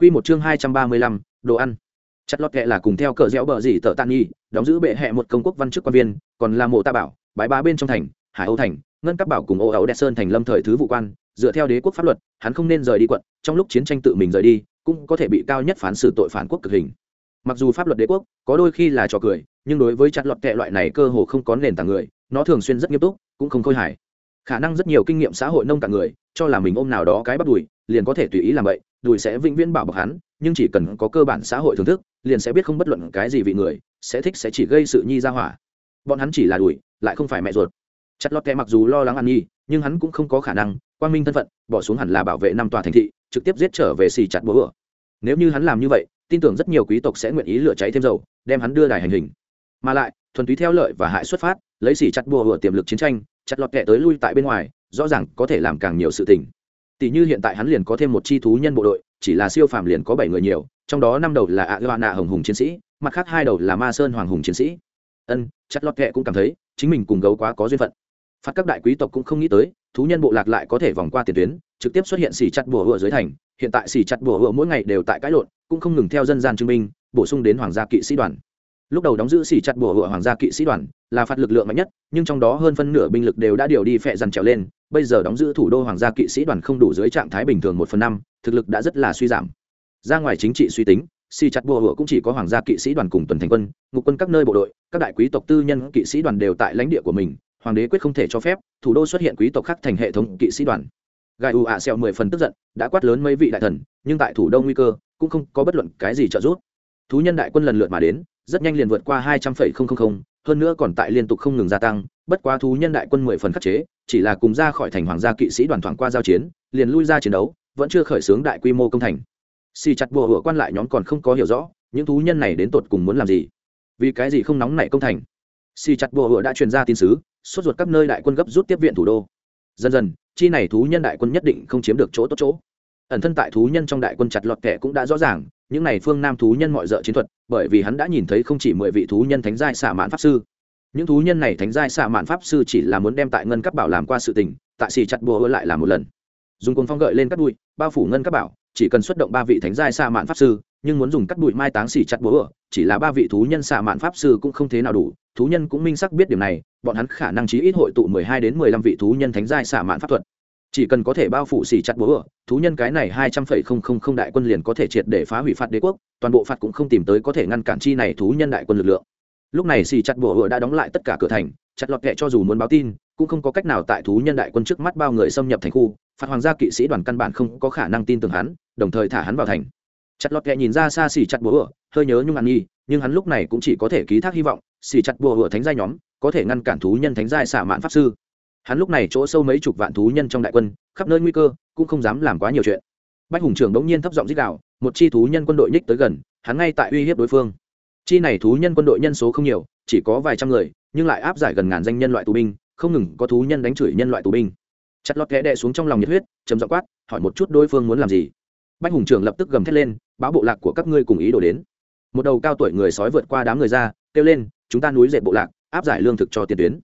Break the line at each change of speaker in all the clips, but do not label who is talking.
Quy một chương hai trăm ba mươi lăm, đồ ăn. Chặt lọt kệ là cùng theo cờ dẻo bờ gì tở tàn nhi, đóng giữ bệ hệ một công quốc văn chức quan viên, còn là mộ ta bảo, bái bá bên trong thành, Hải Âu thành, ngân các bảo cùng ô ấu đẹp sơn thành lâm thời thứ vụ quan, dựa theo đế quốc pháp luật, hắn không nên rời đi quận, trong lúc chiến tranh tự mình rời đi, cũng có thể bị cao nhất phán xử tội phản quốc cực hình. Mặc dù pháp luật đế quốc có đôi khi là trò cười, nhưng đối với chặt lọt kệ loại này cơ hồ không có nền tảng người, nó thường xuyên rất nghiêm túc, cũng không khôi hài. Khả năng rất nhiều kinh nghiệm xã hội nông cạn người, cho là mình ôm nào đó cái bắt đùi, liền có thể tùy ý làm vậy, đùi sẽ vĩnh viễn bảo bọc hắn, nhưng chỉ cần có cơ bản xã hội thưởng thức liền sẽ biết không bất luận cái gì vị người sẽ thích sẽ chỉ gây sự nhi ra hỏa. Bọn hắn chỉ là đuổi lại không phải mẹ ruột. Chặt lọt kẹ mặc dù lo lắng ăn nhi nhưng hắn cũng không có khả năng quang minh thân phận bỏ xuống hẳn là bảo vệ năm tòa thành thị trực tiếp giết trở về xì chặt bố vừa nếu như hắn làm như vậy tin tưởng rất nhiều quý tộc sẽ nguyện ý lửa cháy thêm dầu đem hắn đưa đài hành hình. Mà lại thuần túy theo lợi và hại xuất phát lấy xì chặt bùa hựa tiềm lực chiến tranh chặt lọt kẹ tới lui tại bên ngoài, rõ ràng có thể làm càng nhiều sự tình. Tỷ như hiện tại hắn liền có thêm một chi thú nhân bộ đội, chỉ là siêu phàm liền có bảy người nhiều, trong đó năm đầu là ạ gạo nạ hồng hùng chiến sĩ, mặt khác hai đầu là ma sơn hoàng hùng chiến sĩ. Ân, chặt lót kệ cũng cảm thấy, chính mình cùng gấu quá có duyên phận. Phát các đại quý tộc cũng không nghĩ tới, thú nhân bộ lạc lại có thể vòng qua tiền tuyến, trực tiếp xuất hiện xì chặt bùa hựa dưới thành, hiện tại xì chặt bùa hựa mỗi ngày đều tại cãi lộn, cũng không ngừng theo dân gian chứng minh, bổ sung đến hoàng gia kỵ sĩ đoàn lúc đầu đóng giữ xỉ chặt bùa hựa hoàng gia kỵ sĩ đoàn là phạt lực lượng mạnh nhất, nhưng trong đó hơn phân nửa binh lực đều đã điều đi phẹ dằn trèo lên. Bây giờ đóng giữ thủ đô hoàng gia kỵ sĩ đoàn không đủ dưới trạng thái bình thường một phần năm, thực lực đã rất là suy giảm. Ra ngoài chính trị suy tính xì chặt bùa hựa cũng chỉ có hoàng gia kỵ sĩ đoàn cùng tuần thành quân, ngục quân các nơi bộ đội, các đại quý tộc tư nhân kỵ sĩ đoàn đều tại lãnh địa của mình, hoàng đế quyết không thể cho phép, thủ đô xuất hiện quý tộc khác thành hệ thống kỵ sĩ đoàn. Gai u ạ xẹo mười phần tức giận, đã quát lớn mấy vị đại thần, nhưng tại thủ đô nguy cơ, cũng không có bất luận cái gì trợ giúp. Thú nhân đại quân lần lượt mà đến rất nhanh liền vượt qua hai trăm phẩy không không không, hơn nữa còn tại liên tục không ngừng gia tăng, bất quá thú nhân đại quân mười phần khắc chế, chỉ là cùng ra khỏi thành hoàng gia kỵ sĩ đoàn thoảng qua giao chiến, liền lui ra chiến đấu, vẫn chưa khởi xướng đại quy mô công thành. Xì chặt bùa hựa quan lại nhóm còn không có hiểu rõ, những thú nhân này đến tột cùng muốn làm gì? Vì cái gì không nóng nảy công thành? Xì chặt bùa hựa đã truyền ra tin sứ, sốt ruột các nơi đại quân gấp rút tiếp viện thủ đô. Dần dần, chi này thú nhân đại quân nhất định không chiếm được chỗ tốt chỗ. Ẩn thân tại thú nhân trong đại quân chặt lọt kẻ cũng đã rõ ràng, những này phương nam thú nhân mọi dợ chiến thuật bởi vì hắn đã nhìn thấy không chỉ mười vị thú nhân thánh giai xả mạn pháp sư. Những thú nhân này thánh giai xả mạn pháp sư chỉ là muốn đem tại ngân cấp bảo làm qua sự tình, tại xì chặt bùa lại làm một lần. Dùng cuồng phong gợi lên cắt bụi, bao phủ ngân cấp bảo, chỉ cần xuất động ba vị thánh giai xạ mạn pháp sư, nhưng muốn dùng cắt bụi mai táng xỉ chặt búa chỉ là ba vị thú nhân xạ mạn pháp sư cũng không thế nào đủ. Thú nhân cũng minh sắc biết điều này, bọn hắn khả năng chí ít hội tụ mười hai đến mười lăm vị thú nhân thánh giai xạ mạn pháp thuật chỉ cần có thể bao phủ xỉ chặt búa thú nhân cái này hai trăm phẩy không không không đại quân liền có thể triệt để phá hủy phạt đế quốc toàn bộ phạt cũng không tìm tới có thể ngăn cản chi này thú nhân đại quân lực lượng. Lúc này xỉ chặt búa đã đóng lại tất cả cửa thành chặt lọt kệ cho dù muốn báo tin cũng không có cách nào tại thú nhân đại quân trước mắt bao người xâm nhập thành khu phạt hoàng gia kỵ sĩ đoàn căn bản không có khả năng tin tưởng hắn đồng thời thả hắn vào thành. Chặt lọt kệ nhìn ra xa xỉ chặt búa hơi nhớ nhung ăn nghi, nhưng hắn lúc này cũng chỉ có thể ký thác hy vọng xỉ chặt búa thánh giai nhóm có thể ngăn cản thú nhân thánh giai xả mạn pháp sư hắn lúc này chỗ sâu mấy chục vạn thú nhân trong đại quân, khắp nơi nguy cơ, cũng không dám làm quá nhiều chuyện. Bách hùng trưởng đống nhiên thấp giọng dích đạo một chi thú nhân quân đội nhích tới gần, hắn ngay tại uy hiếp đối phương. Chi này thú nhân quân đội nhân số không nhiều, chỉ có vài trăm người, nhưng lại áp giải gần ngàn danh nhân loại tù binh, không ngừng có thú nhân đánh chửi nhân loại tù binh. Chặt lọt kẽ đệ xuống trong lòng nhiệt huyết chấm dọ quát, hỏi một chút đối phương muốn làm gì. Bách hùng trưởng lập tức gầm thét lên, báo bộ lạc của các ngươi cùng ý đổ đến. Một đầu cao tuổi người sói vượt qua đám người ra, kêu lên, chúng ta núi dệt bộ lạc, áp giải lương thực cho tiền tuyến.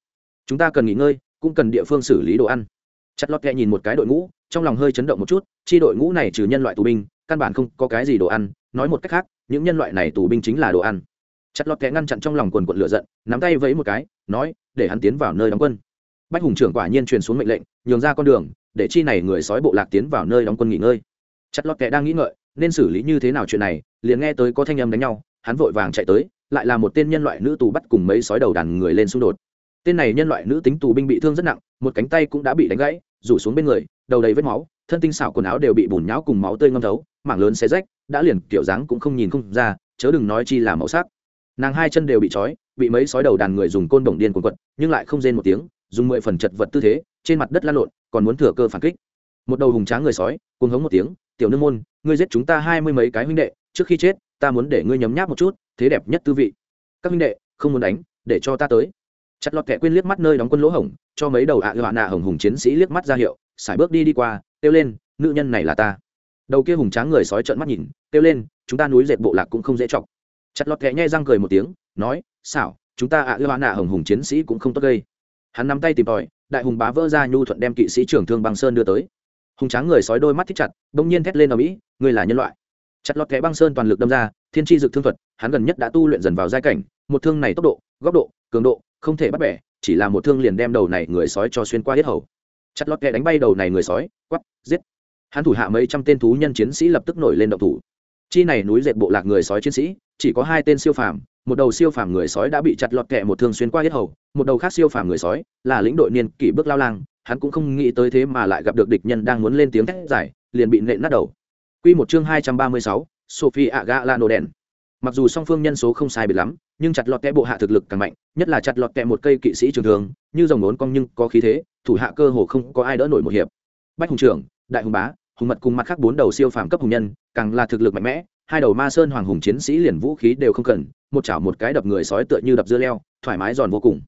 Chúng ta cần nghỉ ngơi cũng cần địa phương xử lý đồ ăn. Chặt lọt kẽ nhìn một cái đội ngũ, trong lòng hơi chấn động một chút, chi đội ngũ này trừ nhân loại tù binh, căn bản không có cái gì đồ ăn, nói một cách khác, những nhân loại này tù binh chính là đồ ăn. Chặt lọt kẽ ngăn chặn trong lòng quần quận lửa giận, nắm tay vẫy một cái, nói, để hắn tiến vào nơi đóng quân. Bách hùng trưởng quả nhiên truyền xuống mệnh lệnh, nhường ra con đường, để chi này người sói bộ lạc tiến vào nơi đóng quân nghỉ ngơi. Chặt lọt kẽ đang nghĩ ngợi, nên xử lý như thế nào chuyện này, liền nghe tới có thanh âm đánh nhau, hắn vội vàng chạy tới, lại là một tên nhân loại nữ tù bắt cùng mấy sói đầu đàn người lên xung đột tên này nhân loại nữ tính tù binh bị thương rất nặng, một cánh tay cũng đã bị đánh gãy, rủ xuống bên người, đầu đầy vết máu, thân tinh xảo quần áo đều bị bùn nhão cùng máu tươi ngâm thấu, mảng lớn xé rách, đã liền kiểu dáng cũng không nhìn không ra, chớ đừng nói chi là màu sắc. Nàng hai chân đều bị trói, bị mấy sói đầu đàn người dùng côn đồng điên cuồng quật, nhưng lại không rên một tiếng, dùng mười phần chật vật tư thế, trên mặt đất lăn lộn, còn muốn thừa cơ phản kích. Một đầu hùng tráng người sói, cuồng hống một tiếng, tiểu nương môn, ngươi giết chúng ta hai mươi mấy cái huynh đệ, trước khi chết, ta muốn để ngươi nhấm nháp một chút, thế đẹp nhất tư vị. Các huynh đệ, không muốn đánh, để cho ta tới chặt lọt kẻ quên liếc mắt nơi đóng quân lỗ hổng, cho mấy đầu ạ à gạ nạ hồng hùng chiến sĩ liếc mắt ra hiệu, sải bước đi đi qua, kêu lên, nữ nhân này là ta. Đầu kia hùng tráng người sói trợn mắt nhìn, kêu lên, chúng ta núi dệt bộ lạc cũng không dễ chọc. Chặt lọt kẻ nhai răng cười một tiếng, nói, xảo, chúng ta ạ à gạ nạ hồng hùng chiến sĩ cũng không tốt gây. Hắn nắm tay tìm tòi, đại hùng bá vỡ ra nhu thuận đem kỵ sĩ trưởng thương bằng sơn đưa tới. Hùng tráng người sói đôi mắt thích chặt, bỗng nhiên thét lên ở mỹ ngươi là nhân loại. Chặt lọt kẻ băng sơn toàn lực đâm ra, thiên tri dực thương thuật, hắn gần nhất đã tu luyện dần vào giai cảnh, một thương này tốc độ, góc độ, cường độ không thể bắt bẻ chỉ là một thương liền đem đầu này người sói cho xuyên qua hết hầu. Chặt lọt kẹ đánh bay đầu này người sói quắp giết. Hắn thủ hạ mấy trăm tên thú nhân chiến sĩ lập tức nổi lên động thủ. Chi này núi dệt bộ lạc người sói chiến sĩ chỉ có hai tên siêu phàm một đầu siêu phàm người sói đã bị chặt lọt kẹ một thương xuyên qua hết hầu một đầu khác siêu phàm người sói là lĩnh đội niên kỷ bước lao lang hắn cũng không nghĩ tới thế mà lại gặp được địch nhân đang muốn lên tiếng thét giải liền bị nện nát đầu. Quy một chương hai trăm ba mươi sáu, Sophie Agalano đèn. Mặc dù song phương nhân số không sai biệt lắm, nhưng chặt lọt kẹ bộ hạ thực lực càng mạnh, nhất là chặt lọt kẹ một cây kỵ sĩ trường thường, như rồng nốn cong nhưng có khí thế, thủ hạ cơ hồ không có ai đỡ nổi một hiệp. Bách hùng trưởng, đại hùng bá, hùng mật cùng mặt khác bốn đầu siêu phàm cấp hùng nhân, càng là thực lực mạnh mẽ, hai đầu ma sơn hoàng hùng chiến sĩ liền vũ khí đều không cần, một chảo một cái đập người sói tựa như đập dưa leo, thoải mái giòn vô cùng.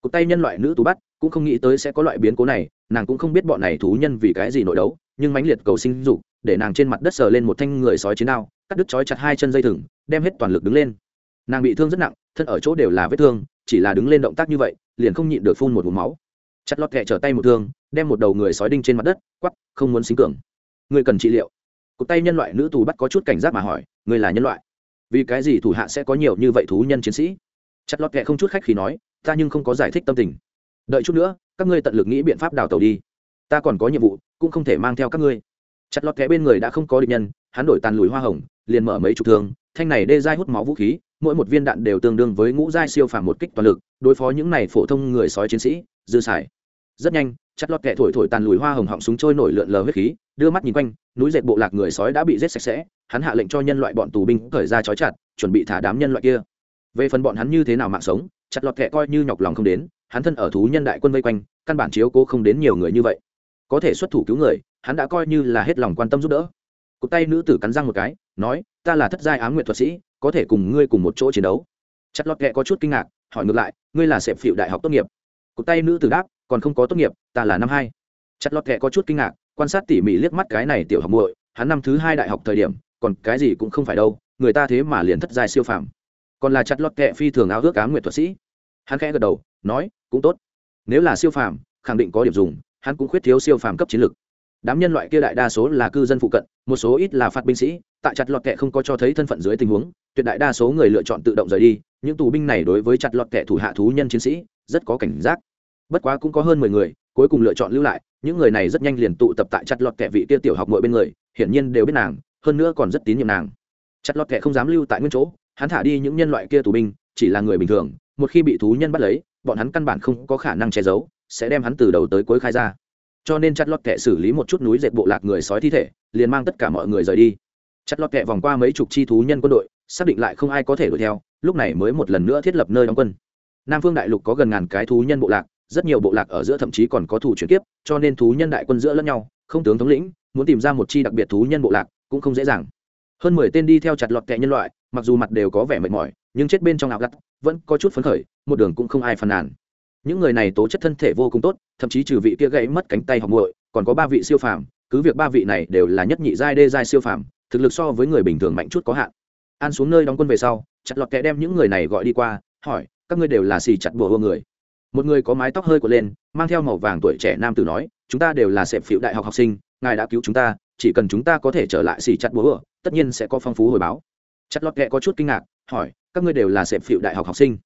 Cụt tay nhân loại nữ tú bắt, cũng không nghĩ tới sẽ có loại biến cố này, nàng cũng không biết bọn này thú nhân vì cái gì nội đấu, nhưng mãnh liệt cầu sinh dục, để nàng trên mặt đất sờ lên một thanh người sói chiến đao, cắt đứt chói chặt hai chân dây thừng, đem hết toàn lực đứng lên. Nàng bị thương rất nặng, thân ở chỗ đều là vết thương, chỉ là đứng lên động tác như vậy, liền không nhịn được phun một ngụm máu. Chặt lọt kẹ trở tay một thương, đem một đầu người sói đinh trên mặt đất, quắp không muốn xính cường. Người cần trị liệu. Cụt tay nhân loại nữ tù bắt có chút cảnh giác mà hỏi, người là nhân loại? Vì cái gì thủ hạ sẽ có nhiều như vậy thú nhân chiến sĩ? Chặt lọt kẹ không chút khách khí nói, ta nhưng không có giải thích tâm tình. Đợi chút nữa, các ngươi tận lực nghĩ biện pháp đào tàu đi. Ta còn có nhiệm vụ, cũng không thể mang theo các ngươi chặt lọt kẽ bên người đã không có địch nhân hắn đổi tàn lùi hoa hồng liền mở mấy chục thương thanh này đê dai hút máu vũ khí mỗi một viên đạn đều tương đương với ngũ giai siêu phàm một kích toàn lực, đối phó những này phổ thông người sói chiến sĩ, dư xài. Rất nhanh, chặt lọt kẹ thổi thổi tàn lùi hoa hồng họng súng trôi nổi lượn lờ huyết khí, đưa mắt nhìn quanh, núi dệt bộ lạc người sói đã bị giết sạch sẽ, hắn hạ lệnh cho nhân loại bọn tù binh cởi ra trói chặt, chuẩn bị thả đám nhân loại kia. Về phần bọn hắn như thế nào mạng sống, chặt lọt kẹ coi như nhọc lòng không đến, hắn thân ở thú nhân đại quân vây quanh, căn bản chiếu cố không đến nhiều người như vậy. Có thể xuất thủ cứu người, hắn đã coi như là hết lòng quan tâm giúp đỡ. Cụt tay nữ tử cắn răng một cái, nói ta là thất giai ám nguyện thuật sĩ, có thể cùng ngươi cùng một chỗ chiến đấu. Chặt lọt kệ có chút kinh ngạc, hỏi ngược lại, ngươi là sẹp phịu đại học tốt nghiệp. Cụt tay nữ từ đáp, còn không có tốt nghiệp, ta là năm hai. Chặt lọt kệ có chút kinh ngạc, quan sát tỉ mỉ liếc mắt cái này tiểu học muội, hắn năm thứ hai đại học thời điểm, còn cái gì cũng không phải đâu, người ta thế mà liền thất giai siêu phàm. Còn là chặt lọt kệ phi thường áo ước ám nguyện thuật sĩ. Hắn khẽ gật đầu, nói, cũng tốt. Nếu là siêu phàm, khẳng định có điểm dùng, hắn cũng khuyết thiếu siêu phàm cấp chiến lược đám nhân loại kia đại đa số là cư dân phụ cận, một số ít là phạt binh sĩ, tại chặt lọt kệ không có cho thấy thân phận dưới tình huống, tuyệt đại đa số người lựa chọn tự động rời đi, những tù binh này đối với chặt lọt kệ thủ hạ thú nhân chiến sĩ, rất có cảnh giác. Bất quá cũng có hơn mười người, cuối cùng lựa chọn lưu lại, những người này rất nhanh liền tụ tập tại chặt lọt kệ vị kia tiểu học mỗi bên người, hiển nhiên đều biết nàng, hơn nữa còn rất tín nhiệm nàng. Chặt lọt kệ không dám lưu tại nguyên chỗ, hắn thả đi những nhân loại kia tù binh, chỉ là người bình thường, một khi bị thú nhân bắt lấy, bọn hắn căn bản không có khả năng che giấu, sẽ đem hắn từ đầu tới cuối khai ra cho nên chặt lọt kệ xử lý một chút núi dệt bộ lạc người sói thi thể, liền mang tất cả mọi người rời đi. Chặt lọt kệ vòng qua mấy chục chi thú nhân quân đội, xác định lại không ai có thể đuổi theo, lúc này mới một lần nữa thiết lập nơi đóng quân. Nam phương đại lục có gần ngàn cái thú nhân bộ lạc, rất nhiều bộ lạc ở giữa thậm chí còn có thủ chuyển tiếp cho nên thú nhân đại quân giữa lẫn nhau, không tướng thống lĩnh, muốn tìm ra một chi đặc biệt thú nhân bộ lạc cũng không dễ dàng. Hơn mười tên đi theo chặt lọt kệ nhân loại, mặc dù mặt đều có vẻ mệt mỏi, nhưng chết bên trong áo gắt vẫn có chút phấn khởi, một đường cũng không ai phàn nàn những người này tố chất thân thể vô cùng tốt, thậm chí trừ vị kia gãy mất cánh tay học muội, còn có ba vị siêu phàm, cứ việc ba vị này đều là nhất nhị giai đê giai siêu phàm, thực lực so với người bình thường mạnh chút có hạn. An xuống nơi đóng quân về sau, chặt lọt kẻ đem những người này gọi đi qua, hỏi, các ngươi đều là xì chặt bùa hô người? Một người có mái tóc hơi của lên, mang theo màu vàng tuổi trẻ nam tử nói, chúng ta đều là sẹp phiệu đại học học sinh, ngài đã cứu chúng ta, chỉ cần chúng ta có thể trở lại xì chặt bùa tất nhiên sẽ có phong phú hồi báo. Chặt lọt kẻ có chút kinh ngạc, hỏi, các ngươi đều là sẹp phiệu đại học học sinh?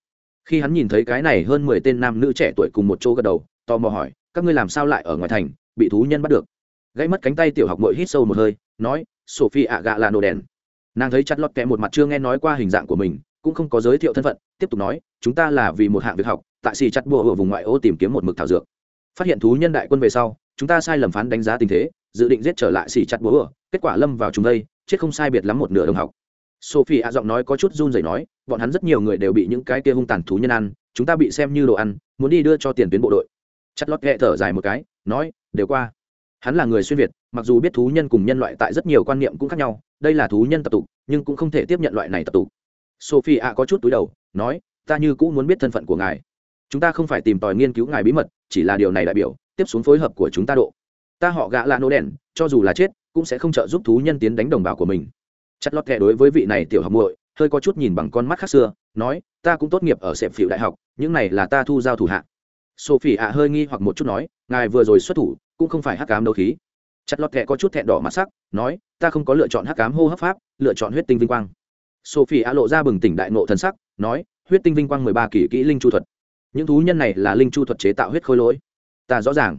Khi hắn nhìn thấy cái này hơn mười tên nam nữ trẻ tuổi cùng một chỗ gật đầu, tò mò hỏi, các ngươi làm sao lại ở ngoài thành, bị thú nhân bắt được? Gãy mất cánh tay tiểu học mội hít sâu một hơi, nói sophie ạ gạ là nổ đèn. Nàng thấy chặt lọt kẹ một mặt chưa nghe nói qua hình dạng của mình, cũng không có giới thiệu thân phận, tiếp tục nói, chúng ta là vì một hạng việc học, tại xì chặt bùa ở vùng ngoại ô tìm kiếm một mực thảo dược. Phát hiện thú nhân đại quân về sau, chúng ta sai lầm phán đánh giá tình thế, dự định giết trở lại xì chặt bùa kết quả lâm vào chúng đây, chết không sai biệt lắm một nửa đồng học sophie ạ giọng nói có chút run rẩy nói, bọn hắn rất nhiều người đều bị những cái kia hung tàn thú nhân ăn, chúng ta bị xem như đồ ăn, muốn đi đưa cho tiền tuyến bộ đội. Chặt lót ghẹ thở dài một cái, nói, đều qua. Hắn là người xuyên việt, mặc dù biết thú nhân cùng nhân loại tại rất nhiều quan niệm cũng khác nhau, đây là thú nhân tập tục, nhưng cũng không thể tiếp nhận loại này tập tục. Sophie ạ có chút túi đầu, nói, ta như cũng muốn biết thân phận của ngài. Chúng ta không phải tìm tòi nghiên cứu ngài bí mật, chỉ là điều này đại biểu, tiếp xuống phối hợp của chúng ta độ. Ta họ gã là nô đèn cho dù là chết, cũng sẽ không trợ giúp thú nhân tiến đánh đồng bào của mình chặt lót kệ đối với vị này tiểu học muội, hơi có chút nhìn bằng con mắt khác xưa, nói, ta cũng tốt nghiệp ở sẹp phịu đại học, những này là ta thu giao thủ hạ. Sophie ạ hơi nghi hoặc một chút nói, ngài vừa rồi xuất thủ, cũng không phải hắc cám đấu khí. Chặt lọt kệ có chút thẹn đỏ mặt sắc, nói, ta không có lựa chọn hắc cám hô hấp pháp, lựa chọn huyết tinh vinh quang. Sophie ạ lộ ra bừng tỉnh đại nộ thần sắc, nói, huyết tinh vinh quang mười ba kỷ kỹ linh chu thuật. Những thú nhân này là linh chu thuật chế tạo huyết khôi lỗi. Ta rõ ràng.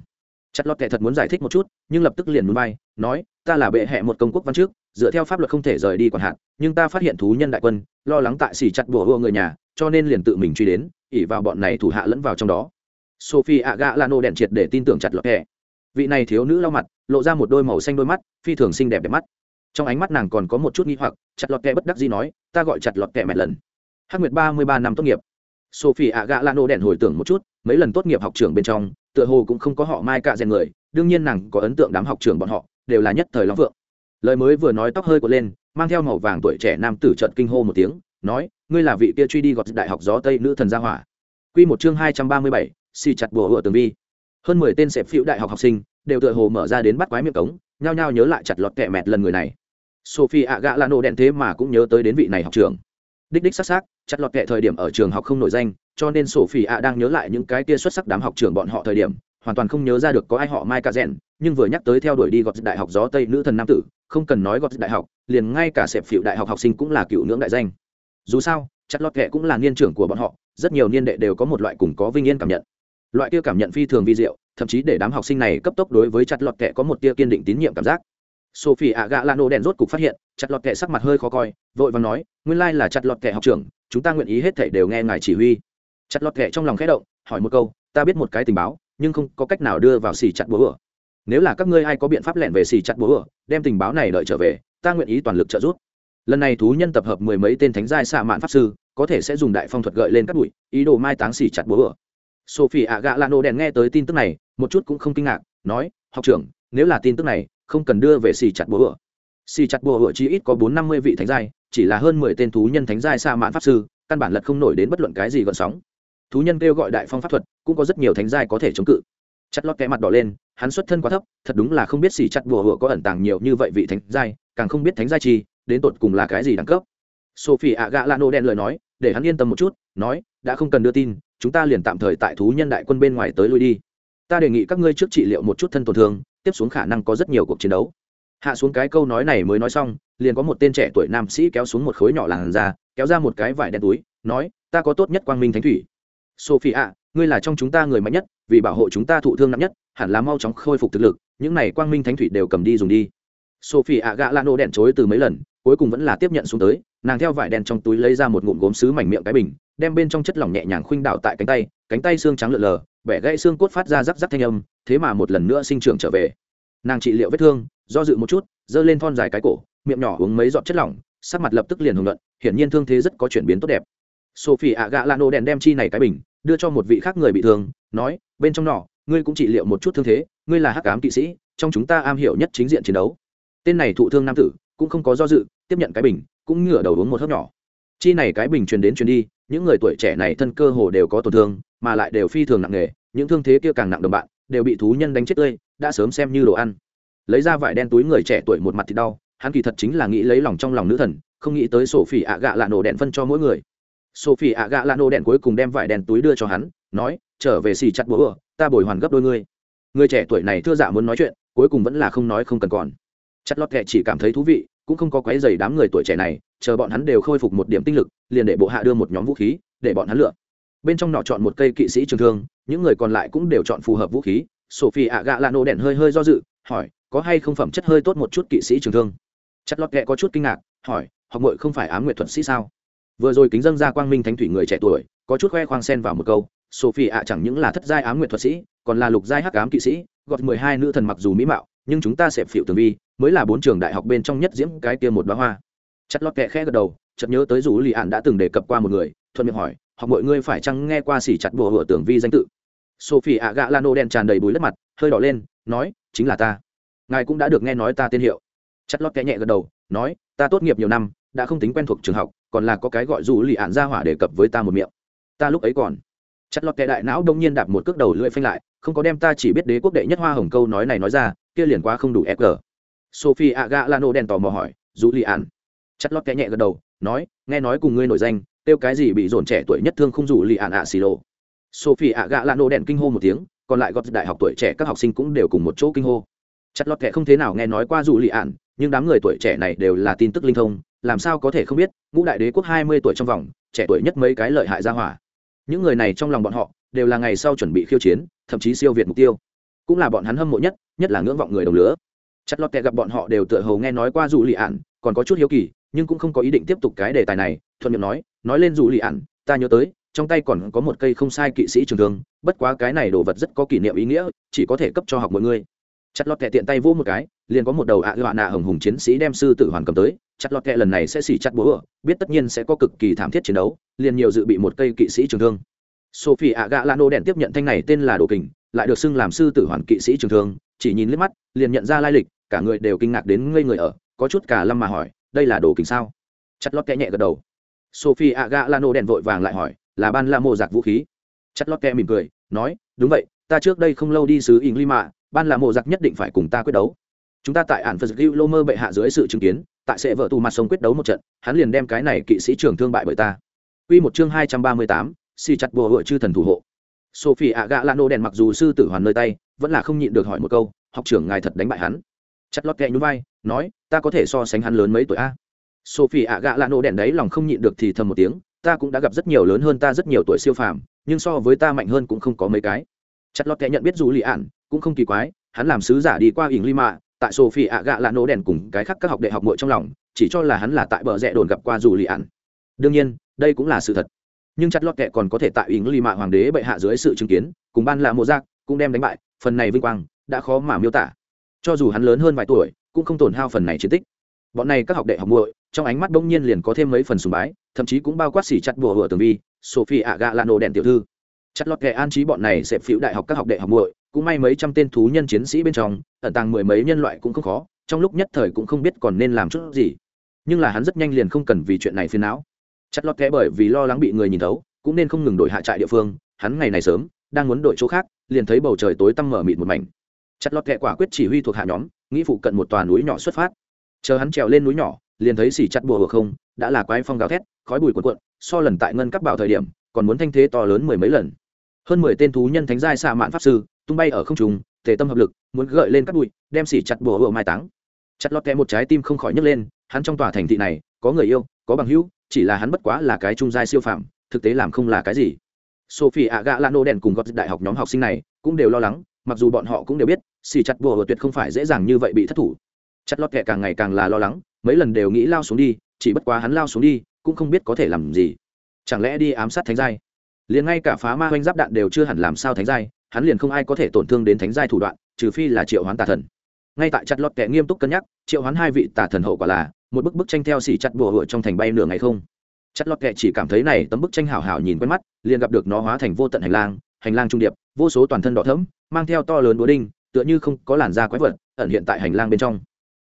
Chặt lọt kệ thật muốn giải thích một chút, nhưng lập tức liền núi bay, nói, ta là bệ hệ một công quốc văn trước dựa theo pháp luật không thể rời đi còn hạn, nhưng ta phát hiện thú nhân đại quân, lo lắng tại xỉ chặt bùa hua người nhà, cho nên liền tự mình truy đến ỉ vào bọn này thủ hạ lẫn vào trong đó. Sophie ạ gạ lano đèn triệt để tin tưởng chặt lọt kệ vị này thiếu nữ lau mặt, lộ ra một đôi màu xanh đôi mắt, phi thường xinh đẹp đẹp mắt. Trong ánh mắt nàng còn có một chút nghi hoặc, chặt lọt kẹ bất đắc gì nói, ta gọi chặt lọt kẹ mẹ lần. Hắc nguyệt ba mươi ba năm tốt nghiệp. Sophie ạ gạ lano đèn hồi tưởng một chút, mấy lần tốt nghiệp học trường bên trong, tựa hồ cũng không có họ mai cạ rèn người, đương nhiên nàng có ấn tượng đám học trường bọn họ, đều là nhất thời long vượng lời mới vừa nói tóc hơi của lên, mang theo màu vàng tuổi trẻ nam tử trận kinh hô một tiếng, nói, ngươi là vị kia truy đi gọt đại học gió tây nữ thần gia hỏa. Quy một chương hai trăm ba mươi bảy, xì chặt bùa hựa tường vi. Hơn mười tên sẹp phiễu đại học học sinh đều tựa hồ mở ra đến bắt quái miệng cống, nhao nhao nhớ lại chặt lọt kẹ mẹt lần người này. Sophie ạ gạ là nổ đèn thế mà cũng nhớ tới đến vị này học trường đích đích s á c s á c chặt lọt kẹ thời điểm ở trường học không nổi danh, cho nên sophie ạ đang nhớ lại những cái kia xuất sắc đám học trường bọn họ thời điểm hoàn toàn không nhớ ra được có ai họ mai cả rèn nhưng vừa nhắc tới theo đuổi đi gọt đại học gió tây nữ thần nam tử, không cần nói gọt đại học, liền ngay cả sẹp phiệu đại học học sinh cũng là cựu ngưỡng đại danh. Dù sao chặt lọt kệ cũng là niên trưởng của bọn họ, rất nhiều niên đệ đều có một loại cùng có vinh yên cảm nhận. Loại kia cảm nhận phi thường vi diệu, thậm chí để đám học sinh này cấp tốc đối với chặt lọt kệ có một tia kiên định tín nhiệm cảm giác. Sophie ạ gạ lano đèn rốt cục phát hiện chặt lọt kệ sắc mặt hơi khó coi, vội và nói, nguyên lai là chặt lọt kệ học trưởng, chúng ta nguyện ý hết thể đều nghe ngài chỉ huy. Chặt lọt kệ trong lòng khẽ động, hỏi một câu, ta biết một cái tình báo nhưng không có cách nào đưa vào xì chặt búa ửa. Nếu là các ngươi ai có biện pháp lẻn về xì chặt búa ửa, đem tình báo này đợi trở về, ta nguyện ý toàn lực trợ giúp. Lần này thú nhân tập hợp mười mấy tên thánh giai xạ mạn pháp sư, có thể sẽ dùng đại phong thuật gợi lên các bụi, ý đồ mai táng xì chặt búa ửa. Sophie ạ gạ nô đèn nghe tới tin tức này, một chút cũng không kinh ngạc, nói, học trưởng, nếu là tin tức này, không cần đưa về xì chặt búa ửa. Xì chặt búa ửa chi ít có bốn năm mươi vị thánh giai, chỉ là hơn mười tên thú nhân thánh giai xạ mạn pháp sư, căn bản lật không nổi đến bất luận cái gì gợn sóng thú nhân kêu gọi đại phong pháp thuật, cũng có rất nhiều thánh giai có thể chống cự. Chặt lót kẽ mặt đỏ lên, hắn xuất thân quá thấp, thật đúng là không biết xì chặt bùa hựa có ẩn tàng nhiều như vậy vị thánh giai, càng không biết thánh giai chi, đến tột cùng là cái gì đẳng cấp. Sophie ạ gạ lano đen lời nói, để hắn yên tâm một chút, nói, đã không cần đưa tin, chúng ta liền tạm thời tại thú nhân đại quân bên ngoài tới lui đi. Ta đề nghị các ngươi trước trị liệu một chút thân tổn thương, tiếp xuống khả năng có rất nhiều cuộc chiến đấu. Hạ xuống cái câu nói này mới nói xong, liền có một tên trẻ tuổi nam sĩ kéo xuống một khối nhỏ làn da, kéo ra một cái vải đen túi, nói, ta có tốt nhất quang minh thánh thủy sophie ạ, ngươi là trong chúng ta người mạnh nhất, vì bảo hộ chúng ta thụ thương nặng nhất, hẳn là mau chóng khôi phục thực lực, những này quang minh thánh thủy đều cầm đi dùng đi. Sophie ạ gạ lano đèn chối từ mấy lần, cuối cùng vẫn là tiếp nhận xuống tới, nàng theo vải đen trong túi lấy ra một ngụm gốm sứ mảnh miệng cái bình, đem bên trong chất lỏng nhẹ nhàng khuynh đảo tại cánh tay cánh tay xương trắng lượn lờ, bẻ gãy xương cốt phát ra rắc rắc thanh âm, thế mà một lần nữa sinh trưởng trở về. Nàng trị liệu vết thương, do dự một chút, giơ lên thon dài cái cổ, miệng nhỏ uống mấy giọt chất lỏng, sắc mặt lập tức liền hưởng luận hiển nhiên thương thế rất có chuyển biến tốt đẹp sophie ạ gạ lano đèn đem chi này cái bình, đưa cho một vị khác người bị thương, nói, bên trong nọ, ngươi cũng trị liệu một chút thương thế, ngươi là hắc ám kỵ sĩ, trong chúng ta am hiểu nhất chính diện chiến đấu. Tên này thụ thương nam tử, cũng không có do dự, tiếp nhận cái bình, cũng ngửa đầu uống một hớp nhỏ. Chi này cái bình truyền đến truyền đi, những người tuổi trẻ này thân cơ hồ đều có tổn thương, mà lại đều phi thường nặng nề, những thương thế kia càng nặng đồng bạn, đều bị thú nhân đánh chết tươi, đã sớm xem như đồ ăn. Lấy ra vải đen túi người trẻ tuổi một mặt thì đau, hắn kỳ thật chính là nghĩ lấy lòng trong lòng nữ thần, không nghĩ tới sổ phỉ ạ gạ lạ nổ đèn phân cho mỗi người sophie ạ gạ lano đèn cuối cùng đem vải đèn túi đưa cho hắn, nói, trở về xì chặt bố ửa ta bồi hoàn gấp đôi ngươi. Người trẻ tuổi này thưa dạ muốn nói chuyện, cuối cùng vẫn là không nói không cần còn. Chặt lót kệ chỉ cảm thấy thú vị, cũng không có quấy dày đám người tuổi trẻ này, chờ bọn hắn đều khôi phục một điểm tinh lực, liền để bộ hạ đưa một nhóm vũ khí, để bọn hắn lựa. Bên trong nọ chọn một cây kỵ sĩ trường thương, những người còn lại cũng đều chọn phù hợp vũ khí. Sophie ạ gạ lano đèn hơi hơi do dự, hỏi, có hay không phẩm chất hơi tốt một chút kỵ sĩ trường thương? Chặt lót kệ có chút kinh ngạc, hỏi, học mội không phải ám nguyện thuật sĩ sao? Vừa rồi kính dân ra quang minh thánh thủy người trẻ tuổi, có chút khoe khoang sen vào một câu, sophie ạ chẳng những là thất giai ám nguyện thuật sĩ, còn là lục giai hắc ám kỵ sĩ, gọt mười hai nữ thần mặc dù mỹ mạo, nhưng chúng ta sẽ phịu tường vi, mới là bốn trường đại học bên trong nhất diễm cái kia một đoá hoa. Chặt lọt kẹ khẽ gật đầu, chợt nhớ tới rủ lì ạn đã từng đề cập qua một người, thuận miệng hỏi, học mọi ngươi phải chăng nghe qua xỉ chặt bùa hựa tưởng vi danh tự? Sophie ạ gạ lano đen tràn đầy bùi đất mặt, hơi đỏ lên, nói, chính là ta. Ngài cũng đã được nghe nói ta tên hiệu. Chặt lót kẹ nhẹ gật đầu, nói, ta tốt nghiệp nhiều năm, đã không tính quen thuộc trường học còn là có cái gọi dù lì ạn ra hỏa đề cập với ta một miệng. Ta lúc ấy còn. Chặt lọt kẻ đại não đông nhiên đạp một cước đầu lưỡi phanh lại, không có đem ta chỉ biết đế quốc đệ nhất hoa hồng câu nói này nói ra, kia liền quá không đủ fg sophie aga lano đèn tò mò hỏi, dù lì ạn? Chặt lọt kẻ nhẹ gật đầu, nói, nghe nói cùng ngươi nổi danh tiêu cái gì bị dồn trẻ tuổi nhất thương không dù lì ạn ạ xì lộ. Sophie aga lano đèn kinh hô một tiếng, còn lại góp đại học tuổi trẻ các học sinh cũng đều cùng một chỗ kinh hô. Chặt lọt kẻ không thế nào nghe nói qua dù lì ạn, nhưng đám người tuổi trẻ này đều là tin tức linh thông làm sao có thể không biết, ngũ đại đế quốc hai mươi tuổi trong vòng, trẻ tuổi nhất mấy cái lợi hại ra hỏa. Những người này trong lòng bọn họ, đều là ngày sau chuẩn bị khiêu chiến, thậm chí siêu việt mục tiêu. Cũng là bọn hắn hâm mộ nhất nhất là ngưỡng vọng người đồng lứa. Chặt lọt kẹ gặp bọn họ đều tựa hầu nghe nói qua dù lì ạn còn có chút hiếu kỳ, nhưng cũng không có ý định tiếp tục cái đề tài này, thuận miệng nói nói lên dù lì ạn ta nhớ tới, trong tay còn có một cây không sai kỵ sĩ trường thương, bất quá cái này đồ vật rất có kỷ niệm ý nghĩa, chỉ có thể cấp cho học mọi người. Chặt lọt kẹ tiện tay vỗ một cái liền có một đầu ạ gạo nạ hồng hùng chiến sĩ đem sư tử hoàn cầm tới, chặt lọt kẹ lần này sẽ xỉ chặt búa biết tất nhiên sẽ có cực kỳ thảm thiết chiến đấu, liền nhiều dự bị một cây kỵ sĩ trường thương. Sophie ạ gạ lano đèn tiếp nhận thanh này tên là đồ kình, lại được xưng làm sư tử hoàn kỵ sĩ trường thương, chỉ nhìn liếc mắt, liền nhận ra lai lịch, cả người đều kinh ngạc đến ngây người ở, có chút cả lâm mà hỏi, đây là đồ kình sao? Chặt lót kẹ nhẹ gật đầu. Sophie ạ gạ lano đèn vội vàng lại hỏi, là ban la mô giặc vũ khí? Chặt lót kẹ mỉm cười, nói, đúng vậy, ta trước đây không lâu đi sứ ỉng lima ban la mô giặc nhất định phải cùng ta quyết đấu chúng ta tại ản phật gil lô mơ bệ hạ dưới sự chứng kiến tại sẽ vợ tù mặt sông quyết đấu một trận hắn liền đem cái này kỵ sĩ trưởng thương bại bởi ta. Quy một chương hai trăm ba mươi tám, si chặt bùa hựa chư thần thủ hộ. Sophie ạ gạ lano đèn mặc dù sư tử hoàn nơi tay vẫn là không nhịn được hỏi một câu học trưởng ngài thật đánh bại hắn? Chặt lót kẹ nhún vai nói ta có thể so sánh hắn lớn mấy tuổi a? Sophie ạ gạ lano đèn đấy lòng không nhịn được thì thầm một tiếng ta cũng đã gặp rất nhiều lớn hơn ta rất nhiều tuổi siêu phàm nhưng so với ta mạnh hơn cũng không có mấy cái. Chặt lót kẹ nhận biết dù lì ạn cũng không kỳ quái hắn làm sứ giả đi qua ỉng lima tại sophie ạ gạ nổ đèn cùng cái khác các học đệ học muội trong lòng, chỉ cho là hắn là tại bờ rẽ đồn gặp qua dù lì ạn đương nhiên, đây cũng là sự thật. Nhưng chặt lọt kệ còn có thể tại ý lì mạ hoàng đế bệ hạ dưới sự chứng kiến, cùng ban là mộ giác cũng đem đánh bại, phần này vinh quang đã khó mà miêu tả. Cho dù hắn lớn hơn vài tuổi, cũng không tổn hao phần này chiến tích. Bọn này các học đệ học muội, trong ánh mắt bỗng nhiên liền có thêm mấy phần sùng bái, thậm chí cũng bao quát xỉ chặt bùa hựa tường vi, sophie ạ gạ nổ đèn tiểu thư chặt lọt kệ an trí bọn này sẽ phiếu đại học các học đệ học muội, cũng may mấy trăm tên thú nhân chiến sĩ bên trong, ẩn tàng mười mấy nhân loại cũng không khó, trong lúc nhất thời cũng không biết còn nên làm chút gì. Nhưng là hắn rất nhanh liền không cần vì chuyện này phiền não. Chặt lọt kẻ bởi vì lo lắng bị người nhìn thấu, cũng nên không ngừng đổi hạ trại địa phương, hắn ngày này sớm, đang muốn đổi chỗ khác, liền thấy bầu trời tối tăm mở mịt một mảnh. Chặt lọt kẻ quả quyết chỉ huy thuộc hạ nhóm, nghĩ phụ cận một tòa núi nhỏ xuất phát. Chờ hắn trèo lên núi nhỏ, liền thấy xỉ chặt bùa hở không, đã là quái phong gào thét, khói bụi cuộn cuộn, so lần tại ngân các bảo thời điểm, còn muốn thanh thế to lớn mười mấy lần hơn mười tên thú nhân thánh giai xạ mạn pháp sư, tung bay ở không trung, tề tâm hợp lực, muốn gợi lên các bụi, đem xỉ chặt bùa hựa mai táng. Chặt lọt kẹ một trái tim không khỏi nhấc lên, hắn trong tòa thành thị này, có người yêu, có bằng hữu, chỉ là hắn bất quá là cái trung giai siêu phạm thực tế làm không là cái gì. Sophie ạ gạ lano đèn cùng gót đại học nhóm học sinh này cũng đều lo lắng, mặc dù bọn họ cũng đều biết xì chặt bùa tuyệt không phải dễ dàng như vậy bị thất thủ. Chặt lót kẽ càng ngày càng là lo lắng, mấy lần đều nghĩ lao xuống đi, chỉ bất quá hắn lao xuống đi, cũng không biết có thể làm gì. Chẳng lẽ đi ám sát thánh giai? Liền ngay cả phá ma oanh giáp đạn đều chưa hẳn làm sao thánh giai, hắn liền không ai có thể tổn thương đến thánh giai thủ đoạn, trừ phi là triệu hoán tà thần. Ngay tại chặt lót kệ nghiêm túc cân nhắc, triệu hoán hai vị tà thần hậu quả là, một bức bức tranh theo xỉ chặt bùa hựa trong thành bay nửa ngày không. Chặt lót kệ chỉ cảm thấy này tấm bức tranh hảo hảo nhìn quen mắt, liền gặp được nó hóa thành vô tận hành lang hành lang trung điệp, vô số toàn thân đỏ thẫm, mang theo to lớn búa đinh, tựa như không có làn da quái vật, ẩn hiện tại hành lang bên trong.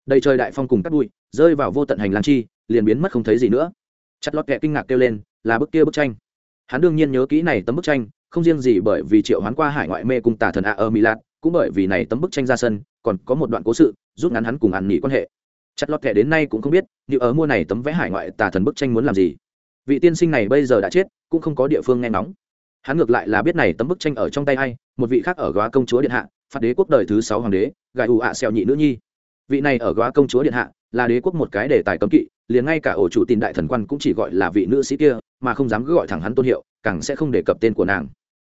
Đầy trời đại phong cùng cắt bụi, rơi vào vô tận hành lang chi, liền biến mất không thấy gì nữa. Chặt lót kệ kinh ngạc kêu lên, là bức kia bức tranh hắn đương nhiên nhớ kỹ này tấm bức tranh, không riêng gì bởi vì triệu hoán qua hải ngoại mê cung tà thần a ở milan, cũng bởi vì này tấm bức tranh ra sân, còn có một đoạn cố sự rút ngắn hắn cùng ăn nghỉ quan hệ. Chặt lót kẻ đến nay cũng không biết như ở mua này tấm vẽ hải ngoại tà thần bức tranh muốn làm gì. Vị tiên sinh này bây giờ đã chết, cũng không có địa phương nghe ngóng. Hắn ngược lại là biết này tấm bức tranh ở trong tay hay một vị khác ở góa công chúa điện hạ phạt đế quốc đời thứ sáu hoàng đế gài ù ạ xẹo nhị nữ nhi. Vị này ở góa công chúa điện hạ, là đế quốc một cái đề tài cấm kỵ, liền ngay cả ổ chủ tin đại thần quan cũng chỉ gọi là vị nữ sĩ kia mà không dám gọi thẳng hắn tôn hiệu, càng sẽ không đề cập tên của nàng.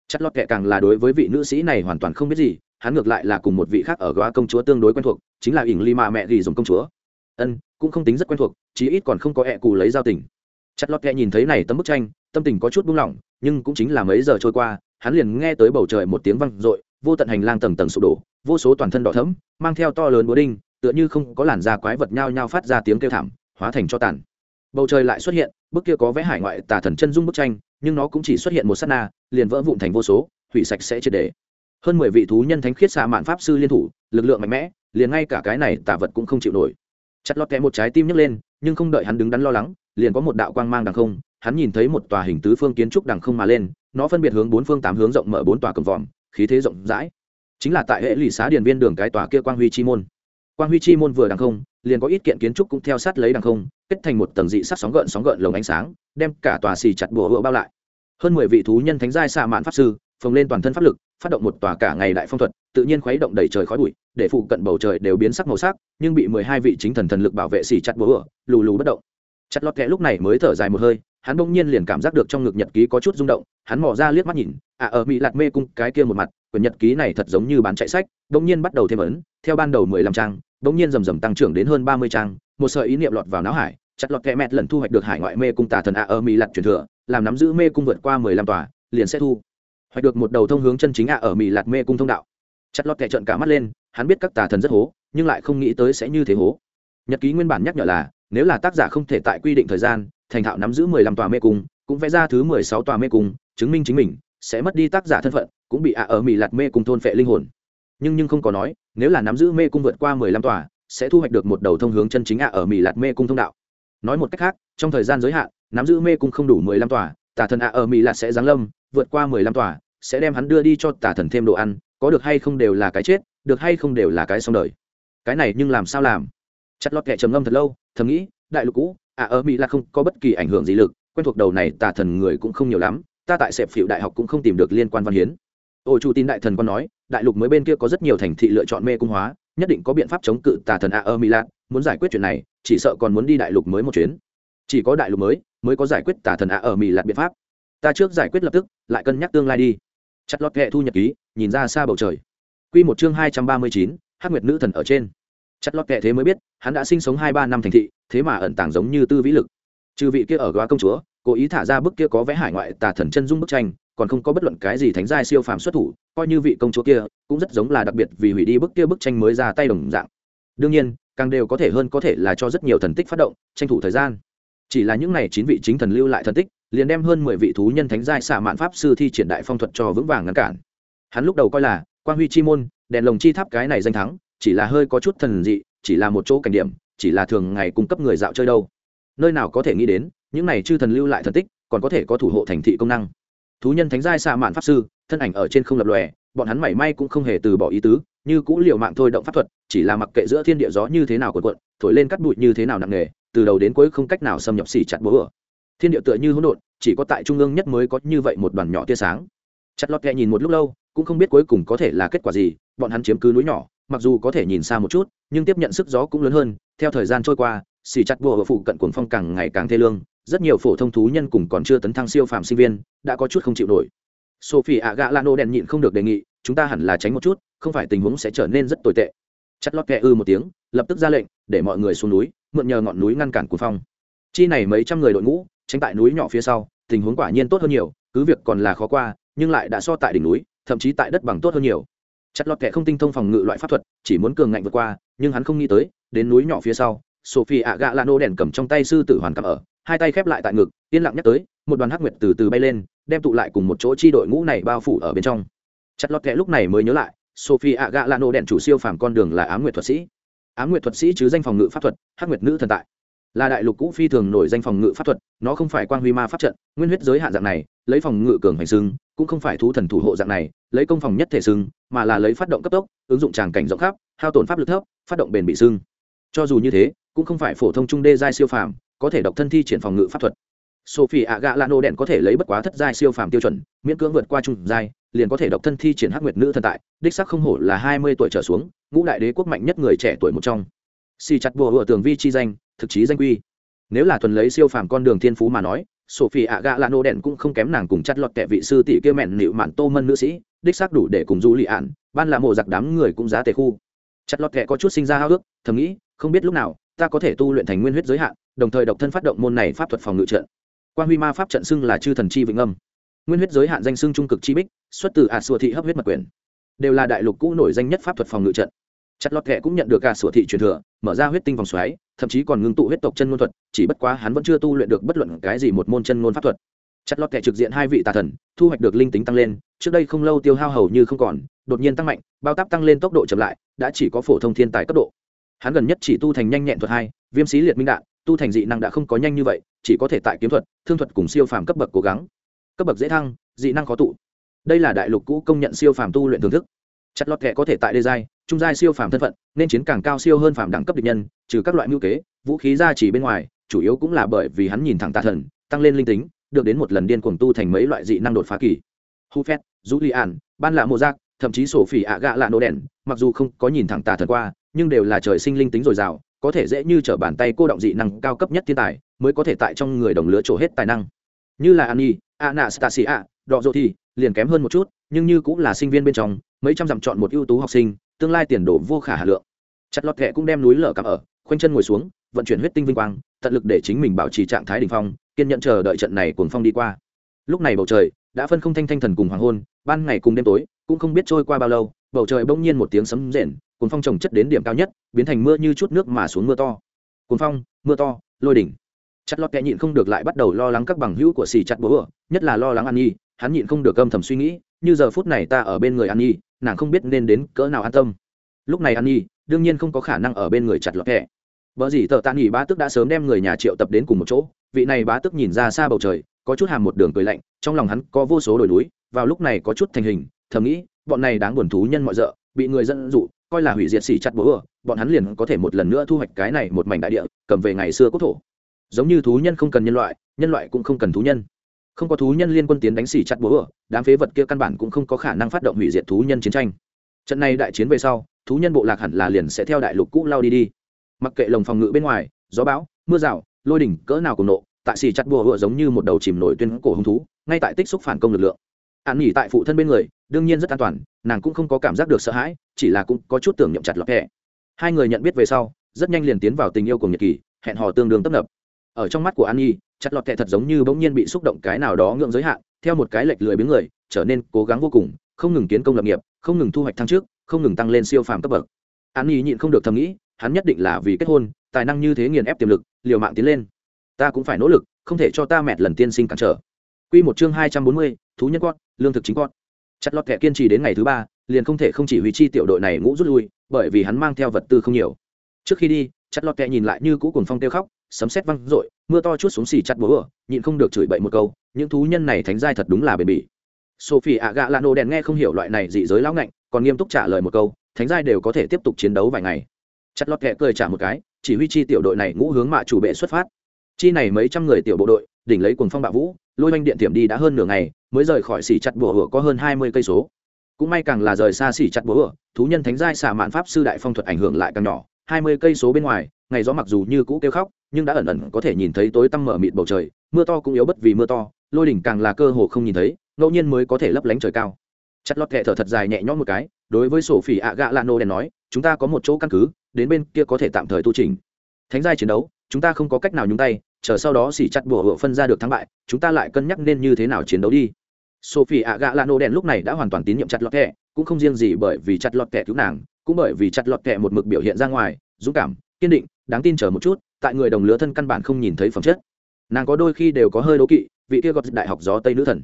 Chất lót kệ càng là đối với vị nữ sĩ này hoàn toàn không biết gì, hắn ngược lại là cùng một vị khác ở góa công chúa tương đối quen thuộc, chính là ỉng ly mà mẹ ghi dùng công chúa. Ân, cũng không tính rất quen thuộc, chí ít còn không có ẹ cù lấy giao tình. Chất lót kệ nhìn thấy này tấm bức tranh, tâm tình có chút buông lỏng, nhưng cũng chính là mấy giờ trôi qua, hắn liền nghe tới bầu trời một tiếng văng r ộ i vô tận hành lang tầng tầng sụp đổ, vô số toàn thân đỏ thấm mang theo to lớn búa đinh, tựa như không có làn da quái vật nhao nhao phát ra tiếng kêu thảm, hóa thành cho tàn bầu trời lại xuất hiện, bức kia có vẽ hải ngoại tà thần chân dung bức tranh, nhưng nó cũng chỉ xuất hiện một s á t na, liền vỡ vụn thành vô số, hủy sạch sẽ triệt đề. Hơn mười vị thú nhân thánh khiết xạ mạn pháp sư liên thủ, lực lượng mạnh mẽ, liền ngay cả cái này tà vật cũng không chịu nổi. Chặt lọt kẽ một trái tim nhấc lên, nhưng không đợi hắn đứng đắn lo lắng, liền có một đạo quang mang đằng không, hắn nhìn thấy một tòa hình tứ phương kiến trúc đằng không mà lên, nó phân biệt hướng bốn phương tám hướng rộng mở bốn tòa cầm vòm, khí thế rộng rãi. Chính là tại hệ lụy xá điền viên đường cái tòa kia quang huy chi môn. Quang huy chi môn vừa đằng không, liền có ít kiện kiến trúc cũng theo sát lấy đằng không kết thành một tầng dị sắc sóng gợn sóng gợn lồng ánh sáng, đem cả tòa xì chặt bùa hựa bao lại. Hơn mười vị thú nhân thánh giai xạ mạn pháp sư, phồng lên toàn thân pháp lực, phát động một tòa cả ngày đại phong thuật, tự nhiên khuấy động đầy trời khói bụi, để phụ cận bầu trời đều biến sắc màu sắc, nhưng bị mười hai vị chính thần thần lực bảo vệ xì chặt bùa hựa, lù lù bất động. Chặt lọt kẽ lúc này mới thở dài một hơi, hắn bỗng nhiên liền cảm giác được trong ngực nhật ký có chút rung động, hắn mò ra liếc mắt nhìn à ở mỹ lạc mê cung cái kia một mặt, quyển nhật ký này thật giống như bán chạy sách, bỗng nhiên bắt đầu thêm ấn, theo ban đầu mười lăm trang bỗng nhiên rầm rầm tăng trưởng đến hơn ba mươi trang, một sợi ý niệm lọt vào não hải, chặt lọt kẹ mẹt lần thu hoạch được hải ngoại mê cung tà thần a ở mỹ lạt truyền thừa, làm nắm giữ mê cung vượt qua mười lăm tòa, liền sẽ thu hoạch được một đầu thông hướng chân chính a ở mỹ lạt mê cung thông đạo. Chặt lọt kẹ trợn cả mắt lên, hắn biết các tà thần rất hố, nhưng lại không nghĩ tới sẽ như thế hố. Nhật ký nguyên bản nhắc nhở là, nếu là tác giả không thể tại quy định thời gian, thành thạo nắm giữ mười lăm tòa mê cung, cũng vẽ ra thứ mười sáu tòa mê cung, chứng minh chính mình, sẽ mất đi tác giả thân phận, cũng bị ạ ở mỹ lạt mê cung thôn phệ linh hồn nhưng nhưng không có nói, nếu là nắm giữ mê cung vượt qua mười lăm tòa, sẽ thu hoạch được một đầu thông hướng chân chính ạ ở mỹ lạt mê cung thông đạo. Nói một cách khác, trong thời gian giới hạn, nắm giữ mê cung không đủ mười lăm tòa, tà thần ạ ở mỹ lạt sẽ giáng lâm, vượt qua mười lăm tòa, sẽ đem hắn đưa đi cho tà thần thêm đồ ăn, có được hay không đều là cái chết, được hay không đều là cái xong đời. Cái này nhưng làm sao làm? Chặt lọt kẻ trầm ngâm thật lâu, thầm nghĩ, đại lục cũ, ạ ở mỹ lạt không có bất kỳ ảnh hưởng gì lực, quen thuộc đầu này tà thần người cũng không nhiều lắm, ta tại sẹp phịu đại học cũng không tìm được liên quan văn hiến. Ô chủ tin đại thần còn nói đại lục mới bên kia có rất nhiều thành thị lựa chọn mê cung hóa, nhất định có biện pháp chống cự tà thần a ở mỹ lạc muốn giải quyết chuyện này, chỉ sợ còn muốn đi đại lục mới một chuyến. Chỉ có đại lục mới mới có giải quyết tà thần a ở mỹ lạc biện pháp. Ta trước giải quyết lập tức, lại cân nhắc tương lai đi. Chặt lọt kệ thu nhật ký, nhìn ra xa bầu trời. Quy một chương hai trăm ba mươi chín, hắc nguyệt nữ thần ở trên. Chặt lọt kệ thế mới biết, hắn đã sinh sống hai ba năm thành thị, thế mà ẩn tàng giống như tư vĩ lực. Trừ vị kia ở góa công chúa, cố ý thả ra bức kia có vẽ hải ngoại tà thần chân dung bức tranh, còn không có bất luận cái gì thánh giai siêu phàm xuất thủ coi như vị công chúa kia cũng rất giống là đặc biệt vì hủy đi bức kia bức tranh mới ra tay đồng dạng. Đương nhiên, càng đều có thể hơn có thể là cho rất nhiều thần tích phát động, tranh thủ thời gian. Chỉ là những này chín vị chính thần lưu lại thần tích, liền đem hơn mười vị thú nhân thánh giai xạ mạn pháp sư thi triển đại phong thuật cho vững vàng ngăn cản. Hắn lúc đầu coi là quan huy chi môn, đèn lồng chi tháp cái này danh thắng, chỉ là hơi có chút thần dị, chỉ là một chỗ cảnh điểm, chỉ là thường ngày cung cấp người dạo chơi đâu. Nơi nào có thể nghĩ đến, những này chư thần lưu lại thần tích, còn có thể có thủ hộ thành thị công năng. Thú nhân thánh giai xạ mạn pháp sư thân ảnh ở trên không lập lòe, bọn hắn mảy may cũng không hề từ bỏ ý tứ, như cũ liều mạng thôi động pháp thuật, chỉ là mặc kệ giữa thiên địa gió như thế nào cuộn cuộn, thổi lên cắt bụi như thế nào nặng nề, từ đầu đến cuối không cách nào xâm nhập xỉ chặt bố ở thiên địa tựa như hỗn độn, chỉ có tại trung ương nhất mới có như vậy một đoàn nhỏ tia sáng. Chặt lọt kẹ nhìn một lúc lâu, cũng không biết cuối cùng có thể là kết quả gì, bọn hắn chiếm cứ núi nhỏ, mặc dù có thể nhìn xa một chút, nhưng tiếp nhận sức gió cũng lớn hơn, theo thời gian trôi qua, xỉ chặt bùa ở phụ cận cuồng phong càng ngày càng thê lương, rất nhiều phổ thông thú nhân cùng còn chưa tấn thăng siêu phàm sinh viên, đã có chút không chịu nổi sophie ạ gạ lano đèn nhịn không được đề nghị, chúng ta hẳn là tránh một chút, không phải tình huống sẽ trở nên rất tồi tệ. Chặt lót kẹ ư một tiếng, lập tức ra lệnh, để mọi người xuống núi, mượn nhờ ngọn núi ngăn cản cuồng phong. Chi này mấy trăm người đội ngũ, tránh tại núi nhỏ phía sau, tình huống quả nhiên tốt hơn nhiều, cứ việc còn là khó qua, nhưng lại đã so tại đỉnh núi, thậm chí tại đất bằng tốt hơn nhiều. Chặt lót kẹ không tinh thông phòng ngự loại pháp thuật, chỉ muốn cường ngạnh vượt qua, nhưng hắn không nghĩ tới, đến núi nhỏ phía sau, sophie ạ gạ lano đèn cầm trong tay sư tử hoàn cầm ở, hai tay khép lại tại ngực, yên lặng nhắc tới một đoàn hắc nguyệt từ từ bay lên, đem tụ lại cùng một chỗ chi đội ngũ này bao phủ ở bên trong. Chặt lọt kẹ lúc này mới nhớ lại sophie ạ gạ lano đèn chủ siêu phàm con đường là ám nguyệt thuật sĩ. Ám nguyệt thuật sĩ chứ danh phòng ngự pháp thuật, hắc nguyệt nữ thần tại. Là đại lục cũ phi thường nổi danh phòng ngự pháp thuật, nó không phải quang huy ma pháp trận, nguyên huyết giới hạn dạng này, lấy phòng ngự cường hành xưng, cũng không phải thú thần thủ hộ dạng này, lấy công phòng nhất thể xưng, mà là lấy phát động cấp tốc, ứng dụng tràng cảnh rộng khắp, hao tổn pháp lực thấp, phát động bền bị xưng. Cho dù như thế, cũng không phải phổ thông trung đê giai siêu phàm, có thể độc thân thi triển phòng ngự pháp thuật sophie ạ gạ lano đèn có thể lấy bất quá thất giai siêu phàm tiêu chuẩn, miễn cưỡng vượt qua trung giai, liền có thể độc thân thi triển hắc nguyệt nữ thần tại, đích sắc không hổ là hai mươi tuổi trở xuống, ngũ đại đế quốc mạnh nhất người trẻ tuổi một trong. Si chặt bùa hựa tường vi chi danh, thực chí danh quy nếu là thuần lấy siêu phàm con đường thiên phú mà nói, sophie ạ gạ lano đèn cũng không kém nàng cùng chặt lọt kẻ vị sư tỷ kia mẹn nịu mạn tô mân nữ sĩ, đích xác đủ để cùng du lị ạn ban là mộ giặc đám người cũng giá tề khu. Chặt lọt kẻ có chút sinh ra hao ước, thầm nghĩ, không biết lúc nào, ta có thể tu luyện thành nguyên huyết giới hạn, đồng thời độc thân phát động môn này pháp thuật phòng ngự trận quan huy ma pháp trận xưng là chư thần chi vĩnh âm. Nguyên huyết giới hạn danh xưng trung cực chi bích, xuất từ ả sùa thị hấp huyết mật quyền. Đều là đại lục cũ nổi danh nhất pháp thuật phòng ngự trận. Chặt lọt kệ cũng nhận được ả sùa thị truyền thừa, mở ra huyết tinh vòng xoáy, thậm chí còn ngưng tụ huyết tộc chân ngôn thuật, chỉ bất quá hắn vẫn chưa tu luyện được bất luận cái gì một môn chân ngôn pháp thuật. Chặt lọt kệ trực diện hai vị tà thần, thu hoạch được linh tính tăng lên, trước đây không lâu tiêu hao hầu như không còn, đột nhiên tăng mạnh, bao táp tăng lên tốc độ chậm lại, đã chỉ có phổ thông thiên tài cấp độ. Hắn gần nhất chỉ tu thành nhanh nhẹn thuật hai, viêm xí liệt minh đạn tu thành dị năng đã không có nhanh như vậy, chỉ có thể tại kiếm thuật, thương thuật cùng siêu phàm cấp bậc cố gắng. Cấp bậc dễ thăng, dị năng khó tụ. Đây là đại lục cũ công nhận siêu phàm tu luyện thưởng thức. Chặt lọt kệ có thể tại đê giai, trung giai siêu phàm thân phận, nên chiến càng cao siêu hơn phàm đẳng cấp địch nhân, trừ các loại mưu kế, vũ khí ra chỉ bên ngoài, chủ yếu cũng là bởi vì hắn nhìn thẳng tà thần, tăng lên linh tính, được đến một lần điên cuồng tu thành mấy loại dị năng đột phá kỳ. Hu phét julian, ban lạ mô giác, thậm chí sổ phỉ ạ gạ lạ nổ đèn, mặc dù không có nhìn thẳng tà thần qua, nhưng đều là trời sinh linh tính dồi dào có thể dễ như t r ở bàn tay cô động dị năng cao cấp nhất thiên tài, mới có thể tại trong người đồng lứa trổ hết tài năng. Như là an nhi anastasia, đọ dỗ thì, liền kém hơn một chút, nhưng như cũng là sinh viên bên trong, mấy trăm dặm chọn một ưu tú học sinh, tương lai tiền đồ vô khả hà lượng. Chặt lọt kệ cũng đem núi lở cắm ở, khoanh chân ngồi xuống, vận chuyển huyết tinh vinh quang, tận lực để chính mình bảo trì trạng thái đ ỉ n h phong, kiên nhận chờ đợi trận này cuồng phong đi qua. Lúc này bầu trời đã phân không thanh thanh thần cùng hoàng hôn, ban ngày cùng đêm tối, cũng không biết trôi qua bao lâu, bầu trời bỗng nhiên một tiếng sấm rền cuồng phong trồng chất đến điểm cao nhất, biến thành mưa như chút nước mà xuống mưa to. Cuồng phong, mưa to, lôi đỉnh. Chặt lọt kệ nhịn không được lại bắt đầu lo lắng các bằng hữu của xì chặt bố ở, nhất là lo lắng an nhi, hắn nhịn không được âm thầm suy nghĩ, như giờ phút này ta ở bên người an nhi, nàng không biết nên đến cỡ nào an tâm. Lúc này an nhi, đương nhiên không có khả năng ở bên người chặt lọt kệ vợ gì tờ tạ nghỉ bá tức đã sớm đem người nhà triệu tập đến cùng một chỗ, vị này bá tức nhìn ra xa bầu trời, có chút hàm một đường cười lạnh, trong lòng hắn có vô số đồi núi, vào lúc này có chút thành hình, thầm nghĩ, bọn này đáng buồn thú nhân mọi rợ, bị người dẫn dụ coi là hủy diệt xỉ chặt bố ở bọn hắn liền có thể một lần nữa thu hoạch cái này một mảnh đại địa, cầm về ngày xưa quốc thổ. Giống như thú nhân không cần nhân loại nhân loại cũng không cần thú nhân. Không có thú nhân liên quân tiến đánh xỉ chặt bố ở đám phế vật kia căn bản cũng không có khả năng phát động hủy diệt thú nhân chiến tranh. Trận này đại chiến về sau, thú nhân bộ lạc hẳn là liền sẽ theo đại lục cũ lao đi đi. Mặc kệ lồng phòng ngự bên ngoài, gió bão, mưa rào, lôi đỉnh, cỡ nào cùng nộ, tại xỉ chặt bùa hựa giống như một đầu chìm nổi tuyên cổ hung thú, ngay tại tích xúc phản công lực lượng an nghỉ tại phụ thân bên người đương nhiên rất an toàn nàng cũng không có cảm giác được sợ hãi chỉ là cũng có chút tưởng nhậm chặt lọc hẹ hai người nhận biết về sau rất nhanh liền tiến vào tình yêu cùng nhật kỳ hẹn hò tương đương tấp nập. Ở trong mắt của an nhi chặt lọt thẹ thật giống như bỗng nhiên bị xúc động cái nào đó ngưỡng giới hạn theo một cái lệch lười biếng người trở nên cố gắng vô cùng không ngừng kiến công lập nghiệp không ngừng thu hoạch thăng trước không ngừng tăng lên siêu phàm cấp bậc. An nhi nhịn không được thầm nghĩ hắn nhất định là vì kết hôn tài năng như thế nghiền ép tiềm lực liều mạng tiến lên. Ta cũng phải nỗ lực không thể cho ta mẹt lần tiên sinh cản trở. Quy một chương hai trăm bốn mươi, thú nhân quát, lương thực chính con. Chặt lọt kẻ kiên trì đến ngày thứ ba, liền không thể không chỉ huy chi tiểu đội này ngũ rút lui, bởi vì hắn mang theo vật tư không nhiều. Trước khi đi, chặt lọt kẻ nhìn lại như cũ cuồng phong kêu khóc, sấm sét vang rội, mưa to chút xuống xì chặt búa, nhịn không được chửi bậy một câu, những thú nhân này thánh giai thật đúng là bền bỉ. Sophie ạ gạ Lano đèn nghe không hiểu loại này dị giới lão ngạnh, còn nghiêm túc trả lời một câu, thánh giai đều có thể tiếp tục chiến đấu vài ngày. Chặt lọt kẻ cười trả một cái, chỉ huy chi tiểu đội này ngũ hướng mạ chủ bệ xuất phát. Chi này mấy trăm người tiểu bộ đội, đỉnh lấy cuồng phong bạo vũ, lôi oanh điện tiệm đi đã hơn nửa ngày, mới rời khỏi xỉ chặt bùa hựa có hơn hai mươi cây số. Cũng may càng là rời xa xỉ chặt bùa hựa, thú nhân thánh giai xả mạn pháp sư đại phong thuật ảnh hưởng lại càng nhỏ, hai mươi cây số bên ngoài, ngày gió mặc dù như cũ kêu khóc, nhưng đã ẩn ẩn có thể nhìn thấy tối tăm mở mịt bầu trời, mưa to cũng yếu bất vì mưa to, lôi đỉnh càng là cơ hồ không nhìn thấy, ngẫu nhiên mới có thể lấp lánh trời cao. Chặt lót kệ thở thật dài nhẹ nhõm một cái, đối với sổ phỉ ạ gạ lano đèn nói, chúng ta có một chỗ căn cứ, đến bên kia có thể tạm thời tu chỉnh. Thánh giai chiến đấu, chúng ta không có cách nào nhúng tay, chờ sau đó xỉ chặt bùa hựa phân ra được thắng bại, chúng ta lại cân nhắc nên như thế nào chiến đấu đi. Sophie ạ gạ lano đen lúc này đã hoàn toàn tín nhiệm chặt lọt kẹ, cũng không riêng gì bởi vì chặt lọt kẹ cứu nàng, cũng bởi vì chặt lọt kẹ một mực biểu hiện ra ngoài, dũng cảm, kiên định, đáng tin chờ một chút, tại người đồng lứa thân căn bản không nhìn thấy phẩm chất. Nàng có đôi khi đều có hơi đố kỵ, vị kia gọt đại học gió tây nữ thần.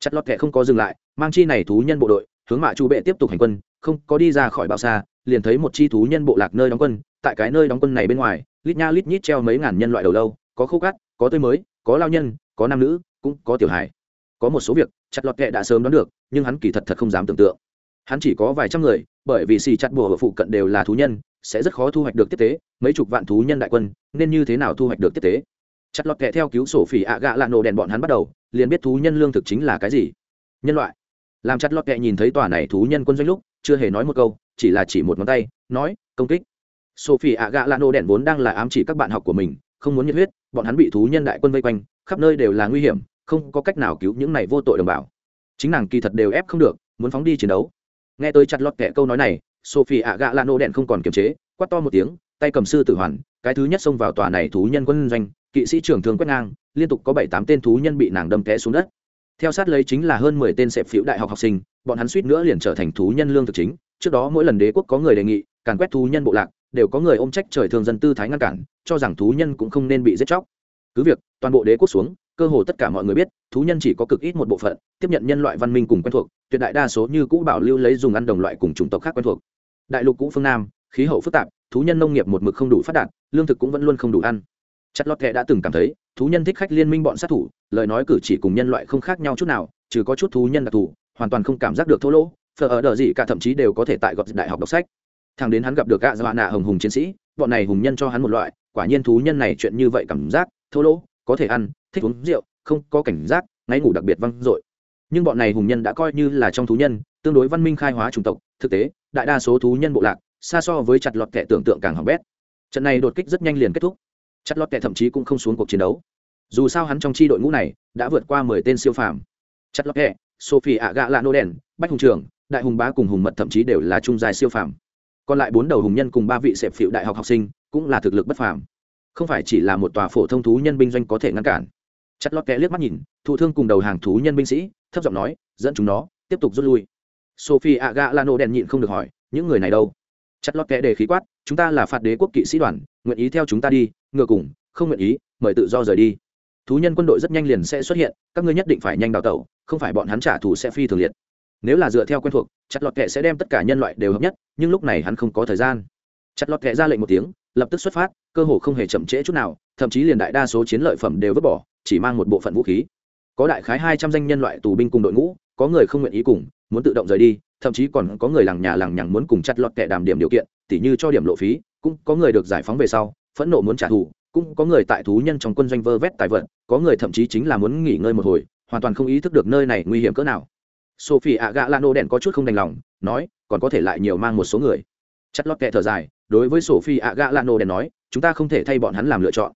Chặt lọt kẹ không có dừng lại, mang chi này thú nhân bộ đội, hướng mạ chu bệ tiếp tục hành quân, không có đi ra khỏi bạo xa liền thấy một chi thú nhân bộ lạc nơi đóng quân, tại cái nơi đóng quân này bên ngoài, lít nha lít nhít treo mấy ngàn nhân loại đầu lâu có khô cát có tươi mới, có lao nhân, có nam nữ, cũng có tiểu hài. Có một số việc, chặt lọt kệ đã sớm đoán được, nhưng hắn kỳ thật thật không dám tưởng tượng. Hắn chỉ có vài trăm người, bởi vì xì chặt bùa ở phụ cận đều là thú nhân, sẽ rất khó thu hoạch được tiếp tế, mấy chục vạn thú nhân đại quân, nên như thế nào thu hoạch được tiếp tế? Chặt lọt kệ theo cứu sổ phỉ ạ gạ lạ nổ đèn bọn hắn bắt đầu, liền biết thú nhân lương thực chính là cái gì. Nhân loại. Làm chặt lọt kệ nhìn thấy tòa này thú nhân quân doanh lúc, chưa hề nói một câu, chỉ là chỉ một ngón tay, nói, công kích. Sophie ạ gạ lạ nổ đèn vốn đang là ám chỉ các bạn học của mình không muốn nhiệt huyết, bọn hắn bị thú nhân đại quân vây quanh, khắp nơi đều là nguy hiểm, không có cách nào cứu những này vô tội đồng bào. Chính nàng kỳ thật đều ép không được, muốn phóng đi chiến đấu. Nghe tôi chặt lọt kẻ câu nói này, sophie ạ gạ lano đèn không còn kiềm chế, quát to một tiếng, tay cầm sư tử hoàn, cái thứ nhất xông vào tòa này thú nhân quân doanh, kỵ sĩ trưởng thường quét ngang, liên tục có bảy tám tên thú nhân bị nàng đâm té xuống đất. Theo sát lấy chính là hơn mười tên sẹp phiếu đại học học sinh, bọn hắn suýt nữa liền trở thành thú nhân lương thực chính. Trước đó mỗi lần đế quốc có người đề nghị, càn quét thú nhân bộ lạc, đều có người ôm trách trời thường dân tư thái ngăn cản cho rằng thú nhân cũng không nên bị giết chóc. Cứ việc, toàn bộ đế quốc xuống, cơ hồ tất cả mọi người biết, thú nhân chỉ có cực ít một bộ phận, tiếp nhận nhân loại văn minh cùng quen thuộc, tuyệt đại đa số như cũ bảo lưu lấy dùng ăn đồng loại cùng chủng tộc khác quen thuộc. Đại lục cũ phương nam, khí hậu phức tạp, thú nhân nông nghiệp một mực không đủ phát đạt, lương thực cũng vẫn luôn không đủ ăn. Chất lót kệ đã từng cảm thấy, thú nhân thích khách liên minh bọn sát thủ, lời nói cử chỉ cùng nhân loại không khác nhau chút nào, trừ có chút thú nhân đặc thù, hoàn toàn không cảm giác được thô lỗ, phở ở đờ gì cả thậm chí đều có thể tại gọt đại học đọc sách. Thằng đến hắn gặp được gạ dạ dọa nạ hồng hùng chiến sĩ, bọn này hùng nhân cho hắn một loại quả nhiên thú nhân này chuyện như vậy cảm giác, thô lỗ, có thể ăn, thích uống rượu, không có cảnh giác, ngáy ngủ đặc biệt văng dội. Nhưng bọn này hùng nhân đã coi như là trong thú nhân, tương đối văn minh khai hóa chủng tộc, thực tế, đại đa số thú nhân bộ lạc, xa so với chặt lọt kẻ tưởng tượng càng hỏng bét. Trận này đột kích rất nhanh liền kết thúc. Chặt lót kệ thậm chí cũng không xuống cuộc chiến đấu. Dù sao hắn trong chi đội ngũ này, đã vượt qua mười tên siêu phàm. Chặt lót kệ sophie ạ gạ lạ nô đèn bách hùng trường, đại hùng bá cùng hùng mật thậm chí đều là trung dài siêu phàm. Còn lại bốn đầu hùng nhân cùng ba vị sẹp phịu đại học học sinh cũng là thực lực bất phàm. Không phải chỉ là một tòa phổ thông thú nhân binh doanh có thể ngăn cản. Chặt lót kẽ liếc mắt nhìn, thụ thương cùng đầu hàng thú nhân binh sĩ, thấp giọng nói, dẫn chúng nó, tiếp tục rút lui. Sophie aga lano đèn nhịn không được hỏi, những người này đâu? Chặt lót kẽ đề khí quát, chúng ta là phạt đế quốc kỵ sĩ đoàn, nguyện ý theo chúng ta đi, ngựa cùng, không nguyện ý, mời tự do rời đi. Thú nhân quân đội rất nhanh liền sẽ xuất hiện, các ngươi nhất định phải nhanh đào tẩu, không phải bọn hắn trả thù sẽ phi thường liệt. Nếu là dựa theo quen thuộc, chặt lọt kệ sẽ đem tất cả nhân loại đều hợp nhất, nhưng lúc này hắn không có thời gian. Chặt lọt kệ ra lệnh một tiếng lập tức xuất phát, cơ hồ không hề chậm trễ chút nào, thậm chí liền đại đa số chiến lợi phẩm đều vứt bỏ, chỉ mang một bộ phận vũ khí. Có đại khái hai trăm danh nhân loại tù binh cùng đội ngũ, có người không nguyện ý cùng, muốn tự động rời đi, thậm chí còn có người làng nhà làng nhằng muốn cùng chặt lọt kẻ đàm điểm điều kiện, tỉ như cho điểm lộ phí, cũng có người được giải phóng về sau, phẫn nộ muốn trả thù, cũng có người tại thú nhân trong quân doanh vơ vét tài vật, có người thậm chí chính là muốn nghỉ ngơi một hồi, hoàn toàn không ý thức được nơi này nguy hiểm cỡ nào. Sophie ạ gạ lano đèn có chút không đành lòng, nói, còn có thể lại nhiều mang một số người chất lót kệ thở dài, đối với sophie ạ gạ lano đèn nói, chúng ta không thể thay bọn hắn làm lựa chọn.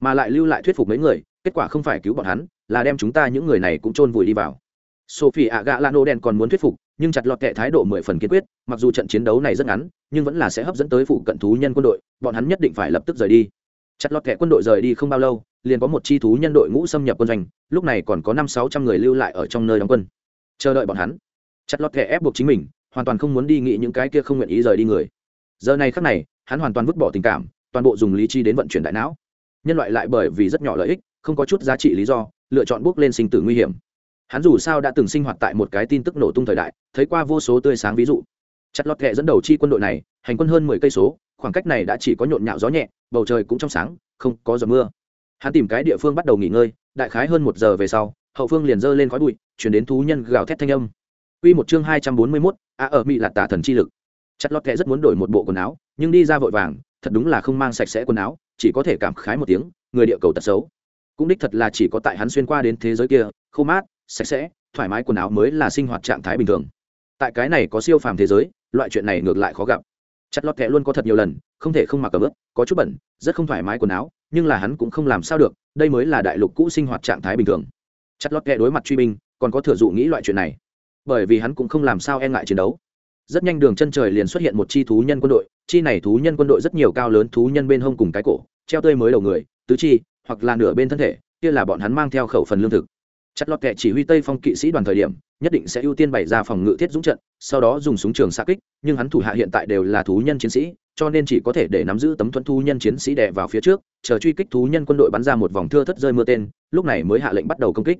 Mà lại lưu lại thuyết phục mấy người, kết quả không phải cứu bọn hắn, là đem chúng ta những người này cũng chôn vùi đi vào. Sophie ạ gạ lano đèn còn muốn thuyết phục, nhưng chặt lọt kệ thái độ mười phần kiên quyết, mặc dù trận chiến đấu này rất ngắn, nhưng vẫn là sẽ hấp dẫn tới phụ cận thú nhân quân đội, bọn hắn nhất định phải lập tức rời đi. Chặt lọt kệ quân đội rời đi không bao lâu, liền có một chi thú nhân đội ngũ xâm nhập quân doanh, lúc này còn có năm sáu trăm người lưu lại ở trong nơi đóng quân. Chờ đợi bọn hắn. Chặt lọt kệ ép buộc chính mình, hoàn toàn không muốn đi nghĩ những cái kia không nguyện ý rời đi người giờ này khắc này hắn hoàn toàn vứt bỏ tình cảm toàn bộ dùng lý trí đến vận chuyển đại não. Nhân loại lại bởi vì rất nhỏ lợi ích không có chút giá trị lý do lựa chọn bước lên sinh tử nguy hiểm. Hắn dù sao đã từng sinh hoạt tại một cái tin tức nổ tung thời đại thấy qua vô số tươi sáng ví dụ. Chặt lọt kệ dẫn đầu chi quân đội này hành quân hơn mười cây số khoảng cách này đã chỉ có nhộn nhạo gió nhẹ bầu trời cũng trong sáng không có giọt mưa. Hắn tìm cái địa phương bắt đầu nghỉ ngơi đại khái hơn một giờ về sau hậu phương liền dơ lên khói bụi chuyển đến thú nhân gào thét thanh âm. Quy một chương hai trăm bốn mươi 241, a ở mỹ là tà thần chi lực. Chặt lọt kệ rất muốn đổi một bộ quần áo, nhưng đi ra vội vàng, thật đúng là không mang sạch sẽ quần áo, chỉ có thể cảm khái một tiếng, người địa cầu tật xấu. Cũng đích thật là chỉ có tại hắn xuyên qua đến thế giới kia, khô mát, sạch sẽ, thoải mái quần áo mới là sinh hoạt trạng thái bình thường. Tại cái này có siêu phàm thế giới, loại chuyện này ngược lại khó gặp. Chặt lọt kệ luôn có thật nhiều lần, không thể không mặc ở ướt, có chút bẩn, rất không thoải mái quần áo, nhưng là hắn cũng không làm sao được, đây mới là đại lục cũ sinh hoạt trạng thái bình thường. Chặt lọt kệ đối mặt truy binh, còn có thừa dụ nghĩ loại chuyện này bởi vì hắn cũng không làm sao e ngại chiến đấu rất nhanh đường chân trời liền xuất hiện một chi thú nhân quân đội, chi này thú nhân quân đội rất nhiều cao lớn thú nhân bên hông cùng cái cổ, treo tươi mới đầu người, tứ chi, hoặc là nửa bên thân thể, kia là bọn hắn mang theo khẩu phần lương thực. Chặt lọt kệ chỉ huy tây phong kỵ sĩ đoàn thời điểm, nhất định sẽ ưu tiên bày ra phòng ngự thiết dũng trận, sau đó dùng súng trường xa kích, nhưng hắn thủ hạ hiện tại đều là thú nhân chiến sĩ, cho nên chỉ có thể để nắm giữ tấm thuẫn thú nhân chiến sĩ đè vào phía trước, chờ truy kích thú nhân quân đội bắn ra một vòng thưa thất rơi mưa tên, lúc này mới hạ lệnh bắt đầu công kích.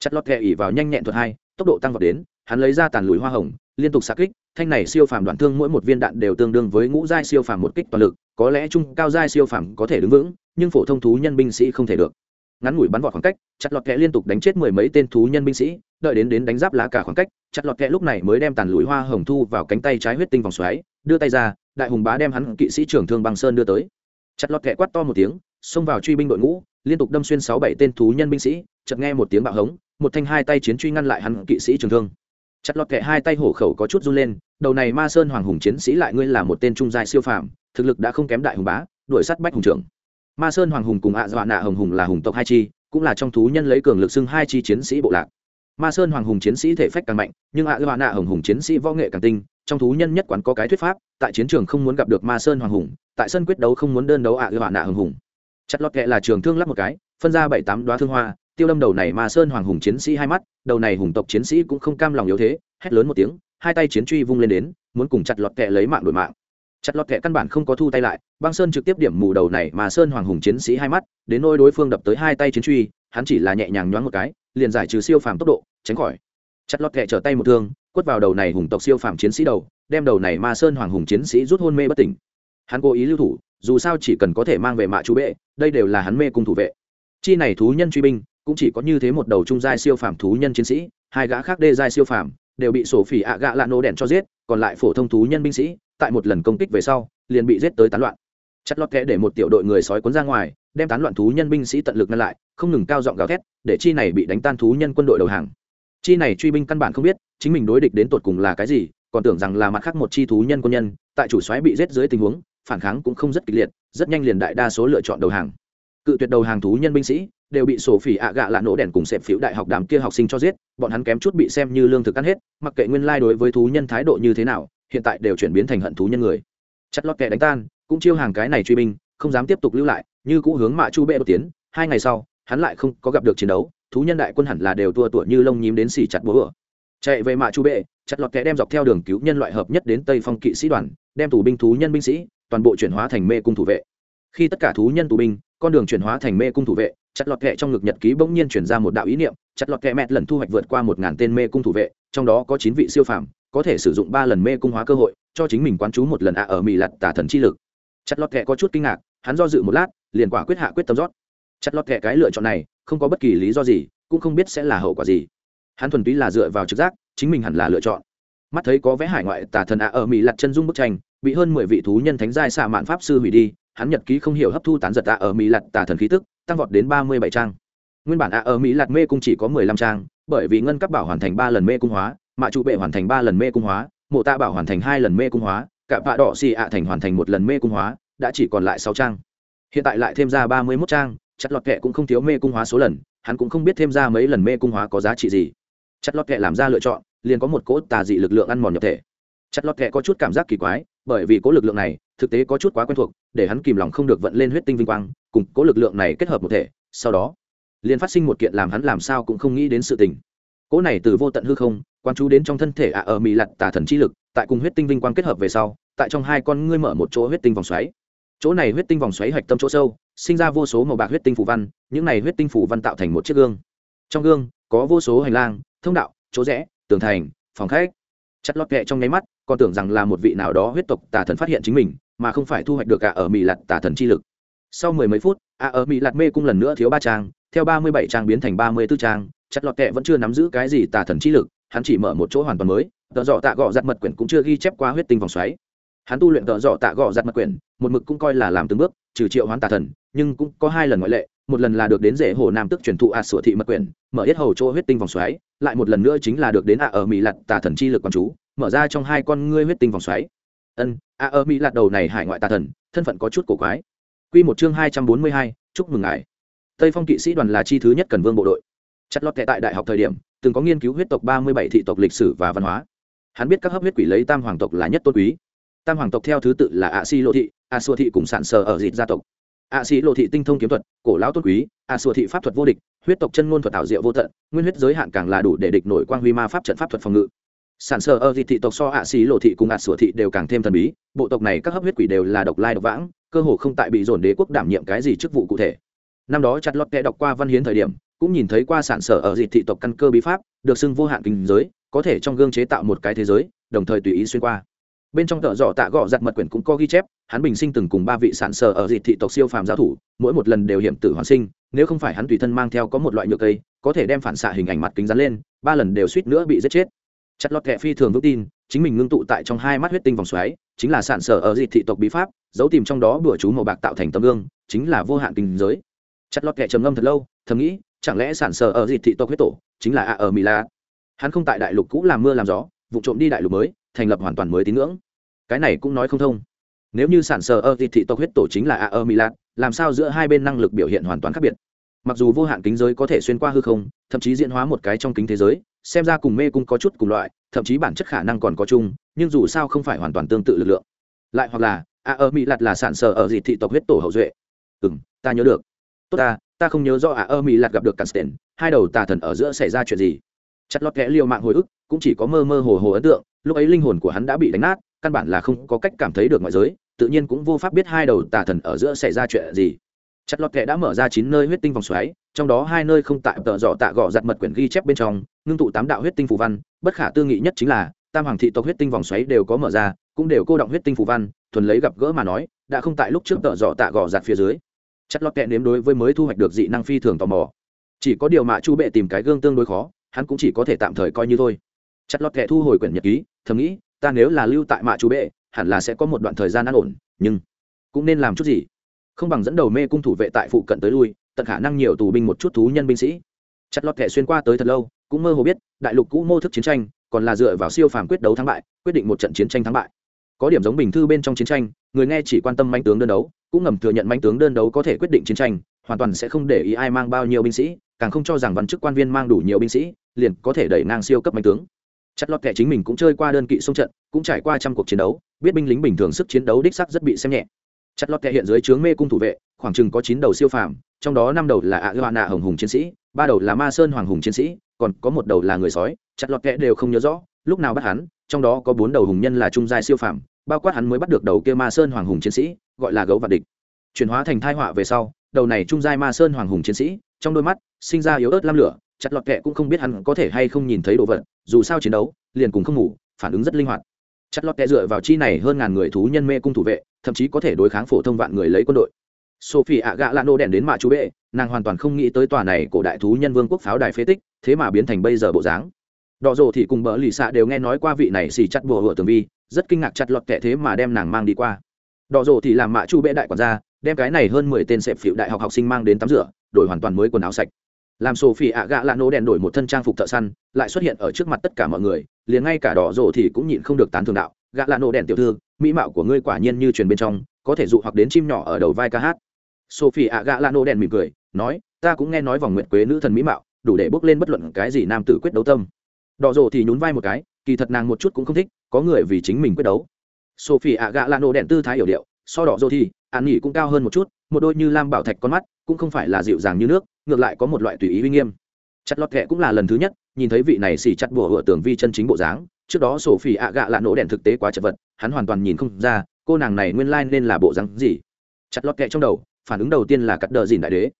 Chặt lọt kệ ỉ vào nhanh nhẹn thuật hai, tốc độ tăng vọt đến, hắn lấy ra tàn lùi hoa hồng, liên tục xa kích thanh này siêu phàm đoạn thương mỗi một viên đạn đều tương đương với ngũ giai siêu phàm một kích toàn lực, có lẽ trung cao giai siêu phàm có thể đứng vững, nhưng phổ thông thú nhân binh sĩ không thể được. Ngắn ngủi bắn vọt khoảng cách, chặt lọt kẻ liên tục đánh chết mười mấy tên thú nhân binh sĩ, đợi đến đến đánh giáp lá cả khoảng cách, chặt lọt kẻ lúc này mới đem tàn lùi hoa hồng thu vào cánh tay trái huyết tinh vòng xoáy, đưa tay ra, đại hùng bá đem hắn kỵ sĩ trưởng thương băng sơn đưa tới. Chặt lọt kẻ quát to một tiếng, xông vào truy binh đội ngũ, liên tục đâm xuyên sáu bảy tên thú nhân binh sĩ, chợt nghe một tiếng bạo hống, một thanh hai tay chiến truy ngăn lại hắn kỵ sĩ trường thương. Chặt lọt kệ hai tay hổ khẩu có chút run lên đầu này ma sơn hoàng hùng chiến sĩ lại ngươi là một tên trung giai siêu phàm, thực lực đã không kém đại hùng bá, đuổi sát bách hùng trưởng. Ma sơn hoàng hùng cùng ạ dọa nạ hồng hùng là hùng tộc hai chi, cũng là trong thú nhân lấy cường lực xưng hai chi chiến sĩ bộ lạc. Ma sơn hoàng hùng chiến sĩ thể phách càng mạnh, nhưng ạ dọa nạ hồng hùng chiến sĩ võ nghệ càng tinh, trong thú nhân nhất quán có cái thuyết pháp, tại chiến trường không muốn gặp được ma sơn hoàng hùng, tại sân quyết đấu không muốn đơn đấu ạ dọa nạ hồng hùng. Chặt lọt kệ là trường thương lắp một cái, phân ra bảy tám đoá thương hoa, tiêu đâm đầu này ma sơn hoàng hùng chiến sĩ hai mắt, đầu này hùng tộc chiến sĩ cũng không cam lòng yếu thế, hét lớn một tiếng hai tay chiến truy vung lên đến, muốn cùng chặt lọt kẹ lấy mạng đổi mạng. Chặt lọt kẹ căn bản không có thu tay lại, băng sơn trực tiếp điểm mù đầu này mà sơn hoàng hùng chiến sĩ hai mắt, đến nôi đối phương đập tới hai tay chiến truy, hắn chỉ là nhẹ nhàng nhoáng một cái, liền giải trừ siêu phàm tốc độ, tránh khỏi. Chặt lọt kẹ trở tay một thương, quất vào đầu này hùng tộc siêu phàm chiến sĩ đầu, đem đầu này ma sơn hoàng hùng chiến sĩ rút hôn mê bất tỉnh. Hắn cố ý lưu thủ, dù sao chỉ cần có thể mang về mạ chú bệ, đây đều là hắn mê cung thủ vệ. Chi này thú nhân truy binh, cũng chỉ có như thế một đầu trung giai siêu phàm thú nhân chiến sĩ, hai gã khác đê giai siêu phàm đều bị sổ phỉ ạ gạ lạ nổ đèn cho giết, còn lại phổ thông thú nhân binh sĩ, tại một lần công kích về sau, liền bị giết tới tán loạn. Chặt lọt kẽ để một tiểu đội người sói cuốn ra ngoài, đem tán loạn thú nhân binh sĩ tận lực ngăn lại, không ngừng cao giọng gào thét, để chi này bị đánh tan thú nhân quân đội đầu hàng. Chi này truy binh căn bản không biết, chính mình đối địch đến tột cùng là cái gì, còn tưởng rằng là mặt khác một chi thú nhân quân nhân, tại chủ xoáy bị giết dưới tình huống, phản kháng cũng không rất kịch liệt, rất nhanh liền đại đa số lựa chọn đầu hàng cự tuyệt đầu hàng thú nhân binh sĩ, đều bị sổ phỉ ạ gạ lạ nổ đèn cùng xẹp phiếu đại học đám kia học sinh cho giết, bọn hắn kém chút bị xem như lương thực ăn hết, mặc kệ nguyên lai đối với thú nhân thái độ như thế nào, hiện tại đều chuyển biến thành hận thú nhân người. Chặt lọt kẻ đánh tan, cũng chiêu hàng cái này truy binh, không dám tiếp tục lưu lại, như cũ hướng mạ chu bệ đột tiến, hai ngày sau, hắn lại không có gặp được chiến đấu, thú nhân đại quân hẳn là đều tua tủa như lông nhím đến xỉ chặt bố vừa chạy về mạ chu bệ, chặt lọt kẻ đem dọc theo đường cứu nhân loại hợp nhất đến tây phong kỵ sĩ đoàn, đem tù binh thú nhân binh sĩ, toàn bộ chuyển hóa thành mê cung thủ vệ. Khi tất cả thú nhân tù binh con đường chuyển hóa thành mê cung thủ vệ, chặt lọt kẹ trong ngực nhật ký bỗng nhiên chuyển ra một đạo ý niệm, chặt lọt kẹ mẹt lần thu hoạch vượt qua một ngàn tên mê cung thủ vệ, trong đó có chín vị siêu phàm, có thể sử dụng ba lần mê cung hóa cơ hội, cho chính mình quán chú một lần ạ ở mỹ lặt tả thần chi lực. Chặt lọt kẹ có chút kinh ngạc, hắn do dự một lát, liền quả quyết hạ quyết tâm rót. Chặt lọt kẹ cái lựa chọn này, không có bất kỳ lý do gì, cũng không biết sẽ là hậu quả gì. Hắn thuần túy là dựa vào trực giác, chính mình hẳn là lựa chọn. Mắt thấy có vẽ hải ngoại tả thần ạ ở mỹ lặt chân dung bức tranh, bị hơn mười vị thú nhân thánh giai xạ mạn pháp sư hủy đi hắn nhật ký không hiểu hấp thu tán giật ạ ở mỹ lặt tả thần khí tức, tăng vọt đến ba mươi bảy trang. Nguyên bản ạ ở mỹ lặt mê cung chỉ có mười lăm trang, bởi vì ngân cấp bảo hoàn thành ba lần mê cung hóa mạ trụ bệ hoàn thành ba lần mê cung hóa, mộ tạ bảo hoàn thành hai lần mê cung hóa, cả vạ đỏ xì ạ thành hoàn thành một lần mê cung hóa, đã chỉ còn lại sáu trang. Hiện tại lại thêm ra ba mươi mốt trang chặt lọt kệ cũng không thiếu mê cung hóa số lần, hắn cũng không biết thêm ra mấy lần mê cung hóa có giá trị gì. Chặt lọt kệ làm ra lựa chọn, liền có một cỗ tà dị lực lượng ăn mòn nhập thể. Chặt lọt kệ có chút cảm giác kỳ quái, bởi vì cỗ lực lượng này thực tế có chút quá quen thuộc, để hắn kìm lòng không được vận lên huyết tinh vinh quang, cùng cố lực lượng này kết hợp một thể, sau đó, liền phát sinh một kiện làm hắn làm sao cũng không nghĩ đến sự tình. Cỗ này từ vô tận hư không, quan chú đến trong thân thể ạ, ở mỹ lặt tà thần chi lực, tại cùng huyết tinh vinh quang kết hợp về sau, tại trong hai con ngươi mở một chỗ huyết tinh vòng xoáy. Chỗ này huyết tinh vòng xoáy hạch tâm chỗ sâu, sinh ra vô số màu bạc huyết tinh phủ văn, những này huyết tinh phủ văn tạo thành một chiếc gương. Trong gương, có vô số hành lang, thông đạo, chỗ rẽ, tường thành, phòng khách. Chặt lót kẹ trong nháy mắt, còn tưởng rằng là một vị nào đó huyết tộc tà thần phát hiện chính mình mà không phải thu hoạch được cả ở mỹ lặt tà thần chi lực. Sau mười mấy phút, ạ ở mỹ lặt mê cung lần nữa thiếu ba trang, theo ba mươi bảy trang biến thành ba mươi b ố trang, chặt lọt kệ vẫn chưa nắm giữ cái gì tà thần chi lực, hắn chỉ mở một chỗ hoàn toàn mới, tợ dọ tạ gọ giặt mật quyển cũng chưa ghi chép qua huyết tinh vòng xoáy. Hắn tu luyện tợ dọ tạ gọ giặt mật quyển, một mực cũng coi là làm từng bước, trừ triệu hoán tà thần, nhưng cũng có hai lần ngoại lệ, một lần là được đến rể hồ nam tức truyền thụ ạ sửa thị mật quyển, mở hết hầu chỗ huyết tinh vòng xoáy, lại một lần nữa chính là được đến ạ ở mỹ lặt tà thần chi lực quán chú, mở ra trong hai con ngươi huyết tinh vòng xoáy. Ân À ở mỹ lạt đầu này hải ngoại tà thần, thân phận có chút cổ quái. Quy một chương hai trăm bốn mươi hai, chúc mừng ngài. Tây phong kỵ sĩ đoàn là chi thứ nhất cần vương bộ đội. Chặt lọt kệ tại đại học thời điểm, từng có nghiên cứu huyết tộc ba mươi bảy thị tộc lịch sử và văn hóa. Hắn biết các hấp huyết quỷ lấy tam hoàng tộc là nhất tôn quý. Tam hoàng tộc theo thứ tự là ạ si lộ thị, a xua thị cùng sản sờ ở dịt gia tộc. Ạ si lộ thị tinh thông kiếm thuật, cổ lão tôn quý, a xua thị pháp thuật vô địch, huyết tộc chân ngôn thuật tạo diệu vô tận, nguyên huyết giới hạn càng là đủ để địch nổi quang huy ma pháp trận pháp thuật phòng ngự sản sở ở dị thị tộc so ạ xí lộ thị cùng ạ sủa thị đều càng thêm thần bí, bộ tộc này các hấp huyết quỷ đều là độc lai độc vãng, cơ hồ không tại bị dồn đế quốc đảm nhiệm cái gì chức vụ cụ thể. Năm đó chặt lót kẽ đọc qua văn hiến thời điểm, cũng nhìn thấy qua sản sở ở dị thị tộc căn cơ bí pháp, được xưng vô hạn kinh giới, có thể trong gương chế tạo một cái thế giới, đồng thời tùy ý xuyên qua. Bên trong tợ dọ tạ gọ giặt mật quyển cũng có ghi chép, hắn bình sinh từng cùng ba vị sản sở ở dị thị tộc siêu phàm giáo thủ, mỗi một lần đều hiểm tử hoàn sinh, nếu không phải hắn tùy thân mang theo có một loại nhựa cây, có thể đem phản xạ hình ảnh mặt kính rắn lên, ba lần đều suýt nữa bị giết chết chặt lọt kẹ phi thường vững tin, chính mình ngưng tụ tại trong hai mắt huyết tinh vòng xoáy, chính là sản sở ở dị thị tộc bí pháp, giấu tìm trong đó bửa chú màu bạc tạo thành tấm gương, chính là vô hạn kinh giới. Chặt lọt kẹ trầm ngâm thật lâu, thầm nghĩ, chẳng lẽ sản sở ở dị thị tộc huyết tổ, chính là ạ ở mỹ la? Hắn không tại đại lục cũ làm mưa làm gió, vụ trộm đi đại lục mới, thành lập hoàn toàn mới tín ngưỡng. Cái này cũng nói không thông. Nếu như sản sở ở dị thị tộc huyết tổ chính là ạ ở mỹ la, làm sao giữa hai bên năng lực biểu hiện hoàn toàn khác biệt? Mặc dù vô hạn kính giới có thể xuyên qua hư không, thậm chí diễn hóa một cái trong kính thế giới xem ra cùng mê cung có chút cùng loại thậm chí bản chất khả năng còn có chung nhưng dù sao không phải hoàn toàn tương tự lực lượng. Lại hoặc là a ở mỹ lạt là sản sở ở dị thị tộc huyết tổ hậu duệ. Ừ m ta nhớ được. Tốt ta ta không nhớ rõ a ở mỹ lạt gặp được Cansten, hai đầu tà thần ở giữa xảy ra chuyện gì. Chặt lọt kẽ liều mạng hồi ức cũng chỉ có mơ mơ hồ hồ ấn tượng lúc ấy linh hồn của hắn đã bị đánh nát căn bản là không có cách cảm thấy được ngoại giới tự nhiên cũng vô pháp biết hai đầu tà thần ở giữa xảy ra chuyện gì chặt lọt kệ đã mở ra chín nơi huyết tinh vòng xoáy, trong đó hai nơi không tại tợ dọ tạ gọ giặt mật quyển ghi chép bên trong, ngưng tụ tám đạo huyết tinh phù văn, bất khả tư nghị nhất chính là, tam hoàng thị tộc huyết tinh vòng xoáy đều có mở ra, cũng đều cô động huyết tinh phù văn, thuần lấy gặp gỡ mà nói, đã không tại lúc trước tợ dọ tạ gọ giặt phía dưới. Chặt lọt kẹ nếm đối với mới thu hoạch được dị năng phi thường tò mò. Chỉ có điều mà chu bệ tìm cái gương tương đối khó, hắn cũng chỉ có thể tạm thời coi như thôi. Chặt lọt kẹ thu hồi quyển nhật ký, thầm nghĩ, ta nếu là lưu tại mạ chu bệ, hẳn là sẽ có một đoạn thời gian an ổn, nhưng cũng nên làm chút gì không bằng dẫn đầu mê cung thủ vệ tại phụ cận tới lui, tận khả năng nhiều tù binh một chút thú nhân binh sĩ. Chặt lọt kẻ xuyên qua tới thật lâu, cũng mơ hồ biết, đại lục cũ mô thức chiến tranh, còn là dựa vào siêu phàm quyết đấu thắng bại, quyết định một trận chiến tranh thắng bại. Có điểm giống bình thư bên trong chiến tranh, người nghe chỉ quan tâm manh tướng đơn đấu, cũng ngầm thừa nhận manh tướng đơn đấu có thể quyết định chiến tranh, hoàn toàn sẽ không để ý ai mang bao nhiêu binh sĩ, càng không cho rằng văn chức quan viên mang đủ nhiều binh sĩ, liền có thể đẩy ngang siêu cấp manh tướng. Chặt lọt kẻ chính mình cũng chơi qua đơn kỵ sông trận, cũng trải qua trăm cuộc chiến đấu, biết binh lính bình thường sức chiến đấu đích sắc rất bị xem nhẹ chặt lọt kệ hiện dưới trướng mê cung thủ vệ, khoảng chừng có chín đầu siêu phàm, trong đó năm đầu là ạ gạo nạ hồng hùng chiến sĩ, ba đầu là ma sơn hoàng hùng chiến sĩ, còn có một đầu là người sói, chặt lọt kệ đều không nhớ rõ, lúc nào bắt hắn, trong đó có bốn đầu hùng nhân là trung giai siêu phàm, bao quát hắn mới bắt được đầu kia ma sơn hoàng hùng chiến sĩ, gọi là gấu vạn địch. Chuyển hóa thành thai họa về sau, đầu này trung giai ma sơn hoàng hùng chiến sĩ, trong đôi mắt, sinh ra yếu ớt lam lửa, chặt lọt kệ cũng không biết hắn có thể hay không nhìn thấy đồ vật, dù sao chiến đấu, liền cùng không ngủ, phản ứng rất linh hoạt chặt lọt kẹ dựa vào chi này hơn ngàn người thú nhân mê cung thủ vệ, thậm chí có thể đối kháng phổ thông vạn người lấy quân đội. Sophie ạ gạ lạ nô đèn đến mạ chú bệ, nàng hoàn toàn không nghĩ tới tòa này cổ đại thú nhân vương quốc pháo đài phế tích, thế mà biến thành bây giờ bộ dáng. Đỏ rồ thì cùng bỡ lì xạ đều nghe nói qua vị này xì chặt bùa hựa tường vi, rất kinh ngạc chặt lọt kệ thế mà đem nàng mang đi qua. Đỏ rồ thì làm mạ chu bệ đại quản gia, đem cái này hơn mười tên sẹp phịu đại học học sinh mang đến tắm rửa, đổi hoàn toàn mới quần áo sạch làm sổ phỉ ạ gạ lạ nổ đèn đổi một thân trang phục thợ săn, lại xuất hiện ở trước mặt tất cả mọi người, liền ngay cả đỏ rồ thì cũng nhịn không được tán thường đạo, gạ lạ nổ đèn tiểu thư, mỹ mạo của ngươi quả nhiên như truyền bên trong, có thể dụ hoặc đến chim nhỏ ở đầu vai ca hát. Sophie ạ gạ lạ nổ đèn mỉm cười, nói, ta cũng nghe nói vòng nguyện quế nữ thần mỹ mạo, đủ để bước lên bất luận cái gì nam tử quyết đấu tâm. Đỏ rồ thì nhún vai một cái, kỳ thật nàng một chút cũng không thích, có người vì chính mình quyết đấu. Sophie ạ gạ lạ nổ đèn tư thái hiểu điệu, so đỏ rồ thì, an nghỉ cũng cao hơn một chút, một đôi như lam bảo thạch con mắt cũng không phải là dịu dàng như nước, ngược lại có một loại tùy ý uy nghiêm. Chặt lọt kệ cũng là lần thứ nhất, nhìn thấy vị này xỉ chặt bùa hựa tường vi chân chính bộ dáng, trước đó sổ phỉ ạ gạ lạ nổ đèn thực tế quá chật vật, hắn hoàn toàn nhìn không ra, cô nàng này nguyên lai nên là bộ dáng gì. Chặt lọt kệ trong đầu, phản ứng đầu tiên là cắt đờ dìn đại đế.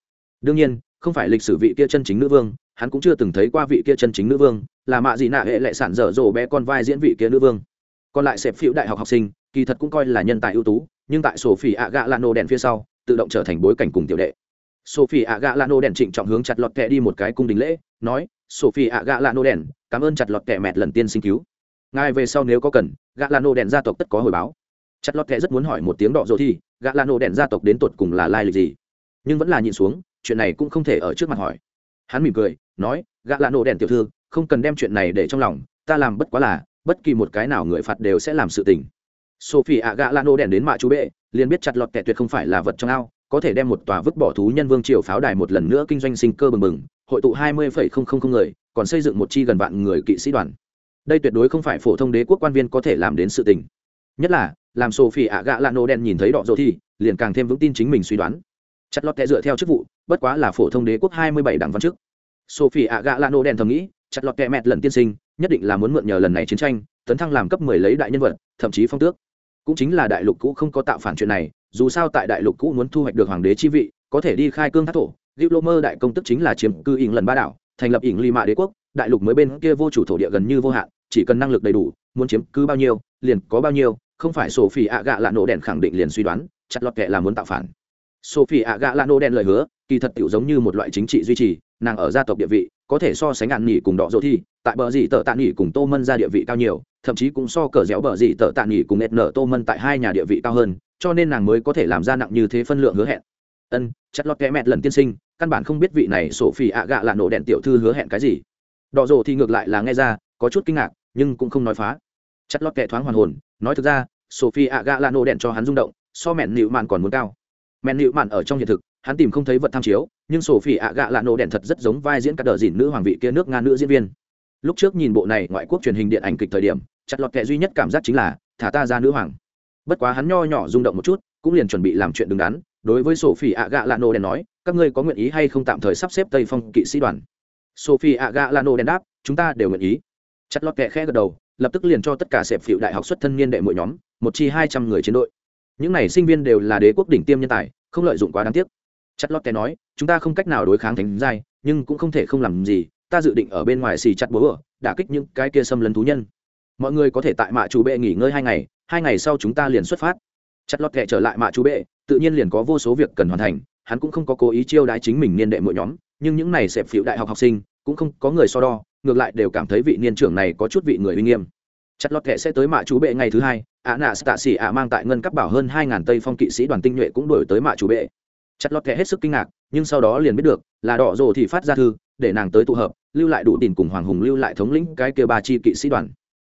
Đương nhiên, không phải lịch sử vị kia chân chính nữ vương, hắn cũng chưa từng thấy qua vị kia chân chính nữ vương, là mạ gì nạ hệ lệ sản dở dồ bé con vai diễn vị kia nữ vương. Còn lại xẹp phiếu đại học học sinh, kỳ thật cũng coi là nhân tài ưu tú, nhưng tại sổ phỉ ạ gạ lạ nổ đèn phía sau, tự động trở thành bối cảnh cùng tiểu đệ sophie ạ gạ Lano đèn trịnh trọng hướng chặt lọt kẹ đi một cái cung đình lễ, nói, sophie ạ gạ Lano đèn, cảm ơn chặt lọt kẹ mẹt lần tiên sinh cứu. Ngài về sau nếu có cần gạ Lano đèn gia tộc tất có hồi báo. Chặt lọt kẹ rất muốn hỏi một tiếng đỏ dỗ thi gạ Lano đèn gia tộc đến tột cùng là lai lịch gì? Nhưng vẫn là nhìn xuống, chuyện này cũng không thể ở trước mặt hỏi. Hắn mỉm cười, nói gạ lạ đèn tiểu thư, không cần đem chuyện này để trong lòng, ta làm bất quá là, bất kỳ một cái nào người phạt đều sẽ làm sự tình. Sophie ạ gạ lạ đèn đến mạ chú bệ, liền biết chặt lọt kẻ tuyệt không phải là vật trong ao có thể đem một tòa vứt bỏ thú nhân vương triều pháo đài một lần nữa kinh doanh sinh cơ bừng bừng, hội tụ hai mươi người, còn xây dựng một chi gần vạn người kỵ sĩ đoàn. Đây tuyệt đối không phải phổ thông đế quốc quan viên có thể làm đến sự tình. Nhất là, làm sophie ạ gạ lạ nô đen nhìn thấy đọ dỗ thì, liền càng thêm vững tin chính mình suy đoán. Chặt lọt tệ dựa theo chức vụ, bất quá là phổ thông đế quốc hai mươi bảy đảng văn chức. Sophie ạ gạ lạ nô đen thầm nghĩ, chặt lọt tệ mẹt lần tiên sinh, nhất định là muốn mượn nhờ lần này chiến tranh, tấn thăng làm cấp mười lấy đại nhân vật, thậm chí phong tước. Cũng chính là đại lục cũ không có tạo phản chuyện này dù sao tại đại lục cũ muốn thu hoạch được hoàng đế chi vị có thể đi khai cương thác thổ. Diệu Lô Mơ đại công tức chính là chiếm cư ỉn lần ba đảo, thành lập ỉn ly mạ đế quốc, đại lục mới bên kia vô chủ thổ địa gần như vô hạn, chỉ cần năng lực đầy đủ, muốn chiếm cứ bao nhiêu, liền có bao nhiêu, không phải Sophie ạ gạ lạ nổ đèn khẳng định liền suy đoán, chặt lọt kệ là muốn tạo phản. Sophie ạ gạ lạ nổ đèn lời hứa, kỳ thật tiểu giống như một loại chính trị duy trì, nàng ở gia tộc địa vị, có thể so sánh ngạn nhỉ cùng đỏ dỗ thi, tại bờ dì tờ tạ nhỉ cùng Tô Mân ra địa vị cao nhiều, thậm chí cũng so cờ dẻo bờ dì tờ tạ nhỉ cùng nợ Tô Mân tại hai nhà địa vị cao hơn, cho nên nàng mới có thể làm ra nặng như thế phân lượng hứa hẹn. Ân chặt lót kẽ mẹt lần tiên sinh căn bản không biết vị này sổ phi ạ gạ là nổ đèn tiểu thư hứa hẹn cái gì. Đỏ rồ thì ngược lại là nghe ra có chút kinh ngạc nhưng cũng không nói phá. Chặt lót kẽ thoáng hoàn hồn nói thực ra sophie ạ gạ là nổ đèn cho hắn rung động so mẹn nịu mạn còn muốn cao. Mẹn nịu mạn ở trong hiện thực hắn tìm không thấy vật tham chiếu, nhưng sophie ạ gạ lạ nổ đèn thật rất giống vai diễn các đờ dìn nữ hoàng vị kia nước nga nữ diễn viên. Lúc trước nhìn bộ này ngoại quốc truyền hình điện ảnh kịch thời điểm, chặt lọt kẽ duy nhất cảm giác chính là, thả ta ra nữ hoàng. Bất quá hắn nho nhỏ rung động một chút, cũng liền chuẩn bị làm chuyện đứng đắn, đối với sophie ạ gạ lạnô đèn nói, các ngươi có nguyện ý hay không tạm thời sắp xếp tây phong kỵ sĩ đoàn? Sophie ạ gạ lạnô đèn đáp, chúng ta đều nguyện ý. Chặt lọt kệ khẽ gật đầu, lập tức liền cho tất cả sẹp phịu đại học xuất thân niên đệ mỗi nhóm, một chi hai trăm người chiến đội. Những này sinh viên đều là đế quốc đỉnh tiêm nhân tài, không lợi dụng quá đáng tiếc chặt lót té nói, chúng ta không cách nào đối kháng thánh giai, nhưng cũng không thể không làm gì, ta dự định ở bên ngoài xì chặt bố ở đả kích những cái kia xâm lấn thú nhân. Mọi người có thể tại mạ chủ bệ nghỉ ngơi hai ngày hai ngày sau chúng ta liền xuất phát. Chặt lọt kệ trở lại mạ chú bệ, tự nhiên liền có vô số việc cần hoàn thành, hắn cũng không có cố ý chiêu đãi chính mình niên đệ mỗi nhóm, nhưng những này xẹp phiệu đại học học sinh, cũng không có người so đo, ngược lại đều cảm thấy vị niên trưởng này có chút vị người uy nghiêm. Chặt lọt kệ sẽ tới mạ chú bệ ngày thứ hai, ạ nạ tạ xỉ ạ mang tại ngân cấp bảo hơn hai ngàn tây phong kỵ sĩ đoàn tinh nhuệ cũng đổi tới mạ chú bệ chặt lọt kệ hết sức kinh ngạc, nhưng sau đó liền biết được, là đỏ rồ thì phát ra thư, để nàng tới tụ hợp, lưu lại đủ tiền cùng hoàng hùng lưu lại thống lĩnh cái kia ba chi kỵ sĩ đoàn.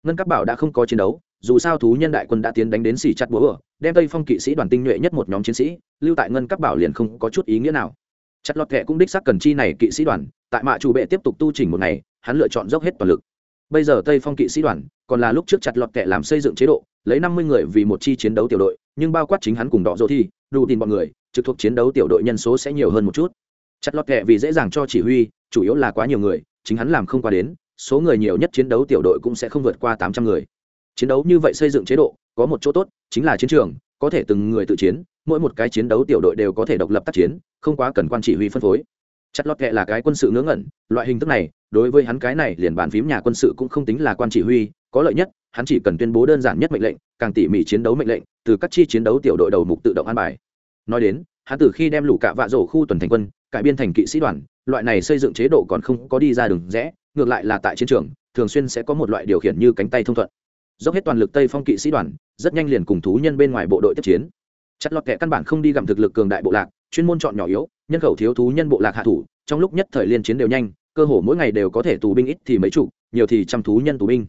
Ngân cấp bảo đã không có chiến đấu, dù sao thú nhân đại quân đã tiến đánh đến xỉ chặt búa ở đem tây phong kỵ sĩ đoàn tinh nhuệ nhất một nhóm chiến sĩ, lưu tại ngân các bảo liền không có chút ý nghĩa nào. Chặt lọt kệ cũng đích xác cần chi này kỵ sĩ đoàn, tại mạ chủ bệ tiếp tục tu trình một ngày, hắn lựa chọn dốc hết toàn lực bây giờ tây phong kỵ sĩ đoàn còn là lúc trước chặt lọt kệ làm xây dựng chế độ, lấy năm mươi người vì một chi chiến đấu tiểu đội, nhưng bao quát chính hắn cùng đỏ dỗ thi, đủ tin bọn người, trực thuộc chiến đấu tiểu đội nhân số sẽ nhiều hơn một chút. Chặt lọt kệ vì dễ dàng cho chỉ huy, chủ yếu là quá nhiều người, chính hắn làm không qua đến, số người nhiều nhất chiến đấu tiểu đội cũng sẽ không vượt qua tám trăm người. Chiến đấu như vậy xây dựng chế độ, có một chỗ tốt, chính là chiến trường, có thể từng người tự chiến, mỗi một cái chiến đấu tiểu đội đều có thể độc lập tác chiến, không quá cần quan chỉ huy phân phối chặt lọt kệ là cái quân sự ngớ ngẩn, loại hình thức này, đối với hắn cái này liền bàn phím nhà quân sự cũng không tính là quan chỉ huy, có lợi nhất, hắn chỉ cần tuyên bố đơn giản nhất mệnh lệnh, càng tỉ mỉ chiến đấu mệnh lệnh, từ các chi chiến đấu tiểu đội đầu mục tự động an bài. Nói đến, hắn từ khi đem lũ cạ vạ rổ khu tuần thành quân, cải biên thành kỵ sĩ đoàn, loại này xây dựng chế độ còn không có đi ra đường rẽ, ngược lại là tại chiến trường, thường xuyên sẽ có một loại điều khiển như cánh tay thông thuận. Dốc hết toàn lực tây phong kỵ sĩ đoàn, rất nhanh liền cùng thú nhân bên ngoài bộ đội tiếp chiến. Chặt lọt kệ căn bản không đi gặm thực lực cường đại bộ lạc chuyên môn chọn nhỏ yếu, nhân khẩu thiếu thú, nhân bộ lạc hạ thủ, trong lúc nhất thời liên chiến đều nhanh, cơ hồ mỗi ngày đều có thể tù binh ít thì mấy chục, nhiều thì trăm thú nhân tù binh.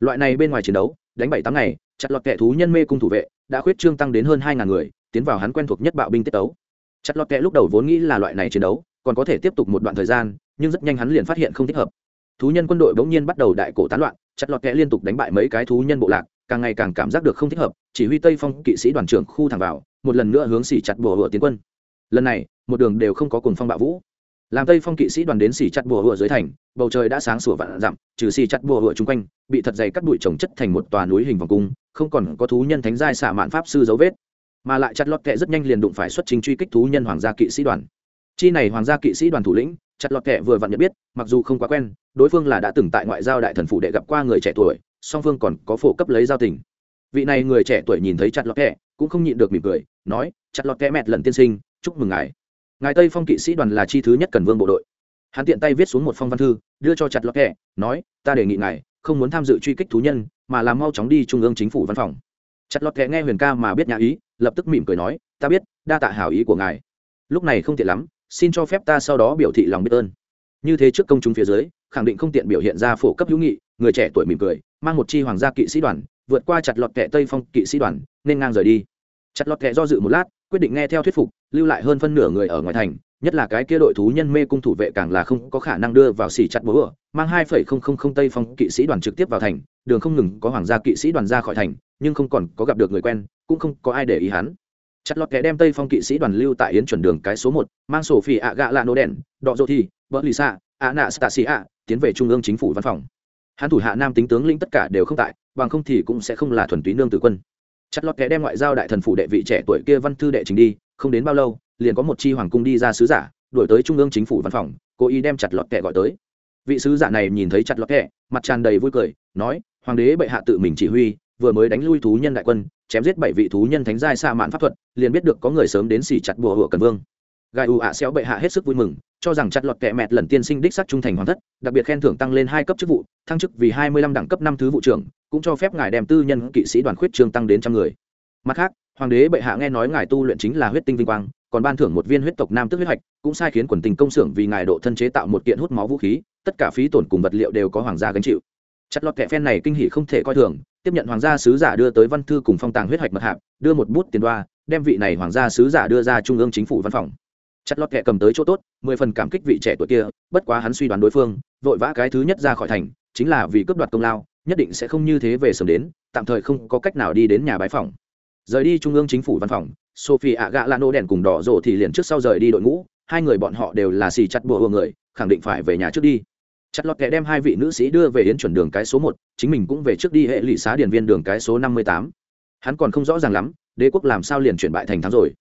Loại này bên ngoài chiến đấu, đánh bảy tám ngày, chặt lọt kẻ thú nhân mê cung thủ vệ, đã khuyết trương tăng đến hơn hai ngàn người, tiến vào hắn quen thuộc nhất bạo binh tiết tấu. Chặt lọt kẻ lúc đầu vốn nghĩ là loại này chiến đấu, còn có thể tiếp tục một đoạn thời gian, nhưng rất nhanh hắn liền phát hiện không thích hợp. Thú nhân quân đội bỗng nhiên bắt đầu đại cổ tán loạn, chặt lọt kẽ liên tục đánh bại mấy cái thú nhân bộ lạc, càng ngày càng cảm giác được không thích hợp, chỉ huy tây phong kỵ sĩ đoàn trưởng khu thẳng vào, một lần nữa hướng xỉ chặt bùa hựa tiến quân lần này, một đường đều không có cùng phong bạo vũ. Làm tây phong kỵ sĩ đoàn đến xỉ chặt bùa hựa dưới thành, bầu trời đã sáng sủa vạn dặm, trừ xỉ chặt bùa hựa chung quanh, bị thật dày cắt bụi trồng chất thành một tòa núi hình vòng cung, không còn có thú nhân thánh giai xả mạn pháp sư dấu vết. Mà lại chặt lọt kệ rất nhanh liền đụng phải xuất trình truy kích thú nhân hoàng gia kỵ sĩ đoàn. Chi này hoàng gia kỵ sĩ đoàn thủ lĩnh, chặt lọt kệ vừa vặn nhận biết, mặc dù không quá quen, đối phương là đã từng tại ngoại giao đại thần phủ đệ gặp qua người trẻ tuổi, song phương còn có phổ cấp lấy giao tình. Vị này người trẻ tuổi nhìn thấy chặt lọt kệ cũng không nhịn được mỉm cười, nói, chặt lọt kệ mẹt lần tiên sinh chúc mừng ngài. Ngài tây phong kỵ sĩ đoàn là chi thứ nhất cần vương bộ đội. Hắn tiện tay viết xuống một phong văn thư, đưa cho chặt lọt kẹ nói, ta đề nghị ngài không muốn tham dự truy kích thú nhân, mà làm mau chóng đi trung ương chính phủ văn phòng. Chặt lọt kẹ nghe huyền ca mà biết nhà ý, lập tức mỉm cười nói, ta biết, đa tạ hảo ý của ngài. Lúc này không tiện lắm, xin cho phép ta sau đó biểu thị lòng biết ơn. Như thế trước công chúng phía dưới, khẳng định không tiện biểu hiện ra phổ cấp hữu nghị, người trẻ tuổi mỉm cười, mang một chi hoàng gia kỵ sĩ đoàn, vượt qua chặt lọt kẹ tây phong kỵ sĩ đoàn, nên ngang rời đi. Chặt lọt kẹ do dự một lát quyết định nghe theo thuyết phục, lưu lại hơn phân nửa người ở ngoài thành, nhất là cái kia đội thú nhân mê cung thủ vệ càng là không có khả năng đưa vào xỉ chặt búa mang hai phẩy không không không tây phong kỵ sĩ đoàn trực tiếp vào thành, đường không ngừng có hoàng gia kỵ sĩ đoàn ra khỏi thành, nhưng không còn có gặp được người quen, cũng không có ai để ý hắn. Chặt lọt kẻ đem tây phong kỵ sĩ đoàn lưu tại yến chuẩn đường cái số một, mang sổ phi ạ gạ lạ nô đèn, đọ dô thi, vợ lì xạ, ạ nạ stasi ạ, tiến về trung ương chính phủ văn phòng. Hắn thủ hạ nam tính tướng lĩnh tất cả đều không tại, bằng không thì cũng sẽ không là thuần túy nương tử quân chặt lọt kẻ đem ngoại giao đại thần phủ đệ vị trẻ tuổi kia văn thư đệ trình đi, không đến bao lâu, liền có một chi hoàng cung đi ra sứ giả, đuổi tới trung ương chính phủ văn phòng, cố ý đem chặt lọt kẻ gọi tới. Vị sứ giả này nhìn thấy chặt lọt kẻ, mặt tràn đầy vui cười, nói, hoàng đế bệ hạ tự mình chỉ huy, vừa mới đánh lui thú nhân đại quân, chém giết bảy vị thú nhân thánh giai xa mạn pháp thuật, liền biết được có người sớm đến xỉ chặt bùa hựa cần vương gai u ạ à xéo bệ hạ hết sức vui mừng, cho rằng chặt lọt kẹ mẹt lần tiên sinh đích sắc trung thành hoàng thất, đặc biệt khen thưởng tăng lên hai cấp chức vụ, thăng chức vì hai mươi lăm đẳng cấp năm thứ vụ trưởng, cũng cho phép ngài đem tư nhân kỵ sĩ đoàn khuyết trương tăng đến trăm người. Mặt khác, hoàng đế bệ hạ nghe nói ngài tu luyện chính là huyết tinh vinh quang, còn ban thưởng một viên huyết tộc nam tức huyết hạch, cũng sai khiến quần tình công xưởng vì ngài độ thân chế tạo một kiện hút máu vũ khí, tất cả phí tổn cùng vật liệu đều có hoàng gia gánh chịu. Chặt lọt kẹ phen này kinh hỷ không thể coi thường, tiếp nhận hoàng gia sứ giả đưa tới văn thư cùng phong tàng huyết hạch mật hạp, đưa một bút tiền đoa, đem vị này hoàng gia sứ giả đưa ra trung ương chính phủ văn phòng chặt lọt kẹ cầm tới chỗ tốt, mười phần cảm kích vị trẻ tuổi kia, bất quá hắn suy đoán đối phương, vội vã cái thứ nhất ra khỏi thành, chính là vì cướp đoạt công lao, nhất định sẽ không như thế về sớm đến, tạm thời không có cách nào đi đến nhà bái phòng. Rời đi trung ương chính phủ văn phòng, sophie ạ gạ lano đèn cùng đỏ rộ thì liền trước sau rời đi đội ngũ, hai người bọn họ đều là xì chặt bùa người, khẳng định phải về nhà trước đi. Chặt lọt kẻ đem hai vị nữ sĩ đưa về yến chuẩn đường cái số một, chính mình cũng về trước đi hệ lụy xá điển viên đường cái số năm mươi tám. Hắn còn không rõ ràng lắm, đế quốc làm sao liền chuyển bại thành thắng rồi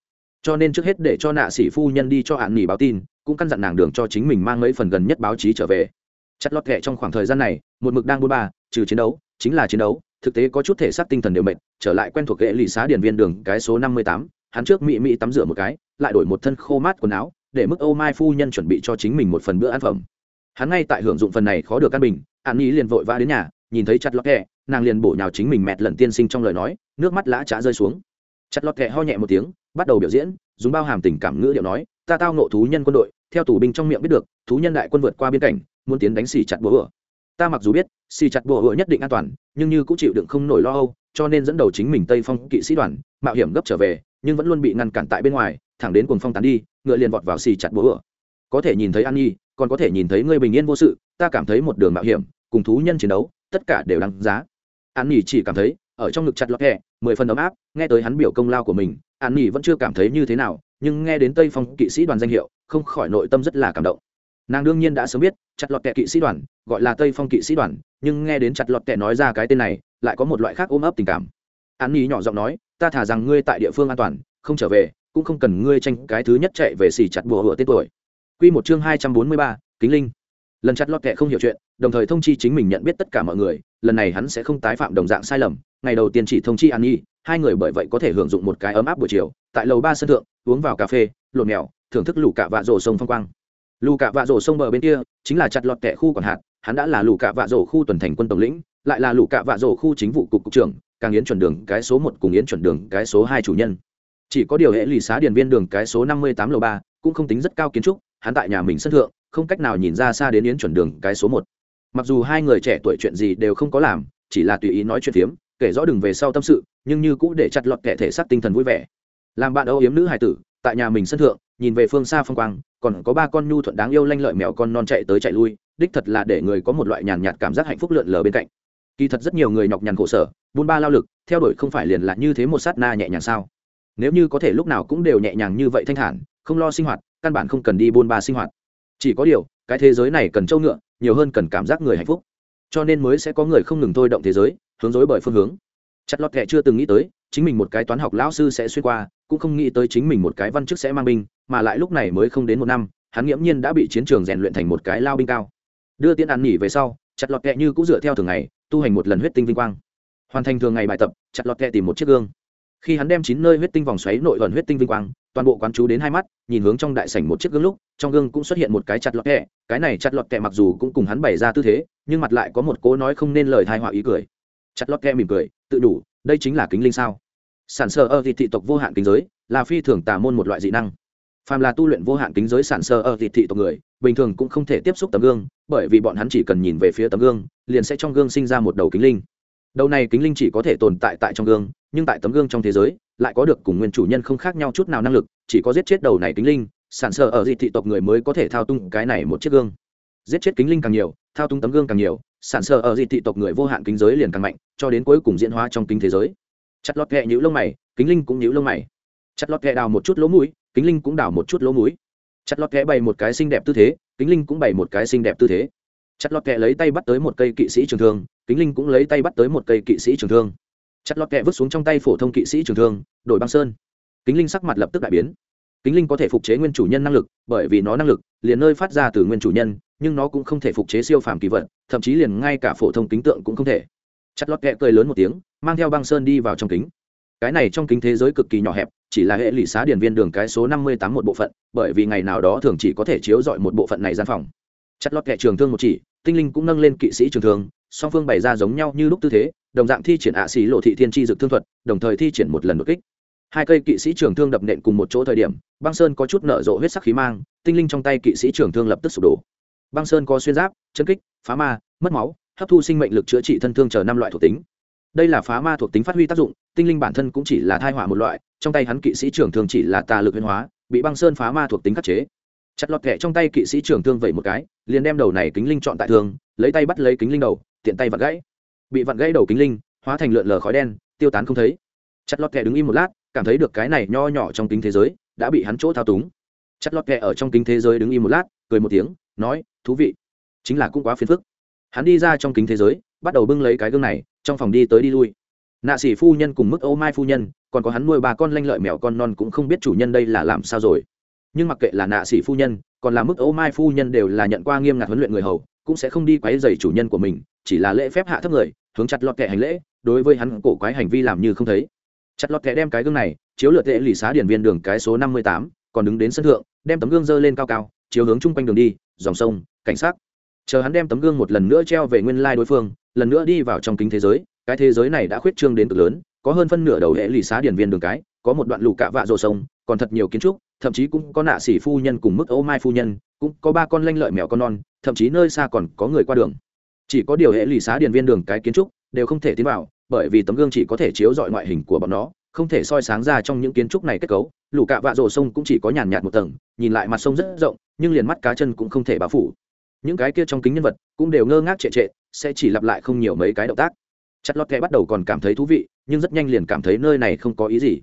cho nên trước hết để cho nạ sĩ phu nhân đi cho hạn nghỉ báo tin cũng căn dặn nàng đường cho chính mình mang mấy phần gần nhất báo chí trở về. Chặt lọt kệ trong khoảng thời gian này một mực đang buôn ba trừ chiến đấu chính là chiến đấu thực tế có chút thể xác tinh thần đều mệt trở lại quen thuộc hệ lì xá điển viên đường cái số năm mươi tám hắn trước mị mị tắm rửa một cái lại đổi một thân khô mát quần áo để mức ô mai phu nhân chuẩn bị cho chính mình một phần bữa ăn phẩm. Hắn ngay tại hưởng dụng phần này khó được căn bình an nhi liền vội vã đến nhà nhìn thấy chặt lọt kệ, nàng liền bổ nhào chính mình mẹt lần tiên sinh trong lời nói nước mắt lã trá rơi xuống. Chặt lọt kệ ho nhẹ một tiếng bắt đầu biểu diễn, dùng bao hàm tình cảm ngữ điệu nói, ta tao nộ thú nhân quân đội, theo tù binh trong miệng biết được, thú nhân đại quân vượt qua biên cảnh, muốn tiến đánh xì chặt búa ựa ta mặc dù biết, xì chặt búa ựa nhất định an toàn, nhưng như cũng chịu đựng không nổi lo âu, cho nên dẫn đầu chính mình tây phong kỵ sĩ đoàn, mạo hiểm gấp trở về, nhưng vẫn luôn bị ngăn cản tại bên ngoài, thẳng đến cuồng phong tán đi, ngựa liền vọt vào xì chặt búa ựa có thể nhìn thấy an nhi, còn có thể nhìn thấy ngươi bình yên vô sự, ta cảm thấy một đường mạo hiểm, cùng thú nhân chiến đấu, tất cả đều đáng giá. An nhi chỉ cảm thấy ở trong ngực chặt lọt hẹ mười phần ấm áp nghe tới hắn biểu công lao của mình an nhi vẫn chưa cảm thấy như thế nào nhưng nghe đến tây phong kỵ sĩ đoàn danh hiệu không khỏi nội tâm rất là cảm động. Nàng đương nhiên đã sớm biết chặt lọt kệ kỵ sĩ đoàn gọi là tây phong kỵ sĩ đoàn nhưng nghe đến chặt lọt kệ nói ra cái tên này lại có một loại khác ôm ấp tình cảm. An nhi nhỏ giọng nói ta thả rằng ngươi tại địa phương an toàn không trở về cũng không cần ngươi tranh cái thứ nhất chạy về xì chặt bùa hựa tên tuổi. Quy một chương hai trăm bốn mươi ba, kính linh. Lần chặt lọt kệ không hiểu chuyện đồng thời thông chi chính mình nhận biết tất cả mọi người lần này hắn sẽ không tái phạm đồng dạng sai lầm ngày đầu tiên chỉ thông chi an nhi, hai người bởi vậy có thể hưởng dụng một cái ấm áp buổi chiều, tại lầu ba sân thượng, uống vào cà phê, lột mèo, thưởng thức lũ cạ vạ rổ sông phong quang. Lũ cạ vạ rổ sông bờ bên kia, chính là chặt lọt kẻ khu còn hạt, hắn đã là lũ cạ vạ rổ khu tuần thành quân tổng lĩnh, lại là lũ cạ vạ rổ khu chính vụ cục cục trưởng, càng yến chuẩn đường cái số một cùng yến chuẩn đường cái số hai chủ nhân. Chỉ có điều hệ lì xá điền viên đường cái số năm mươi tám lầu ba, cũng không tính rất cao kiến trúc, hắn tại nhà mình sân thượng, không cách nào nhìn ra xa đến yến chuẩn đường cái số một. Mặc dù hai người trẻ tuổi chuyện gì đều không có làm, chỉ là tùy ý nói chuyện phiếm kể rõ đừng về sau tâm sự, nhưng như cũ để chặt lọt kẻ thể xác tinh thần vui vẻ. Làm bạn âu yếm nữ hải tử, tại nhà mình sân thượng, nhìn về phương xa phong quang, còn có ba con nhu thuận đáng yêu lanh lợi mèo con non chạy tới chạy lui, đích thật là để người có một loại nhàn nhạt cảm giác hạnh phúc lượn lờ bên cạnh. Kỳ thật rất nhiều người nhọc nhằn khổ sở, buôn ba lao lực, theo đuổi không phải liền là như thế một sát na nhẹ nhàng sao? Nếu như có thể lúc nào cũng đều nhẹ nhàng như vậy thanh thản, không lo sinh hoạt, căn bản không cần đi buôn ba sinh hoạt. Chỉ có điều, cái thế giới này cần trâu ngựa, nhiều hơn cần cảm giác người hạnh phúc. Cho nên mới sẽ có người không ngừng thôi động thế giới hướng dối bởi phương hướng. Chặt lọt kệ chưa từng nghĩ tới, chính mình một cái toán học lão sư sẽ xuyên qua, cũng không nghĩ tới chính mình một cái văn chức sẽ mang binh, mà lại lúc này mới không đến một năm, hắn nghiễm nhiên đã bị chiến trường rèn luyện thành một cái lao binh cao. Đưa tiên ăn nghỉ về sau, chặt lọt kệ như cũng dựa theo thường ngày, tu hành một lần huyết tinh vinh quang. Hoàn thành thường ngày bài tập, chặt lọt kệ tìm một chiếc gương. Khi hắn đem chín nơi huyết tinh vòng xoáy nội ẩn huyết tinh vinh quang, toàn bộ quán chú đến hai mắt, nhìn hướng trong đại sảnh một chiếc gương lúc, trong gương cũng xuất hiện một cái chặt lọt kẹ cái này chặt lọt kẹ mặc dù cũng cùng hắn bày ra tư thế, nhưng mặt lại có một cố nói không nên lời thai họa ý cười chặt lót kẹ mỉm cười, tự đủ, đây chính là kính linh sao? Sản sơ ở thị thị tộc vô hạn kính giới, là phi thường tà môn một loại dị năng. Phàm là tu luyện vô hạn kính giới sản sơ ở thị thị tộc người, bình thường cũng không thể tiếp xúc tấm gương, bởi vì bọn hắn chỉ cần nhìn về phía tấm gương, liền sẽ trong gương sinh ra một đầu kính linh. Đầu này kính linh chỉ có thể tồn tại tại trong gương, nhưng tại tấm gương trong thế giới, lại có được cùng nguyên chủ nhân không khác nhau chút nào năng lực, chỉ có giết chết đầu này kính linh, sản sơ ở dị thị tộc người mới có thể thao tung cái này một chiếc gương. Giết chết kính linh càng nhiều, thao tung tấm gương càng nhiều sản sơ ở dị thị tộc người vô hạn kính giới liền càng mạnh, cho đến cuối cùng diễn hóa trong kính thế giới. Chặt lọt kẹ nhũ lông mày, kính linh cũng nhũ lông mày. Chặt lọt kẹ đào một chút lỗ mũi, kính linh cũng đào một chút lỗ mũi. Chặt lọt kẹ bày một cái xinh đẹp tư thế, kính linh cũng bày một cái xinh đẹp tư thế. Chặt lọt kẹ lấy tay bắt tới một cây kỵ sĩ trường thương, kính linh cũng lấy tay bắt tới một cây kỵ sĩ trường thương. Chặt lọt kẹ vứt xuống trong tay phổ thông kỵ sĩ trường thương, đổi băng sơn. Kính linh sắc mặt lập tức đại biến kính linh có thể phục chế nguyên chủ nhân năng lực, bởi vì nó năng lực liền nơi phát ra từ nguyên chủ nhân, nhưng nó cũng không thể phục chế siêu phàm kỳ vật, thậm chí liền ngay cả phổ thông kính tượng cũng không thể. Chặt lót kẹ cười lớn một tiếng, mang theo băng sơn đi vào trong kính. Cái này trong kính thế giới cực kỳ nhỏ hẹp, chỉ là hệ lụy xá điển viên đường cái số năm mươi tám một bộ phận, bởi vì ngày nào đó thường chỉ có thể chiếu dọi một bộ phận này gian phòng. Chặt lót kẹ trường thương một chỉ, tinh linh cũng nâng lên kỵ sĩ trường thương, song phương bày ra giống nhau như lúc tư thế, đồng dạng thi triển ạ xỉ lộ thị thiên tri dực thương thuật, đồng thời thi triển một lần đột kích hai cây kỵ sĩ trường thương đập nện cùng một chỗ thời điểm, băng sơn có chút nở rộ huyết sắc khí mang, tinh linh trong tay kỵ sĩ trường thương lập tức sụp đổ. Băng sơn có xuyên giáp, chân kích, phá ma, mất máu, hấp thu sinh mệnh lực chữa trị thân thương chờ năm loại thuộc tính. Đây là phá ma thuộc tính phát huy tác dụng, tinh linh bản thân cũng chỉ là thai hỏa một loại, trong tay hắn kỵ sĩ trường thương chỉ là tà lực huyền hóa, bị băng sơn phá ma thuộc tính khắc chế. Chặt lọt kẹ trong tay kỵ sĩ trường thương vậy một cái, liền đem đầu này kính linh chọn tại thương lấy tay bắt lấy kính linh đầu, tiện tay vặn gãy. Bị vặn gãy đầu kính linh, hóa thành lượn lờ khói đen, tiêu tán không thấy. Chặt lọt kẹ đứng im một lát cảm thấy được cái này nho nhỏ trong kính thế giới đã bị hắn chỗ thao túng. Chặt lót kẹ ở trong kính thế giới đứng im một lát, cười một tiếng, nói, thú vị, chính là cũng quá phiền phức. Hắn đi ra trong kính thế giới, bắt đầu bưng lấy cái gương này, trong phòng đi tới đi lui. Nạ sĩ phu nhân cùng mức ô mai phu nhân, còn có hắn nuôi ba con lanh lợi mèo con non cũng không biết chủ nhân đây là làm sao rồi. Nhưng mặc kệ là nạ sĩ phu nhân, còn là mức ô mai phu nhân đều là nhận qua nghiêm ngặt huấn luyện người hầu, cũng sẽ không đi quấy dày chủ nhân của mình, chỉ là lễ phép hạ thấp người, hướng chặt lọt kệ hành lễ, đối với hắn cổ quái hành vi làm như không thấy chặt lọt kẻ đem cái gương này, chiếu lượt tệ lì xá điển viên đường cái số năm mươi tám, còn đứng đến sân thượng, đem tấm gương dơ lên cao cao, chiếu hướng chung quanh đường đi, dòng sông, cảnh sát chờ hắn đem tấm gương một lần nữa treo về nguyên lai đối phương, lần nữa đi vào trong kính thế giới, cái thế giới này đã khuyết trương đến cực lớn, có hơn phân nửa đầu hệ lì xá điển viên đường cái, có một đoạn lù cạ vạ rồ sông, còn thật nhiều kiến trúc, thậm chí cũng có nạ sĩ phu nhân cùng mức ấu mai phu nhân, cũng có ba con lanh lợi mèo con non, thậm chí nơi xa còn có người qua đường. Chỉ có điều hệ lì xá điển viên đường cái kiến trúc đều không thể tiến vào bởi vì tấm gương chỉ có thể chiếu dọi ngoại hình của bọn nó, không thể soi sáng ra trong những kiến trúc này kết cấu. Lũ cạ vạ rổ sông cũng chỉ có nhàn nhạt một tầng, nhìn lại mặt sông rất rộng, nhưng liền mắt cá chân cũng không thể bao phủ. Những cái kia trong kính nhân vật cũng đều ngơ ngác trệ trệ, sẽ chỉ lặp lại không nhiều mấy cái động tác. Chặt lọt kẽ bắt đầu còn cảm thấy thú vị, nhưng rất nhanh liền cảm thấy nơi này không có ý gì.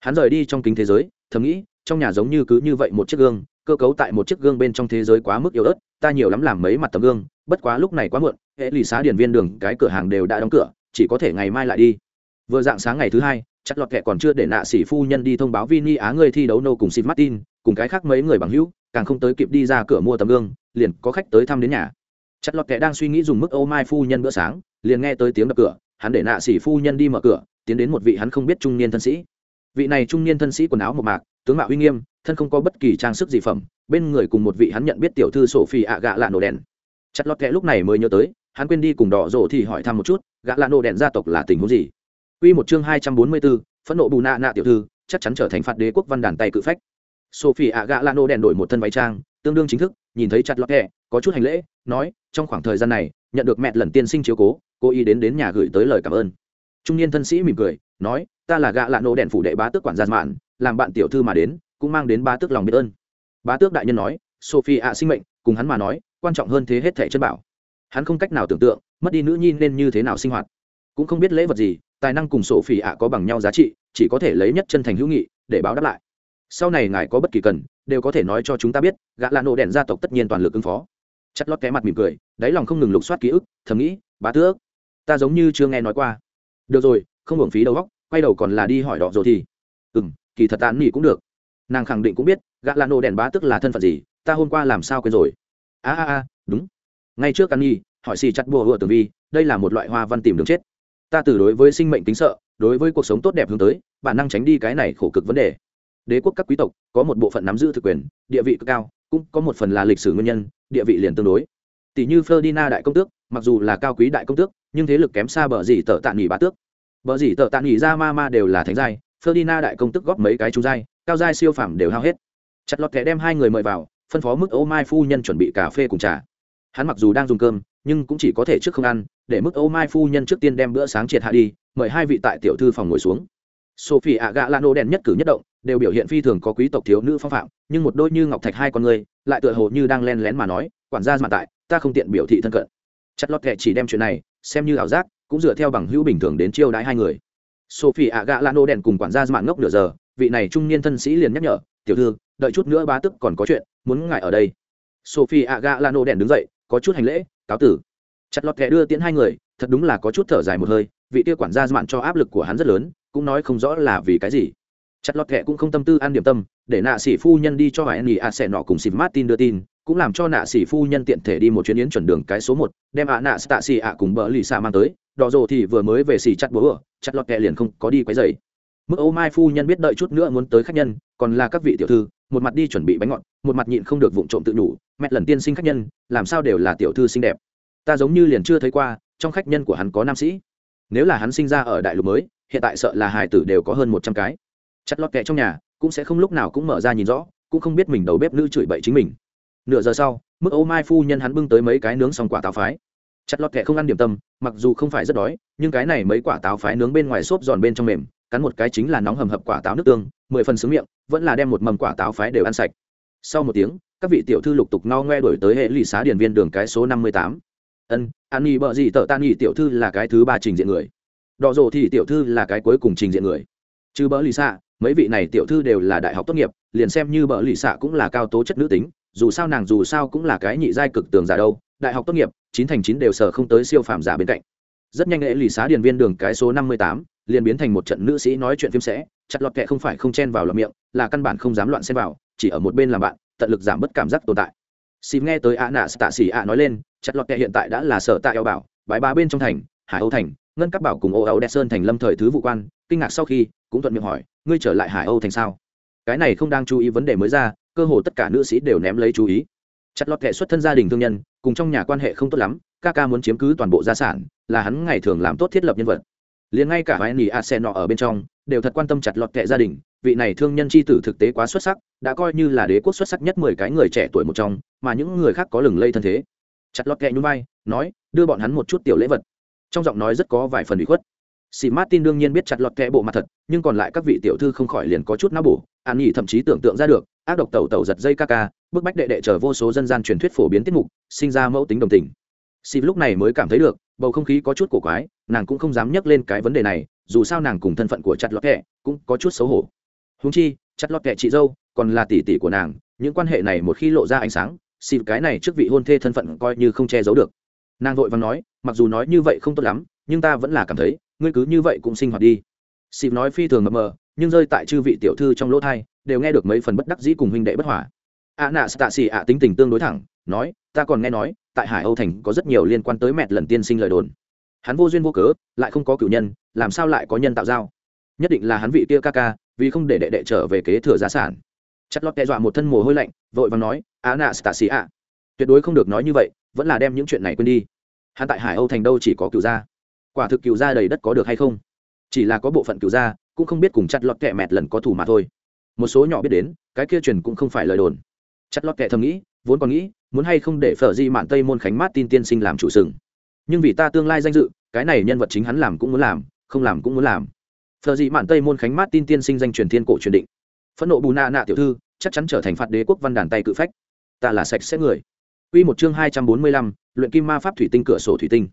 Hắn rời đi trong kính thế giới, thầm nghĩ, trong nhà giống như cứ như vậy một chiếc gương, cơ cấu tại một chiếc gương bên trong thế giới quá mức yếu ớt, ta nhiều lắm làm mấy mặt tấm gương, bất quá lúc này quá muộn, hệ lì xá điển viên đường, cái cửa hàng đều đã đóng cửa chỉ có thể ngày mai lại đi. Vừa dạng sáng ngày thứ hai, chắc lọt kệ còn chưa để nạ sĩ phu nhân đi thông báo vini á người thi đấu nô cùng sid martin, cùng cái khác mấy người bằng hữu, càng không tới kịp đi ra cửa mua tấm gương, liền có khách tới thăm đến nhà. Chắc lọt kệ đang suy nghĩ dùng mức ô mai phu nhân bữa sáng, liền nghe tới tiếng đập cửa, hắn để nạ sĩ phu nhân đi mở cửa, tiến đến một vị hắn không biết trung niên thân sĩ. Vị này trung niên thân sĩ quần áo một mạc, tướng mạo uy nghiêm, thân không có bất kỳ trang sức gì phẩm, bên người cùng một vị hắn nhận biết tiểu thư sổ phi ạ gạ lạ nổ đèn. Chặt lọt kệ lúc này mới nhớ tới hắn quên đi cùng đỏ rổ thì hỏi thăm một chút Gã lạ nổ đèn gia tộc là tình huống gì? Quy một chương hai trăm bốn mươi 244, phẫn nộ bù nạ nạ tiểu thư chắc chắn trở thành phạt đế quốc văn đàn tay cự phách. Sophie ạ gạ lano đèn đổi một thân váy trang tương đương chính thức nhìn thấy chặt lọt hẹ có chút hành lễ nói trong khoảng thời gian này nhận được mẹ lần tiên sinh chiếu cố cô ý đến đến nhà gửi tới lời cảm ơn. Trung niên thân sĩ mỉm cười nói ta là Gã lạ nổ đèn phủ đệ bá tước quản gia mạn làm bạn tiểu thư mà đến cũng mang đến bá tước lòng biết ơn. Bá tước đại nhân nói sophie ạ sinh mệnh cùng hắn mà nói quan trọng hơn thế hết thẻ chân bảo hắn không cách nào tưởng tượng, mất đi nữ nhi nên như thế nào sinh hoạt. Cũng không biết lễ vật gì, tài năng cùng sổ phỉ ạ có bằng nhau giá trị, chỉ có thể lấy nhất chân thành hữu nghị, để báo đáp lại. Sau này ngài có bất kỳ cần, đều có thể nói cho chúng ta biết, gã lạ nổ đèn gia tộc tất nhiên toàn lực ứng phó. Chất lót cái mặt mỉm cười, đáy lòng không ngừng lục soát ký ức, thầm nghĩ, bá tước, ta giống như chưa nghe nói qua. Được rồi, không hưởng phí đầu góc quay đầu còn là đi hỏi đỏ rồi thì. Ừ m kỳ thật tàn nghỉ cũng được. Nàng khẳng định cũng biết, gã lạ nổ đèn bá tước là thân phận gì, ta hôm qua làm sao quên rồi? A a a, đúng ngay trước ăn nhi, hỏi xì chặt bùa hựa tử vi, đây là một loại hoa văn tìm đường chết. Ta từ đối với sinh mệnh kính sợ, đối với cuộc sống tốt đẹp hướng tới, bản năng tránh đi cái này khổ cực vấn đề. Đế quốc các quý tộc có một bộ phận nắm giữ thực quyền, địa vị cực cao, cũng có một phần là lịch sử nguyên nhân, địa vị liền tương đối. Tỷ như Ferdinand đại công tước, mặc dù là cao quý đại công tước, nhưng thế lực kém xa bờ dỉ tợ tạ nghỉ bá tước. Bờ dỉ tợ tạ nghỉ ra ma ma đều là thánh giai, Ferdinand đại công tước góp mấy cái trung giai, cao giai siêu phẩm đều hao hết. Chặt lọt kẻ đem hai người mời vào, phân phó mức ô mai phu nhân chuẩn bị cà phê cùng trà hắn mặc dù đang dùng cơm, nhưng cũng chỉ có thể trước không ăn, để mức ô mai phu nhân trước tiên đem bữa sáng triệt hạ đi, mời hai vị tại tiểu thư phòng ngồi xuống. Sophie ạ gạ lano đèn nhất cử nhất động, đều biểu hiện phi thường có quý tộc thiếu nữ phong phạm, nhưng một đôi như ngọc thạch hai con người, lại tựa hồ như đang len lén mà nói, quản gia mạn tại, ta không tiện biểu thị thân cận. Chất lót kệ chỉ đem chuyện này, xem như ảo giác, cũng dựa theo bằng hữu bình thường đến chiêu đãi hai người. Sophie ạ gạ lano đèn cùng quản gia mạn ngốc nửa giờ, vị này trung niên thân sĩ liền nhắc nhở, tiểu thư, đợi chút nữa bá tức còn có chuyện, muốn ngại ở đây. Sophie ạ gạ lano đèn đứng dậy có chút hành lễ, cáo tử. Chặt lọt kẻ đưa tiễn hai người, thật đúng là có chút thở dài một hơi, vị tia quản gia mạn cho áp lực của hắn rất lớn, cũng nói không rõ là vì cái gì. Chặt lọt kẻ cũng không tâm tư ăn điểm tâm, để nạ sĩ phu nhân đi cho hải nỉ a sẽ nọ cùng xịt martin đưa tin, cũng làm cho nạ sĩ phu nhân tiện thể đi một chuyến yến chuẩn đường cái số một, đem ạ nạ tạ xì ạ cùng bờ lì xạ mang tới, đỏ rồ thì vừa mới về xì chặt bố chặt lọt kẻ liền không có đi quấy dày mức ô mai phu nhân biết đợi chút nữa muốn tới khách nhân, còn là các vị tiểu thư, một mặt đi chuẩn bị bánh ngọt, một mặt nhịn không được vụng trộm tự nhủ, mẹ lần tiên sinh khách nhân, làm sao đều là tiểu thư xinh đẹp. Ta giống như liền chưa thấy qua, trong khách nhân của hắn có nam sĩ. Nếu là hắn sinh ra ở đại lục mới, hiện tại sợ là hài tử đều có hơn một trăm cái. Chặt lọt kẹ trong nhà, cũng sẽ không lúc nào cũng mở ra nhìn rõ, cũng không biết mình đầu bếp nữ chửi bậy chính mình. Nửa giờ sau, mức ô mai phu nhân hắn bưng tới mấy cái nướng xong quả táo phái. Chặt lọt kẹ không ăn điểm tâm, mặc dù không phải rất đói, nhưng cái này mấy quả táo phái nướng bên ngoài xốp giòn bên trong mềm cắn một cái chính là nóng hầm hập quả táo nước tương, mười phần xứ miệng, vẫn là đem một mầm quả táo phái đều ăn sạch. Sau một tiếng, các vị tiểu thư lục tục no ngoe đổi tới hệ lụy xá điển viên đường cái số năm mươi tám. Ân, an nhi bợ gì tợ tan nhi tiểu thư là cái thứ ba trình diện người. Đọ rồ thì tiểu thư là cái cuối cùng trình diện người. Chứ bỡ lì xạ, mấy vị này tiểu thư đều là đại học tốt nghiệp, liền xem như bỡ lì xạ cũng là cao tố chất nữ tính, dù sao nàng dù sao cũng là cái nhị giai cực tường giả đâu. Đại học tốt nghiệp, chín thành chín đều sở không tới siêu phàm giả bên cạnh. Rất nhanh lễ lì xá điền viên đường cái số năm mươi tám liền biến thành một trận nữ sĩ nói chuyện phim sẽ, chặt lọt kệ không phải không chen vào lọt miệng, là căn bản không dám loạn xen vào, chỉ ở một bên làm bạn, tận lực giảm bớt cảm giác tồn tại. Xìm nghe tới ạ nạ tạ xỉ ạ nói lên, chặt lọt kệ hiện tại đã là sở tạ eo bảo bãi ba bên trong thành, hải âu thành, ngân các bảo cùng ô âu đẹp sơn thành lâm thời thứ vụ quan, kinh ngạc sau khi, cũng thuận miệng hỏi, ngươi trở lại hải âu thành sao? Cái này không đang chú ý vấn đề mới ra, cơ hồ tất cả nữ sĩ đều ném lấy chú ý. Chặt lọt kệ xuất thân gia đình thương nhân, cùng trong nhà quan hệ không tốt lắm, ca ca muốn chiếm cứ toàn bộ gia sản, là hắn ngày thường làm tốt thiết lập nhân vật liền ngay cả hoài nỉ a sen nọ ở bên trong đều thật quan tâm chặt lọt kệ gia đình. Vị này thương nhân c h i tử thực tế quá xuất sắc đã coi như là đế quốc xuất sắc nhất mười cái người trẻ tuổi một trong mà những người khác có lừng lây thân thế. Chặt lọt kệ nhún vai nói đưa bọn hắn một chút tiểu lễ vật. Trong giọng nói rất có vài phần bị khuất. Sĩ Martin đương nhiên biết chặt lọt kẽ bộ mặt thật, nhưng còn lại các vị tiểu thư không khỏi liền có chút não bổ, An Nhị thậm chí tưởng tượng ra được, ác độc tẩu tẩu giật dây ca ca, bức bách đệ đệ chờ vô số dân gian truyền thuyết phổ biến tiết mục, sinh ra mẫu tính đồng tình. Sĩ lúc này mới cảm thấy được, bầu không khí có chút cổ quái, nàng cũng không dám nhắc lên cái vấn đề này, dù sao nàng cùng thân phận của chặt lọt kệ cũng có chút xấu hổ. Huống chi, chặt lọt kệ chị dâu, còn là tỷ tỷ của nàng, những quan hệ này một khi lộ ra ánh sáng, Sĩ cái này trước vị hôn thê thân phận coi như không che giấu được. Nàng vội vàng nói, mặc dù nói như vậy không tốt lắm, nhưng ta vẫn là cảm thấy ngươi cứ như vậy cũng sinh hoạt đi xịp nói phi thường mập mờ nhưng rơi tại chư vị tiểu thư trong lỗ thai đều nghe được mấy phần bất đắc dĩ cùng huynh đệ bất hòa a nạ stạ xì ạ tính tình tương đối thẳng nói ta còn nghe nói tại hải âu thành có rất nhiều liên quan tới mẹ lần tiên sinh lời đồn. Hắn vô duyên vô cớ, lại không có cử nhân, làm sao lại có nhân tạo giao? Nhất định là hắn vị kia ca ca, vì không để đệ đệ trở về kế thừa giá sản. Chất lót đe dọa một thân mồ hôi lạnh, vội và nói, á nạ stạ xì ạ. Tuyệt đối không được nói như vậy, vẫn là đem những chuyện này quên đi. Hắn tại hải âu thành đâu chỉ có cựu gia. Quả thực cựu gia đầy đất có được hay không? Chỉ là có bộ phận cựu gia, cũng không biết cùng chặt lọt kẹ mẹt lần có thủ mà thôi. Một số nhỏ biết đến, cái kia truyền cũng không phải lời đồn. Chặt lọt kẹ thầm nghĩ, vốn còn nghĩ muốn hay không để phở di mạn tây môn khánh mát tin tiên sinh làm chủ sừng. Nhưng vì ta tương lai danh dự cái này nhân vật chính hắn làm cũng muốn làm không làm cũng muốn làm. Phở di mạn tây môn khánh mát tin tiên sinh danh truyền thiên cổ truyền định. Phẫn nộ bù nạ nạ tiểu thư chắc chắn trở thành phạt đế quốc văn đàn tay cự phách. Ta là sạch sẽ người. Quy một chương hai trăm bốn mươi lăm, luyện kim ma pháp thủy tinh cửa sổ thủy tinh.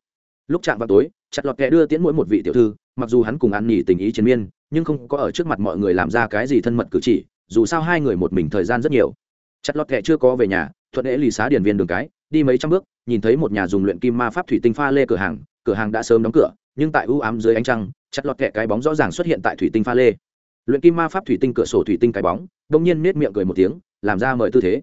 Lúc chạm vào tối chặt lọt kẹ đưa tiễn mỗi một vị tiểu thư mặc dù hắn cùng ăn nhỉ tình ý chiến miên nhưng không có ở trước mặt mọi người làm ra cái gì thân mật cử chỉ dù sao hai người một mình thời gian rất nhiều chặt lọt kệ chưa có về nhà, thuận lễ lì xá điển viên đường cái, đi mấy trăm bước, nhìn thấy một nhà dùng luyện kim ma pháp thủy tinh pha lê cửa hàng cửa hàng đã sớm đóng cửa, nhưng tại ưu ám dưới ánh trăng, chặt lọt kệ cái bóng rõ ràng xuất hiện tại thủy tinh pha lê. Luyện kim ma pháp thủy tinh cửa sổ thủy tinh cái bóng, đông nhiên nết miệng cười một tiếng, làm ra mời tư thế.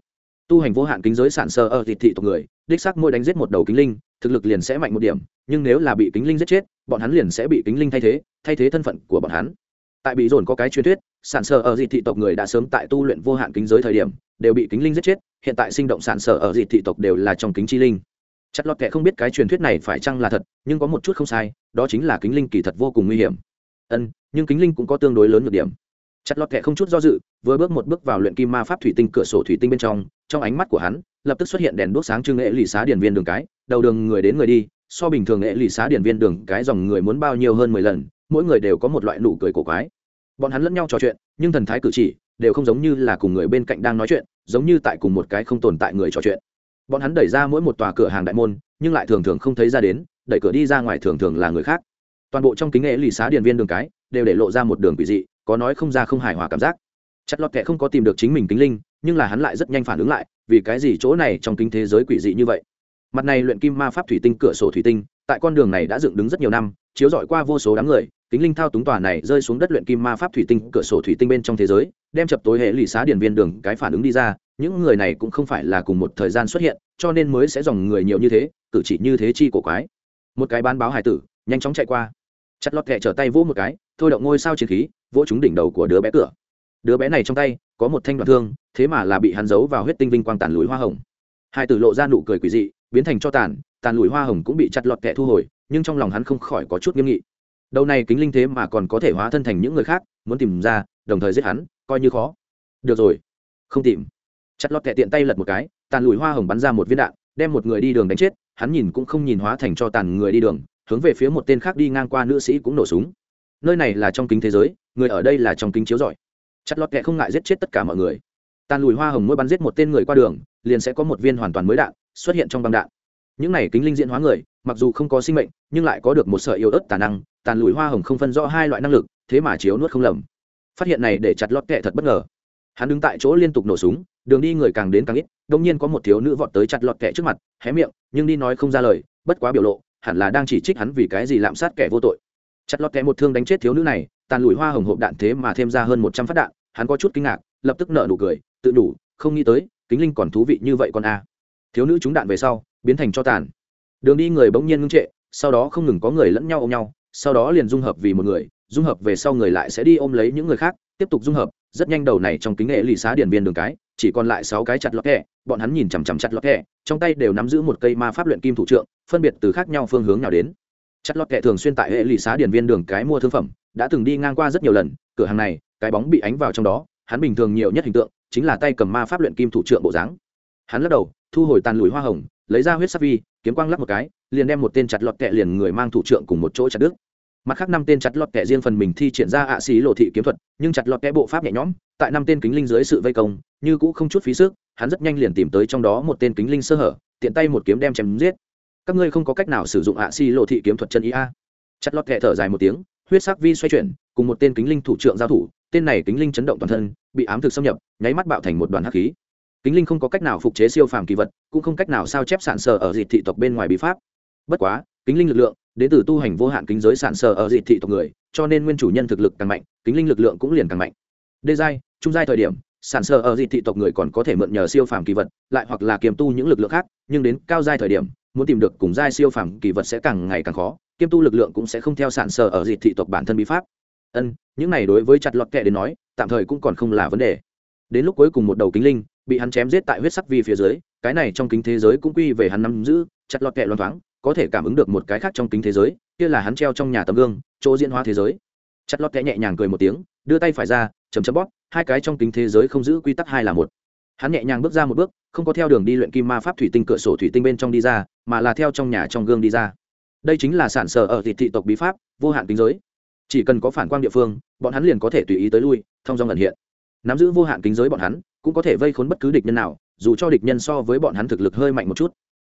Tu hành vô hạn kính giới sản sơ ở thịt thị tộc người, đích xác môi đánh giết một đầu kính linh, thực lực liền sẽ mạnh một điểm, nhưng nếu là bị kính linh giết chết, bọn hắn liền sẽ bị kính linh thay thế thay thế thân phận của bọn hắn tại bị dồn có cái truyền thuyết, sản sở ở dị thị tộc người đã sớm tại tu luyện vô hạn kính giới thời điểm, đều bị kính linh giết chết, hiện tại sinh động sản sở ở dị thị tộc đều là trong kính chi linh. Chặt lọt kệ không biết cái truyền thuyết này phải chăng là thật, nhưng có một chút không sai, đó chính là kính linh kỳ thật vô cùng nguy hiểm. Ân, nhưng kính linh cũng có tương đối lớn nhược điểm. Chặt lọt kệ không chút do dự, vừa bước một bước vào luyện kim ma pháp thủy tinh cửa sổ thủy tinh bên trong trong ánh mắt của hắn, lập tức xuất hiện đèn đuốc sáng trưng nghệ lì xá điển viên đường cái, đầu đường người đến người đi, so bình thường nghệ lì xá điển viên đường cái dòng người muốn bao nhiêu hơn mười lần mỗi người đều có một loại nụ cười cổ quái. Bọn hắn lẫn nhau trò chuyện, nhưng thần thái cử chỉ đều không giống như là cùng người bên cạnh đang nói chuyện, giống như tại cùng một cái không tồn tại người trò chuyện. Bọn hắn đẩy ra mỗi một tòa cửa hàng đại môn, nhưng lại thường thường không thấy ra đến, đẩy cửa đi ra ngoài thường thường là người khác. Toàn bộ trong kính nghệ lì xá điền viên đường cái đều để lộ ra một đường quỷ dị, có nói không ra không hài hòa cảm giác. Chặt lọt kệ không có tìm được chính mình kính linh, nhưng là hắn lại rất nhanh phản ứng lại, vì cái gì chỗ này trong kính thế giới quỷ dị như vậy? Mặt này luyện kim ma pháp thủy tinh, cửa sổ thủy tinh tại con đường này đã dựng đứng rất nhiều năm, chiếu dọi qua vô số đám người, kính linh thao túng tòa này rơi xuống đất luyện kim ma pháp thủy tinh, cửa sổ thủy tinh bên trong thế giới, đem chập tối hệ lì xá điển viên đường cái phản ứng đi ra, những người này cũng không phải là cùng một thời gian xuất hiện, cho nên mới sẽ dòng người nhiều như thế, cử chỉ như thế chi cổ quái. Một cái bán báo hải tử, nhanh chóng chạy qua. Chặt lọt kẹ trở tay vỗ một cái, thôi động ngôi sao chiến khí, vỗ trúng đỉnh đầu của đứa bé cửa. Đứa bé này trong tay, có một thanh đoạn thương, thế mà là bị hắn giấu vào huyết tinh vinh quang tàn lùi hoa hồng. Hải tử lộ ra nụ cười quỷ dị, biến thành cho tàn tàn lùi hoa hồng cũng bị chặt lọt kẻ thu hồi, nhưng trong lòng hắn không khỏi có chút nghiêm nghị. Đầu này kính linh thế mà còn có thể hóa thân thành những người khác, muốn tìm ra, đồng thời giết hắn, coi như khó. Được rồi. Không tìm. Chặt lọt kẻ tiện tay lật một cái, tàn lùi hoa hồng bắn ra một viên đạn, đem một người đi đường đánh chết, hắn nhìn cũng không nhìn hóa thành cho tàn người đi đường, hướng về phía một tên khác đi ngang qua nữ sĩ cũng nổ súng. Nơi này là trong kính thế giới, người ở đây là trong kính chiếu rọi. Chặt lọt kẹ không ngại giết chết tất cả mọi người. Tàn lùi hoa hồng mỗi bắn giết một tên người qua đường, liền sẽ có một viên hoàn toàn mới đạn xuất hiện trong băng đạn những này kính linh diễn hóa người, mặc dù không có sinh mệnh, nhưng lại có được một sợi yếu ớt tà năng, tàn lùi hoa hồng không phân rõ hai loại năng lực, thế mà chiếu nuốt không lầm. Phát hiện này để chặt lót kệ thật bất ngờ. Hắn đứng tại chỗ liên tục nổ súng, đường đi người càng đến càng ít, đông nhiên có một thiếu nữ vọt tới chặt lọt kệ trước mặt, hé miệng, nhưng đi nói không ra lời, bất quá biểu lộ, hẳn là đang chỉ trích hắn vì cái gì lạm sát kẻ vô tội. Chặt lọt kệ một thương đánh chết thiếu nữ này, tàn lùi hoa hồng hộp đạn thế mà thêm ra hơn một trăm phát đạn, hắn có chút kinh ngạc, lập tức nợ nụ cười, tự đủ, không nghĩ tới, kính linh còn thú vị như vậy con a. Thiếu nữ trúng đạn về sau biến thành cho tàn. Đường đi người bỗng nhiên ngưng trệ, sau đó không ngừng có người lẫn nhau ôm nhau, sau đó liền dung hợp vì một người, dung hợp về sau người lại sẽ đi ôm lấy những người khác, tiếp tục dung hợp. Rất nhanh đầu này trong kính nghệ lì xá điển viên đường cái, chỉ còn lại sáu cái chặt lọt kẹ bọn hắn nhìn chằm chằm chặt lọt kẹ trong tay đều nắm giữ một cây ma pháp luyện kim thủ trượng, phân biệt từ khác nhau phương hướng nào đến. Chặt lọt kẹ thường xuyên tại hệ lì xá điển viên đường cái mua thương phẩm, đã từng đi ngang qua rất nhiều lần, cửa hàng này, cái bóng bị ánh vào trong đó, hắn bình thường nhiều nhất hình tượng, chính là tay cầm ma pháp luyện kim thủ trượng bộ dáng. Hắn lắc đầu, thu hồi tàn lùi hoa hồng lấy ra huyết sắc vi, kiếm quang lắp một cái, liền đem một tên chặt lọt kẹ liền người mang thủ trưởng cùng một chỗ chặt đứt. Mặt khác năm tên chặt lọt kẹ riêng phần mình thi triển ra ạ xí lộ thị kiếm thuật, nhưng chặt lọt kẹ bộ pháp nhẹ nhõm, tại năm tên kính linh dưới sự vây công, như cũ không chút phí sức, hắn rất nhanh liền tìm tới trong đó một tên kính linh sơ hở, tiện tay một kiếm đem chém giết. Các ngươi không có cách nào sử dụng ạ xí lộ thị kiếm thuật chân ý a. Chặt lọt kẹ thở dài một tiếng, huyết sắc vi xoay chuyển, cùng một tên kính linh thủ trưởng giao thủ, tên này kính linh chấn động toàn thân, bị ám thực xâm nhập, nháy mắt bạo thành một đoàn hắc khí kính linh không có cách nào phục chế siêu phàm kỳ vật, cũng không cách nào sao chép sản sờ ở dịt thị tộc bên ngoài bí pháp. Bất quá, kính linh lực lượng, đến từ tu hành vô hạn kính giới sản sờ ở dịt thị tộc người, cho nên nguyên chủ nhân thực lực càng mạnh, kính linh lực lượng cũng liền càng mạnh. Đê giai, trung giai thời điểm, sản sờ ở dịt thị tộc người còn có thể mượn nhờ siêu phàm kỳ vật, lại hoặc là kiềm tu những lực lượng khác, nhưng đến cao giai thời điểm, muốn tìm được cùng giai siêu phàm kỳ vật sẽ càng ngày càng khó kiêm tu lực lượng cũng sẽ không theo sản sờ ở dịt thị tộc bản thân bí pháp. Ân, những này đối với chặt lọt kệ đến nói, tạm thời cũng còn không là vấn đề. Đến lúc cuối cùng một đầu kính linh bị hắn chém giết tại huyết sắc vi phía dưới, cái này trong kính thế giới cũng quy về hắn nắm giữ, chặt lọt kẹ loan thoáng, có thể cảm ứng được một cái khác trong kính thế giới, kia là hắn treo trong nhà tấm gương, chỗ diễn hóa thế giới. Chặt lọt kẹ nhẹ nhàng cười một tiếng, đưa tay phải ra chấm chấm bóp, hai cái trong kính thế giới không giữ quy tắc hai là một. Hắn nhẹ nhàng bước ra một bước, không có theo đường đi luyện kim ma pháp thủy tinh cửa sổ thủy tinh bên trong đi ra, mà là theo trong nhà trong gương đi ra. Đây chính là sản sở ở thị thị tộc bí pháp, vô hạn kính giới. Chỉ cần có phản quang địa phương, bọn hắn liền có thể tùy ý tới lui, thông dòng ẩn hiện. Nắm giữ vô hạn kính giới bọn hắn cũng có thể vây khốn bất cứ địch nhân nào, dù cho địch nhân so với bọn hắn thực lực hơi mạnh một chút.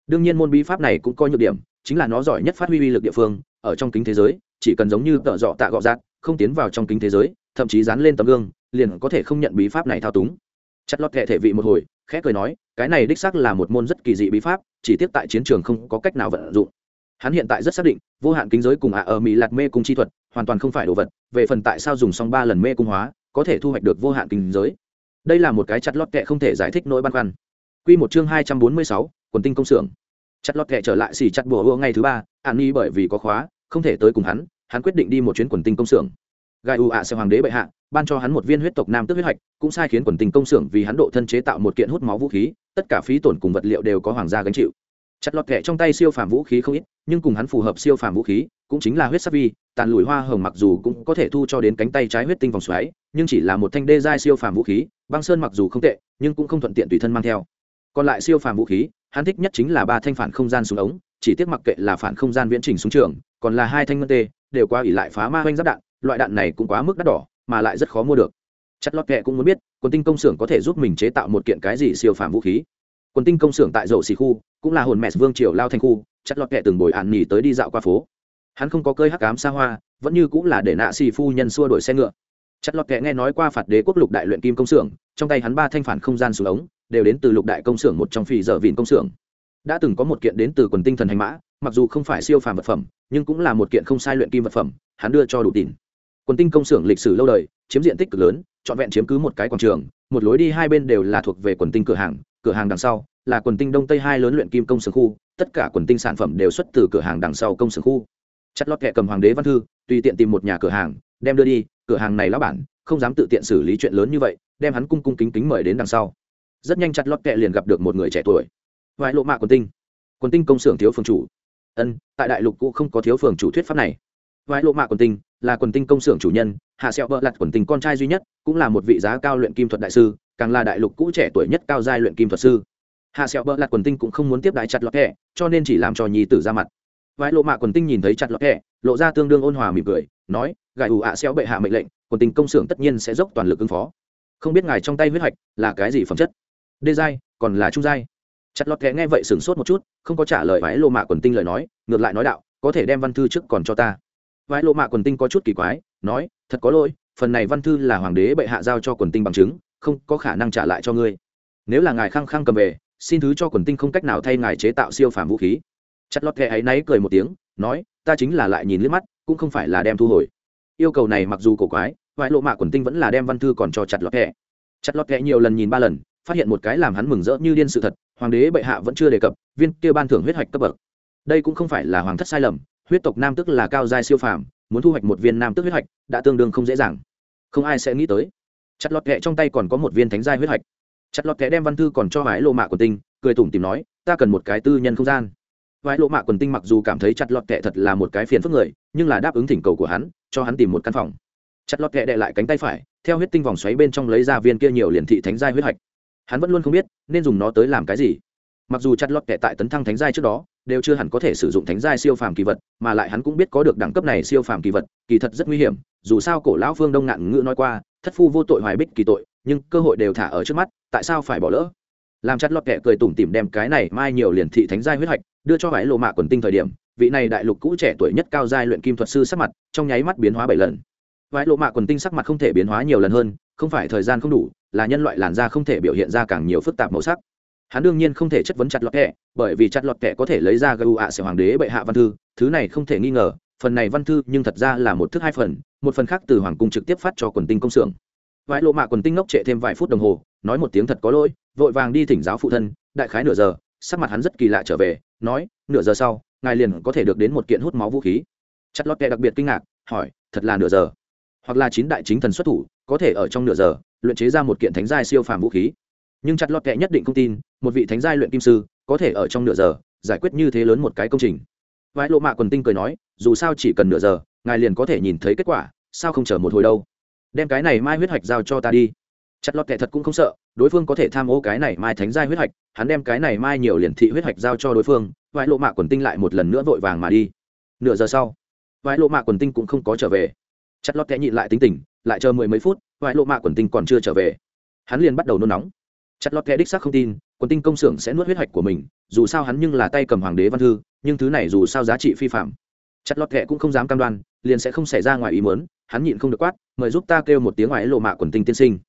Đương nhiên môn bí pháp này cũng có nhược điểm, chính là nó giỏi nhất phát huy uy lực địa phương, ở trong kính thế giới, chỉ cần giống như tợ dọ tạ gọ rát không tiến vào trong kính thế giới, thậm chí dán lên tấm gương, liền có thể không nhận bí pháp này thao túng. Chặt lọt kệ thể vị một hồi, khẽ cười nói, cái này đích xác là một môn rất kỳ dị bí pháp, chỉ tiếp tại chiến trường không có cách nào vận dụng. Hắn hiện tại rất xác định, vô hạn kính giới cùng ạ, ở mỹ lạt mê cung chi thuật, hoàn toàn không phải đồ vật, về phần tại sao dùng xong ba lần mê cung hóa, có thể thu hoạch được vô hạn kính giới đây là một cái chặt lót kệ không thể giải thích nỗi băn khoăn. Q một chương hai trăm bốn mươi sáu, quần tinh công xưởng. Chặt lót kệ trở lại xỉ chặt bùa hua ngày thứ ba, an nhi bởi vì có khóa, không thể tới cùng hắn hắn quyết định đi một chuyến quần tinh công xưởng. Gai u ạ sẽ hoàng đế bệ hạ, ban cho hắn một viên huyết tộc nam tức huyết hạch, cũng sai khiến quần tinh công xưởng vì hắn độ thân chế tạo một kiện hút máu vũ khí, tất cả phí tổn cùng vật liệu đều có hoàng gia gánh chịu. Chặt lọt kệ trong tay siêu phàm vũ khí không ít, nhưng cùng hắn phù hợp siêu phàm vũ khí, cũng chính là huyết sắc vi, tàn lùi hoa hồng mặc dù cũng có thể thu cho đến cánh tay trái huyết tinh vòng xoáy, nhưng chỉ là một thanh đê giai siêu phàm vũ khí băng sơn mặc dù không tệ, nhưng cũng không thuận tiện tùy thân mang theo. Còn lại siêu phàm vũ khí, hắn thích nhất chính là ba thanh phản không gian súng ống, chỉ tiếc mặc kệ là phản không gian viễn trình súng trường, còn là hai thanh ngân tê, đều qua ỉ lại phá ma oanh giáp đạn, loại đạn này cũng quá mức đắt đỏ, mà lại rất khó mua được. Chất lót kệ cũng muốn biết quân tinh công xưởng có thể giúp mình chế tạo một kiện cái gì siêu phàm vũ khí. Quân tinh công xưởng tại dầu xì khu, cũng là hồn mẹ vương triều lao thành khu chất lót kệ từng bồi ạn nhì tới đi dạo qua phố. Hắn không có cơi hắc cám xa hoa, vẫn như cũng là để nạ xì phu nhân xua đổi xe ngựa chất lót kệ nghe nói qua phạt đế quốc lục đại luyện kim công xưởng, trong tay hắn ba thanh phản không gian xuống ống, đều đến từ lục đại công xưởng một trong phì dở vìn công xưởng. Đã từng có một kiện đến từ quần tinh thần hành mã, mặc dù không phải siêu phàm vật phẩm, nhưng cũng là một kiện không sai luyện kim vật phẩm, hắn đưa cho đủ tin quần tinh công xưởng lịch sử lâu đời, chiếm diện tích cực lớn, trọn vẹn chiếm cứ một cái quảng trường, một lối đi hai bên đều là thuộc về quần tinh cửa hàng cửa hàng đằng sau là quần tinh đông tây hai lớn luyện kim công xưởng khu, tất cả quần tinh sản phẩm đều xuất từ cửa hàng đằng sau công xưởng khu. Chất lót kệ cầm hoàng đế văn thư, tùy tiện tìm một nhà cửa hàng đem đưa đi, cửa hàng này lão bản không dám tự tiện xử lý chuyện lớn như vậy, đem hắn cung cung kính kính mời đến đằng sau. Rất nhanh chặt lót kệ liền gặp được một người trẻ tuổi. Vài lộ mạ quần tinh. Quần tinh công xưởng thiếu phường chủ. Ân, tại đại lục cũng không có thiếu phường chủ thuyết pháp này. Vài lộ mạ quần tinh là quần tinh công xưởng chủ nhân, hạ sẹo vợ lặt quần tinh con trai duy nhất, cũng là một vị giá cao luyện kim thuật đại sư, càng là đại lục cũ trẻ tuổi nhất cao giai luyện kim thuật sư. Hạ sẹo bợ lặt quần tinh cũng không muốn tiếp đại chặt lọt kẹ, cho nên chỉ làm cho nhi tử ra mặt. Vài lộ mạ quần tinh nhìn thấy chặt lọt kẹ, lộ ra tương đương ôn hòa mỉm cười, nói gài ủ ạ xéo bệ hạ mệnh lệnh, quần tinh công xưởng tất nhiên sẽ dốc toàn lực ứng phó. Không biết ngài trong tay huyết hoạch là cái gì phẩm chất? Đê giai, còn là trung giai? Chặt lọt kẽ nghe vậy sửng sốt một chút, không có trả lời vái lộ mạ quần tinh lời nói, ngược lại nói đạo, có thể đem văn thư trước còn cho ta. Vái lộ mạ quần tinh có chút kỳ quái, nói, thật có lỗi, phần này văn thư là hoàng đế bệ hạ giao cho quần tinh bằng chứng, không có khả năng trả lại cho ngươi. Nếu là ngài khăng khăng cầm về, xin thứ cho quần tinh không cách nào thay ngài chế tạo siêu phàm vũ khí. Chặt lọt kệ ấy náy cười một tiếng, nói, ta chính là lại nhìn liếc mắt, cũng không phải là đem thu hồi yêu cầu này mặc dù cổ quái vài lộ mạ quần tinh vẫn là đem văn thư còn cho chặt lọt kệ chặt lọt kệ nhiều lần nhìn ba lần, phát hiện một cái làm hắn mừng rỡ như điên sự thật, hoàng đế bệ hạ vẫn chưa đề cập, viên kia ban thưởng huyết hoạch cấp bậc. Đây cũng không phải là hoàng thất sai lầm, huyết tộc nam tức là cao giai siêu phàm, muốn thu hoạch một viên nam tức huyết hoạch đã tương đương không dễ dàng. Không ai sẽ nghĩ tới. Chặt lọt kệ trong tay còn có một viên thánh giai huyết hoạch chặt lọt kệ đem văn thư còn cho vái lộ mạ quần tinh, cười tủm tìm nói, ta cần một cái tư nhân không gian. Vái lộ mạ quần tinh mặc dù cảm thấy chặt lọt kệ thật là một cái phiền phức người, nhưng là đáp ứng thỉnh cầu của hắn cho hắn tìm một căn phòng. Chặt lọt kệ đệ lại cánh tay phải, theo huyết tinh vòng xoáy bên trong lấy ra viên kia nhiều liền thị thánh giai huyết hạch. hắn vẫn luôn không biết, nên dùng nó tới làm cái gì. Mặc dù chặt lọt kệ tại tấn thăng thánh giai trước đó, đều chưa hẳn có thể sử dụng thánh giai siêu phàm kỳ vật, mà lại hắn cũng biết có được đẳng cấp này siêu phàm kỳ vật, kỳ thật rất nguy hiểm, dù sao cổ lão phương đông ngạn ngữ nói qua, thất phu vô tội hoài bích kỳ tội, nhưng cơ hội đều thả ở trước mắt, tại sao phải bỏ lỡ? Làm chặt lọt kệ cười tủm tỉm đem cái này mai nhiều liền thị thánh giai huyết hạch, đưa cho vải lộ mạ quần tinh thời điểm vị này đại lục cũ trẻ tuổi nhất cao giai luyện kim thuật sư sắc mặt trong nháy mắt biến hóa bảy lần. Vải lộ mạ quần tinh sắc mặt không thể biến hóa nhiều lần hơn, không phải thời gian không đủ, là nhân loại làn da không thể biểu hiện ra càng nhiều phức tạp màu sắc. Hắn đương nhiên không thể chất vấn chặt lọt kẹ bởi vì chặt lọt kẹ có thể lấy ra gu ạ sẽ hoàng đế bệ hạ văn thư, thứ này không thể nghi ngờ, phần này văn thư nhưng thật ra là một thức hai phần, một phần khác từ hoàng cung trực tiếp phát cho quần tinh công xưởng. Vải lộ mạ quần tinh ngốc trệ thêm vài phút đồng hồ, nói một tiếng thật có lỗi, vội vàng đi thỉnh giáo phụ thân, đại khái nửa giờ, sắc mặt hắn rất kỳ lạ trở về, nói, nửa giờ sau ngài liền có thể được đến một kiện hút máu vũ khí. Chặt lót kẹ đặc biệt kinh ngạc, hỏi, thật là nửa giờ? Hoặc là chín đại chính thần xuất thủ, có thể ở trong nửa giờ luyện chế ra một kiện thánh giai siêu phàm vũ khí? Nhưng chặt lọt kệ nhất định không tin, một vị thánh giai luyện kim sư có thể ở trong nửa giờ giải quyết như thế lớn một cái công trình. Vãi lộ mạ quần tinh cười nói, dù sao chỉ cần nửa giờ, ngài liền có thể nhìn thấy kết quả, sao không chờ một hồi đâu? Đem cái này mai huyết hạch giao cho ta đi. Chặt lọt kệ thật cũng không sợ, đối phương có thể tham ô cái này mai thánh giai huyết hạch, hắn đem cái này mai nhiều liền thị huyết hạch giao cho đối phương vãi lộ mạ quần tinh lại một lần nữa vội vàng mà đi. Nửa giờ sau, vãi lộ mạ quần tinh cũng không có trở về. Chặt lót kẽ nhịn lại tính tình, lại chờ mười mấy phút, vãi lộ mạ quần tinh còn chưa trở về. Hắn liền bắt đầu nôn nóng. Chặt lót kẽ đích xác không tin, quần tinh công xưởng sẽ nuốt huyết hạch của mình, dù sao hắn nhưng là tay cầm hoàng đế văn thư, nhưng thứ này dù sao giá trị phi phạm. Chặt lót kẽ cũng không dám cam đoan, liền sẽ không xảy ra ngoài ý muốn, hắn nhịn không được quát, mời giúp ta kêu một tiếng ngoài lộ mạ quần tinh tiên sinh.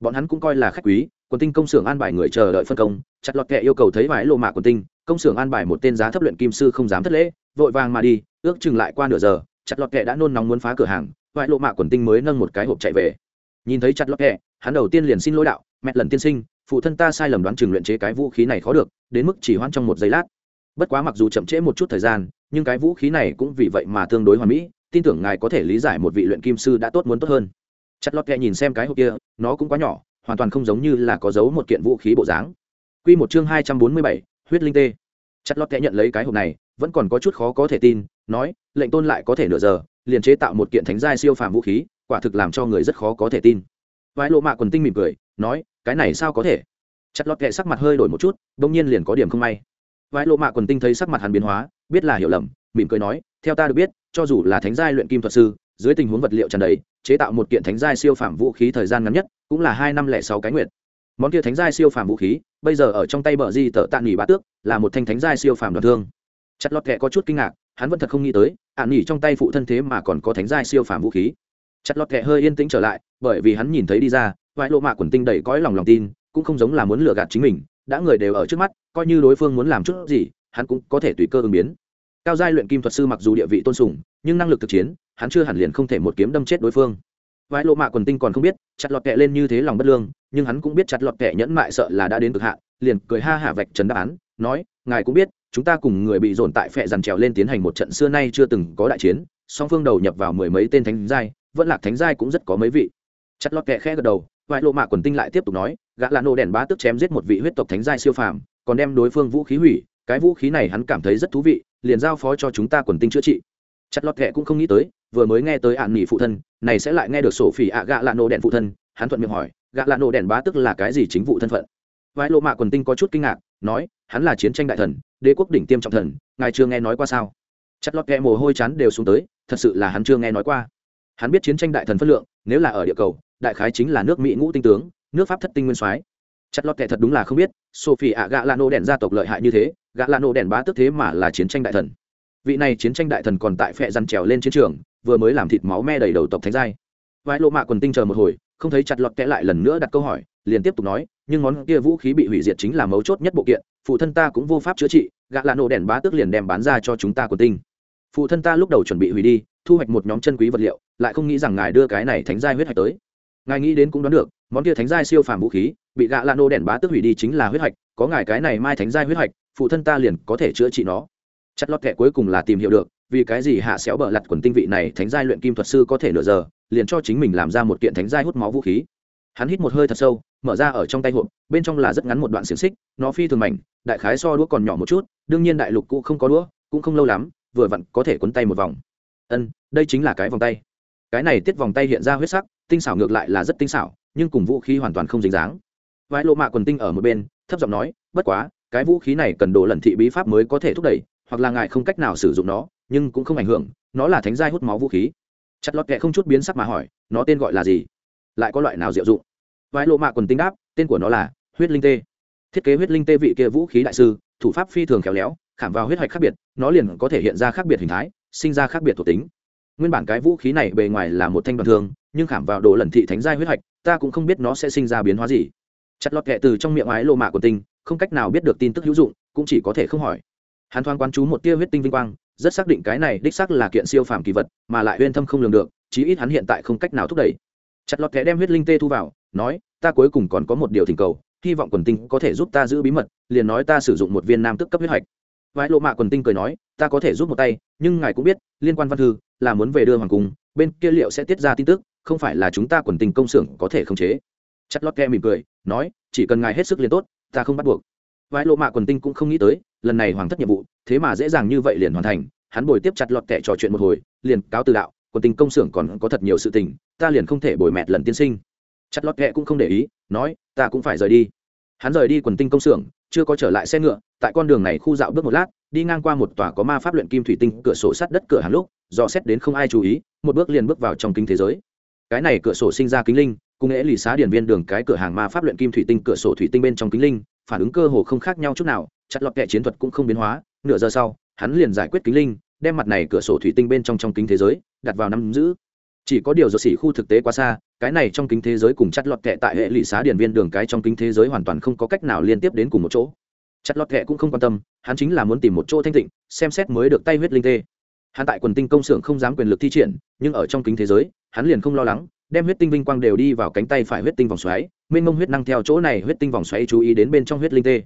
Bọn hắn cũng coi là khách quý quần tinh công xưởng an bài người chờ đợi phân công chặt lọt kệ yêu cầu thấy vải lộ mạ quần tinh công xưởng an bài một tên giá thấp luyện kim sư không dám thất lễ vội vàng mà đi ước chừng lại qua nửa giờ chặt lọt kệ đã nôn nóng muốn phá cửa hàng vải lộ mạ quần tinh mới nâng một cái hộp chạy về. Nhìn thấy chặt lọt kệ, hắn đầu tiên liền xin lỗi đạo mẹ lần tiên sinh phụ thân ta sai lầm đoán chừng luyện chế cái vũ khí này khó được đến mức chỉ hoãn trong một giây lát. Bất quá mặc dù chậm trễ một chút thời gian nhưng cái vũ khí này cũng vì vậy mà tương đối hoàn mỹ tin tưởng ngài có thể lý giải một vị luyện kim sư đã tốt muốn tốt hơn. Chặt lọt kệ nhìn xem cái hộp kia nó cũng quá nhỏ hoàn toàn không giống như là có giấu một kiện vũ khí bộ dáng. Q một chương hai trăm bốn mươi bảy, huyết linh tê. Chặt lọt kẹ nhận lấy cái hộp này, vẫn còn có chút khó có thể tin, nói, lệnh tôn lại có thể nửa giờ, liền chế tạo một kiện thánh giai siêu phàm vũ khí, quả thực làm cho người rất khó có thể tin. Vãi lộ mạ quần tinh mỉm cười, nói, cái này sao có thể? Chặt lọt kệ sắc mặt hơi đổi một chút, đông nhiên liền có điểm không may. Vãi lộ mạ quần tinh thấy sắc mặt hắn biến hóa, biết là hiểu lầm, mỉm cười nói, theo ta được biết, cho dù là thánh giai luyện kim thuật sư dưới tình huống vật liệu tràn đầy, chế tạo một kiện thánh giai siêu phàm vũ khí thời gian ngắn nhất cũng là hai năm lẻ sáu cái nguyện món kia thánh giai siêu phàm vũ khí, bây giờ ở trong tay bờ di tờ tạ nghỉ bá tước, là một thanh thánh giai siêu phàm đoàn thương. Chặt lọt kệ có chút kinh ngạc, hắn vẫn thật không nghĩ tới ạn nghỉ trong tay phụ thân thế mà còn có thánh giai siêu phàm vũ khí. Chặt lọt kệ hơi yên tĩnh trở lại, bởi vì hắn nhìn thấy đi ra vài lộ mạ quần tinh đầy cõi lòng lòng tin, cũng không giống là muốn lừa gạt chính mình, đã người đều ở trước mắt, coi như đối phương muốn làm chút gì, hắn cũng có thể tùy cơ ứng biến. Cao giai luyện kim thuật sư mặc dù địa vị tôn sùng, nhưng năng lực thực chiến hắn chưa hẳn liền không thể một kiếm đâm chết đối phương. Vãi lộ mạ quần tinh còn không biết, chặt lọt kẹ lên như thế lòng bất lương, nhưng hắn cũng biết chặt lọt kẹ nhẫn mại sợ là đã đến cực hạn, liền cười ha hả vạch trần đáp án, nói, ngài cũng biết, chúng ta cùng người bị dồn tại phệ dằn trèo lên tiến hành một trận xưa nay chưa từng có đại chiến, song phương đầu nhập vào mười mấy tên thánh giai, vẫn lạc thánh giai cũng rất có mấy vị. Chặt lọt kẹ khẽ gật đầu, vãi lộ mạ quần tinh lại tiếp tục nói, gã là nô đèn bá tức chém giết một vị huyết tộc thánh giai siêu phàm, còn đem đối phương vũ khí hủy, cái vũ khí này hắn cảm thấy rất thú vị, liền giao phó cho chúng ta quần tinh chữa trị chặt lọt kệ cũng không nghĩ tới, vừa mới nghe tới ạn nghỉ phụ thân, này sẽ lại nghe được sổ phỉ ạ gạ lạ nổ đèn phụ thân, hắn thuận miệng hỏi, gạ lạ nổ đèn bá tức là cái gì chính vụ thân phận? Vãi lộ mạ quần tinh có chút kinh ngạc, nói, hắn là chiến tranh đại thần, đế quốc đỉnh tiêm trọng thần, ngài chưa nghe nói qua sao? Chặt lọt kệ mồ hôi chán đều xuống tới, thật sự là hắn chưa nghe nói qua. Hắn biết chiến tranh đại thần phân lượng, nếu là ở địa cầu, đại khái chính là nước mỹ ngũ tinh tướng, nước pháp thất tinh nguyên soái. Chặt lọt kệ thật đúng là không biết sophie ạ gạ lạ nổ đèn gia tộc lợi hại như thế, gạ lạ nổ đèn bá tức thế mà là chiến tranh đại thần vị này chiến tranh đại thần còn tại phệ răn trèo lên chiến trường, vừa mới làm thịt máu me đầy đầu tộc thánh giai. Vãi lộ mạ quần tinh chờ một hồi, không thấy chặt lọt kẽ lại lần nữa đặt câu hỏi, liền tiếp tục nói, nhưng món kia vũ khí bị hủy diệt chính là mấu chốt nhất bộ kiện, phụ thân ta cũng vô pháp chữa trị gạ lạ nổ đèn bá tức liền đem bán ra cho chúng ta quần tinh. Phụ thân ta lúc đầu chuẩn bị hủy đi, thu hoạch một nhóm chân quý vật liệu, lại không nghĩ rằng ngài đưa cái này thánh giai huyết hạch tới. Ngài nghĩ đến cũng đoán được, món kia thánh giai siêu phàm vũ khí, bị gạ lạ nổ đèn bá tức hủy đi chính là huyết hạch, có ngài cái này mai thánh giai huyết hạch, phụ thân ta liền có thể chữa trị nó chặt lót kẻ cuối cùng là tìm hiểu được, vì cái gì hạ xéo bờ lặt quần tinh vị này thánh giai luyện kim thuật sư có thể nửa giờ, liền cho chính mình làm ra một kiện thánh giai hút máu vũ khí. Hắn hít một hơi thật sâu, mở ra ở trong tay hộp, bên trong là rất ngắn một đoạn xiềng xích, nó phi thường mảnh, đại khái so đũa còn nhỏ một chút, đương nhiên đại lục cũ không có đũa, cũng không lâu lắm, vừa vặn có thể quấn tay một vòng. Ân, đây chính là cái vòng tay. Cái này tiết vòng tay hiện ra huyết sắc, tinh xảo ngược lại là rất tinh xảo, nhưng cùng vũ khí hoàn toàn không dính dáng. Vài lộ mạ quần tinh ở một bên, thấp giọng nói, bất quá, cái vũ khí này cần đồ lẩn thị bí pháp mới có thể thúc đẩy hoặc là ngài không cách nào sử dụng nó, nhưng cũng không ảnh hưởng, nó là thánh giai hút máu vũ khí. Chặt lọt kệ không chút biến sắc mà hỏi, nó tên gọi là gì? Lại có loại nào diệu dụng? Vài lộ mạ quần tinh đáp, tên của nó là huyết linh tê. Thiết kế huyết linh tê vị kia vũ khí đại sư, thủ pháp phi thường khéo léo, khảm vào huyết hoạch khác biệt, nó liền có thể hiện ra khác biệt hình thái, sinh ra khác biệt thuộc tính. Nguyên bản cái vũ khí này bề ngoài là một thanh đoàn thương, nhưng khảm vào đồ lẩn thị thánh giai huyết hoạch ta cũng không biết nó sẽ sinh ra biến hóa gì. Chặt lọt kệ từ trong miệng ái lộ mạ quần tinh, không cách nào biết được tin tức hữu dụng, cũng chỉ có thể không hỏi hắn thoáng quan chú một tia huyết tinh vinh quang, rất xác định cái này đích xác là kiện siêu phàm kỳ vật, mà lại uyên thâm không lường được, chí ít hắn hiện tại không cách nào thúc đẩy. Chặt lọt kẻ đem huyết linh tê thu vào, nói, ta cuối cùng còn có một điều thỉnh cầu, hy vọng quần tinh có thể giúp ta giữ bí mật, liền nói ta sử dụng một viên nam tức cấp huyết hạch. Vãi lộ mạ quần tinh cười nói, ta có thể giúp một tay, nhưng ngài cũng biết, liên quan văn thư, là muốn về đưa hoàng cung, bên kia liệu sẽ tiết ra tin tức, không phải là chúng ta quần tinh công xưởng có thể khống chế. Chặt lót kẹ mỉm cười, nói, chỉ cần ngài hết sức liền tốt, ta không bắt buộc vãi lộ mạ quần tinh cũng không nghĩ tới, lần này hoàng thất nhiệm vụ, thế mà dễ dàng như vậy liền hoàn thành, hắn bồi tiếp chặt lọt kẻ trò chuyện một hồi, liền cáo từ đạo, quần tinh công xưởng còn có thật nhiều sự tình, ta liền không thể bồi mẹt lần tiên sinh. Chặt lọt kẻ cũng không để ý, nói, ta cũng phải rời đi. Hắn rời đi quần tinh công xưởng, chưa có trở lại xe ngựa, tại con đường này khu dạo bước một lát, đi ngang qua một tòa có ma pháp luyện kim thủy tinh cửa sổ sắt đất cửa hàng lúc, dò xét đến không ai chú ý, một bước liền bước vào trong kinh thế giới. Cái này cửa sổ sinh ra kính linh cùng nghệ lì xá điển viên đường cái cửa hàng ma pháp luyện kim thủy tinh, cửa sổ thủy tinh bên trong kính linh, phản ứng cơ hồ không khác nhau chút nào, chặt lọt kệ chiến thuật cũng không biến hóa, nửa giờ sau, hắn liền giải quyết kính linh, đem mặt này cửa sổ thủy tinh bên trong trong kính thế giới, đặt vào năm giữ. Chỉ có điều do xỉ khu thực tế quá xa, cái này trong kính thế giới cùng chặt lọt kệ tại hệ lụy xá điển viên đường cái trong kính thế giới hoàn toàn không có cách nào liên tiếp đến cùng một chỗ. Chặt lọt kệ cũng không quan tâm, hắn chính là muốn tìm một chỗ thanh tịnh, xem xét mới được tay huyết linh tê. Hắn tại quần tinh công xưởng không dám quyền lực thi triển, nhưng ở trong kính thế giới, hắn liền không lo lắng đem huyết tinh vinh quang đều đi vào cánh tay phải huyết tinh vòng xoáy, mênh mông huyết năng theo chỗ này huyết tinh vòng xoáy chú ý đến bên trong huyết linh tê.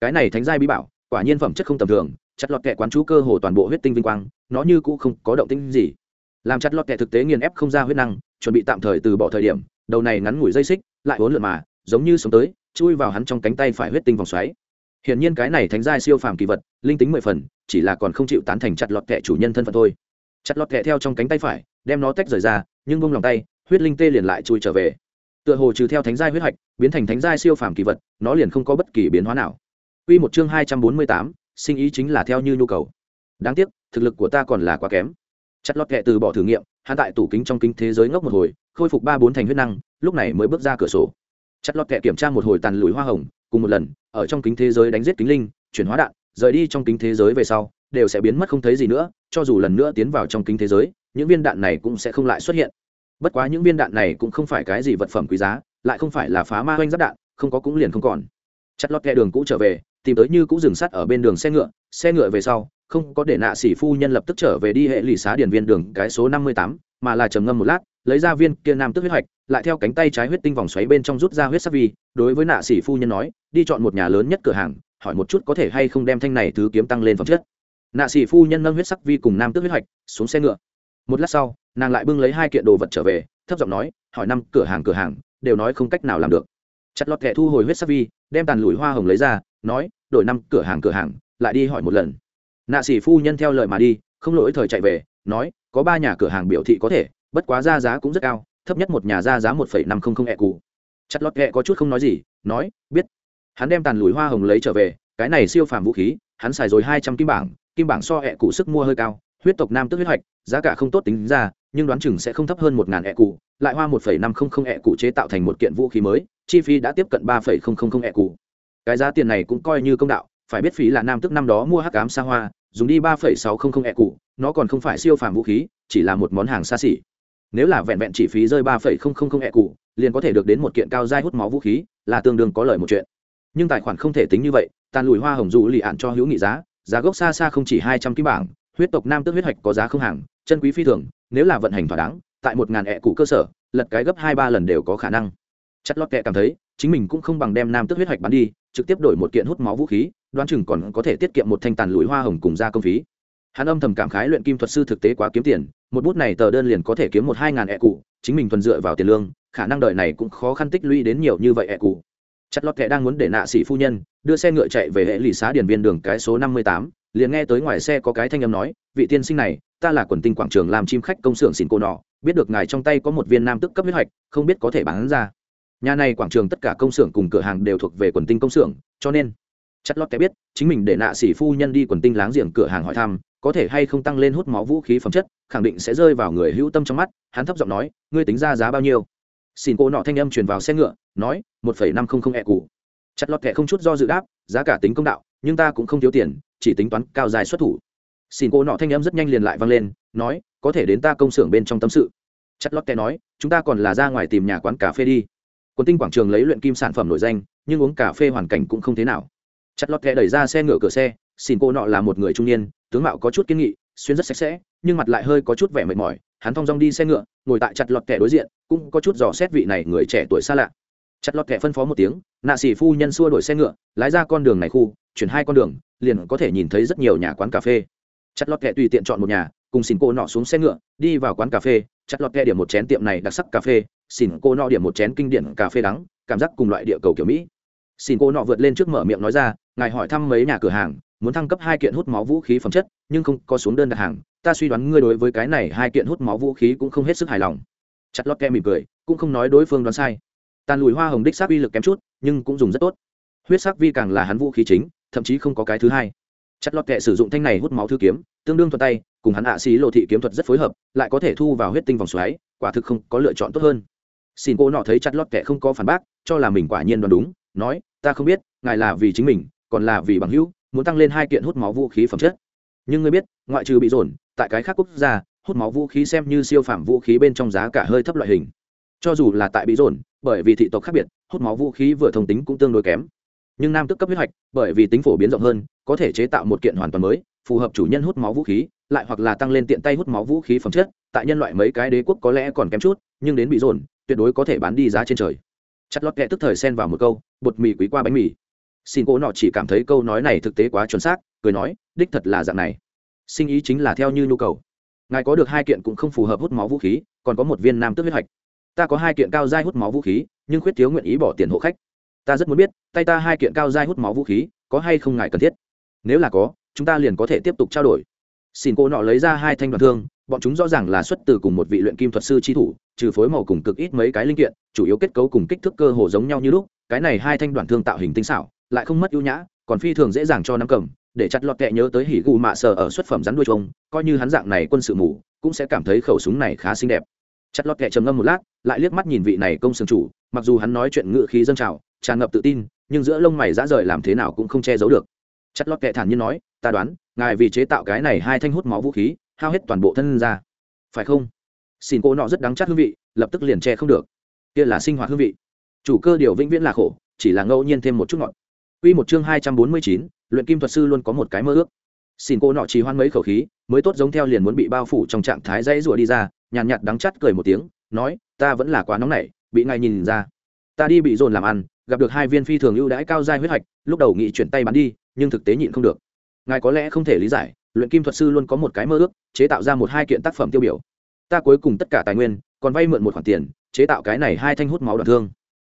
Cái này thánh giai bí bảo, quả nhiên phẩm chất không tầm thường, chặt lọt kẹ quán chú cơ hồ toàn bộ huyết tinh vinh quang, nó như cũ không có động tinh gì. Làm chặt lọt kẹ thực tế nghiền ép không ra huyết năng, chuẩn bị tạm thời từ bỏ thời điểm, đầu này ngắn ngủi dây xích, lại hỗn lượn mà, giống như sống tới, chui vào hắn trong cánh tay phải huyết tinh vòng xoáy. Hiển nhiên cái này thánh giai siêu phàm kỳ vật, linh tính mười phần, chỉ là còn không chịu tán thành chặt lọt kẹ chủ nhân thân phận thôi. Chặt lọt kẹ theo trong cánh tay phải, đem nó tách rời ra, nhưng bông lòng tay huyết linh tê liền lại chui trở về tựa hồ trừ theo thánh giai huyết hạch biến thành thánh giai siêu phàm kỳ vật nó liền không có bất kỳ biến hóa nào Quy một chương hai trăm bốn mươi tám, sinh ý chính là theo như nhu cầu. Đáng tiếc, thực lực của ta còn là quá kém. Chặt lọt kệ từ bỏ thử nghiệm, hắn tại tủ kính trong kính thế giới ngốc một hồi, khôi phục ba bốn thành huyết năng, lúc này mới bước ra cửa sổ. Chặt lọt kệ kiểm tra một hồi tàn lùi hoa hồng, cùng một lần, ở trong kính thế giới đánh giết kính linh, chuyển hóa đạn, rời đi trong kính thế giới về sau, đều sẽ biến mất không thấy gì nữa, cho dù lần nữa tiến vào trong kính thế giới, những viên đạn này cũng sẽ không lại xuất hiện bất quá những viên đạn này cũng không phải cái gì vật phẩm quý giá, lại không phải là phá ma oanh giáp đạn, không có cũng liền không còn. Chặt lọt kẹ đường cũ trở về, tìm tới như cũ dừng sắt ở bên đường xe ngựa xe ngựa về sau, không có để nạ sĩ phu nhân lập tức trở về đi hệ lì xá điển viên đường cái số năm mươi tám, mà là trầm ngâm một lát, lấy ra viên kia nam tức huyết hoạch lại theo cánh tay trái huyết tinh vòng xoáy bên trong rút ra huyết sắc vi, đối với nạ sĩ phu nhân nói, đi chọn một nhà lớn nhất cửa hàng, hỏi một chút có thể hay không đem thanh này thứ kiếm tăng lên phẩm chất. Nạ sĩ phu nhân nâng huyết sắc vi cùng nam tức huyết hoạch xuống xe ngựa. Một lát sau nàng lại bưng lấy hai kiện đồ vật trở về, thấp giọng nói, hỏi năm cửa hàng cửa hàng, đều nói không cách nào làm được. Chặt lọt kẻ thu hồi huyết sắc vi, đem tàn lùi hoa hồng lấy ra, nói, đổi năm cửa hàng cửa hàng, lại đi hỏi một lần. Nạ sĩ phu nhân theo lời mà đi, không lỗi thời chạy về, nói, có ba nhà cửa hàng biểu thị có thể, bất quá ra giá cũng rất cao, thấp nhất một nhà ra giá một phẩy năm không không ẹ cụ chặt lọt kẹ có chút không nói gì, nói, biết. Hắn đem tàn lùi hoa hồng lấy trở về, cái này siêu phàm vũ khí, hắn xài rồi hai trăm kim bảng kim bảng so ẹ cụ sức mua hơi cao, huyết tộc nam tức huyết hoạch giá cả không tốt tính ra nhưng đoán chừng sẽ không thấp hơn một ngàn ẹ cụ lại hoa một phẩy năm không không ẹ cụ chế tạo thành một kiện vũ khí mới, chi phí đã tiếp cận ba phẩy không không không ẹ cụ cái giá tiền này cũng coi như công đạo, phải biết phí là nam tức năm đó mua hắc cám xa hoa, dùng đi ba phẩy sáu không không ẹ cụ nó còn không phải siêu phàm vũ khí, chỉ là một món hàng xa xỉ. Nếu là vẹn vẹn chỉ phí rơi ba phẩy không không không ẹ cụ liền có thể được đến một kiện cao dai hút máu vũ khí, là tương đương có lợi một chuyện. Nhưng tài khoản không thể tính như vậy, tàn lùi hoa hồng dù lì ạn cho hữu nghị giá giá gốc xa xa không chỉ hai trăm kim bảng, huyết tộc nam tước huyết hạch có giá không hàng, chân quý phi thường nếu là vận hành thỏa đáng, tại một ngàn ẹ cụ cơ sở, lật cái gấp hai ba lần đều có khả năng. Chất lót kệ cảm thấy, chính mình cũng không bằng đem nam tước huyết hạch bán đi, trực tiếp đổi một kiện hút máu vũ khí, đoán chừng còn có thể tiết kiệm một thanh tàn lùi hoa hồng cùng ra công phí. Hắn âm thầm cảm khái luyện kim thuật sư thực tế quá kiếm tiền, một bút này tờ đơn liền có thể kiếm một hai ngàn ẹ cụ, chính mình thuần dựa vào tiền lương, khả năng đợi này cũng khó khăn tích lũy đến nhiều như vậy ẹ cụ. Chất lót kệ đang muốn để nạ sĩ phu nhân, đưa xe ngựa chạy về hệ lì xá điển viên đường cái số năm mươi tám, liền nghe tới ngoài xe có cái thanh âm nói, vị tiên sinh này ta là quần tinh quảng trường làm chim khách công xưởng xỉn cô nọ, biết được ngài trong tay có một viên nam tức cấp huyết hoạch không biết có thể bán ra. Nhà này quảng trường tất cả công xưởng cùng cửa hàng đều thuộc về quần tinh công xưởng, cho nên chặt lót té biết, chính mình để nạ xỉ phu nhân đi quần tinh láng giềng cửa hàng hỏi thăm, có thể hay không tăng lên hút máu vũ khí phẩm chất, khẳng định sẽ rơi vào người hữu tâm trong mắt, hắn thấp giọng nói, ngươi tính ra giá bao nhiêu? Xin cô nọ thanh âm truyền vào xe ngựa, nói, một phẩy năm không không e cụ chặt lót kẻ không chút do dự đáp, giá cả tính công đạo, nhưng ta cũng không thiếu tiền, chỉ tính toán cao dài xuất thủ xin cô nọ thanh em rất nhanh liền lại vang lên, nói, có thể đến ta công xưởng bên trong tâm sự. Chặt lót kẻ nói, chúng ta còn là ra ngoài tìm nhà quán cà phê đi. Quân tinh quảng trường lấy luyện kim sản phẩm nổi danh, nhưng uống cà phê hoàn cảnh cũng không thế nào. Chặt lót kẻ đẩy ra xe ngựa cửa xe, xin cô nọ là một người trung niên, tướng mạo có chút kiên nghị, xuyên rất sạch sẽ, nhưng mặt lại hơi có chút vẻ mệt mỏi. Hắn thong dong đi xe ngựa, ngồi tại chặt lọt kẻ đối diện, cũng có chút dò xét vị này người trẻ tuổi xa lạ. Chặt lọt kẻ phân phó một tiếng, nạ sĩ phu nhân xua đổi xe ngựa, lái ra con đường này khu, chuyển hai con đường, liền có thể nhìn thấy rất nhiều nhà quán cà phê chặt lọt kẹ tùy tiện chọn một nhà, cùng xin cô nọ xuống xe ngựa, đi vào quán cà phê. Chặt lọt kẹ điểm một chén tiệm này đặc sắc cà phê xin cô nọ điểm một chén kinh điển cà phê đắng, cảm giác cùng loại địa cầu kiểu mỹ. Xin cô nọ vượt lên trước mở miệng nói ra, ngài hỏi thăm mấy nhà cửa hàng, muốn thăng cấp hai kiện hút máu vũ khí phẩm chất, nhưng không có xuống đơn đặt hàng. Ta suy đoán ngươi đối với cái này hai kiện hút máu vũ khí cũng không hết sức hài lòng. Chặt lót ke mỉm cười, cũng không nói đối phương đoán sai. Tàn lùi hoa hồng đích xác uy lực kém chút, nhưng cũng dùng rất tốt. Huyết sắc vi càng là hắn vũ khí chính, thậm chí không có cái thứ hai chặt lót kệ sử dụng thanh này hút máu thư kiếm, tương đương thuật tay, cùng hắn hạ xí lộ thị kiếm thuật rất phối hợp, lại có thể thu vào huyết tinh vòng xoáy, quả thực không có lựa chọn tốt hơn. Xin cô nọ thấy chặt lót kệ không có phản bác, cho là mình quả nhiên đoán đúng, nói, ta không biết, ngài là vì chính mình, còn là vì bằng hữu, muốn tăng lên hai kiện hút máu vũ khí phẩm chất. Nhưng ngươi biết, ngoại trừ bị dồn, tại cái khác quốc gia, hút máu vũ khí xem như siêu phạm vũ khí bên trong giá cả hơi thấp loại hình. Cho dù là tại bị dồn, bởi vì thị tộc khác biệt, hút máu vũ khí vừa thông tính cũng tương đối kém nhưng nam tức cấp huyết hoạch bởi vì tính phổ biến rộng hơn, có thể chế tạo một kiện hoàn toàn mới, phù hợp chủ nhân hút máu vũ khí, lại hoặc là tăng lên tiện tay hút máu vũ khí phẩm chất, tại nhân loại mấy cái đế quốc có lẽ còn kém chút, nhưng đến bị dồn, tuyệt đối có thể bán đi giá trên trời. Chặt lót kẹ tức thời xen vào một câu, bột mì quý qua bánh mì. Xin cô nọ chỉ cảm thấy câu nói này thực tế quá chuẩn xác, cười nói, đích thật là dạng này. Sinh ý chính là theo như nhu cầu. Ngài có được hai kiện cũng không phù hợp hút máu vũ khí, còn có một viên nam tước huyết hạch. Ta có hai kiện cao dai hút máu vũ khí, nhưng khuyết thiếu nguyện ý bỏ tiền hộ khách ta rất muốn biết, tay ta hai kiện cao dai hút máu vũ khí, có hay không ngại cần thiết? Nếu là có, chúng ta liền có thể tiếp tục trao đổi. Xin cô nọ lấy ra hai thanh đoạn thương, bọn chúng rõ ràng là xuất từ cùng một vị luyện kim thuật sư chi thủ, trừ phối màu cùng cực ít mấy cái linh kiện, chủ yếu kết cấu cùng kích thước cơ hồ giống nhau như lúc, cái này hai thanh đoạn thương tạo hình tinh xảo, lại không mất ưu nhã, còn phi thường dễ dàng cho nắm cầm, để chặt lọt kẹ nhớ tới hỉ gù mạ sờ ở xuất phẩm rắn đuôi trông, coi như hắn dạng này quân sự mù, cũng sẽ cảm thấy khẩu súng này khá xinh đẹp. Chặt lọt kẹ trầm ngâm một lát, lại liếc mắt nhìn vị này công sưởng chủ, mặc dù hắn nói chuyện ngự khí dâng trào tràn ngập tự tin nhưng giữa lông mày dã rời làm thế nào cũng không che giấu được. Chất lót kệ thản nhiên nói ta đoán ngài vì chế tạo cái này hai thanh hút máu vũ khí hao hết toàn bộ thân ra. Phải không? Xin cô nọ rất đáng chắc hương vị lập tức liền che không được. Kia là sinh hoạt hương vị. Chủ cơ điều vĩnh viễn là khổ chỉ là ngẫu nhiên thêm một chút ngọt. Quy một chương 249, luyện kim thuật sư luôn có một cái mơ ước. Xin cô nọ trì hoan mấy khẩu khí, mới tốt giống theo liền muốn bị bao phủ trong trạng thái dãy rủa đi ra, nhàn nhạt, nhạt đắng chắt cười một tiếng, nói, ta vẫn là quá nóng nảy, bị ngài nhìn ra. Ta đi bị dồn làm ăn, gặp được hai viên phi thường ưu đãi cao giai huyết hạch, lúc đầu nghĩ chuyển tay bán đi, nhưng thực tế nhịn không được. Ngài có lẽ không thể lý giải, luyện kim thuật sư luôn có một cái mơ ước, chế tạo ra một hai kiện tác phẩm tiêu biểu. Ta cuối cùng tất cả tài nguyên, còn vay mượn một khoản tiền, chế tạo cái này hai thanh hút máu đoạn thương.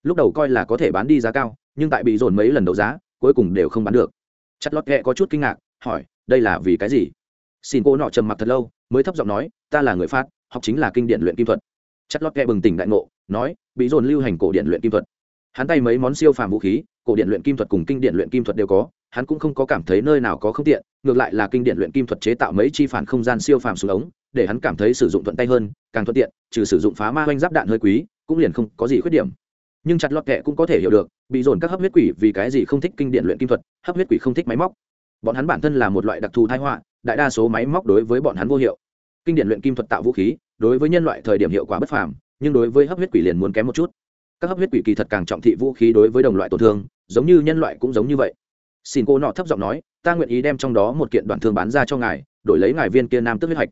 Lúc đầu coi là có thể bán đi giá cao, nhưng tại bị dồn mấy lần đấu giá cuối cùng đều không bán được chặt lót ghẹ có chút kinh ngạc hỏi đây là vì cái gì xin cô nọ trầm mặc thật lâu mới thấp giọng nói ta là người phát học chính là kinh điển luyện kim thuật chặt lót ghẹ bừng tỉnh đại ngộ nói bị dồn lưu hành cổ điển luyện kim thuật hắn tay mấy món siêu phàm vũ khí, cổ điện luyện kim thuật cùng kinh điện luyện kim thuật đều có, hắn cũng không có cảm thấy nơi nào có không tiện, ngược lại là kinh điện luyện kim thuật chế tạo mấy chi phản không gian siêu phàm xuống ống, để hắn cảm thấy sử dụng thuận tay hơn, càng thuận tiện, trừ sử dụng phá ma oanh giáp đạn hơi quý, cũng liền không có gì khuyết điểm. Nhưng chặt lọt kệ cũng có thể hiểu được, bị dồn các hấp huyết quỷ vì cái gì không thích kinh điện luyện kim thuật, hấp huyết quỷ không thích máy móc. Bọn hắn bản thân là một loại đặc thù thái họa, đại đa số máy móc đối với bọn hắn vô hiệu. Kinh điện luyện kim thuật tạo vũ khí, đối với nhân loại thời điểm hiệu quả bất phàm, nhưng đối với hấp huyết quỷ liền muốn kém một chút các hấp huyết quỷ kỳ thật càng trọng thị vũ khí đối với đồng loại tổn thương, giống như nhân loại cũng giống như vậy. Xin cô nọ thấp giọng nói, ta nguyện ý đem trong đó một kiện đoạn thương bán ra cho ngài, đổi lấy ngài viên kia nam tức huyết hạch.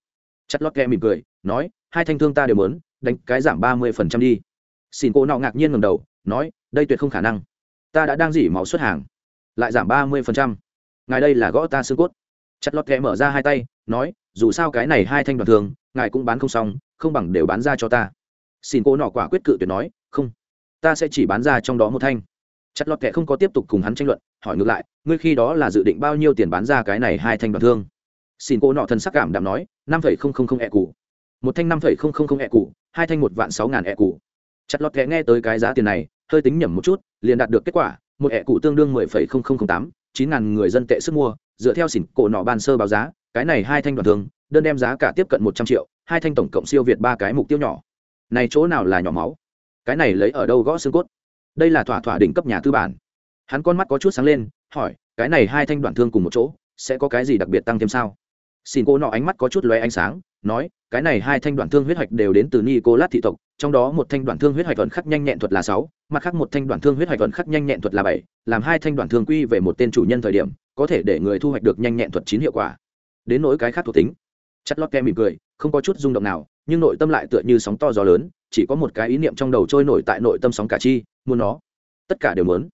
Chất lót kẹ mỉm cười, nói, hai thanh thương ta đều muốn, đánh cái giảm ba mươi phần trăm đi. Xin cô nọ ngạc nhiên ngầm đầu, nói, đây tuyệt không khả năng. Ta đã đang dỉ máu xuất hàng. Lại giảm ba mươi phần trăm. Ngài đây là gõ ta xương cốt. Chặt lót kẹ mở ra hai tay, nói, dù sao cái này hai thanh đoàn thương, ngài cũng bán không xong, không bằng đều bán ra cho ta. Xin cô nọ quả quyết cự tuyệt nói, không ta sẽ chỉ bán ra trong đó một thanh. Chặt lọt kệ không có tiếp tục cùng hắn tranh luận, hỏi ngược lại, ngươi khi đó là dự định bao nhiêu tiền bán ra cái này hai thanh đoạn thương? Xin cô nọ thân sắc cảm đạm nói, năm phẩy không không không e cụ một thanh năm phẩy không không không e cụ hai thanh một vạn sáu ngàn e cụ chặt lọt kệ nghe tới cái giá tiền này, hơi tính nhẩm một chút, liền đạt được kết quả, một e cụ tương đương mười phẩy không không không tám, chín ngàn người dân tệ sức mua, dựa theo xỉn cổ nọ ban sơ báo giá, cái này hai thanh đoạn thương, đơn đem giá cả tiếp cận một trăm triệu, hai thanh tổng cộng siêu việt ba cái mục tiêu nhỏ. Này chỗ nào là nhỏ máu? Cái này lấy ở đâu gõ xương cốt? Đây là thỏa thỏa đỉnh cấp nhà tư bản. Hắn con mắt có chút sáng lên, hỏi, cái này hai thanh đoạn thương cùng một chỗ, sẽ có cái gì đặc biệt tăng thêm sao? Xin cô nọ ánh mắt có chút lóe ánh sáng, nói, cái này hai thanh đoạn thương huyết hoạch đều đến từ nicolas thị tộc, trong đó một thanh đoạn thương huyết hoạch thuận khắc nhanh nhẹn thuật là sáu, mặt khác một thanh đoạn thương huyết hoạch thuận khắc nhanh nhẹn thuật là bảy, làm hai thanh đoạn thương quy về một tên chủ nhân thời điểm, có thể để người thu hoạch được nhanh nhẹn thuật chín hiệu quả. Đến nỗi cái khác thuộc tính. Chất lót kem mỉm cười, không có chút rung động nào nhưng nội tâm lại tựa như sóng to gió lớn, chỉ có một cái ý niệm trong đầu trôi nổi tại nội tâm sóng cả chi, muốn nó. Tất cả đều muốn.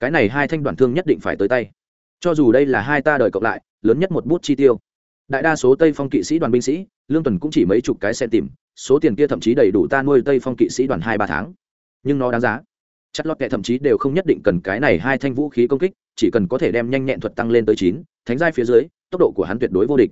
Cái này hai thanh đoàn thương nhất định phải tới tay. Cho dù đây là hai ta đời cộng lại, lớn nhất một bút chi tiêu. Đại đa số tây phong kỵ sĩ đoàn binh sĩ, lương tuần cũng chỉ mấy chục cái xe tìm, số tiền kia thậm chí đầy đủ ta nuôi tây phong kỵ sĩ đoàn hai ba tháng. Nhưng nó đáng giá. Chất lót kệ thậm chí đều không nhất định cần cái này hai thanh vũ khí công kích, chỉ cần có thể đem nhanh nhẹn thuật tăng lên tới chín, thánh giai phía dưới, tốc độ của hắn tuyệt đối vô địch.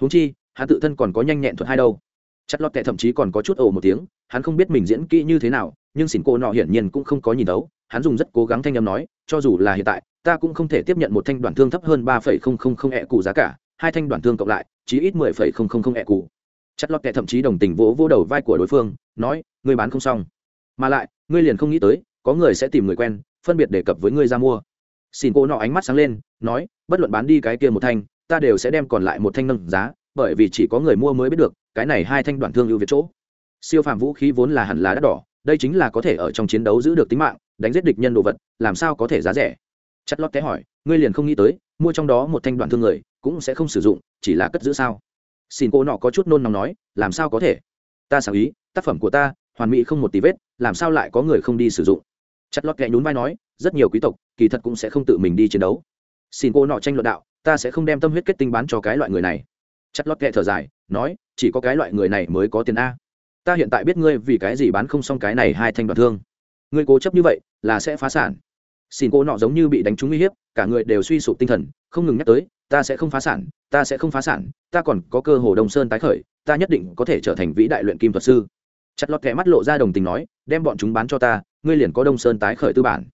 Húng chi, hắn tự thân còn có nhanh nhẹn thuật hai đâu. Chặt lót kệ thậm chí còn có chút ồ một tiếng, hắn không biết mình diễn kỹ như thế nào, nhưng xỉn cô nọ hiển nhiên cũng không có nhìn đấu hắn dùng rất cố gắng thanh âm nói, cho dù là hiện tại, ta cũng không thể tiếp nhận một thanh đoạn thương thấp hơn ba phẩy không không không ẹ cụ giá cả, hai thanh đoạn thương cộng lại chỉ ít mười phẩy không không không ẹ cụ chất lót kệ thậm chí đồng tình vỗ vỗ đầu vai của đối phương, nói, ngươi bán không xong. Mà lại, ngươi liền không nghĩ tới, có người sẽ tìm người quen, phân biệt đề cập với ngươi ra mua. Xin cô nọ ánh mắt sáng lên, nói, bất luận bán đi cái kia một thanh, ta đều sẽ đem còn lại một thanh nâng giá, bởi vì chỉ có người mua mới biết được cái này hai thanh đoạn thương ưu việt chỗ. Siêu phàm vũ khí vốn là hẳn là đắt đỏ, đây chính là có thể ở trong chiến đấu giữ được tính mạng, đánh giết địch nhân đồ vật, làm sao có thể giá rẻ? Chất lót té hỏi, ngươi liền không nghĩ tới, mua trong đó một thanh đoạn thương người, cũng sẽ không sử dụng, chỉ là cất giữ sao? Xin cô nọ có chút nôn nóng nói, làm sao có thể? Ta sáng ý, tác phẩm của ta, hoàn mỹ không một tí vết, làm sao lại có người không đi sử dụng? Chất lót kẹ nhún vai nói, rất nhiều quý tộc, kỳ thật cũng sẽ không tự mình đi chiến đấu. Xin cô nọ tranh luận đạo, ta sẽ không đem tâm huyết kết tinh bán cho cái loại người này. Chất lót kẹ thở dài nói, chỉ có cái loại người này mới có tiền a. Ta hiện tại biết ngươi vì cái gì bán không xong cái này hai thanh đoạt thương. Ngươi cố chấp như vậy, là sẽ phá sản. Xin cô nọ giống như bị đánh trúng uy hiếp, cả người đều suy sụp tinh thần, không ngừng nhắc tới, ta sẽ không phá sản, ta sẽ không phá sản, ta còn có cơ hồ đông sơn tái khởi, ta nhất định có thể trở thành vĩ đại luyện kim thuật sư. Chặt lọt kẻ mắt lộ ra đồng tình nói, đem bọn chúng bán cho ta, ngươi liền có đông sơn tái khởi tư bản.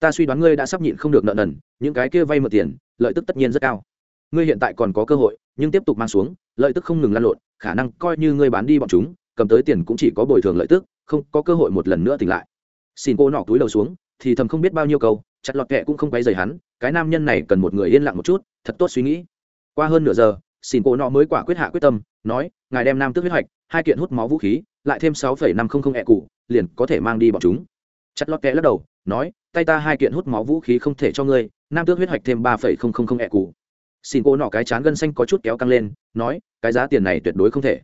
Ta suy đoán ngươi đã sắp nhịn không được nợ nần, những cái kia vay mượn tiền, lợi tức tất nhiên rất cao ngươi hiện tại còn có cơ hội, nhưng tiếp tục mang xuống, lợi tức không ngừng lan lộn, khả năng coi như ngươi bán đi bọn chúng, cầm tới tiền cũng chỉ có bồi thường lợi tức, không, có cơ hội một lần nữa tỉnh lại. Xin cô nọ túi đầu xuống, thì thầm không biết bao nhiêu câu, chặt lọt kẹ cũng không quay dày hắn, cái nam nhân này cần một người yên lặng một chút, thật tốt suy nghĩ. Qua hơn nửa giờ, xin cô nọ mới quả quyết hạ quyết tâm, nói, ngài đem nam tước huyết hoạch hai kiện hút máu vũ khí, lại thêm sáu phẩy năm không không ẹ cụ, liền có thể mang đi bọn chúng. Chặt lọt kẹ lắc đầu, nói, tay ta hai kiện hút máu vũ khí không thể cho ngươi, nam tước huyết hoạch thêm ba phẩy không không không ẹ cụ xin cô nọ cái chán gân xanh có chút kéo căng lên, nói, cái giá tiền này tuyệt đối không thể.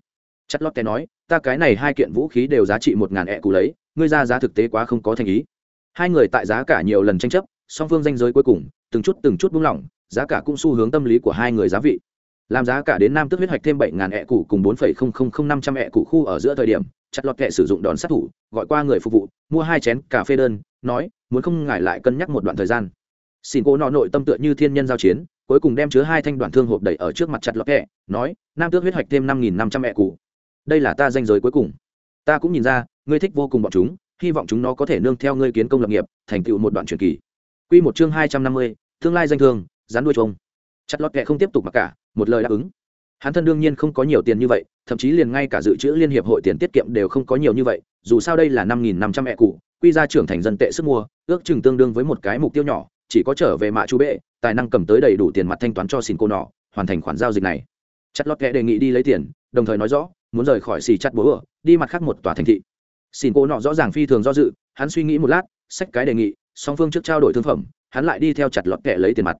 Chất lót té nói, ta cái này hai kiện vũ khí đều giá trị một ngàn ẹ cụ lấy, ngươi ra giá thực tế quá không có thành ý. Hai người tại giá cả nhiều lần tranh chấp, song phương danh giới cuối cùng, từng chút từng chút buông lỏng, giá cả cũng xu hướng tâm lý của hai người giá vị. Làm giá cả đến nam tức huyết hoạch thêm bảy ngàn ẹ cụ cùng bốn phẩy không không không năm trăm ẹ cụ khu ở giữa thời điểm, chặt lọt kệ sử dụng đòn sát thủ, gọi qua người phục vụ, mua hai chén cà phê đơn, nói, muốn không ngại lại cân nhắc một đoạn thời gian. Xin cô nọ nội tâm tựa như thiên nhân giao chiến cuối cùng đem chứa hai thanh đoạn thương hộp đẩy ở trước mặt chặt lọt kẹ, nói nam tước huyết hoạch thêm năm nghìn năm trăm mẹ cụ đây là ta danh giới cuối cùng. Ta cũng nhìn ra ngươi thích vô cùng bọn chúng hy vọng chúng nó có thể nương theo ngươi kiến công lập nghiệp thành tựu một đoạn truyền kỳ. Quy một chương hai trăm năm mươi tương lai danh thương rán đuôi trông. Chặt lọt kẹ không tiếp tục mặc cả một lời đáp ứng. Hắn thân đương nhiên không có nhiều tiền như vậy thậm chí liền ngay cả dự trữ liên hiệp hội tiền tiết kiệm đều không có nhiều như vậy dù sao đây là năm nghìn năm trăm mẹ cụ quy ra trưởng thành dân tệ sức mua ước chừng tương đương với một cái mục tiêu nhỏ chỉ có trở về mạ chú bệ tài năng cầm tới đầy đủ tiền mặt thanh toán cho xin cô nọ, hoàn thành khoản giao dịch này. Chặt lót kẽ đề nghị đi lấy tiền, đồng thời nói rõ, muốn rời khỏi xì chặt bố ở, đi mặt khác một tòa thành thị. Xin cô nọ rõ ràng phi thường do dự, hắn suy nghĩ một lát sách cái đề nghị, song phương trước trao đổi thương phẩm, hắn lại đi theo chặt lọt kẽ lấy tiền mặt.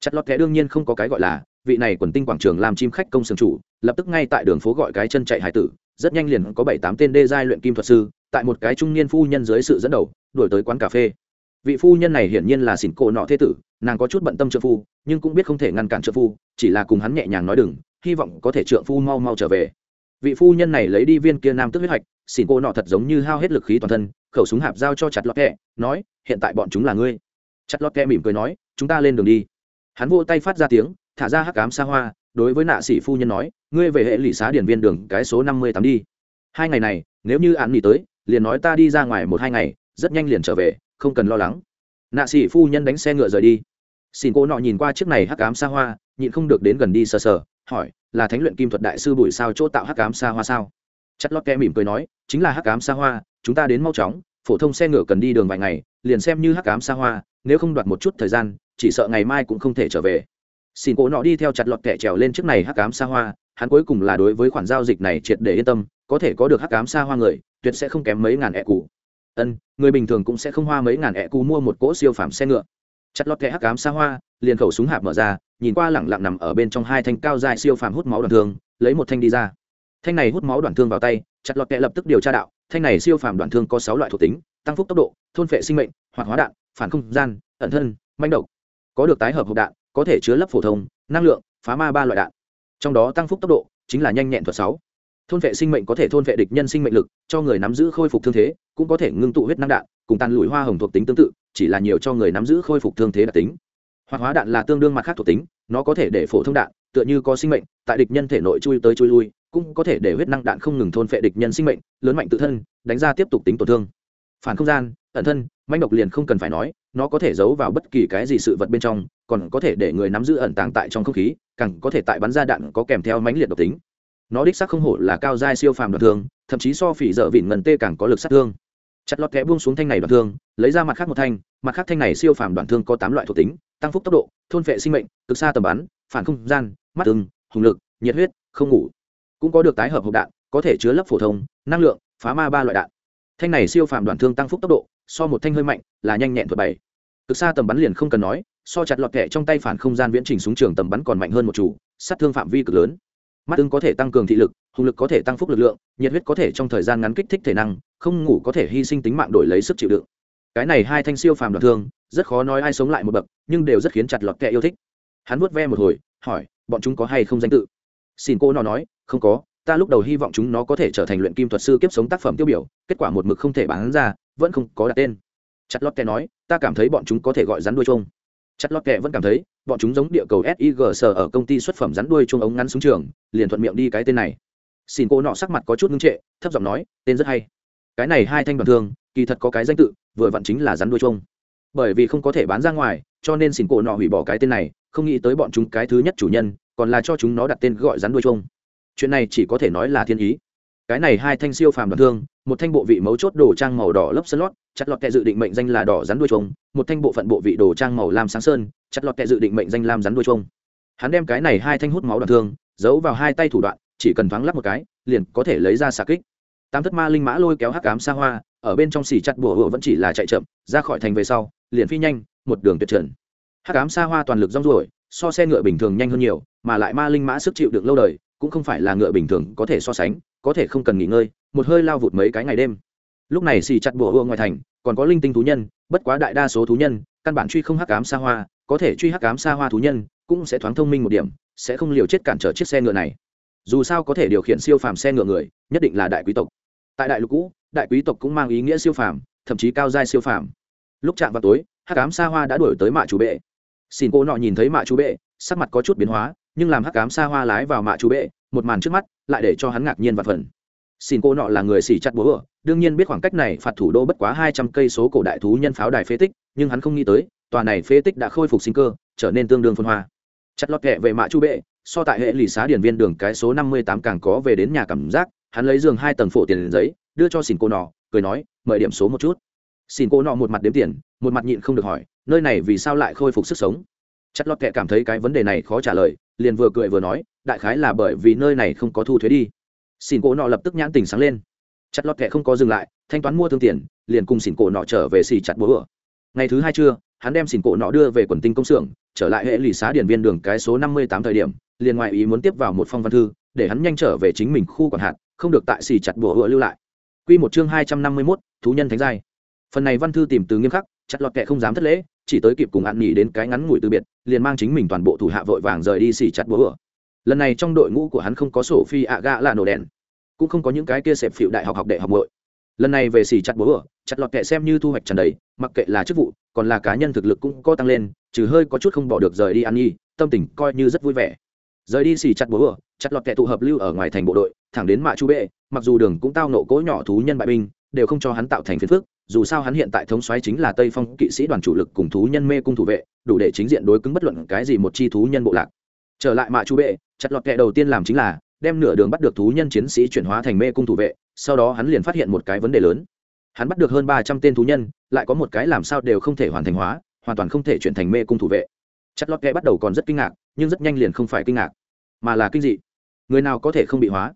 Chặt lọt kẽ đương nhiên không có cái gọi là, vị này quần tinh quảng trường làm chim khách công sưởng chủ, lập tức ngay tại đường phố gọi cái chân chạy hải tử, rất nhanh liền có bảy tám tên đê giai luyện kim thuật sư, tại một cái trung niên phu nhân dưới sự dẫn đầu, đuổi tới quán cà phê vị phu nhân này hiển nhiên là xỉn cổ nọ thế tử, nàng có chút bận tâm trợ phu, nhưng cũng biết không thể ngăn cản trợ phu, chỉ là cùng hắn nhẹ nhàng nói đừng, hy vọng có thể trợ phu mau mau trở về. Vị phu nhân này lấy đi viên kia nam tức huyết hoạch xỉn cô nọ thật giống như hao hết lực khí toàn thân, khẩu súng hạp giao cho chặt lọt kẹ, nói, hiện tại bọn chúng là ngươi. Chặt lọt kẹ mỉm cười nói, chúng ta lên đường đi. Hắn vô tay phát ra tiếng, thả ra hắc cám xa hoa, đối với nạ sĩ phu nhân nói, ngươi về hệ lụy xá điển viên đường cái số năm mươi tám đi. Hai ngày này, nếu như án nghỉ tới, liền nói ta đi ra ngoài một hai ngày, rất nhanh liền trở về không cần lo lắng. Nạ sĩ phu nhân đánh xe ngựa rời đi. Xin cô nọ nhìn qua chiếc này hắc ám xa hoa, nhịn không được đến gần đi sờ sờ, hỏi, là thánh luyện kim thuật đại sư bùi sao chỗ tạo hắc ám xa hoa sao? Chất lót kẽ mỉm cười nói, chính là hắc ám xa hoa, chúng ta đến mau chóng, phổ thông xe ngựa cần đi đường vài ngày, liền xem như hắc ám xa hoa, nếu không đoạt một chút thời gian, chỉ sợ ngày mai cũng không thể trở về. Xin cô nọ đi theo chặt lọt kẹ trèo lên chiếc này hắc ám xa hoa, hắn cuối cùng là đối với khoản giao dịch này triệt để yên tâm, có thể có được hắc ám xa hoa người, tuyệt sẽ không kém mấy ngàn ẹ cụ ân, người bình thường cũng sẽ không hoa mấy ngàn ẹ cụ mua một cỗ siêu phẩm xe ngựa. Chặt lọt kẻ hắc ám xa hoa, liền khẩu súng hạp mở ra, nhìn qua lẳng lặng nằm ở bên trong hai thanh cao dài siêu phàm hút máu đoạn thương, lấy một thanh đi ra. Thanh này hút máu đoạn thương vào tay, chặt lọt kẻ lập tức điều tra đạo, thanh này siêu phàm đoạn thương có sáu loại thuộc tính, tăng phúc tốc độ, thôn phệ sinh mệnh, hoạt hóa đạn, phản không gian, ẩn thân, manh động có được tái hợp hộp đạn, có thể chứa lấp phổ thông, năng lượng, phá ma ba loại đạn. Trong đó tăng phúc tốc độ chính là nhanh nhẹn thuật sáu thôn vệ sinh mệnh có thể thôn vệ địch nhân sinh mệnh lực, cho người nắm giữ khôi phục thương thế, cũng có thể ngưng tụ huyết năng đạn, cùng tàn lùi hoa hồng thuộc tính tương tự, chỉ là nhiều cho người nắm giữ khôi phục thương thế đặc tính. Hoạt hóa đạn là tương đương mặt khác thuộc tính, nó có thể để phổ thông đạn, tựa như có sinh mệnh, tại địch nhân thể nội chui tới chui lui, cũng có thể để huyết năng đạn không ngừng thôn phệ địch nhân sinh mệnh, lớn mạnh tự thân, đánh ra tiếp tục tính tổn thương. Phản không gian, ẩn thân, manh độc liền không cần phải nói, nó có thể giấu vào bất kỳ cái gì sự vật bên trong, còn có thể để người nắm giữ ẩn tàng tại trong không khí, càng có thể tại bắn ra đạn có kèm theo mãnh liệt độc tính nó đích xác không hổ là cao giai siêu phàm đoạn thương, thậm chí so phỉ dở vịn ngần tê càng có lực sát thương. Chặt lọt kẽ buông xuống thanh này đoạn thương, lấy ra mặt khác một thanh, mặt khác thanh này siêu phàm đoạn thương có tám loại thuộc tính, tăng phúc tốc độ, thôn vệ sinh mệnh, cực xa tầm bắn, phản không gian, mắt tương hùng lực, nhiệt huyết, không ngủ. Cũng có được tái hợp hộp đạn, có thể chứa lấp phổ thông, năng lượng, phá ma ba loại đạn. Thanh này siêu phàm đoạn thương tăng phúc tốc độ, so một thanh hơi mạnh, là nhanh nhẹn thuật bảy. Cực xa tầm bắn liền không cần nói, so chặt lọt kẹ trong tay phản không gian viễn trình súng trường tầm bắn còn mạnh hơn một chủ, sát thương phạm vi cực lớn mắt tương có thể tăng cường thị lực, hùng lực có thể tăng phúc lực lượng, nhiệt huyết có thể trong thời gian ngắn kích thích thể năng, không ngủ có thể hy sinh tính mạng đổi lấy sức chịu đựng. Cái này hai thanh siêu phàm đoạn thương, rất khó nói ai sống lại một bậc, nhưng đều rất khiến chặt lọt kẹ yêu thích. Hắn vuốt ve một hồi, hỏi, bọn chúng có hay không danh tự? Xin cô nó nói, không có, ta lúc đầu hy vọng chúng nó có thể trở thành luyện kim thuật sư kiếp sống tác phẩm tiêu biểu, kết quả một mực không thể bán ra, vẫn không có đặt tên. Chặt lót kẹ nói, ta cảm thấy bọn chúng có thể gọi rắn đuôi chuông chặt lót kẹ vẫn cảm thấy bọn chúng giống địa cầu sig ở công ty xuất phẩm rắn đuôi chuông ống ngắn xuống trường, liền thuận miệng đi cái tên này. Xin cô nọ sắc mặt có chút ngưng trệ, thấp giọng nói, tên rất hay. Cái này hai thanh đoàn thương, kỳ thật có cái danh tự, vừa vặn chính là rắn đuôi chuông. Bởi vì không có thể bán ra ngoài, cho nên xin cô nọ hủy bỏ cái tên này, không nghĩ tới bọn chúng cái thứ nhất chủ nhân, còn là cho chúng nó đặt tên gọi rắn đuôi chuông. Chuyện này chỉ có thể nói là thiên ý cái này hai thanh siêu phàm đoạn thương, một thanh bộ vị mấu chốt đồ trang màu đỏ lấp sơn lót, chặt lọt kẹ dự định mệnh danh là đỏ rắn đuôi trông một thanh bộ phận bộ vị đồ trang màu lam sáng sơn, chặt lọt kẹ dự định mệnh danh lam rắn đuôi trông hắn đem cái này hai thanh hút máu đoạn thương, giấu vào hai tay thủ đoạn, chỉ cần thoáng lắp một cái, liền có thể lấy ra xà kích. Tam thất ma linh mã lôi kéo hắc cám xa hoa, ở bên trong xỉ chặt bùa hựa vẫn chỉ là chạy chậm, ra khỏi thành về sau, liền phi nhanh, một đường tuyệt trần. Hắc cám xa hoa toàn lực rong ruổi, so xe ngựa bình thường nhanh hơn nhiều, mà lại ma linh mã sức chịu được lâu đời, cũng không phải là ngựa bình thường có thể so sánh có thể không cần nghỉ ngơi, một hơi lao vụt mấy cái ngày đêm. Lúc này xì chặt bùa hùa ngoài thành, còn có linh tinh thú nhân, bất quá đại đa số thú nhân, căn bản truy không hắc cám xa hoa, có thể truy hắc cám xa hoa thú nhân, cũng sẽ thoáng thông minh một điểm, sẽ không liều chết cản trở chiếc xe ngựa này. Dù sao có thể điều khiển siêu phàm xe ngựa người, nhất định là đại quý tộc. Tại đại lục cũ, đại quý tộc cũng mang ý nghĩa siêu phàm, thậm chí cao giai siêu phàm. Lúc chạm vào tối, hắc cám xa hoa đã đuổi tới mạ chủ bệ. Xin cô nọ nhìn thấy mạ chủ bệ, sắc mặt có chút biến hóa nhưng làm hắc cám xa hoa lái vào mạ chú bệ, một màn trước mắt, lại để cho hắn ngạc nhiên và phần xin cô nọ là người xì chặt búa đương nhiên biết khoảng cách này phạt thủ đô bất quá hai trăm cây số cổ đại thú nhân pháo đài phế tích, nhưng hắn không nghĩ tới, tòa này phế tích đã khôi phục sinh cơ, trở nên tương đương phân hoa. Chặt lọt kệ về mạ chu bệ, so tại hệ lì xá điển viên đường cái số năm mươi tám càng có về đến nhà cảm giác, hắn lấy giường hai tầng phổ tiền giấy, đưa cho xin cô nọ, cười nói, mời điểm số một chút. Xin cô nọ một mặt đếm tiền, một mặt nhịn không được hỏi, nơi này vì sao lại khôi phục sức sống? Chặt lọt kệ cảm thấy cái vấn đề này khó trả lời liền vừa cười vừa nói đại khái là bởi vì nơi này không có thu thuế đi. Xin cổ nọ lập tức nhãn tình sáng lên. Chặt lọt kệ không có dừng lại thanh toán mua thương tiền liền cùng xỉn cổ nọ trở về xì chặt bố ở ngày thứ hai trưa hắn đem xỉn cổ nọ đưa về quần tinh công xưởng trở lại hệ lì xá điển viên đường cái số năm mươi tám thời điểm liền ngoại ý muốn tiếp vào một phong văn thư để hắn nhanh trở về chính mình khu quản hạt không được tại xì chặt bố ở lưu lại. Quy một chương hai trăm năm mươi 251, thú nhân thánh giai. Phần này văn thư tìm từ nghiêm khắc, chặt lọt kệ không dám thất lễ, chỉ tới kịp cùng ăn nghỉ đến cái ngắn ngủi từ biệt, liền mang chính mình toàn bộ thủ hạ vội vàng rời đi xỉ chặt búa. Lần này trong đội ngũ của hắn không có sổ phi ạ gạ là nổ đèn, cũng không có những cái kia xẹp phịu đại học học đệ học bội lần này về xỉ chặt bố ở chặt lọt kệ xem như thu hoạch tràn đầy mặc kệ là chức vụ còn là cá nhân thực lực cũng có tăng lên trừ hơi có chút không bỏ được rời đi ăn nghỉ tâm tình coi như rất vui vẻ rời đi xỉ chặt bố ở chặt lọt kệ tụ hợp lưu ở ngoài thành bộ đội thẳng đến mạ chu bệ mặc dù đường cũng tao nộ cố nhỏ thú nhân bại binh đều không cho hắn tạo thành phiền phức, dù sao hắn hiện tại thống soái chính là tây phong kỵ sĩ đoàn chủ lực cùng thú nhân mê cung thủ vệ, đủ để chính diện đối cứng bất luận cái gì một chi thú nhân bộ lạc. Trở lại mạ chu bệ, chặt lọt kệ đầu tiên làm chính là đem nửa đường bắt được thú nhân chiến sĩ chuyển hóa thành mê cung thủ vệ, sau đó hắn liền phát hiện một cái vấn đề lớn. Hắn bắt được hơn ba trăm tên thú nhân, lại có một cái làm sao đều không thể hoàn thành hóa, hoàn toàn không thể chuyển thành mê cung thủ vệ. Chặt lọt kệ bắt đầu còn rất kinh ngạc, nhưng rất nhanh liền không phải kinh ngạc, mà là kinh dị. Người nào có thể không bị hóa?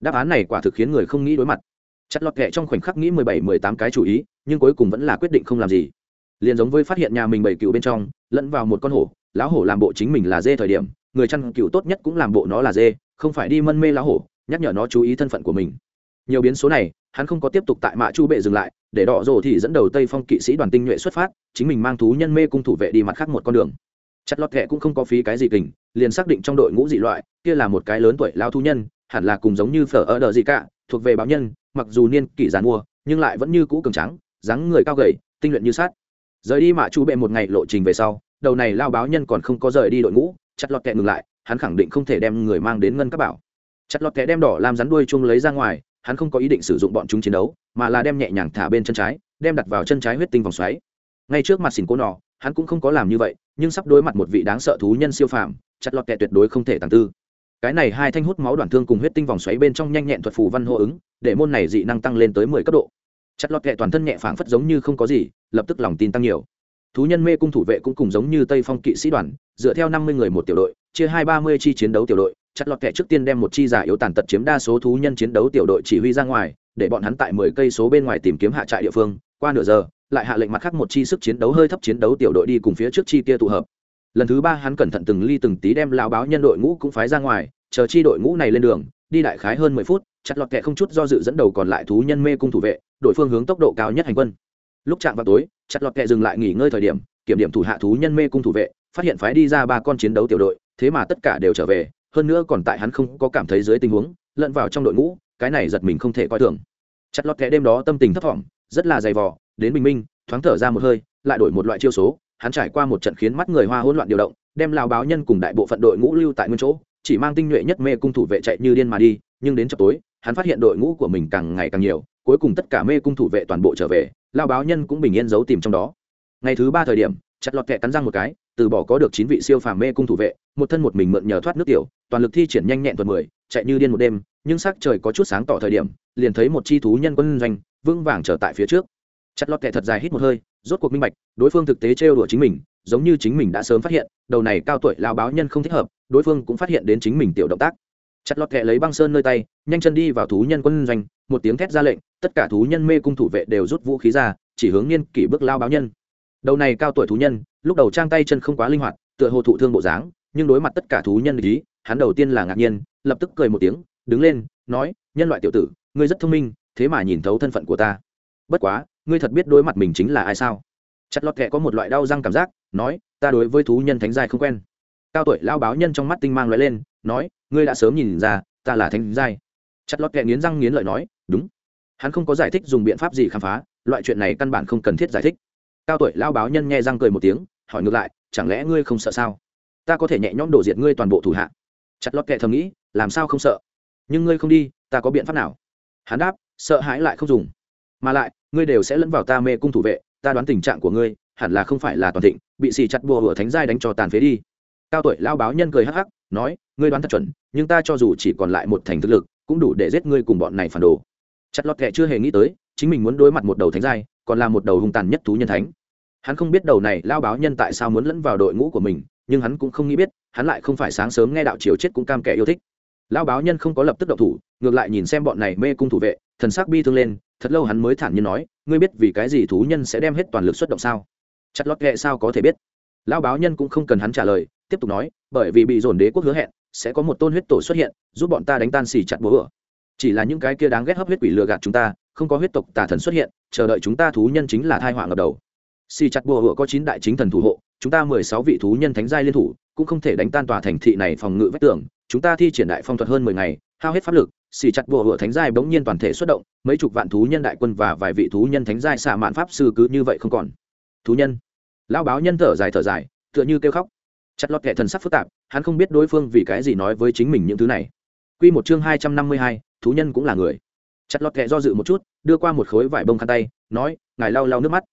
Đáp án này quả thực khiến người không nghĩ đối mặt chặt lọt kệ trong khoảnh khắc nghĩ mười bảy, mười tám cái chủ ý, nhưng cuối cùng vẫn là quyết định không làm gì. Liền giống với phát hiện nhà mình bảy cựu bên trong, lẫn vào một con hổ, lão hổ làm bộ chính mình là dê thời điểm, người chăn cựu tốt nhất cũng làm bộ nó là dê, không phải đi mân mê lão hổ, nhắc nhở nó chú ý thân phận của mình. Nhiều biến số này, hắn không có tiếp tục tại mạ chu bệ dừng lại, để đỏ rồ thì dẫn đầu tây phong kỵ sĩ đoàn tinh nhuệ xuất phát, chính mình mang thú nhân mê cung thủ vệ đi mặt khác một con đường. Chặt lọt kệ cũng không có phí cái gì kình, liền xác định trong đội ngũ dị loại, kia là một cái lớn tuổi lao thu nhân hẳn là cùng giống như phở ở đờ gì cả, thuộc về báo nhân, mặc dù niên kỷ giàn mua, nhưng lại vẫn như cũ cường trắng dáng người cao gầy, tinh luyện như sát rời đi mạ chú bệ một ngày lộ trình về sau, đầu này lao báo nhân còn không có rời đi đội ngũ, chặt lọt kẹ ngừng lại, hắn khẳng định không thể đem người mang đến ngân các bảo. Chặt lọt kẹ đem đỏ làm rắn đuôi chung lấy ra ngoài, hắn không có ý định sử dụng bọn chúng chiến đấu, mà là đem nhẹ nhàng thả bên chân trái, đem đặt vào chân trái huyết tinh vòng xoáy. Ngay trước mặt xỉn cố nọ, hắn cũng không có làm như vậy, nhưng sắp đối mặt một vị đáng sợ thú nhân siêu phàm, chặt lọt kẹ tuyệt đối không thể tàng tư cái này hai thanh hút máu đoạn thương cùng huyết tinh vòng xoáy bên trong nhanh nhẹn thuật phù văn hô ứng, để môn này dị năng tăng lên tới mười cấp độ. Chặt lọt kệ toàn thân nhẹ phảng phất giống như không có gì, lập tức lòng tin tăng nhiều. Thú nhân mê cung thủ vệ cũng cùng giống như tây phong kỵ sĩ đoàn, dựa theo năm mươi người một tiểu đội, chia hai ba mươi chi chiến đấu tiểu đội, chặt lọt kệ trước tiên đem một chi giả yếu tàn tật chiếm đa số thú nhân chiến đấu tiểu đội chỉ huy ra ngoài, để bọn hắn tại mười cây số bên ngoài tìm kiếm hạ trại địa phương, qua nửa giờ, lại hạ lệnh mặt khác một chi sức chiến đấu hơi thấp chiến đấu tiểu đội đi cùng phía trước chi kia tụ hợp lần thứ ba hắn cẩn thận từng ly từng tí đem lao báo nhân đội ngũ cũng phái ra ngoài, chờ chi đội ngũ này lên đường, đi đại khái hơn mười phút, chặt lọt kẹ không chút do dự dẫn đầu còn lại thú nhân mê cung thủ vệ, đội phương hướng tốc độ cao nhất hành quân. Lúc chạm vào tối, chặt lọt kẹ dừng lại nghỉ ngơi thời điểm, kiểm điểm thủ hạ thú nhân mê cung thủ vệ, phát hiện phái đi ra ba con chiến đấu tiểu đội, thế mà tất cả đều trở về, hơn nữa còn tại hắn không có cảm thấy dưới tình huống, lẫn vào trong đội ngũ, cái này giật mình không thể coi thường. Chặt lọt kẹ đêm đó tâm tình thấp thỏm, rất là dày vò, đến bình minh, thoáng thở ra một hơi, lại đổi một loại chiêu số hắn trải qua một trận khiến mắt người hoa hỗn loạn điều động, đem lao báo nhân cùng đại bộ phận đội ngũ lưu tại nguyên chỗ, chỉ mang tinh nhuệ nhất mê cung thủ vệ chạy như điên mà đi, nhưng đến chập tối, hắn phát hiện đội ngũ của mình càng ngày càng nhiều, cuối cùng tất cả mê cung thủ vệ toàn bộ trở về, lao báo nhân cũng bình yên giấu tìm trong đó. Ngày thứ ba thời điểm, chặt lọt kẹ cắn răng một cái, từ bỏ có được chín vị siêu phàm mê cung thủ vệ, một thân một mình mượn nhờ thoát nước tiểu, toàn lực thi triển nhanh nhẹn tuần mười, chạy như điên một đêm, nhưng sắc trời có chút sáng tỏ thời điểm, liền thấy một chi thú nhân quân doanh, vững vàng trở tại phía trước. Chặt lọt kẹ thật dài hít một hơi rốt cuộc minh bạch, đối phương thực tế trêu đùa chính mình, giống như chính mình đã sớm phát hiện, đầu này cao tuổi lao báo nhân không thích hợp, đối phương cũng phát hiện đến chính mình tiểu động tác. Chặt lọt kẹ lấy băng sơn nơi tay, nhanh chân đi vào thú nhân quân doanh, một tiếng thét ra lệnh, tất cả thú nhân mê cung thủ vệ đều rút vũ khí ra, chỉ hướng niên kỷ bước lao báo nhân. Đầu này cao tuổi thú nhân, lúc đầu trang tay chân không quá linh hoạt, tựa hồ thụ thương bộ dáng, nhưng đối mặt tất cả thú nhân ý, hắn đầu tiên là ngạc nhiên, lập tức cười một tiếng, đứng lên, nói, nhân loại tiểu tử, ngươi rất thông minh, thế mà nhìn thấu thân phận của ta. Bất quá ngươi thật biết đối mặt mình chính là ai sao? Chặt lọt kệ có một loại đau răng cảm giác, nói, ta đối với thú nhân thánh giai không quen. Cao tuổi lao báo nhân trong mắt tinh mang loại lên, nói, ngươi đã sớm nhìn ra, ta là thánh giai. Chặt lọt kệ nghiến răng nghiến lợi nói, đúng. Hắn không có giải thích dùng biện pháp gì khám phá, loại chuyện này căn bản không cần thiết giải thích. Cao tuổi lao báo nhân nghe răng cười một tiếng, hỏi ngược lại, chẳng lẽ ngươi không sợ sao? Ta có thể nhẹ nhõm đổ diệt ngươi toàn bộ thủ hạ. Chặt lọt kệ thầm nghĩ, làm sao không sợ? Nhưng ngươi không đi, ta có biện pháp nào? Hắn đáp, sợ hãi lại không dùng. Mà lại ngươi đều sẽ lẫn vào ta mê cung thủ vệ, ta đoán tình trạng của ngươi hẳn là không phải là toàn thịnh, bị xì chặt bùa hửa thánh giai đánh cho tàn phế đi. Cao tuổi lao báo nhân cười hắc hắc, nói, ngươi đoán thật chuẩn, nhưng ta cho dù chỉ còn lại một thành thực lực, cũng đủ để giết ngươi cùng bọn này phản đồ. Chặt lọt kệ chưa hề nghĩ tới, chính mình muốn đối mặt một đầu thánh giai, còn là một đầu hung tàn nhất thú nhân thánh. Hắn không biết đầu này lao báo nhân tại sao muốn lẫn vào đội ngũ của mình, nhưng hắn cũng không nghĩ biết, hắn lại không phải sáng sớm nghe đạo chiều chết cũng cam kẻ yêu thích. Lao báo nhân không có lập tức động thủ, ngược lại nhìn xem bọn này mê cung thủ vệ, thần sắc bi thương lên thật lâu hắn mới thản nhiên nói, ngươi biết vì cái gì thú nhân sẽ đem hết toàn lực xuất động sao? Chặt lót ghẹ sao có thể biết? Lao báo nhân cũng không cần hắn trả lời, tiếp tục nói, bởi vì bị dồn đế quốc hứa hẹn, sẽ có một tôn huyết tổ xuất hiện, giúp bọn ta đánh tan xì chặt bố ửa. Chỉ là những cái kia đáng ghét hấp huyết quỷ lừa gạt chúng ta, không có huyết tộc tà thần xuất hiện, chờ đợi chúng ta thú nhân chính là thai họa ngập đầu. Xì chặt bùa hựa có chín đại chính thần thủ hộ, chúng ta mười sáu vị thú nhân thánh giai liên thủ, cũng không thể đánh tan tòa thành thị này phòng ngự vách tường. Chúng ta thi triển đại phong thuật hơn mười ngày, hao hết pháp lực xì chặt bùa hựa thánh giai bỗng nhiên toàn thể xuất động, mấy chục vạn thú nhân đại quân và vài vị thú nhân thánh giai xạ mạn pháp sư cứ như vậy không còn. Thú nhân. Lão báo nhân thở dài thở dài, tựa như kêu khóc. Chặt lọt kệ thần sắc phức tạp, hắn không biết đối phương vì cái gì nói với chính mình những thứ này. Quy một chương hai trăm năm mươi hai, thú nhân cũng là người. Chặt lọt kệ do dự một chút, đưa qua một khối vải bông khăn tay, nói, ngài lau lau nước mắt.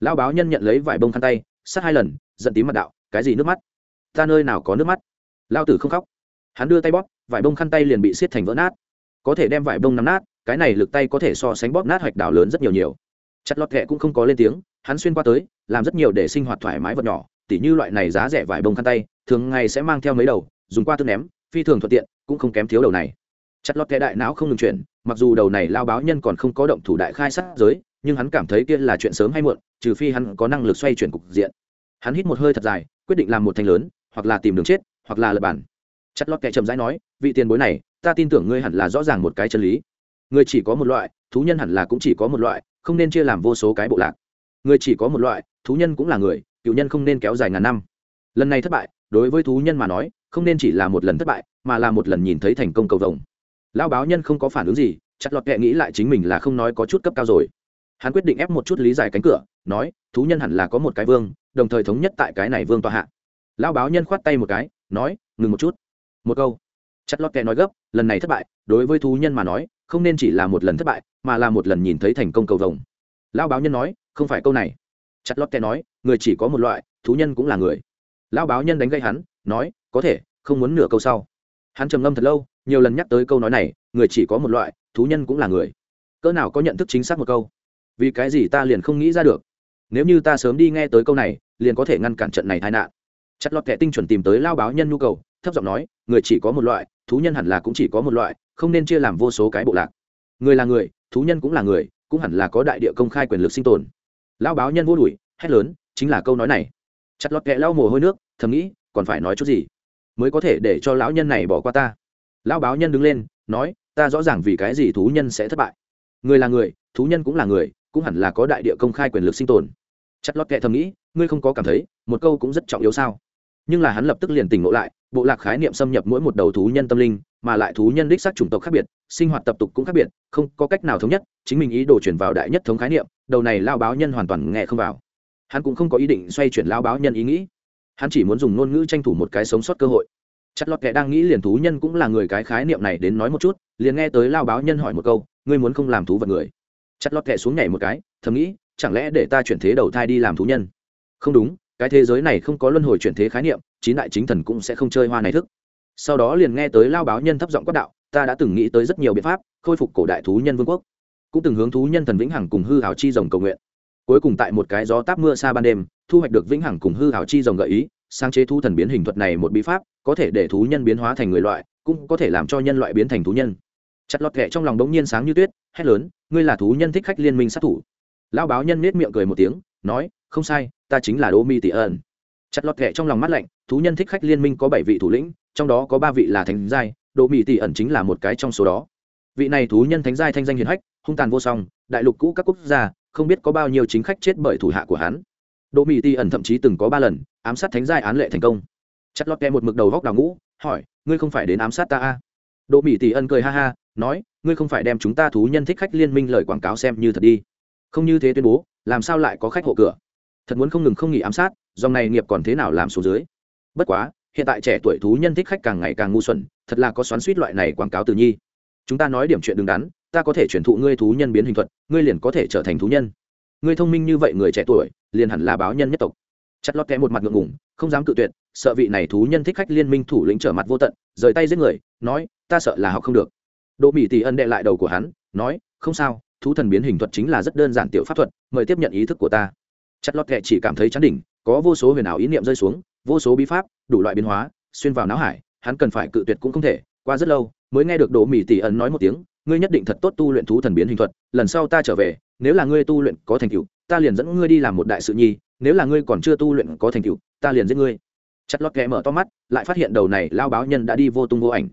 Lao báo nhân nhận lấy vải bông khăn tay, sát hai lần, giận tím mặt đạo, cái gì nước mắt? Ta nơi nào có nước mắt? Lao tử không khóc. Hắn đưa tay bóp, vải bông khăn tay liền bị xiết thành vỡ nát có thể đem vải bông nắm nát, cái này lực tay có thể so sánh bóp nát hoạch đảo lớn rất nhiều nhiều. Chặt lọt kẹ cũng không có lên tiếng, hắn xuyên qua tới, làm rất nhiều để sinh hoạt thoải mái vật nhỏ, tỉ như loại này giá rẻ vải bông khăn tay, thường ngày sẽ mang theo mấy đầu, dùng qua tương ném, phi thường thuận tiện, cũng không kém thiếu đầu này. Chặt lọt kẹ đại não không ngừng chuyển, mặc dù đầu này lao báo nhân còn không có động thủ đại khai sát giới, nhưng hắn cảm thấy kia là chuyện sớm hay muộn, trừ phi hắn có năng lực xoay chuyển cục diện. Hắn hít một hơi thật dài, quyết định làm một thành lớn, hoặc là tìm đường chết, hoặc là lập bản chặt lọt kẹ chậm rãi nói, vị tiền bối này ta tin tưởng ngươi hẳn là rõ ràng một cái chân lý. Người chỉ có một loại, thú nhân hẳn là cũng chỉ có một loại, không nên chia làm vô số cái bộ lạc. Người chỉ có một loại, thú nhân cũng là người, cựu nhân không nên kéo dài ngàn năm. Lần này thất bại, đối với thú nhân mà nói, không nên chỉ là một lần thất bại, mà là một lần nhìn thấy thành công cầu vồng. Lão báo nhân không có phản ứng gì, chặt lọt kệ nghĩ lại chính mình là không nói có chút cấp cao rồi. Hắn quyết định ép một chút lý giải cánh cửa, nói, thú nhân hẳn là có một cái vương, đồng thời thống nhất tại cái này vương tòa hạ. Lão báo nhân khoát tay một cái, nói, ngừng một chút. Một câu chặt lót kệ nói gấp, lần này thất bại, đối với thú nhân mà nói, không nên chỉ là một lần thất bại, mà là một lần nhìn thấy thành công cầu vồng. Lão báo nhân nói, không phải câu này. Chặt lót kệ nói, người chỉ có một loại, thú nhân cũng là người. Lão báo nhân đánh gây hắn, nói, có thể, không muốn nửa câu sau. Hắn trầm ngâm thật lâu, nhiều lần nhắc tới câu nói này, người chỉ có một loại, thú nhân cũng là người. Cỡ nào có nhận thức chính xác một câu? Vì cái gì ta liền không nghĩ ra được? Nếu như ta sớm đi nghe tới câu này, liền có thể ngăn cản trận này tai nạn. Chặt lọt kẻ tinh chuẩn tìm tới lao báo nhân nhu cầu, thấp giọng nói, người chỉ có một loại thú nhân hẳn là cũng chỉ có một loại, không nên chia làm vô số cái bộ lạc. Người là người, thú nhân cũng là người, cũng hẳn là có đại địa công khai quyền lực sinh tồn. Lão báo nhân vô đùi hét lớn, chính là câu nói này. Chặt lọt kẹ lau mồ hôi nước, thầm nghĩ, còn phải nói chút gì? Mới có thể để cho lão nhân này bỏ qua ta. Lão báo nhân đứng lên, nói, ta rõ ràng vì cái gì thú nhân sẽ thất bại. Người là người, thú nhân cũng là người, cũng hẳn là có đại địa công khai quyền lực sinh tồn. Chặt lót kệ thầm nghĩ, ngươi không có cảm thấy, một câu cũng rất trọng yếu sao? Nhưng là hắn lập tức liền tỉnh ngộ lại bộ lạc khái niệm xâm nhập mỗi một đầu thú nhân tâm linh, mà lại thú nhân đích xác chủng tộc khác biệt, sinh hoạt tập tục cũng khác biệt, không có cách nào thống nhất, chính mình ý đồ chuyển vào đại nhất thống khái niệm, đầu này lao báo nhân hoàn toàn nghe không vào. Hắn cũng không có ý định xoay chuyển lao báo nhân ý nghĩ. Hắn chỉ muốn dùng ngôn ngữ tranh thủ một cái sống sót cơ hội. Chặt lót kệ đang nghĩ liền thú nhân cũng là người cái khái niệm này đến nói một chút, liền nghe tới lao báo nhân hỏi một câu, ngươi muốn không làm thú vật người? Chặt lót kệ xuống nhảy một cái, thầm nghĩ, chẳng lẽ để ta chuyển thế đầu thai đi làm thú nhân? Không đúng cái thế giới này không có luân hồi chuyển thế khái niệm, chín đại chính thần cũng sẽ không chơi hoa này thức. Sau đó liền nghe tới lao báo nhân thấp giọng quát đạo, ta đã từng nghĩ tới rất nhiều biện pháp khôi phục cổ đại thú nhân vương quốc, cũng từng hướng thú nhân thần vĩnh hằng cùng hư hảo chi rồng cầu nguyện. Cuối cùng tại một cái gió táp mưa xa ban đêm, thu hoạch được vĩnh hằng cùng hư hảo chi rồng gợi ý, sáng chế thu thần biến hình thuật này một bí pháp, có thể để thú nhân biến hóa thành người loại, cũng có thể làm cho nhân loại biến thành thú nhân. Chặt lọt kẹ trong lòng đống nhiên sáng như tuyết, hét lớn, ngươi là thú nhân thích khách liên minh sát thủ. Lao báo nhân nết miệng cười một tiếng, nói, không sai ta chính là đô mi tỷ ẩn chặt lọt kệ trong lòng mắt lạnh, thú nhân thích khách liên minh có bảy vị thủ lĩnh, trong đó có ba vị là thánh giai đô mi tỷ ẩn chính là một cái trong số đó. Vị này thú nhân thánh giai thanh danh hiền hách, hung tàn vô song, đại lục cũ các quốc gia, không biết có bao nhiêu chính khách chết bởi thủ hạ của hắn. Đỗ mỹ tỷ ẩn thậm chí từng có ba lần ám sát thánh giai án lệ thành công. Chặt lọt kẹ một mực đầu góc đào ngũ, hỏi, ngươi không phải đến ám sát ta a à? đỗ mỹ tỷ ẩn cười ha ha, nói, ngươi không phải đem chúng ta thú nhân thích khách liên minh lời quảng cáo xem như thật đi. Không như thế tuyên bố, làm sao lại có khách hộ cửa? Thật muốn không ngừng không nghỉ ám sát, dòng này nghiệp còn thế nào làm số dưới? Bất quá, hiện tại trẻ tuổi thú nhân thích khách càng ngày càng ngu xuẩn, thật là có xoắn suýt loại này quảng cáo từ nhi. Chúng ta nói điểm chuyện đứng đắn, ta có thể chuyển thụ ngươi thú nhân biến hình thuật, ngươi liền có thể trở thành thú nhân. Ngươi thông minh như vậy người trẻ tuổi, liền hẳn là báo nhân nhất tộc. Chặt lót kẽ một mặt ngượng ngủng không dám cự tuyệt, sợ vị này thú nhân thích khách liên minh thủ lĩnh trở mặt vô tận, rời tay giết người, nói, ta sợ là học không được. Đỗ mỹ tỷ ân đệ lại đầu của hắn, nói, không sao, thú thần biến hình thuật chính là rất đơn giản tiểu pháp thuật, mời tiếp nhận ý thức của ta chặt lót kệ chỉ cảm thấy chán đỉnh, có vô số huyền ảo ý niệm rơi xuống, vô số bí pháp, đủ loại biến hóa, xuyên vào não hải, hắn cần phải cự tuyệt cũng không thể. Qua rất lâu, mới nghe được đỗ mỹ tỷ ẩn nói một tiếng, ngươi nhất định thật tốt tu luyện thú thần biến hình thuật, lần sau ta trở về, nếu là ngươi tu luyện có thành tựu, ta liền dẫn ngươi đi làm một đại sự nhi, nếu là ngươi còn chưa tu luyện có thành tựu, ta liền giết ngươi. Chặt lót kệ mở to mắt, lại phát hiện đầu này lao báo nhân đã đi vô tung vô ảnh.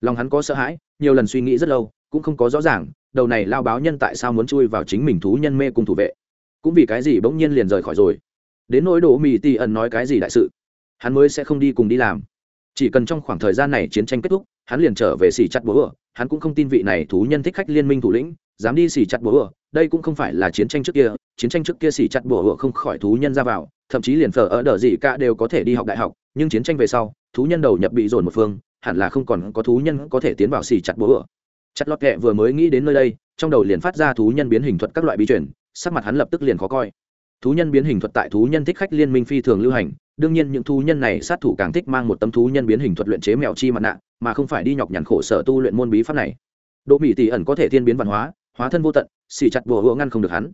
Lòng hắn có sợ hãi, nhiều lần suy nghĩ rất lâu, cũng không có rõ ràng, đầu này lao báo nhân tại sao muốn chui vào chính mình thú nhân mê cùng thủ vệ cũng vì cái gì bỗng nhiên liền rời khỏi rồi? Đến nỗi đỗ mì tì ẩn nói cái gì đại sự, hắn mới sẽ không đi cùng đi làm. Chỉ cần trong khoảng thời gian này chiến tranh kết thúc, hắn liền trở về xì chặt bố ở hắn cũng không tin vị này thú nhân thích khách liên minh thủ lĩnh, dám đi xì chặt bố ở đây cũng không phải là chiến tranh trước kia, chiến tranh trước kia xì chặt bố ở không khỏi thú nhân ra vào, thậm chí liền phở ở đờ gì cả đều có thể đi học đại học, nhưng chiến tranh về sau, thú nhân đầu nhập bị dồn một phương, hẳn là không còn có thú nhân có thể tiến vào xì chặt bố ở chặt lọt kệ vừa mới nghĩ đến nơi đây, trong đầu liền phát ra thú nhân biến hình thuật các loại bí truyền sắc mặt hắn lập tức liền khó coi. Thú nhân biến hình thuật tại thú nhân thích khách liên minh phi thường lưu hành, đương nhiên những thú nhân này sát thủ càng thích mang một tấm thú nhân biến hình thuật luyện chế mèo chi mặt nạ, mà không phải đi nhọc nhằn khổ sở tu luyện môn bí pháp này. Độ mỹ tỷ ẩn có thể thiên biến văn hóa hóa thân vô tận, xì chặt bùa hựa ngăn không được hắn.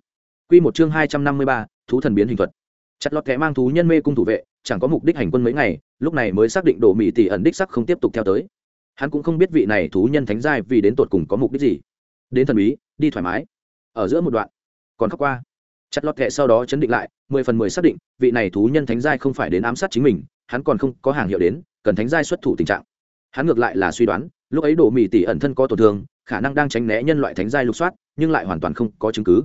Q một chương hai trăm năm mươi ba, thú thần biến hình thuật. Chặt lọt kẻ mang thú nhân mê cung thủ vệ, chẳng có mục đích hành quân mấy ngày, lúc này mới xác định độ mỹ tỷ ẩn đích sắc không tiếp tục theo tới. Hắn cũng không biết vị này thú nhân thánh giai vì đến tột cùng có mục đích gì. Đến thần bí, đi thoải mái. Ở giữa một đoạn còn khóc qua. Chặt lọt kệ sau đó chấn định lại, mười phần mười xác định, vị này thú nhân thánh giai không phải đến ám sát chính mình, hắn còn không có hàng hiệu đến, cần thánh giai xuất thủ tình trạng. Hắn ngược lại là suy đoán, lúc ấy đổ mỹ tỷ ẩn thân có tổn thương, khả năng đang tránh né nhân loại thánh giai lục soát, nhưng lại hoàn toàn không có chứng cứ.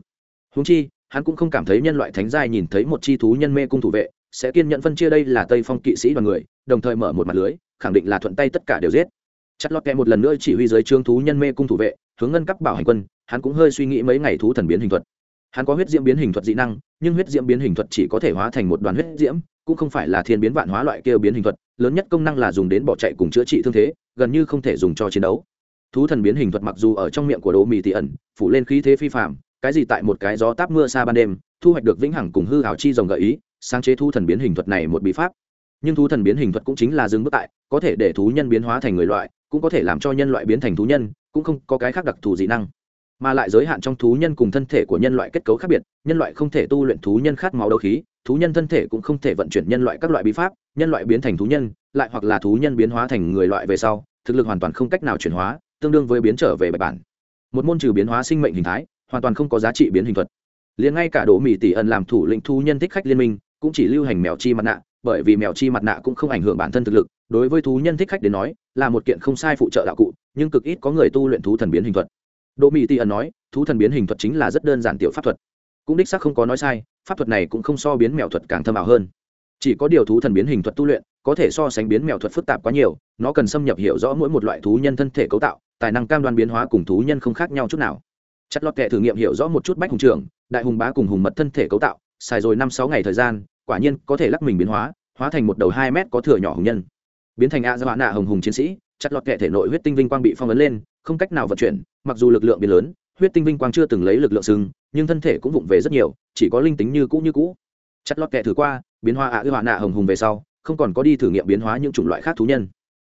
Húng chi, hắn cũng không cảm thấy nhân loại thánh giai nhìn thấy một chi thú nhân mê cung thủ vệ, sẽ kiên nhận phân chia đây là tây phong kỵ sĩ đoàn người, đồng thời mở một mặt lưới, khẳng định là thuận tay tất cả đều giết. Chặt lọt kẹ một lần nữa chỉ huy giới trương thú nhân mê cung thủ vệ, hướng ngân cấp bảo hành quân, hắn cũng hơi suy nghĩ mấy ngày thú thần biến hình thuật hắn có huyết diễm biến hình thuật dị năng, nhưng huyết diễm biến hình thuật chỉ có thể hóa thành một đoàn huyết diễm, cũng không phải là thiên biến vạn hóa loại kia biến hình thuật, lớn nhất công năng là dùng đến bỏ chạy cùng chữa trị thương thế, gần như không thể dùng cho chiến đấu. Thú thần biến hình thuật mặc dù ở trong miệng của đỗ mì tỉ ẩn, phủ lên khí thế phi phạm cái gì tại một cái gió táp mưa xa ban đêm, thu hoạch được vĩnh hằng cùng hư hào chi dòng gợi ý, sáng chế thú thần biến hình thuật này một bí pháp. Nhưng thú thần biến hình thuật cũng chính là dừng bước tại, có thể để thú nhân biến hóa thành người loại, cũng có thể làm cho nhân loại biến thành thú nhân, cũng không có cái khác đặc thù dị năng mà lại giới hạn trong thú nhân cùng thân thể của nhân loại kết cấu khác biệt, nhân loại không thể tu luyện thú nhân khát máu đấu khí, thú nhân thân thể cũng không thể vận chuyển nhân loại các loại bí pháp, nhân loại biến thành thú nhân, lại hoặc là thú nhân biến hóa thành người loại về sau, thực lực hoàn toàn không cách nào chuyển hóa, tương đương với biến trở về bạch bản. Một môn trừ biến hóa sinh mệnh hình thái, hoàn toàn không có giá trị biến hình thuật. Liền ngay cả đỗ mỹ tỷ ẩn làm thủ lĩnh thú nhân thích khách liên minh, cũng chỉ lưu hành mèo chi mặt nạ, bởi vì mèo chi mặt nạ cũng không ảnh hưởng bản thân thực lực, đối với thú nhân thích khách đến nói, là một kiện không sai phụ trợ đạo cụ, nhưng cực ít có người tu luyện thú thần biến hình thuật đỗ mỹ tỷ ẩn nói, thú thần biến hình thuật chính là rất đơn giản tiểu pháp thuật. Cũng đích xác không có nói sai, pháp thuật này cũng không so biến mèo thuật càng thâm ảo hơn. Chỉ có điều thú thần biến hình thuật tu luyện, có thể so sánh biến mèo thuật phức tạp quá nhiều, nó cần xâm nhập hiểu rõ mỗi một loại thú nhân thân thể cấu tạo, tài năng cam đoan biến hóa cùng thú nhân không khác nhau chút nào. Chất lọt kệ thử nghiệm hiểu rõ một chút bách hùng trưởng, đại hùng bá cùng hùng mật thân thể cấu tạo, xài rồi năm sáu ngày thời gian, quả nhiên có thể lắc mình biến hóa hóa thành một đầu hai mét có thừa nhỏ hùng nhân. Biến thành a ra nạ hồng hùng chiến sĩ, chặt lọt kệ thể nội huyết tinh vinh quang bị phong ấn lên, không cách nào vận chuyển mặc dù lực lượng biến lớn, huyết tinh vinh quang chưa từng lấy lực lượng sưng nhưng thân thể cũng vụng về rất nhiều, chỉ có linh tính như cũ như cũ. Chặt lọt kẹ thử qua, biến hóa ạ ư hạ nạ hồng hùng về sau, không còn có đi thử nghiệm biến hóa những chủng loại khác thú nhân.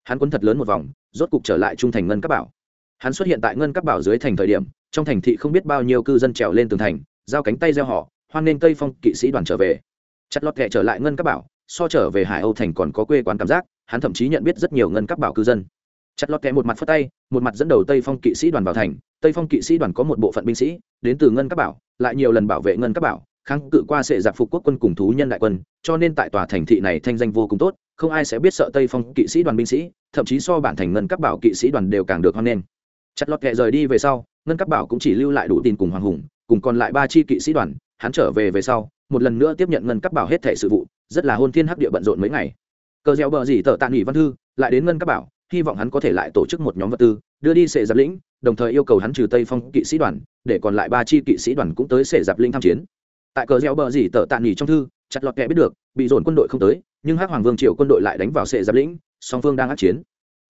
Hắn quấn thật lớn một vòng, rốt cục trở lại trung thành ngân các bảo. Hắn xuất hiện tại ngân các bảo dưới thành thời điểm, trong thành thị không biết bao nhiêu cư dân trèo lên tường thành, giao cánh tay gieo họ, hoan nghênh tây phong kỵ sĩ đoàn trở về. Chặt lọt kẹ trở lại ngân các bảo, so trở về hải âu thành còn có quê quán cảm giác, hắn thậm chí nhận biết rất nhiều ngân các bảo cư dân chặt lọt kẹ một mặt phất tay, một mặt dẫn đầu tây phong kỵ sĩ đoàn vào thành. Tây phong kỵ sĩ đoàn có một bộ phận binh sĩ, đến từ ngân các bảo, lại nhiều lần bảo vệ ngân các bảo, kháng cự qua sệ giặc phục quốc quân cùng thú nhân đại quân, cho nên tại tòa thành thị này thanh danh vô cùng tốt, không ai sẽ biết sợ tây phong kỵ sĩ đoàn binh sĩ, thậm chí so bản thành ngân các bảo kỵ sĩ đoàn đều càng được hoan nghênh. Chặt lọt kẹ rời đi về sau, ngân các bảo cũng chỉ lưu lại đủ tin cùng hoàng hùng, cùng còn lại ba chi kỵ sĩ đoàn, hắn trở về về sau, một lần nữa tiếp nhận ngân các bảo hết thể sự vụ, rất là hôn thiên hắc địa bận rộn mấy ngày. Cờ gieo bờ gì tờ tạ nghỉ văn thư lại đến ngân các bảo hy vọng hắn có thể lại tổ chức một nhóm vật tư, đưa đi sệ giáp lĩnh, đồng thời yêu cầu hắn trừ tây phong kỵ sĩ đoàn, để còn lại ba chi kỵ sĩ đoàn cũng tới sệ giáp lĩnh tham chiến. Tại cờ gieo bờ dỉ tờ tạ nghỉ trong thư, chặt lọt kẻ biết được, bị dồn quân đội không tới, nhưng hắc hoàng vương triều quân đội lại đánh vào sệ giáp lĩnh, song phương đang át chiến.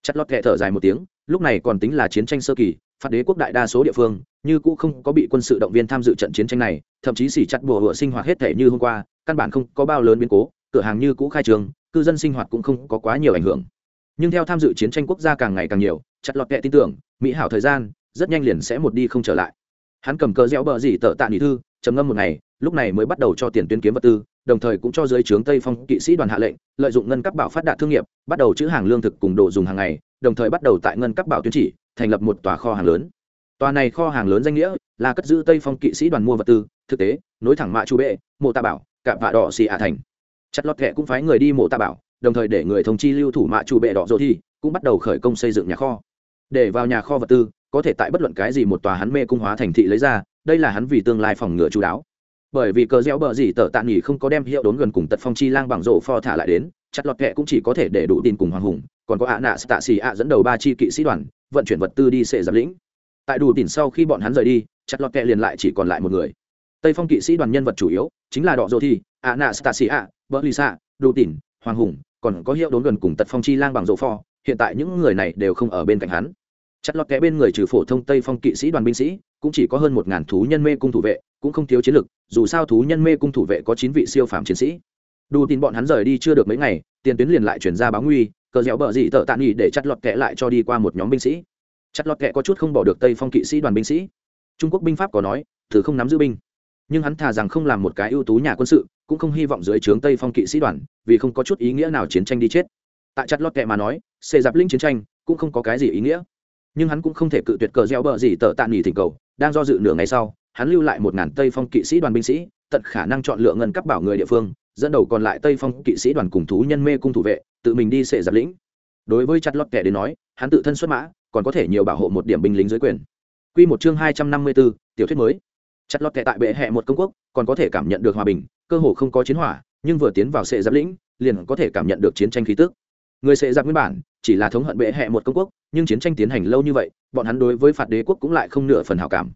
Chặt lọt kẻ thở dài một tiếng, lúc này còn tính là chiến tranh sơ kỳ, phạt đế quốc đại đa số địa phương, như cũ không có bị quân sự động viên tham dự trận chiến tranh này, thậm chí xỉ chặt bùa hựa sinh hoạt hết thể như hôm qua, căn bản không có bao lớn biến cố, cửa hàng như cũ khai trường, cư dân sinh hoạt cũng không có quá nhiều ảnh hưởng nhưng theo tham dự chiến tranh quốc gia càng ngày càng nhiều, chặt lọt kệ tin tưởng, mỹ hảo thời gian, rất nhanh liền sẽ một đi không trở lại. Hắn cầm cờ reo bờ dỉ tợ tạ nghỉ thư, trầm ngâm một ngày, lúc này mới bắt đầu cho tiền tuyến kiếm vật tư, đồng thời cũng cho giới trướng tây phong kỵ sĩ đoàn hạ lệnh, lợi dụng ngân cấp bảo phát đạt thương nghiệp, bắt đầu chữ hàng lương thực cùng đồ dùng hàng ngày, đồng thời bắt đầu tại ngân cấp bảo tuyến chỉ, thành lập một tòa kho hàng lớn. Tòa này kho hàng lớn danh nghĩa là cất giữ tây phong kỵ sĩ đoàn mua vật tư, thực tế, nối thẳng mạ chu bệ, mộ tạ bảo cạm vạ đỏ xì ả thành. Chặt lọt kệ cũng phái người đi mộ tạ bảo đồng thời để người thông chi lưu thủ mạ chu bệ đỏ dỗ thi, cũng bắt đầu khởi công xây dựng nhà kho. Để vào nhà kho vật tư, có thể tại bất luận cái gì một tòa hắn mê cung hóa thành thị lấy ra, đây là hắn vì tương lai phòng ngừa chú đáo. Bởi vì cờ gieo bờ gì tờ tạ nghỉ không có đem hiệu đốn gần cùng tật phong chi lang bằng rổ pho thả lại đến, chặt lọt kệ cũng chỉ có thể để đủ tin cùng hoàng hùng, còn có ạ nạ tạ xì ạ dẫn đầu ba chi kỵ sĩ đoàn, vận chuyển vật tư đi sệ giáp lĩnh. Tại đủ tin sau khi bọn hắn rời đi, chặt lọt kệ liền lại chỉ còn lại một người. Tây phong kỵ sĩ đoàn nhân vật chủ yếu chính là đọ dô thi, ạ nạ tạ xì ạ, bờ lisa đủ tin hoàng hùng còn có hiệu đốn gần cùng tật phong chi lang bằng rộ pho, hiện tại những người này đều không ở bên cạnh hắn. Chặt lọt kẽ bên người trừ phổ thông tây phong kỵ sĩ đoàn binh sĩ, cũng chỉ có hơn một ngàn thú nhân mê cung thủ vệ, cũng không thiếu chiến lực, dù sao thú nhân mê cung thủ vệ có chín vị siêu phàm chiến sĩ. Đủ tin bọn hắn rời đi chưa được mấy ngày, tiền tuyến liền lại chuyển ra báo nguy, cờ dẻo bờ dị tợ tạ nghỉ để chặt lọt kẽ lại cho đi qua một nhóm binh sĩ. Chặt lọt kẽ có chút không bỏ được tây phong kỵ sĩ đoàn binh sĩ. Trung quốc binh pháp có nói, thử không nắm giữ binh. Nhưng hắn thà rằng không làm một cái ưu tú nhà quân sự cũng không hy vọng dưới trướng tây phong kỵ sĩ đoàn vì không có chút ý nghĩa nào chiến tranh đi chết. Tại chặt lót kệ mà nói xê giáp linh chiến tranh cũng không có cái gì ý nghĩa. Nhưng hắn cũng không thể cự tuyệt cờ gieo bờ gì tờ tạ nghỉ thỉnh cầu đang do dự nửa ngày sau hắn lưu lại một ngàn tây phong kỵ sĩ đoàn binh sĩ tận khả năng chọn lựa ngân cấp bảo người địa phương dẫn đầu còn lại tây phong kỵ sĩ đoàn cùng thú nhân mê cung thủ vệ tự mình đi sệ giáp lĩnh đối với chặt lót kẻ đến nói hắn tự thân xuất mã còn có thể nhiều bảo hộ một điểm binh lính dưới quyền. Quy một chương hai trăm năm mươi 254, tiểu thuyết mới. Chặt lọt kẻ tại bệ hệ một công quốc, còn có thể cảm nhận được hòa bình, cơ hồ không có chiến hỏa, nhưng vừa tiến vào sệ giáp lĩnh, liền có thể cảm nhận được chiến tranh khí tức. Người sệ giáp nguyên bản chỉ là thống hận bệ hệ một công quốc, nhưng chiến tranh tiến hành lâu như vậy, bọn hắn đối với phạt đế quốc cũng lại không nửa phần hảo cảm.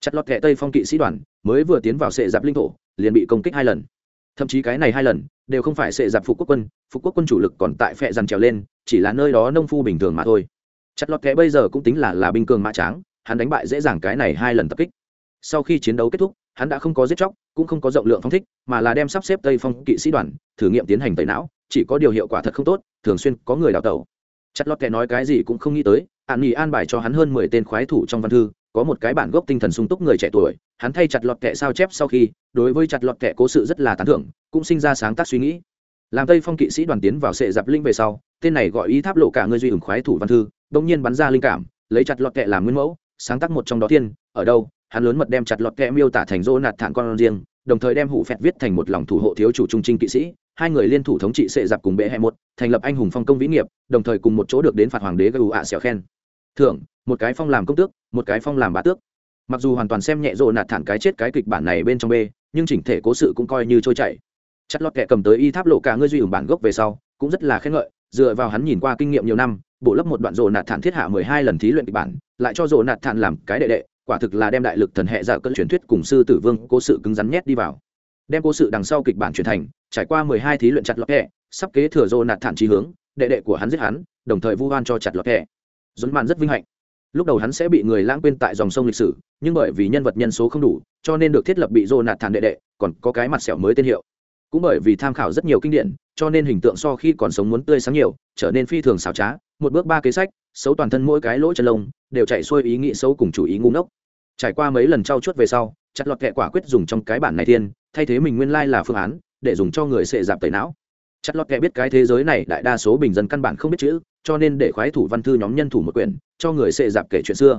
Chặt lọt kẻ Tây Phong kỵ sĩ đoàn, mới vừa tiến vào sệ giáp linh thổ, liền bị công kích hai lần. Thậm chí cái này hai lần, đều không phải sệ giáp phục quốc quân, phục quốc quân chủ lực còn tại phệ dằn trèo lên, chỉ là nơi đó nông phu bình thường mà thôi. Chặt lọt kẻ bây giờ cũng tính là là binh cường mã tráng, hắn đánh bại dễ dàng cái này hai lần tập kích sau khi chiến đấu kết thúc, hắn đã không có giết chóc, cũng không có rộng lượng phong thích, mà là đem sắp xếp tây phong kỵ sĩ đoàn thử nghiệm tiến hành tẩy não, chỉ có điều hiệu quả thật không tốt, thường xuyên có người đào tẩu. Chặt lọt kẻ nói cái gì cũng không nghĩ tới, an nghỉ an bài cho hắn hơn mười tên khoái thủ trong văn thư, có một cái bản gốc tinh thần sung túc người trẻ tuổi, hắn thay chặt lọt kẻ sao chép sau khi, đối với chặt lọt kẻ cố sự rất là tán thưởng, cũng sinh ra sáng tác suy nghĩ. Làm tây phong kỵ sĩ đoàn tiến vào sệ dạp linh về sau, tên này gọi ý tháp lộ cả người duy hưởng khoái thủ văn thư đông nhiên bắn ra linh cảm, lấy chặt lọt kẻ làm nguyên mẫu, sáng tác một trong đó tiên, ở đâu hắn lớn mật đem chặt lọt kẽ miêu tả thành rô nạt thản con riêng, đồng thời đem hủ phẹt viết thành một lòng thủ hộ thiếu chủ trung trinh kỵ sĩ, hai người liên thủ thống trị sệ dạp cùng bệ hẹ một, thành lập anh hùng phong công vĩ nghiệp, đồng thời cùng một chỗ được đến phạt hoàng đế gây ủ ạ xẻo khen. Thưởng, một cái phong làm công tước, một cái phong làm bá tước. Mặc dù hoàn toàn xem nhẹ rộ nạt thản cái chết cái kịch bản này bên trong b nhưng chỉnh thể cố sự cũng coi như trôi chảy. Chặt lọt kẽ cầm tới y tháp lộ cả ngươi duy ủng bản gốc về sau, cũng rất là khen ngợi, dựa vào hắn nhìn qua kinh nghiệm nhiều năm, bộ lấp một đoạn rộ nạt thản thiết hạ mười hai lần thí luyện kịch bản, lại cho rộ nạt thản làm cái đệ đệ quả thực là đem đại lực thần hệ giả cơn truyền thuyết cùng sư tử vương cố sự cứng rắn nhét đi vào. Đem cố sự đằng sau kịch bản truyền thành trải qua mười hai thí luyện chặt lọt hẹ, sắp kế thừa dô nạt thản trí hướng đệ đệ của hắn giết hắn đồng thời vu oan cho chặt lọt hẹ. dũng mạn rất vinh hạnh. Lúc đầu hắn sẽ bị người lãng quên tại dòng sông lịch sử nhưng bởi vì nhân vật nhân số không đủ cho nên được thiết lập bị dô nạt thản đệ đệ còn có cái mặt sẹo mới tên hiệu. Cũng bởi vì tham khảo rất nhiều kinh điển cho nên hình tượng so khi còn sống muốn tươi sáng nhiều trở nên phi thường xảo trá một bước ba kế sách, xấu toàn thân mỗi cái lỗ chân lông đều chạy xuôi ý nghĩ xấu cùng chủ ý ngu ngốc. Trải qua mấy lần trao chuốt về sau, chặt lọt kẹ quả quyết dùng trong cái bản này thiên, thay thế mình nguyên lai là phương án, để dùng cho người sệ dạp tẩy não. Chặt lọt kẹ biết cái thế giới này đại đa số bình dân căn bản không biết chữ, cho nên để khoái thủ văn thư nhóm nhân thủ một quyển, cho người sệ dạp kể chuyện xưa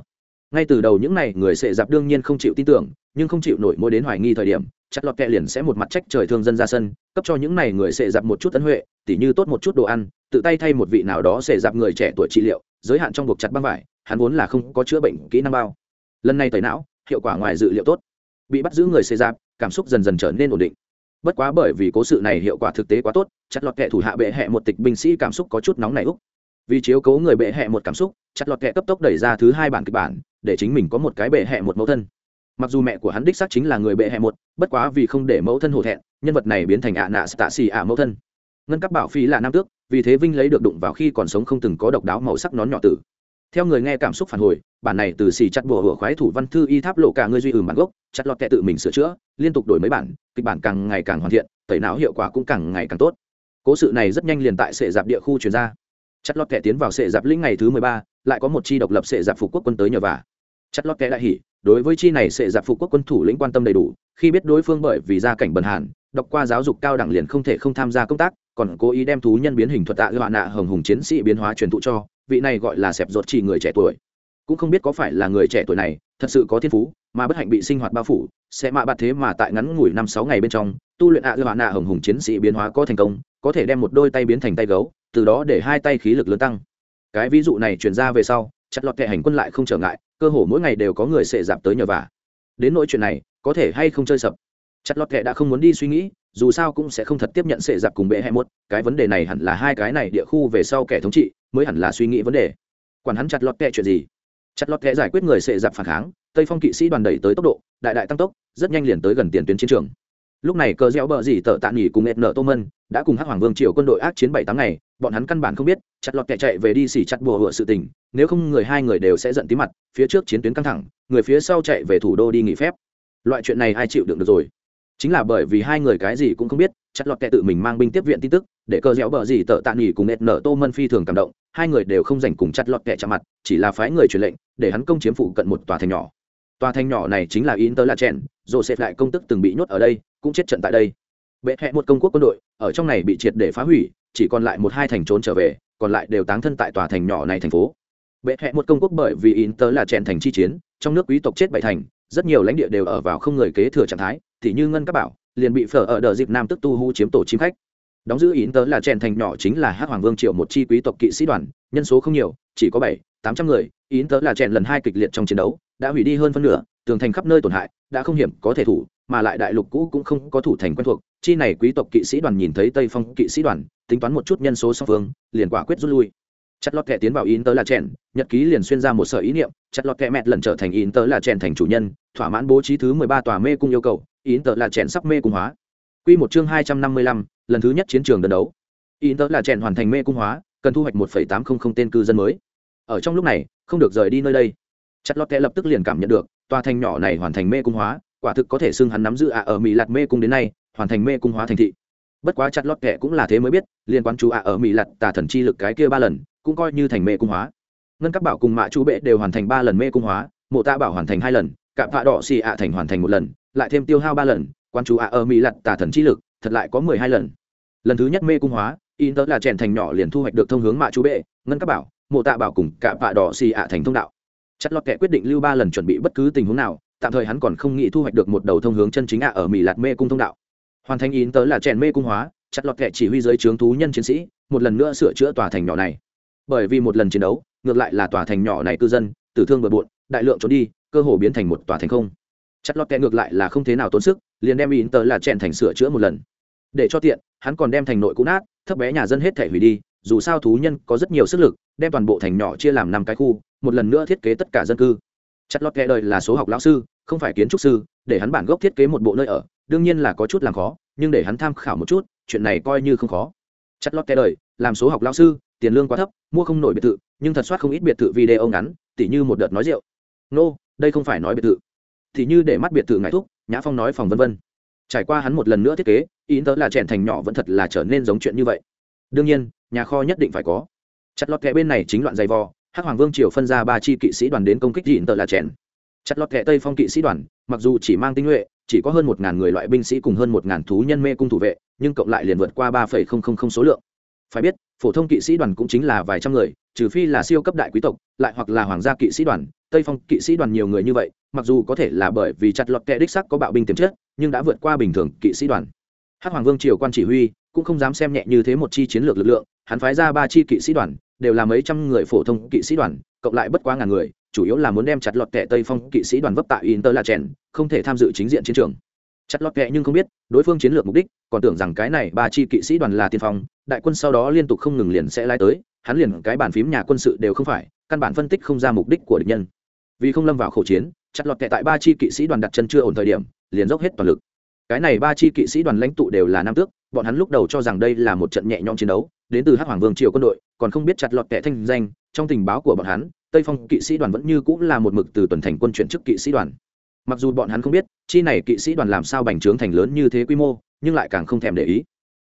ngay từ đầu những n à y người sệ dạp đương nhiên không chịu tin tưởng, nhưng không chịu nổi mỗi đến hoài nghi thời điểm chặt lọt kẹ liền sẽ một mặt trách trời thương dân ra sân, cấp cho những n à y người sệ dạp một chút tấn huệ, tỉ như tốt một chút đồ ăn, tự tay thay một vị nào đó sệ dạp người trẻ tuổi trị liệu, giới hạn trong buộc chặt băng vải, hắn vốn là không có chữa bệnh kỹ năng bao. Lần này tẩy não, hiệu quả ngoài dự liệu tốt. Bị bắt giữ người sệ dạp, cảm xúc dần dần trở nên ổn định. Bất quá bởi vì cố sự này hiệu quả thực tế quá tốt chặt lọt kệ thủ hạ bệ hẹ một tịch binh sĩ cảm xúc có chút nóng này úc. Vì chiếu cố người bệ hẹ một cảm xúc chặt lọt kệ cấp tốc đẩy ra thứ hai bản kịch bản để chính mình có một cái bệ hẹ một mẫu thân. Mặc dù mẹ của hắn đích xác chính là người bệ hẹ một, bất quá vì không để mẫu thân hổ thẹn, nhân vật này biến thành ạ nạ tạ xì ạ mẫu thân. Ngân cấp bảo phi là nam tước, vì thế vinh lấy được đụng vào khi còn sống không từng có độc đáo màu sắc nón nhỏ tử. Theo người nghe cảm xúc phản hồi, bản này từ xì chặt bùa hửa khoái thủ văn thư y tháp lộ cả người duy ừm bản gốc, chặt lọt kẹ tự mình sửa chữa, liên tục đổi mấy bản, kịch bản càng ngày càng hoàn thiện, tẩy não hiệu quả cũng càng ngày càng tốt. Cố sự này rất nhanh liền tại sệ dạp địa khu chuyển ra. Chặt lọt kẹ tiến vào sệ dạp lĩnh ngày thứ mười ba, lại có một chi độc lập sệ dạp phục quốc quân tới nhờ vả chặt lót kẽ đại hỉ đối với chi này sẽ giặc phục quốc quân thủ lĩnh quan tâm đầy đủ, khi biết đối phương bởi vì gia cảnh bần hàn, đọc qua giáo dục cao đẳng liền không thể không tham gia công tác, còn cố ý đem thú nhân biến hình thuật tạ họa nạ hồng hùng chiến sĩ biến hóa truyền thụ cho, vị này gọi là sẹp ruột chỉ người trẻ tuổi. Cũng không biết có phải là người trẻ tuổi này, thật sự có thiên phú, mà bất hạnh bị sinh hoạt bao phủ, sẽ mạ bạt thế mà tại ngắn ngủi năm sáu ngày bên trong, tu luyện ạ họa nạ hồng hùng chiến sĩ biến hóa có thành công, có thể đem một đôi tay biến thành tay gấu, từ đó để hai tay khí lực lớn tăng. Cái ví dụ này truyền ra về sau chặt lọt kệ hành quân lại không trở ngại, cơ hồ mỗi ngày đều có người sệ giảm tới nhờ vả. Đến nỗi chuyện này, có thể hay không chơi sập? Chặt lọt kệ đã không muốn đi suy nghĩ, dù sao cũng sẽ không thật tiếp nhận sệ giặc cùng bệ hẹ một, cái vấn đề này hẳn là hai cái này địa khu về sau kẻ thống trị, mới hẳn là suy nghĩ vấn đề. Quản hắn chặt lọt kệ chuyện gì? Chặt lọt kệ giải quyết người sệ giặc phản kháng, tây phong kỵ sĩ đoàn đẩy tới tốc độ, đại đại tăng tốc, rất nhanh liền tới gần tiền tuyến chiến trường. Lúc này cờ gieo bờ dì tợ tạ nghỉ cùng ẹt nợ tô mân đã cùng hắc hoàng vương triều quân đội ác chiến bảy tám ngày, bọn hắn căn bản không biết chặt lọt kẻ chạy về đi xỉ chặt bùa hựa sự tình, nếu không người hai người đều sẽ giận tí mặt, phía trước chiến tuyến căng thẳng, người phía sau chạy về thủ đô đi nghỉ phép. Loại chuyện này ai chịu đựng được rồi? Chính là bởi vì hai người cái gì cũng không biết, chặt lọt kẻ tự mình mang binh tiếp viện tin tức, để cơ dẻo bờ gì tợ tạ nghỉ cùng nệt nở tô mân phi thường cảm động, hai người đều không dành cùng chặt lọt kẻ chạm mặt, chỉ là phái người truyền lệnh, để hắn công chiếm phụ cận một tòa thành nhỏ. Tòa thành nhỏ này chính là in là la chen joseph lại công tức từng bị nhốt ở đây, cũng chết trận tại đây. Bệ hẹ một công quốc quân đội, ở trong này bị triệt để phá hủy, chỉ còn lại một hai thành trốn trở về còn lại đều táng thân tại tòa thành nhỏ này thành phố. Bệ hẹ một công quốc bởi vì in tớ là chèn thành chi chiến, trong nước quý tộc chết bảy thành, rất nhiều lãnh địa đều ở vào không người kế thừa trạng thái, thì như ngân các bảo, liền bị phở ở đờ dịp nam tức tu hu chiếm tổ chim khách. Đóng giữ in tớ là chèn thành nhỏ chính là hắc hoàng vương triệu một chi quý tộc kỵ sĩ đoàn, nhân số không nhiều, chỉ có bảy, tám trăm người, in tớ là chèn lần hai kịch liệt trong chiến đấu, đã hủy đi hơn phân nửa tường thành khắp nơi tổn hại, đã không hiểm có thể thủ, mà lại đại lục cũ cũng không có thủ thành quen thuộc. Chi này quý tộc kỵ sĩ đoàn nhìn thấy tây phong kỵ sĩ đoàn, tính toán một chút nhân số song phương, liền quả quyết rút lui. Chặt lọt kẹ tiến vào in tớ là trẻn nhật ký liền xuyên ra một sở ý niệm, chặt lọt kẹ mẹt lần trở thành in tớ là trẻn thành chủ nhân, thỏa mãn bố trí thứ mười ba tòa mê cung yêu cầu in tớ là trẻn sắp mê cung hóa. Quy một chương hai trăm năm mươi lăm, lần thứ nhất chiến trường đơn đấu. In tớ là trẻn hoàn thành mê cung hóa, cần thu hoạch một phẩy tám không không tên cư dân mới. Ở trong lúc này, không được rời đi nơi đây. Chặt lọt kẹ lập tức liền cảm nhận được tòa thành nhỏ này hoàn thành mê cung hóa, quả thực có thể xưng hắn nắm giữ ạ ở mỹ lạt mê cung đến nay, hoàn thành mê cung hóa thành thị. Bất quá chặt lót kẻ cũng là thế mới biết, liên quan chú ạ ở mỹ lạt tà thần chi lực cái kia ba lần, cũng coi như thành mê cung hóa. Ngân các bảo cùng mạ chú bệ đều hoàn thành ba lần mê cung hóa, mộ tạ bảo hoàn thành hai lần, cạm vạ đỏ xì ạ thành hoàn thành một lần, lại thêm tiêu hao ba lần, quan chú ạ ở mỹ lạt tà thần chi lực, thật lại có mười hai lần. Lần thứ nhất mê cung hóa in tớ là chèn thành nhỏ liền thu hoạch được thông hướng mạ chú bệ, ngân các bảo, mộ tạ bảo cùng cạm vạ đỏ xì ạ thành thông đạo chặt lọt kẻ quyết định lưu ba lần chuẩn bị bất cứ tình huống nào, tạm thời hắn còn không nghĩ thu hoạch được một đầu thông hướng chân chính ạ ở mỹ lạt mê cung thông đạo. Hoàn thành in tớ là chèn mê cung hóa, chặt lọt kẻ chỉ huy giới trướng thú nhân chiến sĩ, một lần nữa sửa chữa tòa thành nhỏ này. Bởi vì một lần chiến đấu, ngược lại là tòa thành nhỏ này cư dân, tử thương bừa bộn, đại lượng trốn đi, cơ hồ biến thành một tòa thành không. Chặt lọt kẻ ngược lại là không thế nào tốn sức, liền đem in tớ là chèn thành sửa chữa một lần. Để cho tiện, hắn còn đem thành nội cũ nát, thấp bé nhà dân hết thể hủy đi dù sao thú nhân có rất nhiều sức lực đem toàn bộ thành nhỏ chia làm năm cái khu một lần nữa thiết kế tất cả dân cư. Chặt lót kẻ đời là số học lão sư không phải kiến trúc sư để hắn bản gốc thiết kế một bộ nơi ở đương nhiên là có chút làm khó nhưng để hắn tham khảo một chút chuyện này coi như không khó. Chặt lót kẻ đời làm số học lão sư tiền lương quá thấp mua không nổi biệt thự nhưng thật soát không ít biệt thự video ngắn tỉ như một đợt nói rượu. Nô、no, đây không phải nói biệt thự. Thì như để mắt biệt thự ngại thúc nhã phong nói phòng vân vân. Trải qua hắn một lần nữa thiết kế ý tớ là trẻn thành nhỏ vẫn thật là trở nên giống chuyện như vậy. Đương nhiên nhà kho nhất định phải có. Chặt lọt kẹ bên này chính loạn dày vò, hắc hoàng vương triều phân ra ba chi kỵ sĩ đoàn đến công kích dịn tợ là chèn. Chặt lọt kẹ tây phong kỵ sĩ đoàn, mặc dù chỉ mang tinh nhuệ, chỉ có hơn một ngàn người loại binh sĩ cùng hơn một ngàn thú nhân mê cung thủ vệ, nhưng cộng lại liền vượt qua ba phẩy không không không số lượng. Phải biết, phổ thông kỵ sĩ đoàn cũng chính là vài trăm người, trừ phi là siêu cấp đại quý tộc, lại hoặc là hoàng gia kỵ sĩ đoàn. Tây phong kỵ sĩ đoàn nhiều người như vậy, mặc dù có thể là bởi vì chặt lọt kẹ đích sắc có bạo binh tiềm chất, nhưng đã vượt qua bình thường kỵ sĩ đoàn. Hắc hoàng vương triều quan chỉ huy cũng không dám xem nhẹ như thế một chi chiến lược lực lượng hắn phái ra ba chi kỵ sĩ đoàn, đều là mấy trăm người phổ thông kỵ sĩ đoàn, cộng lại bất quá ngàn người, chủ yếu là muốn đem chặt lọt kệ tây phong kỵ sĩ đoàn vấp tại inter là chèn không thể tham dự chính diện chiến trường. Chặt lọt kệ nhưng không biết, đối phương chiến lược mục đích, còn tưởng rằng cái này ba chi kỵ sĩ đoàn là tiên phong, đại quân sau đó liên tục không ngừng liền sẽ lai tới, hắn liền cái bàn phím nhà quân sự đều không phải, căn bản phân tích không ra mục đích của địch nhân. Vì không lâm vào khẩu chiến, chặt lọt kệ tại ba chi kỵ sĩ đoàn đặt chân chưa ổn thời điểm, liền dốc hết toàn lực. Cái này ba chi kỵ sĩ đoàn lãnh tụ đều là nam tước, bọn hắn lúc đầu cho rằng đây là một trận nhẹ nhõm chiến đấu đến từ hắc hoàng vương triều quân đội, còn không biết chặt lọt kẻ thanh danh, trong tình báo của bọn hắn, tây phong kỵ sĩ đoàn vẫn như cũng là một mực từ tuần thành quân chuyển chức kỵ sĩ đoàn. Mặc dù bọn hắn không biết, chi này kỵ sĩ đoàn làm sao bành trướng thành lớn như thế quy mô, nhưng lại càng không thèm để ý.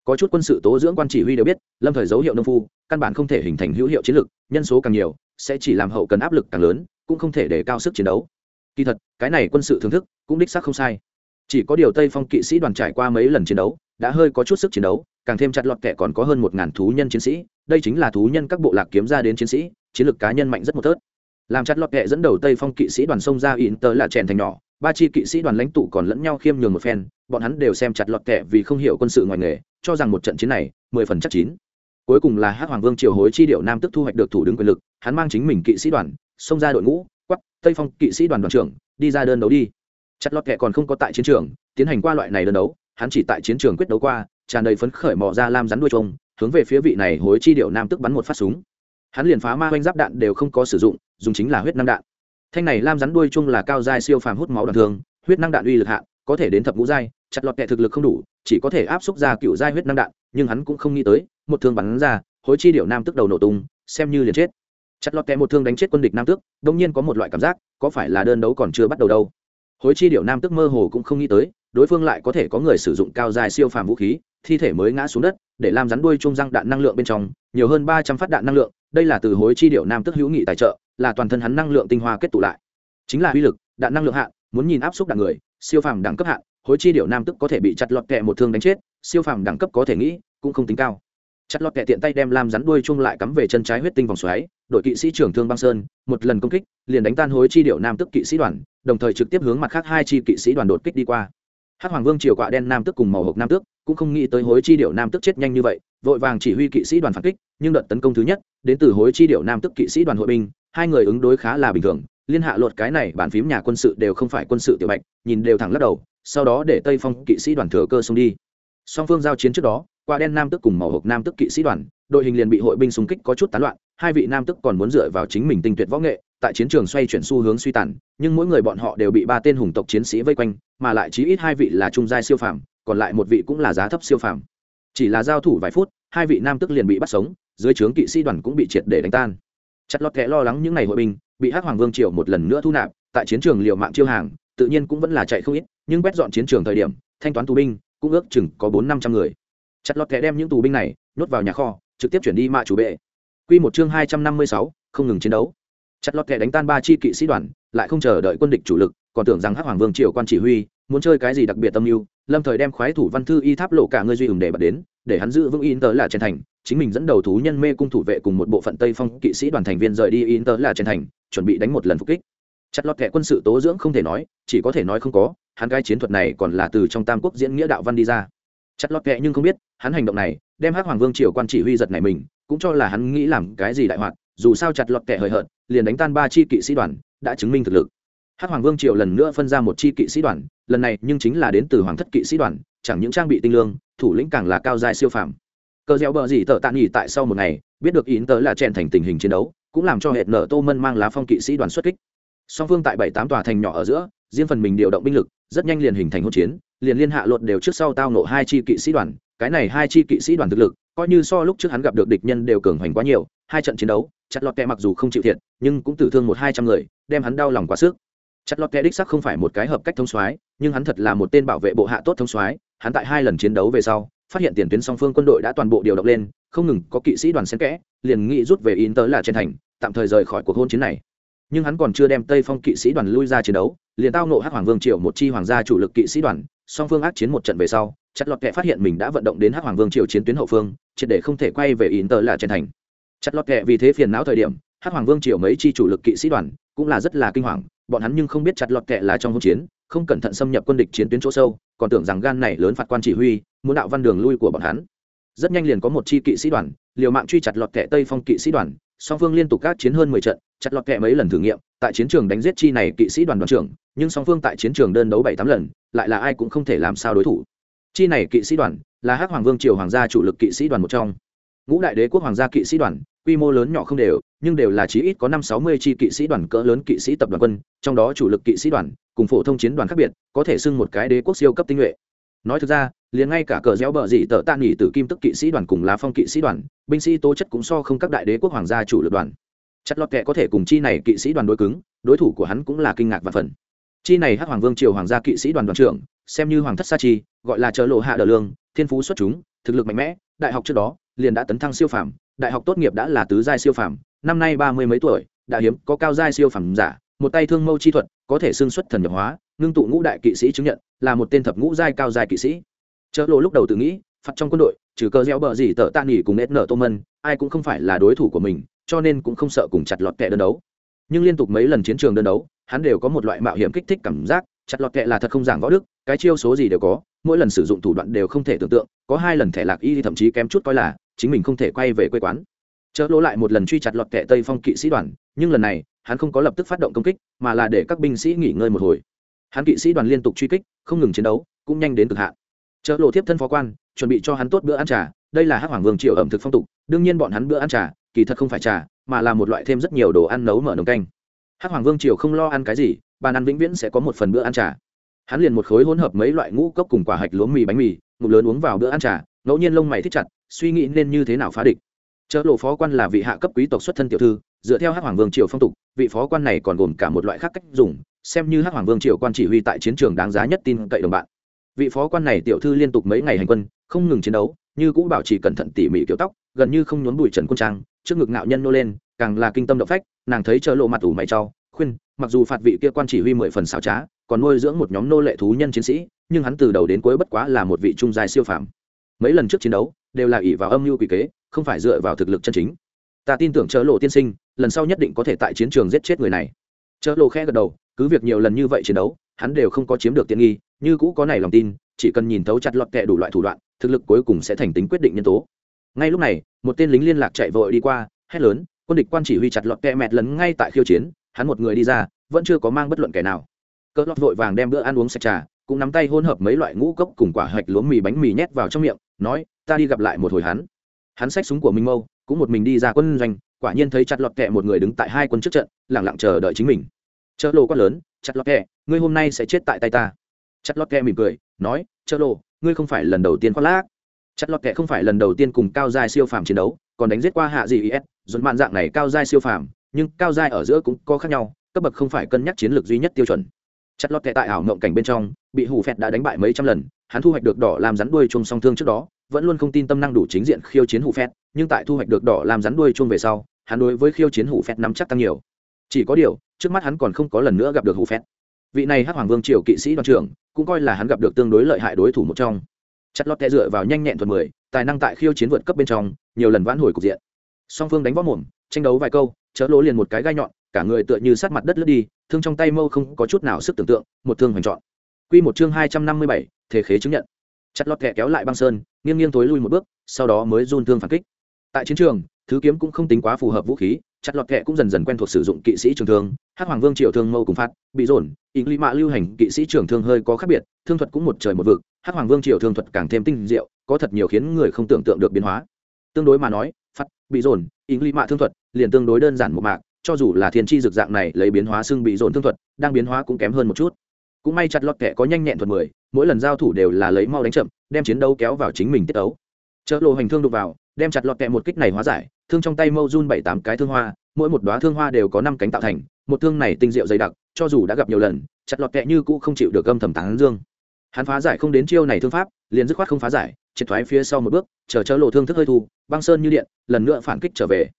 Có chút quân sự tố dưỡng quan chỉ huy đều biết, lâm thời dấu hiệu nông phu, căn bản không thể hình thành hữu hiệu chiến lược, nhân số càng nhiều, sẽ chỉ làm hậu cần áp lực càng lớn, cũng không thể để cao sức chiến đấu. Kỳ thật, cái này quân sự thưởng thức, cũng đích xác không sai. Chỉ có điều tây phong kỵ sĩ đoàn trải qua mấy lần chiến đấu đã hơi có chút sức chiến đấu, càng thêm chặt lọt kẻ còn có hơn một ngàn thú nhân chiến sĩ, đây chính là thú nhân các bộ lạc kiếm ra đến chiến sĩ, chiến lược cá nhân mạnh rất một tớt làm chặt lọt kẻ dẫn đầu tây phong kỵ sĩ đoàn sông ra in tờ là chèn thành nhỏ, ba chi kỵ sĩ đoàn lãnh tụ còn lẫn nhau khiêm nhường một phen, bọn hắn đều xem chặt lọt kẻ vì không hiểu quân sự ngoài nghề, cho rằng một trận chiến này, mười phần chắc chín. Cuối cùng là Hát hoàng vương triều hối chi điệu nam tức thu hoạch được thủ đứng quyền lực, hắn mang chính mình kỵ sĩ đoàn, xông ra đội ngũ, quắp, tây phong kỵ sĩ đoàn đoàn trưởng, đi ra đơn đấu đi. Chặt lọt kẻ còn không có tại chiến trường, tiến hành qua loại này đơn đấu hắn chỉ tại chiến trường quyết đấu qua tràn đầy phấn khởi mò ra lam rắn đuôi trông hướng về phía vị này hối chi điệu nam tức bắn một phát súng. Hắn liền phá ma oanh giáp đạn đều không có sử dụng dùng chính là huyết năng đạn. Thanh này lam rắn đuôi chung là cao giai siêu phàm hút máu đạn thường huyết năng đạn uy lực hạ, có thể đến thập ngũ giai chặt lọt kẻ thực lực không đủ chỉ có thể áp xúc ra cựu giai huyết năng đạn nhưng hắn cũng không nghĩ tới một thương bắn ra hối chi điệu nam tức đầu nổ tung xem như liền chết. Chặt lọt kẹ một thương đánh chết quân địch nam tước đông nhiên có một loại cảm giác có phải là đơn đấu còn chưa bắt đầu đâu? Hối chi điệu nam tức mơ hồ cũng không nghĩ tới đối phương lại có thể có người sử dụng cao dài siêu phàm vũ khí, thi thể mới ngã xuống đất, để làm rắn đuôi chung răng đạn năng lượng bên trong, nhiều hơn ba trăm phát đạn năng lượng, đây là từ hối chi điệu nam tức hữu nghị tài trợ, là toàn thân hắn năng lượng tinh hoa kết tụ lại. Chính là uy lực, đạn năng lượng hạn muốn nhìn áp suất đạn người, siêu phàm đẳng cấp hạn hối chi điệu nam tức có thể bị chặt lọt kẹ một thương đánh chết, siêu phàm đẳng cấp có thể nghĩ, cũng không tính cao. Chặt lọt kẹ tiện tay đem làm rắn đuôi chung lại cắm về chân trái huyết tinh vòng xoáy, đội kỵ sĩ trưởng thương băng sơn, một lần công kích, liền đánh tan hối chi điệu nam tức kỵ sĩ đoàn, đồng thời trực tiếp hướng mặt khác hai chi kỵ sĩ đoàn đột kích đi qua. Hát hoàng vương triều quạ đen nam tước cùng màu hộp nam tước cũng không nghĩ tới hối chi điệu nam tước chết nhanh như vậy, vội vàng chỉ huy kỵ sĩ đoàn phản kích, nhưng đợt tấn công thứ nhất, đến từ hối chi điệu nam tước kỵ sĩ đoàn hội binh, hai người ứng đối khá là bình thường, liên hạ luật cái này bàn phím nhà quân sự đều không phải quân sự tiểu bạch, nhìn đều thẳng lắc đầu, sau đó để tây phong kỵ sĩ đoàn thừa cơ xông đi. Song phương giao chiến trước đó qua đen nam tức cùng màu hộp nam tức kỵ sĩ đoàn, đội hình liền bị hội binh xung kích có chút tán loạn, hai vị nam tức còn muốn dựa vào chính mình tinh tuyệt võ nghệ tại chiến trường xoay chuyển xu hướng suy tàn, nhưng mỗi người bọn họ đều bị ba tên hùng tộc chiến sĩ vây quanh, mà lại chí ít hai vị là trung giai siêu phàm, còn lại một vị cũng là giá thấp siêu phàm. Chỉ là giao thủ vài phút, hai vị nam tức liền bị bắt sống, dưới trướng kỵ sĩ đoàn cũng bị triệt để đánh tan. Chặt lọt kẽ lo lắng những ngày hội binh, bị hắc hoàng vương triều một lần nữa thu nạp, tại chiến trường liều mạng chiêu hàng, tự nhiên cũng vẫn là chạy không ít, nhưng quét dọn chiến trường thời điểm, thanh toán tù binh cũng ước chừng có bốn năm trăm người. Chặt lọt kẽ đem những tù binh này nhốt vào nhà kho, trực tiếp chuyển đi mạ chủ bệ. Q một chương hai trăm năm mươi sáu, không ngừng chiến đấu chặt lọt kẻ đánh tan ba chi kỵ sĩ đoàn, lại không chờ đợi quân địch chủ lực, còn tưởng rằng hắc hoàng vương triều quan chỉ huy, muốn chơi cái gì đặc biệt tâm mưu, lâm thời đem khoái thủ văn thư y tháp lộ cả ngươi duy ủng để bật đến, để hắn giữ vững in tớ là trên thành, chính mình dẫn đầu thú nhân mê cung thủ vệ cùng một bộ phận tây phong kỵ sĩ đoàn thành viên rời đi in tớ là trên thành, chuẩn bị đánh một lần phục kích. Chặt lọt kẻ quân sự tố dưỡng không thể nói, chỉ có thể nói không có, hắn cái chiến thuật này còn là từ trong tam quốc diễn nghĩa đạo văn đi ra. Chặt lọt kẻ nhưng không biết, hắn hành động này, đem hắc hoàng vương triều quan chỉ huy giật này mình, cũng cho là hắn nghĩ làm cái gì đại hoạt dù sao chặt lọt kẻ hời hợt, liền đánh tan ba chi kỵ sĩ đoàn, đã chứng minh thực lực. Hắc hoàng vương triều lần nữa phân ra một chi kỵ sĩ đoàn, lần này nhưng chính là đến từ hoàng thất kỵ sĩ đoàn, chẳng những trang bị tinh lương, thủ lĩnh càng là cao dài siêu phàm. Cờ gieo bờ gì tờ tạ nghỉ tại sau một ngày, biết được ý tớ là chèn thành tình hình chiến đấu, cũng làm cho hệt nở tô mân mang lá phong kỵ sĩ đoàn xuất kích. Song phương tại bảy tám tòa thành nhỏ ở giữa, riêng phần mình điều động binh lực, rất nhanh liền hình thành hỗn chiến, liền liên hạ luật đều trước sau tao nộ hai chi kỵ sĩ đoàn cái này hai chi kỵ sĩ đoàn thực lực, coi như so lúc trước hắn gặp được địch nhân đều cường hoành quá nhiều, hai trận chiến đấu, chặt lọt kẹ mặc dù không chịu thiệt, nhưng cũng tử thương một hai trăm người, đem hắn đau lòng quá sức. Chặt lọt kẹ đích sắc không phải một cái hợp cách thông soái, nhưng hắn thật là một tên bảo vệ bộ hạ tốt thông soái, hắn tại hai lần chiến đấu về sau, phát hiện tiền tuyến song phương quân đội đã toàn bộ điều động lên, không ngừng có kỵ sĩ đoàn xen kẽ, liền nghĩ rút về in tớ là trên thành, tạm thời rời khỏi cuộc hôn chiến này. Nhưng hắn còn chưa đem tây phong kỵ sĩ đoàn lui ra chiến đấu, liền tao nộ hắc hoàng vương triệu một chi hoàng gia chủ lực kỵ sĩ đoàn, song phương ác chiến một trận về sau chặt lọt kẹ phát hiện mình đã vận động đến hắc hoàng vương triều chiến tuyến hậu phương, triệt để không thể quay về in tờ là trên thành. Chặt lọt kẹ vì thế phiền não thời điểm, hắc hoàng vương triều mấy chi chủ lực kỵ sĩ đoàn cũng là rất là kinh hoàng, bọn hắn nhưng không biết chặt lọt kẹ là trong hỗn chiến, không cẩn thận xâm nhập quân địch chiến tuyến chỗ sâu, còn tưởng rằng gan này lớn phạt quan chỉ huy, muốn đạo văn đường lui của bọn hắn. Rất nhanh liền có một chi kỵ sĩ đoàn, liều mạng truy chặt lọt kẹ tây phong kỵ sĩ đoàn, song phương liên tục các chiến hơn mười trận, chặt lọt kẹ mấy lần thử nghiệm, tại chiến trường đánh giết chi này kỵ sĩ đoàn đoàn trưởng, nhưng song phương tại chiến trường đơn đấu bảy tám lần, lại là ai cũng không thể làm sao đối thủ chi này kỵ sĩ đoàn là hắc hoàng vương triều hoàng gia chủ lực kỵ sĩ đoàn một trong. Ngũ đại đế quốc hoàng gia kỵ sĩ đoàn, quy mô lớn nhỏ không đều, nhưng đều là chí ít có năm sáu mươi chi kỵ sĩ đoàn cỡ lớn kỵ sĩ tập đoàn quân, trong đó chủ lực kỵ sĩ đoàn cùng phổ thông chiến đoàn khác biệt, có thể xưng một cái đế quốc siêu cấp tinh nhuệ. Nói thực ra, liền ngay cả cờ réo bờ dị tờ tạ nghỉ từ kim tức kỵ sĩ đoàn cùng lá phong kỵ sĩ đoàn, binh sĩ tố chất cũng so không các đại đế quốc hoàng gia chủ lực đoàn. Chất lọt kệ có thể cùng chi này kỵ sĩ đoàn đối cứng, đối thủ của hắn cũng là kinh ngạc và phần chi này hắc hoàng vương triều hoàng gia kỵ sĩ đoàn đoàn trưởng, xem như hoàng thất sa chi, gọi là chớ lộ hạ đờ lương, thiên phú xuất chúng, thực lực mạnh mẽ, đại học trước đó, liền đã tấn thăng siêu phàm, đại học tốt nghiệp đã là tứ giai siêu phàm, năm nay ba mươi mấy tuổi, đã hiếm, có cao giai siêu phàm giả, một tay thương mâu chi thuật, có thể xương xuất thần nhập hóa, ngưng tụ ngũ đại kỵ sĩ chứng nhận, là một tên thập ngũ giai cao giai kỵ sĩ. Chớ lộ lúc đầu tự nghĩ, phạt trong quân đội, trừ cơ gieo bờ gì tờ tạ nghỉ cùng nét nở tô mân, ai cũng không phải là đối thủ của mình, cho nên cũng không sợ cùng chặt lọt kẻ đơn đấu nhưng liên tục mấy lần chiến trường đơn đấu, hắn đều có một loại mạo hiểm kích thích cảm giác, chặt lọt kệ là thật không giảng võ đức, cái chiêu số gì đều có, mỗi lần sử dụng thủ đoạn đều không thể tưởng tượng, có hai lần thẻ lạc y thậm chí kém chút coi là chính mình không thể quay về quê quán. Chớ lỗ lại một lần truy chặt lọt kệ tây phong kỵ sĩ đoàn, nhưng lần này, hắn không có lập tức phát động công kích, mà là để các binh sĩ nghỉ ngơi một hồi. Hắn kỵ sĩ đoàn liên tục truy kích, không ngừng chiến đấu, cũng nhanh đến cực hạn. Chợ lộ tiếp thân phó quan, chuẩn bị cho hắn tốt bữa ăn trà, đây là hắc hoàng vương triệu ẩm thực phong tục, đương nhiên bọn hắn bữa ăn trà kỳ thật không phải trà, mà là một loại thêm rất nhiều đồ ăn nấu mở nồng canh. Hắc hoàng vương triều không lo ăn cái gì, bàn ăn vĩnh viễn sẽ có một phần bữa ăn trà. Hắn liền một khối hỗn hợp mấy loại ngũ cốc cùng quả hạch lúa mì bánh mì, ngụm lớn uống vào bữa ăn trà, ngẫu nhiên lông mày thích chặt, suy nghĩ nên như thế nào phá địch. Chợ lộ phó quan là vị hạ cấp quý tộc xuất thân tiểu thư, dựa theo hắc hoàng vương triều phong tục, vị phó quan này còn gồm cả một loại khác cách dùng, xem như hắc hoàng vương triều quan chỉ huy tại chiến trường đáng giá nhất tin cậy đồng bạn. Vị phó quan này tiểu thư liên tục mấy ngày hành quân, không ngừng chiến đấu, như cũng bảo trì cẩn thận tỉ mỉ kiểu tóc, gần như không nhốn bụi trần quân trang trước ngực ngạo nhân nô lên, càng là kinh tâm động phách, nàng thấy chờ lộ mặt ủ mày cho, khuyên, mặc dù phạt vị kia quan chỉ huy mười phần xảo trá, còn nuôi dưỡng một nhóm nô lệ thú nhân chiến sĩ, nhưng hắn từ đầu đến cuối bất quá là một vị trung giai siêu phàm. Mấy lần trước chiến đấu, đều là ỷ vào âm mưu quỷ kế, không phải dựa vào thực lực chân chính. Ta tin tưởng chờ lộ tiên sinh, lần sau nhất định có thể tại chiến trường giết chết người này. Chờ lộ khe gật đầu, cứ việc nhiều lần như vậy chiến đấu, hắn đều không có chiếm được tiện nghi, như cũ có này lòng tin, chỉ cần nhìn thấu chặt lọt kệ đủ loại thủ đoạn, thực lực cuối cùng sẽ thành tính quyết định nhân tố ngay lúc này, một tên lính liên lạc chạy vội đi qua, hét lớn, quân địch quan chỉ huy chặt lọt kẹ mẹt lấn ngay tại khiêu chiến, hắn một người đi ra, vẫn chưa có mang bất luận kẻ nào. Cỡ lọt vội vàng đem bữa ăn uống sạch trà, cũng nắm tay hỗn hợp mấy loại ngũ cốc cùng quả hạch lúa mì bánh mì nhét vào trong miệng, nói, ta đi gặp lại một hồi hắn. Hắn xách súng của minh mâu, cũng một mình đi ra quân doanh, quả nhiên thấy chặt lọt kẹ một người đứng tại hai quân trước trận lẳng lặng chờ đợi chính mình. Chợ lô quát lớn, chặt lọt kẹ, ngươi hôm nay sẽ chết tại tay ta. Chặt lọt kẹ mỉm cười, nói chợ lô, ngươi không phải lần đầu tiên khoác lác chặt lọt kẹ không phải lần đầu tiên cùng cao giai siêu phàm chiến đấu, còn đánh giết qua hạ gì is dồn mạn dạng này cao giai siêu phàm, nhưng cao giai ở giữa cũng có khác nhau, cấp bậc không phải cân nhắc chiến lược duy nhất tiêu chuẩn. Chặt lọt kẹ tại ảo ngộng cảnh bên trong, bị hủ phẹt đã đánh bại mấy trăm lần, hắn thu hoạch được đỏ làm rắn đuôi chung song thương trước đó, vẫn luôn không tin tâm năng đủ chính diện khiêu chiến hủ phẹt, nhưng tại thu hoạch được đỏ làm rắn đuôi chung về sau, hắn đối với khiêu chiến hủ phẹt nắm chắc tăng nhiều. Chỉ có điều, trước mắt hắn còn không có lần nữa gặp được hủ phẹt. Vị này hắc hoàng vương triều kỵ sĩ đoàn trưởng, cũng coi là hắn gặp được tương đối lợi hại đối thủ một trong chặt lọt tệ dựa vào nhanh nhẹn thuật mười, tài năng tại khiêu chiến vượt cấp bên trong, nhiều lần vãn hồi cục diện. Song phương đánh võ mồm, tranh đấu vài câu, chớ lỗ liền một cái gai nhọn, cả người tựa như sát mặt đất lướt đi, thương trong tay mâu không có chút nào sức tưởng tượng, một thương hoành trọn. Quy một chương hai trăm năm mươi bảy, thể khế chứng nhận. Chặt lọt kẹ kéo lại băng sơn, nghiêng nghiêng tối lui một bước, sau đó mới run thương phản kích. Tại chiến trường, thứ kiếm cũng không tính quá phù hợp vũ khí chặt lọt kệ cũng dần dần quen thuộc sử dụng kỵ sĩ trường thương, hắc hoàng vương triệu thương mâu cùng phát bị dồn ý lý mạ lưu hành kỵ sĩ trường thương hơi có khác biệt, thương thuật cũng một trời một vực, hắc hoàng vương triệu thương thuật càng thêm tinh diệu, có thật nhiều khiến người không tưởng tượng được biến hóa. Tương đối mà nói phát bị dồn ý lý mạ thương thuật liền tương đối đơn giản một mạc, cho dù là thiên tri dược dạng này lấy biến hóa xương bị dồn thương thuật, đang biến hóa cũng kém hơn một chút. Cũng may chặt lọt kệ có nhanh nhẹn thuật mười, mỗi lần giao thủ đều là lấy mau đánh chậm, đem chiến đấu kéo vào chính mình tiết ấu. Chợ lộ hành thương đục vào, đem chặt lọt kẹ một kích này hóa giải thương trong tay mâu run bảy tám cái thương hoa, mỗi một đoá thương hoa đều có năm cánh tạo thành, một thương này tinh diệu dày đặc, cho dù đã gặp nhiều lần, chặt lọt kẹ như cũ không chịu được âm thầm tán dương. Hắn phá giải không đến chiêu này thương pháp, liền dứt khoát không phá giải, triệt thoái phía sau một bước, chờ chớ lộ thương thức hơi thu, băng sơn như điện, lần nữa phản kích trở về.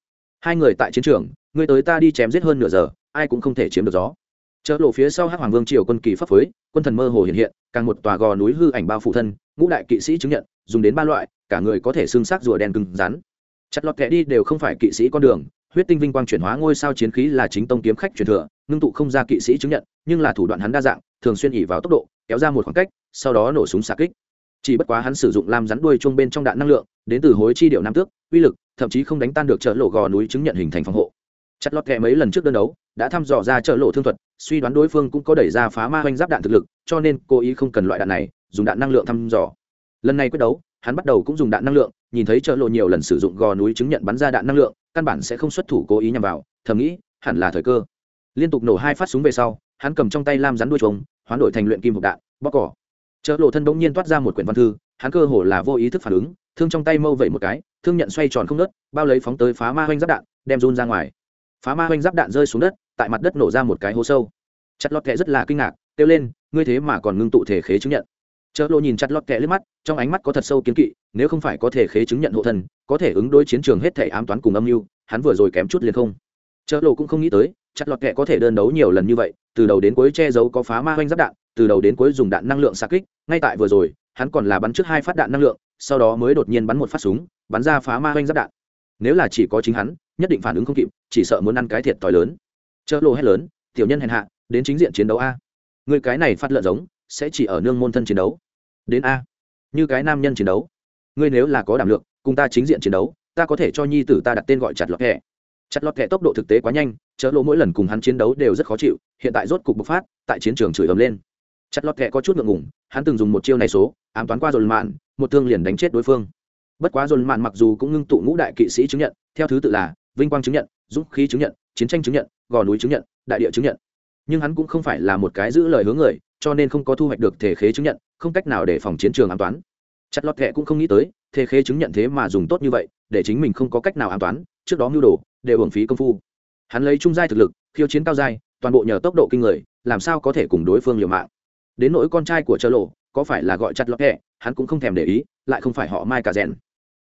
Hai người tại chiến trường người tới ta đi chém giết hơn nửa giờ, ai cũng không thể chiếm được gió. Chợ lộ phía sau hắc hoàng vương triều quân kỳ pháp phối, quân thần mơ hồ hiện hiện, càng một tòa gò núi hư ảnh bao phủ thân, ngũ đại kỵ sĩ chứng nhận, dùng đến ba loại, cả người có thể xương xác rùa đen cứng rắn chặt lọt kẻ đi đều không phải kỵ sĩ con đường, huyết tinh vinh quang chuyển hóa ngôi sao chiến khí là chính tông kiếm khách truyền thừa, ngưng tụ không ra kỵ sĩ chứng nhận, nhưng là thủ đoạn hắn đa dạng, thường xuyên ỉ vào tốc độ, kéo ra một khoảng cách, sau đó nổ súng xạ kích. Chỉ bất quá hắn sử dụng làm rắn đuôi chung bên trong đạn năng lượng, đến từ hối chi điệu nam tước, uy lực, thậm chí không đánh tan được chợ lộ gò núi chứng nhận hình thành phòng hộ. Chặt lọt kẻ mấy lần trước đơn đấu, đã thăm dò ra chợ lộ thương thuật, suy đoán đối phương cũng có đẩy ra phá ma hoành giáp đạn thực lực, cho nên cố ý không cần loại đạn này, dùng đạn năng lượng thăm dò. Lần này quyết đấu, hắn bắt đầu cũng dùng đạn năng lượng nhìn thấy chợ lộ nhiều lần sử dụng gò núi chứng nhận bắn ra đạn năng lượng, căn bản sẽ không xuất thủ cố ý nhằm vào, thầm nghĩ, hẳn là thời cơ. Liên tục nổ hai phát súng về sau, hắn cầm trong tay lam rắn đuôi trống hoán đổi thành luyện kim hộp đạn, bóc cỏ. Chợ lộ thân bỗng nhiên toát ra một quyển văn thư, hắn cơ hồ là vô ý thức phản ứng, thương trong tay mâu vẩy một cái, thương nhận xoay tròn không nớt, bao lấy phóng tới phá ma hoanh giáp đạn, đem run ra ngoài. Phá ma hoanh giáp đạn rơi xuống đất, tại mặt đất nổ ra một cái hố sâu. Chặt lọt kệ rất là kinh ngạc, kêu lên, ngươi thế mà còn ngưng tụ thể khế chứng nhận chợ lộ nhìn chặt lọt kẹ lên mắt, trong ánh mắt có thật sâu kiến kỵ, nếu không phải có thể khế chứng nhận hộ thân, có thể ứng đối chiến trường hết thể ám toán cùng âm mưu, hắn vừa rồi kém chút liền không. Chợ lộ cũng không nghĩ tới, chặt lọt kẹ có thể đơn đấu nhiều lần như vậy, từ đầu đến cuối che giấu có phá ma hoanh giáp đạn, từ đầu đến cuối dùng đạn năng lượng xa kích, ngay tại vừa rồi, hắn còn là bắn trước hai phát đạn năng lượng, sau đó mới đột nhiên bắn một phát súng, bắn ra phá ma hoanh giáp đạn. Nếu là chỉ có chính hắn, nhất định phản ứng không kịp, chỉ sợ muốn ăn cái thiệt t lớn. Chợ lộ hét lớn, tiểu nhân hèn hạ, đến chính diện chiến đấu a. Người cái này phát lợn giống, sẽ chỉ ở nương môn thân chiến đấu đến a. Như cái nam nhân chiến đấu. Ngươi nếu là có đảm lượng, cùng ta chính diện chiến đấu, ta có thể cho nhi tử ta đặt tên gọi chặt lọt kẹ. Chặt lọt kẹ tốc độ thực tế quá nhanh, chớ lỗ mỗi lần cùng hắn chiến đấu đều rất khó chịu, hiện tại rốt cục bộc phát, tại chiến trường chửi ầm lên. Chặt lọt kẹ có chút ngượng ngủng hắn từng dùng một chiêu này số, ám toán qua dồn mạn, một thương liền đánh chết đối phương. Bất quá dồn mạn mặc dù cũng ngưng tụ ngũ đại kỵ sĩ chứng nhận, theo thứ tự là vinh quang chứng nhận, dũng khí chứng nhận, chiến tranh chứng nhận, gò núi chứng nhận, đại địa chứng nhận. Nhưng hắn cũng không phải là một cái giữ lời hướng người, cho nên không có thu hoạch được thể khế chứng nhận không cách nào để phòng chiến trường an toán chặt lọt kệ cũng không nghĩ tới, thế khế chứng nhận thế mà dùng tốt như vậy, để chính mình không có cách nào an toán trước đó mưu đồ, đều hưởng phí công phu. Hắn lấy trung giai thực lực, khiêu chiến cao giai, toàn bộ nhờ tốc độ kinh người, làm sao có thể cùng đối phương liều mạng. Đến nỗi con trai của chợ lộ, có phải là gọi chặt lọt kẹ hắn cũng không thèm để ý, lại không phải họ mai cả rèn.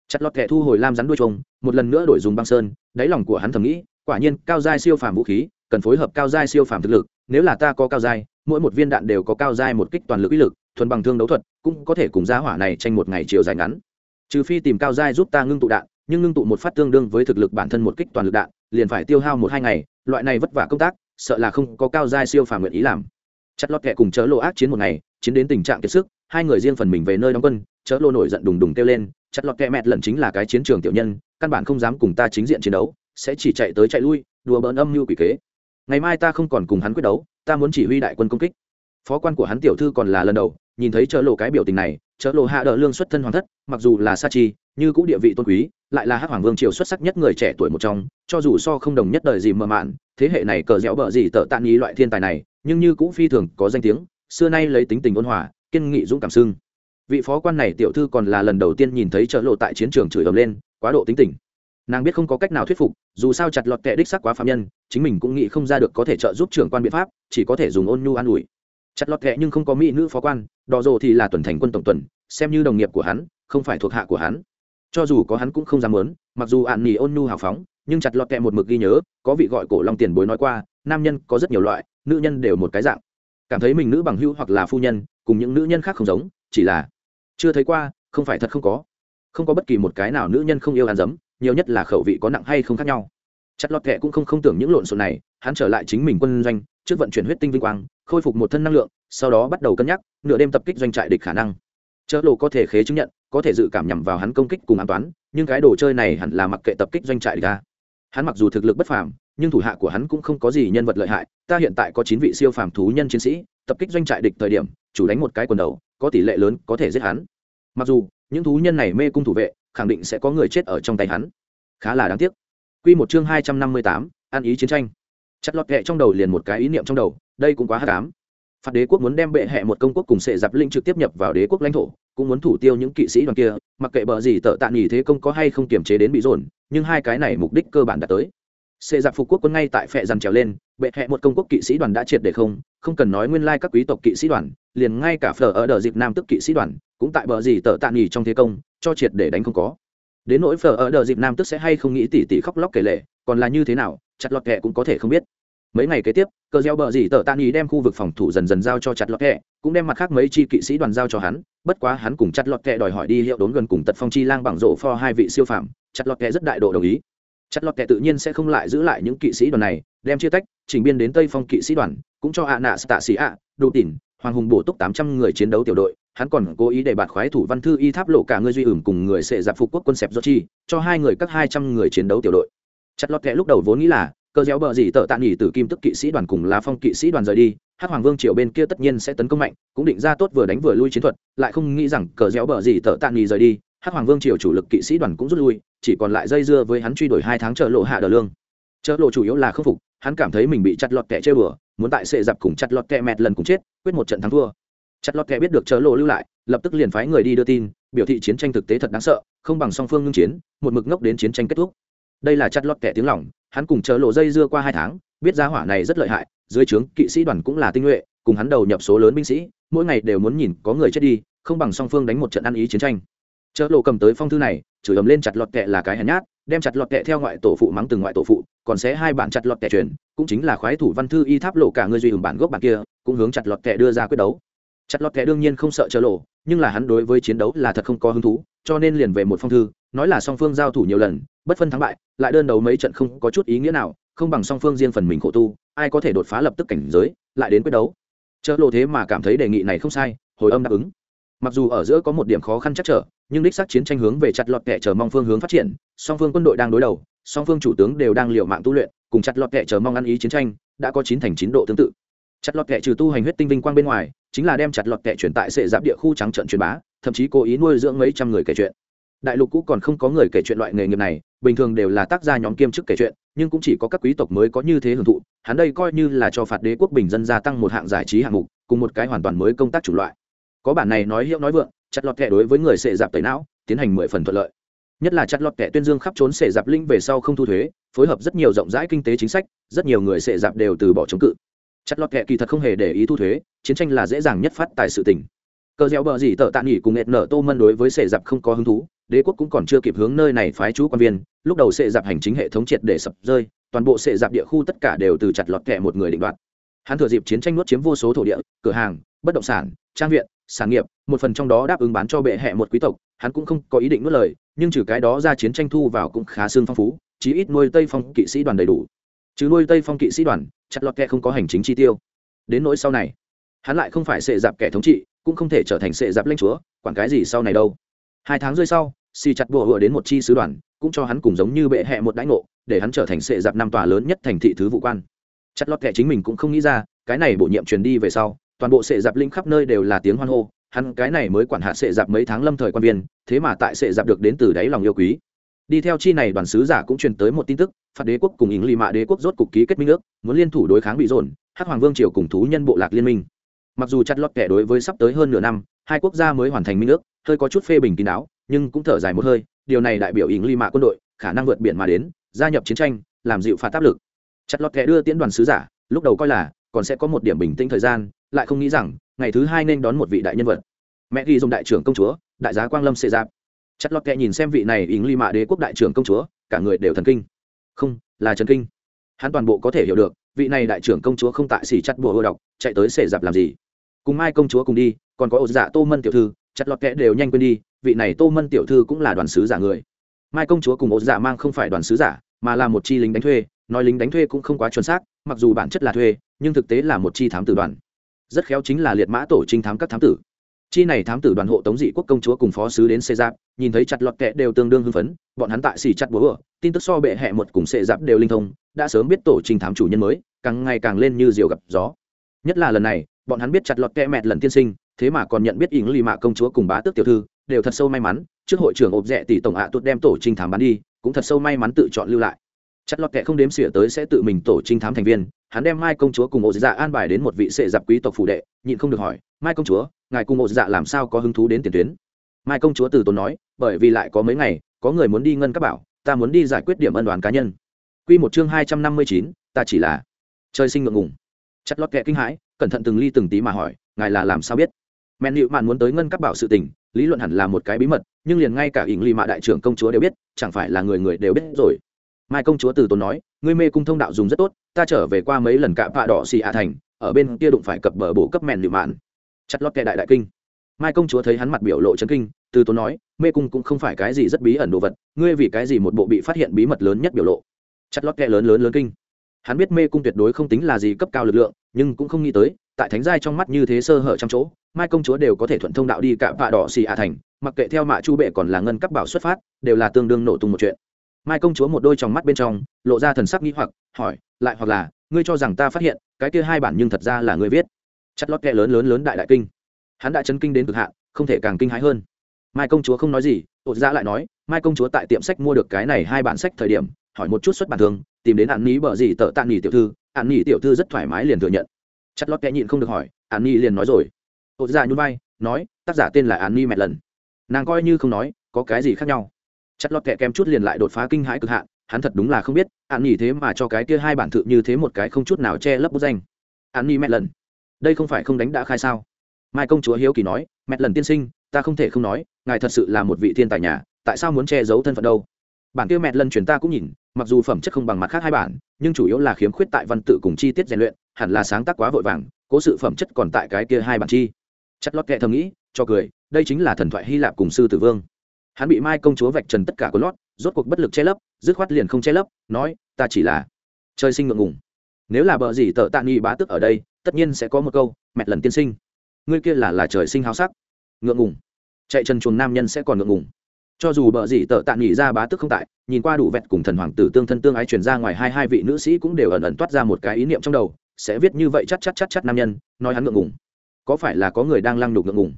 Chặt lọt kẹ thu hồi lam rắn đuôi trông một lần nữa đổi dùng băng sơn, đáy lòng của hắn thầm nghĩ, quả nhiên cao giai siêu phàm vũ khí, cần phối hợp cao giai siêu phàm thực lực, nếu là ta có cao giai, mỗi một viên đạn đều có cao giai một kích toàn lực uy lực thuần bằng thương đấu thuật, cũng có thể cùng gia hỏa này tranh một ngày chiều dài ngắn. Trừ phi tìm cao giai giúp ta ngưng tụ đạn, nhưng ngưng tụ một phát tương đương với thực lực bản thân một kích toàn lực đạn, liền phải tiêu hao một hai ngày, loại này vất vả công tác, sợ là không có cao giai siêu phàm nguyện ý làm. Chặt lọt kẹ cùng chớ lộ ác chiến một ngày, chiến đến tình trạng kiệt sức, hai người riêng phần mình về nơi đóng quân, chớ lộ nổi giận đùng đùng kêu lên, chặt lọt kẹ mẹt lần chính là cái chiến trường tiểu nhân, căn bản không dám cùng ta chính diện chiến đấu, sẽ chỉ chạy tới chạy lui, đùa bỡn âm mưu quỷ kế. Ngày mai ta không còn cùng hắn quyết đấu, ta muốn chỉ huy đại quân công kích. Phó quan của hắn tiểu thư còn là lần đầu nhìn thấy chợ lộ cái biểu tình này, chợ lộ hạ đỡ lương xuất thân hoàng thất, mặc dù là sa chi, như cũ địa vị tôn quý, lại là hắc hoàng vương triều xuất sắc nhất người trẻ tuổi một trong, cho dù so không đồng nhất đời gì mờ mạn, thế hệ này cờ dẻo bợ gì tợ tạn ý loại thiên tài này, nhưng như cũng phi thường có danh tiếng, xưa nay lấy tính tình ôn hòa, kiên nghị dũng cảm sưng vị phó quan này tiểu thư còn là lần đầu tiên nhìn thấy chợ lộ tại chiến trường chửi ầm lên, quá độ tính tình. Nàng biết không có cách nào thuyết phục, dù sao chặt lọt kệ đích sắc quá phạm nhân, chính mình cũng nghĩ không ra được có thể trợ giúp trưởng quan biện pháp, chỉ có thể dùng ôn nhu an ủi. Chặt lọt kệ nhưng không có mỹ nữ phó quan đò rồ thì là tuần thành quân tổng tuần, xem như đồng nghiệp của hắn, không phải thuộc hạ của hắn. Cho dù có hắn cũng không dám muốn, mặc dù ạn nỉ ôn nhu hào phóng, nhưng chặt lọt kẹ một mực ghi nhớ, có vị gọi cổ long tiền bối nói qua, nam nhân có rất nhiều loại, nữ nhân đều một cái dạng. Cảm thấy mình nữ bằng hữu hoặc là phu nhân, cùng những nữ nhân khác không giống, chỉ là chưa thấy qua, không phải thật không có. Không có bất kỳ một cái nào nữ nhân không yêu ăn dấm nhiều nhất là khẩu vị có nặng hay không khác nhau. Chặt lọt kẹ cũng không không tưởng những lộn xộn này hắn trở lại chính mình quân doanh trước vận chuyển huyết tinh vinh quang khôi phục một thân năng lượng sau đó bắt đầu cân nhắc nửa đêm tập kích doanh trại địch khả năng. Chợ lộ có thể khế chứng nhận có thể dự cảm nhằm vào hắn công kích cùng an toán nhưng cái đồ chơi này hẳn là mặc kệ tập kích doanh trại địch ra hắn mặc dù thực lực bất phàm nhưng thủ hạ của hắn cũng không có gì nhân vật lợi hại ta hiện tại có chín vị siêu phàm thú nhân chiến sĩ tập kích doanh trại địch thời điểm chủ đánh một cái quần đầu có tỷ lệ lớn có thể giết hắn. Mặc dù những thú nhân này mê cung thủ vệ khẳng định sẽ có người chết ở trong tay hắn. Khá là đáng tiếc. Quy một chương hai trăm năm mươi tám, ăn ý chiến tranh. Chặt lọt kệ trong đầu liền một cái ý niệm trong đầu, đây cũng quá hát cám Phạt đế quốc muốn đem bệ hệ một công quốc cùng sệ dạp linh trực tiếp nhập vào đế quốc lãnh thổ, cũng muốn thủ tiêu những kỵ sĩ đoàn kia, mặc kệ bờ gì tợ tạ nghỉ thế công có hay không kiểm chế đến bị dồn, nhưng hai cái này mục đích cơ bản đã tới. sệ dạp phục quốc quân ngay tại phệ dằn trèo lên, bệ hệ một công quốc kỵ sĩ đoàn đã triệt để không, không cần nói nguyên lai các quý tộc kỵ sĩ đoàn, liền ngay cả phở ở đờ dịp nam tức kỵ sĩ đoàn, cũng tại bờ gì tợ tạ nghỉ trong thế công, cho triệt để đánh không có. Đến nỗi phở ở đờ dịp nam tức sẽ hay không nghĩ tỉ tỉ khóc lóc kể lệ còn là như thế nào chặt lọt kệ cũng có thể không biết mấy ngày kế tiếp, cờ gieo bờ dì tờ tan ý đem khu vực phòng thủ dần dần giao cho chặt lọt kẹ, cũng đem mặt khác mấy chi kỵ sĩ đoàn giao cho hắn, bất quá hắn cùng chặt lọt kẹ đòi hỏi đi hiệu đốn gần cùng tật phong chi lang bằng rộ pho hai vị siêu phạm chặt lọt kẹ rất đại độ đồng ý. Chặt lọt kẹ tự nhiên sẽ không lại giữ lại những kỵ sĩ đoàn này, đem chia tách, chỉnh biên đến tây phong kỵ sĩ đoàn, cũng cho ạ nạ tạ sĩ ạ, đủ tỉn, hoàng hùng bổ túc tám trăm người chiến đấu tiểu đội, hắn còn cố ý để bạt khoái thủ văn thư y tháp lộ cả người duy ửng cùng người sẽ giặc phục quốc quân xẹp do chi, cho hai người các hai trăm người chiến đấu tiểu đội. Chặt lọt kẹ lúc đầu vốn nghĩ là cơ déo bờ gì tợ tạ nghỉ từ kim tức kỵ sĩ đoàn cùng lá phong kỵ sĩ đoàn rời đi hắc hoàng vương triều bên kia tất nhiên sẽ tấn công mạnh, cũng định ra tốt vừa đánh vừa lui chiến thuật, lại không nghĩ rằng cờ déo bờ gì tợ tạ nghỉ rời đi hắc hoàng vương triều chủ lực kỵ sĩ đoàn cũng rút lui, chỉ còn lại dây dưa với hắn truy đuổi hai tháng chợ lộ hạ đờ lương. Chợ lộ chủ yếu là khâm phục, hắn cảm thấy mình bị chặt lọt kẻ chơi bừa, muốn tại sệ dập cùng chặt lọt kẻ mẹt lần cùng chết, quyết một trận thắng thua. Chặt lọt kẻ biết được chợ lộ lưu lại, lập tức liền phái người đi đưa tin, biểu thị chiến tranh thực tế thật đáng sợ, không bằng song phương ngưng chiến, một mực ngốc đến chiến tranh kết thúc. Đây là chặt lọt kẻ tiếng lỏng hắn cùng chờ lộ dây dưa qua hai tháng, biết giá hỏa này rất lợi hại, dưới trướng kỵ sĩ đoàn cũng là tinh nhuệ, cùng hắn đầu nhập số lớn binh sĩ, mỗi ngày đều muốn nhìn có người chết đi, không bằng song phương đánh một trận ăn ý chiến tranh. Chợ lộ cầm tới phong thư này, chửi ầm lên chặt lọt kẹ là cái hèn nhát, đem chặt lọt kẹ theo ngoại tổ phụ mắng từng ngoại tổ phụ, còn sẽ hai bản chặt lọt kẹ truyền, cũng chính là khoái thủ văn thư y tháp lộ cả người duy hưởng bản gốc bản kia, cũng hướng chặt lọt kẹ đưa ra quyết đấu. Chặt lọt kẹ đương nhiên không sợ chợ lộ, nhưng là hắn đối với chiến đấu là thật không có hứng thú, cho nên liền về một phong thư, nói là song phương giao thủ nhiều lần bất phân thắng bại, lại đơn đấu mấy trận không có chút ý nghĩa nào, không bằng song phương riêng phần mình khổ tu, ai có thể đột phá lập tức cảnh giới, lại đến quyết đấu. Chợ lộ thế mà cảm thấy đề nghị này không sai, hồi âm đáp ứng. Mặc dù ở giữa có một điểm khó khăn chắc trở, nhưng đích xác chiến tranh hướng về chặt lọt kẻ chờ mong phương hướng phát triển, song phương quân đội đang đối đầu, song phương chủ tướng đều đang liều mạng tu luyện, cùng chặt lọt kẻ chờ mong ăn ý chiến tranh, đã có chín thành chín độ tương tự. Chặt lọt kẻ trừ tu hành huyết tinh vinh quang bên ngoài, chính là đem chặt lọt kẻ truyền tại sệ giáp địa khu trắng trận truyền bá, thậm chí cố ý nuôi dưỡng mấy trăm người kể chuyện. Đại lục cũ còn không có người kể chuyện loại nghề nghiệp này bình thường đều là tác gia nhóm kiêm chức kể chuyện, nhưng cũng chỉ có các quý tộc mới có như thế hưởng thụ, hắn đây coi như là cho phạt đế quốc bình dân gia tăng một hạng giải trí hạng mục, cùng một cái hoàn toàn mới công tác chủng loại. Có bản này nói hiệu nói vượng, chặt lọt kẻ đối với người sệ dạp tẩy não, tiến hành mười phần thuận lợi. Nhất là chặt lọt kẻ tuyên dương khắp trốn sệ dạp linh về sau không thu thuế, phối hợp rất nhiều rộng rãi kinh tế chính sách, rất nhiều người sệ dạp đều từ bỏ chống cự. Chặt lọt kẻ kỳ thật không hề để ý thu thuế, chiến tranh là dễ dàng nhất phát tài sự tỉnh. cờ dẻo bờ gì tợ tạ nghỉ cùng nghẹt nở tô mân đối với sệ dạp không có hứng thú đế quốc cũng còn chưa kịp hướng nơi này phái chú quan viên, lúc đầu sệ dạp hành chính hệ thống triệt để sập rơi, toàn bộ sệ dạp địa khu tất cả đều từ chặt lọt kẹ một người định đoạt. Hắn thừa dịp chiến tranh nuốt chiếm vô số thổ địa, cửa hàng, bất động sản, trang viện, sản nghiệp, một phần trong đó đáp ứng bán cho bệ hẹ một quý tộc, hắn cũng không có ý định nuốt lời, nhưng trừ cái đó ra chiến tranh thu vào cũng khá xương phong phú, chí ít nuôi tây phong kỵ sĩ đoàn đầy đủ. Chứ nuôi tây phong kỵ sĩ đoàn, chặt lọt kẹ không có hành chính chi tiêu. Đến nỗi sau này, hắn lại không phải sệ dạp kẻ thống trị, cũng không thể trở thành sệ dạp lãnh chúa, quản cái gì sau này đâu hai tháng rơi sau, xì chặt bộ hựa đến một chi sứ đoàn, cũng cho hắn cùng giống như bệ hẹ một đãi ngộ, để hắn trở thành sệ dạp năm tòa lớn nhất thành thị thứ vụ quan. Chặt lọt kẻ chính mình cũng không nghĩ ra, cái này bổ nhiệm truyền đi về sau, toàn bộ sệ dạp linh khắp nơi đều là tiếng hoan hô, hắn cái này mới quản hạ sệ dạp mấy tháng lâm thời quan viên, thế mà tại sệ dạp được đến từ đáy lòng yêu quý. Đi theo chi này đoàn sứ giả cũng truyền tới một tin tức phạt đế quốc cùng ỉng lì mạ đế quốc rốt cục ký kết minh ước, muốn liên thủ đối kháng bị dồn hát hoàng vương triều cùng thú nhân bộ lạc liên minh. Mặc dù chặt lọt kẻ đối với sắp tới hơn nửa năm hai quốc gia mới hoàn thành minh ước, hơi có chút phê bình kín đáo, nhưng cũng thở dài một hơi, điều này đại biểu ý lì mạ quân đội khả năng vượt biển mà đến, gia nhập chiến tranh, làm dịu phạt áp lực. Chặt lọt kẻ đưa tiễn đoàn sứ giả, lúc đầu coi là còn sẽ có một điểm bình tĩnh thời gian, lại không nghĩ rằng ngày thứ hai nên đón một vị đại nhân vật. Mẹ ghi dùng đại trưởng công chúa, đại giá quang lâm xê giáp. Chặt lọt kệ nhìn xem vị này ý ly mạ đế quốc đại trưởng công chúa, cả người đều thần kinh. Không, là trần kinh. Hắn toàn bộ có thể hiểu được, vị này đại trưởng công chúa không tại xỉ chặt bùa hô đọc chạy tới xể dạp làm gì? Cùng mai công chúa cùng đi còn có ổ dạ tô mân tiểu thư, chặt lọt kẽ đều nhanh quên đi, vị này tô mân tiểu thư cũng là đoàn sứ giả người. Mai công chúa cùng ổ dạ mang không phải đoàn sứ giả, mà là một chi lính đánh thuê, nói lính đánh thuê cũng không quá chuẩn xác, mặc dù bản chất là thuê, nhưng thực tế là một chi thám tử đoàn. Rất khéo chính là liệt mã tổ trinh thám các thám tử. Chi này thám tử đoàn hộ tống dị quốc công chúa cùng phó sứ đến xê giáp, nhìn thấy chặt lọt kẹ đều tương đương hưng phấn, bọn hắn tại xì chặt búa tin tức so bệ hẹ một cùng xê giáp đều linh thông, đã sớm biết tổ trinh thám chủ nhân mới, càng ngày càng lên như diều gặp gió. Nhất là lần này, bọn hắn biết chặt lọt kẹ mẹt lần tiên sinh thế mà còn nhận biết ỉng lì mạ công chúa cùng bá tước tiểu thư, đều thật sâu may mắn, trước hội trưởng ộp rẽ tỷ tổng hạ tuột đem tổ trinh thám bán đi, cũng thật sâu may mắn tự chọn lưu lại. Chặt lọt kệ không đếm xỉa tới sẽ tự mình tổ trinh thám thành viên, hắn đem mai công chúa cùng ổ dạ an bài đến một vị sệ dạp quý tộc phủ đệ, nhịn không được hỏi, mai công chúa, ngài cùng ổ dạ làm sao có hứng thú đến tiền tuyến? Mai công chúa từ tốn nói, bởi vì lại có mấy ngày, có người muốn đi ngân các bảo, ta muốn đi giải quyết điểm ân đoàn cá nhân. Quy một chương hai trăm năm mươi chín, ta chỉ là chơi sinh ngượng ngùng. Chặt lọt kệ kinh hãi, cẩn thận từng ly từng tí mà hỏi, ngài là làm sao biết? Mẹn nịu mạn muốn tới ngân các bảo sự tình, lý luận hẳn là một cái bí mật, nhưng liền ngay cả ỉng ly mạ đại trưởng công chúa đều biết, chẳng phải là người người đều biết rồi. Mai công chúa từ tốn nói, ngươi mê cung thông đạo dùng rất tốt, ta trở về qua mấy lần cạm vạ đỏ xì à thành, ở bên kia đụng phải cập bờ bổ cấp mẹn nịu mạn. Chặt lót kệ đại đại kinh. Mai công chúa thấy hắn mặt biểu lộ chấn kinh, từ tốn nói, mê cung cũng không phải cái gì rất bí ẩn đồ vật, ngươi vì cái gì một bộ bị phát hiện bí mật lớn nhất biểu lộ? Chặt lót kệ lớn lớn lớn kinh. Hắn biết mê cung tuyệt đối không tính là gì cấp cao lực lượng, nhưng cũng không nghĩ tới, tại thánh giai trong mắt như thế sơ hở trong chỗ mai công chúa đều có thể thuận thông đạo đi cả vạ đỏ xì ạ thành, mặc kệ theo mạ chu bệ còn là ngân cấp bảo xuất phát, đều là tương đương nổ tung một chuyện. Mai công chúa một đôi trong mắt bên trong, lộ ra thần sắc nghĩ hoặc, hỏi, lại hoặc là, ngươi cho rằng ta phát hiện, cái kia hai bản nhưng thật ra là ngươi viết. Chất lót kẹ lớn lớn lớn đại đại kinh. Hắn đã chấn kinh đến cực hạn, không thể càng kinh hãi hơn. Mai công chúa không nói gì ột ra lại nói, mai công chúa tại tiệm sách mua được cái này hai bản sách thời điểm, hỏi một chút xuất bản thường, tìm đến ạn ní bở gì tợ tạ nghỉ tiểu thư ạn nghỉ tiểu thư rất thoải mái liền thừa nhận. Chất lót kẹ nhịn không được hỏi ạn nghỉ liền nói rồi ô ra dạ nhún vai, nói, tác giả tên là an ni mẹ lần. Nàng coi như không nói, có cái gì khác nhau? Chặt lót kẹ kem chút liền lại đột phá kinh hãi cực hạn, hắn thật đúng là không biết an nhỉ thế mà cho cái kia hai bản thự như thế một cái không chút nào che lấp bút danh. An ni mẹ lần. Đây không phải không đánh đã khai sao? Mai công chúa hiếu kỳ nói mẹ lần tiên sinh, ta không thể không nói, ngài thật sự là một vị thiên tài nhà, tại sao muốn che giấu thân phận đâu? Bản kia mẹ lần chuyển ta cũng nhìn, mặc dù phẩm chất không bằng mặt khác hai bản, nhưng chủ yếu là khiếm khuyết tại văn tự cùng chi tiết rèn luyện, hẳn là sáng tác quá vội vàng, cố sự phẩm chất còn tại cái kia hai bản chi chất lót kệ thầm nghĩ, cho cười, đây chính là thần thoại hy lạp cùng sư tử vương. Hắn bị mai công chúa vạch trần tất cả của lót, rốt cuộc bất lực che lấp, dứt khoát liền không che lấp, nói, ta chỉ là chơi sinh ngượng ngùng. Nếu là bờ gì tợ tạ nghi bá tức ở đây, tất nhiên sẽ có một câu, mẹ lần tiên sinh. Ngươi kia là là trời sinh háo sắc. Ngượng ngùng. Chạy chân chuồng nam nhân sẽ còn ngượng ngùng. Cho dù bờ gì tợ tạ nghỉ ra bá tức không tại, nhìn qua đủ vẹt cùng thần hoàng tử tương thân tương ái truyền ra ngoài hai hai vị nữ sĩ cũng đều ẩn ẩn toát ra một cái ý niệm trong đầu, sẽ viết như vậy chắc chắc chắc chắc nam nhân, nói hắn ngượng ngùng có phải là có người đang lăng nhục ngượng ngùng?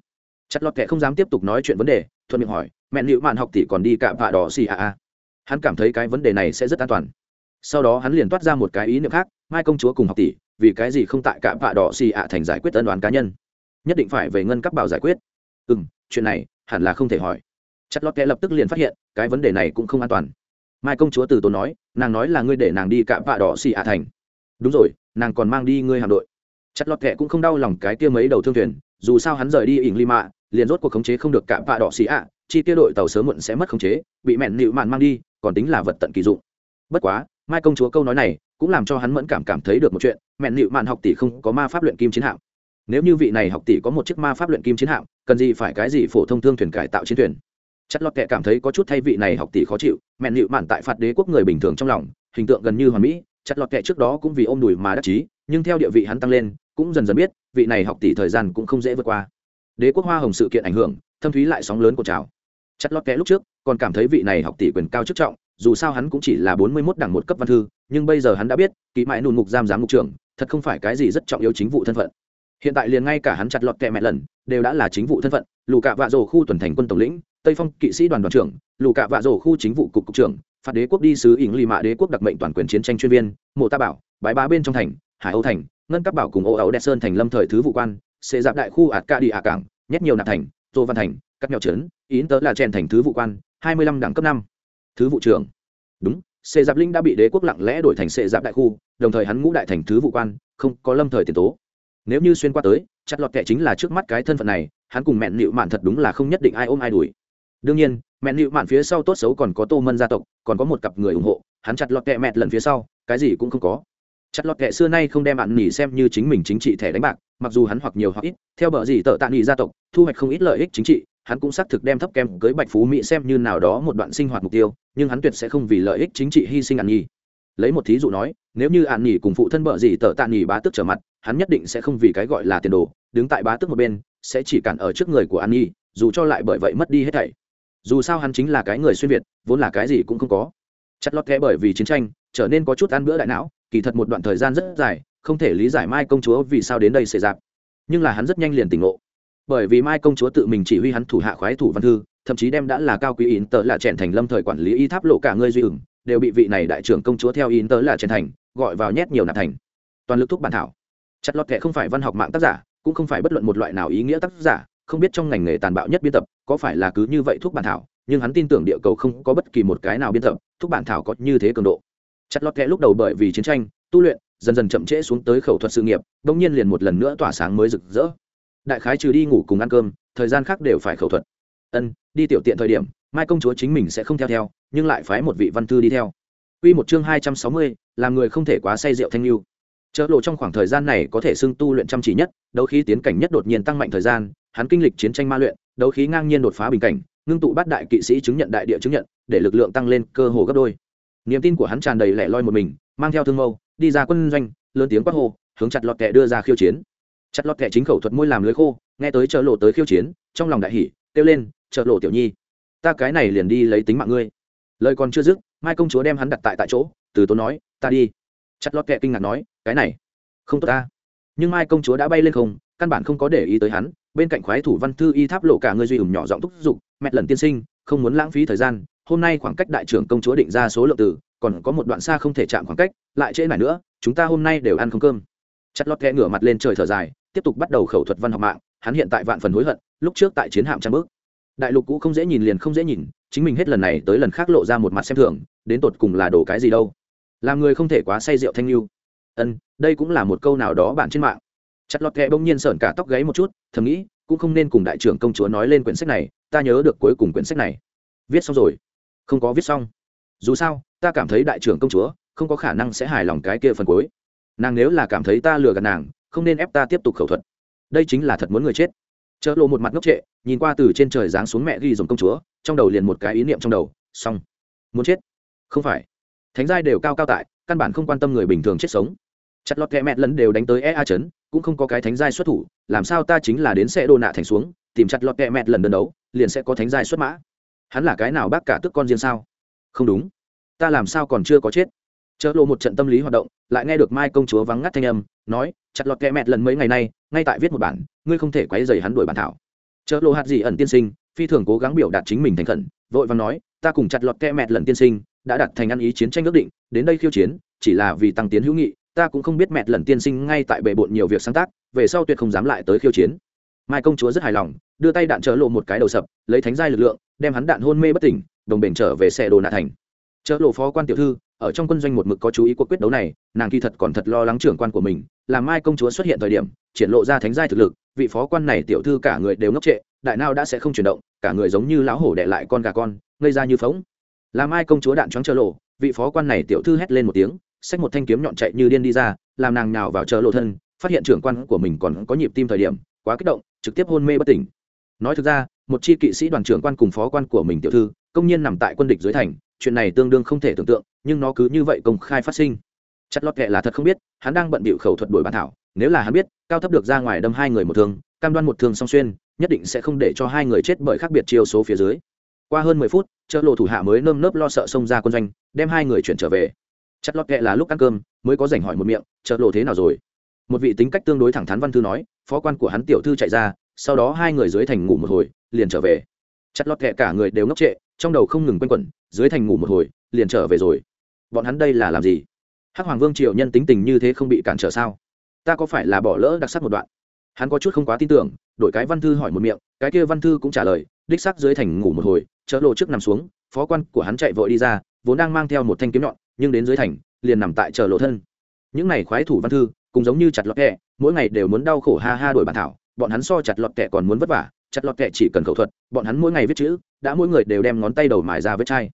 Chặt lọt kệ không dám tiếp tục nói chuyện vấn đề, thuận miệng hỏi, mẹ liệu mạn học tỷ còn đi cạm vạ đỏ xì à à? Hắn cảm thấy cái vấn đề này sẽ rất an toàn. Sau đó hắn liền toát ra một cái ý niệm khác, mai công chúa cùng học tỷ, vì cái gì không tại cạm vạ đỏ xì à thành giải quyết tân đoán cá nhân? Nhất định phải về ngân cấp bảo giải quyết. Ừ m chuyện này hẳn là không thể hỏi. Chặt lọt kệ lập tức liền phát hiện, cái vấn đề này cũng không an toàn. Mai công chúa từ tốn nói, nàng nói là ngươi để nàng đi cạm vạ đỏ xì à thành. Đúng rồi, nàng còn mang đi ngươi hạm đội chặt lọt kẹ cũng không đau lòng cái kia mấy đầu thương thuyền, dù sao hắn rời đi ỉng lima liền rốt cuộc khống chế không được cả vạ đỏ xì ạ, chi tiêu đội tàu sớm muộn sẽ mất khống chế, bị mẹn nịu mạn mang đi, còn tính là vật tận kỳ dụng. Bất quá, mai công chúa câu nói này cũng làm cho hắn mẫn cảm cảm thấy được một chuyện, mẹn nịu mạn học tỷ không có ma pháp luyện kim chiến hạm. Nếu như vị này học tỷ có một chiếc ma pháp luyện kim chiến hạm, cần gì phải cái gì phổ thông thương thuyền cải tạo chiến thuyền? Chất lót kệ cảm thấy có chút thay vị này học tỷ khó chịu, mẹn nịu mạn tại phạt đế quốc người bình thường trong lòng, hình tượng gần như hoàn mỹ chất lót kệ trước đó cũng vì ôm đùi mà đắc chí nhưng theo địa vị hắn tăng lên, cũng dần dần biết, vị này học tỷ thời gian cũng không dễ vượt qua. Đế quốc hoa hồng sự kiện ảnh hưởng, thâm thúy lại sóng lớn của trào. Chất lót kẽ lúc trước, còn cảm thấy vị này học tỷ quyền cao chức trọng, dù sao hắn cũng chỉ là bốn mươi 41 đẳng một cấp văn thư, nhưng bây giờ hắn đã biết ký mãi nùn mục giam giám mục trưởng, thật không phải cái gì rất trọng yếu chính vụ thân phận. Hiện tại liền ngay cả hắn chặt lọt kẹ mẹ lần, đều đã là chính vụ thân phận, lù cạ vạ rổ khu tuần thành quân tổng lĩnh, tây phong kỵ sĩ đoàn đoàn trưởng, lù cạ vạ rổ khu chính vụ cục cục trưởng, phạt đế quốc đi sứ ỉng lì mạ đế quốc đặc mệnh toàn quyền chiến tranh chuyên viên, mộ ta bảo bãi bá bên trong thành hải âu thành, ngân các bảo cùng ô ấu đẹp sơn thành lâm thời thứ vụ quan, xê dạp đại khu ạt ca đi ả cảng nhét nhiều nạp thành, tô văn thành các nhỏ trấn ý tớ là chèn thành thứ vụ quan, hai mươi lăm đẳng cấp năm. Thứ vụ trưởng. Đúng, xê dạp linh đã bị đế quốc lặng lẽ đổi thành xê dạp đại khu, đồng thời hắn ngũ đại thành thứ vụ quan, không có lâm thời tiền tố. Nếu như xuyên qua tới, chặt lọt kệ chính là trước mắt cái thân phận này, hắn cùng mẹn nịu mạn thật đúng là không nhất định ai ôm ai đuổi. Đương nhiên, mẹn nịu mạn phía sau tốt xấu còn có tô mân gia tộc, còn có một cặp người ủng hộ, hắn chặt lọt kệ mẹt lần phía sau, cái gì cũng không có chặt lọt kệ xưa nay không đem bạn nỉ xem như chính mình chính trị thẻ đánh bạc, mặc dù hắn hoặc nhiều hoặc ít, theo bờ gì tợ tạ nỉ gia tộc, thu hoạch không ít lợi ích chính trị, hắn cũng xác thực đem thấp kem cưới bạch phú mỹ xem như nào đó một đoạn sinh hoạt mục tiêu, nhưng hắn tuyệt sẽ không vì lợi ích chính trị hy sinh ạn nhi lấy một thí dụ nói, nếu như ạn nhi cùng phụ thân bợ gì tợ tạ nhi bá tức trở mặt, hắn nhất định sẽ không vì cái gọi là tiền đồ, đứng tại bá tức một bên, sẽ chỉ cản ở trước người của an nhi dù cho lại bởi vậy mất đi hết thảy. Dù sao hắn chính là cái người xuyên việt, vốn là cái gì cũng không có. Chặt lót kẽ bởi vì chiến tranh, trở nên có chút ăn bữa đại não kỳ thật một đoạn thời gian rất dài, không thể lý giải mai công chúa vì sao đến đây xảy ra nhưng là hắn rất nhanh liền tỉnh ngộ. Bởi vì mai công chúa tự mình chỉ huy hắn thủ hạ khoái thủ văn thư, thậm chí đem đã là cao quý in tớ là chèn thành lâm thời quản lý y tháp lộ cả ngươi duy ửng, đều bị vị này đại trưởng công chúa theo in tớ là trẻn thành, gọi vào nhét nhiều nạp thành. Toàn lực thúc bản thảo. Chặt lọt kệ không phải văn học mạng tác giả, cũng không phải bất luận một loại nào ý nghĩa tác giả, không biết trong ngành nghề tàn bạo nhất biên tập, có phải là cứ như vậy thuốc bản thảo, nhưng hắn tin tưởng địa cầu không có bất kỳ một cái nào biên tập thuốc bản thảo có như thế cường độ chặt lọt kẽ lúc đầu bởi vì chiến tranh tu luyện dần dần chậm trễ xuống tới khẩu thuật sự nghiệp đông nhiên liền một lần nữa tỏa sáng mới rực rỡ. Đại khái trừ đi ngủ cùng ăn cơm thời gian khác đều phải khẩu thuật. Ân đi tiểu tiện thời điểm mai công chúa chính mình sẽ không theo theo nhưng lại phái một vị văn thư đi theo. Quy một chương hai trăm sáu mươi, làm người không thể quá say rượu thanh lưu. Chợ lộ trong khoảng thời gian này có thể xưng tu luyện chăm chỉ nhất đấu khí tiến cảnh nhất đột nhiên tăng mạnh thời gian hắn kinh lịch chiến tranh ma luyện đấu khí ngang nhiên đột phá bình cảnh ngưng tụ bát đại kỵ sĩ chứng nhận đại địa chứng nhận để lực lượng tăng lên cơ hồ gấp đôi niềm tin của hắn tràn đầy lẻ loi một mình, mang theo thương mâu, đi ra quân doanh, lớn tiếng quát hô, hướng chặt lọt kẻ đưa ra khiêu chiến. Chặt lọt kẻ chính khẩu thuật môi làm lưới khô, nghe tới chợ lộ tới khiêu chiến, trong lòng đại hỉ, kêu lên, chợ lộ tiểu nhi, ta cái này liền đi lấy tính mạng ngươi. Lời còn chưa dứt, mai công chúa đem hắn đặt tại tại chỗ, từ tốn nói, ta đi. Chặt lọt kẹ kinh ngạc nói, cái này, không tốt ta. Nhưng mai công chúa đã bay lên không, căn bản không có để ý tới hắn, bên cạnh khoái thủ văn thư y tháp lộ cả người duy ủng nhỏ giọng thúc giục, mẹ lần tiên sinh, không muốn lãng phí thời gian hôm nay khoảng cách đại trưởng công chúa định ra số lượng từ, còn có một đoạn xa không thể chạm khoảng cách, lại trễ này nữa, chúng ta hôm nay đều ăn không cơm. Chặt lót kẹ ngửa mặt lên trời thở dài, tiếp tục bắt đầu khẩu thuật văn học mạng, hắn hiện tại vạn phần hối hận, lúc trước tại chiến hạm trang bước. Đại lục cũ không dễ nhìn liền không dễ nhìn, chính mình hết lần này tới lần khác lộ ra một mặt xem thường, đến tột cùng là đổ cái gì đâu. Làm người không thể quá say rượu thanh lưu. Ân, đây cũng là một câu nào đó bản trên mạng. Chặt lọt kẹ bỗng nhiên sởn cả tóc gáy một chút, thầm nghĩ, cũng không nên cùng đại trưởng công chúa nói lên quyển sách này, ta nhớ được cuối cùng quyển sách này. Viết xong rồi không có viết xong. Dù sao, ta cảm thấy đại trưởng công chúa không có khả năng sẽ hài lòng cái kia phần cuối. Nàng nếu là cảm thấy ta lừa gạt nàng, không nên ép ta tiếp tục khẩu thuật. Đây chính là thật muốn người chết. Chợ lộ một mặt ngốc trệ, nhìn qua từ trên trời giáng xuống mẹ ghi dòng công chúa, trong đầu liền một cái ý niệm trong đầu, xong. Muốn chết? Không phải. Thánh giai đều cao cao tại, căn bản không quan tâm người bình thường chết sống. Chặt lọt kẹ mẹ lần đều đánh tới ea chấn, cũng không có cái thánh giai xuất thủ, làm sao ta chính là đến xe đô nạ thành xuống, tìm chặt lọt kẹ mẹ lần đơn đấu, liền sẽ có thánh giai xuất mã hắn là cái nào bác cả tức con riêng sao? Không đúng. Ta làm sao còn chưa có chết? Chợ lộ một trận tâm lý hoạt động, lại nghe được mai công chúa vắng ngắt thanh âm, nói, chặt lọt kẹ mẹt lần mấy ngày nay, ngay tại viết một bản, ngươi không thể quấy dày hắn đuổi bản thảo. Chợ lộ hạt gì ẩn tiên sinh, phi thường cố gắng biểu đạt chính mình thành khẩn, vội và nói, ta cùng chặt lọt kẹ mẹt lần tiên sinh, đã đặt thành ăn ý chiến tranh ước định, đến đây khiêu chiến, chỉ là vì tăng tiến hữu nghị, ta cũng không biết mẹt lần tiên sinh ngay tại bệ bộn nhiều việc sáng tác, về sau tuyệt không dám lại tới khiêu chiến. Mai công chúa rất hài lòng, đưa tay đạn chợ lộ một cái đầu sập, lấy thánh giai lực lượng đem hắn đạn hôn mê bất tỉnh, đồng bền trở về xe đồ nạ thành. Chợ lộ phó quan tiểu thư, ở trong quân doanh một mực có chú ý cuộc quyết đấu này, nàng kỳ thật còn thật lo lắng trưởng quan của mình làm mai công chúa xuất hiện thời điểm, triển lộ ra thánh giai thực lực, vị phó quan này tiểu thư cả người đều ngốc trệ, đại nào đã sẽ không chuyển động, cả người giống như lão hổ đệ lại con gà con, ngây ra như phóng làm mai công chúa đạn choáng chợ lộ, vị phó quan này tiểu thư hét lên một tiếng, xách một thanh kiếm nhọn chạy như điên đi ra, làm nàng nào vào chợ lộ thân, phát hiện trưởng quan của mình còn có nhịp tim thời điểm, quá kích động, trực tiếp hôn mê bất tỉnh. Nói thực ra một chi kỵ sĩ đoàn trưởng quan cùng phó quan của mình tiểu thư, công nhiên nằm tại quân địch dưới thành, chuyện này tương đương không thể tưởng tượng, nhưng nó cứ như vậy công khai phát sinh. Chặt lọt kệ là thật không biết, hắn đang bận bịu khẩu thuật đổi bản thảo, nếu là hắn biết, cao thấp được ra ngoài đâm hai người một thương, cam đoan một thương song xuyên, nhất định sẽ không để cho hai người chết bởi khác biệt chiều số phía dưới. Qua hơn mười phút, chợ lộ thủ hạ mới nơm nớp lo sợ xông ra quân doanh, đem hai người chuyển trở về. Chặt lọt kệ là lúc ăn cơm, mới có rảnh hỏi một miệng, chợ lộ thế nào rồi? Một vị tính cách tương đối thẳng thắn văn thư nói, phó quan của hắn tiểu thư chạy ra sau đó hai người dưới thành ngủ một hồi, liền trở về. Chặt lọt kẹ cả người đều ngốc trệ, trong đầu không ngừng quanh quẩn, dưới thành ngủ một hồi, liền trở về rồi. Bọn hắn đây là làm gì? Hắc hoàng vương triệu nhân tính tình như thế không bị cản trở sao? Ta có phải là bỏ lỡ đặc sắc một đoạn? Hắn có chút không quá tin tưởng, đổi cái văn thư hỏi một miệng, cái kia văn thư cũng trả lời, đích sắc dưới thành ngủ một hồi chợ lộ trước nằm xuống, phó quan của hắn chạy vội đi ra, vốn đang mang theo một thanh kiếm nhọn, nhưng đến dưới thành, liền nằm tại chợ lộ thân. Những này khoái thủ văn thư, cũng giống như chặt lọt kẹ, mỗi ngày đều muốn đau khổ ha ha đổi bản thảo bọn hắn so chặt lọt kẹ còn muốn vất vả, chặt lọt kẹ chỉ cần khẩu thuật, bọn hắn mỗi ngày viết chữ, đã mỗi người đều đem ngón tay đầu mài ra vết chai.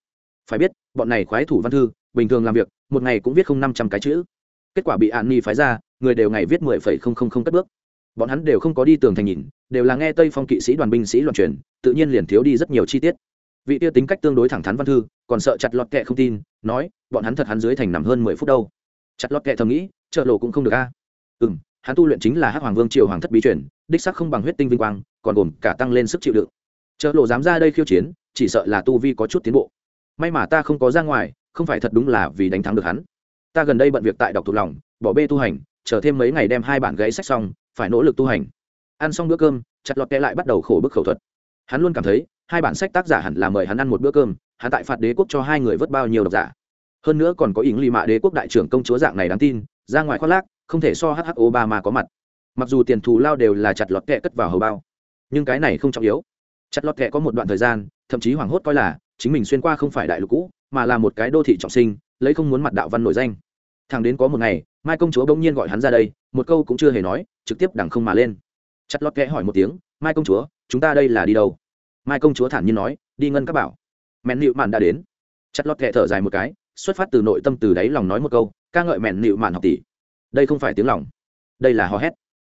Phải biết, bọn này khoái thủ văn thư, bình thường làm việc, một ngày cũng viết không năm trăm cái chữ. Kết quả bị an ni phái ra, người đều ngày viết mười phẩy không không không cất bước. Bọn hắn đều không có đi tường thành nhìn, đều là nghe tây phong kỵ sĩ đoàn binh sĩ loạn truyền, tự nhiên liền thiếu đi rất nhiều chi tiết. Vị tiêu tính cách tương đối thẳng thắn văn thư, còn sợ chặt lọt kệ không tin, nói, bọn hắn thật hắn dưới thành nằm hơn mười phút đâu. Chặt lọt kệ thầm nghĩ chợ lộ cũng không được a. Ừ m hắn tu luyện chính là hắc hoàng vương triều hoàng thất bí truyền, đích sắc không bằng huyết tinh vinh quang, còn gồm cả tăng lên sức chịu đựng. Chợ lộ dám ra đây khiêu chiến, chỉ sợ là tu vi có chút tiến bộ. May mà ta không có ra ngoài, không phải thật đúng là vì đánh thắng được hắn. Ta gần đây bận việc tại đọc thuộc lòng, bỏ bê tu hành, chờ thêm mấy ngày đem hai bản gãy sách xong, phải nỗ lực tu hành. Ăn xong bữa cơm, chặt lọt kẽ lại bắt đầu khổ bức khẩu thuật. Hắn luôn cảm thấy, hai bản sách tác giả hẳn là mời hắn ăn một bữa cơm, hắn tại phạt đế quốc cho hai người vớt bao nhiêu độc giả. Hơn nữa còn có ý lì mạ đế quốc đại trưởng công chúa dạng này đáng tin, ra ngoài khoác lác không thể so hh obama có mặt. Mặc dù tiền thù lao đều là chặt lọt kẹ cất vào hầu bao, nhưng cái này không trọng yếu. Chặt lọt kẹ có một đoạn thời gian, thậm chí hoảng hốt coi là chính mình xuyên qua không phải đại lục cũ, mà là một cái đô thị trọng sinh, lấy không muốn mặt đạo văn nổi danh. Thằng đến có một ngày, mai công chúa bỗng nhiên gọi hắn ra đây, một câu cũng chưa hề nói, trực tiếp đằng không mà lên. Chặt lọt kẽ hỏi một tiếng, mai công chúa, chúng ta đây là đi đâu? Mai công chúa thản nhiên nói, đi ngân các bảo. Mẹn nịu mạn đã đến. Chặt lọt kẽ thở dài một cái, xuất phát từ nội tâm từ đáy lòng nói một câu, ca ngợi mẹn nịu mạn học tỷ đây không phải tiếng lòng đây là hò hét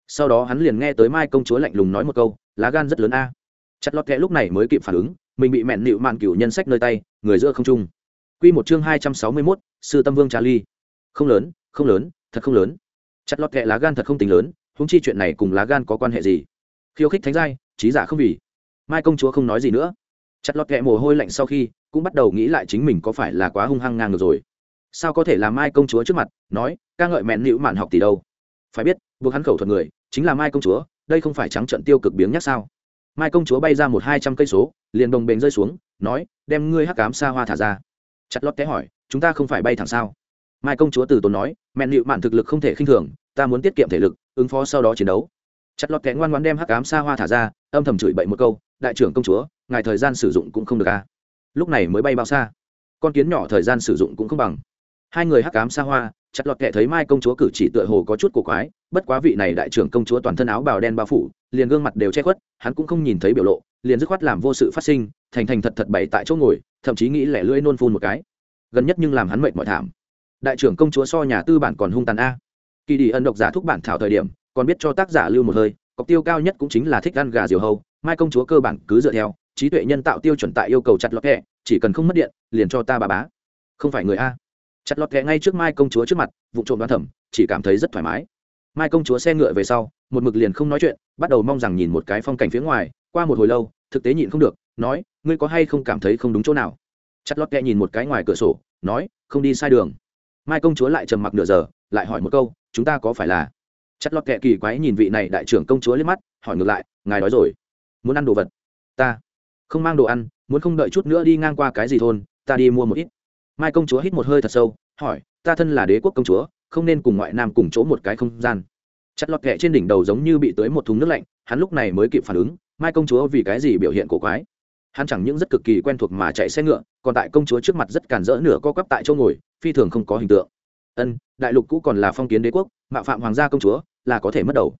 sau đó hắn liền nghe tới mai công chúa lạnh lùng nói một câu lá gan rất lớn a chặt lọt kẽ lúc này mới kịp phản ứng mình bị mẹn nịu mạn cựu nhân sách nơi tay người giữa không trung Quy một chương hai trăm sáu mươi mốt sư tâm vương Charlie. Không lớn, không lớn, thật không lớn. Chặt lọt kệ lá gan thật không tính lớn, huống chi chuyện này cùng lá gan có quan hệ gì? Khiêu khích thánh giai, trí giả không vì. Mai công chúa không nói gì nữa. Chặt lọt kệ mồ hôi lạnh sau khi, cũng bắt đầu nghĩ lại chính mình có phải là quá hung hăng ngang ngược rồi. Sao có thể làm Mai công chúa trước mặt, nói, ca ngợi mẹn nữu mạn học tỷ đâu? Phải biết, buộc hắn khẩu thuật người, chính là Mai công chúa, đây không phải trắng trận tiêu cực biếng nhắc sao? Mai công chúa bay ra một hai trăm cây số, liền đồng bền rơi xuống, nói, đem ngươi hắc ám xa hoa thả ra chặt lót té hỏi chúng ta không phải bay thẳng sao mai công chúa từ tốn nói mẹn nịu mạn thực lực không thể khinh thường ta muốn tiết kiệm thể lực ứng phó sau đó chiến đấu chặt lọt kẽ ngoan ngoan đem hắc cám xa hoa thả ra âm thầm chửi bậy một câu đại trưởng công chúa ngài thời gian sử dụng cũng không được a à. lúc này mới bay bao xa con kiến nhỏ thời gian sử dụng cũng không bằng hai người hắc cám xa hoa, chặt lọt kệ thấy mai công chúa cử chỉ tựa hồ có chút cổ quái, bất quá vị này đại trưởng công chúa toàn thân áo bào đen bao phủ, liền gương mặt đều che khuất, hắn cũng không nhìn thấy biểu lộ, liền dứt khoát làm vô sự phát sinh, thành thành thật thật bày tại chỗ ngồi, thậm chí nghĩ lẻ lưỡi nôn phun một cái. Gần nhất nhưng làm hắn mệt mỏi thảm. Đại trưởng công chúa so nhà tư bản còn hung tàn a. Kỳ đi ân độc giả thúc bản thảo thời điểm, còn biết cho tác giả lưu một hơi, cọc tiêu cao nhất cũng chính là thích ăn gà diều hầu mai công chúa cơ bản cứ dựa theo, trí tuệ nhân tạo tiêu chuẩn tại yêu cầu chặt lọt kẹ chỉ cần không mất điện, liền cho ta bà bá. Không phải người a chặt lọt kẹ ngay trước mai công chúa trước mặt vụ trộm đoán thẩm chỉ cảm thấy rất thoải mái. Mai công chúa xe ngựa về sau, một mực liền không nói chuyện, bắt đầu mong rằng nhìn một cái phong cảnh phía ngoài, qua một hồi lâu, thực tế nhịn không được, nói, ngươi có hay không cảm thấy không đúng chỗ nào? Chặt lót kẹ nhìn một cái ngoài cửa sổ, nói, không đi sai đường. Mai công chúa lại trầm mặc nửa giờ, lại hỏi một câu, chúng ta có phải là? Chặt lót kẹ kỳ quái nhìn vị này đại trưởng công chúa lên mắt, hỏi ngược lại, ngài nói rồi. Muốn ăn đồ vật? Ta. Không mang đồ ăn, muốn không đợi chút nữa đi ngang qua cái gì thôn, ta đi mua một ít mai công chúa hít một hơi thật sâu, hỏi, ta thân là đế quốc công chúa, không nên cùng ngoại nam cùng chỗ một cái không gian. Chặt lọt kẹ trên đỉnh đầu giống như bị tưới một thùng nước lạnh, hắn lúc này mới kịp phản ứng, mai công chúa vì cái gì biểu hiện cổ quái? Hắn chẳng những rất cực kỳ quen thuộc mà chạy xe ngựa, còn tại công chúa trước mặt rất cản rỡ nửa co quắp tại chỗ ngồi, phi thường không có hình tượng. Ân, đại lục cũ còn là phong kiến đế quốc, mạo phạm hoàng gia công chúa, là có thể mất đầu.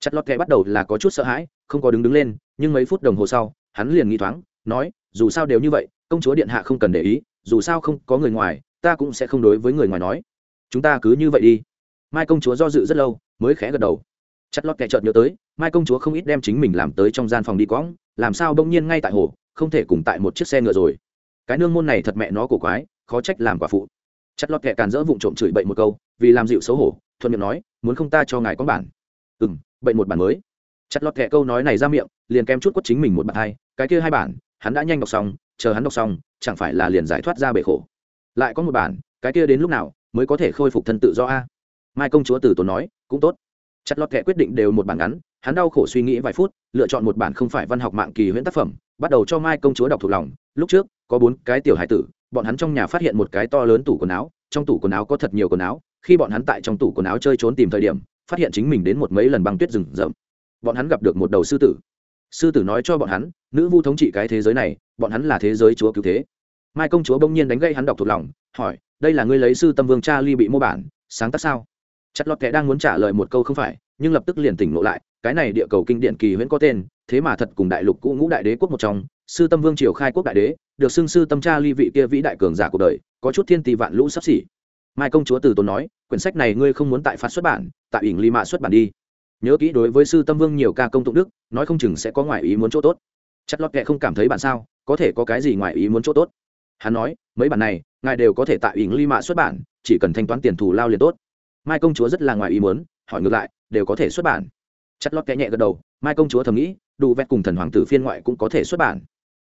Chặt lọt kẹ bắt đầu là có chút sợ hãi, không có đứng đứng lên, nhưng mấy phút đồng hồ sau, hắn liền nghĩ thoáng, nói, dù sao đều như vậy, công chúa điện hạ không cần để ý dù sao không có người ngoài, ta cũng sẽ không đối với người ngoài nói. Chúng ta cứ như vậy đi. Mai công chúa do dự rất lâu, mới khẽ gật đầu. Chặt lót kẻ chợt nhớ tới, mai công chúa không ít đem chính mình làm tới trong gian phòng đi quõng, làm sao bỗng nhiên ngay tại hồ, không thể cùng tại một chiếc xe ngựa rồi. Cái nương môn này thật mẹ nó cổ quái, khó trách làm quả phụ. Chặt lọt kẻ càn dỡ vụng trộm chửi bậy một câu, vì làm dịu xấu hổ, thuận miệng nói, muốn không ta cho ngài có bản? Ừ m bệnh một bản mới. Chặt lọt kẻ câu nói này ra miệng, liền kém chút quất chính mình một bản hai, cái kia hai bản, hắn đã nhanh đọc xong, chờ hắn đọc xong chẳng phải là liền giải thoát ra bể khổ. Lại có một bản, cái kia đến lúc nào mới có thể khôi phục thân tự do a? Mai công chúa từ tốn nói, cũng tốt. Chặt lọt kệ quyết định đều một bản ngắn, hắn đau khổ suy nghĩ vài phút, lựa chọn một bản không phải văn học mạng kỳ huyễn tác phẩm, bắt đầu cho mai công chúa đọc thuộc lòng. Lúc trước, có bốn cái tiểu hải tử, bọn hắn trong nhà phát hiện một cái to lớn tủ quần áo, trong tủ quần áo có thật nhiều quần áo, khi bọn hắn tại trong tủ quần áo chơi trốn tìm thời điểm, phát hiện chính mình đến một mấy lần băng tuyết rừng rậm. Bọn hắn gặp được một đầu sư tử sư tử nói cho bọn hắn, nữ vu thống trị cái thế giới này, bọn hắn là thế giới chúa cứu thế. Mai công chúa bỗng nhiên đánh gây hắn đọc thuộc lòng, hỏi, đây là ngươi lấy sư tâm vương cha ly bị mô bản, sáng tác sao? Chặt lọt kẻ đang muốn trả lời một câu không phải, nhưng lập tức liền tỉnh lộ lại, cái này địa cầu kinh điển kỳ huyễn có tên, thế mà thật cùng đại lục cũ ngũ đại đế quốc một trong, sư tâm vương triều khai quốc đại đế, được xưng sư tâm cha ly vị kia vĩ đại cường giả cuộc đời, có chút thiên tỷ vạn lũ sắp xỉ. Mai công chúa từ tốn nói, quyển sách này ngươi không muốn tại phát xuất bản, tại ỉng ly mạ xuất bản đi nhớ kỹ đối với sư tâm vương nhiều ca công tụng đức, nói không chừng sẽ có ngoại ý muốn chỗ tốt. Chất lót kệ không cảm thấy bạn sao, có thể có cái gì ngoại ý muốn chỗ tốt? Hắn nói, mấy bản này, ngài đều có thể tại ỉng ly mạ xuất bản, chỉ cần thanh toán tiền thù lao liền tốt. Mai công chúa rất là ngoài ý muốn, hỏi ngược lại, đều có thể xuất bản. Chất lót kệ nhẹ gật đầu, mai công chúa thầm nghĩ, đủ vẹt cùng thần hoàng tử phiên ngoại cũng có thể xuất bản.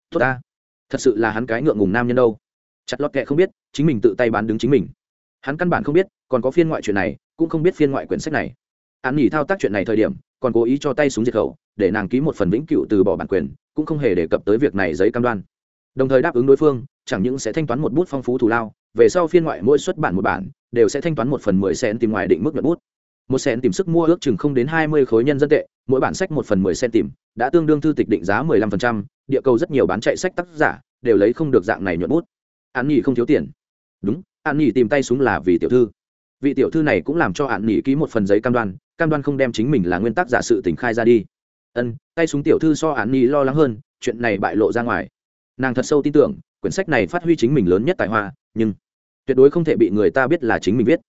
Tốt ta. Thật sự là hắn cái ngượng ngùng nam nhân đâu. Chặt lót kệ không biết, chính mình tự tay bán đứng chính mình. Hắn căn bản không biết, còn có phiên ngoại chuyện này, cũng không biết phiên ngoại quyển sách này an nghỉ thao tác chuyện này thời điểm, còn cố ý cho tay súng diệt khẩu, để nàng ký một phần vĩnh cựu từ bỏ bản quyền, cũng không hề đề cập tới việc này giấy cam đoan. Đồng thời đáp ứng đối phương, chẳng những sẽ thanh toán một bút phong phú thù lao, về sau phiên ngoại mỗi xuất bản một bản, đều sẽ thanh toán một phần mười sen tìm ngoài định mức nhuận bút. Một sen tìm sức mua ước chừng không đến hai mươi khối nhân dân tệ, mỗi bản sách một phần mười sen tìm, đã tương đương thư tịch định giá mười lăm phần trăm, địa cầu rất nhiều bán chạy sách tác giả, đều lấy không được dạng này nhuận bút. An nghỉ không thiếu tiền. Đúng an nghỉ tìm tay súng là vì tiểu thư. Vị tiểu thư này cũng làm cho an nghỉ ký một phần giấy cam đoan cam đoan không đem chính mình là nguyên tắc giả sự tỉnh khai ra đi. Ân, tay súng tiểu thư so án nhi lo lắng hơn, chuyện này bại lộ ra ngoài. Nàng thật sâu tin tưởng, quyển sách này phát huy chính mình lớn nhất tài hoa, nhưng tuyệt đối không thể bị người ta biết là chính mình viết.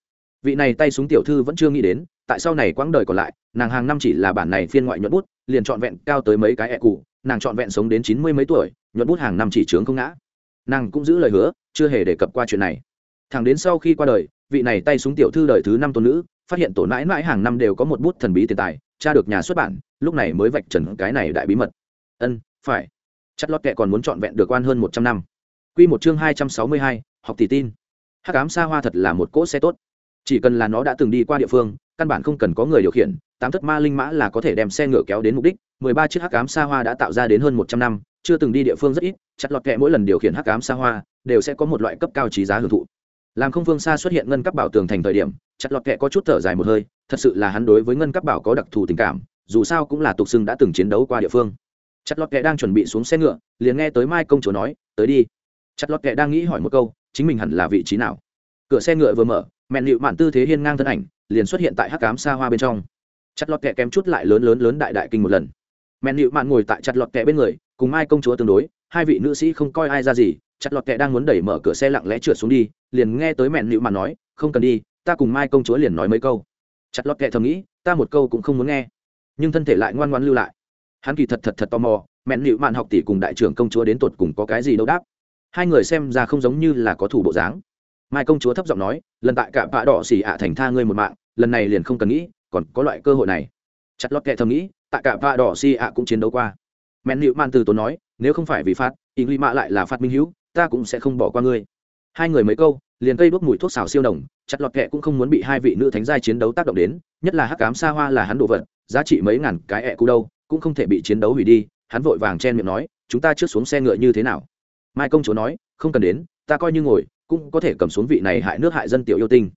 Vị này tay súng tiểu thư vẫn chưa nghĩ đến, tại sau này quãng đời còn lại, nàng hàng năm chỉ là bản này phiên ngoại nhuận bút, liền trọn vẹn cao tới mấy cái ẹ cụ nàng trọn vẹn sống đến chín mươi mấy tuổi, nhuận bút hàng năm chỉ trướng không ngã. Nàng cũng giữ lời hứa, chưa hề đề cập qua chuyện này. Thẳng đến sau khi qua đời, vị này tay súng tiểu thư đời thứ năm tôn nữ phát hiện tổ mãi mãi hàng năm đều có một bút thần bí tiền tài, tra được nhà xuất bản, lúc này mới vạch trần cái này đại bí mật. Ân, phải. Chất lót kệ còn muốn trọn vẹn được quan hơn một trăm năm. Q một chương hai trăm sáu mươi hai, học tỷ tin. Hát cám xa hoa thật là một cỗ xe tốt. Chỉ cần là nó đã từng đi qua địa phương, căn bản không cần có người điều khiển, tám thất ma linh mã là có thể đem xe ngựa kéo đến mục đích. Mười ba chiếc hắc cám xa hoa đã tạo ra đến hơn một trăm năm, chưa từng đi địa phương rất ít chặt lọt kẹ mỗi lần điều khiển hắc cám xa hoa, đều sẽ có một loại cấp cao trí giá hưởng thụ làm không phương xa xuất hiện ngân các bảo tường thành thời điểm, chặt lọt Kệ có chút thở dài một hơi, thật sự là hắn đối với ngân các bảo có đặc thù tình cảm, dù sao cũng là tục xưng đã từng chiến đấu qua địa phương. Chặt lọt Kệ đang chuẩn bị xuống xe ngựa, liền nghe tới mai công chúa nói, tới đi. Chặt lọt Kệ đang nghĩ hỏi một câu, chính mình hẳn là vị trí nào? Cửa xe ngựa vừa mở mẹn liệu mạn tư thế hiên ngang thân ảnh, liền xuất hiện tại hắc cám xa hoa bên trong. Chặt lọt Kệ kém chút lại lớn lớn lớn đại đại kinh một lần. Mẹn liệu mạn ngồi tại chặt lọt Kệ bên người, cùng mai công chúa tương đối, hai vị nữ sĩ không coi ai ra gì chặt lọt kệ đang muốn đẩy mở cửa xe lặng lẽ trượt xuống đi, liền nghe tới mẹn liệu mạn nói, không cần đi, ta cùng mai công chúa liền nói mấy câu. Chặt lọt kệ thầm nghĩ, ta một câu cũng không muốn nghe. Nhưng thân thể lại ngoan ngoan lưu lại. Hắn kỳ thật thật thật tò mò, mẹn liệu mạn học tỷ cùng đại trưởng công chúa đến tột cùng có cái gì đâu đáp. Hai người xem ra không giống như là có thủ bộ dáng. Mai công chúa thấp giọng nói, lần tại cả vạ đỏ xỉ ạ thành tha ngươi một mạng, lần này liền không cần nghĩ, còn có loại cơ hội này. Chặt lót kệ thầm nghĩ, tại cả vạ đỏ xỉ ạ cũng chiến đấu qua. Mẹn liệu Mạn từ tốn nói, nếu không phải vì phát ý nghĩ mạ lại là phát minh hữu ta cũng sẽ không bỏ qua ngươi. Hai người mấy câu, liền cây đuốc mùi thuốc xào siêu đồng, chặt lọt kệ cũng không muốn bị hai vị nữ thánh giai chiến đấu tác động đến, nhất là hắc cám xa hoa là hắn đồ vật, giá trị mấy ngàn cái ẹ cu đâu, cũng không thể bị chiến đấu hủy đi, hắn vội vàng chen miệng nói, chúng ta trước xuống xe ngựa như thế nào? Mai công chúa nói, không cần đến, ta coi như ngồi, cũng có thể cầm xuống vị này hại nước hại dân tiểu yêu tinh.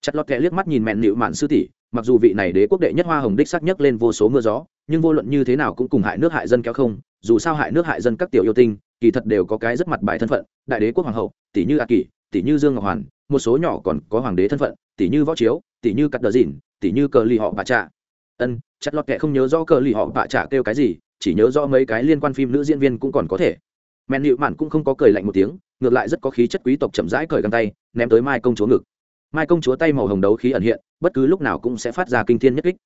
Chặt lọt kẹ liếc mắt nhìn mẹn nịu mạn sư tỷ, mặc dù vị này đế quốc đệ nhất hoa hồng đích sắc nhất lên vô số mưa gió, nhưng vô luận như thế nào cũng cùng hại nước hại dân kéo không, dù sao hại nước hại dân các tiểu yêu tinh kỳ thật đều có cái rất mặt bài thân phận, đại đế quốc hoàng hậu, tỷ như a kỳ tỷ như dương ngọc hoàn, một số nhỏ còn có hoàng đế thân phận, tỷ như võ chiếu, tỷ như cắt đờ dìn, tỷ như cờ lì họ bà trạ ân chặt lọt kệ không nhớ rõ cờ lì họ bà trạ kêu cái gì, chỉ nhớ rõ mấy cái liên quan phim nữ diễn viên cũng còn có thể. Mẹn nịu mạn cũng không có cười lạnh một tiếng, ngược lại rất có khí chất quý tộc chậm rãi cởi găng tay, ném tới mai công chúa ngực. Mai công chúa tay màu hồng đấu khí ẩn hiện, bất cứ lúc nào cũng sẽ phát ra kinh thiên nhất kích.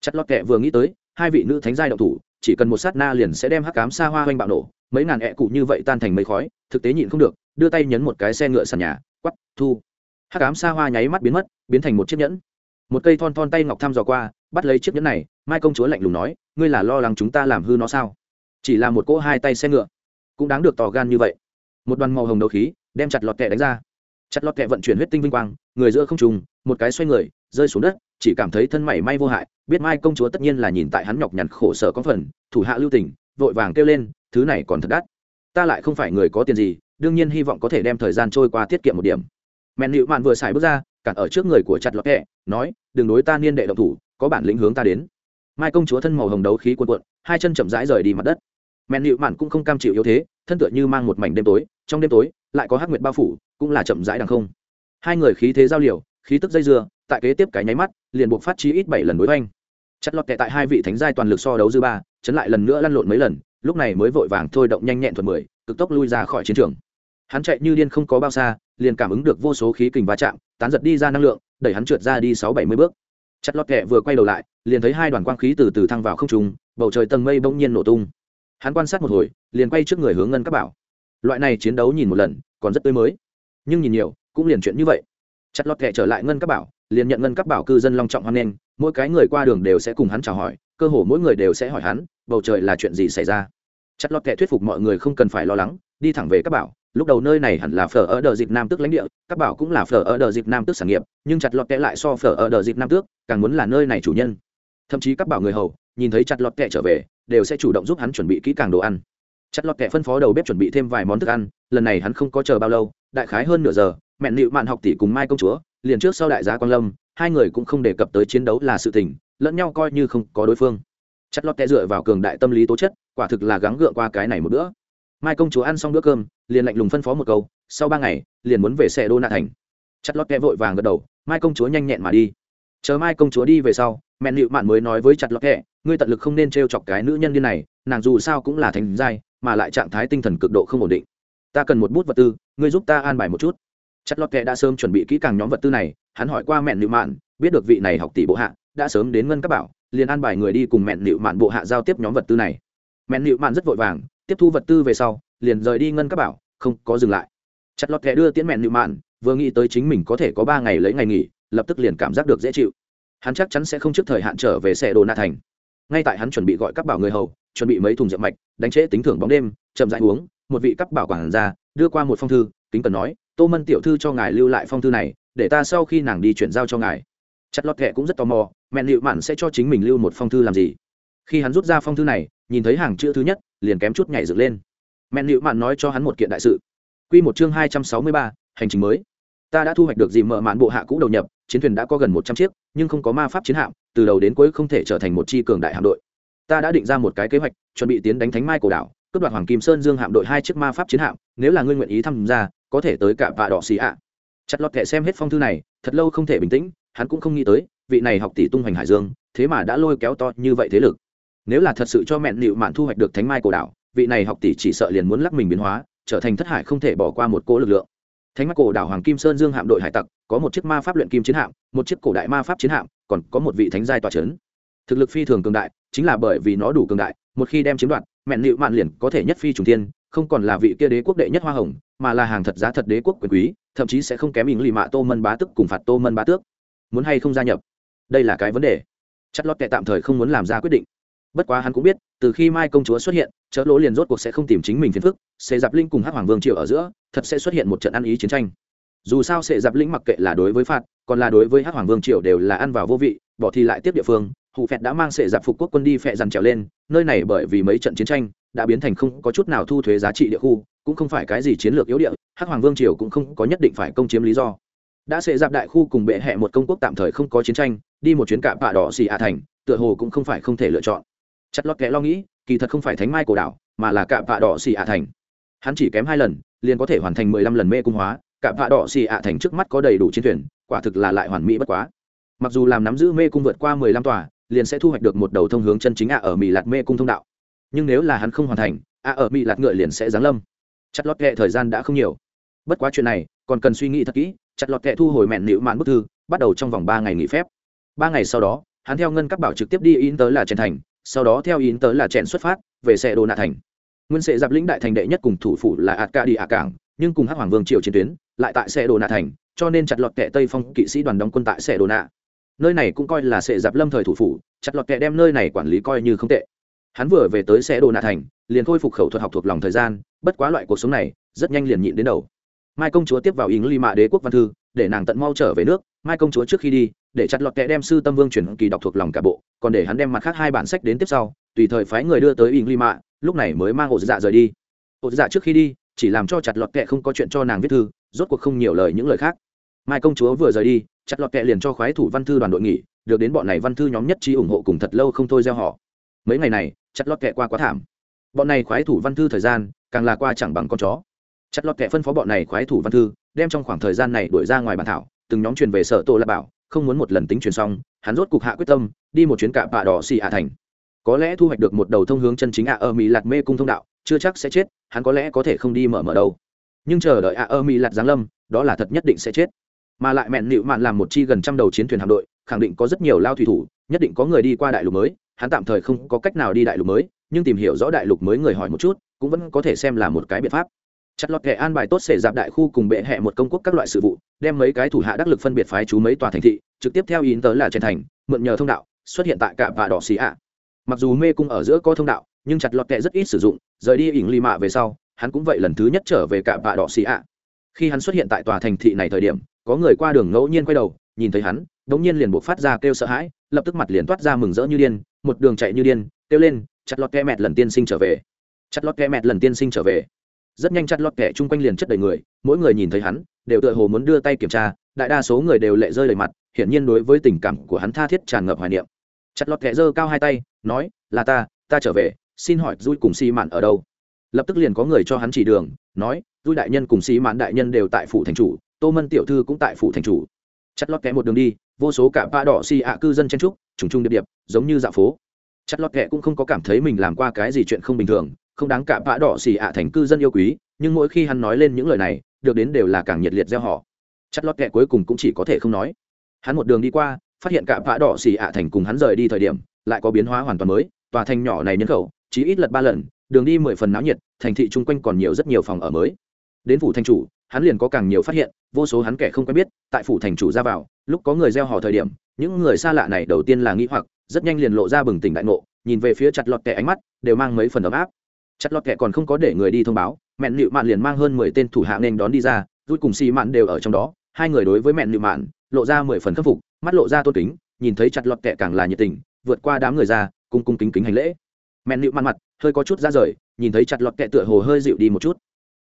Chặt lọt kệ vừa nghĩ tới, hai vị nữ thánh giai động thủ, chỉ cần một sát na liền sẽ đem hắc cám xa hoa hoanh bạo nổ mấy ngàn ẹ cụ như vậy tan thành mấy khói, thực tế nhịn không được, đưa tay nhấn một cái xe ngựa sàn nhà quắp thu. Hắc cám xa hoa nháy mắt biến mất, biến thành một chiếc nhẫn. Một cây thon thon tay ngọc thăm dò qua, bắt lấy chiếc nhẫn này, mai công chúa lạnh lùng nói, ngươi là lo lắng chúng ta làm hư nó sao? Chỉ là một cỗ hai tay xe ngựa, cũng đáng được tò gan như vậy. Một đoàn màu hồng đầu khí, đem chặt lọt kẹ đánh ra. Chặt lọt kẹ vận chuyển huyết tinh vinh quang, người giữa không trùng một cái xoay người, rơi xuống đất, chỉ cảm thấy thân mảy may vô hại, biết mai công chúa tất nhiên là nhìn tại hắn nhọc nhằn khổ sở có phần, thủ hạ lưu tình, vội vàng kêu lên thứ này còn thật đắt. Ta lại không phải người có tiền gì, đương nhiên hy vọng có thể đem thời gian trôi qua tiết kiệm một điểm. Mẹn nịu mạn vừa xài bước ra, cản ở trước người của chặt lọt kẹ, nói, đừng đối ta niên đệ động thủ, có bản lĩnh hướng ta đến. Mai công chúa thân màu hồng đấu khí cuộn cuộn, hai chân chậm rãi rời đi mặt đất. Mẹn nịu mạn cũng không cam chịu yếu thế, thân tựa như mang một mảnh đêm tối, trong đêm tối, lại có hắc nguyệt bao phủ, cũng là chậm rãi đằng không. Hai người khí thế giao liều, khí tức dây dưa, tại kế tiếp cái nháy mắt, liền buộc phát chi ít bảy lần đối oanh chặt lọt kẹ tại hai vị thánh giai toàn lực so đấu dư ba, chấn lại lần nữa lăn lộn mấy lần lúc này mới vội vàng thôi động nhanh nhẹn thuật mười, cực tốc lui ra khỏi chiến trường. Hắn chạy như điên không có bao xa, liền cảm ứng được vô số khí kình va chạm, tán giật đi ra năng lượng, đẩy hắn trượt ra đi sáu bảy mươi bước. Chặt lọt kẹ vừa quay đầu lại, liền thấy hai đoàn quang khí từ từ thăng vào không trung, bầu trời tầng mây bỗng nhiên nổ tung. Hắn quan sát một hồi, liền quay trước người hướng ngân các bảo. Loại này chiến đấu nhìn một lần, còn rất tươi mới. Nhưng nhìn nhiều, cũng liền chuyện như vậy. Chặt lọt kẹ trở lại ngân các bảo, liền nhận ngân các bảo cư dân long trọng hoan nghênh, mỗi cái người qua đường đều sẽ cùng hắn chào hỏi, cơ hồ mỗi người đều sẽ hỏi hắn bầu trời là chuyện gì xảy ra? Chặt lót kẹ thuyết phục mọi người không cần phải lo lắng, đi thẳng về các bảo. Lúc đầu nơi này hẳn là phở ở đờ dịp nam tước lãnh địa, các bảo cũng là phở ở đờ dịp nam tước sản nghiệp, nhưng chặt lọt kẹ lại so phở ở đờ dịp nam tước, càng muốn là nơi này chủ nhân. Thậm chí các bảo người hầu, nhìn thấy chặt lọt kẹ trở về, đều sẽ chủ động giúp hắn chuẩn bị kỹ càng đồ ăn. Chặt lọt kẹ phân phó đầu bếp chuẩn bị thêm vài món thức ăn, lần này hắn không có chờ bao lâu, đại khái hơn nửa giờ, mẹn nịu mạn học tỷ cùng mai công chúa, liền trước sau đại giá quan lâm, hai người cũng không đề cập tới chiến đấu là sự tình, lẫn nhau coi như không có đối phương chặt lọt kẹ dựa vào cường đại tâm lý tố chất, quả thực là gắng gượng qua cái này một bữa. Mai công chúa ăn xong bữa cơm, liền lạnh lùng phân phó một câu, sau ba ngày, liền muốn về xe đô nạ thành. Chặt lọt kẹ vội vàng gật đầu, mai công chúa nhanh nhẹn mà đi. Chờ mai công chúa đi về sau, mẹ nịu mạn mới nói với chặt lọt kẹ ngươi tận lực không nên t chọc cái nữ nhân điên này, nàng dù sao cũng là thành giai, mà lại trạng thái tinh thần cực độ không ổn định. Ta cần một bút vật tư, ngươi giúp ta an bài một chút. Chặt lọt kẹ đã sớm chuẩn bị kỹ càng nhóm vật tư này, hắn hỏi qua mẹ nịu mạn, biết được vị này học tỷ bộ hạ, đã sớm đến ngân các bảo liền an bài người đi cùng mẹn nịu mạn bộ hạ giao tiếp nhóm vật tư này. Mẹn nịu mạn rất vội vàng, tiếp thu vật tư về sau, liền rời đi ngân các bảo, không có dừng lại. Chặt lọt kẻ đưa tiễn mẹn nịu mạn, vừa nghĩ tới chính mình có thể có ba ngày lấy ngày nghỉ, lập tức liền cảm giác được dễ chịu. Hắn chắc chắn sẽ không trước thời hạn trở về xe đồ na thành. Ngay tại hắn chuẩn bị gọi các bảo người hầu, chuẩn bị mấy thùng rượu mạch, đánh trễ tính thưởng bóng đêm, chậm rãi uống, một vị cấp bảo quản ra đưa qua một phong thư, kính cần nói, tô mân tiểu thư cho ngài lưu lại phong thư này, để ta sau khi nàng đi chuyển giao cho ngài. Chặt lọt kệ cũng rất tò mò mẹ liệu mạn sẽ cho chính mình lưu một phong thư làm gì? Khi hắn rút ra phong thư này, nhìn thấy hàng chữ thứ nhất, liền kém chút nhảy dựng lên. Mẹ liệu mạn nói cho hắn một kiện đại sự. Q một chương hai trăm sáu mươi ba, hành trình mới. Ta đã thu hoạch được gì mở mạn bộ hạ cũ đầu nhập, chiến thuyền đã có gần một trăm chiếc, nhưng không có ma pháp chiến hạm, từ đầu đến cuối không thể trở thành một chi cường đại hạm đội. Ta đã định ra một cái kế hoạch, chuẩn bị tiến đánh thánh mai cổ đảo, cướp đoạt hoàng kim sơn dương hạm đội hai chiếc ma pháp chiến hạm, nếu là ngươi nguyện ý tham gia, có thể tới cả vạ đỏ xì ạ. Chặt lọt kệ xem hết phong thư này, thật lâu không thể bình tĩnh, hắn cũng không nghĩ tới vị này học tỷ tung hoành hải dương, thế mà đã lôi kéo to như vậy thế lực. Nếu là thật sự cho mẹn nịu mạn thu hoạch được thánh mai cổ đảo, vị này học tỷ chỉ sợ liền muốn lắc mình biến hóa, trở thành thất hải không thể bỏ qua một cỗ lực lượng. Thánh mai cổ đảo hoàng kim sơn dương hạm đội hải tặc, có một chiếc ma pháp luyện kim chiến hạm, một chiếc cổ đại ma pháp chiến hạm, còn có một vị thánh giai tòa trấn thực lực phi thường cường đại, chính là bởi vì nó đủ cường đại, một khi đem chiếm đoạt, mẹn nịu mạn liền có thể nhất phi trùng tiên không còn là vị kia đế quốc đệ nhất hoa hồng, mà là hàng thật giá thật đế quốc quyền quý, thậm chí sẽ không kém ý lì mạ tô mân bá tức cùng phạt tô mân bá tước. Muốn hay không gia nhập? Đây là cái vấn đề. Chất lót kệ tạm thời không muốn làm ra quyết định. Bất quá hắn cũng biết, từ khi mai công chúa xuất hiện, chớ lỗ liền rốt cuộc sẽ không tìm chính mình phiền phức, xê dạp linh cùng hắc hoàng vương triều ở giữa, thật sẽ xuất hiện một trận ăn ý chiến tranh. Dù sao xê dạp linh mặc kệ là đối với phạt, còn là đối với hắc hoàng vương triều đều là ăn vào vô vị, bỏ thì lại tiếp địa phương, hụ phẹt đã mang xệ dạp phục quốc quân đi phẹ dằn trèo lên, nơi này bởi vì mấy trận chiến tranh, đã biến thành không có chút nào thu thuế giá trị địa khu, cũng không phải cái gì chiến lược yếu địa, hắc hoàng vương triều cũng không có nhất định phải công chiếm lý do. Đã xệ dạp đại khu cùng bệ hẹ một công quốc tạm thời không có chiến tranh đi một chuyến cạm bạ đỏ xì ạ thành, tựa hồ cũng không phải không thể lựa chọn. Chặt lót kẽ lo nghĩ, kỳ thật không phải thánh mai cổ đảo, mà là cạm bạ đỏ xì ạ thành. Hắn chỉ kém hai lần, liền có thể hoàn thành mười lăm lần mê cung hóa cạm bạ đỏ xì ạ thành trước mắt có đầy đủ chiến thuyền quả thực là lại hoàn mỹ bất quá. Mặc dù làm nắm giữ mê cung vượt qua mười lăm tòa, liền sẽ thu hoạch được một đầu thông hướng chân chính ạ ở mỹ lạt mê cung thông đạo. Nhưng nếu là hắn không hoàn thành, ạ ở mỹ lạt ngựa liền sẽ giáng lâm. Chặt lót kệ thời gian đã không nhiều. Bất quá chuyện này, còn cần suy nghĩ thật kỹ, chặt lọt kệ thu hồi mẹn nịu mạn bức thư, bắt đầu trong vòng ba ngày nghỉ phép ba ngày sau đó, hắn theo ngân các bảo trực tiếp đi in tớ là chèn thành, sau đó theo in tớ là trèn xuất phát, về xe đồ nạ thành. Nguyên sệ giáp lĩnh đại thành đệ nhất cùng thủ phủ là ạt ca đi ạ cảng, nhưng cùng hắc hoàng vương triều chiến tuyến, lại tại xe đồ nạ thành, cho nên chặt lọt kệ tây phong kỵ sĩ đoàn đóng quân tại xe đồ nạ. Nơi này cũng coi là sệ giáp lâm thời thủ phủ, chặt lọt kệ đem nơi này quản lý coi như không tệ. Hắn vừa về tới xe đồ nạ thành, liền khôi phục khẩu thuật học thuộc lòng thời gian, bất quá loại cuộc sống này, rất nhanh liền nhịn đến đầu. Mai công chúa tiếp vào ý ngữ mạ đế quốc văn thư để nàng tận mau trở về nước, mai công chúa trước khi đi, để chặt lọt kệ đem sư tâm vương chuyển kỳ đọc thuộc lòng cả bộ, còn để hắn đem mặt khác hai bản sách đến tiếp sau, tùy thời phái người đưa tới ý ngữ mạ lúc này mới mang ổ dạ rời đi. Ổ dạ trước khi đi, chỉ làm cho chặt lọt kệ không có chuyện cho nàng viết thư, rốt cuộc không nhiều lời những lời khác. Mai công chúa vừa rời đi, chặt lọt kệ liền cho khoái thủ văn thư đoàn đội nghỉ, được đến bọn này văn thư nhóm nhất trí ủng hộ cùng thật lâu không thôi gieo họ. Mấy ngày này, chặt lọt kệ qua quá thảm. Bọn này khoái thủ văn thư thời gian, càng là qua chẳng bằng con chó chặt lọt kẻ phân phó bọn này khoái thủ văn thư, đem trong khoảng thời gian này đuổi ra ngoài bản thảo, từng nhóm truyền về sở tô là bảo, không muốn một lần tính truyền xong, hắn rốt cục hạ quyết tâm, đi một chuyến cạ bạ đỏ xì hạ thành. Có lẽ thu hoạch được một đầu thông hướng chân chính ạ ở mỹ lạt mê cung thông đạo, chưa chắc sẽ chết, hắn có lẽ có thể không đi mở mở đâu. Nhưng chờ đợi ạ ở mỹ lạt giáng lâm, đó là thật nhất định sẽ chết. Mà lại mẹn nịu mạn làm một chi gần trăm đầu chiến thuyền hạm đội, khẳng định có rất nhiều lao thủy thủ, nhất định có người đi qua đại lục mới, hắn tạm thời không có cách nào đi đại lục mới, nhưng tìm hiểu rõ đại lục mới người hỏi một chút, cũng vẫn có thể xem là một cái biện pháp chặt lọt kẻ an bài tốt sẽ dạp đại khu cùng bệ hẹ một công quốc các loại sự vụ, đem mấy cái thủ hạ đắc lực phân biệt phái chú mấy tòa thành thị, trực tiếp theo in tớ là trên thành, mượn nhờ thông đạo, xuất hiện tại cả và đỏ xì ạ. Mặc dù mê cung ở giữa có thông đạo, nhưng chặt lọt kẻ rất ít sử dụng, rời đi ỉng ly mạ về sau, hắn cũng vậy lần thứ nhất trở về cả và đỏ xì ạ. Khi hắn xuất hiện tại tòa thành thị này thời điểm, có người qua đường ngẫu nhiên quay đầu, nhìn thấy hắn, đống nhiên liền buộc phát ra kêu sợ hãi, lập tức mặt liền toát ra mừng rỡ như điên, một đường chạy như điên, kêu lên, chặt lọt kẹ mẹt lần tiên sinh trở về. Chặt lọt kẹ mẹt lần tiên sinh trở về rất nhanh chặt lọt kẻ chung quanh liền chất đầy người, mỗi người nhìn thấy hắn, đều tựa hồ muốn đưa tay kiểm tra, đại đa số người đều lệ rơi đầy mặt, hiển nhiên đối với tình cảm của hắn tha thiết tràn ngập hoài niệm. Chặt lọt kẻ giơ cao hai tay, nói, là ta ta trở về, xin hỏi dui cùng xi mạn ở đâu? Lập tức liền có người cho hắn chỉ đường, nói, dui đại nhân cùng xi mạn đại nhân đều tại phủ thành chủ, tô mân tiểu thư cũng tại phủ thành chủ. Chặt lọt kẻ một đường đi, vô số cả ba đỏ xi ạ cư dân chen trúc trùng trùng điệp điệp, giống như dạo phố. Chặt lọt kệ cũng không có cảm thấy mình làm qua cái gì chuyện không bình thường không đáng cả bã đỏ xì ạ thành cư dân yêu quý, nhưng mỗi khi hắn nói lên những lời này, được đến đều là càng nhiệt liệt gieo họ. Chặt lót kệ cuối cùng cũng chỉ có thể không nói. Hắn một đường đi qua, phát hiện cả bã đỏ xì ạ thành cùng hắn rời đi thời điểm, lại có biến hóa hoàn toàn mới, tòa thành nhỏ này nhân khẩu, chỉ ít lật ba lần, đường đi mười phần náo nhiệt, thành thị chung quanh còn nhiều rất nhiều phòng ở mới. Đến phủ thành chủ, hắn liền có càng nhiều phát hiện, vô số hắn kẻ không quen biết, tại phủ thành chủ ra vào, lúc có người gieo họ thời điểm, những người xa lạ này đầu tiên là nghĩ hoặc, rất nhanh liền lộ ra bừng tỉnh đại ngộ, nhìn về phía chặt lọt kẻ ánh mắt, đều mang mấy phần ấm áp chặt lọt kệ còn không có để người đi thông báo, mẹn nịu mạn liền mang hơn mười tên thủ hạ nên đón đi ra, rút cùng xì mạn đều ở trong đó, hai người đối với mẹn nịu mạn lộ ra mười phần khắc phục, mắt lộ ra tôn kính, nhìn thấy chặt lọt kẻ càng là nhiệt tình, vượt qua đám người ra, cung cung kính kính hành lễ. Mẹn nịu mạn mặt, hơi có chút ra rời, nhìn thấy chặt lọt kẻ tựa hồ hơi dịu đi một chút.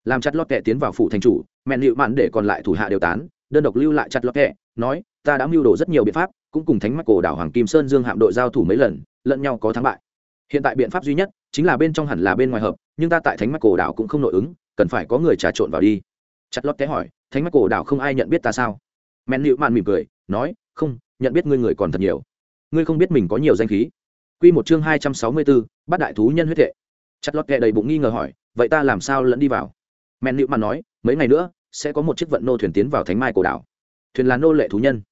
Làm chặt lọt kẻ tiến vào phủ thành chủ, mẹn nịu mạn để còn lại thủ hạ đều tán, đơn độc lưu lại chặt lọt kẻ, nói, ta đã mưu đồ rất nhiều biện pháp, cũng cùng thánh mắt cổ đảo hoàng kim sơn dương hạm đội giao thủ mấy lần, lẫn nhau có thắng bại hiện tại biện pháp duy nhất chính là bên trong hẳn là bên ngoài hợp nhưng ta tại thánh mắt cổ đảo cũng không nội ứng cần phải có người trà trộn vào đi chặt lót té hỏi thánh mắt cổ đảo không ai nhận biết ta sao men nịu mạn mỉm cười nói không nhận biết ngươi người còn thật nhiều ngươi không biết mình có nhiều danh khí Quy một chương hai trăm sáu mươi bốn bắt đại thú nhân huyết thệ. Chặt lót kệ đầy bụng nghi ngờ hỏi, vậy ta làm sao lẫn đi vào? Men nịu Mạn nói, mấy ngày nữa sẽ có một chiếc vận nô thuyền tiến vào Thánh Mai cổ đảo. Thuyền là nô lệ thú nhân.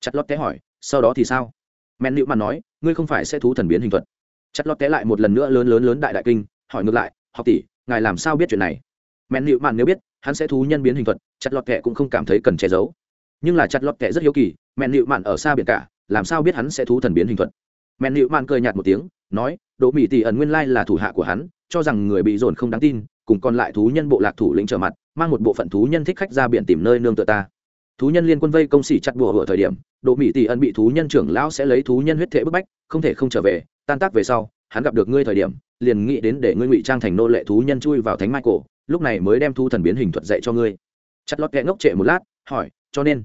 Chặt lót té hỏi, sau đó thì sao? Men nịu Mạn nói, ngươi không phải sẽ thú thần biến hình thuật chặt lọt té lại một lần nữa lớn lớn lớn đại đại kinh, hỏi ngược lại, học tỷ, ngài làm sao biết chuyện này? Mẹn nịu mạn nếu biết, hắn sẽ thú nhân biến hình thuật, chặt lọt kệ cũng không cảm thấy cần che giấu. Nhưng là chặt lọt kệ rất hiếu kỳ, mẹn nịu mạn ở xa biển cả, làm sao biết hắn sẽ thú thần biến hình thuật? Mẹn nịu mạn cười nhạt một tiếng, nói, đỗ mỹ tỷ ẩn nguyên lai là thủ hạ của hắn, cho rằng người bị dồn không đáng tin, cùng còn lại thú nhân bộ lạc thủ lĩnh trở mặt, mang một bộ phận thú nhân thích khách ra biển tìm nơi nương tựa ta. Thú nhân liên quân vây công xỉ chặt bùa ở thời điểm, đỗ mỹ tỷ ẩn bị thú nhân trưởng lão sẽ lấy thú nhân huyết thể bức bách, không thể không trở về tan tác về sau, hắn gặp được ngươi thời điểm, liền nghĩ đến để ngươi ngụy trang thành nô lệ thú nhân chui vào thánh mai cổ lúc này mới đem thu thần biến hình thuật dạy cho ngươi. Chặt lót kẹ ngốc trệ một lát, hỏi, cho nên?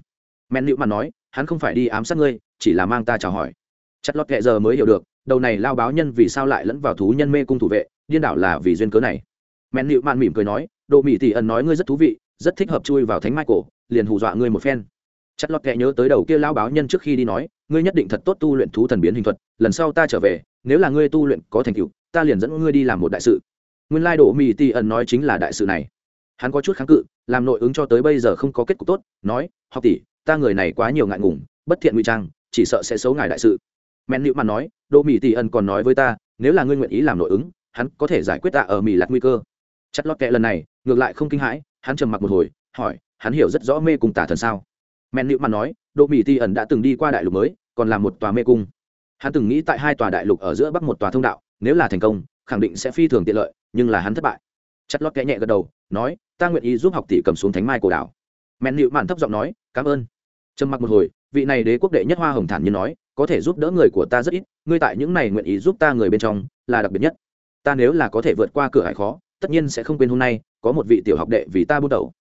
Men nữ mà nói, hắn không phải đi ám sát ngươi, chỉ là mang ta chào hỏi. Chặt lót kẹ giờ mới hiểu được, đầu này lao báo nhân vì sao lại lẫn vào thú nhân mê cung thủ vệ, điên đảo là vì duyên cớ này. Men nữ mạn mỉm cười nói độ mỹ tỷ ẩn nói ngươi rất thú vị, rất thích hợp chui vào thánh mai cổ liền hù dọa ngươi một phen. Chặt lọt kệ nhớ tới đầu kia lao báo nhân trước khi đi nói ngươi nhất định thật tốt tu luyện thú thần biến hình thuật, lần sau ta trở về, nếu là ngươi tu luyện có thành tựu, ta liền dẫn ngươi đi làm một đại sự. Nguyên lai Đỗ mỹ tỷ ẩn nói chính là đại sự này. Hắn có chút kháng cự, làm nội ứng cho tới bây giờ không có kết cục tốt, nói, học tỷ, ta người này quá nhiều ngại ngùng, bất thiện ngụy trang, chỉ sợ sẽ xấu ngài đại sự. Men nữ mà nói Đỗ mỹ tỷ ẩn còn nói với ta, nếu là ngươi nguyện ý làm nội ứng, hắn có thể giải quyết tạ ở mỹ lạc nguy cơ. Chặt lót kệ lần này, ngược lại không kinh hãi, hắn trầm mặc một hồi, hỏi, hắn hiểu rất rõ mê cùng tả thần sao? Men nữ mà nói Đỗ mỹ tỷ ẩn đã từng đi qua đại lục mới còn là một tòa mê cung. Hắn từng nghĩ tại hai tòa đại lục ở giữa bắc một tòa thông đạo, nếu là thành công, khẳng định sẽ phi thường tiện lợi, nhưng là hắn thất bại. Chặt lót kẽ nhẹ gật đầu, nói, ta nguyện ý giúp học tỷ cầm xuống thánh mai cổ đảo. Mẹn nữ mạn thấp giọng nói, cảm ơn. Trầm mặc một hồi, vị này đế quốc đệ nhất hoa hồng thản như nói, có thể giúp đỡ người của ta rất ít, ngươi tại những này nguyện ý giúp ta người bên trong, là đặc biệt nhất. Ta nếu là có thể vượt qua cửa hải khó, tất nhiên sẽ không quên hôm nay, có một vị tiểu học đệ vì ta bút đầu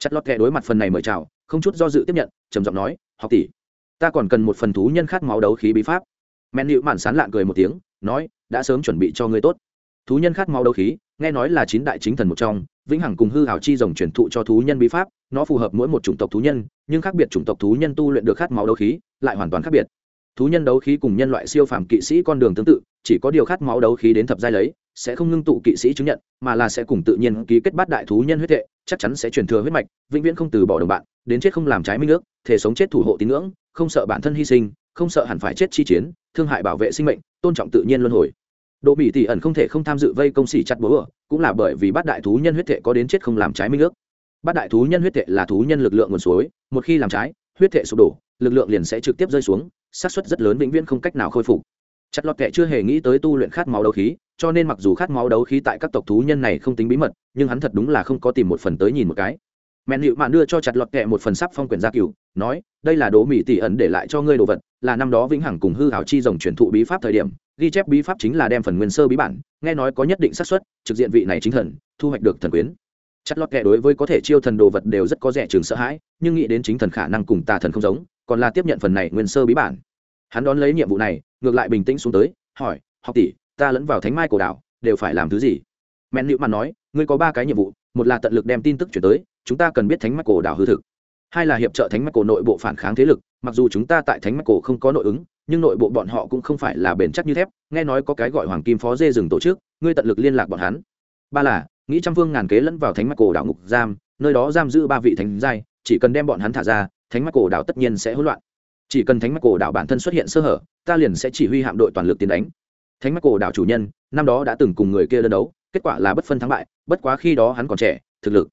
chặt lót kẽ đối mặt phần này mời chào, không chút do dự tiếp nhận, trầm giọng nói, học tỷ ta còn cần một phần thú nhân khát máu đấu khí bí pháp. Men nịu mạn sán lạn cười một tiếng, nói, đã sớm chuẩn bị cho ngươi tốt. Thú nhân khát máu đấu khí, nghe nói là chín đại chính thần một trong, vĩnh hằng cùng hư hảo chi rồng truyền thụ cho thú nhân bí pháp, nó phù hợp mỗi một chủng tộc thú nhân, nhưng khác biệt chủng tộc thú nhân tu luyện được khát máu đấu khí, lại hoàn toàn khác biệt. Thú nhân đấu khí cùng nhân loại siêu phàm kỵ sĩ con đường tương tự, chỉ có điều khát máu đấu khí đến thập giai lấy, sẽ không ngưng tụ kỵ sĩ chứng nhận, mà là sẽ cùng tự nhiên ký kết bát đại thú nhân huyết hệ chắc chắn sẽ truyền thừa huyết mạch, vĩnh viễn không từ bỏ đồng bạn, đến chết không làm trái minh ước, thể sống chết thủ hộ tín ngưỡng, không sợ bản thân hy sinh, không sợ hẳn phải chết chi chiến, thương hại bảo vệ sinh mệnh, tôn trọng tự nhiên luân hồi. Đỗ mỹ tỷ ẩn không thể không tham dự vây công sĩ chặt bố ở cũng là bởi vì bát đại thú nhân huyết thể có đến chết không làm trái minh ước. Bát đại thú nhân huyết thể là thú nhân lực lượng nguồn suối, một khi làm trái, huyết thể sụp đổ, lực lượng liền sẽ trực tiếp rơi xuống, xác suất rất lớn vĩnh viễn không cách nào khôi phục. Chặt lọt kệ chưa hề nghĩ tới tu luyện khát máu đấu khí cho nên mặc dù khát máu đấu khí tại các tộc thú nhân này không tính bí mật, nhưng hắn thật đúng là không có tìm một phần tới nhìn một cái. Mẹn hiệu mạn đưa cho chặt lọt kẹ một phần sắp phong quyển gia cửu, nói, đây là đố mỹ tỷ ẩn để lại cho ngươi đồ vật, là năm đó vĩnh hằng cùng hư hảo chi dòng truyền thụ bí pháp thời điểm. Ghi chép bí pháp chính là đem phần nguyên sơ bí bản, nghe nói có nhất định xác suất, trực diện vị này chính thần, thu hoạch được thần quyến. Chặt lọt kẹ đối với có thể chiêu thần đồ vật đều rất có rẻ trường sợ hãi, nhưng nghĩ đến chính thần khả năng cùng tà thần không giống, còn là tiếp nhận phần này nguyên sơ bí bản. Hắn đón lấy nhiệm vụ này, ngược lại bình tĩnh xuống tới, hỏi, học tỷ ta lẫn vào thánh mai cổ đảo, đều phải làm thứ gì? Mẹn nịu mặt nói, ngươi có ba cái nhiệm vụ, một là tận lực đem tin tức chuyển tới, chúng ta cần biết thánh mai cổ đảo hư thực. Hai là hiệp trợ thánh mai cổ nội bộ phản kháng thế lực, mặc dù chúng ta tại thánh mai cổ không có nội ứng, nhưng nội bộ bọn họ cũng không phải là bền chắc như thép, nghe nói có cái gọi hoàng kim phó dê rừng tổ chức, ngươi tận lực liên lạc bọn hắn. Ba là, nghĩ trăm phương ngàn kế lẫn vào thánh mắt cổ đảo ngục giam, nơi đó giam giữ ba vị thánh giai, chỉ cần đem bọn hắn thả ra, thánh mắt cổ đảo tất nhiên sẽ hỗn loạn. Chỉ cần thánh mắt cổ đảo bản thân xuất hiện sơ hở, ta liền sẽ chỉ huy hạm đội toàn lực tiến đánh thánh mắc cổ đảo chủ nhân, năm đó đã từng cùng người kia đơn đấu, kết quả là bất phân thắng bại, bất quá khi đó hắn còn trẻ, thực lực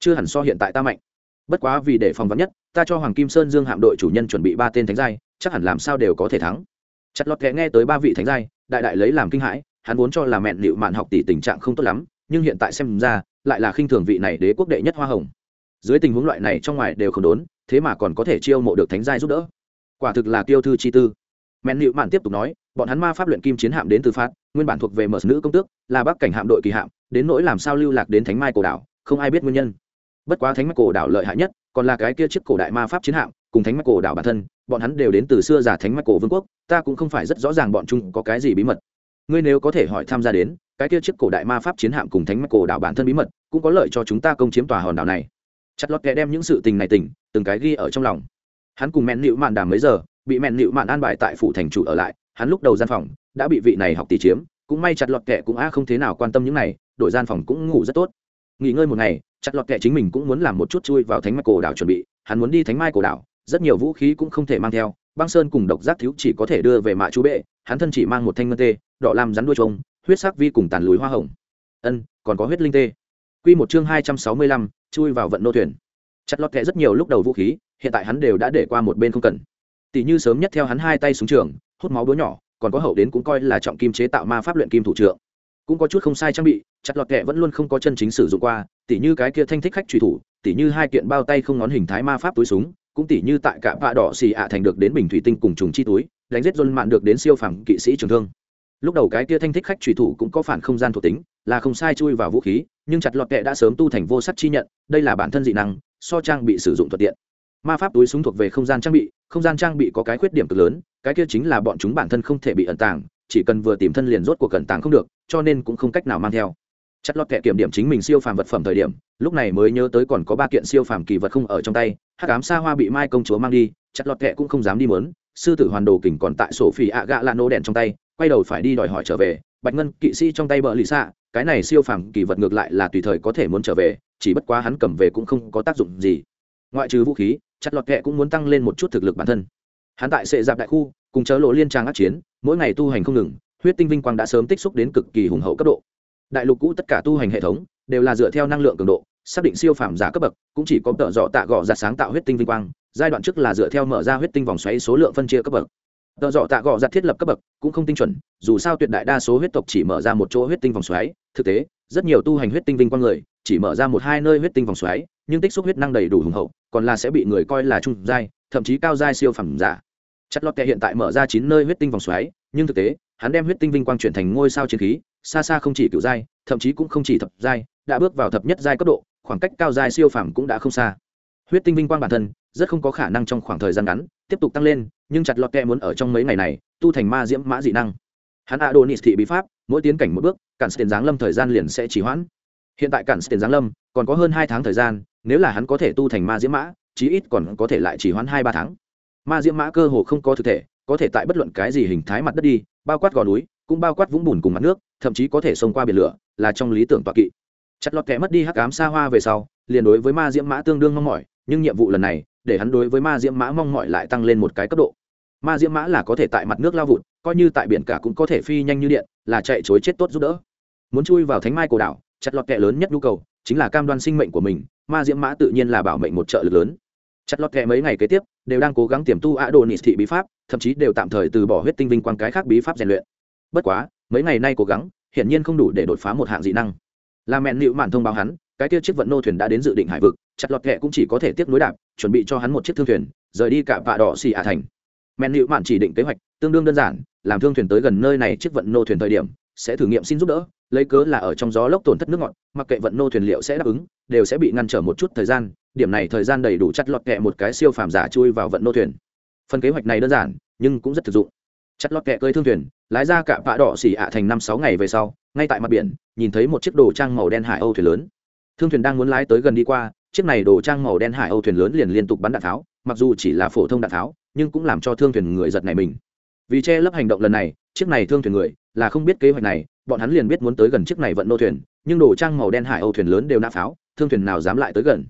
chưa hẳn so hiện tại ta mạnh. Bất quá vì để phòng vắn nhất, ta cho hoàng kim sơn dương hạm đội chủ nhân chuẩn bị ba tên thánh giai, chắc hẳn làm sao đều có thể thắng. Chặt lọt kẽ nghe tới ba vị thánh giai, đại đại lấy làm kinh hãi, hắn vốn cho là mẹn liệu mạn học tỷ tình trạng không tốt lắm, nhưng hiện tại xem ra, lại là khinh thường vị này đế quốc đệ nhất hoa hồng. Dưới tình huống loại này trong ngoài đều không đốn, thế mà còn có thể chiêu mộ được thánh giai giúp đỡ. Quả thực là tiêu thư chi tư. Mẹn liệu mạn tiếp tục nói bọn hắn ma pháp luyện kim chiến hạm đến từ phát, nguyên bản thuộc về mở nữ công tước, là bắc cảnh hạm đội kỳ hạm, đến nỗi làm sao lưu lạc đến thánh mai cổ đảo, không ai biết nguyên nhân. Bất quá thánh mai cổ đảo lợi hại nhất, còn là cái kia chiếc cổ đại ma pháp chiến hạm, cùng thánh mai cổ đảo bản thân, bọn hắn đều đến từ xưa giả thánh mai cổ vương quốc, ta cũng không phải rất rõ ràng bọn chúng có cái gì bí mật. Ngươi nếu có thể hỏi tham gia đến, cái kia chiếc cổ đại ma pháp chiến hạm cùng thánh mai cổ đảo bản thân bí mật, cũng có lợi cho chúng ta công chiếm tòa hòn đảo này. Chặt lọt kẻ đem những sự tình này tỉnh, từng cái ghi ở trong lòng. Hắn cùng mẹn nịu mạn đàm mấy giờ, bị mẹn nịu mạn an bài tại phủ thành chủ ở lại hắn lúc đầu gian phòng đã bị vị này học tỷ chiếm, cũng may chặt lọt kệ cũng a không thế nào quan tâm những này, đổi gian phòng cũng ngủ rất tốt. Nghỉ ngơi một ngày, chặt lọt kệ chính mình cũng muốn làm một chút chui vào thánh mai cổ đảo chuẩn bị, hắn muốn đi thánh mai cổ đảo, rất nhiều vũ khí cũng không thể mang theo, băng sơn cùng độc giác thiếu chỉ có thể đưa về mạ chú bệ, hắn thân chỉ mang một thanh ngân tê, đỏ làm rắn đuôi trông huyết sắc vi cùng tàn lùi hoa hồng. Ân, còn có huyết linh tê. Quy một chương hai trăm sáu mươi lăm, chui vào vận nô thuyền. Chặt lọt kẹ rất nhiều lúc đầu vũ khí, hiện tại hắn đều đã để qua một bên không cần. Tỷ như sớm nhất theo hắn hai tay xuống trường hút máu đứa nhỏ, còn có hậu đến cũng coi là trọng kim chế tạo ma pháp luyện kim thủ trưởng cũng có chút không sai trang bị, chặt lọt kẹ vẫn luôn không có chân chính sử dụng qua tỷ như cái kia thanh thích khách truy thủ tỷ như hai kiện bao tay không ngón hình thái ma pháp túi súng, cũng tỷ như tại cả vạ đỏ xì ạ thành được đến bình thủy tinh cùng trùng chi túi, đánh giết dôn mạn được đến siêu phẳng kỵ sĩ trường thương. Lúc đầu cái kia thanh thích khách truy thủ cũng có phản không gian thuộc tính, là không sai chui vào vũ khí, nhưng chặt lọt kệ đã sớm tu thành vô sắc chi nhận, đây là bản thân dị năng, so trang bị sử dụng thuận tiện. Ma pháp túi súng thuộc về không gian trang bị, không gian trang bị có cái khuyết điểm cực lớn cái kia chính là bọn chúng bản thân không thể bị ẩn tàng, chỉ cần vừa tìm thân liền rốt cuộc cẩn tàng không được, cho nên cũng không cách nào mang theo. Chặt lót kệ kiểm điểm chính mình siêu phàm vật phẩm thời điểm, lúc này mới nhớ tới còn có ba kiện siêu phàm kỳ vật không ở trong tay hát cám xa hoa bị mai công chúa mang đi, chặt lót kệ cũng không dám đi mớn, sư tử hoàn đồ kình còn tại sổ phỉ ạ gạ lạ nô đèn trong tay, quay đầu phải đi đòi hỏi trở về, bạch ngân kỵ sĩ trong tay bờ lì xạ, cái này siêu phàm kỳ vật ngược lại là tùy thời có thể muốn trở về, chỉ bất quá hắn cầm về cũng không có tác dụng gì. Ngoại trừ vũ khí, chặt lọt kệ cũng muốn tăng lên một chút thực lực bản thân hắn tại sệ dạp đại khu, cùng chớ lộ liên trang át chiến, mỗi ngày tu hành không ngừng, huyết tinh vinh quang đã sớm tích xúc đến cực kỳ hùng hậu cấp độ. Đại lục cũ tất cả tu hành hệ thống đều là dựa theo năng lượng cường độ, xác định siêu phàm giả cấp bậc, cũng chỉ có tợ dọ tạ gọ ra sáng tạo huyết tinh vinh quang, giai đoạn trước là dựa theo mở ra huyết tinh vòng xoáy số lượng phân chia cấp bậc. Tợ dọ tạ gọ ra thiết lập cấp bậc cũng không tinh chuẩn, dù sao tuyệt đại đa số huyết tộc chỉ mở ra một chỗ huyết tinh vòng xoáy, thực tế, rất nhiều tu hành huyết tinh vinh quang người chỉ mở ra một hai nơi huyết tinh vòng xoáy, nhưng tích xúc huyết năng đầy đủ hùng hậu, còn là sẽ bị người coi là trung giai, thậm chí cao giai siêu phẩm giả chất lót kẹ hiện tại mở ra chín nơi huyết tinh vòng xoáy, nhưng thực tế, hắn đem huyết tinh vinh quang chuyển thành ngôi sao chiến khí, xa xa không chỉ cựu giai, thậm chí cũng không chỉ thập giai, đã bước vào thập nhất giai cấp độ, khoảng cách cao giai siêu phẩm cũng đã không xa. Huyết tinh vinh quang bản thân, rất không có khả năng trong khoảng thời gian ngắn, tiếp tục tăng lên, nhưng chặt lọt kẹ muốn ở trong mấy ngày này, tu thành ma diễm mã dị năng. Hắn adonis thị bí pháp, mỗi tiến cảnh một bước, cản tiền giáng lâm thời gian liền sẽ chỉ hoãn. Hiện tại cản tiền giáng lâm, còn có hơn hai tháng thời gian, nếu là hắn có thể tu thành ma diễm mã, chí ít còn có thể lại chỉ hoãn hai ba tháng ma diễm mã cơ hồ không có thực thể, có thể tại bất luận cái gì hình thái mặt đất đi, bao quát gò núi, cũng bao quát vũng bùn cùng mặt nước, thậm chí có thể xông qua biển lửa, là trong lý tưởng tọa kỵ. Chặt lọt kẻ mất đi hắc ám xa hoa về sau, liền đối với ma diễm mã tương đương mong mỏi, nhưng nhiệm vụ lần này, để hắn đối với ma diễm mã mong mỏi lại tăng lên một cái cấp độ. Ma diễm mã là có thể tại mặt nước lao vụt, coi như tại biển cả cũng có thể phi nhanh như điện, là chạy chối chết tốt giúp đỡ. Muốn chui vào thánh mai cổ đảo, chặt lọt kẻ lớn nhất nhu cầu, chính là cam đoan sinh mệnh của mình, ma diễm mã tự nhiên là bảo mệnh một trợ lực lớn chặt lọt kẹ mấy ngày kế tiếp, đều đang cố gắng tiềm tu ạ đồ nị thị bí pháp, thậm chí đều tạm thời từ bỏ huyết tinh vinh quang cái khác bí pháp rèn luyện. Bất quá, mấy ngày nay cố gắng, hiển nhiên không đủ để đột phá một hạng dị năng. Là mẹn nịu mạn thông báo hắn, cái kia chiếc vận nô thuyền đã đến dự định hải vực, chặt lọt kẹ cũng chỉ có thể tiếp nối đạp, chuẩn bị cho hắn một chiếc thương thuyền, rời đi cả vạ đỏ xì ả thành. Mẹn nịu mạn chỉ định kế hoạch, tương đương đơn giản, làm thương thuyền tới gần nơi này chiếc vận nô thuyền thời điểm, sẽ thử nghiệm xin giúp đỡ, lấy cớ là ở trong gió lốc tổn thất nước ngọt, mặc kệ vận nô thuyền liệu sẽ đáp ứng, đều sẽ bị ngăn trở một chút thời gian điểm này thời gian đầy đủ chặt lọt kẹ một cái siêu phàm giả chui vào vận nô thuyền. Phần kế hoạch này đơn giản, nhưng cũng rất thực dụng. Chặt lọt kẹ cơi thương thuyền, lái ra cả vạ đỏ xỉ ạ thành năm sáu ngày về sau, ngay tại mặt biển, nhìn thấy một chiếc đồ trang màu đen hải âu thuyền lớn. Thương thuyền đang muốn lái tới gần đi qua, chiếc này đồ trang màu đen hải âu thuyền lớn liền liên tục bắn đạn tháo, mặc dù chỉ là phổ thông đạn tháo, nhưng cũng làm cho thương thuyền người giật này mình. Vì che lấp hành động lần này, chiếc này thương thuyền người là không biết kế hoạch này, bọn hắn liền biết muốn tới gần chiếc này vận nô thuyền, nhưng đồ trang màu đen hải âu thuyền lớn đều nã pháo, thương thuyền nào dám lại tới gần?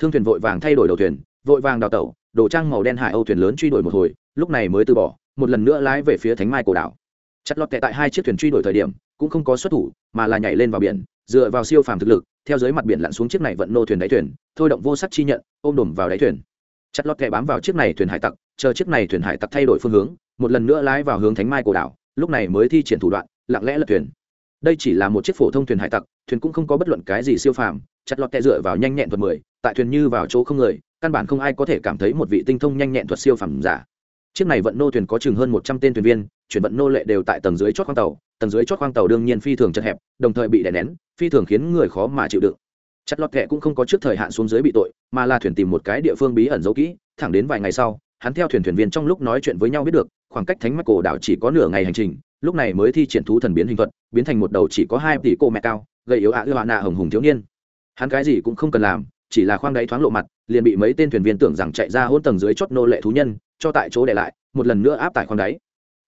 Thương thuyền vội vàng thay đổi đầu thuyền, vội vàng đào tẩu, đồ trang màu đen hải âu thuyền lớn truy đuổi một hồi, lúc này mới từ bỏ, một lần nữa lái về phía thánh mai cổ đảo. Chặt lọt tệ tại hai chiếc thuyền truy đuổi thời điểm, cũng không có xuất thủ, mà là nhảy lên vào biển, dựa vào siêu phàm thực lực, theo dưới mặt biển lặn xuống chiếc này vận nô thuyền đáy thuyền, thôi động vô sắc chi nhận, ôm đùm vào đáy thuyền. Chặt lọt kẹ bám vào chiếc này thuyền hải tặc, chờ chiếc này thuyền hải tặc thay đổi phương hướng, một lần nữa lái vào hướng thánh mai cổ đảo, lúc này mới thi triển thủ đoạn, lặng lẽ lật thuyền. Đây chỉ là một chiếc phổ thông thuyền hải tặc, thuyền cũng không có bất luận cái gì siêu phàm, chặt lọt kẹ dựa vào nhanh nhẹn thuật mười tại thuyền như vào chỗ không người, căn bản không ai có thể cảm thấy một vị tinh thông nhanh nhẹn thuật siêu phẩm giả. Chiếc này vận nô thuyền có chừng hơn một trăm tên thuyền viên, chuyển vận nô lệ đều tại tầng dưới chót khoang tàu, tầng dưới chót khoang tàu đương nhiên phi thường chật hẹp, đồng thời bị đè nén, phi thường khiến người khó mà chịu đựng. Chặt lọt kệ cũng không có trước thời hạn xuống dưới bị tội, mà là thuyền tìm một cái địa phương bí ẩn giấu kỹ, thẳng đến vài ngày sau, hắn theo thuyền thuyền viên trong lúc nói chuyện với nhau biết được, khoảng cách thánh mắc cổ đảo chỉ có nửa ngày hành trình, lúc này mới thi triển thú thần biến hình thuật, biến thành một đầu chỉ có hai tỷ cô mẹ cao gây yếu ạ ưa hạ nạ hồng hùng thiếu niên. Hắn cái gì cũng không cần làm chỉ là khoang đáy thoáng lộ mặt, liền bị mấy tên thuyền viên tưởng rằng chạy ra hôn tầng dưới chót nô lệ thú nhân, cho tại chỗ để lại, một lần nữa áp tải khoang đáy.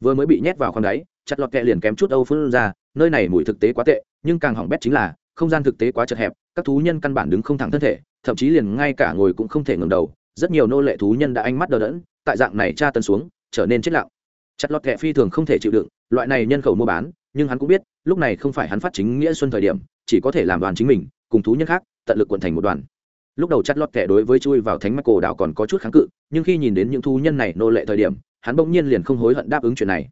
Vừa mới bị nhét vào khoang đáy, chặt lọt kẹ liền kém chút âu phun ra, nơi này mùi thực tế quá tệ, nhưng càng hỏng bét chính là, không gian thực tế quá chật hẹp, các thú nhân căn bản đứng không thẳng thân thể, thậm chí liền ngay cả ngồi cũng không thể ngừng đầu, rất nhiều nô lệ thú nhân đã ánh mắt đờ đẫn, tại dạng này tra tân xuống, trở nên chết lặng. Chặt lọt kẹ phi thường không thể chịu đựng, loại này nhân khẩu mua bán, nhưng hắn cũng biết, lúc này không phải hắn phát chính nghĩa xuân thời điểm, chỉ có thể làm đoàn chính mình, cùng thú nhân khác, tận lực quận thành một đoàn lúc đầu chặt lọt kẻ đối với chui vào thánh mắc cổ đảo còn có chút kháng cự, nhưng khi nhìn đến những thú nhân này nô lệ thời điểm, hắn bỗng nhiên liền không hối hận đáp ứng chuyện này.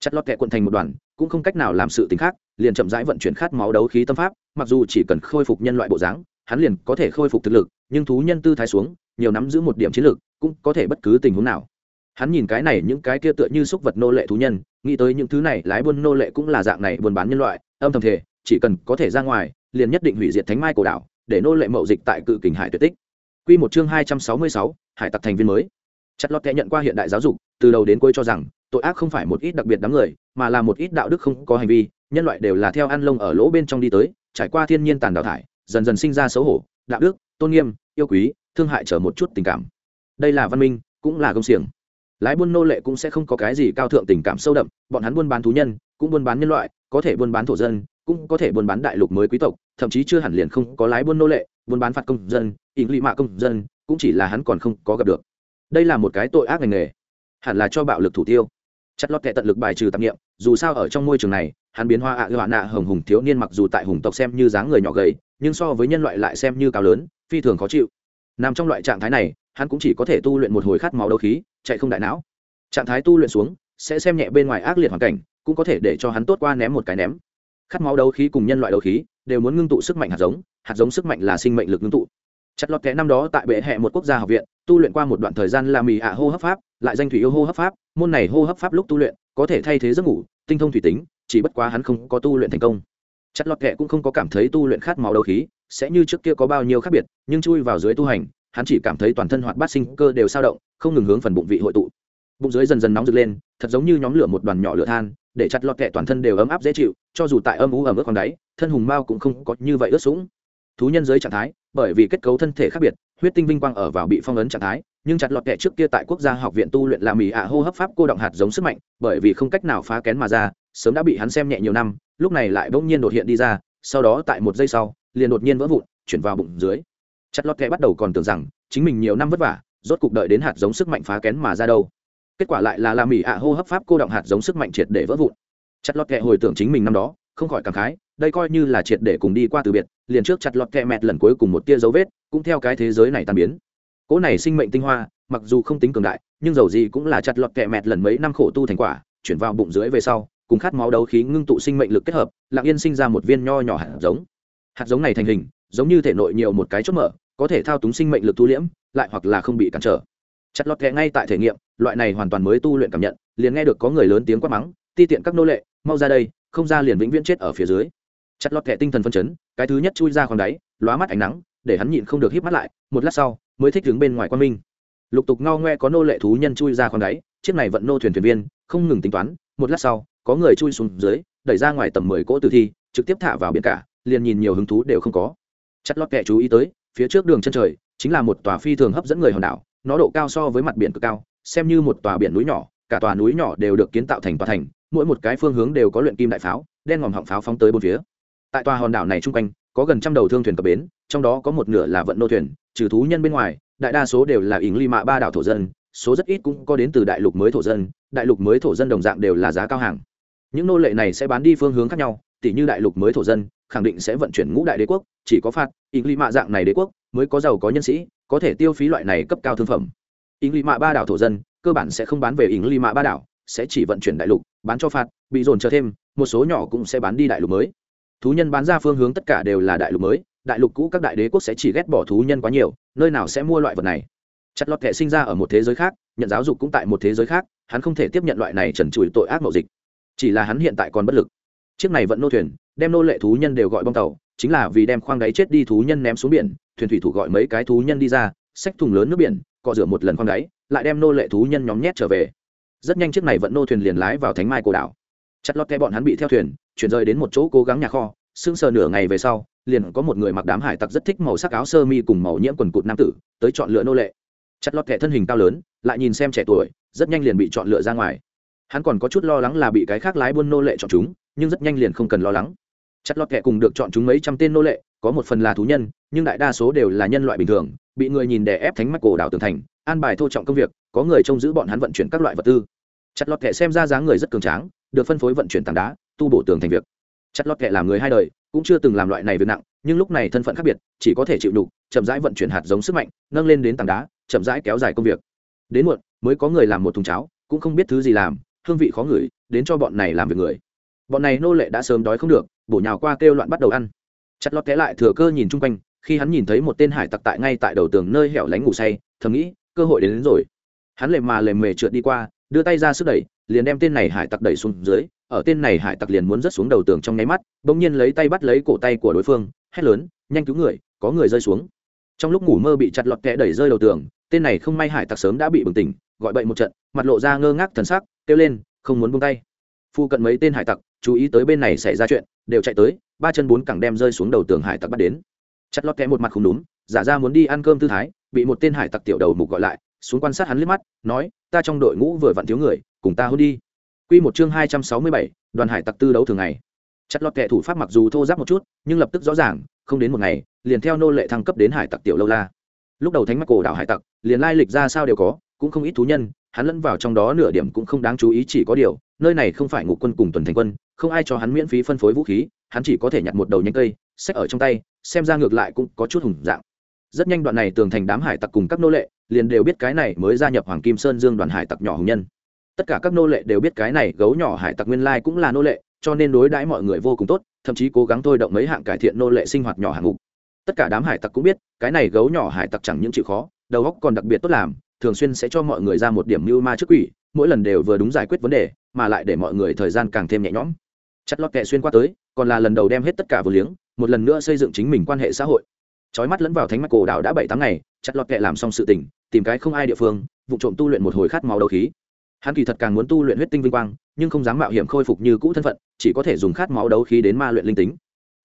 Chặt lọt kẻ quận thành một đoàn, cũng không cách nào làm sự tính khác, liền chậm rãi vận chuyển khát máu đấu khí tâm pháp, mặc dù chỉ cần khôi phục nhân loại bộ dáng, hắn liền có thể khôi phục thực lực, nhưng thú nhân tư thái xuống, nhiều nắm giữ một điểm chiến lược cũng có thể bất cứ tình huống nào. Hắn nhìn cái này, những cái kia tựa như xúc vật nô lệ thú nhân, nghĩ tới những thứ này, lái buôn nô lệ cũng là dạng này buôn bán nhân loại, âm thầm thể chỉ cần có thể ra ngoài, liền nhất định hủy diệt thánh mai cổ đảo để nô lệ mậu dịch tại cự kình hải tuyệt tích. Quy một chương hai trăm sáu mươi sáu, hải tặc thành viên mới. Chặt lọt kẻ nhận qua hiện đại giáo dục, từ đầu đến cuối cho rằng, tội ác không phải một ít đặc biệt đám người, mà là một ít đạo đức không có hành vi, nhân loại đều là theo ăn lông ở lỗ bên trong đi tới, trải qua thiên nhiên tàn đào thải, dần dần sinh ra xấu hổ, đạo đức tôn nghiêm yêu quý thương hại trở một chút tình cảm. Đây là văn minh cũng là công xiềng. Lái buôn nô lệ cũng sẽ không có cái gì cao thượng tình cảm sâu đậm bọn hắn buôn bán thú nhân cũng buôn bán nhân loại có thể buôn bán thổ dân cũng có thể buôn bán đại lục mới quý tộc, thậm chí chưa hẳn liền không có lái buôn nô lệ, buôn bán phạt công dân ỉng lị mạ công dân, cũng chỉ là hắn còn không có gặp được. Đây là một cái tội ác ngành nghề, hẳn là cho bạo lực thủ tiêu. Chặt lót kệ tận lực bài trừ tạp nghiệm dù sao ở trong môi trường này, hắn biến hoa ạ gạ nạ hồng hùng thiếu niên mặc dù tại hùng tộc xem như dáng người nhỏ gầy, nhưng so với nhân loại lại xem như cao lớn, phi thường khó chịu. Nằm trong loại trạng thái này, hắn cũng chỉ có thể tu luyện một hồi khát máu đấu khí, chạy không đại não. Trạng thái tu luyện xuống, sẽ xem nhẹ bên ngoài ác liệt hoàn cảnh, cũng có thể để cho hắn tốt qua ném một cái ném khát máu đấu khí cùng nhân loại đấu khí, đều muốn ngưng tụ sức mạnh hạt giống hạt giống sức mạnh là sinh mệnh lực ngưng tụ. Chặt lọt kẽ năm đó tại bệ hẹ một quốc gia học viện, tu luyện qua một đoạn thời gian là mì ạ hô hấp pháp, lại danh thủy yêu hô hấp pháp, môn này hô hấp pháp lúc tu luyện, có thể thay thế giấc ngủ, tinh thông thủy tính, chỉ bất quá hắn không có tu luyện thành công. Chặt lọt kẽ cũng không có cảm thấy tu luyện khát máu đấu khí, sẽ như trước kia có bao nhiêu khác biệt, nhưng chui vào dưới tu hành, hắn chỉ cảm thấy toàn thân hoạt bát sinh cơ đều sao động, không ngừng hướng phần bụng vị hội tụ. Bụng dưới dần dần nóng rực lên, thật giống như nhóm lửa một đoàn nhỏ lửa than để chặt lọt kẹ toàn thân đều ấm áp dễ chịu, cho dù tại âm ú ẩm ướt còn đáy, thân hùng mao cũng không có như vậy ướt sũng. Thú nhân dưới trạng thái, bởi vì kết cấu thân thể khác biệt, huyết tinh vinh quang ở vào bị phong ấn trạng thái, nhưng chặt lọt kẹ trước kia tại quốc gia học viện tu luyện làm mì ạ hô hấp pháp cô động hạt giống sức mạnh, bởi vì không cách nào phá kén mà ra, sớm đã bị hắn xem nhẹ nhiều năm, lúc này lại bỗng nhiên đột hiện đi ra, sau đó tại một giây sau, liền đột nhiên vỡ vụn, chuyển vào bụng dưới. Chặt lọt kẹ bắt đầu còn tưởng rằng, chính mình nhiều năm vất vả, rốt cục đợi đến hạt giống sức mạnh phá kén mà ra đâu kết quả lại là làm Mỹ ạ hô hấp pháp cô động hạt giống sức mạnh triệt để vỡ vụn. Chặt lọt kẹ hồi tưởng chính mình năm đó, không khỏi cảm khái, đây coi như là triệt để cùng đi qua từ biệt, liền trước chặt lọt kẹ mẹt lần cuối cùng một tia dấu vết, cũng theo cái thế giới này tan biến. Cỗ này sinh mệnh tinh hoa, mặc dù không tính cường đại, nhưng dầu gì cũng là chặt lọt kẹ mẹt lần mấy năm khổ tu thành quả, chuyển vào bụng dưới về sau, cùng khát máu đấu khí ngưng tụ sinh mệnh lực kết hợp, lặng yên sinh ra một viên nho nhỏ hạt giống. Hạt giống này thành hình, giống như thể nội nhiều một cái chốt mở, có thể thao túng sinh mệnh lực tu liễm, lại hoặc là không bị cản trở chặt lọt kẹ ngay tại thể nghiệm, loại này hoàn toàn mới tu luyện cảm nhận, liền nghe được có người lớn tiếng quát mắng, ti tiện các nô lệ, mau ra đây, không ra liền vĩnh viễn chết ở phía dưới. Chặt lọt kẹ tinh thần phân chấn, cái thứ nhất chui ra khoang đáy, lóa mắt ánh nắng, để hắn nhịn không được hít mắt lại, một lát sau, mới thích đứng bên ngoài quan minh. Lục tục ngao ngoe có nô lệ thú nhân chui ra khoang đáy, chiếc này vận nô thuyền thuyền viên, không ngừng tính toán, một lát sau, có người chui xuống dưới, đẩy ra ngoài tầm mười cỗ tử thi, trực tiếp thả vào biển cả, liền nhìn nhiều hứng thú đều không có. Chặt lọt kẹ chú ý tới, phía trước đường chân trời, chính là một tòa phi thường hấp dẫn người hòn đảo nó độ cao so với mặt biển cực cao, xem như một tòa biển núi nhỏ, cả tòa núi nhỏ đều được kiến tạo thành tòa thành, mỗi một cái phương hướng đều có luyện kim đại pháo, đen ngòm họng pháo phóng tới bốn phía. Tại tòa hòn đảo này chung quanh, có gần trăm đầu thương thuyền cập bến, trong đó có một nửa là vận nô thuyền, trừ thú nhân bên ngoài, đại đa số đều là ỉng ly mạ ba đảo thổ dân, số rất ít cũng có đến từ đại lục mới thổ dân, đại lục mới thổ dân đồng dạng đều là giá cao hàng. Những nô lệ này sẽ bán đi phương hướng khác nhau tỷ như đại lục mới thổ dân, khẳng định sẽ vận chuyển ngũ đại đế quốc, chỉ có phạt ỉng ly mạ dạng này đế quốc mới có giàu có nhân sĩ, có thể tiêu phí loại này cấp cao thương phẩm. Ỉng ly mạ ba đảo thổ dân, cơ bản sẽ không bán về ỉng ly mạ ba đảo, sẽ chỉ vận chuyển đại lục, bán cho phạt, bị dồn chờ thêm, một số nhỏ cũng sẽ bán đi đại lục mới. Thú nhân bán ra phương hướng tất cả đều là đại lục mới, đại lục cũ các đại đế quốc sẽ chỉ ghét bỏ thú nhân quá nhiều, nơi nào sẽ mua loại vật này? Chặt lọt thẻ sinh ra ở một thế giới khác, nhận giáo dục cũng tại một thế giới khác, hắn không thể tiếp nhận loại này trần trụi tội ác mậu dịch. Chỉ là hắn hiện tại còn bất lực. Chiếc này vẫn nô thuyền đem nô lệ thú nhân đều gọi bong tàu, chính là vì đem khoang đáy chết đi thú nhân ném xuống biển, thuyền thủy thủ gọi mấy cái thú nhân đi ra, xách thùng lớn nước biển, cọ rửa một lần khoang đáy, lại đem nô lệ thú nhân nhóm nhét trở về. Rất nhanh chiếc này vận nô thuyền liền lái vào thánh mai cổ đảo. Chặt lót kẹ bọn hắn bị theo thuyền, chuyển rời đến một chỗ cố gắng nhà kho sưng sờ nửa ngày về sau, liền có một người mặc đám hải tặc rất thích màu sắc áo sơ mi cùng màu nhiễm quần cụt nam tử, tới chọn lựa nô lệ. Chặt lọt kẹ thân hình cao lớn, lại nhìn xem trẻ tuổi, rất nhanh liền bị chọn lựa ra ngoài. Hắn còn có chút lo lắng là bị cái khác lái buôn nô lệ chọn chúng, nhưng rất nhanh liền không cần lo lắng chặt lọt kẻ cùng được chọn chúng mấy trăm tên nô lệ, có một phần là thú nhân, nhưng đại đa số đều là nhân loại bình thường, bị người nhìn đè ép thánh mắt cổ đảo tường thành, an bài thô trọng công việc, có người trông giữ bọn hắn vận chuyển các loại vật tư. Chặt lọt kẻ xem ra dáng người rất cường tráng, được phân phối vận chuyển tảng đá, tu bổ tường thành việc. Chặt lọt kẻ làm người hai đời, cũng chưa từng làm loại này việc nặng, nhưng lúc này thân phận khác biệt, chỉ có thể chịu đục, chậm rãi vận chuyển hạt giống sức mạnh, nâng lên đến tảng đá, chậm rãi kéo dài công việc. Đến muộn, mới có người làm một thùng cháo, cũng không biết thứ gì làm, hương vị khó ngửi, đến cho bọn này làm việc người bọn này nô lệ đã sớm đói không được bổ nhào qua kêu loạn bắt đầu ăn. Chặt lọt kẽ lại thừa cơ nhìn chung quanh khi hắn nhìn thấy một tên hải tặc tại ngay tại đầu tường nơi hẻo lánh ngủ say thầm nghĩ cơ hội đến, đến rồi. Hắn lề mà lề mề trượt đi qua đưa tay ra sức đẩy liền đem tên này hải tặc đẩy xuống dưới ở tên này hải tặc liền muốn rớt xuống đầu tường trong nháy mắt bỗng nhiên lấy tay bắt lấy cổ tay của đối phương hét lớn nhanh cứu người có người rơi xuống. Trong lúc ngủ mơ bị chặt lọt kẽ đẩy rơi đầu tường tên này không may hải tặc sớm đã bị bừng tỉnh gọi bậy một trận mặt lộ ra ngơ ngác thần sắc kêu lên không muốn buông tay. Phu cận mấy tên hải tặc chú ý tới bên này xảy ra chuyện đều chạy tới ba chân bốn cẳng đem rơi xuống đầu tường hải tặc bắt đến. Chặt lót kẽ một mặt không đúng giả ra muốn đi ăn cơm tư thái bị một tên hải tặc tiểu đầu mục gọi lại xuống quan sát hắn liếc mắt nói ta trong đội ngũ vừa vặn thiếu người cùng ta hôn đi. Quy một chương hai trăm sáu mươi bảy, đoàn hải tặc tư đấu thường ngày. Chặt lọt kẻ thủ pháp mặc dù thô giáp một chút nhưng lập tức rõ ràng không đến một ngày liền theo nô lệ thăng cấp đến hải tặc tiểu lâu la. Lúc đầu thánh mắt cổ đảo hải tặc liền lai lịch ra sao đều có cũng không ít thú nhân hắn lẫn vào trong đó nửa điểm cũng không đáng chú ý, chỉ có điều, nơi này không phải ngục quân cùng tuần thành quân, không ai cho hắn miễn phí phân phối vũ khí, hắn chỉ có thể nhặt một đầu nhánh cây, xách ở trong tay, xem ra ngược lại cũng có chút hùng dạng. Rất nhanh đoạn này tường thành đám hải tặc cùng các nô lệ liền đều biết cái này mới gia nhập hoàng kim sơn dương đoàn hải tặc nhỏ hùng nhân. Tất cả các nô lệ đều biết cái này gấu nhỏ hải tặc nguyên lai cũng là nô lệ, cho nên đối đãi mọi người vô cùng tốt, thậm chí cố gắng thôi động mấy hạng cải thiện nô lệ sinh hoạt nhỏ hạng ngục tất cả đám hải tặc cũng biết, cái này gấu nhỏ hải tặc chẳng những chịu khó, đầu óc còn đặc biệt tốt làm thường xuyên sẽ cho mọi người ra một điểm mưu ma trước quỷ, mỗi lần đều vừa đúng giải quyết vấn đề, mà lại để mọi người thời gian càng thêm nhẹ nhõm. Chặt lọt kệ xuyên qua tới, còn là lần đầu đem hết tất cả vừa liếng, một lần nữa xây dựng chính mình quan hệ xã hội. Trói mắt lẫn vào thánh mạch cổ đảo đã bảy tháng ngày, chặt lọt kệ làm xong sự tỉnh tìm cái không ai địa phương, vụ trộm tu luyện một hồi khát máu đầu khí. Hắn kỳ thật càng muốn tu luyện huyết tinh vinh quang, nhưng không dám mạo hiểm khôi phục như cũ thân phận, chỉ có thể dùng khát máu đấu khí đến ma luyện linh tính.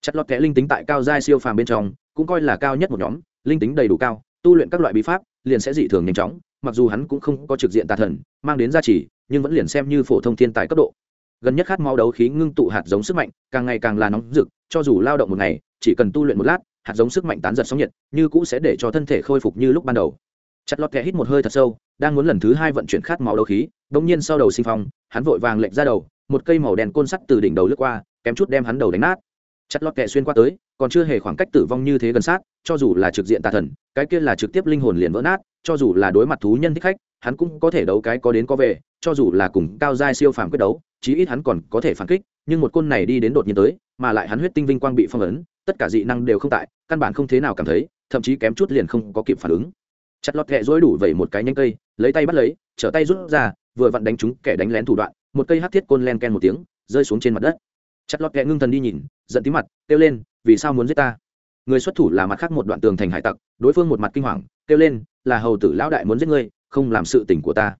Chặt lọt kẽ linh tính tại cao giai siêu phàm bên trong, cũng coi là cao nhất một nhóm, linh tính đầy đủ cao, tu luyện các loại bí pháp, liền sẽ dị thường nhanh chóng mặc dù hắn cũng không có trực diện tà thần, mang đến gia trì, nhưng vẫn liền xem như phổ thông thiên tài cấp độ. Gần nhất khát máu đấu khí ngưng tụ hạt giống sức mạnh, càng ngày càng là nóng rực, cho dù lao động một ngày, chỉ cần tu luyện một lát, hạt giống sức mạnh tán giật sóng nhiệt, như cũ sẽ để cho thân thể khôi phục như lúc ban đầu. Chặt lọt kẽ hít một hơi thật sâu, đang muốn lần thứ hai vận chuyển khát máu đấu khí bỗng nhiên sau đầu sinh phong, hắn vội vàng lệnh ra đầu, một cây màu đen côn sắt từ đỉnh đầu lướt qua, kém chút đem hắn đầu đánh nát. Chặt lọt kẹ xuyên qua tới còn chưa hề khoảng cách tử vong như thế gần sát, cho dù là trực diện tà thần, cái kia là trực tiếp linh hồn liền vỡ nát, cho dù là đối mặt thú nhân thích khách, hắn cũng có thể đấu cái có đến có về, cho dù là cùng cao giai siêu phàm quyết đấu, chí ít hắn còn có thể phản kích, nhưng một côn này đi đến đột nhiên tới, mà lại hắn huyết tinh vinh quang bị phong ấn, tất cả dị năng đều không tại, căn bản không thế nào cảm thấy, thậm chí kém chút liền không có kịp phản ứng. Chặt lọt kẹ dối đủ vẩy một cái nhanh cây, lấy tay bắt lấy, trở tay rút ra, vừa vặn đánh trúng kẻ đánh lén thủ đoạn, một cây hát thiết côn len ken một tiếng, rơi xuống trên mặt đất chặt lọt kẹ ngưng thần đi nhìn, giận tí mặt, kêu lên, vì sao muốn giết ta? Người xuất thủ là mặt khác một đoạn tường thành hải tặc, đối phương một mặt kinh hoàng, kêu lên, là hầu tử lão đại muốn giết ngươi, không làm sự tình của ta.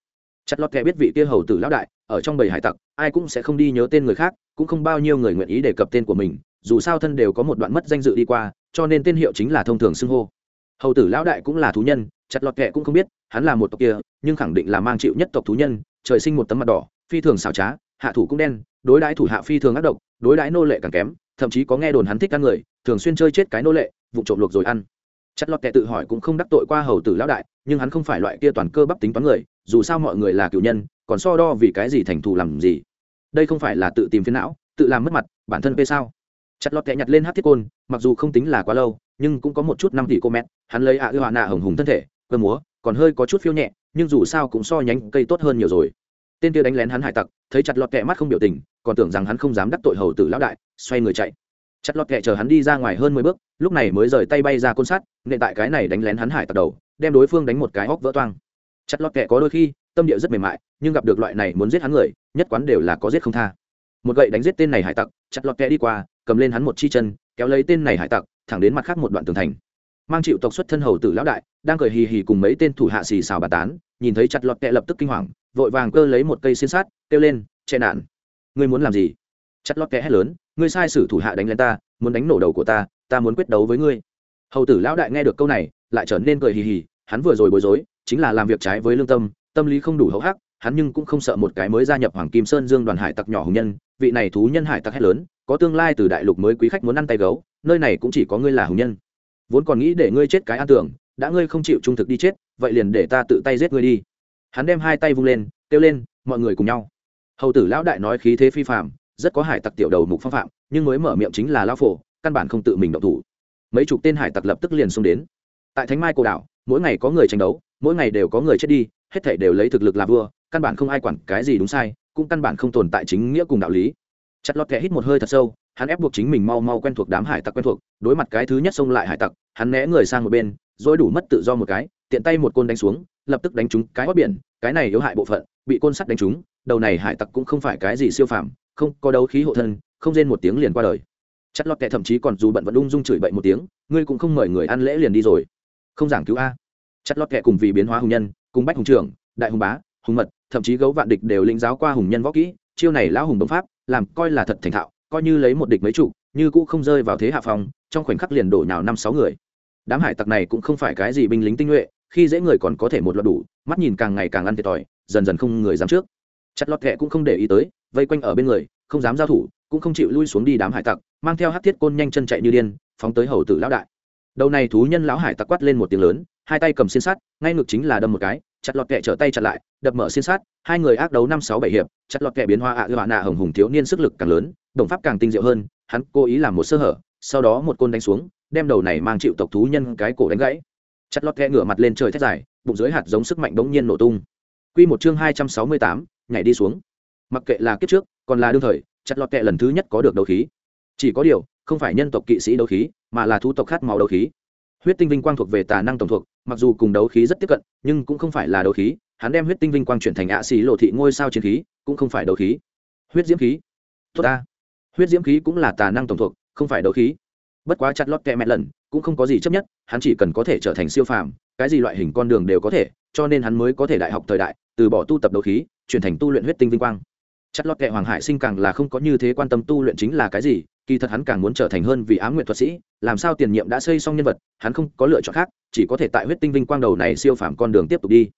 Chặt lọt kẹ biết vị kia hầu tử lão đại ở trong bầy hải tặc, ai cũng sẽ không đi nhớ tên người khác, cũng không bao nhiêu người nguyện ý đề cập tên của mình, dù sao thân đều có một đoạn mất danh dự đi qua, cho nên tên hiệu chính là thông thường xưng hô. Hầu tử lão đại cũng là thú nhân, chặt lọt kẹ cũng không biết, hắn là một tộc kia, nhưng khẳng định là mang chịu nhất tộc thú nhân, trời sinh một tấm mặt đỏ, phi thường xảo trá, hạ thủ cũng đen, đối đãi thủ hạ phi thường ác độc đối đãi nô lệ càng kém, thậm chí có nghe đồn hắn thích ăn người, thường xuyên chơi chết cái nô lệ vụ trộm luộc rồi ăn. Chất lọt kẻ tự hỏi cũng không đắc tội qua hầu tử lão đại, nhưng hắn không phải loại kia toàn cơ bắp tính toán người, dù sao mọi người là cựu nhân, còn so đo vì cái gì thành thù làm gì. Đây không phải là tự tìm phiến não, tự làm mất mặt, bản thân p sao? Chặt lọt kẻ nhặt lên hát thiết côn, mặc dù không tính là quá lâu, nhưng cũng có một chút năm tỷ cô mét, hắn lấy ạ à ư hạ nạ hồng hùng thân thể, cơ múa, còn hơi có chút phiêu nhẹ, nhưng dù sao cũng so nhánh cây tốt hơn nhiều rồi. Tên kia đánh lén hắn hải tặc, thấy chặt lọt kẹ mắt không biểu tình còn tưởng rằng hắn không dám đắc tội hầu tử lão đại, xoay người chạy. Chặt lọt kẹ chờ hắn đi ra ngoài hơn mười bước, lúc này mới rời tay bay ra côn sắt nệ tại cái này đánh lén hắn hải tặc đầu, đem đối phương đánh một cái hóc vỡ toang. Chặt lọt kẹ có đôi khi, tâm địa rất mềm mại, nhưng gặp được loại này muốn giết hắn người, nhất quán đều là có giết không tha. Một gậy đánh giết tên này hải tặc, chặt lọt kẹ đi qua, cầm lên hắn một chi chân, kéo lấy tên này hải tặc, thẳng đến mặt khác một đoạn tường thành. Mang chịu tộc xuất thân hầu tử lão đại, đang cười hì hì cùng mấy tên thủ hạ xì xào bà tán, nhìn thấy chặt lọt kẹ lập tức kinh hoàng, vội vàng cơ lấy một cây xiên sát kêu lên, che nạn! Ngươi muốn làm gì? Chặt lót kẽ hét lớn, ngươi sai sử thủ hạ đánh lên ta, muốn đánh nổ đầu của ta ta muốn quyết đấu với ngươi. Hầu tử lão đại nghe được câu này, lại trở nên cười hì hì, hắn vừa rồi bối rối, chính là làm việc trái với lương tâm tâm lý không đủ hậu hắc, hắn nhưng cũng không sợ một cái mới gia nhập hoàng kim sơn dương đoàn hải tặc nhỏ hùng nhân, vị này thú nhân hải tặc hét lớn, có tương lai từ đại lục mới quý khách muốn ăn tay gấu, nơi này cũng chỉ có ngươi là hùng nhân. Vốn còn nghĩ để ngươi chết cái an tưởng, đã ngươi không chịu trung thực đi chết, vậy liền để ta tự tay giết ngươi đi. Hắn đem hai tay vung lên, kêu lên, mọi người cùng nhau hầu tử lão đại nói khí thế phi phạm rất có hải tặc tiểu đầu mục phong phạm, nhưng mới mở miệng chính là lão phổ, căn bản không tự mình động thủ. Mấy chục tên hải tặc lập tức liền xông đến. Tại thánh mai cổ đảo, mỗi ngày có người tranh đấu, mỗi ngày đều có người chết đi, hết thảy đều lấy thực lực là vua, căn bản không ai quản cái gì đúng sai, cũng căn bản không tồn tại chính nghĩa cùng đạo lý. Chặt lọt kẻ hít một hơi thật sâu, hắn ép buộc chính mình mau mau quen thuộc đám hải tặc quen thuộc, đối mặt cái thứ nhất xông lại hải tặc, hắn né người sang một bên dối đủ mất tự do một cái, tiện tay một côn đánh xuống, lập tức đánh trúng cái hót biển, cái này yếu hại bộ phận, bị côn sắt đánh trúng đầu này hải tặc cũng không phải cái gì siêu phàm, không có đấu khí hộ thân, không rên một tiếng liền qua đời. Chất lọt kệ thậm chí còn dù bận vẫn ung dung chửi bậy một tiếng, ngươi cũng không mời người ăn lễ liền đi rồi. Không giảng cứu a. Chất lọt kệ cùng vì biến hóa hùng nhân, cùng bách hùng trưởng, đại hùng bá, hùng mật, thậm chí gấu vạn địch đều lĩnh giáo qua hùng nhân võ kỹ, chiêu này lão hùng đồng pháp, làm coi là thật thành thạo, coi như lấy một địch mấy chủ như cũ không rơi vào thế hạ phòng trong khoảnh khắc liền đổ nhào năm sáu người. Đám hải tặc này cũng không phải cái gì binh lính tinh nhuệ, khi dễ người còn có thể một loạt đủ, mắt nhìn càng ngày càng ăn thiệt thòi, dần dần không người dám trước chặt lọt kẹ cũng không để ý tới, vây quanh ở bên người, không dám giao thủ, cũng không chịu lui xuống đi đám hải tặc, mang theo hát thiết côn nhanh chân chạy như điên, phóng tới hầu tử lão đại. Đầu này thú nhân lão hải tặc quát lên một tiếng lớn, hai tay cầm xiên sát ngay ngực chính là đâm một cái, chặt lọt kẹ trở tay chặt lại, đập mở xiên sát hai người ác đấu năm sáu bảy hiệp, chặt lọt kẹ biến hoa ạ, ư nạ, hồng hùng thiếu niên sức lực càng lớn, đồng pháp càng tinh diệu hơn, hắn cố ý làm một sơ hở, sau đó một côn đánh xuống, đem đầu này mang chịu tộc thú nhân cái cổ đánh gãy. Chặt lọt kẹ ngửa mặt lên trời thét dài, bụng dưới hạt giống sức mạnh bỗng nhiên nổ tung. Quy một chương hai trăm sáu mươi tám nhảy đi xuống. Mặc kệ là kiếp trước, còn là đương thời, chặt lọt kẹ lần thứ nhất có được đấu khí. Chỉ có điều, không phải nhân tộc kỵ sĩ đấu khí, mà là thú tộc khát máu đấu khí. Huyết tinh vinh quang thuộc về tà năng tổng thuộc, mặc dù cùng đấu khí rất tiếp cận, nhưng cũng không phải là đấu khí. Hắn đem huyết tinh vinh quang chuyển thành ạ xì lộ thị ngôi sao chiến khí, cũng không phải đấu khí. Huyết diễm khí. Tốt ta. Huyết diễm khí cũng là tà năng tổng thuộc, không phải đấu khí. Bất quá chặt lót kẹ mẹ lần, cũng không có gì chấp nhất, hắn chỉ cần có thể trở thành siêu phàm, cái gì loại hình con đường đều có thể, cho nên hắn mới có thể đại học thời đại, từ bỏ tu tập đấu khí chuyển thành tu luyện huyết tinh vinh quang. Chặt lót kẹ hoàng hải sinh càng là không có như thế quan tâm tu luyện chính là cái gì, kỳ thật hắn càng muốn trở thành hơn vì ám nguyện thuật sĩ, làm sao tiền nhiệm đã xây xong nhân vật, hắn không có lựa chọn khác, chỉ có thể tại huyết tinh vinh quang đầu này siêu phàm con đường tiếp tục đi.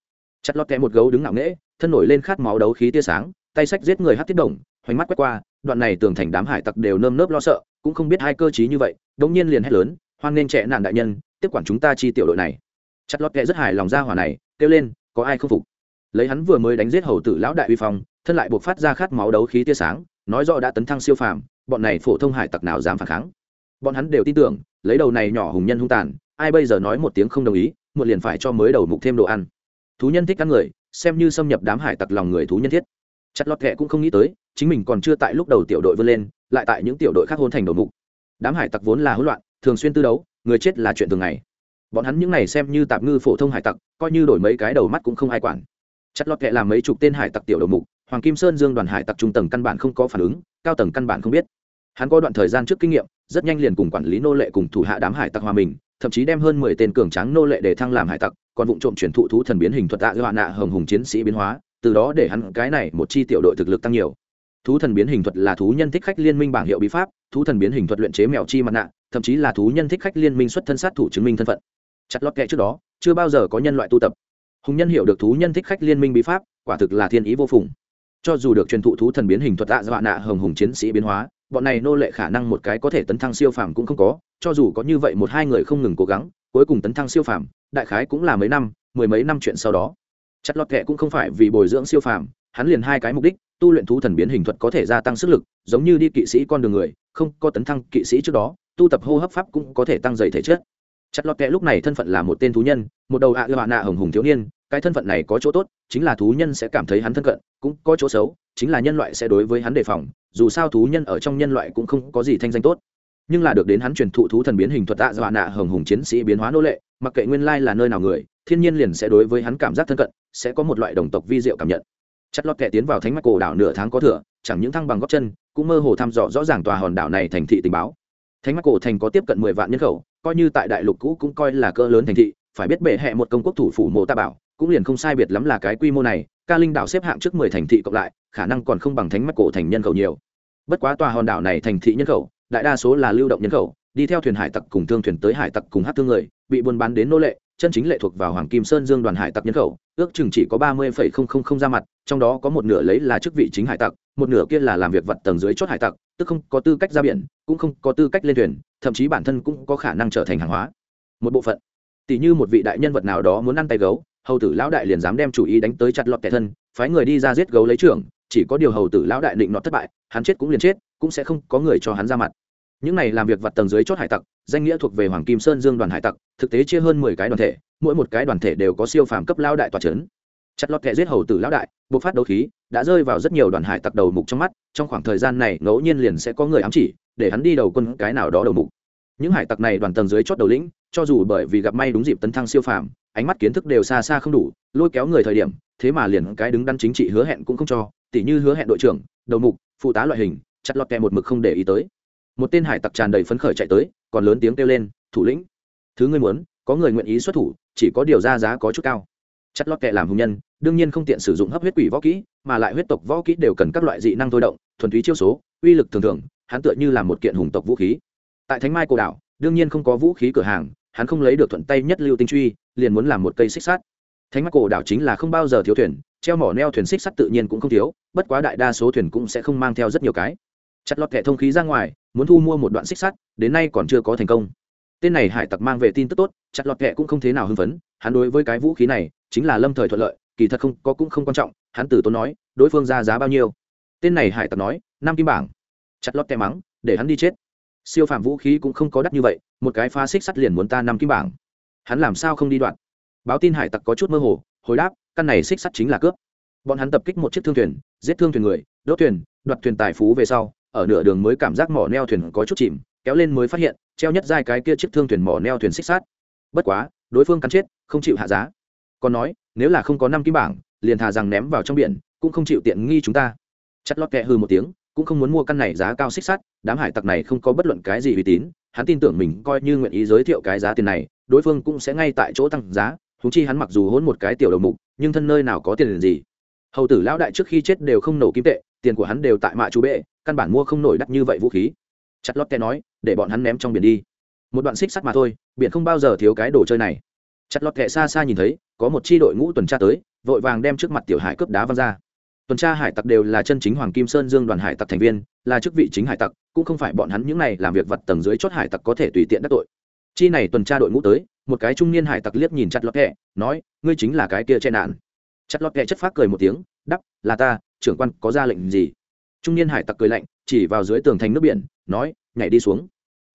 Chặt lót kẹ một gấu đứng ngạo nghễ, thân nổi lên khát máu đấu khí tia sáng, tay sách giết người hát tiết đồng, hoành mắt quét qua, đoạn này tường thành đám hải tặc đều nơm nớp lo sợ, cũng không biết hai cơ chí như vậy, đống nhiên liền hét lớn, hoan nên trẻ nạn đại nhân, tiếp quản chúng ta chi tiểu đội này. Chặt lót kẹ rất hài lòng ra hỏa này, kêu lên, có ai không phục? Lấy hắn vừa mới đánh giết hầu tử lão đại uy phong, thân lại buộc phát ra khát máu đấu khí tia sáng, nói rõ đã tấn thăng siêu phàm, bọn này phổ thông hải tặc nào dám phản kháng. Bọn hắn đều tin tưởng, lấy đầu này nhỏ hùng nhân hung tàn, ai bây giờ nói một tiếng không đồng ý một liền phải cho mới đầu mục thêm đồ ăn. Thú nhân thích ăn người, xem như xâm nhập đám hải tặc lòng người thú nhân thiết. Chặt lọt kệ cũng không nghĩ tới, chính mình còn chưa tại lúc đầu tiểu đội vươn lên, lại tại những tiểu đội khác hôn thành đầu mục. Đám hải tặc vốn là hỗn loạn, thường xuyên tư đấu, người chết là chuyện thường ngày. Bọn hắn những này xem như tạm ngư phổ thông hải tặc, coi như đổi mấy cái đầu mắt cũng không ai quản chặt lọt kệ làm mấy chục tên hải tặc tiểu đầu mục, hoàng kim sơn dương đoàn hải tặc trung tầng căn bản không có phản ứng, cao tầng căn bản không biết. Hắn có đoạn thời gian trước kinh nghiệm, rất nhanh liền cùng quản lý nô lệ cùng thủ hạ đám hải tặc hòa mình, thậm chí đem hơn mười tên cường tráng nô lệ để thăng làm hải tặc, còn vụ trộm chuyển thụ thú thần biến hình thuật tạ dọa nạ hồng hùng chiến sĩ biến hóa, từ đó để hắn cái này một chi tiểu đội thực lực tăng nhiều. Thú thần biến hình thuật là thú nhân thích khách liên minh bảng hiệu bí pháp, thú thần biến hình thuật luyện chế mèo chi mặt nạ, thậm chí là thú nhân thích khách liên minh xuất thân sát thủ chứng minh thân phận. Chặt lót kệ trước đó, chưa bao giờ có nhân loại tu tập hùng nhân hiểu được thú nhân thích khách liên minh bí pháp, quả thực là thiên ý vô phùng. Cho dù được truyền thụ thú thần biến hình thuật tạ dọa nạ hồng hùng chiến sĩ biến hóa, bọn này nô lệ khả năng một cái có thể tấn thăng siêu phàm cũng không có, cho dù có như vậy một hai người không ngừng cố gắng, cuối cùng tấn thăng siêu phàm, đại khái cũng là mấy năm, mười mấy năm chuyện sau đó. Chặt lọt kệ cũng không phải vì bồi dưỡng siêu phàm, hắn liền hai cái mục đích, tu luyện thú thần biến hình thuật có thể gia tăng sức lực, giống như đi kỵ sĩ con đường người, không có tấn thăng kỵ sĩ trước đó, tu tập hô hấp pháp cũng có thể tăng dày thể chất chặt lọt kệ lúc này thân phận là một tên thú nhân, một đầu ạ ưa hạ nạ hồng hùng thiếu niên, cái thân phận này có chỗ tốt, chính là thú nhân sẽ cảm thấy hắn thân cận, cũng có chỗ xấu, chính là nhân loại sẽ đối với hắn đề phòng, dù sao thú nhân ở trong nhân loại cũng không có gì thanh danh tốt. Nhưng là được đến hắn truyền thụ thú thần biến hình thuật tạ dọa nạ hồng hùng chiến sĩ biến hóa nô lệ, mặc kệ nguyên lai là nơi nào người, thiên nhiên liền sẽ đối với hắn cảm giác thân cận, sẽ có một loại đồng tộc vi diệu cảm nhận. Chất lót kẻ tiến vào thánh mạch cổ đảo nửa tháng có thừa, chẳng những thăng bằng góc chân, cũng mơ hồ thăm dò rõ ràng tòa hòn đảo này thành thị tình báo thánh mắt cổ thành có tiếp cận mười vạn nhân khẩu, coi như tại đại lục cũ cũng coi là cỡ lớn thành thị, phải biết bệ hẹ một công quốc thủ phủ mộ ta bảo, cũng liền không sai biệt lắm là cái quy mô này, ca linh đảo xếp hạng trước mười thành thị cộng lại, khả năng còn không bằng thánh mắt cổ thành nhân khẩu nhiều. Bất quá tòa hòn đảo này thành thị nhân khẩu, đại đa số là lưu động nhân khẩu, đi theo thuyền hải tặc cùng thương thuyền tới hải tặc cùng hát thương người, bị buôn bán đến nô lệ, chân chính lệ thuộc vào hoàng kim sơn dương đoàn hải tặc nhân khẩu, ước chừng chỉ có ba mươi phẩy không không không ra mặt, trong đó có một nửa lấy là chức vị chính hải tặc một nửa kia là làm việc vật tầng dưới chốt hải tặc, tức không có tư cách ra biển, cũng không có tư cách lên thuyền, thậm chí bản thân cũng có khả năng trở thành hàng hóa. Một bộ phận tỷ như một vị đại nhân vật nào đó muốn ăn tay gấu, hầu tử lão đại liền dám đem chủ ý đánh tới chặt lọt kẻ thân, phái người đi ra giết gấu lấy trưởng, chỉ có điều hầu tử lão đại định nọ thất bại, hắn chết cũng liền chết, cũng sẽ không có người cho hắn ra mặt. Những này làm việc vặt tầng dưới chốt hải tặc, danh nghĩa thuộc về hoàng kim sơn dương đoàn hải tặc, thực tế chia hơn mười cái đoàn thể, mỗi một cái đoàn thể đều có siêu phàm cấp lao đại tòa c h ấ n chặt lọt kẻ giết hầu tử lão đại buộc phát đấu khí đã rơi vào rất nhiều đoàn hải tặc đầu mục trong mắt, trong khoảng thời gian này ngẫu nhiên liền sẽ có người ám chỉ, để hắn đi đầu quân cái nào đó đầu mục. Những hải tặc này đoàn tầng dưới chót đầu lĩnh, cho dù bởi vì gặp may đúng dịp tấn thăng siêu phàm, ánh mắt kiến thức đều xa xa không đủ, lôi kéo người thời điểm, thế mà liền cái đứng đắn chính trị hứa hẹn cũng không cho, tỉ như hứa hẹn đội trưởng, đầu mục, phụ tá loại hình, chặt lọt kẹ một mực không để ý tới. Một tên hải tặc tràn đầy phấn khởi chạy tới, còn lớn tiếng kêu lên, thủ lĩnh, thứ ngươi muốn, có người nguyện ý xuất thủ, chỉ có điều ra giá có chút cao. Chặt lọt kẹ làm hùng nhân đương nhiên không tiện sử dụng hấp huyết quỷ võ kỹ, mà lại huyết tộc võ kỹ đều cần các loại dị năng thôi động, thuần túy chiêu số, uy lực thường thường, hắn tựa như là một kiện hùng tộc vũ khí. Tại thánh mai cổ đảo, đương nhiên không có vũ khí cửa hàng, hắn không lấy được thuận tay nhất lưu tinh truy, liền muốn làm một cây xích sắt. Thánh mai cổ đảo chính là không bao giờ thiếu thuyền, treo mỏ neo thuyền xích sắt tự nhiên cũng không thiếu, bất quá đại đa số thuyền cũng sẽ không mang theo rất nhiều cái. Chặt lọt thẻ thông khí ra ngoài, muốn thu mua một đoạn xích sắt, đến nay còn chưa có thành công. Tên này hải tặc mang về tin tức tốt, chặt lọt thẻ cũng không thế nào hưng phấn, hắn đối với cái vũ khí này, chính là lâm thời thuận lợi kỳ thật không, có cũng không quan trọng, hắn từ tốn nói, đối phương ra giá bao nhiêu. Tên này hải tặc nói, năm kim bảng. Chặt lót tè mắng, để hắn đi chết. Siêu phạm vũ khí cũng không có đắt như vậy, một cái pha xích sắt liền muốn ta năm kim bảng. Hắn làm sao không đi đoạn? Báo tin hải tặc có chút mơ hồ, hồi đáp, căn này xích sắt chính là cướp. Bọn hắn tập kích một chiếc thương thuyền, giết thương thuyền người, đốt thuyền, đoạt thuyền tài phú về sau, ở nửa đường mới cảm giác mỏ neo thuyền có chút chìm, kéo lên mới phát hiện, treo nhất giai cái kia chiếc thương thuyền mỏ neo thuyền xích sát bất quá, đối phương cắn chết, không chịu hạ giá. Còn nói nếu là không có năm kim bảng, liền thà rằng ném vào trong biển, cũng không chịu tiện nghi chúng ta. Chặt lót kẹ hư một tiếng, cũng không muốn mua căn này giá cao xích sắt, đám hải tặc này không có bất luận cái gì uy tín, hắn tin tưởng mình coi như nguyện ý giới thiệu cái giá tiền này, đối phương cũng sẽ ngay tại chỗ tăng giá thú chi hắn mặc dù hôn một cái tiểu đầu mục, nhưng thân nơi nào có tiền gì. Hầu tử lão đại trước khi chết đều không nổ kim tệ, tiền của hắn đều tại mạ chú bệ, căn bản mua không nổi đắt như vậy vũ khí. Chặt lót kẹ nói, để bọn hắn ném trong biển đi. Một đoạn xích sắt mà thôi, biển không bao giờ thiếu cái đồ chơi này chặt lọt kệ xa xa nhìn thấy, có một chi đội ngũ tuần tra tới, vội vàng đem trước mặt tiểu hải cướp đá văng ra. Tuần tra hải tặc đều là chân chính hoàng kim sơn dương đoàn hải tặc thành viên, là chức vị chính hải tặc, cũng không phải bọn hắn những này làm việc vật tầng dưới chót hải tặc có thể tùy tiện đắc tội. Chi này tuần tra đội ngũ tới, một cái trung niên hải tặc liếc nhìn chặt lọt kệ nói, ngươi chính là cái kia che nạn chặt lọt kệ chất phát cười một tiếng, đắp, là ta, trưởng quan, có ra lệnh gì? Trung niên hải tặc cười lạnh, chỉ vào dưới tường thành nước biển, nói, nhảy đi xuống.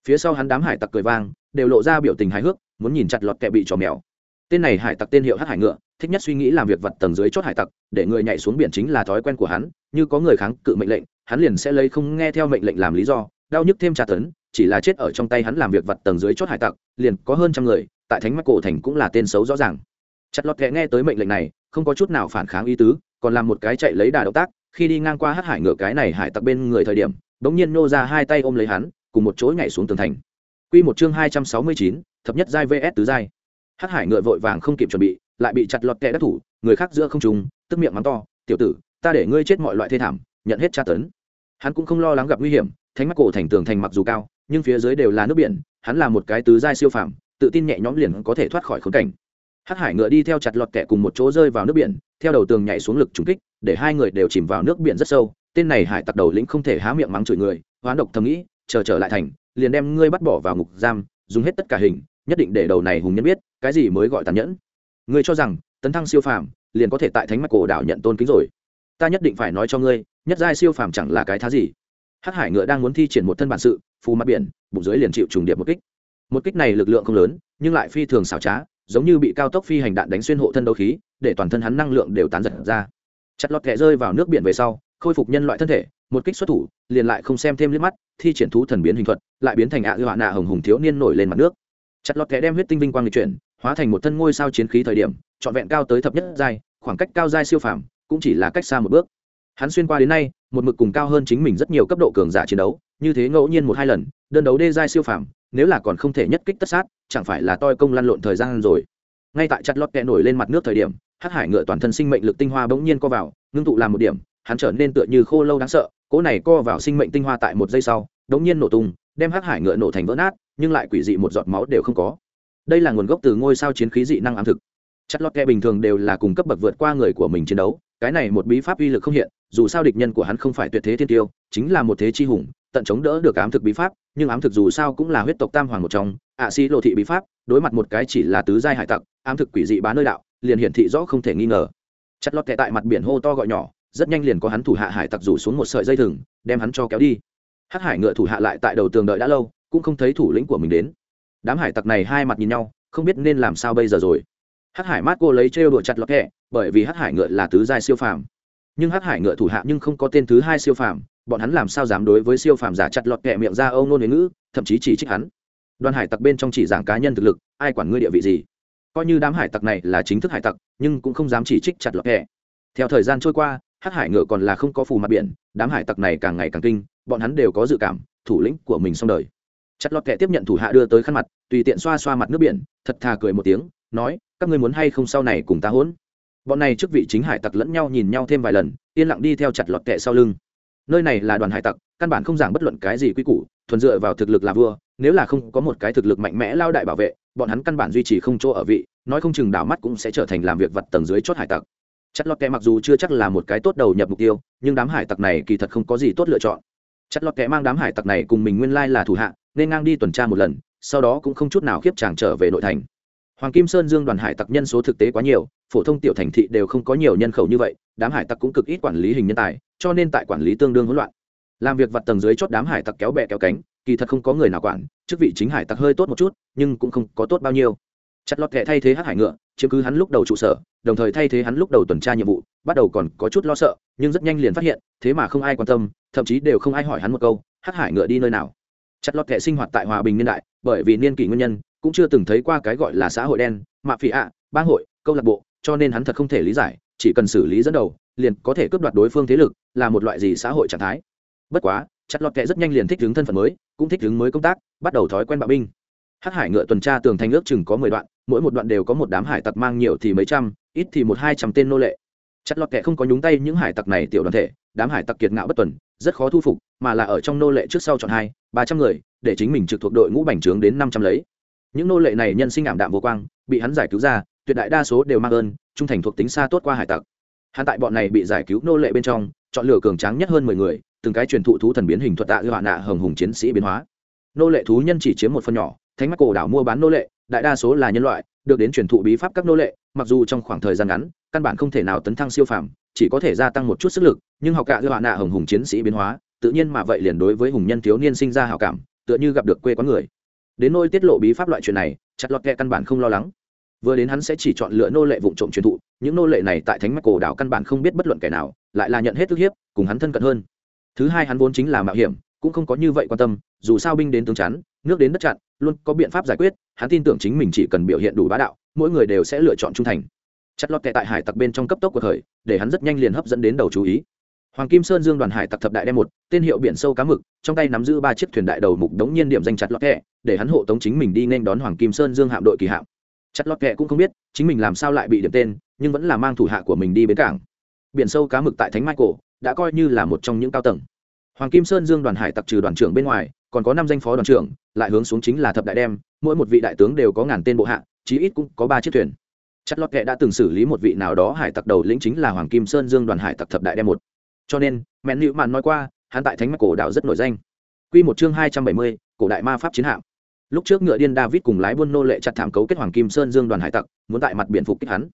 Phía sau hắn đám hải tặc cười vang, đều lộ ra biểu tình hài hước, muốn nhìn chặt lọt kẹ bị trò mèo tên này hải tặc tên hiệu hát hải ngựa thích nhất suy nghĩ làm việc vật tầng dưới chót hải tặc để người nhảy xuống biển chính là thói quen của hắn như có người kháng cự mệnh lệnh hắn liền sẽ lấy không nghe theo mệnh lệnh làm lý do đau nhức thêm tra tấn chỉ là chết ở trong tay hắn làm việc vật tầng dưới chót hải tặc liền có hơn trăm người tại thánh mắc cổ thành cũng là tên xấu rõ ràng chặt lọt kẽ nghe tới mệnh lệnh này không có chút nào phản kháng ý tứ còn làm một cái chạy lấy đà động tác khi đi ngang qua hát hải ngựa cái này hải tặc bên người thời điểm bỗng nhiên nô ra hai tay ôm lấy hắn cùng một chỗ nhảy xuống tường thành Quy một chương hai trăm sáu mươi chín, thập nhất giai VS tứ giai. Hắc Hải ngựa vội vàng không kịp chuẩn bị, lại bị chặt lọt kẻ đắc thủ, người khác giữa không trung, tức miệng mắng to, "Tiểu tử, ta để ngươi chết mọi loại thê thảm, nhận hết tra tấn." Hắn cũng không lo lắng gặp nguy hiểm, thánh mắt cổ thành tường thành mặc dù cao, nhưng phía dưới đều là nước biển, hắn là một cái tứ giai siêu phàm, tự tin nhẹ nhõm liền có thể thoát khỏi khốn cảnh. Hắc Hải ngựa đi theo chặt lọt kẻ cùng một chỗ rơi vào nước biển, theo đầu tường nhảy xuống lực trùng kích, để hai người đều chìm vào nước biển rất sâu. Tên này hải tặc đầu lĩnh không thể há miệng mắng chửi người, hoán độc thầm nghĩ, chờ trở lại thành, liền đem ngươi bắt bỏ vào ngục giam dùng hết tất cả hình nhất định để đầu này hùng nhân biết, cái gì mới gọi tàn nhẫn. Ngươi cho rằng, tấn thăng siêu phàm, liền có thể tại thánh mạch cổ đảo nhận tôn kính rồi. Ta nhất định phải nói cho ngươi, nhất giai siêu phàm chẳng là cái thá gì. Hắc hải ngựa đang muốn thi triển một thân bản sự, phù mặt biển, bụng dưới liền chịu trùng điệp một kích. Một kích này lực lượng không lớn, nhưng lại phi thường xảo trá, giống như bị cao tốc phi hành đạn đánh xuyên hộ thân đấu khí, để toàn thân hắn năng lượng đều tán giật ra. Chặt lọt kẹ rơi vào nước biển về sau, khôi phục nhân loại thân thể, một kích xuất thủ, liền lại không xem thêm liếc mắt, thi triển thú thần biến hình thuật, lại biến thành ạ ư họa nạ hồng hùng thiếu niên nổi lên mặt nước chặt lọt kẻ đem huyết tinh vinh quang lịch chuyển, hóa thành một thân ngôi sao chiến khí thời điểm, trọn vẹn cao tới thập nhất giai, khoảng cách cao giai siêu phàm, cũng chỉ là cách xa một bước. Hắn xuyên qua đến nay, một mực cùng cao hơn chính mình rất nhiều cấp độ cường giả chiến đấu, như thế ngẫu nhiên một hai lần, đơn đấu đê giai siêu phàm, nếu là còn không thể nhất kích tất sát, chẳng phải là toi công lăn lộn thời gian rồi. Ngay tại chặt lọt kẹ nổi lên mặt nước thời điểm, hắc hải ngựa toàn thân sinh mệnh lực tinh hoa bỗng nhiên co vào, ngưng tụ làm một điểm, hắn trở nên tựa như khô lâu đáng sợ, cỗ này co vào sinh mệnh tinh hoa tại một giây sau đống nhiên nổ tung, đem hắc hải ngựa nổ thành vỡ nát nhưng lại quỷ dị một giọt máu đều không có. Đây là nguồn gốc từ ngôi sao chiến khí dị năng ám thực. Chất lót kẹ bình thường đều là cùng cấp bậc vượt qua người của mình chiến đấu, cái này một bí pháp uy lực không hiện, dù sao địch nhân của hắn không phải tuyệt thế thiên tiêu, chính là một thế chi hùng, tận chống đỡ được ám thực bí pháp, nhưng ám thực dù sao cũng là huyết tộc tam hoàng một trong, ạ sĩ lộ thị bí pháp, đối mặt một cái chỉ là tứ giai hải tặc, ám thực quỷ dị bá nơi đạo, liền hiển thị rõ không thể nghi ngờ. Chất lót kẹ tại mặt biển hô to gọi nhỏ, rất nhanh liền có hắn thủ hạ hải tặc rủ xuống một sợi dây thừng, đem hắn cho kéo đi. Hắc hải ngựa thủ hạ lại tại đầu tường đợi đã lâu cũng không thấy thủ lĩnh của mình đến. Đám hải tặc này hai mặt nhìn nhau, không biết nên làm sao bây giờ rồi. Hắc hải mát cô lấy trêu đuổi chặt lọt kẹ, bởi vì hắc hải ngựa là tứ giai siêu phàm. Nhưng hắc hải ngựa thủ hạ nhưng không có tên thứ hai siêu phàm, bọn hắn làm sao dám đối với siêu phàm giả chặt lọt kẹ miệng ra âu nôn huế ngữ, thậm chí chỉ trích hắn. Đoàn hải tặc bên trong chỉ giảng cá nhân thực lực, ai quản ngươi địa vị gì? Coi như đám hải tặc này là chính thức hải tặc, nhưng cũng không dám chỉ trích chặt lọt kẹ. Theo thời gian trôi qua, hắc hải ngựa còn là không có phù mặt biển, đám hải tặc này càng ngày càng kinh, bọn hắn đều có dự cảm, thủ lĩnh của mình xong đời chặt lọt kệ tiếp nhận thủ hạ đưa tới khăn mặt, tùy tiện xoa xoa mặt nước biển, thật thà cười một tiếng, nói, các ngươi muốn hay không sau này cùng ta hỗn? Bọn này trước vị chính hải tặc lẫn nhau nhìn nhau thêm vài lần, yên lặng đi theo chặt lọt kệ sau lưng. Nơi này là đoàn hải tặc, căn bản không giảng bất luận cái gì quy củ, thuần dựa vào thực lực là vua, nếu là không có một cái thực lực mạnh mẽ lao đại bảo vệ, bọn hắn căn bản duy trì không chỗ ở vị, nói không chừng đảo mắt cũng sẽ trở thành làm việc vặt tầng dưới chót hải tặc. Chất lót kệ mặc dù chưa chắc là một cái tốt đầu nhập mục tiêu, nhưng đám hải tặc này kỳ thật không có gì tốt lựa chọn. Chất lót kệ mang đám hải tặc này cùng mình nguyên lai là thủ hạ nên ngang đi tuần tra một lần, sau đó cũng không chút nào khiếp chàng trở về nội thành. Hoàng kim sơn dương đoàn hải tặc nhân số thực tế quá nhiều, phổ thông tiểu thành thị đều không có nhiều nhân khẩu như vậy, đám hải tặc cũng cực ít quản lý hình nhân tài, cho nên tại quản lý tương đương hỗn loạn. Làm việc vặt tầng dưới chót đám hải tặc kéo bè kéo cánh, kỳ thật không có người nào quản, chức vị chính hải tặc hơi tốt một chút, nhưng cũng không có tốt bao nhiêu. Chặt lọt kẻ thay thế hát hải ngựa, chiếm cứ hắn lúc đầu trụ sở, đồng thời thay thế hắn lúc đầu tuần tra nhiệm vụ, bắt đầu còn có chút lo sợ, nhưng rất nhanh liền phát hiện, thế mà không ai quan tâm, thậm chí đều không ai hỏi hắn một câu hát hải ngựa đi nơi nào? Chặt lọt kệ sinh hoạt tại hòa bình niên đại, bởi vì niên kỷ nguyên nhân, cũng chưa từng thấy qua cái gọi là xã hội đen, mạ phỉ ạ, bang hội, câu lạc bộ, cho nên hắn thật không thể lý giải, chỉ cần xử lý dẫn đầu, liền có thể cướp đoạt đối phương thế lực, là một loại gì xã hội trạng thái. Bất quá, chặt lọt kệ rất nhanh liền thích ứng thân phận mới, cũng thích ứng mới công tác, bắt đầu thói quen bạo binh. Hát hải ngựa tuần tra tường thành ước chừng có mười đoạn, mỗi một đoạn đều có một đám hải tặc mang nhiều thì mấy trăm, ít thì một hai trăm tên nô lệ. Chặt lọt kệ không có nhúng tay những hải tặc này tiểu đoàn thể, đám hải tặc kiệt ngạo bất tuần, rất khó thu phục mà là ở trong nô lệ trước sau chọn hai, ba trăm người, để chính mình trực thuộc đội ngũ bành trướng đến năm trăm lấy. Những nô lệ này nhân sinh ảm đạm vô quang, bị hắn giải cứu ra, tuyệt đại đa số đều mang ơn, trung thành thuộc tính xa tốt qua hải tặc. Hắn tại bọn này bị giải cứu nô lệ bên trong, chọn lựa cường tráng nhất hơn mười người, từng cái truyền thụ thú thần biến hình thuật tạ họa nạ hồng hùng chiến sĩ biến hóa. Nô lệ thú nhân chỉ chiếm một phần nhỏ, thánh mắt cổ đảo mua bán nô lệ, đại đa số là nhân loại, được đến truyền thụ bí pháp các nô lệ, mặc dù trong khoảng thời gian ngắn, căn bản không thể nào tấn thăng siêu phàm, chỉ có thể gia tăng một chút sức lực, nhưng học cả họa nạ hồng hùng chiến sĩ biến hóa tự nhiên mà vậy liền đối với hùng nhân thiếu niên sinh ra hảo cảm, tựa như gặp được quê quán người. Đến nôi tiết lộ bí pháp loại chuyện này, chặt lọt kẹ căn bản không lo lắng. Vừa đến hắn sẽ chỉ chọn lựa nô lệ vụ trộm truyền thụ, những nô lệ này tại thánh mắc cổ đảo căn bản không biết bất luận kẻ nào, lại là nhận hết thức hiếp, cùng hắn thân cận hơn. Thứ hai hắn vốn chính là mạo hiểm, cũng không có như vậy quan tâm, dù sao binh đến tướng chắn, nước đến đất chặn, luôn có biện pháp giải quyết, hắn tin tưởng chính mình chỉ cần biểu hiện đủ bá đạo, mỗi người đều sẽ lựa chọn trung thành. Chặt lọt kẹ tại hải tặc bên trong cấp tốc của thời để hắn rất nhanh liền hấp dẫn đến đầu chú ý hoàng kim sơn dương đoàn hải tặc thập đại đem một, tên hiệu biển sâu cá mực, trong tay nắm giữ ba chiếc thuyền đại đầu mục đống nhiên điểm danh chặt lọt kẹ, để hắn hộ tống chính mình đi nên đón hoàng kim sơn dương hạm đội kỳ hạm. Chặt lọt kẹ cũng không biết, chính mình làm sao lại bị điểm tên, nhưng vẫn là mang thủ hạ của mình đi bến cảng. Biển sâu cá mực tại thánh michael đã coi như là một trong những cao tầng. Hoàng kim sơn dương đoàn hải tặc trừ đoàn trưởng bên ngoài, còn có năm danh phó đoàn trưởng, lại hướng xuống chính là thập đại đem, mỗi một vị đại tướng đều có ngàn tên bộ hạ, chí ít cũng có ba chiếc thuyền. Chất lót kệ đã từng xử lý một vị nào đó hải tặc đầu lĩnh chính là hoàng kim sơn dương đoàn hải tặc thập đại đem một cho nên mẹn nịu mạn nói qua, hắn tại thánh mạch cổ đạo rất nổi danh. Q một chương hai trăm bảy mươi, cổ đại ma pháp chiến hạm. Lúc trước ngựa điên david cùng lái buôn nô lệ chặt thảm cấu kết hoàng kim sơn dương đoàn hải tặc, muốn tại mặt biển phục kích hắn.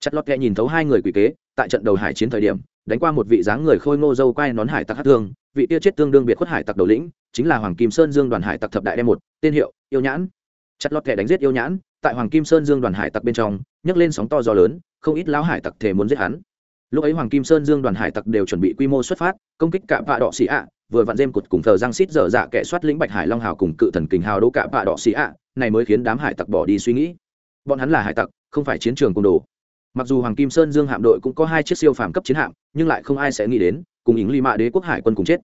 Chặt lót kẹ nhìn thấu hai người quỷ kế, tại trận đầu hải chiến thời điểm, đánh qua một vị dáng người khôi ngô dâu quai nón hải tặc hát thương, vị tia chết tương đương biệt khuất hải tặc đầu lĩnh, chính là hoàng kim sơn dương đoàn hải tặc thập đại đem một, tên hiệu, yêu nhãn. Chặt lọt kẹ đánh giết yêu nhãn, tại hoàng kim sơn dương đoàn hải tặc bên trong, nhấc lên sóng to gió lớn, không ít lão hải tặc thể muốn giết hắn lúc ấy hoàng kim sơn dương đoàn hải tặc đều chuẩn bị quy mô xuất phát, công kích cả vạ đỏ xì ạ, vừa vặn dêm cột cùng thờ giang xít dở dạ kẻ soát lĩnh bạch hải long hào cùng cự thần kình hào đỗ cả vạ đỏ xì ạ, này mới khiến đám hải tặc bỏ đi suy nghĩ. Bọn hắn là hải tặc, không phải chiến trường côn đồ. Mặc dù hoàng kim sơn dương hạm đội cũng có hai chiếc siêu phàm cấp chiến hạm, nhưng lại không ai sẽ nghĩ đến, cùng ý ly mạ đế quốc hải quân cùng chết.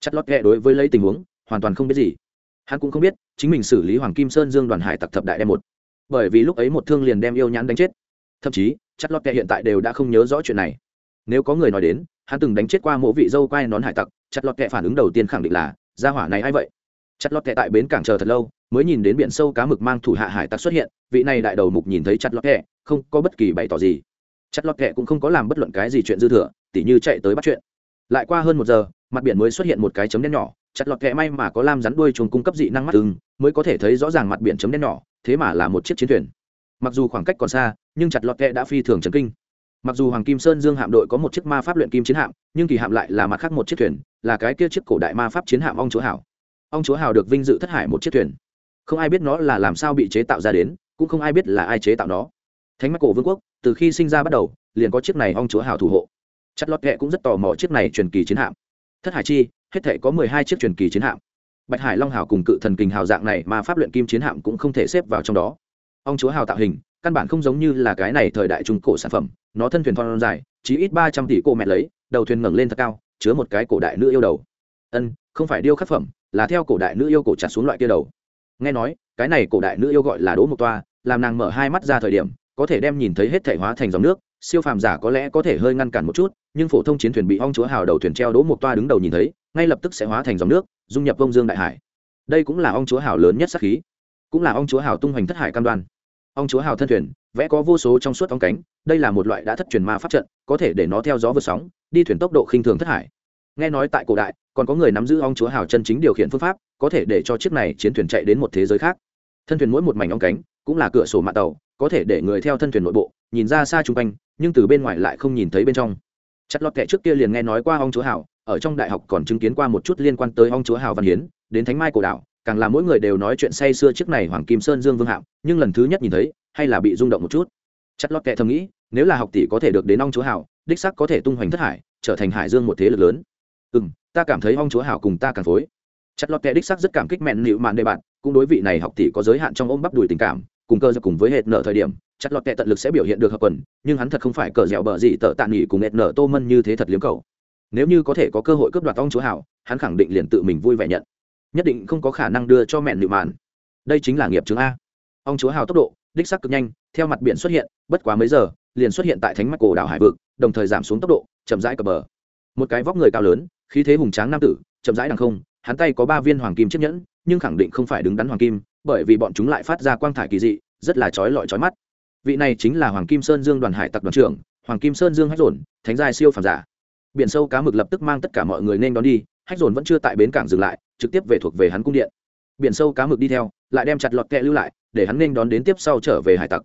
Chất lót ghẹ đối với lấy tình huống, hoàn toàn không biết gì. Hắn cũng không biết, chính mình xử lý hoàng kim sơn dương đoàn hải tặc thập đại đem một. Bởi vì lúc ấy một thương liền đem yêu nhãn đánh chết. Thậm chí chất lót ghẹ hiện tại đều đã không nhớ rõ chuyện này nếu có người nói đến, hắn từng đánh chết qua mỗi vị dâu quai nón hải tặc, chặt lót kệ phản ứng đầu tiên khẳng định là, gia hỏa này a i vậy? Chặt lót kệ tại bến cảng chờ thật lâu, mới nhìn đến biển sâu cá mực mang thủ hạ hải tặc xuất hiện, vị này đại đầu mục nhìn thấy chặt lót kệ không có bất kỳ bày tỏ gì. Chặt lót kệ cũng không có làm bất luận cái gì chuyện dư thừa, tỉ như chạy tới bắt chuyện. Lại qua hơn một giờ, mặt biển mới xuất hiện một cái chấm đen nhỏ, chặt lọt kẹ may mà có lam rắn đuôi chuồng cung cấp dị năng mắt từng mới có thể thấy rõ ràng mặt biển chấm đen nhỏ, thế mà là một chiếc chiến thuyền. Mặc dù khoảng cách còn xa, nhưng chặt lọt kẹ đã phi thường chấn kinh mặc dù hoàng kim sơn dương hạm đội có một chiếc ma pháp luyện kim chiến hạm, nhưng kỳ hạm lại là mặt khác một chiếc thuyền, là cái kia chiếc cổ đại ma pháp chiến hạm ông chúa hảo ông chúa hảo được vinh dự thất hải một chiếc thuyền. Không ai biết nó là làm sao bị chế tạo ra đến, cũng không ai biết là ai chế tạo nó. Thánh mắt cổ vương quốc, từ khi sinh ra bắt đầu, liền có chiếc này ông chúa hảo thủ hộ. Chặt lót kẹ cũng rất tò mò chiếc này truyền kỳ chiến hạm. Thất hải chi, hết thể có mười hai chiếc truyền kỳ chiến hạm. Bạch hải long hào cùng cự thần kình hào dạng này mà pháp luyện kim chiến hạm cũng không thể xếp vào trong đó. Ông chúa hào tạo hình, căn bản không giống như là cái này thời đại trung cổ sản phẩm nó thân thuyền thon dài chỉ ít ba trăm tỷ cô mẹ lấy, đầu thuyền ngẩng lên thật cao, chứa một cái cổ đại nữ yêu đầu. Ân, không phải điêu khắc phẩm, là theo cổ đại nữ yêu cổ chặt xuống loại kia đầu. Nghe nói, cái này cổ đại nữ yêu gọi là đỗ một toa, làm nàng mở hai mắt ra thời điểm, có thể đem nhìn thấy hết thể hóa thành dòng nước, siêu phàm giả có lẽ có thể hơi ngăn cản một chút, nhưng phổ thông chiến thuyền bị ong chúa hào đầu thuyền treo đỗ một toa đứng đầu nhìn thấy, ngay lập tức sẽ hóa thành dòng nước, dung nhập vông dương đại hải. Đây cũng là ong chúa hào lớn nhất sắc khí, cũng là ong chúa hào tung hoành thất hải cam đoan ong chúa hào thân thuyền, vẽ có vô số trong suốt ong cánh, đây là một loại đã thất truyền ma pháp trận, có thể để nó theo gió vượt sóng, đi thuyền tốc độ khinh thường thất hải. Nghe nói tại cổ đại, còn có người nắm giữ ong chúa hào chân chính điều khiển phương pháp, có thể để cho chiếc này chiến thuyền chạy đến một thế giới khác. Thân thuyền mỗi một mảnh ong cánh, cũng là cửa sổ mạng tàu, có thể để người theo thân thuyền nội bộ, nhìn ra xa chung quanh, nhưng từ bên ngoài lại không nhìn thấy bên trong. Chặt lọt kệ trước kia liền nghe nói qua ong chúa hào, ở trong đại học còn chứng kiến qua một chút liên quan tới ong chúa hào văn hiến, đến thánh mai cổ đảo càng là mỗi người đều nói chuyện say xưa trước này hoàng kim sơn dương vương hạm nhưng lần thứ nhất nhìn thấy, hay là bị rung động một chút. Chặt lót kệ thầm nghĩ, nếu là học tỷ có thể được đến ong chúa hảo, đích sắc có thể tung hoành thất hải, trở thành hải dương một thế lực lớn. Ừ m ta cảm thấy ong chúa hảo cùng ta càng phối. Chặt lót kệ đích sắc rất cảm kích mẹn nịu mạn đề bạn, cũng đối vị này học tỷ có giới hạn trong ôm bắp đùi tình cảm, cùng cơ cùng với hệt nợ thời điểm, chặt lọt kệ tận lực sẽ biểu hiện được hợp quần, nhưng hắn thật không phải cờ dẻo bờ gì tợ tạ nghỉ cùng hệt nợ tô mân như thế thật liếm cầu nếu như có thể có cơ hội cướp đoạt ong chúa hảo, hắn khẳng định liền tự mình vui vẻ nhận nhất định không có khả năng đưa cho mẹn nịu mạn đây chính là nghiệp chứng a. Ông chúa hào tốc độ, đích sắc cực nhanh, theo mặt biển xuất hiện, bất quá mấy giờ, liền xuất hiện tại thánh mắt cổ đảo hải vực, đồng thời giảm xuống tốc độ, chậm rãi cập bờ. Một cái vóc người cao lớn, khí thế hùng tráng nam tử, chậm rãi đằng không, hắn tay có ba viên hoàng kim chiếc nhẫn, nhưng khẳng định không phải đứng đắn hoàng kim, bởi vì bọn chúng lại phát ra quang thải kỳ dị, rất là chói lọi chói mắt. Vị này chính là hoàng kim sơn dương đoàn hải tặc đoàn trưởng, hoàng kim sơn dương hách dồn, thánh giai siêu phàm giả. Biển sâu cá mực lập tức mang tất cả mọi người nên đón đi, hách dồn vẫn chưa tại bến cảng dừng lại trực tiếp về thuộc về hắn cung điện. Biển sâu cá mực đi theo, lại đem chặt lọt kẹ lưu lại, để hắn nên đón đến tiếp sau trở về hải tặc.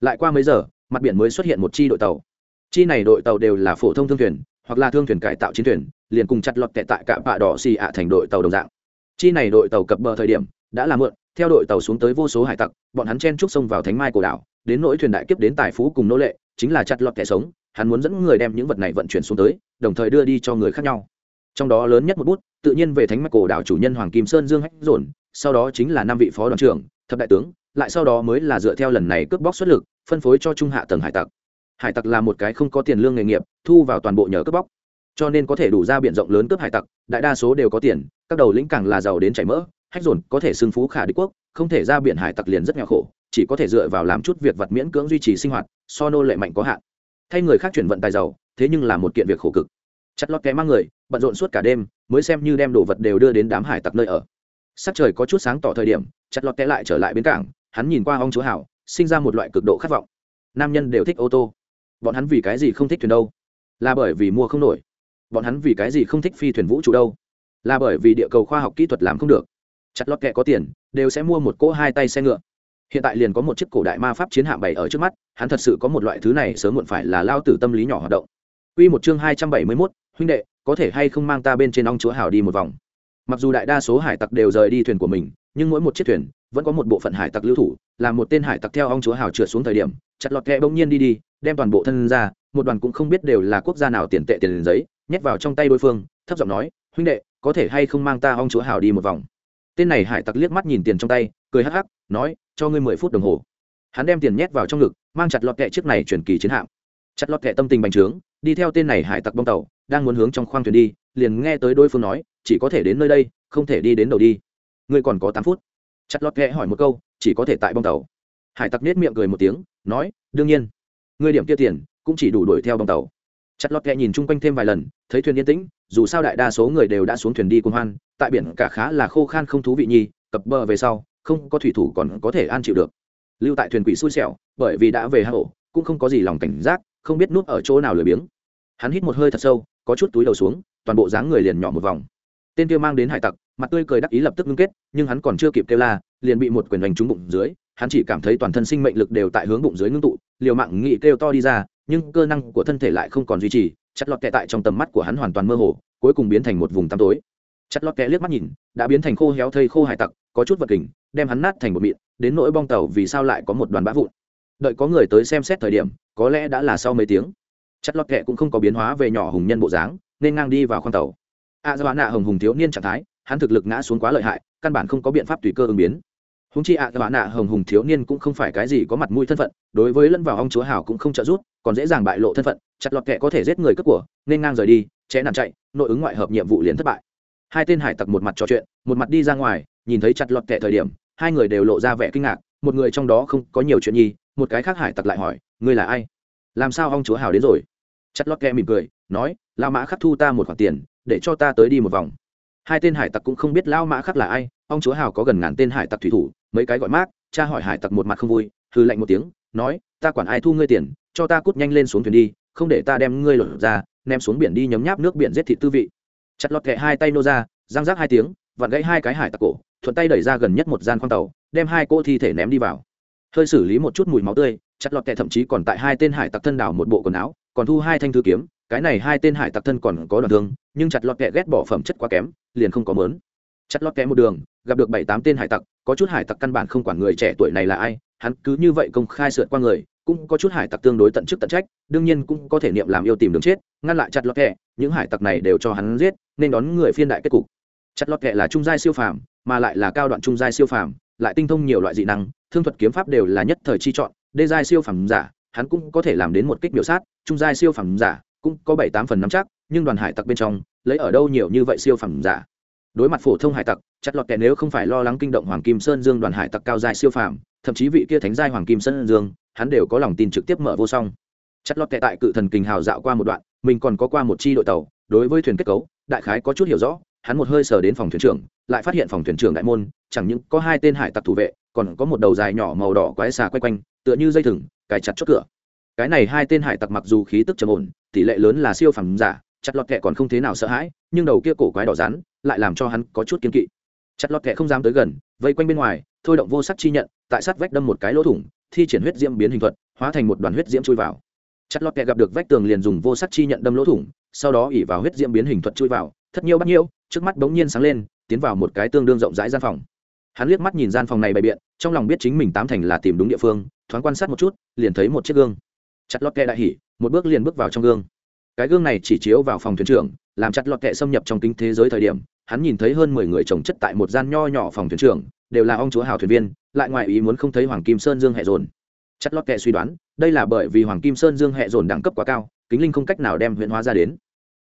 Lại qua mấy giờ, mặt biển mới xuất hiện một chi đội tàu. Chi này đội tàu đều là phổ thông thương thuyền, hoặc là thương thuyền cải tạo chiến thuyền, liền cùng chặt lọt kẹ tại cả bạ đỏ xì ạ thành đội tàu đồng dạng. Chi này đội tàu cập bờ thời điểm, đã là mượn theo đội tàu xuống tới vô số hải tặc, bọn hắn chen trúc sông vào thánh mai cổ đảo, đến nỗi thuyền đại kiếp đến tài phú cùng nô lệ, chính là chặt lọt kẻ sống, hắn muốn dẫn người đem những vật này vận chuyển xuống tới, đồng thời đưa đi cho người khác nhau trong đó lớn nhất một bút, tự nhiên về thánh mạch cổ đảo chủ nhân hoàng kim sơn dương hách dồn, sau đó chính là năm vị phó đoàn trưởng, thập đại tướng, lại sau đó mới là dựa theo lần này cướp bóc xuất lực, phân phối cho trung hạ tầng hải tặc. Hải tặc là một cái không có tiền lương nghề nghiệp, thu vào toàn bộ nhờ cướp bóc. Cho nên có thể đủ ra b i ể n rộng lớn cướp hải tặc, đại đa số đều có tiền, các đầu lĩnh càng là giàu đến chảy mỡ, hách dồn có thể xưng phú khả đế quốc, không thể ra biển hải tặc liền rất nghèo khổ, chỉ có thể dựa vào làm chút việc vật miễn cưỡng duy trì sinh hoạt, so nô lệ mạnh có hạn. Thay người khác chuyển vận tài giàu, thế nhưng là một kiện việc khổ cực. Chặt lót kẻ mang người bận rộn suốt cả đêm mới xem như đem đồ vật đều đưa đến đám hải tặc nơi ở. Sắc trời có chút sáng tỏ thời điểm chặt lọt té lại trở lại bến cảng hắn nhìn qua ông chúa hảo sinh ra một loại cực độ khát vọng. Nam nhân đều thích ô tô. Bọn hắn vì cái gì không thích thuyền đâu? Là bởi vì mua không nổi. Bọn hắn vì cái gì không thích phi thuyền vũ trụ đâu? Là bởi vì địa cầu khoa học kỹ thuật làm không được. Chặt lọt kẹ có tiền đều sẽ mua một cỗ hai tay xe ngựa. Hiện tại liền có một chiếc cổ đại ma pháp chiến hạm bày ở trước mắt hắn thật sự có một loại thứ này sớm muộn phải là lao tử tâm lý nhỏ hoạt động. Quy một chương hai trăm bảy mươi 271, huynh đệ, có thể hay không mang ta bên trên ong chúa hào đi một vòng. Mặc dù đại đa số hải tặc đều rời đi thuyền của mình, nhưng mỗi một chiếc thuyền vẫn có một bộ phận hải tặc lưu thủ, làm một tên hải tặc theo ong chúa hào trượt xuống thời điểm, chặt lọt kẹ bỗng nhiên đi đi, đem toàn bộ thân ra, một đoàn cũng không biết đều là quốc gia nào tiền tệ tiền giấy, nhét vào trong tay đối phương, thấp giọng nói, huynh đệ, có thể hay không mang ta ong chúa hào đi một vòng. Tên này hải tặc liếc mắt nhìn tiền trong tay, cười hắc hắc, nói, cho ngươi mười phút đồng hồ. Hắn đem tiền nhét vào trong ngực, mang chặt lọt kẹ chiếc này chuyển kỳ chiến hạm. Chặt lọt kẹ tâm tình bành trướng, đi theo tên này hải tặc bong tàu đang muốn hướng trong khoang thuyền đi, liền nghe tới đối phương nói, chỉ có thể đến nơi đây, không thể đi đến đầu đi. Ngươi còn có tám phút. Chặt lọt ghẹ hỏi một câu, chỉ có thể tại bong tàu. Hải tặc nết miệng cười một tiếng, nói, đương nhiên. Ngươi điểm kia tiền, cũng chỉ đủ đuổi theo bong tàu. Chặt lọt ghẹ nhìn chung quanh thêm vài lần, thấy thuyền yên tĩnh, dù sao đại đa số người đều đã xuống thuyền đi cùng hoan, tại biển cả khá là khô khan không thú vị nhi cập bờ về sau, không có thủy thủ còn có thể an chịu được. Lưu tại thuyền quỷ xui xẻo, bởi vì đã về hạ hộ cũng không có gì lòng cảnh giác, không biết núp ở chỗ nào lười biếng. Hắn hít một hơi thật sâu có chút túi đầu xuống, toàn bộ dáng người liền nhỏ một vòng. Tên kia mang đến hải tặc, mặt tươi cười đắc ý lập tức ngưng kết, nhưng hắn còn chưa kịp kêu la, liền bị một quyền đánh trúng bụng dưới, hắn chỉ cảm thấy toàn thân sinh mệnh lực đều tại hướng bụng dưới ngưng tụ, liều mạng nghị kêu to đi ra, nhưng cơ năng của thân thể lại không còn duy trì chặt lọt kẹ tại trong tầm mắt của hắn hoàn toàn mơ hồ, cuối cùng biến thành một vùng tăm tối. Chặt lọt kẹ liếc mắt nhìn, đã biến thành khô héo thây khô hải tặc, có chút vật kình, đem hắn nát thành một mịn, đến nỗi bong tàu vì sao lại có một đoàn bã vụn. Đợi có người tới xem xét thời điểm, có lẽ đã là sau mấy tiếng chất lót kệ cũng không có biến hóa về nhỏ hùng nhân bộ dáng, nên ngang đi vào khoang tàu. A do nạ hồng hùng thiếu niên trạng thái, hắn thực lực ngã xuống quá lợi hại, căn bản không có biện pháp tùy cơ ứng biến. Húng chi a do nạ hồng hùng thiếu niên cũng không phải cái gì có mặt mũi thân phận, đối với lẫn vào ông chúa hào cũng không trợ giúp, còn dễ dàng bại lộ thân phận chặt lọt kệ có thể giết người cướp của, nên ngang rời đi, ché nằm chạy, nội ứng ngoại hợp nhiệm vụ liền thất bại. Hai tên hải tặc một mặt trò chuyện, một mặt đi ra ngoài, nhìn thấy chặt lọt kệ thời điểm, hai người đều lộ ra vẻ kinh ngạc, một người trong đó không có nhiều chuyện nhi, một cái khác hải tặc lại hỏi, ngươi là ai? Làm sao ông chúa hào đến rồi? Chất lót kẹ mỉm cười, nói lao mã khắc thu ta một khoản tiền, để cho ta tới đi một vòng. Hai tên hải tặc cũng không biết lao mã khắc là ai, ông chúa hào có gần ngàn tên hải tặc thủy thủ, mấy cái gọi mát cha hỏi hải tặc một mặt không vui hư lạnh một tiếng, nói, ta quản ai thu ngươi tiền, cho ta cút nhanh lên xuống thuyền đi, không để ta đem ngươi lột ra, ném xuống biển đi nhấm nháp nước biển giết thịt tư vị. Chặt lọt kẹ hai tay nô ra giang rác hai tiếng, vặn gãy hai cái hải tặc cổ, thuận tay đẩy ra gần nhất một gian khoang tàu, đem hai cô thi thể ném đi vào. Hơi xử lý một chút mùi máu tươi, chặt lọt kẹ thậm chí còn tại hai tên hải tặc thân đảo một bộ quần áo còn thu hai thanh thư kiếm, cái này hai tên hải tặc thân còn có đoạn thương, nhưng chặt lọt kẹ ghét bỏ phẩm chất quá kém, liền không có mớn. Chặt lọt kẹ một đường, gặp được bảy tám tên hải tặc, có chút hải tặc căn bản không quản người trẻ tuổi này là ai, hắn cứ như vậy công khai sượt qua người, cũng có chút hải tặc tương đối tận chức tận trách, đương nhiên cũng có thể niệm làm yêu tìm đường chết, ngăn lại chặt lọt kẹ những hải tặc này đều cho hắn giết, nên đón người phiên đại kết cục. Chặt lọt kẹ là trung giai siêu phàm, mà lại là cao đoạn trung giai siêu phàm, lại tinh thông nhiều loại dị năng, thương thuật kiếm pháp đều là nhất thời chi chọn, đê giai siêu phàm giả hắn cũng có thể làm đến một kích biểu sát, trung giai siêu phẩm giả, cũng có bảy tám phần nắm chắc, nhưng đoàn hải tặc bên trong, lấy ở đâu nhiều như vậy siêu phẩm giả? Đối mặt phổ thông hải tặc, chặt lọt kẻ nếu không phải lo lắng kinh động hoàng kim sơn dương đoàn hải tặc cao giai siêu phàm, thậm chí vị kia thánh giai hoàng kim sơn dương, hắn đều có lòng tin trực tiếp mở vô song. Chặt lọt kẻ tại cự thần kình hào dạo qua một đoạn, mình còn có qua một chi đội tàu, đối với thuyền kết cấu, đại khái có chút hiểu rõ, hắn một hơi sờ đến phòng thuyền trưởng, lại phát hiện phòng thuyền trưởng đại môn, chẳng những có hai tên hải tặc thủ vệ, còn có một đầu dài nhỏ màu đỏ quái xà quay quanh, tựa như dây thừng cài chặt chốt cửa. Cái này hai tên hải tặc mặc dù khí tức trầm ổn, tỷ lệ lớn là siêu phẩm giả, chặt lọt kẹ còn không thế nào sợ hãi, nhưng đầu kia cổ quái đỏ rắn lại làm cho hắn có chút kiên kỵ. Chặt lọt kẹ không dám tới gần, vây quanh bên ngoài, thôi động vô sắc chi nhận, tại sát vách đâm một cái lỗ thủng, thi triển huyết diễm biến hình thuật, hóa thành một đoàn huyết diễm chui vào. Chặt lọt kẹ gặp được vách tường liền dùng vô sắc chi nhận đâm lỗ thủng, sau đó ỉ vào huyết diễm biến hình thuật chui vào, thất nhiêu bắt nhiêu, trước mắt bỗng nhiên sáng lên, tiến vào một cái tương đương rộng rãi gian phòng hắn liếc mắt nhìn gian phòng này bày biện, trong lòng biết chính mình tám thành là tìm đúng địa phương, thoáng quan sát một chút, liền thấy một chiếc gương. Chặt lọt kẹ đại hỉ, một bước liền bước vào trong gương. Cái gương này chỉ chiếu vào phòng thuyền trưởng, làm chặt lọt kẹ xâm nhập trong kinh thế giới thời điểm, hắn nhìn thấy hơn mười người trồng chất tại một gian nho nhỏ phòng thuyền trưởng, đều là ông chúa hào thuyền viên, lại ngoài ý muốn không thấy hoàng kim sơn dương hệ dồn. Chặt lọt kẹ suy đoán, đây là bởi vì hoàng kim sơn dương hệ dồn đẳng cấp quá cao, kính linh không cách nào đem huyện hóa ra đến.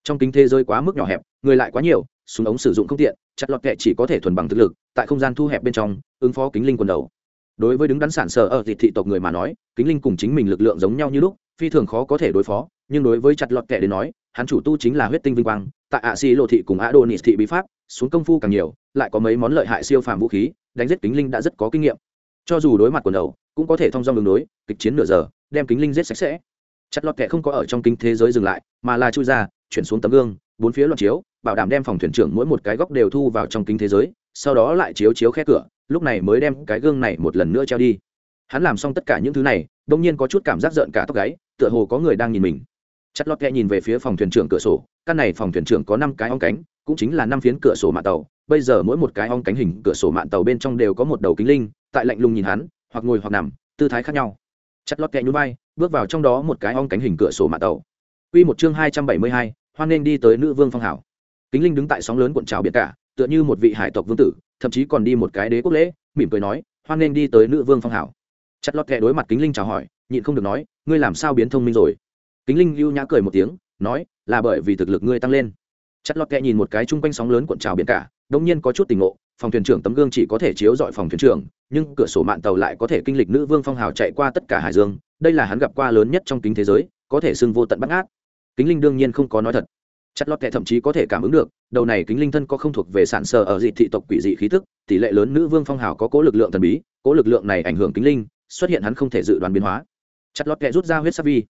Trong kính thế giới quá mức nhỏ hẹp, người lại quá nhiều, súng ống sử dụng không tiện, chặt lọt kẹ chỉ có thể thuần bằng thực lực tại không gian thu hẹp bên trong, ứng phó kính linh quần đầu. Đối với đứng đắn sản sở ở thị thị tộc người mà nói, kính linh cùng chính mình lực lượng giống nhau như lúc, phi thường khó có thể đối phó, nhưng đối với chặt lọt kẻ đến nói, hắn chủ tu chính là huyết tinh vinh quang, tại ạ xi lộ thị cùng ạ đô nị thị bí pháp, xuống công phu càng nhiều, lại có mấy món lợi hại siêu phàm vũ khí, đánh giết kính linh đã rất có kinh nghiệm. Cho dù đối mặt quần đầu, cũng có thể thông dong đường đối, kịch chiến nửa giờ, đem kính linh giết sạch sẽ. Chặt lọt kẻ không có ở trong kính thế giới dừng lại, mà là chui ra, chuyển xuống tấm gương, bốn phía loạt chiếu, bảo đảm đem phòng thuyền trưởng mỗi một cái góc đều thu vào trong kính thế giới sau đó lại chiếu chiếu khe cửa lúc này mới đem cái gương này một lần nữa treo đi. Hắn làm xong tất cả những thứ này đông nhiên có chút cảm giác rợn cả tóc gáy tựa hồ có người đang nhìn mình. Chất lót kẹ nhìn về phía phòng thuyền trưởng cửa sổ căn này phòng thuyền trưởng có năm cái ong cánh cũng chính là năm phiến cửa sổ mạng tàu. Bây giờ mỗi một cái ong cánh hình cửa sổ mạng tàu bên trong đều có một đầu kính linh tại lạnh lùng nhìn hắn hoặc ngồi hoặc nằm tư thái khác nhau. Chất lót kẹ nhún vai bước vào trong đó một cái ong cánh hình cửa sổ mạng tàu. Quy một chương hai trăm bảy mươi hai, hoan nên đi tới nữ vương phong hảo. Kính Linh đứng tại sóng lớn cuộn trào biển cả, tựa như một vị hải tộc vương tử, thậm chí còn đi một cái đế quốc lễ, mỉm cười nói, hoan nên đi tới nữ vương phong hảo. Chặt lót kẹ đối mặt Kính Linh chào hỏi, nhịn không được nói, ngươi làm sao biến thông minh rồi? kính linh lưu nhã cười một tiếng nói là bởi vì thực lực ngươi tăng lên Chặt lọt kẹ nhìn một cái chung quanh sóng lớn cuộn trào biển cả đông nhiên có chút tình ngộ phòng thuyền trưởng tấm gương chỉ có thể chiếu dọi phòng thuyền trưởng nhưng cửa sổ mạng tàu lại có thể kinh lịch nữ vương phong hào chạy qua tất cả hải dương đây là hắn gặp qua lớn nhất trong kính thế giới có thể xưng vô tận bắt ngát kính linh đương nhiên không có nói thật Chặt lọt kẹ thậm chí có thể cảm ứng được, đầu này kính linh thân có không thuộc về sản sờ ở dị thị tộc quỷ dị khí tức, tỷ lệ lớn nữ vương phong hào có cố lực lượng thần bí, cố lực lượng này ảnh hưởng kính linh, xuất hiện hắn không thể dự đoán biến hóa. Chặt lọt kẹ rút ra huyết sắc vi.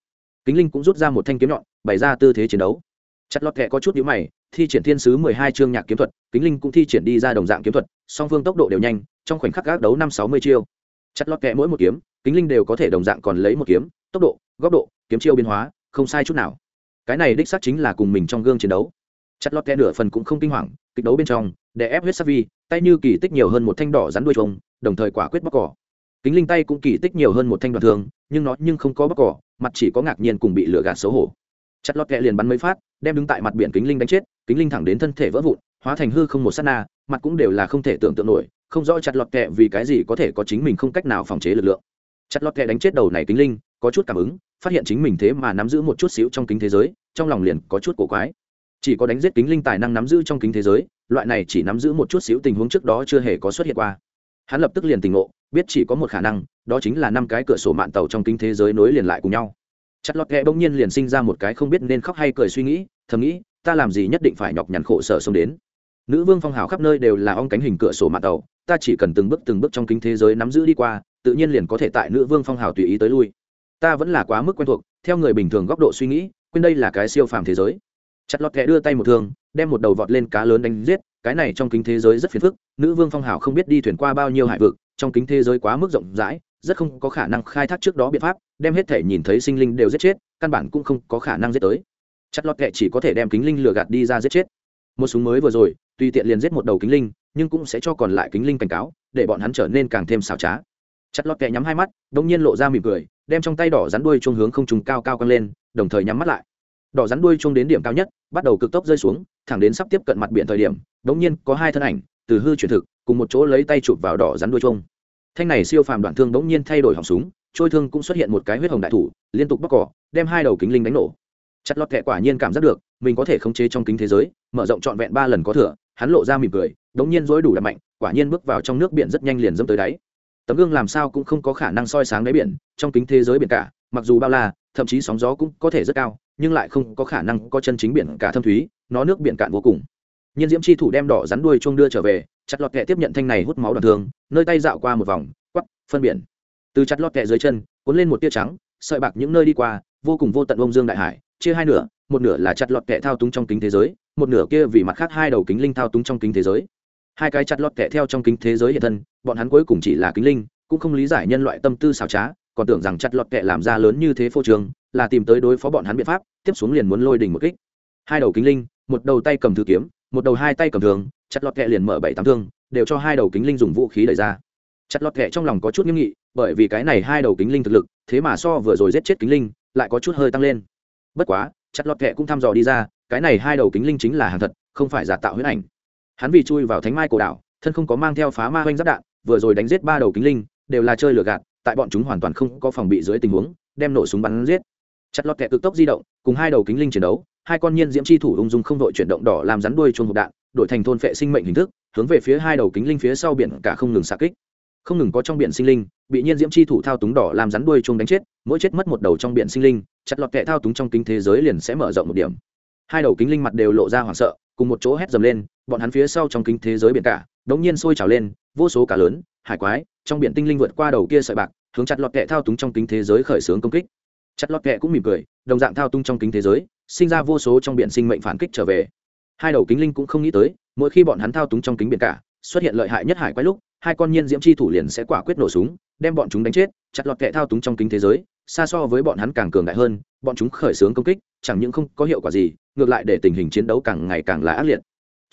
Kính linh cũng rút ra một thanh kiếm nhọn, bày ra tư thế chiến đấu. Chặt lọt kẹ có chút nhữ mày, thi triển thiên sứ mười hai chương nhạc kiếm thuật, kính linh cũng thi triển đi ra đồng dạng kiếm thuật, song phương tốc độ đều nhanh, trong khoảnh khắc gác đấu năm sáu mươi chiêu. Chặt lọt kẹ mỗi một kiếm, kính linh đều có thể đồng dạng còn lấy một kiếm, tốc độ, góc độ, kiếm chiêu biến hóa, không sai chút nào cái này đích xác chính là cùng mình trong gương chiến đấu. Chặt lọt kẹ nửa phần cũng không kinh hoàng, kịch đấu bên trong để ép huyết sắc vi, tay như kỳ tích nhiều hơn một thanh đỏ rắn đuôi trông đồng thời quả quyết bóc cỏ. Kính linh tay cũng kỳ tích nhiều hơn một thanh đoạn thương, nhưng nó nhưng không có bóc cỏ, mặt chỉ có ngạc nhiên cùng bị lửa gạt xấu hổ. Chặt lọt kẹ liền bắn mấy phát, đem đứng tại mặt biển kính linh đánh chết, kính linh thẳng đến thân thể vỡ vụn, hóa thành hư không một s á t na, mặt cũng đều là không thể tưởng tượng nổi, không rõ chặt lọt kẹ vì cái gì có thể có chính mình không cách nào phòng chế lực lượng. Chặt lọt kẹ đánh chết đầu này kính linh có chút cảm ứng, phát hiện chính mình thế mà nắm giữ một chút xíu trong kính thế giới, trong lòng liền có chút cổ quái. Chỉ có đánh giết kính linh tài năng nắm giữ trong kính thế giới, loại này chỉ nắm giữ một chút xíu tình huống trước đó chưa hề có xuất hiện qua. Hắn lập tức liền tình ngộ, biết chỉ có một khả năng, đó chính là năm cái cửa sổ mạng tàu trong kính thế giới nối liền lại cùng nhau. Chặt lọt kẹ bỗng nhiên liền sinh ra một cái không biết nên khóc hay cười suy nghĩ, thầm nghĩ, ta làm gì nhất định phải nhọc nhằn khổ sở xông đến. Nữ vương phong hào khắp nơi đều là ong cánh hình cửa sổ mạng tàu, ta chỉ cần từng bước từng bước trong kính thế giới nắm giữ đi qua, tự nhiên liền có thể tại nữ vương phong hào tùy ý tới lui ta vẫn là quá mức quen thuộc, theo người bình thường góc độ suy nghĩ, quên đây là cái siêu phàm thế giới. Chặt lọt kẹ đưa tay một thương, đem một đầu vọt lên cá lớn đánh giết, cái này trong kính thế giới rất phiền phức, nữ vương phong hào không biết đi thuyền qua bao nhiêu hải vực, trong kính thế giới quá mức rộng rãi, rất không có khả năng khai thác trước đó biện pháp, đem hết thể nhìn thấy sinh linh đều giết chết, căn bản cũng không có khả năng giết tới. Chặt lọt kẹ chỉ có thể đem kính linh lừa gạt đi ra giết chết. Một súng mới vừa rồi, tùy tiện liền giết một đầu kính linh, nhưng cũng sẽ cho còn lại kính linh cảnh cáo, để bọn hắn trở nên càng thêm xảo trá. Chặt lọt kẹ nhắm hai mắt đ ỗ n g nhiên lộ ra mỉm cười đem trong tay đỏ rắn đuôi chuông hướng không trùng cao cao căng lên, đồng thời nhắm mắt lại. Đỏ rắn đuôi chuông đến điểm cao nhất, bắt đầu cực tốc rơi xuống, thẳng đến sắp tiếp cận mặt biển thời điểm đ ỗ n g nhiên có hai thân ảnh, từ hư chuyển thực, cùng một chỗ lấy tay chụp vào đỏ rắn đuôi chuông. Thanh này siêu phàm đoạn thương đ ỗ n g nhiên thay đổi họng súng, trôi thương cũng xuất hiện một cái huyết hồng đại thủ, liên tục bóc cỏ, đem hai đầu kính linh đánh nổ. Chặt lọt kẹ quả nhiên cảm giác được, mình có thể khống chế trong kính thế giới, mở rộng trọn vẹn ba lần có thừa, hắn lộ ra mỉm cười, đống nhiên dối đủ đ mạnh, quả nhiên bước vào trong nước biển rất nhanh liền dâm tới đáy tấm gương làm sao cũng không có khả năng soi sáng đáy biển, trong kính thế giới biển cả, mặc dù bao la, thậm chí sóng gió cũng có thể rất cao, nhưng lại không có khả năng có chân chính biển cả thâm thúy, nó nước biển cạn vô cùng. Nhiên diễm chi thủ đem đỏ rắn đuôi chuông đưa trở về, chặt lọt kẹ tiếp nhận thanh này hút máu đoạn thương, nơi tay dạo qua một vòng quắp phân biển. Từ chặt lọt kẹ dưới chân, cuốn lên một tia trắng, sợi bạc những nơi đi qua, vô cùng vô tận ông dương đại hải, chia hai nửa, một nửa là chặt lọt kẹ thao túng trong kính thế giới, một nửa kia vì mặt khác hai đầu kính linh thao túng trong kính thế giới hai cái chặt lọt kẹ theo trong kính thế giới hiện thân, bọn hắn cuối cùng chỉ là kính linh, cũng không lý giải nhân loại tâm tư xảo trá, còn tưởng rằng chặt lọt kẹ làm ra lớn như thế phô trường là tìm tới đối phó bọn hắn biện pháp, tiếp xuống liền muốn lôi đình một kích. Hai đầu kính linh, một đầu tay cầm thư kiếm, một đầu hai tay cầm thường chặt lọt kẹ liền mở bảy tám thương, đều cho hai đầu kính linh dùng vũ khí đẩy ra. Chặt lọt kẹ trong lòng có chút nghiêm nghị, bởi vì cái này hai đầu kính linh thực lực, thế mà so vừa rồi giết chết kính linh, lại có chút hơi tăng lên. Bất quá, chặt lọt kẹ cũng thăm dò đi ra, cái này hai đầu kính linh chính là hàng thật, không phải giả tạo huyết ảnh hắn vì chui vào thánh mai cổ đảo, thân không có mang theo phá ma oanh giáp đạn, vừa rồi đánh giết ba đầu kính linh, đều là chơi lừa gạt, tại bọn chúng hoàn toàn không có phòng bị dưới tình huống, đem nổ súng bắn giết. Chặt lọt kẹ cực tốc di động, cùng hai đầu kính linh chiến đấu, hai con nhiên diễm chi thủ ung dung không đội chuyển động đỏ làm rắn đuôi chuông hộp đạn, đổi thành thôn phệ sinh mệnh hình thức, hướng về phía hai đầu kính linh phía sau biển cả không ngừng xạ kích. Không ngừng có trong biển sinh linh, bị nhiên diễm chi thủ thao túng đỏ làm rắn đuôi chuông đánh chết, mỗi chết mất một đầu trong biển sinh linh, chặt lọt kẹ thao túng trong kính thế giới liền sẽ mở rộng một điểm. Hai đầu kính linh mặt đều lộ ra hoảng sợ, cùng một chỗ hét dầm lên bọn hắn phía sau trong kính thế giới biển cả, đống nhiên sôi trào lên, vô số cá lớn, hải quái, trong biển tinh linh vượt qua đầu kia sợi bạc, hướng chặt lọt kẹ thao túng trong kính thế giới khởi xướng công kích. Chặt lọt kẹ cũng mỉm cười, đồng dạng thao túng trong kính thế giới, sinh ra vô số trong biển sinh mệnh phản kích trở về. Hai đầu kính linh cũng không nghĩ tới, mỗi khi bọn hắn thao túng trong kính biển cả, xuất hiện lợi hại nhất hải quái lúc, hai con nhiên diễm chi thủ liền sẽ quả quyết nổ súng, đem bọn chúng đánh chết. Chặt lọt kẹ thao túng trong kính thế giới, xa so với bọn hắn càng cường đại hơn, bọn chúng khởi xướng công kích, chẳng những không có hiệu quả gì, ngược lại để tình hình chiến đấu càng ngày càng là ác liệt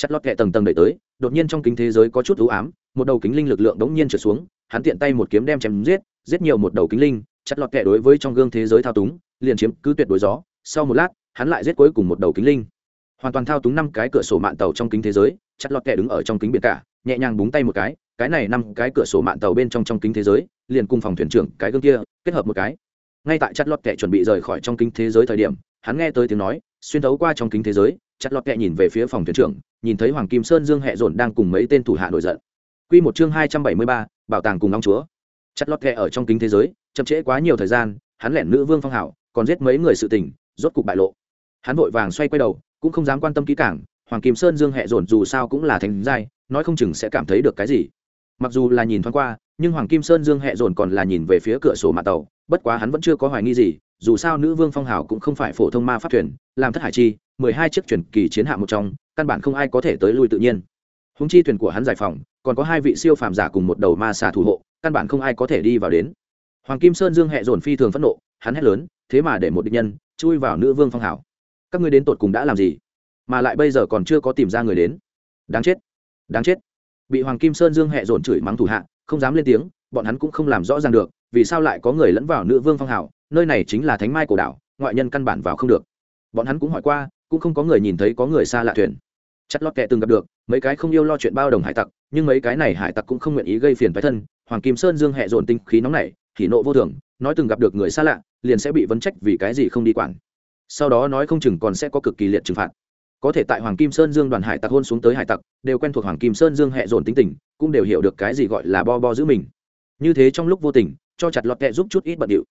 chặt lọt kẹ tầng tầng đẩy tới, đột nhiên trong kính thế giới có chút ưu ám, một đầu kính linh lực lượng đống nhiên trở xuống, hắn tiện tay một kiếm đem chém giết giết nhiều một đầu kính linh, chặt lọt kẹ đối với trong gương thế giới thao túng, liền chiếm cứ tuyệt đối gió. Sau một lát, hắn lại giết cuối cùng một đầu kính linh. Hoàn toàn thao túng năm cái cửa sổ mạng tàu trong kính thế giới, chặt lọt kẹ đứng ở trong kính biển cả, nhẹ nhàng búng tay một cái cái này năm cái cửa sổ mạng tàu bên trong trong kính thế giới, liền cùng phòng thuyền trưởng cái gương kia kết hợp một cái. Ngay tại chặt lọt kẹ chuẩn bị rời khỏi trong kính thế giới thời điểm, hắn nghe tới tiếng nói, xuyên thấu qua trong kính thế giới, chặt lọt kẹ nhìn về phía phòng thuyền trưởng nhìn thấy hoàng kim sơn dương hẹ dồn đang cùng mấy tên thủ hạ nổi giận Quy một chương hai trăm bảy mươi ba, bảo tàng cùng long chúa. Chặt lót kẹ ở trong kính thế giới, chậm trễ quá nhiều thời gian, hắn lẻn nữ vương phong hảo, còn giết mấy người sự tình, rốt cục bại lộ. Hắn vội vàng xoay quay đầu, cũng không dám quan tâm kỹ càng, Hoàng Kim Sơn Dương hệ dồn dù sao cũng là thánh giai, nói không chừng sẽ cảm thấy được cái gì. Mặc dù là nhìn thoáng qua, nhưng Hoàng Kim Sơn Dương hệ dồn còn là nhìn về phía cửa sổ mà tàu, bất quá hắn vẫn chưa có hoài nghi gì, dù sao nữ vương phong hảo cũng không phải phổ thông ma pháp thuyền, làm thất hải chi, mười hai chiếc truyền kỳ chiến hạm một trong, căn bản không ai có thể tới lui tự nhiên. Húng chi thuyền của hắn giải phòng, còn có hai vị siêu phàm giả cùng một đầu ma xà thủ hộ căn bản không ai có thể đi vào đến. Hoàng kim sơn dương hẹ dồn phi thường phẫn nộ hắn hét lớn thế mà để một địch nhân chui vào nữ vương phong hảo. Các ngươi đến tột cùng đã làm gì? Mà lại bây giờ còn chưa có tìm ra người đến. Đáng chết đáng chết. Bị hoàng kim sơn dương hẹ dồn chửi mắng thủ hạ không dám lên tiếng bọn hắn cũng không làm rõ ràng được vì sao lại có người lẫn vào nữ vương phong hảo nơi này chính là thánh mai cổ đảo ngoại nhân căn bản vào không được. Bọn hắn cũng hỏi qua cũng không có người nhìn thấy có người xa lạ thuyền chặt lọt kệ từng gặp được, mấy cái không yêu lo chuyện bao đồng hải tặc, nhưng mấy cái này hải tặc cũng không nguyện ý gây phiền phái thân. Hoàng kim sơn dương hẹ dồn tinh khí nóng này thì nộ vô thường, nói từng gặp được người xa lạ, liền sẽ bị vấn trách vì cái gì không đi quản. Sau đó nói không chừng còn sẽ có cực kỳ liệt trừng phạt. Có thể tại hoàng kim sơn dương đoàn hải tặc hôn xuống tới hải tặc, đều quen thuộc hoàng kim sơn dương hẹ dồn tính tình, cũng đều hiểu được cái gì gọi là bo bo giữ mình. Như thế trong lúc vô tình, cho chặt lọt kệ giúp chút ít bận điệu.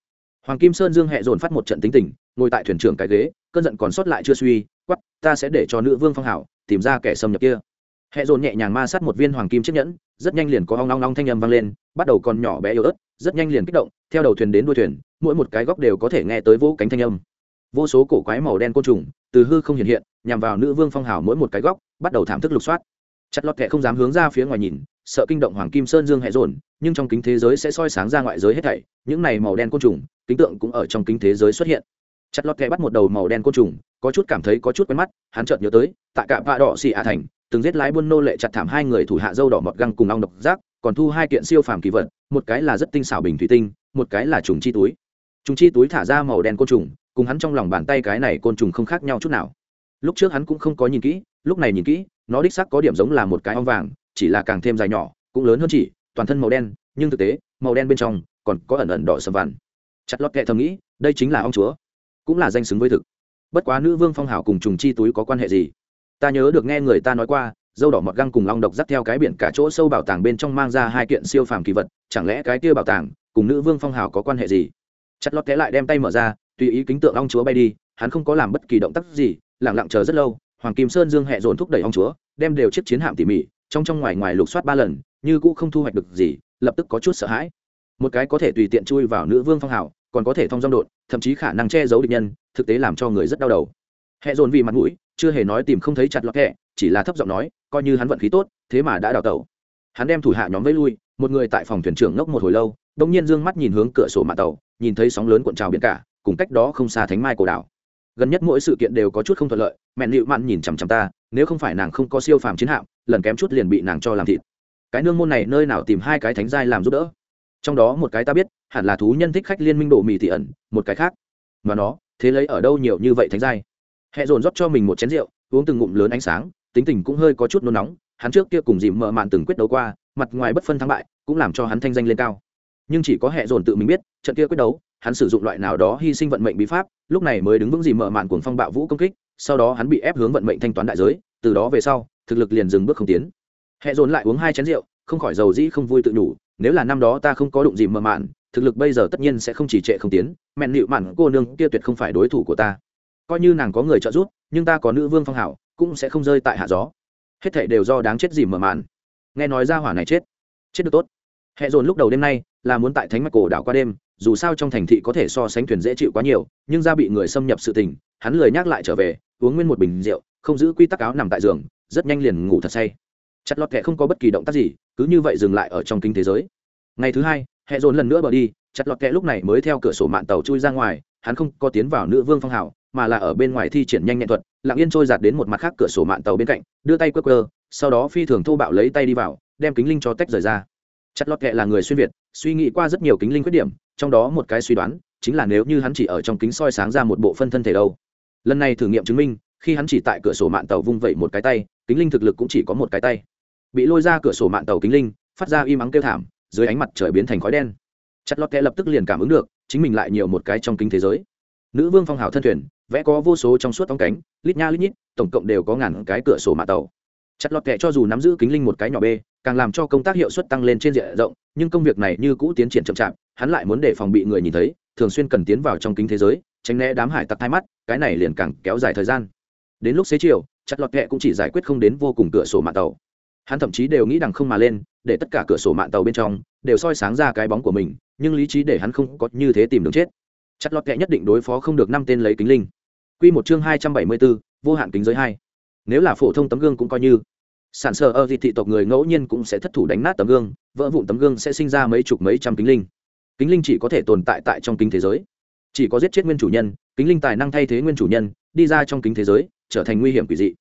Hoàng kim sơn dương hẹ dồn phát một trận tính tình, ngồi tại thuyền trưởng cái ghế, cơn giận còn sót lại chưa suy quắp ta sẽ để cho nữ vương phong hảo tìm ra kẻ xâm nhập kia. Hệ dồn nhẹ nhàng ma sát một viên hoàng kim chiếc nhẫn, rất nhanh liền có hoang long long thanh âm vang lên, bắt đầu còn nhỏ bé yếu ớt, rất nhanh liền kích động, theo đầu thuyền đến đuôi thuyền, mỗi một cái góc đều có thể nghe tới vỗ cánh thanh âm. Vô số cổ quái màu đen côn trùng, từ hư không hiện hiện, nhằm vào nữ vương phong hào mỗi một cái góc, bắt đầu thảm thức lục soát. Chặt lọt kệ không dám hướng ra phía ngoài nhìn, sợ kinh động hoàng kim sơn dương hệ dồn, nhưng trong kính thế giới sẽ soi sáng ra ngoại giới hết thảy, những này màu đen côn trùng, kính tượng cũng ở trong kính thế giới xuất hiện chặt lọt kẹ bắt một đầu màu đen côn trùng, có chút cảm thấy có chút quen mắt, hắn chợt nhớ tới, tại cả vạ đỏ xì ạ thành, từng giết lái buôn nô lệ chặt thảm hai người thủ hạ dâu đỏ mọt găng cùng ong độc giác, còn thu hai kiện siêu phàm kỳ vật, một cái là rất tinh xảo bình thủy tinh, một cái là trùng chi túi. Trùng chi túi thả ra màu đen côn trùng, cùng hắn trong lòng bàn tay cái này côn trùng không khác nhau chút nào. Lúc trước hắn cũng không có nhìn kỹ, lúc này nhìn kỹ, nó đích sắc có điểm giống là một cái ong vàng, chỉ là càng thêm dài nhỏ, cũng lớn hơn chỉ, toàn thân màu đen, nhưng thực tế, màu đen bên trong còn có ẩn ẩn đỏ sầm vằn. Chặt lót kệ thầm nghĩ, đây chính là ong chúa cũng là danh xứng với thực. Bất quá nữ vương phong hảo cùng trùng chi túi có quan hệ gì? Ta nhớ được nghe người ta nói qua, dâu đỏ mọt găng cùng long độc dắt theo cái biển cả chỗ sâu bảo tàng bên trong mang ra hai kiện siêu phàm kỳ vật, chẳng lẽ cái kia bảo tàng cùng nữ vương phong hào có quan hệ gì? Chặt lót té lại đem tay mở ra, tùy ý kính tượng ong chúa bay đi, hắn không có làm bất kỳ động tác gì lẳng lặng chờ rất lâu, hoàng kim sơn dương hẹ dồn thúc đẩy ong chúa, đem đều chiếc chiến hạm tỉ mỉ, trong trong ngoài ngoài lục soát ba lần, như cũ không thu hoạch được gì, lập tức có chút sợ hãi. Một cái có thể tùy tiện chui vào nữ vương phong hào còn có thể thông dong đột, thậm chí khả năng che giấu địch nhân, thực tế làm cho người rất đau đầu. Hẹ dồn vì mặt mũi, chưa hề nói tìm không thấy chặt lọt hẹ chỉ là thấp giọng nói, coi như hắn vận khí tốt, thế mà đã đào tẩu. Hắn đem thủ hạ nhóm vây lui, một người tại phòng thuyền trưởng ngốc một hồi lâu, đông nhiên d ư ơ n g mắt nhìn hướng cửa sổ mạng tàu, nhìn thấy sóng lớn cuộn trào biển cả, cùng cách đó không xa thánh mai cổ đảo. Gần nhất mỗi sự kiện đều có chút không thuận lợi mẹn nịu mặn nhìn chằm chằm ta, nếu không phải nàng không có siêu phàm chiến hạm, lần kém chút liền bị nàng cho làm thịt. Cái nương môn này nơi nào tìm hai cái thánh giai làm giúp đỡ? Trong đó một cái ta biết, hẳn là thú nhân thích khách liên minh đổ mì thị ẩn, một cái khác. Mà nó, thế lấy ở đâu nhiều như vậy thánh giai? Hẹ dồn rót cho mình một chén rượu, uống từng ngụm lớn ánh sáng, tính tình cũng hơi có chút nôn nóng, hắn trước kia cùng dìm mợ mạn từng quyết đấu qua, mặt ngoài bất phân thắng bại, cũng làm cho hắn thanh danh lên cao. Nhưng chỉ có hệ dồn tự mình biết, trận kia quyết đấu, hắn sử dụng loại nào đó hy sinh vận mệnh bí pháp, lúc này mới đứng vững dìm mợ mạn cuồng phong bạo vũ công kích, sau đó hắn bị ép hướng vận mệnh thanh toán đại giới, từ đó về sau, thực lực liền dừng bước không tiến. Hệ dồn lại uống hai chén rượu không khỏi giàu dĩ không vui tự đủ nếu là năm đó ta không có đụng gì mờ mạn, thực lực bây giờ tất nhiên sẽ không chỉ trệ không tiến, mẹn nịu mạn cô nương kia tuyệt không phải đối thủ của ta. Coi như nàng có người trợ giúp, nhưng ta có nữ vương phong hảo, cũng sẽ không rơi tại hạ gió. Hết thảy đều do đáng chết dìm mờ mạn. Nghe nói ra hỏa này chết. Chết được tốt. Hệ dồn lúc đầu đêm nay là muốn tại thánh mạch cổ đảo qua đêm, dù sao trong thành thị có thể so sánh thuyền dễ chịu quá nhiều, nhưng ra bị người xâm nhập sự tình, hắn lười nhắc lại trở về, uống nguyên một bình rượu, không giữ quy tắc áo nằm tại giường, rất nhanh liền ngủ thật say chặt lọt kệ không có bất kỳ động tác gì, cứ như vậy dừng lại ở trong kinh thế giới. Ngày thứ hai, hệ dồn lần nữa bờ đi, chặt lọt kệ lúc này mới theo cửa sổ mạng tàu chui ra ngoài, hắn không có tiến vào nữ vương phong hào, mà là ở bên ngoài thi triển nhanh nhẹn thuật, lặng yên trôi giạt đến một mặt khác cửa sổ mạng tàu bên cạnh, đưa tay quơ quơ, sau đó phi thường thô bạo lấy tay đi vào, đem kính linh cho tách rời ra. Chặt lọt kệ là người xuyên việt, suy nghĩ qua rất nhiều kính linh khuyết điểm, trong đó một cái suy đoán, chính là nếu như hắn chỉ ở trong kính soi sáng ra một bộ phân thân thể đâu. Lần này thử nghiệm chứng minh khi hắn chỉ tại cửa sổ mạng tàu vung vẩy một cái tay, kính linh thực lực cũng chỉ có một cái tay. Bị lôi ra cửa sổ mạng tàu kính linh, phát ra im ắng kêu thảm, dưới ánh mặt trời biến thành khói đen. Chặt lọt kẽ lập tức liền cảm ứng được, chính mình lại nhiều một cái trong kính thế giới. Nữ vương phong hào thân thuyền, vẽ có vô số trong suốt tóng cánh, lít nha lít nhít, tổng cộng đều có ngàn cái cửa sổ mạng tàu. Chặt lọt kệ cho dù nắm giữ kính linh một cái nhỏ b càng làm cho công tác hiệu suất tăng lên trên diện rộng, nhưng công việc này như cũ tiến triển chậm chạp, hắn lại muốn để phòng bị người nhìn thấy, thường xuyên cần tiến vào trong kính thế giới, tránh né đám hải tặc hai mắt, cái này liền càng kéo dài thời gian đến lúc xế chiều chặt lọt kẹ cũng chỉ giải quyết không đến vô cùng cửa sổ mạng tàu hắn thậm chí đều nghĩ đằng không mà lên để tất cả cửa sổ mạng tàu bên trong đều soi sáng ra cái bóng của mình nhưng lý trí để hắn không có như thế tìm đường chết chặt lọt kẹ nhất định đối phó không được năm tên lấy kính linh Quy một chương 274, vô hạn kính giới hai. Nếu là phổ thông tấm gương cũng coi như. Sản ơ ở thị tộc người ngẫu nhiên cũng sẽ thất thủ đánh nát tấm gương, vỡ vụn tấm gương sẽ sinh ra mấy chục mấy trăm kính linh. Kính linh chỉ có thể tồn tại tại trong kính thế giới. Chỉ có giết chết nguyên chủ nhân, kính linh tài năng thay thế nguyên chủ nhân, đi ra trong kính thế giới, trở thành nguy hiểm quỷ dị.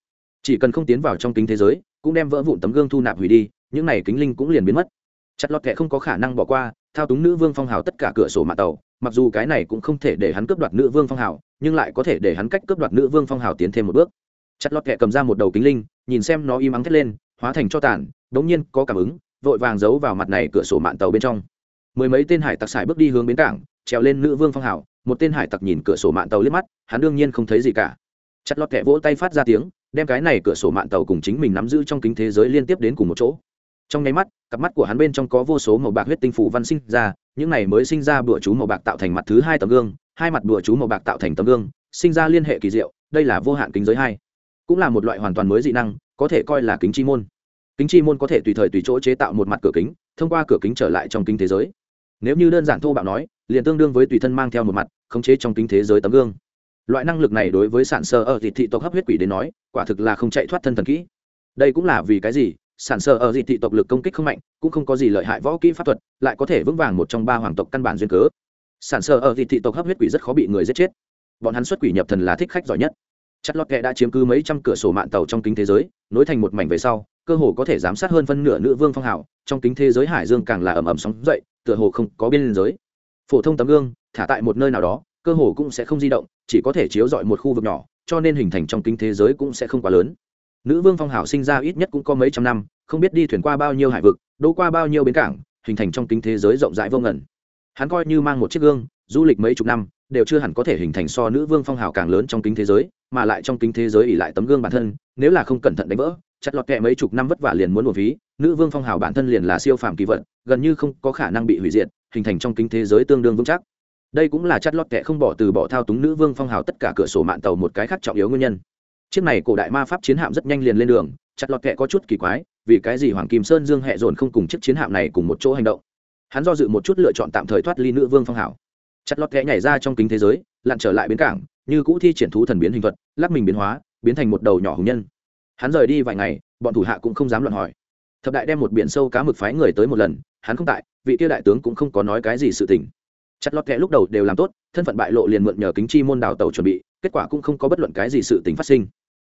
Chỉ cần không tiến vào trong kính thế giới, cũng đem vỡ vụn tấm gương thu nạp hủy đi, những này kính linh cũng liền biến mất. Chặt lọt kệ không có khả năng bỏ qua, thao túng nữ vương phong hào tất cả cửa sổ mạng tàu, mặc dù cái này cũng không thể để hắn cướp đoạt nữ vương phong hào nhưng lại có thể để hắn cách cướp đoạt nữ vương phong hào tiến thêm một bước chặt lọt kệ cầm ra một đầu kính linh nhìn xem nó im ắng thét lên hóa thành cho tàn đống nhiên có cảm ứng vội vàng giấu vào mặt này cửa sổ mạn tàu bên trong mười mấy tên hải tặc xài bước đi hướng bến cảng trèo lên nữ vương phong hào một tên hải tặc nhìn cửa sổ mạn tàu liếc mắt hắn đương nhiên không thấy gì cả chặt lọt kẹ vỗ tay phát ra tiếng, đem cái này cửa sổ mạn tàu cùng chính mình nắm giữ trong kính thế giới liên tiếp đến cùng một chỗ. Trong nháy mắt, cặp mắt của hắn bên trong có vô số màu bạc huyết tinh phủ văn sinh ra, những này mới sinh ra bụa chú màu bạc tạo thành mặt thứ hai tấm gương, hai mặt bụa chú màu bạc tạo thành tấm gương, sinh ra liên hệ kỳ diệu, đây là vô hạn kính giới hai. Cũng là một loại hoàn toàn mới dị năng, có thể coi là kính chi môn. Kính chi môn có thể tùy thời tùy chỗ chế tạo một mặt cửa kính, thông qua cửa kính trở lại trong kính thế giới. Nếu như đơn giản thô bạo nói, liền tương đương với tùy thân mang theo một mặt, khống chế trong kính thế giới tấm gương loại năng lực này đối với sản sơ ở thị thị tộc hấp huyết quỷ đến nói, quả thực là không chạy thoát thân thần kỹ. Đây cũng là vì cái gì? Sản sơ ở dị thị tộc lực công kích không mạnh, cũng không có gì lợi hại võ kỹ pháp thuật, lại có thể vững vàng một trong ba hoàng tộc căn bản duyên cớ. Sản sơ ở dị thị tộc hấp huyết quỷ rất khó bị người giết chết. Bọn hắn xuất quỷ nhập thần là thích khách giỏi nhất. Chất lót kệ đã chiếm cứ mấy trăm cửa sổ mạng tàu trong kính thế giới, nối thành một mảnh về sau, cơ hồ có thể giám sát hơn phân nửa nữ vương phong hào, trong kính thế giới hải dương càng là ầm ầm sóng dậy, tựa hồ không có biên giới. Phổ thông tấm gương, thả tại một nơi nào đó cơ hồ cũng sẽ không di động, chỉ có thể chiếu dọi một khu vực nhỏ, cho nên hình thành trong kinh thế giới cũng sẽ không quá lớn. Nữ vương phong hảo sinh ra ít nhất cũng có mấy trăm năm, không biết đi thuyền qua bao nhiêu hải vực, đỗ qua bao nhiêu bến cảng, hình thành trong kinh thế giới rộng rãi vô ngẩn hắn coi như mang một chiếc gương, du lịch mấy chục năm, đều chưa hẳn có thể hình thành so nữ vương phong hào càng lớn trong kính thế giới, mà lại trong kính thế giới ỉ lại tấm gương bản thân, nếu là không cẩn thận đánh vỡ, chặt lọt kẹ mấy chục năm vất vả liền muốn một ví nữ vương phong hào bản thân liền là siêu phàm kỳ vật, gần như không có khả năng bị hủy diệt, hình thành trong kính thế giới tương đương vững chắc đây cũng là chặt lót kệ không bỏ từ bỏ thao túng nữ vương phong hào tất cả cửa sổ mạng tàu một cái khác trọng yếu nguyên nhân. Chiếc này cổ đại ma pháp chiến hạm rất nhanh liền lên đường, chặt lọt kệ có chút kỳ quái, vì cái gì hoàng kim sơn dương hẹ dồn không cùng chiếc chiến hạm này cùng một chỗ hành động? Hắn do dự một chút lựa chọn tạm thời thoát ly nữ vương phong hào. Chặt lọt kệ nhảy ra trong kính thế giới, lặn trở lại bến cảng, như cũ thi triển thú thần biến hình thuật, lắc mình biến hóa, biến thành một đầu nhỏ hùng nhân. Hắn rời đi vài ngày, bọn thủ hạ cũng không dám luận hỏi. Thập đại đem một biển sâu cá mực phái người tới một lần, hắn không tại, vị kia đại tướng cũng không có nói cái gì sự tình chặt lọt kẹ lúc đầu đều làm tốt, thân phận bại lộ liền mượn nhờ kính chi môn đào tàu chuẩn bị, kết quả cũng không có bất luận cái gì sự tình phát sinh.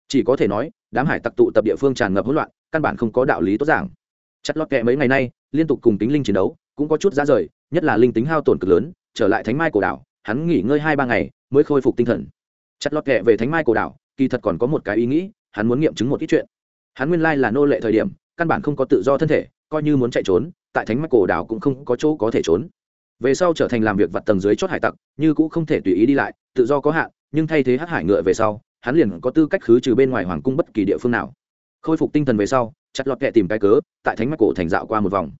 Chỉ có thể nói, đám hải tặc tụ tập địa phương tràn ngập hỗn loạn, căn bản không có đạo lý tốt giảng. Chặt lọt kẹ mấy ngày nay, liên tục cùng tính linh chiến đấu, cũng có chút ra rời, nhất là linh tính hao tổn cực lớn, trở lại thánh mai cổ đảo, hắn nghỉ ngơi hai ba ngày, mới khôi phục tinh thần. Chặt lọt kẹ về thánh mai cổ đảo, kỳ thật còn có một cái ý nghĩ, hắn muốn nghiệm chứng một ít chuyện. Hắn nguyên lai là nô lệ thời điểm, căn bản không có tự do thân thể, coi như muốn chạy trốn, tại thánh mai cổ đảo cũng không có chỗ có thể trốn về sau trở thành làm việc vặt tầng dưới chót hải tặc, như cũng không thể tùy ý đi lại, tự do có hạn, nhưng thay thế hát hải ngựa về sau, hắn liền có tư cách khứ trừ bên ngoài hoàng cung bất kỳ địa phương nào. Khôi phục tinh thần về sau, chặt lọt kẹ tìm cái cớ, tại thánh mạch cổ thành dạo qua một vòng.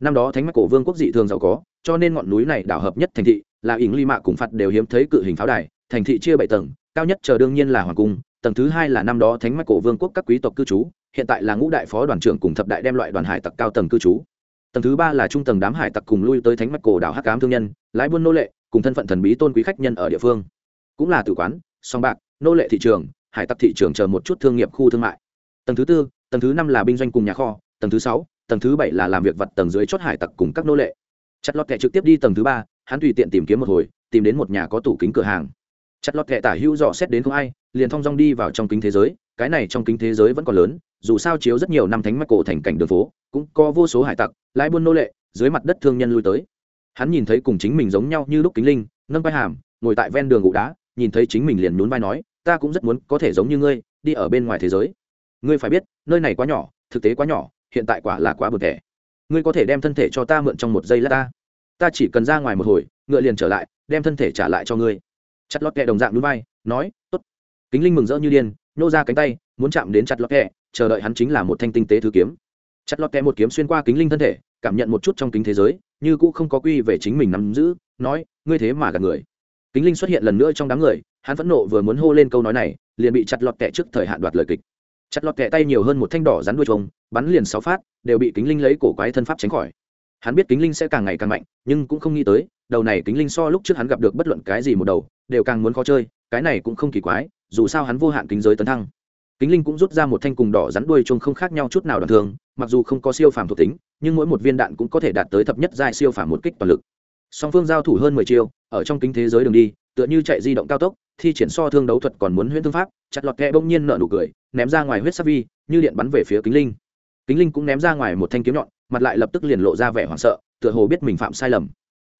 Năm đó thánh mạch cổ vương quốc dị thường giàu có, cho nên ngọn núi này đảo hợp nhất thành thị, là ỉng ly mạ cùng phạt đều hiếm thấy cự hình pháo đài, thành thị chia bảy tầng, cao nhất chờ đương nhiên là hoàng cung, tầng thứ hai là năm đó thánh mạch cổ vương quốc các quý tộc cư trú, hiện tại là ngũ đại phó đoàn trưởng cùng thập đại đem loại đoàn hải tặc cao tầng cư trú tầng thứ ba là trung tầng đám hải tặc cùng lui tới thánh mạch cổ đảo hắc cám thương nhân, lái buôn nô lệ, cùng thân phận thần bí tôn quý khách nhân ở địa phương. Cũng là tử quán, song bạc, nô lệ thị trường, hải tặc thị trường chờ một chút thương nghiệp khu thương mại. Tầng thứ tư, tầng thứ năm là binh doanh cùng nhà kho, tầng thứ sáu, tầng thứ bảy là làm việc vật tầng dưới chốt hải tặc cùng các nô lệ. Chặt lọt kệ trực tiếp đi tầng thứ ba, hắn tùy tiện tìm kiếm một hồi, tìm đến một nhà có tủ kính cửa hàng. Chặt lọt kệ tả hữu dò xét đến không ai, liền thong dong đi vào trong kính thế giới, cái này trong kính thế giới vẫn còn lớn dù sao chiếu rất nhiều năm thánh mắc cổ thành cảnh đường phố, cũng có vô số hải tặc, lái buôn nô lệ, dưới mặt đất thương nhân lui tới. Hắn nhìn thấy cùng chính mình giống nhau như lúc kính linh, nâng vai hàm, ngồi tại ven đường gụ đá, nhìn thấy chính mình liền nhún vai nói, ta cũng rất muốn có thể giống như ngươi, đi ở bên ngoài thế giới. Ngươi phải biết, nơi này quá nhỏ, thực tế quá nhỏ, hiện tại quả là quá bực thẻ. Ngươi có thể đem thân thể cho ta mượn trong một giây lát ta. Ta chỉ cần ra ngoài một hồi, ngựa liền trở lại, đem thân thể trả lại cho ngươi. Chặt lót kẹ đồng dạng núi vai, nói t ố t kính linh mừng rỡ như điên nhô ra cánh tay, muốn chạm đến chặt lọt kẹ, chờ đợi hắn chính là một thanh tinh tế thứ kiếm. Chặt lọt kẹ một kiếm xuyên qua kính linh thân thể, cảm nhận một chút trong kính thế giới, như cũ không có quy về chính mình nắm giữ, nói, ngươi thế mà gạt người. Kính linh xuất hiện lần nữa trong đám người, hắn phẫn nộ vừa muốn hô lên câu nói này, liền bị chặt lọt kẹ trước thời hạn đoạt lời kịch. Chặt lọt kẹ tay nhiều hơn một thanh đỏ rắn đuôi trông bắn liền sáu phát, đều bị kính linh lấy cổ quái thân pháp tránh khỏi. Hắn biết kính linh sẽ càng ngày càng mạnh, nhưng cũng không nghĩ tới, đầu này kính linh so lúc trước hắn gặp được bất luận cái gì một đầu, đều càng muốn khó chơi, cái này cũng không kỳ quái dù sao hắn vô hạn kính giới tấn thăng. Kính linh cũng rút ra một thanh cùng đỏ rắn đuôi chung không khác nhau chút nào đoạn thường mặc dù không có siêu phàm thuộc tính nhưng mỗi một viên đạn cũng có thể đạt tới thập nhất giai siêu phàm một kích toàn lực. Song phương giao thủ hơn mười chiêu ở trong kính thế giới đường đi tựa như chạy di động cao tốc thi triển so thương đấu thuật còn muốn huyễn thương pháp chặt lọt kẹ bỗng nhiên nở nụ cười ném ra ngoài huyết sắc vi như điện bắn về phía kính linh. Kính linh cũng ném ra ngoài một thanh kiếm nhọn mặt lại lập tức liền lộ ra vẻ hoảng sợ tựa hồ biết mình phạm sai lầm.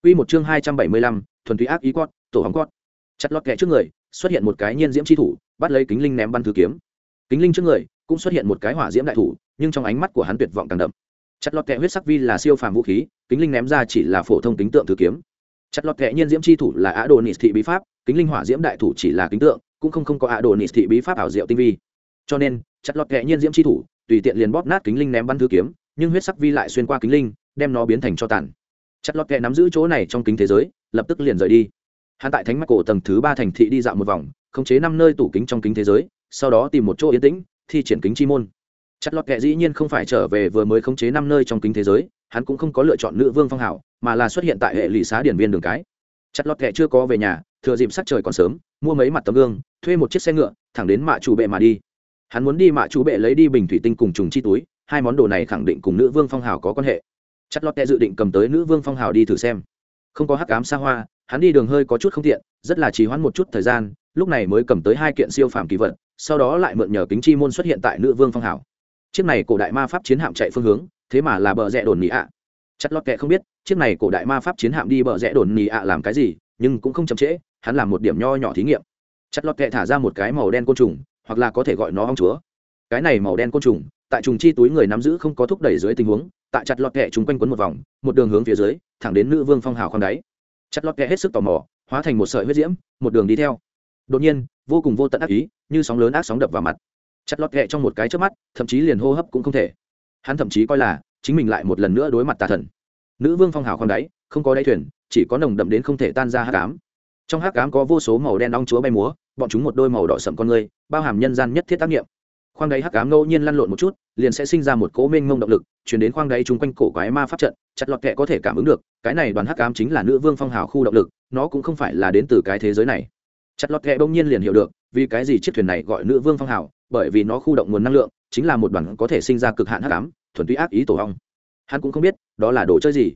Quy một chương hai trăm bảy mươi lăm, thuần túy ác ý quát, tổ hóng quát. Chặt lọt kẹ trước người, xuất hiện một cái nhiên diễm chi thủ, bắt lấy kính linh ném bắn thứ kiếm. Kính linh trước người, cũng xuất hiện một cái hỏa diễm đại thủ, nhưng trong ánh mắt của hắn tuyệt vọng càng đậm. Chặt lọt kẹ huyết sắc vi là siêu phàm vũ khí, kính linh ném ra chỉ là phổ thông kính tượng thứ kiếm. Chặt lọt kẹ nhiên diễm chi thủ là á đồ nịt thị bí pháp, kính linh hỏa diễm đại thủ chỉ là kính tượng, cũng không không có á đồ nịt thị bí pháp ảo diệu tinh vi. Cho nên, chặt lọt kẹ nhiên diễm chi thủ, tùy tiện liền bóp nát kính linh ném bắn thứ kiếm, nhưng huyết sắc vi lại xuyên qua kính linh, đem nó biến thành cho tàn chặt lọt kẹ nắm giữ chỗ này trong kính thế giới lập tức liền rời đi hắn tại thánh mạch cổ tầng thứ ba thành thị đi dạo một vòng, khống chế năm nơi tủ kính trong kính thế giới, sau đó tìm một chỗ yên tĩnh, thi triển kính chi môn. Chặt lọt kệ dĩ nhiên không phải trở về vừa mới khống chế năm nơi trong kính thế giới, hắn cũng không có lựa chọn nữ vương phong hảo mà là xuất hiện tại hệ lụy xá điển viên đường cái. Chặt lọt kệ chưa có về nhà, thừa dịp sắc trời còn sớm, mua mấy mặt tấm gương, thuê một chiếc xe ngựa, thẳng đến mạ chủ bệ mà đi. Hắn muốn đi mạ chủ bệ lấy đi bình thủy tinh cùng trùng chi túi, hai món đồ này khẳng định cùng nữ vương phong hào có quan hệ. Chặt lọt kệ dự định cầm tới nữ vương phong hào đi thử xem. Không có hắc ám xa hoa hắn đi đường hơi có chút không tiện, rất là trì hoãn một chút thời gian, lúc này mới cầm tới hai kiện siêu phàm kỳ vật, sau đó lại mượn nhờ kính chi môn xuất hiện tại nữ vương phong hảo. Chiếc này cổ đại ma pháp chiến hạm chạy phương hướng, thế mà là bờ rẽ đồn nị ạ. Chặt lót kệ không biết, chiếc này cổ đại ma pháp chiến hạm đi bờ rẽ đồn nị ạ làm cái gì, nhưng cũng không chậm trễ, hắn làm một điểm nho nhỏ thí nghiệm. Chặt lót kệ thả ra một cái màu đen côn trùng, hoặc là có thể gọi nó ong chúa. Cái này màu đen côn trùng, tại trùng chi túi người nắm giữ không có thúc đẩy dưới tình huống, tại chặt lọt kệ chúng quanh quấn một vòng, một đường hướng phía dưới, thẳng đến nữ vương phong hào khoang đáy chặt lọt kẹ hết sức tò mò, hóa thành một sợi huyết diễm, một đường đi theo. Đột nhiên, vô cùng vô tận ác ý, như sóng lớn ác sóng đập vào mặt. Chặt lọt kẹ trong một cái trước mắt, thậm chí liền hô hấp cũng không thể. Hắn thậm chí coi là, chính mình lại một lần nữa đối mặt tà thần. Nữ vương phong hào khoan đáy, không có đáy thuyền, chỉ có nồng đậm đến không thể tan ra hát cám trong hát cám có vô số màu đen ong chúa bay múa, bọn chúng một đôi màu đỏ sậm con người, bao hàm nhân gian nhất thiết tác nghiệm khoang đáy hắc ám ngẫu nhiên lăn lộn một chút, liền sẽ sinh ra một cỗ mênh mông động lực, chuyển đến khoang đáy chung quanh cổ quái ma pháp trận, chặt lọt kệ có thể cảm ứng được, cái này đoàn hắc ám chính là nữ vương phong hào khu động lực, nó cũng không phải là đến từ cái thế giới này. Chặt lọt kệ bỗng nhiên liền hiểu được, vì cái gì chiếc thuyền này gọi nữ vương phong hào, bởi vì nó khu động nguồn năng lượng, chính là một đoàn có thể sinh ra cực hạn hắc ám, thuần túy ác ý tổ hong hắn cũng không biết, đó là đồ chơi gì.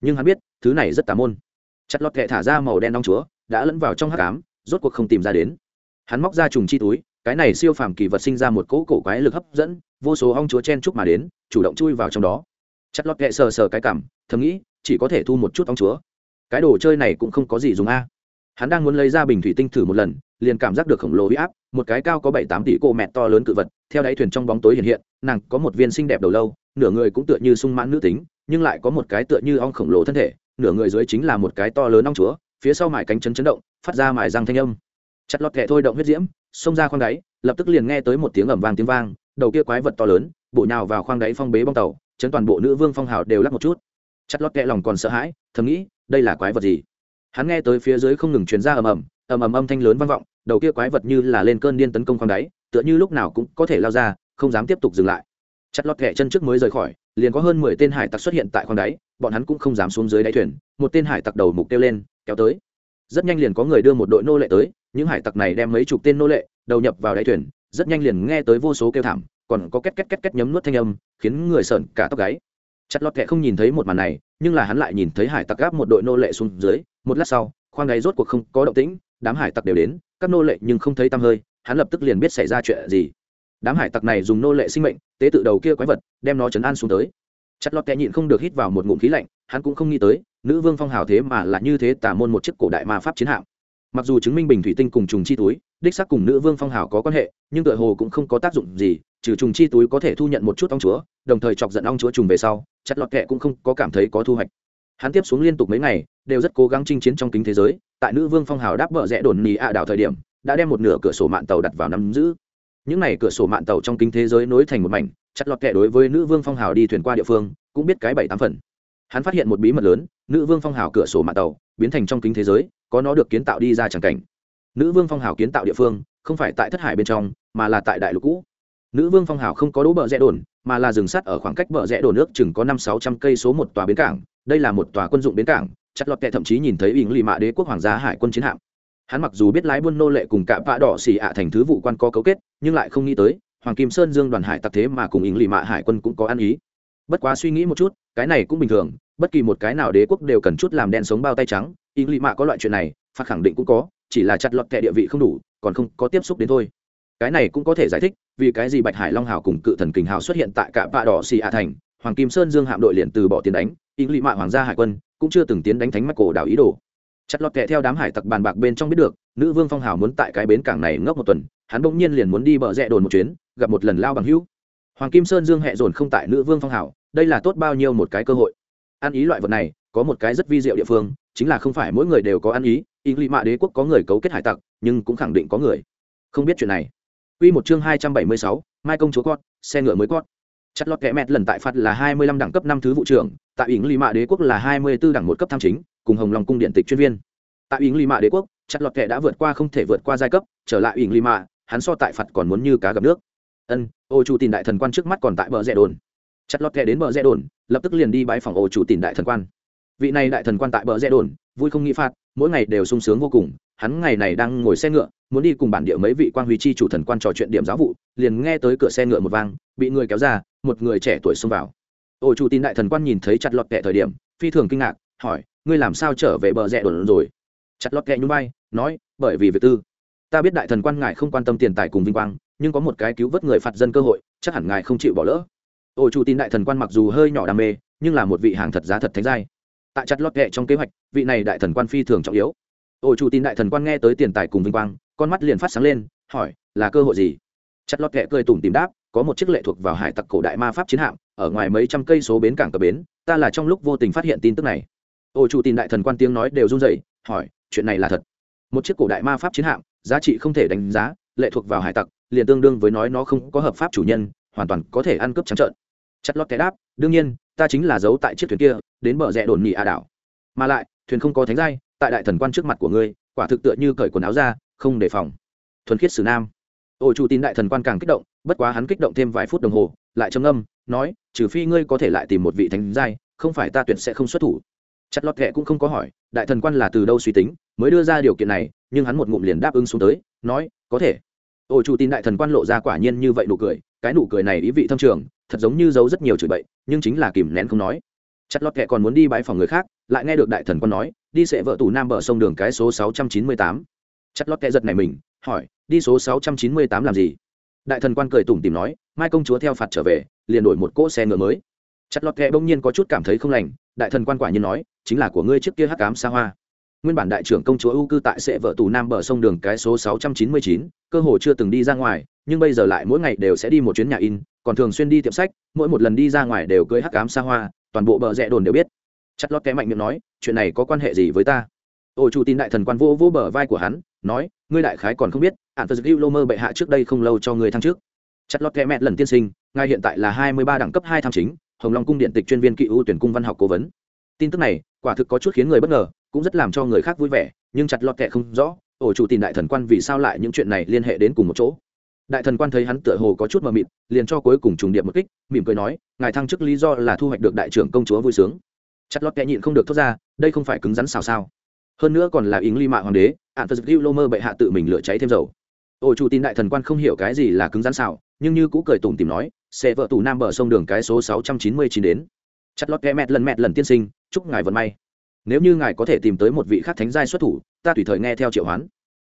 Nhưng hắn biết, thứ này rất tà môn. Chặt lọt kệ thả ra màu đen đong chúa, đã lẫn vào trong hắc ám, rốt cuộc không tìm ra đến. Hắn móc ra trùng chi túi cái này siêu phàm kỳ vật sinh ra một cỗ cổ quái lực hấp dẫn, vô số ong chúa chen chúc mà đến, chủ động chui vào trong đó. Chặt lọt kệ sờ sờ cái cảm, thầm nghĩ, chỉ có thể thu một chút ong chúa. Cái đồ chơi này cũng không có gì dùng a. Hắn đang muốn lấy ra bình thủy tinh thử một lần, liền cảm giác được khổng lồ huy áp, một cái cao có bảy tám tỷ cô mẹ to lớn cự vật, theo đáy thuyền trong bóng tối hiện hiện, nàng có một viên xinh đẹp đầu lâu, nửa người cũng tựa như sung mãn nữ tính, nhưng lại có một cái tựa như ong khổng lồ thân thể, nửa người dưới chính là một cái to lớn ong chúa, phía sau mải cánh chấn chấn động, phát ra mải răng thanh âm. Chặt lọt kệ thôi động huyết diễm xông ra khoang đáy, lập tức liền nghe tới một tiếng ẩm vang tiếng vang, đầu kia quái vật to lớn, bộ nhào vào khoang đáy phong bế bong tàu, chấn toàn bộ nữ vương phong hào đều lắc một chút. Chặt lót kẹ lòng còn sợ hãi, thầm nghĩ, đây là quái vật gì? Hắn nghe tới phía dưới không ngừng truyền ra ầm ầm ầm ầm âm thanh lớn vang vọng, đầu kia quái vật như là lên cơn điên tấn công khoang đáy, tựa như lúc nào cũng có thể lao ra, không dám tiếp tục dừng lại. Chặt lót kẹ chân trước mới rời khỏi, liền có hơn mười tên hải tặc xuất hiện tại khoang đáy, bọn hắn cũng không dám xuống dưới đáy thuyền, một tên hải tặc đầu mục tiêu lên, kéo tới. Rất nhanh liền có người đưa một đội nô lệ tới những hải tặc này đem mấy chục tên nô lệ đầu nhập vào đáy thuyền, rất nhanh liền nghe tới vô số kêu thảm, còn có két két két két nhấm nuốt thanh âm, khiến người sợn cả tóc gáy. Chặt lọt kệ không nhìn thấy một màn này, nhưng là hắn lại nhìn thấy hải tặc gáp một đội nô lệ xuống dưới, một lát sau, khoang gáy rốt cuộc không có động tĩnh, đám hải tặc đều đến, các nô lệ nhưng không thấy tăm hơi, hắn lập tức liền biết xảy ra chuyện gì. Đám hải tặc này dùng nô lệ sinh mệnh, tế tự đầu kia quái vật, đem nó chấn an xuống tới. Chặt lọt kệ nhịn không được hít vào một ngụm khí lạnh, hắn cũng không nghĩ tới, nữ vương phong hào thế mà là như thế tả môn một chiếc cổ đại ma pháp chiến hạm mặc dù chứng minh bình thủy tinh cùng trùng chi túi, đích xác cùng nữ vương phong hào có quan hệ, nhưng tựa hồ cũng không có tác dụng gì, trừ trùng chi túi có thể thu nhận một chút ong chúa, đồng thời chọc giận ong chúa trùng về sau, chặt lọt kẹ cũng không có cảm thấy có thu hoạch. Hắn tiếp xuống liên tục mấy ngày, đều rất cố gắng chinh chiến trong kính thế giới, tại nữ vương phong hào đáp vợ rẽ đồn nì ạ đảo thời điểm, đã đem một nửa cửa sổ mạng tàu đặt vào nắm giữ. Những n à y cửa sổ mạng tàu trong kính thế giới nối thành một mảnh, chặt lọt kẹ đối với nữ vương phong hào đi thuyền qua địa phương, cũng biết cái bảy tám phần. Hắn phát hiện một bí mật lớn, nữ vương phong hào cửa sổ mạng tàu biến thành trong kính thế giới có nó được kiến tạo đi ra tràng cảnh. Nữ vương phong hào kiến tạo địa phương, không phải tại thất hải bên trong, mà là tại đại lục cũ. Nữ vương phong hào không có đỗ bờ rẽ đồn, mà là dừng sắt ở khoảng cách bờ rẽ đồn nước chừng có năm sáu trăm cây số một tòa bến cảng. Đây là một tòa quân dụng bến cảng, chặt lọt kệ thậm chí nhìn thấy ỉng lì mạ đế quốc hoàng gia hải quân chiến hạm. Hắn mặc dù biết lái buôn nô lệ cùng cả vạ đỏ xì ạ thành thứ vụ quan có cấu kết, nhưng lại không nghĩ tới, hoàng kim sơn dương đoàn hải tặc thế mà cùng ỉng lì mạ hải quân cũng có ăn ý. Bất quá suy nghĩ một chút, cái này cũng bình thường, bất kỳ một cái nào đế quốc đều cần chút làm đen sống bao tay trắng ý lì mạ có loại chuyện này, phạt khẳng định cũng có, chỉ là chặt lọt kệ địa vị không đủ, còn không có tiếp xúc đến thôi. Cái này cũng có thể giải thích vì cái gì bạch hải long hào cùng cự thần kình hào xuất hiện tại cả vạ đỏ xì ạ thành. Hoàng kim sơn dương hạm đội liền từ bỏ tiền đánh, ý lì mạ hoàng gia hải quân cũng chưa từng tiến đánh thánh mắc cổ đảo ý đồ. Chặt lọt kệ theo đám hải tặc bàn bạc bên trong biết được, nữ vương phong hào muốn tại cái bến cảng này ngốc một tuần, hắn bỗng nhiên liền muốn đi bờ rẽ đồn một chuyến, gặp một lần lao bằng hữu. Hoàng kim sơn dương hẹ dồn không tại nữ vương phong hào, đây là tốt bao nhiêu một cái cơ hội. Ăn ý loại vật này có một cái rất vi diệu địa phương chính là không phải mỗi người đều có ăn ý ý lì mạ đế quốc có người cấu kết hải tặc nhưng cũng khẳng định có người không biết chuyện này Quy một chương hai trăm bảy mươi sáu, Mai công chúa con, xe ngựa mới con. Chặt lọt kẻ mẹt lần tại phạt là hai mươi lăm đẳng cấp năm thứ vụ trưởng, tại ỉng lì mạ đế quốc là hai mươi 24 đẳng một cấp tham chính, cùng Hồng Long cung điện tịch chuyên viên. Tại ỉng lì mạ đế quốc, chặt lọt kẻ đã vượt qua không thể vượt qua giai cấp, trở lại ỉng lì mạ, hắn so tại phạt còn muốn như cá gặp nước. ân ô chủ tìm đại thần quan trước mắt còn tại bờ rẽ đồn chặt lọt kẹ đến bờ rẽ đồn lập tức liền đi bãi phòng ô chủ tìm đại thần quan vị này đại thần quan tại bờ rẽ đồn, vui không nghĩ phạt, mỗi ngày đều sung sướng vô cùng, hắn ngày này đang ngồi xe ngựa, muốn đi cùng bản địa mấy vị quan huy chi chủ thần quan trò chuyện điểm giáo vụ, liền nghe tới cửa xe ngựa một vang, bị người kéo ra, một người trẻ tuổi xông vào. Ô chủ tin đại thần quan nhìn thấy chặt lọt kẹ thời điểm, phi thường kinh ngạc, hỏi, ngươi làm sao trở về bờ rẽ đồn rồi? Chặt lọt kẹ nhún vai, nói, bởi vì việc tư. Ta biết đại thần quan ngài không quan tâm tiền tài cùng vinh quang, nhưng có một cái cứu vớt người phạt dân cơ hội, chắc hẳn ngài không chịu bỏ lỡ. Ô chủ tin đại thần quan mặc dù hơi nhỏ đam mê, nhưng là một vị hàng thật giá thật thánh giai tại chặt lọt kệ trong kế hoạch, vị này đại thần quan phi thường trọng yếu. Ổ chủ tin đại thần quan nghe tới tiền tài cùng vinh quang, con mắt liền phát sáng lên, hỏi, là cơ hội gì? Chặt lọt kệ cười tủm tìm đáp, có một chiếc lệ thuộc vào hải tặc cổ đại ma pháp chiến hạm, ở ngoài mấy trăm cây số bến cảng cờ bến, ta là trong lúc vô tình phát hiện tin tức này. Ổ chủ tin đại thần quan tiếng nói đều run rẩy, hỏi, chuyện này là thật? Một chiếc cổ đại ma pháp chiến hạm, giá trị không thể đánh giá, lệ thuộc vào hải tặc, liền tương đương với nói nó không có hợp pháp chủ nhân, hoàn toàn có thể ăn cướp trắng trợn. Chặt lọt kệ đáp, đương nhiên, ta chính là giấu tại chiếc thuyền kia đến bờ rẽ đồn nhị à đảo. Mà lại, thuyền không có thánh giai, tại đại thần quan trước mặt của ngươi, quả thực tựa như cởi quần áo ra, không đề phòng. Thuần khiết sử nam. Ôi chủ tin đại thần quan càng kích động, bất quá hắn kích động thêm vài phút đồng hồ, lại trầm âm nói, trừ phi ngươi có thể lại tìm một vị thánh giai, không phải ta tuyệt sẽ không xuất thủ. Chặt lọt kệ cũng không có hỏi, đại thần quan là từ đâu suy tính, mới đưa ra điều kiện này, nhưng hắn một ngụm liền đáp ứng xuống tới, nói, có thể. Ôi chủ tin đại thần quan lộ ra quả nhiên như vậy nụ cười, cái nụ cười này ý vị thâm trường, thật giống như giấu rất nhiều chửi bậy, nhưng chính là kìm nén không nói chặt lọt kệ còn muốn đi bãi phòng người khác, lại nghe được đại thần quan nói, đi sẽ vợ tù nam bờ sông đường cái số sáu trăm chín mươi tám. Chặt lọt kệ giật này mình, hỏi, đi số sáu trăm chín mươi tám làm gì? Đại thần quan cười tủm tìm nói, mai công chúa theo phạt trở về, liền đổi một cỗ xe ngựa mới. Chặt lọt kệ bỗng nhiên có chút cảm thấy không lành, đại thần quan quả nhiên nói, chính là của ngươi trước kia hắc cám xa hoa. Nguyên bản đại trưởng công chúa ưu cư tại sẽ vợ tù nam bờ sông đường cái số sáu trăm chín mươi chín, cơ hồ chưa từng đi ra ngoài, nhưng bây giờ lại mỗi ngày đều sẽ đi một chuyến nhà in, còn thường xuyên đi tiệm sách, mỗi một lần đi ra ngoài đều cưới hắc cám xa hoa toàn bộ bờ rẽ đồn đều biết. Chặt lót kẽ mạnh miệng nói, chuyện này có quan hệ gì với ta? Ô chủ tin đại thần quan vô vô bờ vai của hắn, nói, ngươi đại khái còn không biết, ạn phật gil lô mơ bệ hạ trước đây không lâu cho người thăng trước chặt lót kẽ mẹ lần tiên sinh ngài hiện tại là hai mươi ba đẳng cấp hai tham chính, hồng long cung điện tịch chuyên viên kỵ ưu tuyển cung văn học cố vấn. Tin tức này, quả thực có chút khiến người bất ngờ, cũng rất làm cho người khác vui vẻ, nhưng chặt lọt kệ không rõ ổ chủ tìm đại thần quan vì sao lại những chuyện này liên hệ đến cùng một chỗ đại thần quan thấy hắn tựa hồ có chút mờ mịt, liền cho cuối cùng trùng điệp một kích, mỉm cười nói, ngài thăng chức lý do là thu hoạch được đại trưởng công chúa vui sướng. Chặt lót kẽ nhịn không được thốt ra, đây không phải cứng rắn xào sao? Hơn nữa còn là ý ly mạ hoàng đế, ạn phật hữu lô mơ bệ hạ tự mình lửa cháy thêm dầu. Ổ chủ tin đại thần quan không hiểu cái gì là cứng rắn xào, nhưng như cũ cười tủm tìm nói, sẽ vợ tù nam bờ sông đường cái số sáu trăm chín mươi chín đến. Chặt lót kẽ mẹt lần mẹt lần tiên sinh, chúc ngài vận may. Nếu như ngài có thể tìm tới một vị khác thánh giai xuất thủ, ta tùy thời nghe theo triệu hoán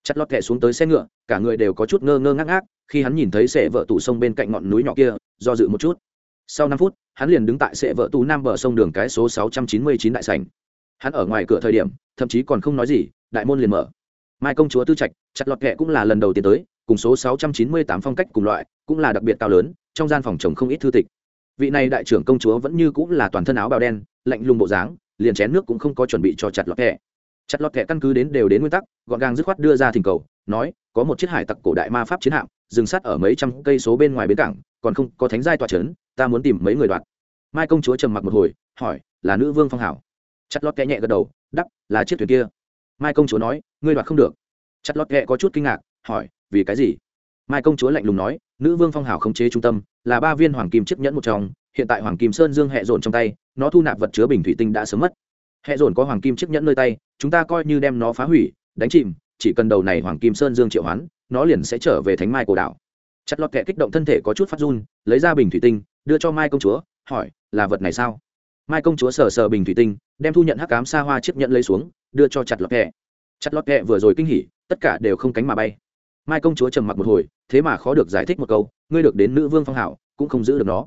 chặt lót kẹ xuống tới xe ngựa, cả người đều có chút ngơ ngơ ngác ngác, khi hắn nhìn thấy sệ vợ tủ sông bên cạnh ngọn núi nhỏ kia, do dự một chút. Sau năm phút, hắn liền đứng tại sệ vợ tù nam bờ sông đường cái số sáu trăm chín mươi chín đại sảnh. Hắn ở ngoài cửa thời điểm, thậm chí còn không nói gì, đại môn liền mở. Mai công chúa tư trạch, chặt lọt kẹ cũng là lần đầu tiên tới, cùng số sáu trăm chín mươi tám phong cách cùng loại, cũng là đặc biệt cao lớn, trong gian phòng chồng không ít thư tịch. Vị này đại trưởng công chúa vẫn như cũng là toàn thân áo bào đen, lạnh lùng bộ dáng, liền chén nước cũng không có chuẩn bị cho chặt lọt kẹ chặt lọt kẻ căn cứ đến đều đến nguyên tắc, gọn gàng dứt khoát đưa ra thỉnh cầu, nói, có một chiếc hải tặc cổ đại ma pháp chiến hạm, dừng sát ở mấy trăm cây số bên ngoài bến cảng, còn không có thánh giai tọa trấn ta muốn tìm mấy người đoạt. Mai công chúa trầm mặc một hồi, hỏi, là nữ vương phong hảo. Chặt lót kẻ nhẹ gật đầu đắp là chiếc thuyền kia. Mai công chúa nói, ngươi đoạt không được. Chặt lót kẻ có chút kinh ngạc, hỏi, vì cái gì? Mai công chúa lạnh lùng nói, nữ vương phong hảo khống chế trung tâm, là ba viên hoàng kim chiếc nhẫn một trong, hiện tại hoàng kim sơn dương hệ dồn trong tay, nó thu nạp vật chứa bình thủy tinh đã sớm mất. Hệ dồn có hoàng kim chiếc nhẫn nơi tay chúng ta coi như đem nó phá hủy, đánh chìm, chỉ cần đầu này hoàng kim sơn dương triệu hoán, nó liền sẽ trở về thánh mai cổ đảo chặt lọt kệ kích động thân thể có chút phát run, lấy ra bình thủy tinh, đưa cho mai công chúa, hỏi, là vật này sao? Mai công chúa sờ sờ bình thủy tinh, đem thu nhận hắc cám xa hoa chiếc nhận lấy xuống, đưa cho chặt lọt kệ chặt lọt kệ vừa rồi kinh hỉ, tất cả đều không cánh mà bay. Mai công chúa trầm mặc một hồi, thế mà khó được giải thích một câu, ngươi được đến nữ vương phong hảo, cũng không giữ được nó.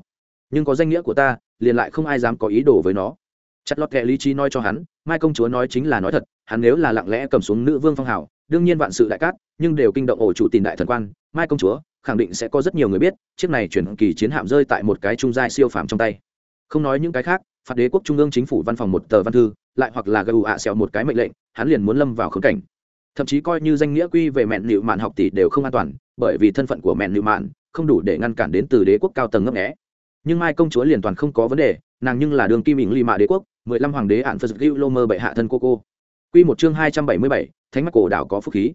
Nhưng có danh nghĩa của ta, liền lại không ai dám có ý đồ với nó chặt lọt kệ lý trí nói cho hắn, mai công chúa nói chính là nói thật, hắn nếu là lặng lẽ cầm xuống nữ vương phong hảo đương nhiên vạn sự đại cát, nhưng đều kinh động ổ chủ tìm đại thần quan, mai công chúa, khẳng định sẽ có rất nhiều người biết, chiếc này chuyển kỳ chiến hạm rơi tại một cái trung giai siêu phàm trong tay. Không nói những cái khác, phạt đế quốc trung ương chính phủ văn phòng một tờ văn thư, lại hoặc là gù ạ xẹo một cái mệnh lệnh, hắn liền muốn lâm vào khống cảnh. Thậm chí coi như danh nghĩa quy về mẹn nịu mạn học tỷ đều không an toàn, bởi vì thân phận của mẹn nịu mạn không đủ để ngăn cản đến từ đế quốc cao tầng ngấp nghẽ nhưng mai công chúa liền toàn không có vấn đề, nàng nhưng là đường kim ỉng ly mạ đế quốc mười lăm hoàng đế ạn phật gil lô mơ bệ hạ thân cô cô. Quy một chương 277, Thánh mắt cổ đảo có phúc khí.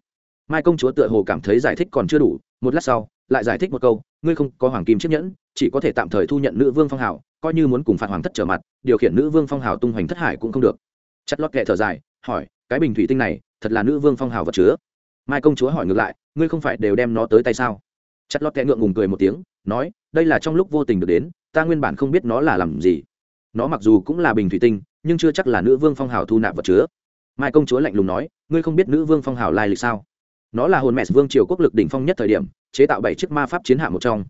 Mai công chúa tựa hồ cảm thấy giải thích còn chưa đủ, một lát sau, lại giải thích một câu ngươi không có hoàng kim chiếc nhẫn chỉ có thể tạm thời thu nhận nữ vương phong hào coi như muốn cùng phạt hoàng thất trở mặt điều khiển nữ vương phong hào tung hoành thất hải cũng không được. Chất lót kệ thở dài hỏi cái bình thủy tinh này thật là nữ vương phong hào vật chứa? Mai công chúa hỏi ngược lại ngươi không phải đều đem nó tới tay sao? Chất lót kệ ngượng ngùng cười một tiếng nói đây là trong lúc vô tình được đến ta nguyên bản không biết nó là làm gì nó mặc dù cũng là bình thủy tinh, nhưng chưa chắc là nữ vương phong hào thu nạp vật chứa. Mai công chúa lạnh lùng nói, ngươi không biết nữ vương phong hào lai lịch sao? Nó là hồn mẹ vương triều quốc lực đỉnh phong nhất thời điểm, chế tạo bảy chiếc ma pháp chiến hạ một trong.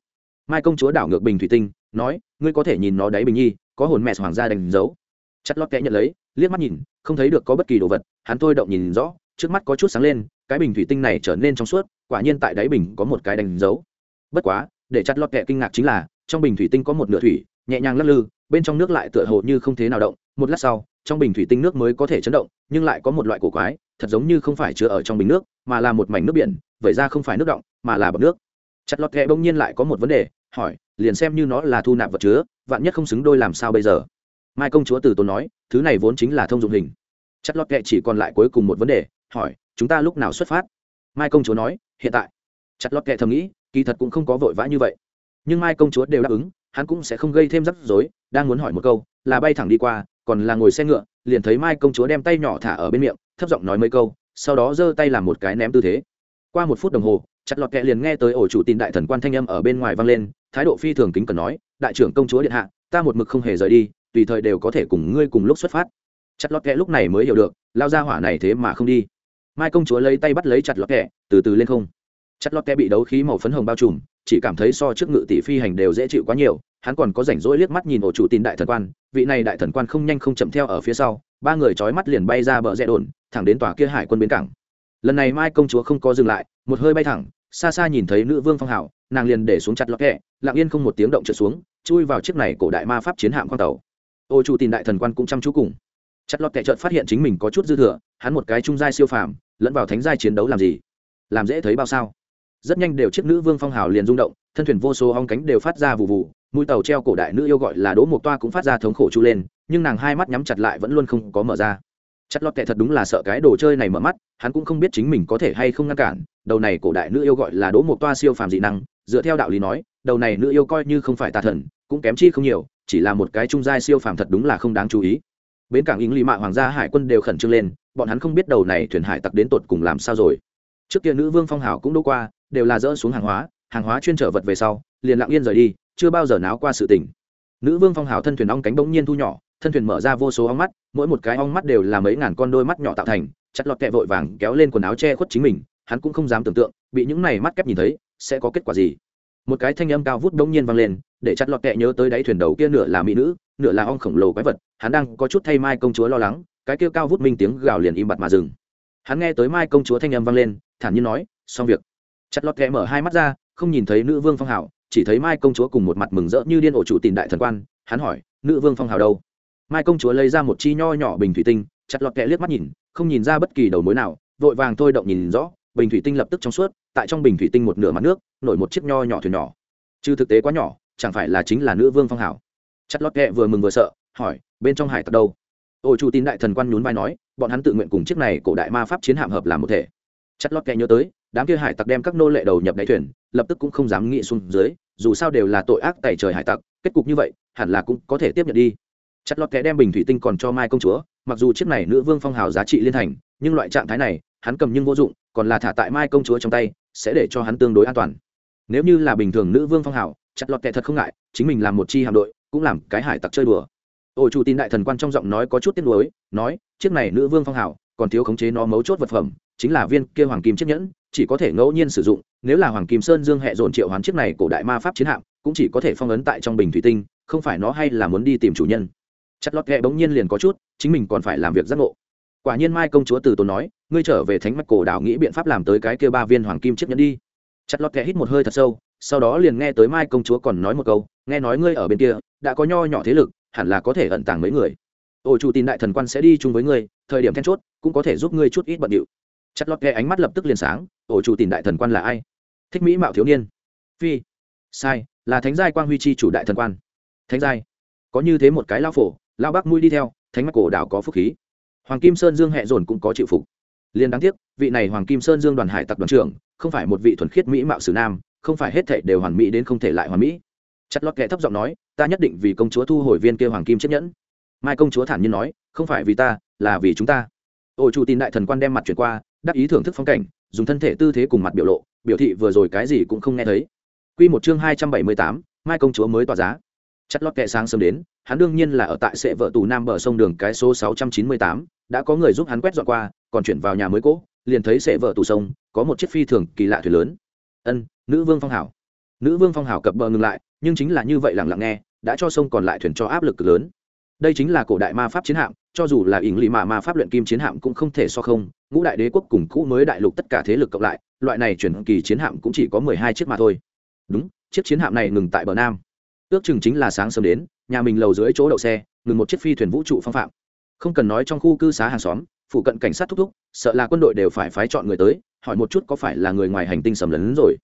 Mai công chúa đảo ngược bình thủy tinh, nói, ngươi có thể nhìn nó đáy bình nhi, có hồn mẹ hoàng gia đánh dấu. Chất lót kẽ nhận lấy, liếc mắt nhìn, không thấy được có bất kỳ đồ vật, hắn thôi động nhìn rõ, trước mắt có chút sáng lên, cái bình thủy tinh này trở nên trong suốt, quả nhiên tại đáy bình có một cái đánh dấu. Bất quá, để chặt lót kẹ kinh ngạc chính là, trong bình thủy tinh có một nửa thủy, nhẹ nhàng lắc lư bên trong nước lại tựa hồ như không thế nào động, một lát sau, trong bình thủy tinh nước mới có thể chấn động, nhưng lại có một loại cổ quái, thật giống như không phải chứa ở trong bình nước, mà là một mảnh nước biển vậy ra không phải nước động, mà là bọt nước. Chặt lọt kẹ bỗng nhiên lại có một vấn đề, hỏi, liền xem như nó là thu nạp vật chứa, vạn nhất không xứng đôi làm sao bây giờ? Mai công chúa từ tốn nói, thứ này vốn chính là thông dụng hình. Chặt lọt kẹ chỉ còn lại cuối cùng một vấn đề, hỏi, chúng ta lúc nào xuất phát? Mai công chúa nói, hiện tại. Chặt lọt kẹ thầm nghĩ, kỳ thật cũng không có vội vã như vậy. Nhưng mai công chúa đều đáp ứng hắn cũng sẽ không gây thêm rắc rối, đang muốn hỏi một câu, là bay thẳng đi qua, còn là ngồi xe ngựa, liền thấy mai công chúa đem tay nhỏ thả ở bên miệng, thấp giọng nói mấy câu, sau đó giơ tay làm một cái ném tư thế. Qua một phút đồng hồ, chặt lọt kẹ liền nghe tới ổ chủ tin đại thần quan thanh âm ở bên ngoài vang lên, thái độ phi thường kính cần nói, đại trưởng công chúa điện hạ, ta một mực không hề rời đi, tùy thời đều có thể cùng ngươi cùng lúc xuất phát. Chặt lọt kẹ lúc này mới hiểu được, lao ra hỏa này thế mà không đi. Mai công chúa lấy tay bắt lấy chặt lọt kẹ, từ từ lên không. Chặt lọt kẹ bị đấu khí màu phấn hồng bao trùm chỉ cảm thấy so trước ngự tỷ phi hành đều dễ chịu quá nhiều, hắn còn có rảnh rỗi liếc mắt nhìn ổ chủ tin đại thần quan, vị này đại thần quan không nhanh không chậm theo ở phía sau, ba người trói mắt liền bay ra bờ rẽ đồn, thẳng đến tòa kia hải quân bến cảng. Lần này mai công chúa không có dừng lại, một hơi bay thẳng, xa xa nhìn thấy nữ vương phong hảo nàng liền để xuống chặt lọt kẹ, lặng yên không một tiếng động trượt xuống, chui vào chiếc này cổ đại ma pháp chiến hạm con tàu. Ô chủ tin đại thần quan cũng chăm chú cùng. Chặt lọt kẹ chợt phát hiện chính mình có chút dư thừa, hắn một cái trung giai siêu phàm, lẫn vào thánh giai chiến đấu làm gì? Làm dễ thấy bao sao? Rất nhanh đều chiếc nữ vương phong hào liền rung động, thân thuyền vô số hong cánh đều phát ra vụ vụ mũi tàu treo cổ đại nữ yêu gọi là đỗ mộc toa cũng phát ra thống khổ chu lên, nhưng nàng hai mắt nhắm chặt lại vẫn luôn không có mở ra. Chặt lọt kệ thật đúng là sợ cái đồ chơi này mở mắt, hắn cũng không biết chính mình có thể hay không ngăn cản, đầu này cổ đại nữ yêu gọi là đỗ mộc toa siêu phàm dị năng, dựa theo đạo lý nói, đầu này nữ yêu coi như không phải tà thần, cũng kém chi không nhiều, chỉ là một cái trung giai siêu phàm thật đúng là không đáng chú ý. Bến cảng ý lý mạ hoàng gia hải quân đều khẩn trương lên, bọn hắn không biết đầu này thuyền hải tặc đến tột cùng làm sao rồi. Trước kia nữ vương phong hảo cũng đỗ qua đều là dỡ xuống hàng hóa hàng hóa chuyên trở vật về sau, liền lặng yên rời đi, chưa bao giờ náo qua sự tình. Nữ vương phong hào thân thuyền ong cánh bỗng nhiên thu nhỏ, thân thuyền mở ra vô số ong mắt, mỗi một cái ong mắt đều là mấy ngàn con đôi mắt nhỏ tạo thành, chặt lọt kẹ vội vàng kéo lên quần áo che khuất chính mình, hắn cũng không dám tưởng tượng, bị những này mắt kép nhìn thấy, sẽ có kết quả gì. Một cái thanh âm cao vút bỗng nhiên vang lên, để chặt lọt kẹ nhớ tới đáy thuyền đầu kia nửa là mỹ nữ, nửa là ong khổng lồ quái vật, hắn đang có chút thay mai công chúa lo lắng, cái kia cao vút minh tiếng gào liền im bặt mà dừng. Hắn nghe tới mai công chúa thanh âm vang lên, thản nhiên nói, xong việc chặt lọt kẹ mở hai mắt ra, không nhìn thấy nữ vương phong hào, chỉ thấy mai công chúa cùng một mặt mừng rỡ như điên ổ chủ tìm đại thần quan, hắn hỏi, nữ vương phong hào đâu? Mai công chúa lấy ra một chi nho nhỏ bình thủy tinh, chặt lọt kẹ liếc mắt nhìn, không nhìn ra bất kỳ đầu mối nào, vội vàng thôi động nhìn rõ, bình thủy tinh lập tức trong suốt, tại trong bình thủy tinh một nửa mặt nước, nổi một chiếc nho nhỏ thuyền nhỏ. Chứ thực tế quá nhỏ, chẳng phải là chính là nữ vương phong hào. Chặt lọt kẹ vừa mừng vừa sợ, hỏi, bên trong hải tặc đâu? Ổ chủ tin đại thần quan nhún vai nói, bọn hắn tự nguyện cùng chiếc này cổ đại ma pháp chiến hạm hợp làm một thể. Chặt lọt kẹ nhớ tới đám kia hải tặc đem các nô lệ đầu nhập đáy thuyền, lập tức cũng không dám nghĩ xuống dưới, dù sao đều là tội ác tẩy trời hải tặc, kết cục như vậy, hẳn là cũng có thể tiếp nhận đi. Chặt lọt kẽ đem bình thủy tinh còn cho mai công chúa, mặc dù chiếc này nữ vương phong hào giá trị liên thành, nhưng loại trạng thái này, hắn cầm nhưng vô dụng, còn là thả tại mai công chúa trong tay, sẽ để cho hắn tương đối an toàn. Nếu như là bình thường nữ vương phong hào, chặt lọt kẽ thật không ngại, chính mình làm một chi hạm đội, cũng làm cái hải tặc chơi đùa. Ôi chủ tin đại thần quan trong giọng nói có chút tiếc nuối, nói, chiếc này nữ vương phong hào còn thiếu khống chế nó mấu chốt vật phẩm, chính là viên kia hoàng kim chiếc nhẫn, chỉ có thể ngẫu nhiên sử dụng, nếu là hoàng kim sơn dương hệ dồn triệu hoán chiếc này cổ đại ma pháp chiến hạm, cũng chỉ có thể phong ấn tại trong bình thủy tinh, không phải nó hay là muốn đi tìm chủ nhân. Chặt lót ghẹ bỗng nhiên liền có chút, chính mình còn phải làm việc giác ngộ. Quả nhiên mai công chúa từ tốn nói, ngươi trở về thánh mạch cổ đảo nghĩ biện pháp làm tới cái kia ba viên hoàng kim chiếc nhẫn đi. Chặt lót ghẹ hít một hơi thật sâu, sau đó liền nghe tới mai công chúa còn nói một câu, nghe nói ngươi ở bên kia, đã có nho nhỏ thế lực, hẳn là có thể ẩn tàng mấy người ổ chủ tin đại thần quan sẽ đi chung với ngươi, thời điểm then chốt, cũng có thể giúp ngươi chút ít bận điệu. Chặt lọt ghẹ ánh mắt lập tức liền sáng ổ chủ tin đại thần quan là ai? Thích mỹ mạo thiếu niên. Phi. Sai, là thánh giai quang huy chi chủ đại thần quan. Thánh giai. Có như thế một cái lao phổ lao bác mũi đi theo, thánh mắt cổ đảo có phúc khí. Hoàng kim sơn dương hẹ dồn cũng có chịu phục. Liền đáng tiếc, vị này hoàng kim sơn dương đoàn hải tặc đoàn trưởng, không phải một vị thuần khiết mỹ mạo sử nam, không phải hết thể đều hoàn mỹ đến không thể lại hoàn mỹ. Chặt lót kệ thấp giọng nói, ta nhất định vì công chúa thu hồi viên kia hoàng kim chiếc nhẫn mai công chúa thản nhiên nói không phải vì ta là vì chúng ta. Ôi chủ tin đại thần quan đem mặt chuyển qua đắc ý thưởng thức phong cảnh dùng thân thể tư thế cùng mặt biểu lộ biểu thị vừa rồi cái gì cũng không nghe thấy. Quy một chương hai trăm bảy mươi tám, mai công chúa mới tỏa giá. Chặt lót kệ sáng sớm đến hắn đương nhiên là ở tại sệ vợ tù nam bờ sông đường cái số sáu trăm chín mươi tám đã có người giúp hắn quét dọn qua còn chuyển vào nhà mới cỗ liền thấy sệ vợ tù sông có một chiếc phi thường kỳ lạ thuyền lớn. Ân nữ vương phong hảo. Nữ vương phong hảo cập bờ ngừng lại nhưng chính là như vậy lặng lặng nghe đã cho sông còn lại thuyền cho áp lực cực lớn đây chính là cổ đại ma pháp chiến hạm, cho dù là ỉng lì mà ma pháp luyện kim chiến hạm cũng không thể so không. Ngũ đại đế quốc cùng cũ mới đại lục tất cả thế lực cộng lại, loại này chuyển kỳ chiến hạm cũng chỉ có mười hai chiếc mà thôi. Đúng, chiếc chiến hạm này ngừng tại bờ nam. Ước chừng chính là sáng sớm đến, nhà mình lầu dưới chỗ đậu xe, ngừng một chiếc phi thuyền vũ trụ phong phạm. Không cần nói trong khu cư xá hàng xóm, phụ cận cảnh sát thúc thúc, sợ là quân đội đều phải phái chọn người tới, hỏi một chút có phải là người ngoài hành tinh sầm lấn rồi.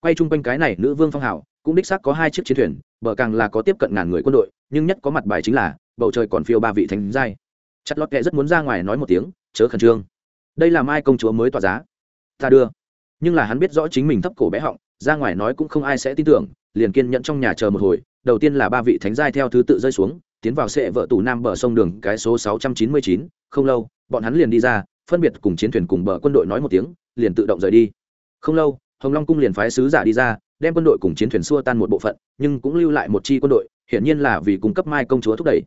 Quay chung quanh cái này nữ vương phong hào, cũng đích xác có hai chiếc chiến thuyền, bờ càng là có tiếp cận ngàn người quân đội, nhưng nhất có mặt bài chính là bầu trời còn phiêu ba vị thánh giai. Chặt lót kệ rất muốn ra ngoài nói một tiếng, chớ khẩn trương. Đây là mai công chúa mới tỏa giá. Ta đưa. Nhưng là hắn biết rõ chính mình thấp cổ bé họng, ra ngoài nói cũng không ai sẽ tin tưởng, liền kiên nhẫn trong nhà chờ một hồi. Đầu tiên là ba vị thánh giai theo thứ tự rơi xuống, tiến vào sệ vợ tù nam bờ sông đường, cái số sáu trăm chín mươi chín, không lâu, bọn hắn liền đi ra, phân biệt cùng chiến thuyền cùng bờ quân đội nói một tiếng, liền tự động rời đi. Không lâu, hồng long cung liền phái sứ giả đi ra, đem quân đội cùng chiến thuyền xua tan một bộ phận, nhưng cũng lưu lại một chi quân đội, hiển nhiên là vì cung cấp mai công chúa thúc đẩy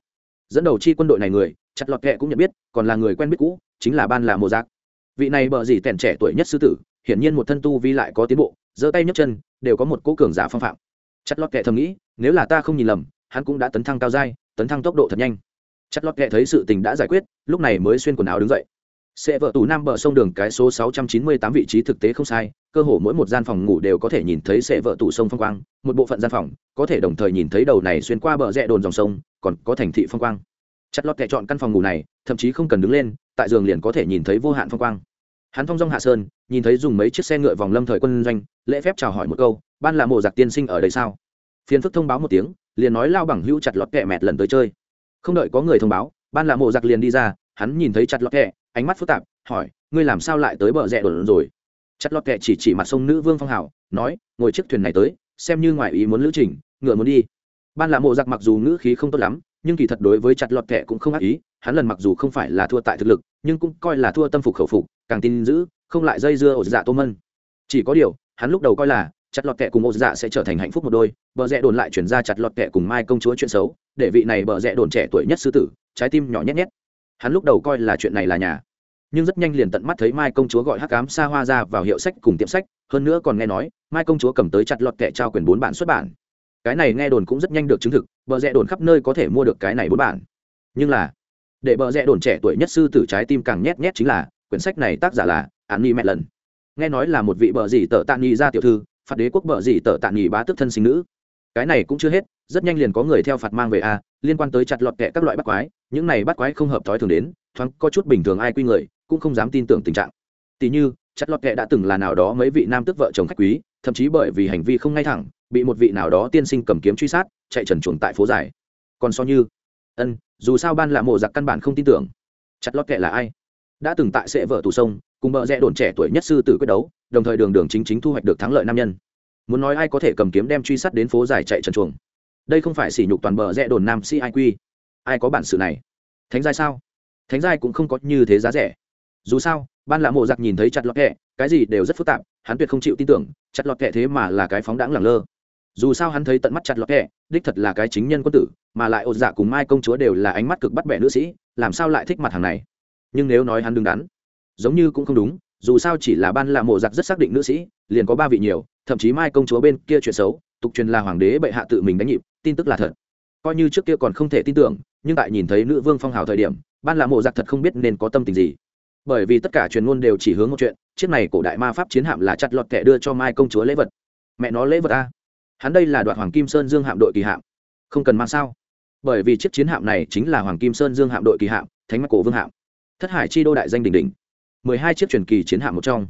dẫn đầu chi quân đội này người, chặt lọt kệ cũng nhận biết, còn là người quen biết cũ, chính là ban là mô giác. Vị này bờ gì tèn trẻ tuổi nhất sư tử, hiển nhiên một thân tu vi lại có tiến bộ, giơ tay nhấc chân, đều có một cố cường giả phong phạm. Chặt lọt kệ thầm nghĩ, nếu là ta không nhìn lầm, hắn cũng đã tấn thăng cao dai tấn thăng tốc độ thật nhanh. Chặt lọt kệ thấy sự tình đã giải quyết, lúc này mới xuyên quần áo đứng dậy sẽ vợ tù nam bờ sông đường cái số 698 vị trí thực tế không sai, cơ hồ mỗi một gian phòng ngủ đều có thể nhìn thấy sẽ vợ tù sông phong quang, một bộ phận gian phòng có thể đồng thời nhìn thấy đầu này xuyên qua bờ rẽ đồn dòng sông, còn có thành thị phong quang. Chặt lọt kệ chọn căn phòng ngủ này, thậm chí không cần đứng lên, tại giường liền có thể nhìn thấy vô hạn phong quang. Hắn thong dong hạ sơn, nhìn thấy dùng mấy chiếc xe ngựa vòng lâm thời quân doanh, lễ phép chào hỏi một câu, ban là mộ giặc tiên sinh ở đây sao? Phiền phức thông báo một tiếng, liền nói lao bằng hữu chặt lọt kẹ mẹt lần tới chơi. Không đợi có người thông báo, ban là mộ giặc liền đi ra, hắn nhìn thấy chặt lọt kẹ ánh mắt phức tạp, hỏi, ngươi làm sao lại tới bờ rẽ đồn rồi? Chặt lọt kẹ chỉ chỉ mặt sông nữ vương phong hào nói, ngồi chiếc thuyền này tới, xem như ngoài ý muốn lữ trình, ngựa muốn đi. Ban là mộ giặc mặc dù ngữ khí không tốt lắm, nhưng kỳ thật đối với chặt lọt kẹ cũng không ác ý, hắn lần mặc dù không phải là thua tại thực lực, nhưng cũng coi là thua tâm phục khẩu phục, càng tin giữ, không lại dây dưa ổ dạ tô mân. Chỉ có điều, hắn lúc đầu coi là, chặt lọt kẹ cùng ổ dạ sẽ trở thành hạnh phúc một đôi, bờ rẽ đồn lại chuyển ra chặt lọt kẹ cùng mai công chúa chuyện xấu, để vị này bờ rẽ đồn trẻ tuổi nhất sư tử, trái tim nhỏ nhét nhét hắn lúc đầu coi là chuyện này là nhà. Nhưng rất nhanh liền tận mắt thấy mai công chúa gọi hắc cám xa hoa ra vào hiệu sách cùng tiệm sách, hơn nữa còn nghe nói, mai công chúa cầm tới chặt lọt kệ trao quyền bốn bản xuất bản. Cái này nghe đồn cũng rất nhanh được chứng thực, bờ rẽ đồn khắp nơi có thể mua được cái này bốn bản. Nhưng là, để bờ rẽ đồn trẻ tuổi nhất sư tử trái tim càng nhét nhét chính là, quyển sách này tác giả là an ni mẹ lần. Nghe nói là một vị bờ dì tờ tạ nghi ra tiểu thư phạt đế quốc bờ dì tờ tạ nghi bá tức thân sinh nữ cái này cũng chưa hết, rất nhanh liền có người theo phạt mang về a, liên quan tới chặt lọt kẹ các loại bắt quái, những này bắt quái không hợp thói thường đến, thoáng có chút bình thường ai quy người, cũng không dám tin tưởng tình trạng. Tỉ như, chặt lọt kẹ đã từng là nào đó mấy vị nam tức vợ chồng khách quý, thậm chí bởi vì hành vi không ngay thẳng, bị một vị nào đó tiên sinh cầm kiếm truy sát, chạy trần chuồng tại phố dài. Còn so như, ân, dù sao ban là mộ giặc căn bản không tin tưởng. Chặt lọt kệ là ai? Đã từng tại sệ vợ tù sông, cùng bờ rẽ đồn trẻ tuổi nhất sư tử quyết đấu, đồng thời đường đường chính chính thu hoạch được thắng lợi nam nhân muốn nói ai có thể cầm kiếm đem truy sát đến phố dài chạy trần chuồng. Đây không phải sỉ nhục toàn bờ rẽ đồn nam si ai quy ai có bản sự này? Thánh giai sao? Thánh giai cũng không có như thế giá rẻ. Dù sao, ban lãm mộ giặc nhìn thấy chặt lọt kệ cái gì đều rất phức tạp, hắn tuyệt không chịu tin tưởng, chặt lọt kệ thế mà là cái phóng đãng lẳng lơ. Dù sao hắn thấy tận mắt chặt lọt kệ đích thật là cái chính nhân quân tử, mà lại ột dạ cùng mai công chúa đều là ánh mắt cực bắt bẻ nữ sĩ, làm sao lại thích mặt hàng này? Nhưng nếu nói hắn đứng đắn, giống như cũng không đúng dù sao chỉ là ban là mộ giặc rất xác định nữ sĩ, liền có ba vị nhiều, thậm chí mai công chúa bên kia chuyện xấu, tục truyền là hoàng đế bệ hạ tự mình đánh nhịp, tin tức là thật. Coi như trước kia còn không thể tin tưởng, nhưng tại nhìn thấy nữ vương phong hào thời điểm, ban là mộ giặc thật không biết nên có tâm tình gì. Bởi vì tất cả truyền ngôn đều chỉ hướng một chuyện, chiếc này cổ đại ma pháp chiến hạm là chặt lọt kẻ đưa cho mai công chúa lễ vật. Mẹ nó lễ vật a. Hắn đây là đoạt hoàng kim sơn dương hạm đội kỳ hạm. Không cần mang sao. Bởi vì chiếc chiến hạm này chính là hoàng kim sơn dương hạm đội kỳ hạm, thánh mắc cổ vương hạm. Thất hải chi đô đại danh đỉnh đỉnh mười hai chiếc truyền kỳ chiến hạm một trong.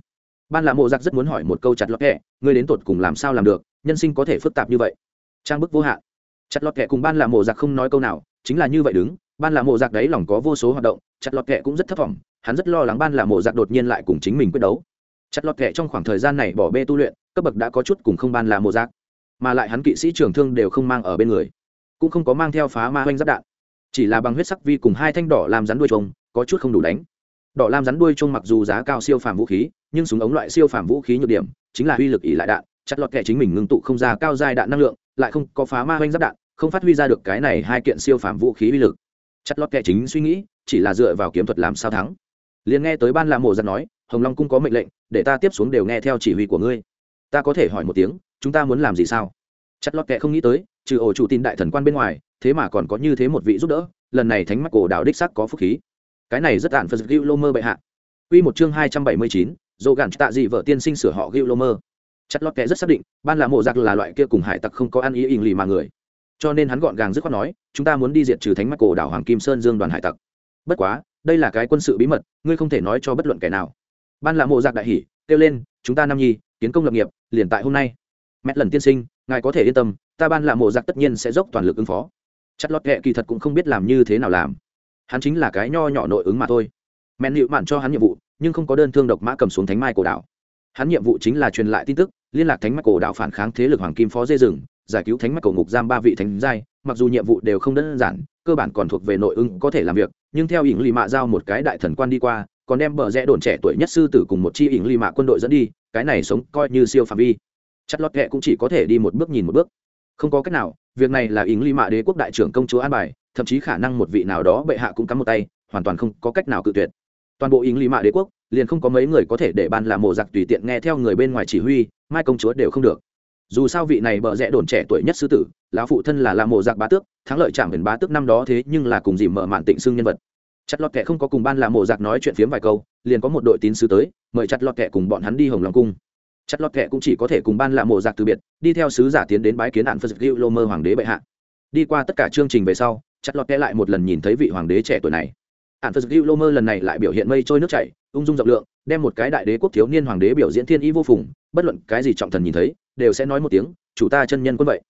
Ban lạ mộ giặc rất muốn hỏi một câu chặt lọt kẹ ngươi đến tột cùng làm sao làm được? Nhân sinh có thể phức tạp như vậy. Trang bức vô hạn. Chặt lọt kẹ cùng ban lạ mộ giặc không nói câu nào chính là như vậy đứng ban lạ mộ giặc đấy lòng có vô số hoạt động chặt lọt kẹ cũng rất thất vọng hắn rất lo lắng ban lạ mộ giặc đột nhiên lại cùng chính mình quyết đấu. Chặt lọt kẹ trong khoảng thời gian này bỏ bê tu luyện cấp bậc đã có chút cùng không ban là mộ giặc, mà lại hắn kỵ sĩ trưởng thương đều không mang ở bên người cũng không có mang theo phá ma huynh giáp đạn chỉ là bằng huyết sắc vi cùng hai thanh đỏ làm rắn đuôi trông có chút không đủ đánh đỏ lam rắn đuôi trông mặc dù giá cao siêu phàm vũ khí, nhưng súng ống loại siêu phàm vũ khí nhược điểm chính là uy lực ỉ lại đạn, chặt lọt kẻ chính mình ngưng tụ không ra cao giai đạn năng lượng, lại không có phá ma oanh giáp đạn, không phát huy ra được cái này hai kiện siêu phàm vũ khí uy lực. Chặt lọt kẻ chính suy nghĩ, chỉ là dựa vào kiếm thuật làm sao thắng. Liền nghe tới ban làm mộ giặt nói, hồng long cung có mệnh lệnh, để ta tiếp xuống đều nghe theo chỉ huy của ngươi. Ta có thể hỏi một tiếng, chúng ta muốn làm gì sao? Chặt lọt kệ không nghĩ tới, trừ ổ chủ tin đại thần quan bên ngoài, thế mà còn có như thế một vị giúp đỡ, lần này thánh mắt cổ đạo đích sắc có phúc khí cái này rất đạn phật gil lô mơ bệ hạ. Quy một chương hai trăm bảy mươi chín, dỗ gạn tạ dị vợ tiên sinh sửa họ gil lô mơ. Chặt lót kệ rất xác định ban là mộ giặc là loại kia cùng hải tặc không có ăn ý ỉng lì mà người. Cho nên hắn gọn gàng dứt khoát nói chúng ta muốn đi diệt trừ thánh mắt cổ đảo hoàng kim sơn dương đoàn hải tặc. Bất quá đây là cái quân sự bí mật ngươi không thể nói cho bất luận kẻ nào. Ban là mộ giặc đại hỉ kêu lên chúng ta nam nhi kiến công lập nghiệp liền tại hôm nay. Mẹ lần tiên sinh ngài có thể yên tâm ta ban là mộ giặc tất nhiên sẽ dốc toàn lực ứng phó. Chất lót kệ kỳ thật cũng không biết làm như thế nào làm hắn chính là cái nho nhỏ nội ứng mà thôi. Men nịu mạn cho hắn nhiệm vụ, nhưng không có đơn thương độc mã cầm xuống thánh mai cổ đảo. Hắn nhiệm vụ chính là truyền lại tin tức, liên lạc thánh mai cổ đảo phản kháng thế lực hoàng kim phó dê rừng, giải cứu thánh mai cổ ngục giam ba vị thánh giai, mặc dù nhiệm vụ đều không đơn giản, cơ bản còn thuộc về nội ứng có thể làm việc, nhưng theo ỉng lì mạ giao một cái đại thần quan đi qua, còn đem bờ rẽ đồn trẻ tuổi nhất sư tử cùng một chi ỉng lì mạ quân đội dẫn đi, cái này sống coi như siêu phạm vi. Chất lót ghẹ cũng chỉ có thể đi một bước nhìn một bước. Không có cách nào, việc này là ỉng lì mạ đế quốc đại trưởng công chúa an bài thậm chí khả năng một vị nào đó bệ hạ cũng cắm một tay, hoàn toàn không có cách nào cự tuyệt. Toàn bộ ý lý mạ đế quốc, liền không có mấy người có thể để ban là mộ giặc tùy tiện nghe theo người bên ngoài chỉ huy, mai công chúa đều không được. Dù sao vị này bợ rẽ đồn trẻ tuổi nhất sư tử, lão phụ thân là la mộ giặc bá tước, thắng lợi chạm huyền bá tước năm đó thế nhưng là cùng dìm mở mạn tịnh xưng nhân vật. Chặt lọt kệ không có cùng ban là mộ giặc nói chuyện phiếm vài câu, liền có một đội tín sứ tới, mời chặt lọt kệ cùng bọn hắn đi hồng lòng cung. Chặt lọt kệ cũng chỉ có thể cùng ban là mộ giặc từ biệt, đi theo sứ giả tiến đến bái kiến hạn phật gil lô mơ hoàng đế bệ hạ. Đi qua tất cả chương trình về sau chặt lọt kẽ lại một lần nhìn thấy vị hoàng đế trẻ tuổi này. Hạn phật gil lô mơ lần này lại biểu hiện mây trôi nước chảy, ung dung rộng lượng, đem một cái đại đế quốc thiếu niên hoàng đế biểu diễn thiên ý vô phùng, bất luận cái gì trọng thần nhìn thấy, đều sẽ nói một tiếng, chủ ta chân nhân quân vậy.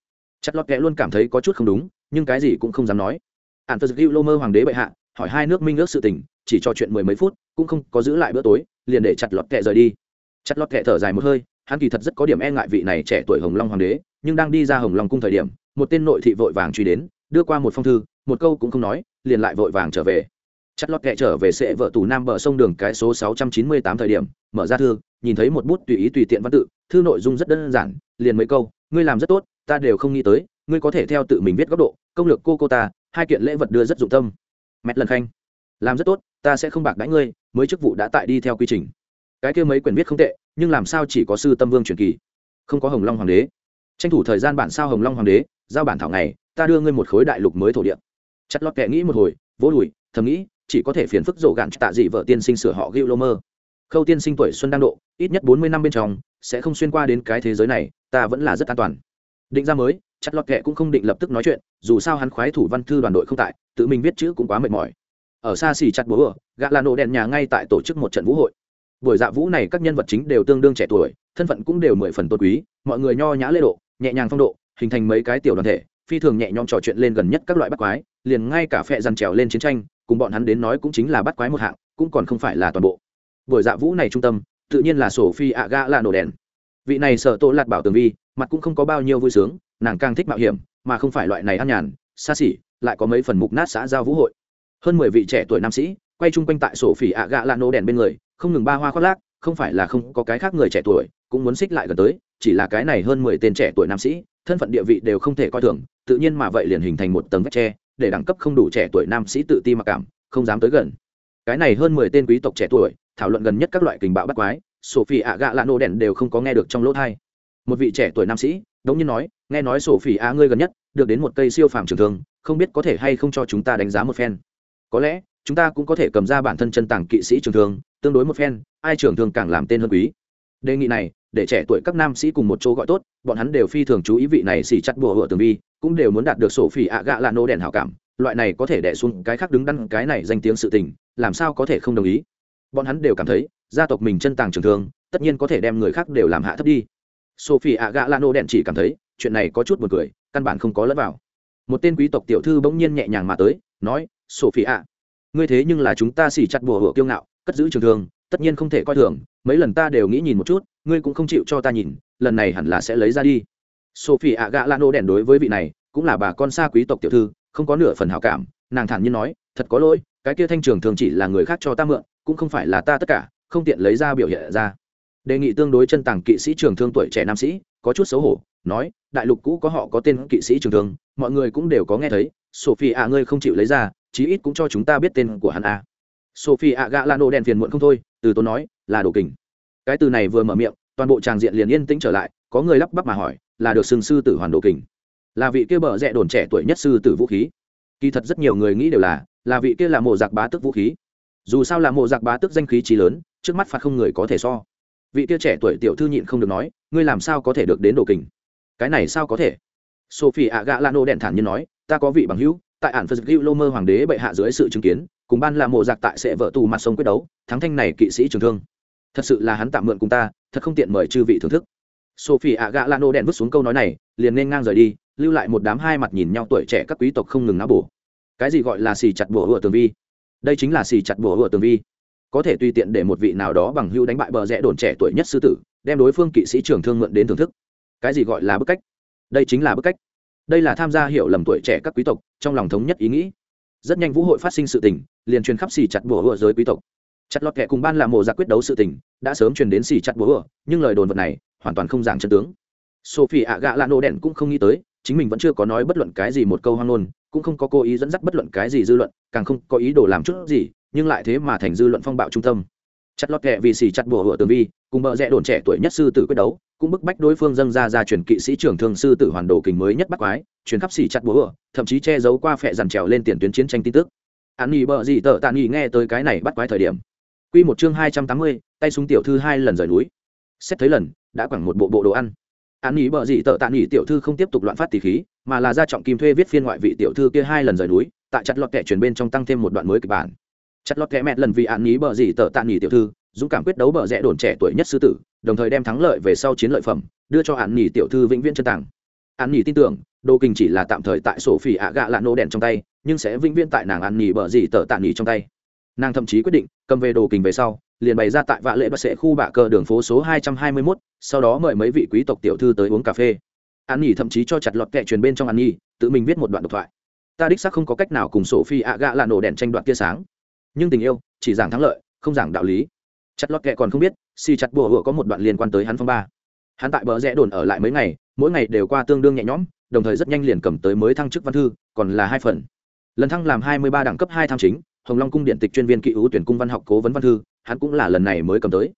Chặt lọt kẽ luôn cảm thấy có chút không đúng, nhưng cái gì cũng không dám nói. Hạn phật gil lô mơ hoàng đế bệ hạ, hỏi hai nước minh ước sự tình, chỉ trò chuyện mười mấy phút, cũng không có giữ lại bữa tối, liền để chặt lọt kẹ rời đi. Chặt lọt kẹ thở dài một hơi, hắn kỳ thật rất có điểm e ngại vị này trẻ tuổi hồng long hoàng đế, nhưng đang đi ra hồng long cung thời điểm, một tên nội thị vội vàng truy đến, đưa qua một phong thư một câu cũng không nói, liền lại vội vàng trở về. Chặt lót kệ trở về sệ vợ tù nam bờ sông đường cái số sáu trăm chín mươi tám thời điểm, mở ra thư, nhìn thấy một bút tùy ý tùy tiện văn tự, thư nội dung rất đơn giản, liền mấy câu, ngươi làm rất tốt, ta đều không nghĩ tới, ngươi có thể theo tự mình viết góc độ, công lược cô cô ta, hai kiện lễ vật đưa rất dụng tâm. Mẹt lần khanh, làm rất tốt, ta sẽ không bạc đãi ngươi, mới chức vụ đã tại đi theo quy trình. Cái kia mấy quyển viết không tệ, nhưng làm sao chỉ có sư tâm vương truyền kỳ? Không có hồng long hoàng đế. Tranh thủ thời gian bản sao hồng long hoàng đế, giao bản thảo này ta đưa ngươi một khối đại lục mới thổ địa chặt lọt kệ nghĩ một hồi vỗ đùi, thầm nghĩ, chỉ có thể phiền phức rổ gạn tạ dị vợ tiên sinh sửa họ gil lô mơ khâu tiên sinh tuổi xuân đang độ, ít nhất bốn mươi năm bên trong, sẽ không xuyên qua đến cái thế giới này, ta vẫn là rất an toàn. Định ra mới, chặt lọt kệ cũng không định lập tức nói chuyện, dù sao hắn khoái thủ văn thư đoàn đội không tại, tự mình viết chữ cũng quá mệt mỏi. Ở xa xỉ chặt búa, gã là nổ đèn nhà ngay tại tổ chức một trận vũ hội. Buổi dạ vũ này các nhân vật chính đều tương đương trẻ tuổi, thân phận cũng đều mười phần tôn quý, mọi người nho nhã lễ độ, nhẹ nhàng phong độ, hình thành mấy cái tiểu đoàn thể phi thường nhẹ nhõm trò chuyện lên gần nhất các loại bắt quái, liền ngay cả phe dằn trèo lên chiến tranh, cùng bọn hắn đến nói cũng chính là bắt quái một hạng, cũng còn không phải là toàn bộ. Buổi dạ vũ này trung tâm, tự nhiên là sổ phi ạ gã là nổ đèn. Vị này sợ tổ lạt bảo tường vi, mặt cũng không có bao nhiêu vui sướng, nàng càng thích mạo hiểm, mà không phải loại này ăn nhàn, xa xỉ, lại có mấy phần mục nát xã giao vũ hội. Hơn mười vị trẻ tuổi nam sĩ, quay chung quanh tại sổ phỉ ạ gạ lạ nổ đèn bên người, không ngừng ba hoa khoác lác, không phải là không có cái khác người trẻ tuổi, cũng muốn xích lại gần tới, chỉ là cái này hơn mười tên trẻ tuổi nam sĩ, thân phận địa vị đều không thể coi thường tự nhiên mà vậy liền hình thành một tầng vách tre, để đẳng cấp không đủ trẻ tuổi nam sĩ tự ti mặc cảm, không dám tới gần. Cái này hơn mười tên quý tộc trẻ tuổi, thảo luận gần nhất các loại kình bạo bắt quái, sophie ạ gạ lạ nô đèn đều không có nghe được trong lỗ thai. Một vị trẻ tuổi nam sĩ, đống nhiên nói, nghe nói sophie ạ ngươi gần nhất được đến một cây siêu phàm trường thương, không biết có thể hay không cho chúng ta đánh giá một phen? Có lẽ, chúng ta cũng có thể cầm ra bản thân chân tàng kỵ sĩ trường thương, tương đối một phen, ai trường thương càng làm tên hơn quý. Đề nghị này để trẻ tuổi các nam sĩ cùng một chỗ gọi tốt, bọn hắn đều phi thường chú ý vị này xì chặt bùa hựa tường vi, cũng đều muốn đạt được sổ phỉ ạ gạ là nô đèn hảo cảm, loại này có thể đẻ xuống cái khác đứng đắn cái này danh tiếng sự tình, làm sao có thể không đồng ý? Bọn hắn đều cảm thấy, gia tộc mình chân tàng trường thương, tất nhiên có thể đem người khác đều làm hạ thấp đi. Sophie ạ gạ lano đèn chỉ cảm thấy, chuyện này có chút buồn cười, căn bản không có lẫn vào. Một tên quý tộc tiểu thư bỗng nhiên nhẹ nhàng mà tới, nói, sophie ạ, ngươi thế nhưng là chúng ta xỉ chặt bùa hựa kiêu ngạo, cất giữ trường thương, tất nhiên không thể coi thường, mấy lần ta đều nghĩ nhìn một chút ngươi cũng không chịu cho ta nhìn, lần này hẳn là sẽ lấy ra đi. Sophie ạ gạ lano đèn đối với vị này, cũng là bà con xa quý tộc tiểu thư, không có nửa phần hảo cảm, nàng thản nhiên nói, thật có lỗi, cái kia thanh trường thường chỉ là người khác cho ta mượn, cũng không phải là ta tất cả, không tiện lấy ra biểu hiện ra. Đề nghị tương đối chân tàng kỵ sĩ trường thương tuổi trẻ nam sĩ, có chút xấu hổ, nói, đại lục cũ có họ có tên kỵ sĩ trường thương, mọi người cũng đều có nghe thấy, sophie ạ ngươi không chịu lấy ra, chí ít cũng cho chúng ta biết tên của hắn a. Sophie ạ gạ lano đèn phiền muộn không thôi, từ tôi nói, là đồ kình cái từ này vừa mở miệng, toàn bộ tràng diện liền yên tĩnh trở lại, có người lắp bắp mà hỏi, là được xưng sư tử hoàn đồ kình. Là vị kia bờ rẽ đồn trẻ tuổi nhất sư tử vũ khí. Kỳ thật rất nhiều người nghĩ đều là là vị kia là mộ giặc bá tức vũ khí. Dù sao là mộ giặc bá tức danh khí trí lớn, trước mắt phạt không người có thể so. Vị kia trẻ tuổi tiểu thư nhịn không được nói, ngươi làm sao có thể được đến đồ kình? Cái này sao có thể? Sophie ạ gạ lano đèn thản nhiên nói, ta có vị bằng hữu, tại ản phật hữu lô mơ hoàng đế bệ hạ dưới sự chứng kiến, cùng ban là mộ giặc tại sẽ vợ tù mặt sông quyết đấu, thắng thanh này kỵ sĩ trường thương thật sự là hắn tạm mượn cùng ta, thật không tiện mời chư vị thưởng thức. Sophie ạ gạ lano đèn vứt xuống câu nói này, liền nên ngang rời đi, lưu lại một đám hai mặt nhìn nhau tuổi trẻ các quý tộc không ngừng náo bổ. Cái gì gọi là xì chặt bổ hựa tường vi? Đây chính là xì chặt bổ hựa tường vi. Có thể tùy tiện để một vị nào đó bằng hưu đánh bại bờ rẽ đồn trẻ tuổi nhất sư tử, đem đối phương kỵ sĩ trưởng thương mượn đến thưởng thức. Cái gì gọi là bức cách? Đây chính là bức cách. Đây là tham gia hiểu lầm tuổi trẻ các quý tộc, trong lòng thống nhất ý nghĩ. Rất nhanh vũ hội phát sinh sự tình, liền truyền khắp xì chặt bùa hựa giới quý tộc chặt lọt kệ cùng ban là mộ giặc quyết đấu sự tình, đã sớm truyền đến xì chặt bố hựa nhưng lời đồn vật này, hoàn toàn không giảng chân tướng. Sophie ạ gạ lạ nổ đèn cũng không nghĩ tới, chính mình vẫn chưa có nói bất luận cái gì một câu hoang ngôn, cũng không có cố ý dẫn dắt bất luận cái gì dư luận, càng không có ý đồ làm chút gì, nhưng lại thế mà thành dư luận phong bạo trung tâm. Chặt lọt kệ vì xì chặt bùa hựa tường vi, cùng bợ rẽ đồn trẻ tuổi nhất sư tử quyết đấu, cũng bức bách đối phương dâng ra ra truyền kỵ sĩ trưởng thương sư tử hoàn đồ kình mới nhất bắc quái, truyền khắp xì chặt bùa hựa thậm chí che giấu qua phệ dằn trèo lên tiền tuyến chiến tranh tin tức. An nghỉ bờ gì tờ tạ nghỉ nghe tới cái này bắt quái thời điểm quy một chương hai trăm tám mươi, tay súng tiểu thư hai lần rời núi. Xét thấy lần, đã quẳng một bộ bộ đồ ăn. Án ý bợ gì tờ tạ nghỉ tiểu thư không tiếp tục loạn phát tỷ khí, mà là ra trọng kim thuê viết phiên ngoại vị tiểu thư kia hai lần rời núi, tại chặt lọt kẻ truyền bên trong tăng thêm một đoạn mới kịch bản. Chặt lọt kẻ mẹ lần vì án ý bợ gì tờ tạ nghỉ tiểu thư, dũng cảm quyết đấu bợ rẽ đồn trẻ tuổi nhất sư tử, đồng thời đem thắng lợi về sau chiến lợi phẩm, đưa cho án nghỉ tiểu thư vĩnh viễn chân tặng. an nghỉ tin tưởng, đồ kình chỉ là tạm thời tại sổ phỉ ạ gạ lạ nô đèn trong tay, nhưng sẽ vĩnh viễn tại nàng án nghỉ bợ gì tờ tạ nghỉ trong tay nàng thậm chí quyết định cầm về đồ kình về sau liền bày ra tại vạ lễ bác sệ khu bạ cờ đường phố số hai trăm hai mươi 221, sau đó mời mấy vị quý tộc tiểu thư tới uống cà phê. An nhỉ thậm chí cho chặt lọt kẹ truyền bên trong an nhỉ tự mình viết một đoạn độc thoại. Ta đích xác không có cách nào cùng sổ phi ạ gạ là nổ đèn tranh đoạt tia sáng. Nhưng tình yêu chỉ giảng thắng lợi không giảng đạo lý. Chặt lọt kẹ còn không biết si chặt bùa hựa có một đoạn liên quan tới hắn phong ba. Hắn tại bờ rẽ đồn ở lại mấy ngày mỗi ngày đều qua tương đương nhẹ nhõm đồng thời rất nhanh liền cầm tới mới thăng chức văn thư còn là hai phần. Lần thăng làm hai mươi ba đẳng cấp hai tham chính hồng long cung điện tịch chuyên viên kỹ ưu tuyển cung văn học cố vấn văn thư, hắn cũng là lần này mới cầm tới.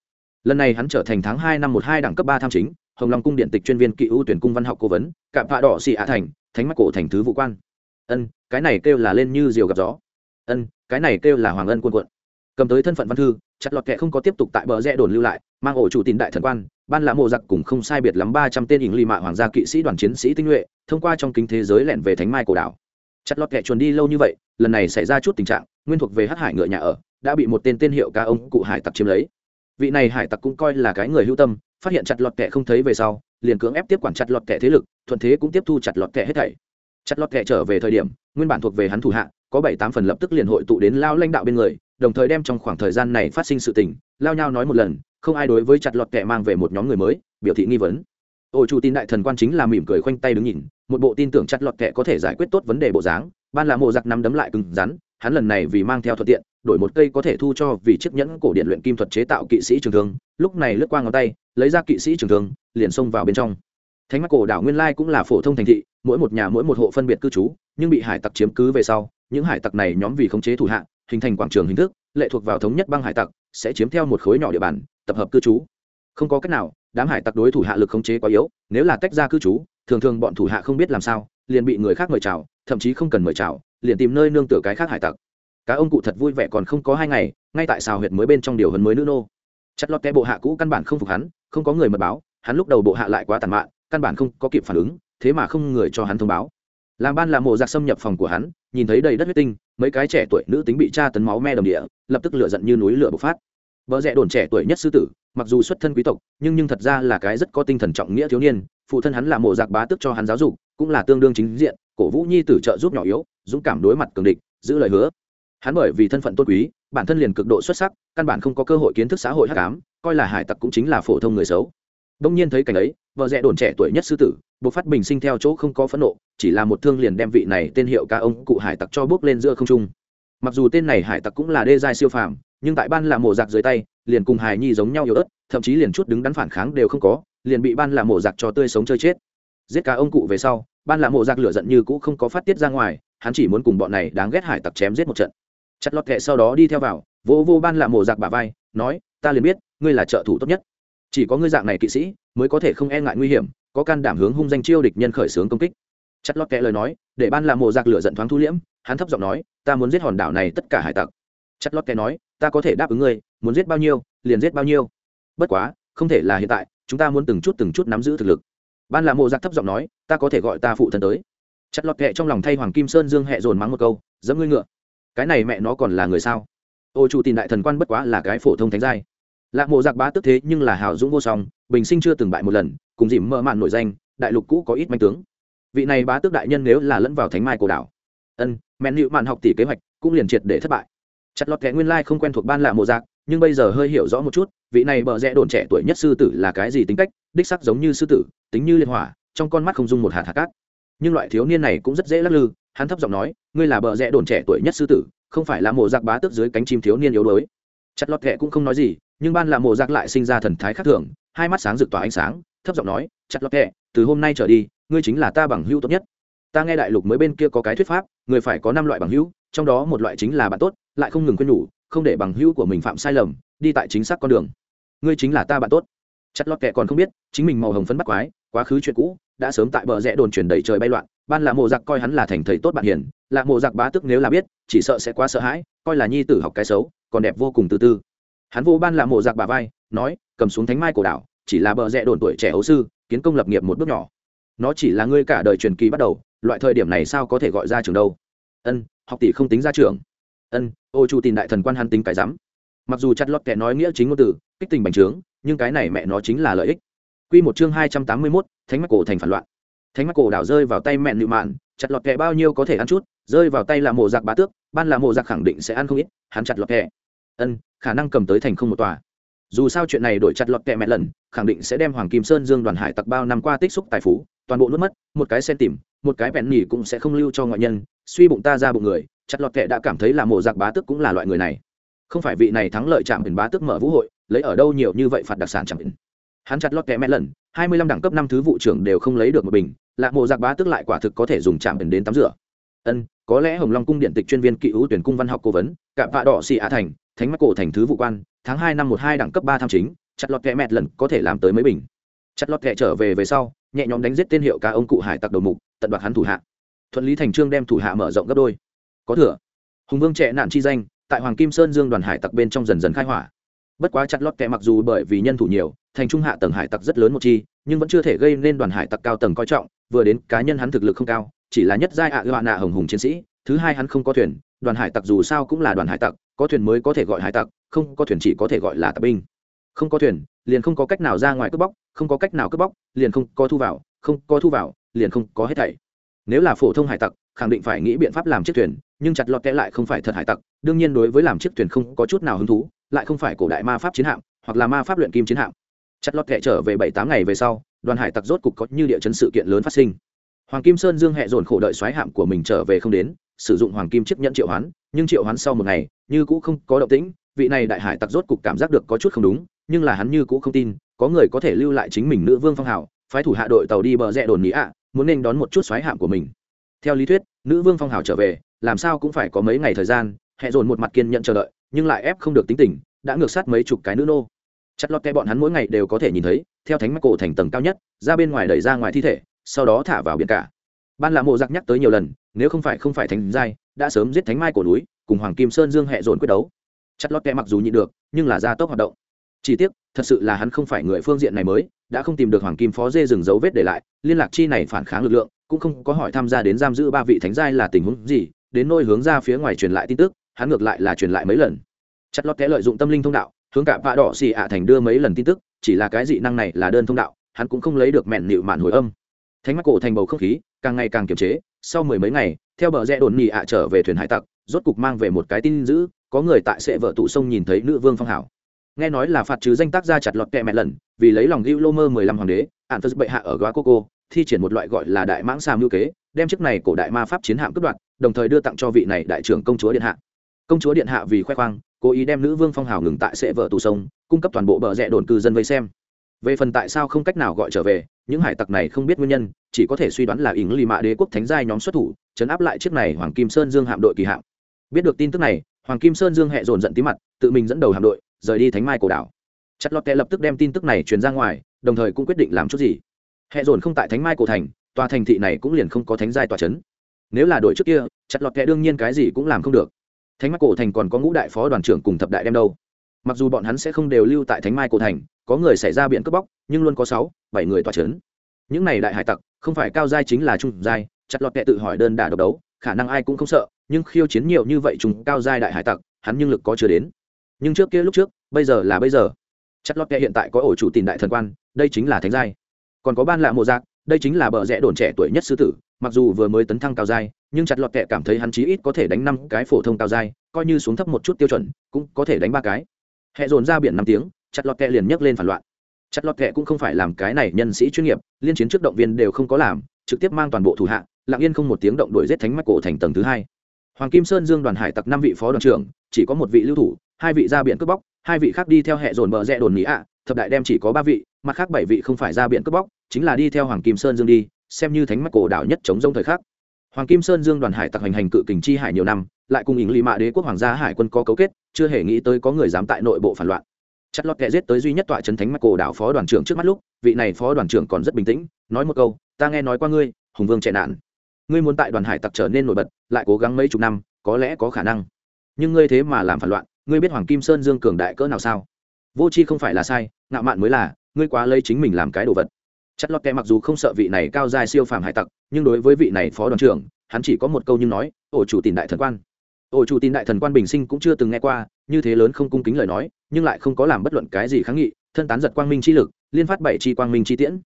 Lần này hắn trở thành tháng hai năm một hai đẳng cấp ba tham chính, hồng long cung điện tịch chuyên viên kỹ ưu tuyển cung văn học cố vấn, cạm vạ đỏ xị ạ thành, thánh mắt cổ thành thứ vụ quan. Ân, cái này kêu là lên như diều gặp gió. Ân, cái này kêu là hoàng ân quân quận. Cầm tới thân phận văn thư, chặt lọt kệ không có tiếp tục tại bờ rẽ đồn lưu lại, mang ổ chủ tín đại thần quan, ban lã mộ giặc cùng không sai biệt lắm ba trăm tên hình lì mạ hoàng gia kỵ sĩ đoàn chiến sĩ tinh nhuệ, thông qua trong kinh thế giới lẹn về thánh mai cổ đảo chặt lọt kệ chuồn đi lâu như vậy, lần này xảy ra chút tình trạng, nguyên thuộc về hát hải ngựa nhà ở, đã bị một tên tên hiệu ca ông cụ hải tặc chiếm lấy. Vị này hải tặc cũng coi là cái người hữu tâm, phát hiện chặt lọt kệ không thấy về sau, liền cưỡng ép tiếp quản chặt lọt kệ thế lực, thuận thế cũng tiếp thu chặt lọt kệ hết thảy. Chặt lọt kệ trở về thời điểm, nguyên bản thuộc về hắn thủ hạ, có bảy tám phần lập tức liền hội tụ đến lao lãnh đạo bên người, đồng thời đem trong khoảng thời gian này phát sinh sự tình, lao nhau nói một lần, không ai đối với chặt lọt kệ mang về một nhóm người mới, biểu thị nghi vấn. Ổ chủ tin đại thần quan chính là mỉm cười khoanh tay đứng nhìn một bộ tin tưởng chặt lọt kệ có thể giải quyết tốt vấn đề bộ dáng. Ban là mộ giặc nắm đấm lại cứng rắn, hắn lần này vì mang theo thuận tiện, đổi một cây có thể thu cho vì chiếc nhẫn cổ điện luyện kim thuật chế tạo kỵ sĩ trường thương, lúc này lướt qua ngón tay, lấy ra kỵ sĩ trường thương, liền xông vào bên trong. Thánh mắt cổ đảo nguyên lai cũng là phổ thông thành thị, mỗi một nhà mỗi một hộ phân biệt cư trú, nhưng bị hải tặc chiếm cứ về sau, những hải tặc này nhóm vì khống chế thủ hạ, hình thành quảng trường hình thức, lệ thuộc vào thống nhất băng hải tặc, sẽ chiếm theo một khối nhỏ địa bàn, tập hợp cư trú. Không có cách nào, đám hải tặc đối thủ hạ lực khống chế quá yếu, nếu là tách ra cư trú thường thường bọn thủ hạ không biết làm sao, liền bị người khác mời chào, thậm chí không cần mời chào, liền tìm nơi nương tựa cái khác hải tặc. Cá ông cụ thật vui vẻ còn không có hai ngày, ngay tại xào huyệt mới bên trong điều hấn mới nữ nô. Chất lót té bộ hạ cũ căn bản không phục hắn, không có người mật báo, hắn lúc đầu bộ hạ lại quá tàn mạn, căn bản không có kịp phản ứng, thế mà không người cho hắn thông báo. Làm ban là mộ giặc xâm nhập phòng của hắn, nhìn thấy đầy đất huyết tinh, mấy cái trẻ tuổi nữ tính bị tra tấn máu me đồng địa, lập tức lửa giận như núi lửa bộc phát. Vợ rẽ đồn trẻ tuổi nhất sư tử, mặc dù xuất thân quý tộc, nhưng nhưng thật ra là cái rất có tinh thần trọng nghĩa thiếu niên phụ thân hắn là mộ giặc bá tức cho hắn giáo dục, cũng là tương đương chính diện, cổ vũ nhi tử trợ giúp nhỏ yếu, dũng cảm đối mặt cường địch, giữ lời hứa. Hắn bởi vì thân phận tôn quý, bản thân liền cực độ xuất sắc, căn bản không có cơ hội kiến thức xã hội hắc ám, coi là hải tặc cũng chính là phổ thông người xấu. Đông nhiên thấy cảnh ấy, vợ rẽ đồn trẻ tuổi nhất sư tử buộc phát bình sinh theo chỗ không có phẫn nộ, chỉ là một thương liền đem vị này tên hiệu ca ông cụ hải tặc cho bước lên giữa không trung. Mặc dù tên này hải tặc cũng là đê giai siêu phàm, nhưng tại ban là mộ giặc dưới tay, liền cùng hài nhi giống nhau yếu ớt thậm chí liền chút đứng đắn phản kháng đều không có, liền bị ban là mổ giặc cho tươi sống chơi chết. Giết cả ông cụ về sau, ban là mộ giặc lửa giận như cũ không có phát tiết ra ngoài, hắn chỉ muốn cùng bọn này đáng ghét hải tặc chém giết một trận. Chặt lọt kệ sau đó đi theo vào vô vô ban là mộ giặc bả vai, nói, ta liền biết, ngươi là trợ thủ tốt nhất. Chỉ có ngươi dạng này kỵ sĩ, mới có thể không e ngại nguy hiểm, có can đảm hướng hung danh chiêu địch nhân khởi xướng công kích. Chặt lọt kệ lời nói, để ban là mộ giặc lửa giận thoáng thu liễm, hắn thấp giọng nói, ta muốn giết hòn đảo này tất cả hải tặc. Chặt lọt kệ nói, ta có thể đáp ứng ngươi, muốn giết bao nhiêu, liền giết bao nhiêu bất quá, không thể là hiện tại, chúng ta muốn từng chút từng chút nắm giữ thực lực. Ban là mộ giặc thấp giọng nói, ta có thể gọi ta phụ thân tới. Chặt lọt kệ trong lòng thay hoàng kim sơn dương hẹ dồn mắng một câu dẫm ngươi ngựa. Cái này mẹ nó còn là người sao? Ô chủ tìm đại thần quan bất quá là cái phổ thông thánh giai. Lạc mộ giặc bá tức thế nhưng là hào dũng vô song, bình sinh chưa từng bại một lần, cùng dìm mơ mạn nổi danh, đại lục cũ có ít manh tướng. Vị này bá tước đại nhân nếu là lẫn vào thánh mai cổ đảo, ân men nịu mạn học tỷ kế hoạch cũng liền triệt để thất bại. Chặt lọt kẻ nguyên lai không quen thuộc ban lạ mộ giặc nhưng bây giờ hơi hiểu rõ một chút, vị này bờ rẽ đồn trẻ tuổi nhất sư tử là cái gì tính cách, đích sắc giống như sư tử, tính như liên hỏa, trong con mắt không dung một hạt hạt cát. Nhưng loại thiếu niên này cũng rất dễ lắc lư, hắn thấp giọng nói, ngươi là bờ rẽ đồn trẻ tuổi nhất sư tử, không phải là mộ giặc bá tước dưới cánh chim thiếu niên yếu đuối. Chặt lọt kệ cũng không nói gì, nhưng ban là mộ giặc lại sinh ra thần thái khác thường, hai mắt sáng rực tỏa ánh sáng, thấp giọng nói, chặt lọt kệ từ hôm nay trở đi, ngươi chính là ta bằng hữu tốt nhất. Ta nghe đại lục mới bên kia có cái thuyết pháp, người phải có năm loại bằng hữu, trong đó một loại chính là bạn tốt, lại không ngừng quên nhủ không để bằng hữu của mình phạm sai lầm, đi tại chính xác con đường. Ngươi chính là ta bạn tốt. Chặt lọt kệ còn không biết, chính mình màu hồng phấn bắt quái, quá khứ chuyện cũ, đã sớm tại bờ rẽ đồn chuyển đầy trời bay loạn, ban là mộ giặc coi hắn là thành thầy tốt bạn hiền, là mộ giặc bá tức nếu là biết, chỉ sợ sẽ quá sợ hãi, coi là nhi tử học cái xấu, còn đẹp vô cùng từ tư. Hắn vô ban là mộ giặc bà vai, nói, cầm xuống thánh mai cổ đảo, chỉ là bờ rẽ đồn tuổi trẻ hấu sư, kiến công lập nghiệp một bước nhỏ. Nó chỉ là ngươi cả đời truyền kỳ bắt đầu, loại thời điểm này sao có thể gọi ra trường đâu? Ân, học tỷ không tính ra trường ân ô chu tin đại thần quan hắn tính cái rắm mặc dù chặt lọt kẻ nói nghĩa chính ngôn từ kích tình bành trướng nhưng cái này mẹ nó chính là lợi ích Quy một chương hai trăm tám mươi 281, Thánh Mạch Cổ thành phản loạn. Thánh Mạch Cổ đảo rơi vào tay mẹ Nữu Mạn, chặt lọt kẻ bao nhiêu có thể ăn chút, rơi vào tay là mộ giặc bá tước, ban là mộ giặc khẳng định sẽ ăn không ít, hắn chặt lọt kẻ. Ân, khả năng cầm tới thành không một tòa. Dù sao chuyện này đổi chặt lọt kẻ mẹ lần, khẳng định sẽ đem Hoàng Kim Sơn Dương đoàn hải tặc bao năm qua tích xúc tài phú, toàn bộ nuốt mất, một cái sen tìm, một cái bẹn nhỉ cũng sẽ không lưu cho ngoại nhân, suy bụng ta ra bụng người, chặt lọt kệ đã cảm thấy là mộ giặc bá tước cũng là loại người này. Không phải vị này thắng lợi chạm biển bá tước mở vũ hội, lấy ở đâu nhiều như vậy phạt đặc sản chẳng biển hắn chặt lót kệ mẹ lần hai mươi lăm đẳng cấp năm thứ vụ trưởng đều không lấy được một bình là mộ giặc bá tức lại quả thực có thể dùng chạm bình đến tắm rửa. Ân có lẽ hồng long cung điện tịch chuyên viên kỵ ưu tuyển cung văn học cố vấn cạm vạ đỏ xì á thành thánh mắc cổ thành thứ vụ quan tháng hai năm một hai đẳng cấp ba tham chính chặt lọt kẹ mẹ lần có thể làm tới mấy bình. Chặt lọt kẹ trở về về sau nhẹ nhõm đánh giết tên hiệu ca ông cụ hải tặc đầu mục tận đoạt hắn thủ hạ. Thuận lý thành trương đem thủ hạ mở rộng gấp đôi có thừa. Hùng vương trẻ nạn chi danh, tại hoàng kim sơn dương đoàn hải tặc bên trong dần dần khai hỏa. Bất quá chặt lót kẹ mặc dù bởi vì nhân thủ nhiều, thành trung hạ tầng hải tặc rất lớn một chi, nhưng vẫn chưa thể gây nên đoàn hải tặc cao tầng coi trọng, vừa đến cá nhân hắn thực lực không cao, chỉ là nhất giai ạ gạ nạ hồng hùng chiến sĩ, thứ hai hắn không có thuyền, đoàn hải tặc dù sao cũng là đoàn hải tặc, có thuyền mới có thể gọi hải tặc, không có thuyền chỉ có thể gọi là tặc binh. Không có thuyền, liền không có cách nào ra ngoài cướp bóc, không có cách nào cướp bóc, liền không có thu vào, không có thu vào, liền không có hết thảy. Nếu là phổ thông hải tặc, khẳng định phải nghĩ biện pháp làm chiếc thuyền nhưng chặt lọt kẽ lại không phải thật hải tặc, đương nhiên đối với làm chiếc thuyền không có chút nào hứng thú, lại không phải cổ đại ma pháp chiến hạm, hoặc là ma pháp luyện kim chiến hạm. Chặt lọt kẽ trở về bảy tám ngày về sau, đoàn hải tặc rốt cục có như địa chấn sự kiện lớn phát sinh. Hoàng kim sơn dương hẹ dồn khổ đợi xoáy hạm của mình trở về không đến, sử dụng hoàng kim chiếc nhẫn triệu hoán, nhưng triệu hoán sau một ngày, như cũ không có động tĩnh, vị này đại hải tặc rốt cục cảm giác được có chút không đúng, nhưng là hắn như cũ không tin, có người có thể lưu lại chính mình nữ vương phong hào, phái thủ hạ đội tàu đi bờ rẽ đồn mỹ ạ, muốn nên đón một chút xoáy hạm của mình theo lý thuyết, nữ vương phong hào trở về, làm sao cũng phải có mấy ngày thời gian, hẹ dồn một mặt kiên nhận chờ đợi, nhưng lại ép không được tính tình, đã ngược sát mấy chục cái nữ nô. Chặt lọt kẹ bọn hắn mỗi ngày đều có thể nhìn thấy, theo thánh mắt cổ thành tầng cao nhất, ra bên ngoài đẩy ra ngoài thi thể, sau đó thả vào biển cả. Ban là mộ giặc nhắc tới nhiều lần, nếu không phải không phải thánh giai, đã sớm giết thánh mai cổ núi, cùng hoàng kim sơn dương hẹ dồn quyết đấu. Chặt lọt kẹ mặc dù nhịn được, nhưng là gia tốc hoạt động. Chỉ tiếc, thật sự là hắn không phải người phương diện này mới, đã không tìm được hoàng kim phó dê dừng dấu vết để lại, liên lạc chi này phản kháng lực lượng cũng không có hỏi tham gia đến giam giữ ba vị thánh giai là tình huống gì, đến nôi hướng ra phía ngoài truyền lại tin tức, hắn ngược lại là truyền lại mấy lần. Chặt lót kẽ lợi dụng tâm linh thông đạo, hướng cả vạ đỏ xì ạ thành đưa mấy lần tin tức, chỉ là cái dị năng này là đơn thông đạo, hắn cũng không lấy được mẹn nịu mạn hồi âm. Thánh mắt cổ thành bầu không khí, càng ngày càng kiềm chế, sau mười mấy ngày, theo bờ rẽ đồn nhị ạ trở về thuyền hải tặc, rốt cục mang về một cái tin dữ có người tại sẽ vợ tụ sông nhìn thấy nữ vương phong hảo. Nghe nói là phạt trừ danh tác gia chặt lọt kẹ mẹ lần, vì lấy lòng hữu lô mơ mười lăm hoàng đế ạn phật bệ hạ ở góa cô cô thi triển một loại gọi là đại mãng xà mưu kế, đem chiếc này cổ đại ma pháp chiến hạm cướp đoạt, đồng thời đưa tặng cho vị này đại trưởng công chúa điện hạ. Công chúa điện hạ vì khoe khoang, cố ý đem nữ vương phong hào ngừng tại sẽ vợ tù sông, cung cấp toàn bộ bờ rẽ đồn cư dân vây xem. Về phần tại sao không cách nào gọi trở về, những hải tặc này không biết nguyên nhân, chỉ có thể suy đoán là ỉng lì mạ đế quốc thánh giai nhóm xuất thủ, chấn áp lại chiếc này hoàng kim sơn dương hạm đội kỳ hạm. Biết được tin tức này, hoàng kim sơn dương hẹ dồn giận tí mặt, tự mình dẫn đầu hạm đội, rời đi thánh mai cổ đảo. Chặt lọt kẹ lập tức đem tin tức này truyền ra ngoài, đồng thời cũng quyết định làm chút gì hẹ dồn không tại thánh mai cổ thành, tòa thành thị này cũng liền không có thánh giai tòa c h ấ n nếu là đội trước kia, chặt lọt kẹ đương nhiên cái gì cũng làm không được. Thánh mai cổ thành còn có ngũ đại phó đoàn trưởng cùng thập đại đem đâu. Mặc dù bọn hắn sẽ không đều lưu tại thánh mai cổ thành, có người xảy ra biện cướp bóc, nhưng luôn có sáu, bảy người tòa c h ấ n những này đại hải tặc, không phải cao giai chính là trung giai, chặt lọt kẹ tự hỏi đơn đả độc đấu, khả năng ai cũng không sợ, nhưng khiêu chiến nhiều như vậy trùng cao giai đại hải tặc, hắn nhưng lực có chưa đến. Nhưng trước kia lúc trước, bây giờ là bây giờ. Chặt lọt kẹ hiện tại có ổ chủ tìm đại thần quan, đây chính là thánh giai còn có ban lạ mộ giác, đây chính là bờ rẽ đồn trẻ tuổi nhất sư tử, mặc dù vừa mới tấn thăng cao giai, nhưng chặt lọt kẹ cảm thấy hắn chí ít có thể đánh năm cái phổ thông cao giai, coi như xuống thấp một chút tiêu chuẩn, cũng có thể đánh ba cái. Hẹ dồn ra biển năm tiếng, chặt lọt kẹ liền nhấc lên phản loạn. Chặt lọt kẹ cũng không phải làm cái này nhân sĩ chuyên nghiệp, liên chiến trước động viên đều không có làm, trực tiếp mang toàn bộ thủ hạ, lặng yên không một tiếng động đuổi giết thánh mắt cổ thành tầng thứ hai. Hoàng kim sơn dương đoàn hải tặc năm vị phó đoàn trưởng, chỉ có một vị lưu thủ, hai vị ra biển cướp bóc, hai vị khác đi theo hệ dồn bờ rẽ đồn mỹ ạ thập đại đem chỉ có ba vị, mặt khác bảy vị không phải ra biển cướp bóc, chính là đi theo hoàng kim sơn dương đi, xem như thánh mắt cổ đảo nhất chống rông thời khắc. Hoàng kim sơn dương đoàn hải tặc hành hành cự kình chi hải nhiều năm, lại cùng ỉng lý mạ đế quốc hoàng gia hải quân có cấu kết, chưa hề nghĩ tới có người dám tại nội bộ phản loạn. Chất lót kệ giết tới duy nhất tọa trấn thánh mắt cổ đảo phó đoàn trưởng trước mắt lúc, vị này phó đoàn trưởng còn rất bình tĩnh, nói một câu, ta nghe nói qua ngươi, hùng vương chạy nạn. Ngươi muốn tại đoàn hải tặc trở nên nổi bật, lại cố gắng mấy chục năm, có lẽ có khả năng. Nhưng ngươi thế mà làm phản loạn, ngươi biết hoàng kim sơn dương cường đại cỡ nào sao? Vô c h i không phải là sai, ngạo mạn mới là, ngươi quá lấy chính mình làm cái đồ vật. Chất lót kẹ mặc dù không sợ vị này cao dài siêu phàm hải tặc, nhưng đối với vị này phó đoàn trưởng, hắn chỉ có một câu nhưng nói ổ chủ tìm đại thần quan. Ổ chủ tin đại thần quan bình sinh cũng chưa từng nghe qua, như thế lớn không cung kính lời nói, nhưng lại không có làm bất luận cái gì kháng nghị, thân tán giật quang minh chi lực, liên phát bảy chi quang minh chi tiễn.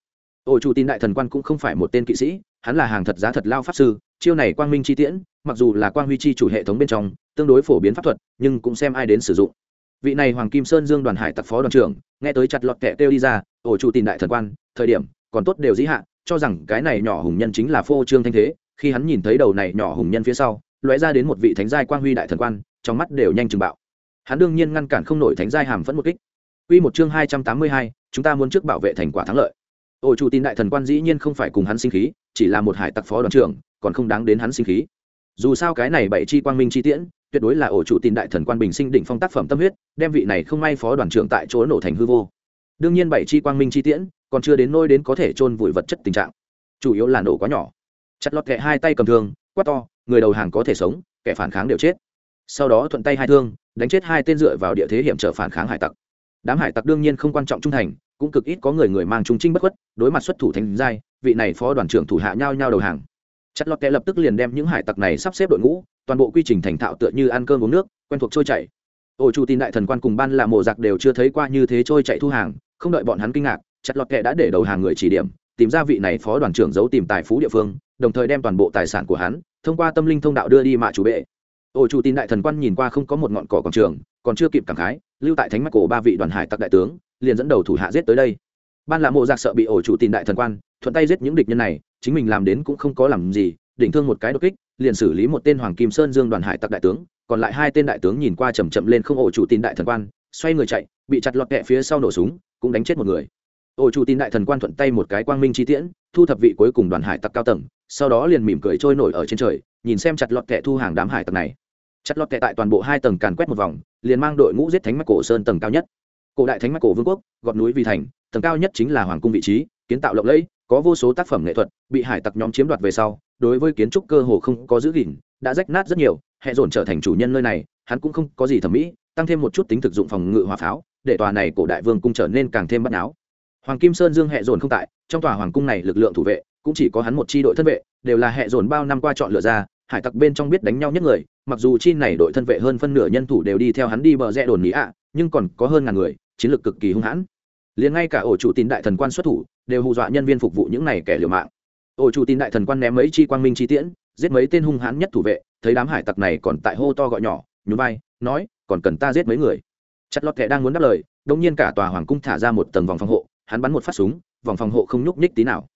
Ổ chủ tin đại thần quan cũng không phải một tên kỵ sĩ, hắn là hàng thật giá thật lao pháp sư, chiêu này quang minh chi tiễn, mặc dù là quang huy chi chủ hệ thống bên trong, tương đối phổ biến pháp thuật, nhưng cũng xem ai đến sử dụng vị này hoàng kim sơn dương đoàn hải tặc phó đoàn trưởng nghe tới chặt lọt kẻ kêu đi ra ổ trụ tìm đại thần quan thời điểm còn tốt đều dĩ hạ cho rằng cái này nhỏ hùng nhân chính là phô trương thanh thế. Khi hắn nhìn thấy đầu này nhỏ hùng nhân phía sau lóe ra đến một vị thánh giai quang huy đại thần quan trong mắt đều nhanh chừng bạo. Hắn đương nhiên ngăn cản không nổi thánh giai hàm phẫn một kích. Quy một chương hai trăm tám mươi hai, chúng ta muốn trước bảo vệ thành quả thắng lợi. Ổ chủ tin đại thần quan dĩ nhiên không phải cùng hắn sinh khí chỉ là một hải tặc phó đoàn trưởng còn không đáng đến hắn sinh khí. Dù sao cái này bảy chi quang minh chi tiễn tuyệt đối là ổ chủ tin đại thần quan bình sinh đỉnh phong tác phẩm tâm huyết, đem vị này không may phó đoàn trưởng tại chỗ nổ thành hư vô. Đương nhiên bảy chi quang minh chi tiễn, còn chưa đến nôi đến có thể chôn vùi vật chất tình trạng. Chủ yếu là nổ quá nhỏ. Chặt lọt kẹ hai tay cầm thương, quát to, người đầu hàng có thể sống, kẻ phản kháng đều chết. Sau đó thuận tay hai thương, đánh chết hai tên dựa vào địa thế hiểm trở phản kháng hải tặc. Đám hải tặc đương nhiên không quan trọng trung thành, cũng cực ít có người người mang trung trinh bất khuất, đối mặt xuất thủ thành giai, vị này phó đoàn trưởng thủ hạ nhau nhau đầu hàng. Chặt lọt kẹ lập tức liền đem những hải tặc này sắp xếp đội ngũ toàn bộ quy trình thành thạo tựa như ăn cơm uống nước, quen thuộc trôi chảy. Ổ chủ tin đại thần quan cùng ban là mộ giặc đều chưa thấy qua như thế trôi chạy thu hàng, không đợi bọn hắn kinh ngạc, chặt lọt kệ đã để đầu hàng người chỉ điểm, tìm ra vị này phó đoàn trưởng giấu tìm tài phú địa phương, đồng thời đem toàn bộ tài sản của hắn, thông qua tâm linh thông đạo đưa đi mạ chủ bệ. Ổ chủ tin đại thần quan nhìn qua không có một ngọn cỏ quảng trường, còn chưa kịp cảm khái, lưu tại thánh mắt cổ ba vị đoàn hải tặc đại tướng, liền dẫn đầu thủ hạ giết tới đây. Ban là mộ giặc sợ bị ổ chủ tin đại thần quan, thuận tay giết những địch nhân này, chính mình làm đến cũng không có làm gì, đỉnh thương một cái đột kích liền xử lý một tên hoàng kim sơn dương đoàn hải tặc đại tướng, còn lại hai tên đại tướng nhìn qua chầm chậm lên không ổ chủ tin đại thần quan, xoay người chạy, bị chặt lọt kẹ phía sau nổ súng, cũng đánh chết một người. Ổ chủ tin đại thần quan thuận tay một cái quang minh chi tiễn, thu thập vị cuối cùng đoàn hải tặc cao tầng, sau đó liền mỉm cười trôi nổi ở trên trời, nhìn xem chặt lọt kẹ thu hàng đám hải tặc này. Chặt lọt kẹ tại toàn bộ hai tầng càn quét một vòng, liền mang đội ngũ giết thánh mắt cổ sơn tầng cao nhất. Cổ đại thánh mắt cổ vương quốc, gọt núi vì thành, tầng cao nhất chính là hoàng cung vị trí, kiến tạo lộng lẫy, có vô số tác phẩm nghệ thuật, bị hải tặc nhóm chiếm đoạt về sau đối với kiến trúc cơ hồ không có giữ gìn, đã rách nát rất nhiều hệ dồn trở thành chủ nhân nơi này, hắn cũng không có gì thẩm mỹ, tăng thêm một chút tính thực dụng phòng ngự hòa pháo, để tòa này cổ đại vương cung trở nên càng thêm bắt áo hoàng kim sơn dương hệ dồn không tại, trong tòa hoàng cung này lực lượng thủ vệ, cũng chỉ có hắn một chi đội thân vệ, đều là hệ dồn bao năm qua chọn lựa ra, hải tặc bên trong biết đánh nhau nhất người, mặc dù chi này đội thân vệ hơn phân nửa nhân thủ đều đi theo hắn đi bờ rẽ đồn mỹ ạ, nhưng còn có hơn ngàn người, chiến lược cực kỳ hung hãn. Liền ngay cả ổ chủ tín đại thần quan xuất thủ, đều hù dọa nhân viên phục vụ những này kẻ liều mạng ổ chủ tin đại thần quan ném mấy chi quang minh chi tiễn, giết mấy tên hung hãn nhất thủ vệ, thấy đám hải tặc này còn tại hô to gọi nhỏ, nhún vai, nói, còn cần ta giết mấy người? Chặt lọt kẻ đang muốn đáp lời đông nhiên cả tòa hoàng cung thả ra một tầng vòng phòng hộ, hắn bắn một phát súng, vòng phòng hộ không nhúc nhích tí nào.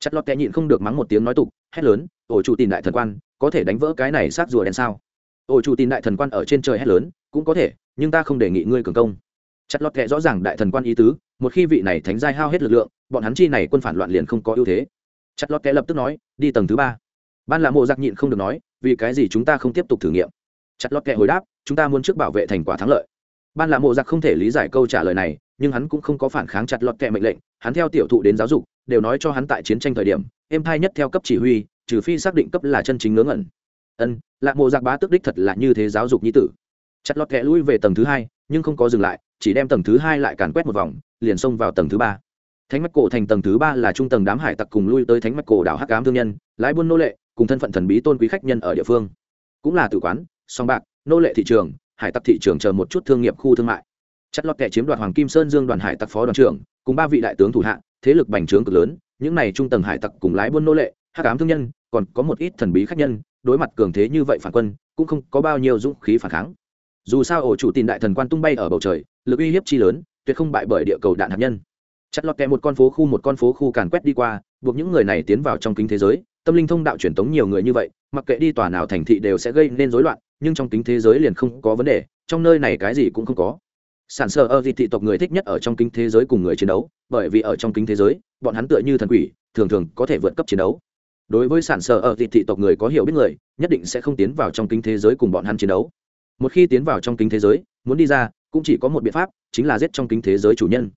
Chặt lọt kẹ nhịn không được mắng một tiếng nói tục, hét lớn ổ chủ tin đại thần quan, có thể đánh vỡ cái này sát rùa đen sao? Ổ chủ tin đại thần quan ở trên trời hét lớn, cũng có thể, nhưng ta không đề nghị ngươi cường công. Chặt lọt kệ rõ ràng đại thần quan ý tứ, một khi vị này thánh giai hao hết lực lượng, bọn hắn chi này quân phản loạn liền không có ưu thế chặt lót kẹ lập tức nói, đi tầng thứ ba. Ban là mộ giặc nhịn không được nói, vì cái gì chúng ta không tiếp tục thử nghiệm? Chặt lót kẹ hồi đáp, chúng ta muốn trước bảo vệ thành quả thắng lợi. Ban là mộ giặc không thể lý giải câu trả lời này, nhưng hắn cũng không có phản kháng chặt lọt kẹ mệnh lệnh, hắn theo tiểu thụ đến giáo dục, đều nói cho hắn tại chiến tranh thời điểm, êm thai nhất theo cấp chỉ huy, trừ phi xác định cấp là chân chính ngớ ngẩn. Ân lạc mộ giặc bá tước đích thật là như thế giáo dục nhi tử. Chặt lọt kẹ lui về tầng thứ hai, nhưng không có dừng lại, chỉ đem tầng thứ hai lại càn quét một vòng, liền xông vào tầng thứ ba thánh mạch cổ thành tầng thứ ba là trung tầng đám hải tặc cùng lui tới thánh mạch cổ đảo hắc ám thương nhân, lái buôn nô lệ, cùng thân phận thần bí tôn quý khách nhân ở địa phương. Cũng là tử quán, song bạc, nô lệ thị trường, hải tặc thị trường chờ một chút thương nghiệp khu thương mại. Chất lọt kẻ chiếm đoạt hoàng kim sơn dương đoàn hải tặc phó đoàn trưởng, cùng ba vị đại tướng thủ hạ, thế lực bành trướng cực lớn, những này trung tầng hải tặc cùng lái buôn nô lệ, hắc ám thương nhân, còn có một ít thần bí khách nhân, đối mặt cường thế như vậy phản quân, cũng không có bao nhiêu dũng khí phản kháng. Dù sao ổ chủ tìm đại thần quan tung bay ở bầu trời, lực uy hiếp chi lớn, tuyệt không bại bởi địa cầu đạn hạt nhân chặt lọt kẹ một con phố khu một con phố khu càn quét đi qua, buộc những người này tiến vào trong kính thế giới. Tâm linh thông đạo truyền tống nhiều người như vậy, mặc kệ đi tòa nào thành thị đều sẽ gây nên rối loạn, nhưng trong kính thế giới liền không có vấn đề, trong nơi này cái gì cũng không có. Sản sơ ở dị thị tộc người thích nhất ở trong kính thế giới cùng người chiến đấu, bởi vì ở trong kính thế giới, bọn hắn tựa như thần quỷ, thường thường có thể vượt cấp chiến đấu. Đối với sản sơ ở dị thị tộc người có hiểu biết người, nhất định sẽ không tiến vào trong kính thế giới cùng bọn hắn chiến đấu. Một khi tiến vào trong kính thế giới, muốn đi ra, cũng chỉ có một biện pháp, chính là giết trong kính thế giới chủ nhân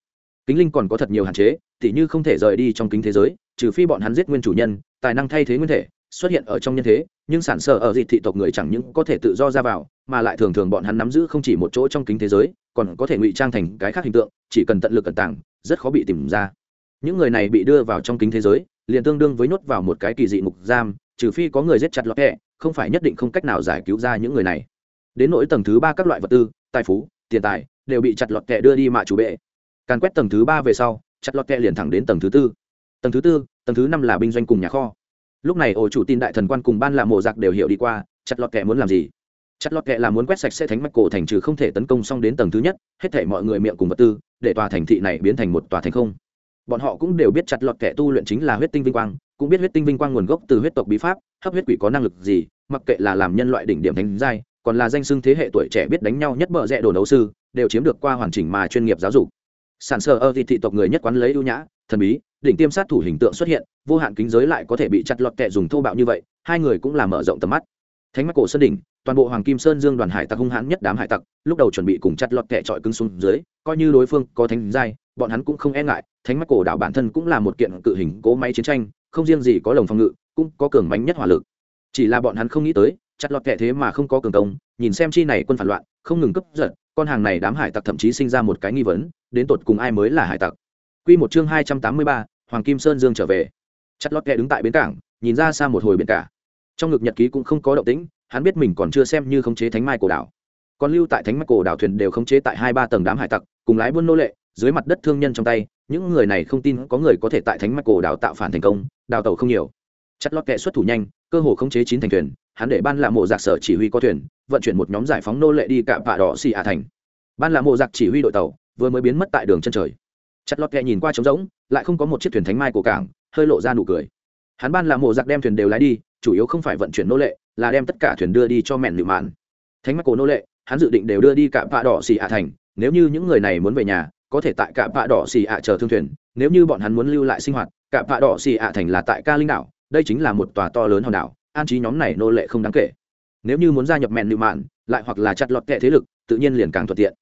kính linh còn có thật nhiều hạn chế, tỉ như không thể rời đi trong kính thế giới, trừ phi bọn hắn giết nguyên chủ nhân, tài năng thay thế nguyên thể, xuất hiện ở trong nhân thế, nhưng sản sở ở dị thị tộc người chẳng những có thể tự do ra vào, mà lại thường thường bọn hắn nắm giữ không chỉ một chỗ trong kính thế giới, còn có thể ngụy trang thành cái khác hình tượng, chỉ cần tận lực cẩn tảng rất khó bị tìm ra. Những người này bị đưa vào trong kính thế giới, liền tương đương với nhốt vào một cái kỳ dị ngục giam, trừ phi có người giết chặt lọt hẹ, không phải nhất định không cách nào giải cứu ra những người này. Đến nỗi tầng thứ ba các loại vật tư, tài phú, tiền tài, đều bị chặt lọt kẹ đưa đi mạ chủ bệ càn quét tầng thứ ba về sau, chặt lọt kẹ liền thẳng đến tầng thứ tư. Tầng thứ tư, tầng thứ năm là binh doanh cùng nhà kho. Lúc này ổ chủ tin đại thần quan cùng ban là mộ giặc đều hiểu đi qua, chặt lọt kẹ muốn làm gì? Chặt lọt kẹ là muốn quét sạch sẽ thánh mạch cổ thành trừ không thể tấn công xong đến tầng thứ nhất, hết thể mọi người miệng cùng vật tư, để tòa thành thị này biến thành một tòa thành không. Bọn họ cũng đều biết chặt lọt kẹ tu luyện chính là huyết tinh vinh quang, cũng biết huyết tinh vinh quang nguồn gốc từ huyết tộc bí pháp, hấp huyết quỷ có năng lực gì, mặc kệ là làm nhân loại đỉnh điểm thánh giai, còn là danh xưng thế hệ tuổi trẻ biết đánh nhau nhất bợ rẽ đồ nấu sư, đều chiếm được qua hoàn chỉnh mà chuyên nghiệp giáo dục sản sở ở thị thị tộc người nhất quán lấy ưu nhã, thần bí, đỉnh tiêm sát thủ hình tượng xuất hiện, vô hạn kính giới lại có thể bị chặt lọt kẹ dùng thô bạo như vậy, hai người cũng làm mở rộng tầm mắt. Thánh mắt cổ sơn đỉnh, toàn bộ hoàng kim sơn dương đoàn hải tặc hung hãn nhất đám hải tặc, lúc đầu chuẩn bị cùng chặt lọt kẹ trọi cứng xuống dưới, coi như đối phương có thánh giai, bọn hắn cũng không e ngại, thánh mắt cổ đảo bản thân cũng là một kiện cự hình cố máy chiến tranh, không riêng gì có lồng phòng ngự, cũng có cường bánh nhất hỏa lực. Chỉ là bọn hắn không nghĩ tới, chặt lọt kẹ thế mà không có cường công, nhìn xem chi này quân phản loạn, không ngừng cấp giật, con hàng này đám hải tặc thậm chí sinh ra một cái nghi vấn đến tột cùng ai mới là hải tặc Quy một chương hai trăm tám mươi ba, Hoàng Kim Sơn Dương trở về. Chặt lót kẹ đứng tại bến cảng, nhìn ra xa một hồi biển cả. Trong ngực nhật ký cũng không có động tĩnh, hắn biết mình còn chưa xem như khống chế thánh mai cổ đảo. Còn lưu tại thánh mai cổ đảo thuyền đều khống chế tại hai ba tầng đám hải tặc, cùng lái buôn nô lệ, dưới mặt đất thương nhân trong tay, những người này không tin có người có thể tại thánh mai cổ đảo tạo phản thành công, đào tàu không nhiều. Chặt lót kẹ xuất thủ nhanh, cơ hồ khống chế chín thành thuyền, hắn để ban lạ mộ giặc sở chỉ huy có thuyền, vận chuyển một nhóm giải phóng nô lệ đi cạm vạ đỏ xì hạ thành. Ban lạ mộ giặc chỉ huy đội tàu, vừa mới biến mất tại đường chân trời. Chặt lọt kẹ nhìn qua trống rỗng, lại không có một chiếc thuyền thánh mai của cảng, hơi lộ ra nụ cười. Hắn ban là mộ giặc đem thuyền đều lái đi, chủ yếu không phải vận chuyển nô lệ, là đem tất cả thuyền đưa đi cho mẹn lựu mạn. Thánh mắt cổ nô lệ, hắn dự định đều đưa đi cả vạ đỏ xì ạ thành, nếu như những người này muốn về nhà, có thể tại cả vạ đỏ xì ạ chờ thương thuyền, nếu như bọn hắn muốn lưu lại sinh hoạt, cả vạ đỏ xì ạ thành là tại ca linh đảo, đây chính là một tòa to lớn hòn đảo, an trí nhóm này nô lệ không đáng kể. Nếu như muốn gia nhập mẹn lựu mạn, lại hoặc là chặt lọt kẹ thế lực, tự nhiên liền càng thuận tiện.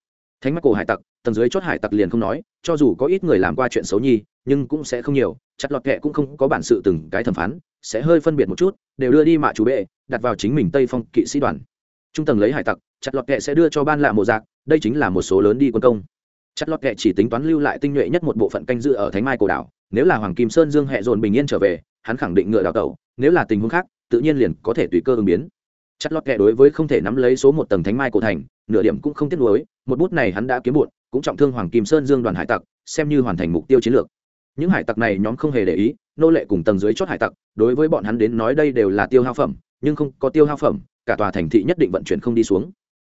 Thánh mắt cổ hải tặc tầng dưới chót hải tặc liền không nói, cho dù có ít người làm qua chuyện xấu nhi, nhưng cũng sẽ không nhiều, chặt lọt kệ cũng không có bản sự từng cái thẩm phán, sẽ hơi phân biệt một chút, đều đưa đi mạ chủ bệ, đặt vào chính mình tây phong kỵ sĩ đoàn. Trung tầng lấy hải tặc, chặt lọt kệ sẽ đưa cho ban lạ mộ giặc, đây chính là một số lớn đi quân công. Chặt lọt kệ chỉ tính toán lưu lại tinh nhuệ nhất một bộ phận canh dự ở thánh mai cổ đảo, nếu là hoàng kim sơn dương hệ dồn bình yên trở về, hắn khẳng định ngựa đào tẩu, nếu là tình huống khác, tự nhiên liền có thể tùy cơ ứng biến. Chặt lọt kệ đối với không thể nắm lấy số một tầng thánh mai cổ thành, nửa điểm cũng không tiếc nuối, một bút này hắn đã kiếm bụn cũng trọng thương hoàng kim sơn dương đoàn hải tặc, xem như hoàn thành mục tiêu chiến lược. Những hải tặc này nhóm không hề để ý, nô lệ cùng tầng dưới chót hải tặc, đối với bọn hắn đến nói đây đều là tiêu hao phẩm, nhưng không có tiêu hao phẩm, cả tòa thành thị nhất định vận chuyển không đi xuống.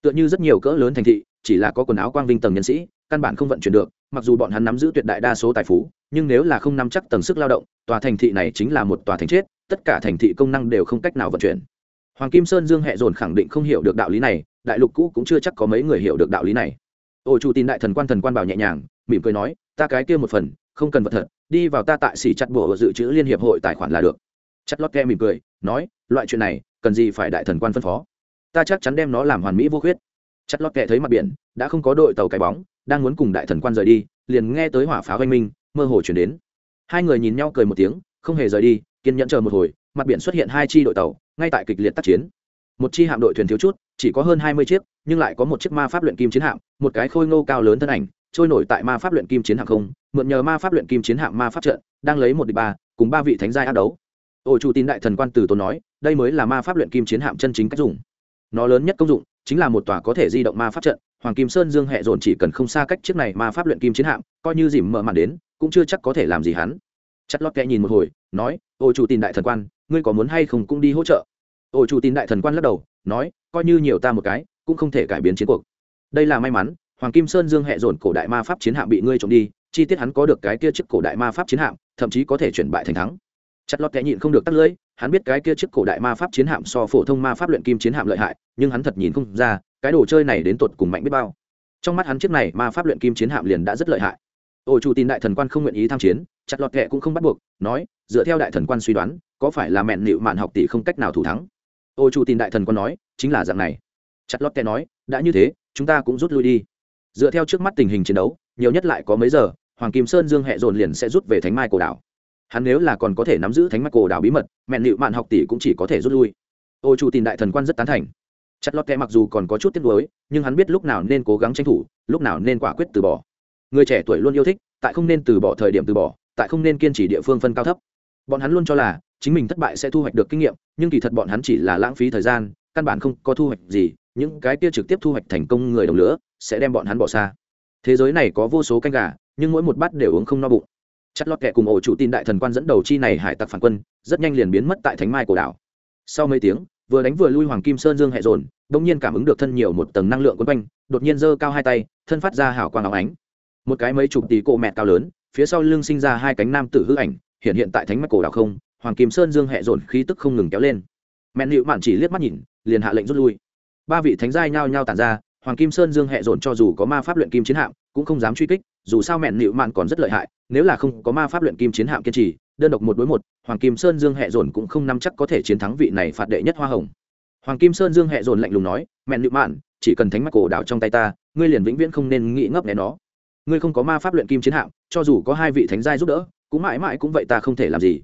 Tựa như rất nhiều cỡ lớn thành thị, chỉ là có quần áo quang vinh tầng nhân sĩ, căn bản không vận chuyển được, mặc dù bọn hắn nắm giữ tuyệt đại đa số tài phú, nhưng nếu là không nắm chắc tầng sức lao động, tòa thành thị này chính là một tòa thành chết, tất cả thành thị công năng đều không cách nào vận chuyển. Hoàng kim sơn dương hệ dồn khẳng định không hiểu được đạo lý này, đại lục cũ cũng chưa chắc có mấy người hiểu được đạo lý này ổ chủ tin đại thần quan thần quan bảo nhẹ nhàng, mỉm cười nói, ta cái kia một phần, không cần vật thật, đi vào ta tại xỉ chặt bộ dự trữ liên hiệp hội tài khoản là được. Chặt lót ke mỉm cười, nói, loại chuyện này, cần gì phải đại thần quan phân phó? Ta chắc chắn đem nó làm hoàn mỹ vô khuyết. Chặt lót kẹ thấy mặt biển, đã không có đội tàu cái bóng, đang muốn cùng đại thần quan rời đi, liền nghe tới hỏa pháo oanh minh, mơ hồ chuyển đến. Hai người nhìn nhau cười một tiếng, không hề rời đi, kiên nhẫn chờ một hồi, mặt biển xuất hiện hai chi đội tàu, ngay tại kịch liệt tác chiến một chi hạm đội thuyền thiếu chút, chỉ có hơn hai mươi chiếc, nhưng lại có một chiếc ma pháp luyện kim chiến hạm, một cái khôi ngô cao lớn thân ảnh, trôi nổi tại ma pháp luyện kim chiến hạm không, mượn nhờ ma pháp luyện kim chiến hạm ma pháp trận, đang lấy một địch ba, cùng ba vị thánh giai ác đấu. Ổ chủ tin đại thần quan từ tốn nói, đây mới là ma pháp luyện kim chiến hạm chân chính cách dùng. Nó lớn nhất công dụng, chính là một tòa có thể di động ma pháp trận, hoàng kim sơn dương hệ dồn chỉ cần không xa cách chiếc này ma pháp luyện kim chiến hạm, coi như dìm mở màn đến, cũng chưa chắc có thể làm gì hắn. Chất lót kẽ nhìn một hồi, nói, ôi chủ tin đại thần quan, ngươi có muốn hay không cũng đi hỗ trợ? Ổ chủ tin đại thần quan lắc đầu, nói, coi như nhiều ta một cái, cũng không thể cải biến chiến cuộc. Đây là may mắn, hoàng kim sơn dương hệ dồn cổ đại ma pháp chiến hạm bị ngươi trộm đi, chi tiết hắn có được cái kia chiếc cổ đại ma pháp chiến hạm, thậm chí có thể chuyển bại thành thắng. Chặt lót kẻ nhịn không được tắt lưỡi, hắn biết cái kia chiếc cổ đại ma pháp chiến hạm so phổ thông ma pháp luyện kim chiến hạm lợi hại, nhưng hắn thật nhìn không ra, cái đồ chơi này đến tột cùng mạnh biết bao. Trong mắt hắn chiếc này ma pháp luyện kim chiến hạm liền đã rất lợi hại. Ổ chủ tin đại thần quan không nguyện ý tham chiến, chặt lọt kệ cũng không bắt buộc, nói, dựa theo đại thần quan suy đoán, có phải là mẹn nịu mạn học tỷ không cách nào thủ thắng. Ô chủ tin đại thần quan nói, chính là dạng này. Chặt lót kệ nói, đã như thế, chúng ta cũng rút lui đi. Dựa theo trước mắt tình hình chiến đấu, nhiều nhất lại có mấy giờ, hoàng kim sơn dương hẹ dồn liền sẽ rút về thánh mai cổ đảo. Hắn nếu là còn có thể nắm giữ thánh mai cổ đảo bí mật mẹn nịu mạn học tỷ cũng chỉ có thể rút lui. Ô chủ tin đại thần quan rất tán thành. Chặt lót kệ mặc dù còn có chút tiếc nuối, nhưng hắn biết lúc nào nên cố gắng tranh thủ, lúc nào nên quả quyết từ bỏ. Người trẻ tuổi luôn yêu thích, tại không nên từ bỏ thời điểm từ bỏ, tại không nên kiên trì địa phương phân cao thấp. Bọn hắn luôn cho là chính mình thất bại sẽ thu hoạch được kinh nghiệm, nhưng kỳ thật bọn hắn chỉ là lãng phí thời gian, căn bản không có thu hoạch gì, những cái kia trực tiếp thu hoạch thành công người đồng lửa sẽ đem bọn hắn bỏ xa. Thế giới này có vô số canh gà, nhưng mỗi một bát đều uống không no bụng. Chất lót kệ cùng ổ chủ tin đại thần quan dẫn đầu chi này hải tặc phản quân, rất nhanh liền biến mất tại thánh mai cổ đảo. Sau mấy tiếng, vừa đánh vừa lui hoàng kim sơn dương hệ dồn đông nhiên cảm ứng được thân nhiều một tầng năng lượng quấn quanh, đột nhiên giơ cao hai tay, thân phát ra hào quang áo ánh. Một cái mấy chục tỷ cộ mẹ cao lớn, phía sau lưng sinh ra hai cánh nam tử hư ảnh, hiện hiện tại thánh mạch cổ đảo không hoàng kim sơn dương hệ dồn khí tức không ngừng kéo lên. Mẹn nịu mạn chỉ liếc mắt nhìn, liền hạ lệnh rút lui. Ba vị thánh giai nhao nhao tản ra, hoàng kim sơn dương hệ dồn cho dù có ma pháp luyện kim chiến hạm, cũng không dám truy kích, dù sao mẹn nịu mạn còn rất lợi hại, nếu là không có ma pháp luyện kim chiến hạm kiên trì, đơn độc một đối một, hoàng kim sơn dương hệ dồn cũng không nắm chắc có thể chiến thắng vị này phạt đệ nhất hoa hồng. Hoàng kim sơn dương hệ dồn lạnh lùng nói, mẹn nịu mạn, chỉ cần thánh mắt cổ đảo trong tay ta, ngươi liền vĩnh viễn không nên nghĩ ngấp nghé nó. Ngươi không có ma pháp luyện kim chiến hạm, cho dù có hai vị thánh giai giúp đỡ, cũng mãi mãi cũng vậy ta không thể làm gì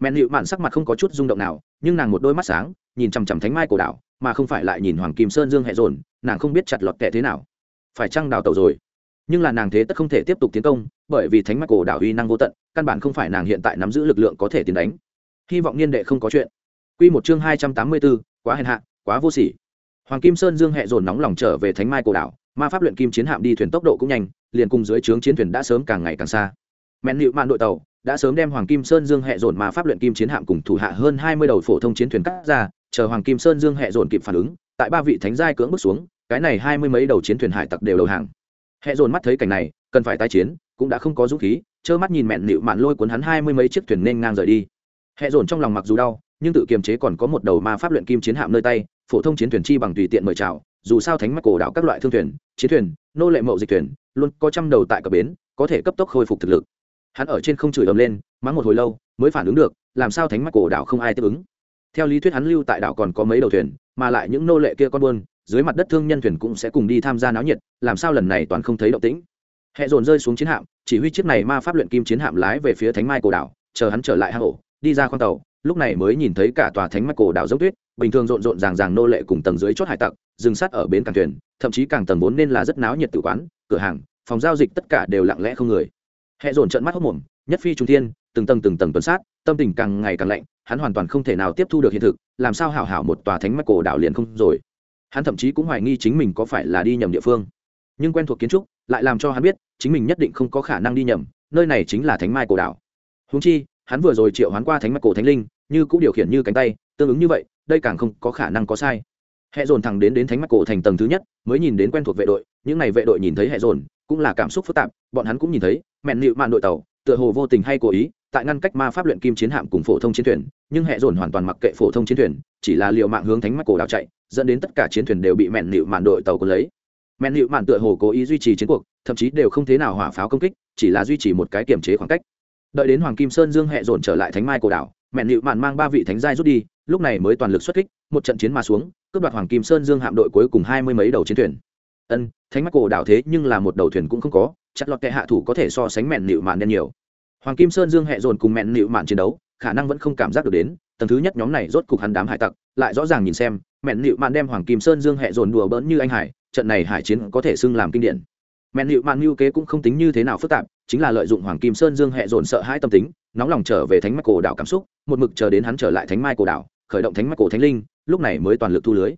mẹn hiệu mạn sắc mặt không có chút rung động nào nhưng nàng một đôi mắt sáng nhìn chằm chằm thánh mai cổ đảo mà không phải lại nhìn hoàng kim sơn dương hệ dồn nàng không biết chặt lọt tệ thế nào. Phải chăng đào tẩu rồi? Nhưng là nàng thế tất không thể tiếp tục tiến công bởi vì thánh mai cổ đảo uy năng vô tận căn bản không phải nàng hiện tại nắm giữ lực lượng có thể tiến đánh. Hy vọng niên đệ không có chuyện. Quy một chương hai trăm tám mươi 284, quá hèn hạ, quá vô sỉ. Hoàng Kim Sơn Dương hệ dồn nóng lòng trở về Thánh Mai cổ đảo, ma pháp luyện kim chiến hạm đi thuyền tốc độ cũng nhanh, liền cùng dưới trướng chiến thuyền đã sớm càng ngày càng xa. Mẹn nịu mạn đội tàu đã sớm đem hoàng kim sơn dương hệ dồn mà pháp luyện kim chiến hạm cùng thủ hạ hơn hai mươi đầu phổ thông chiến thuyền cắt ra, chờ hoàng kim sơn dương hệ dồn kịp phản ứng, tại ba vị thánh giai cưỡng bước xuống, cái này hai mươi mấy đầu chiến thuyền hải tặc đều đầu hàng. Hệ dồn mắt thấy cảnh này, cần phải tái chiến, cũng đã không có dũng khí, trơ mắt nhìn mẹn nịu mạn lôi cuốn hắn hai mươi mấy chiếc thuyền nên ngang rời đi. Hệ dồn trong lòng mặc dù đau, nhưng tự kiềm chế còn có một đầu ma pháp luyện kim chiến hạm nơi tay, phổ thông chiến thuyền chi bằng tùy tiện mời chào, dù sao thánh mắt cổ đạo các loại thương thuyền, chiến thuyền, nô lệ mậu dịch thuyền, luôn có trăm đầu tại cập bến, có thể cấp tốc khôi phục thực lực hắn ở trên không chửi ầm lên, mắng một hồi lâu, mới phản ứng được, làm sao thánh mắt cổ đảo không ai tiếp ứng. Theo lý thuyết hắn lưu tại đảo còn có mấy đầu thuyền, mà lại những nô lệ kia con buôn, dưới mặt đất thương nhân thuyền cũng sẽ cùng đi tham gia náo nhiệt, làm sao lần này toàn không thấy động tĩnh. Hẹ dồn rơi xuống chiến hạm, chỉ huy chiếc này ma pháp luyện kim chiến hạm lái về phía thánh mai cổ đảo, chờ hắn trở lại hang ổ, đi ra khoang tàu, lúc này mới nhìn thấy cả tòa thánh mắt cổ đảo dốc tuyết, bình thường rộn rộn ràng ràng nô lệ cùng tầng dưới chốt hải tặc, dừng sát ở bến cảng thuyền, thậm chí càng tầng vốn nên là rất náo nhiệt tự quán, cửa hàng, phòng giao dịch tất cả đều lặng lẽ không người hệ dồn trận mắt hốc mồm, nhất phi trung thiên, từng tầng từng tầng tuần sát, tâm tình càng ngày càng lạnh, hắn hoàn toàn không thể nào tiếp thu được hiện thực, làm sao hảo hảo một tòa thánh mắt cổ đảo liền không rồi. Hắn thậm chí cũng hoài nghi chính mình có phải là đi nhầm địa phương. Nhưng quen thuộc kiến trúc, lại làm cho hắn biết, chính mình nhất định không có khả năng đi nhầm, nơi này chính là thánh mai cổ đảo. Húng chi, hắn vừa rồi triệu hoán qua thánh mắt cổ thánh linh, như cũng điều khiển như cánh tay, tương ứng như vậy, đây càng không có khả năng có sai. Hệ dồn thẳng đến đến thánh mắt cổ thành tầng thứ nhất, mới nhìn đến quen thuộc vệ đội, những n à y vệ đội nhìn thấy hệ dồn cũng là cảm xúc phức tạp, bọn hắn cũng nhìn thấy, mẹn nịu mạn đội tàu, tựa hồ vô tình hay cố ý, tại ngăn cách ma pháp luyện kim chiến hạm cùng phổ thông chiến thuyền, nhưng hệ dồn hoàn toàn mặc kệ phổ thông chiến thuyền, chỉ là liệu mạng hướng thánh mắt cổ đảo chạy, dẫn đến tất cả chiến thuyền đều bị mẹn nịu mạn đội tàu có lấy. Mẹn nịu mạn tựa hồ cố ý duy trì chiến cuộc, thậm chí đều không thế nào hỏa pháo công kích, chỉ là duy trì một cái kiểm chế khoảng cách. Đợi đến hoàng kim sơn dương hệ dồn trở lại thánh mai cổ đảo, mẹn nịu mạn mang ba vị thánh giai rút đi, lúc này mới toàn lực xuất kích, một trận chiến mà xuống, cướp đoạt hoàng kim sơn dương hạm đội cuối cùng hai mươi mấy đầu chiến thuyền ân, thánh mắt cổ đảo thế nhưng là một đầu thuyền cũng không có chặt lọt kẻ hạ thủ có thể so sánh mẹn nịu mạn đen nhiều. Hoàng kim sơn dương hệ dồn cùng mẹn nịu mạn chiến đấu, khả năng vẫn không cảm giác được đến, tầng thứ nhất nhóm này rốt cục hắn đám hải tặc, lại rõ ràng nhìn xem, mẹn nịu mạn đem hoàng kim sơn dương hệ dồn đùa bỡn như anh hải, trận này hải chiến có thể xưng làm kinh điển. Mẹn nịu mạn mưu kế cũng không tính như thế nào phức tạp, chính là lợi dụng hoàng kim sơn dương hệ dồn sợ hãi tâm tính, nóng lòng trở về thánh mạch cổ đảo cảm xúc, một mực chờ đến hắn trở lại thánh mai cổ đảo, khởi động thánh mạch cổ thánh linh, lúc này mới toàn lực thu lưới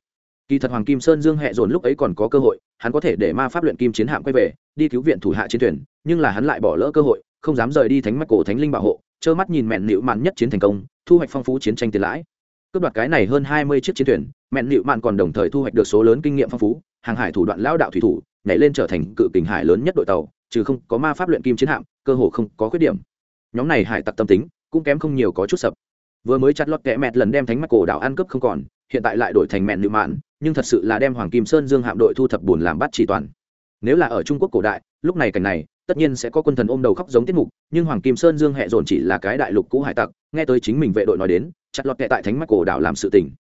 kỳ thật hoàng kim sơn dương hệ dồn lúc ấy còn có cơ hội, hắn có thể để ma pháp luyện kim chiến hạm quay về, đi cứu viện thủ hạ chiến thuyền, nhưng là hắn lại bỏ lỡ cơ hội, không dám rời đi thánh mạch cổ thánh linh bảo hộ, trơ mắt nhìn mẹn nịu mạn nhất chiến thành công, thu hoạch phong phú chiến tranh tiền lãi. Cướp đoạt cái này hơn hai mươi chiếc chiến thuyền, mẹn nịu mạn còn đồng thời thu hoạch được số lớn kinh nghiệm phong phú, hàng hải thủ đoạn lão đạo thủy thủ, nhảy lên trở thành cự kình hải lớn nhất đội tàu, trừ không có ma pháp luyện kim chiến hạm, cơ hồ không có khuyết điểm. Nhóm này hải tặc tâm tính cũng kém không nhiều có chút sập. Vừa mới chặt lọt kẽ mẹt lần đem thánh mạch cổ đảo ăn cướp không còn hiện tại lại đổi thành mẹn nữ mạn nhưng thật sự là đem hoàng kim sơn dương hạm đội thu thập bùn làm bắt chỉ toàn. Nếu là ở trung quốc cổ đại, lúc này cảnh này, tất nhiên sẽ có quân thần ôm đầu khóc giống tiết mục, nhưng hoàng kim sơn dương hẹ dồn chỉ là cái đại lục cũ hải tặc, nghe tới chính mình vệ đội nói đến, chặt lọt kệ tại thánh mắt cổ đảo làm sự tình.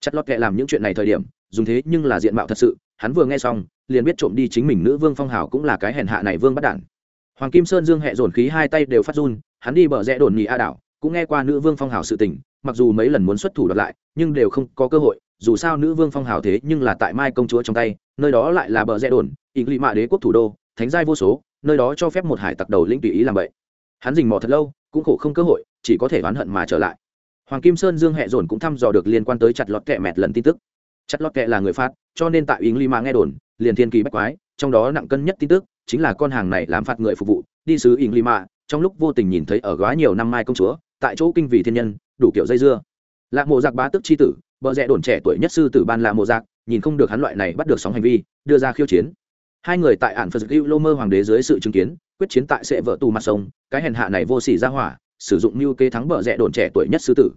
Chặt lọt kệ làm những chuyện này thời điểm, dùng thế nhưng là diện mạo thật sự, hắn vừa nghe xong, liền biết trộm đi chính mình nữ vương phong hào cũng là cái hèn hạ này vương bắt đản. Hoàng kim sơn dương hẹ dồn khí hai tay đều phát run, hắn đi bờ rẽ đồn nhị a đảo, cũng nghe qua nữ vương phong hào sự tình mặc dù mấy lần muốn xuất thủ đoạt lại, nhưng đều không có cơ hội, dù sao nữ vương phong hào thế nhưng là tại mai công chúa trong tay, nơi đó lại là bờ rẽ đồn ý lị mạ đế quốc thủ đô, thánh giai vô số, nơi đó cho phép một hải tặc đầu lĩnh tùy ý làm vậy. Hắn dình mò thật lâu, cũng khổ không cơ hội, chỉ có thể oán hận mà trở lại. Hoàng kim sơn dương hẹ dồn cũng thăm dò được liên quan tới chặt lọt kẹ mẹt lần tin tức. Chặt lọt kẹ là người phát cho nên tại ý lì mà nghe đồn, liền thiên kỳ bách quái, trong đó nặng cân nhất tin tức, chính là con hàng này làm phạt người phục vụ, đi sứ ý lì mà trong lúc vô tình nhìn thấy ở góa nhiều năm mai công chúa, tại chỗ kinh vì thiên nhân đủ kiểu dây dưa. Lạ mộ giặc bá tức chi tử, vợ rẽ đồn trẻ tuổi nhất sư tử ban lạ mộ giặc, nhìn không được hắn loại này bắt được sóng hành vi, đưa ra khiêu chiến. Hai người tại ản phật hữu lô mơ hoàng đế dưới sự chứng kiến, quyết chiến tại sệ vợ tù mặt sông, cái hèn hạ này vô sỉ ra hỏa, sử dụng mưu kế thắng vợ rẽ đồn trẻ tuổi nhất sư tử.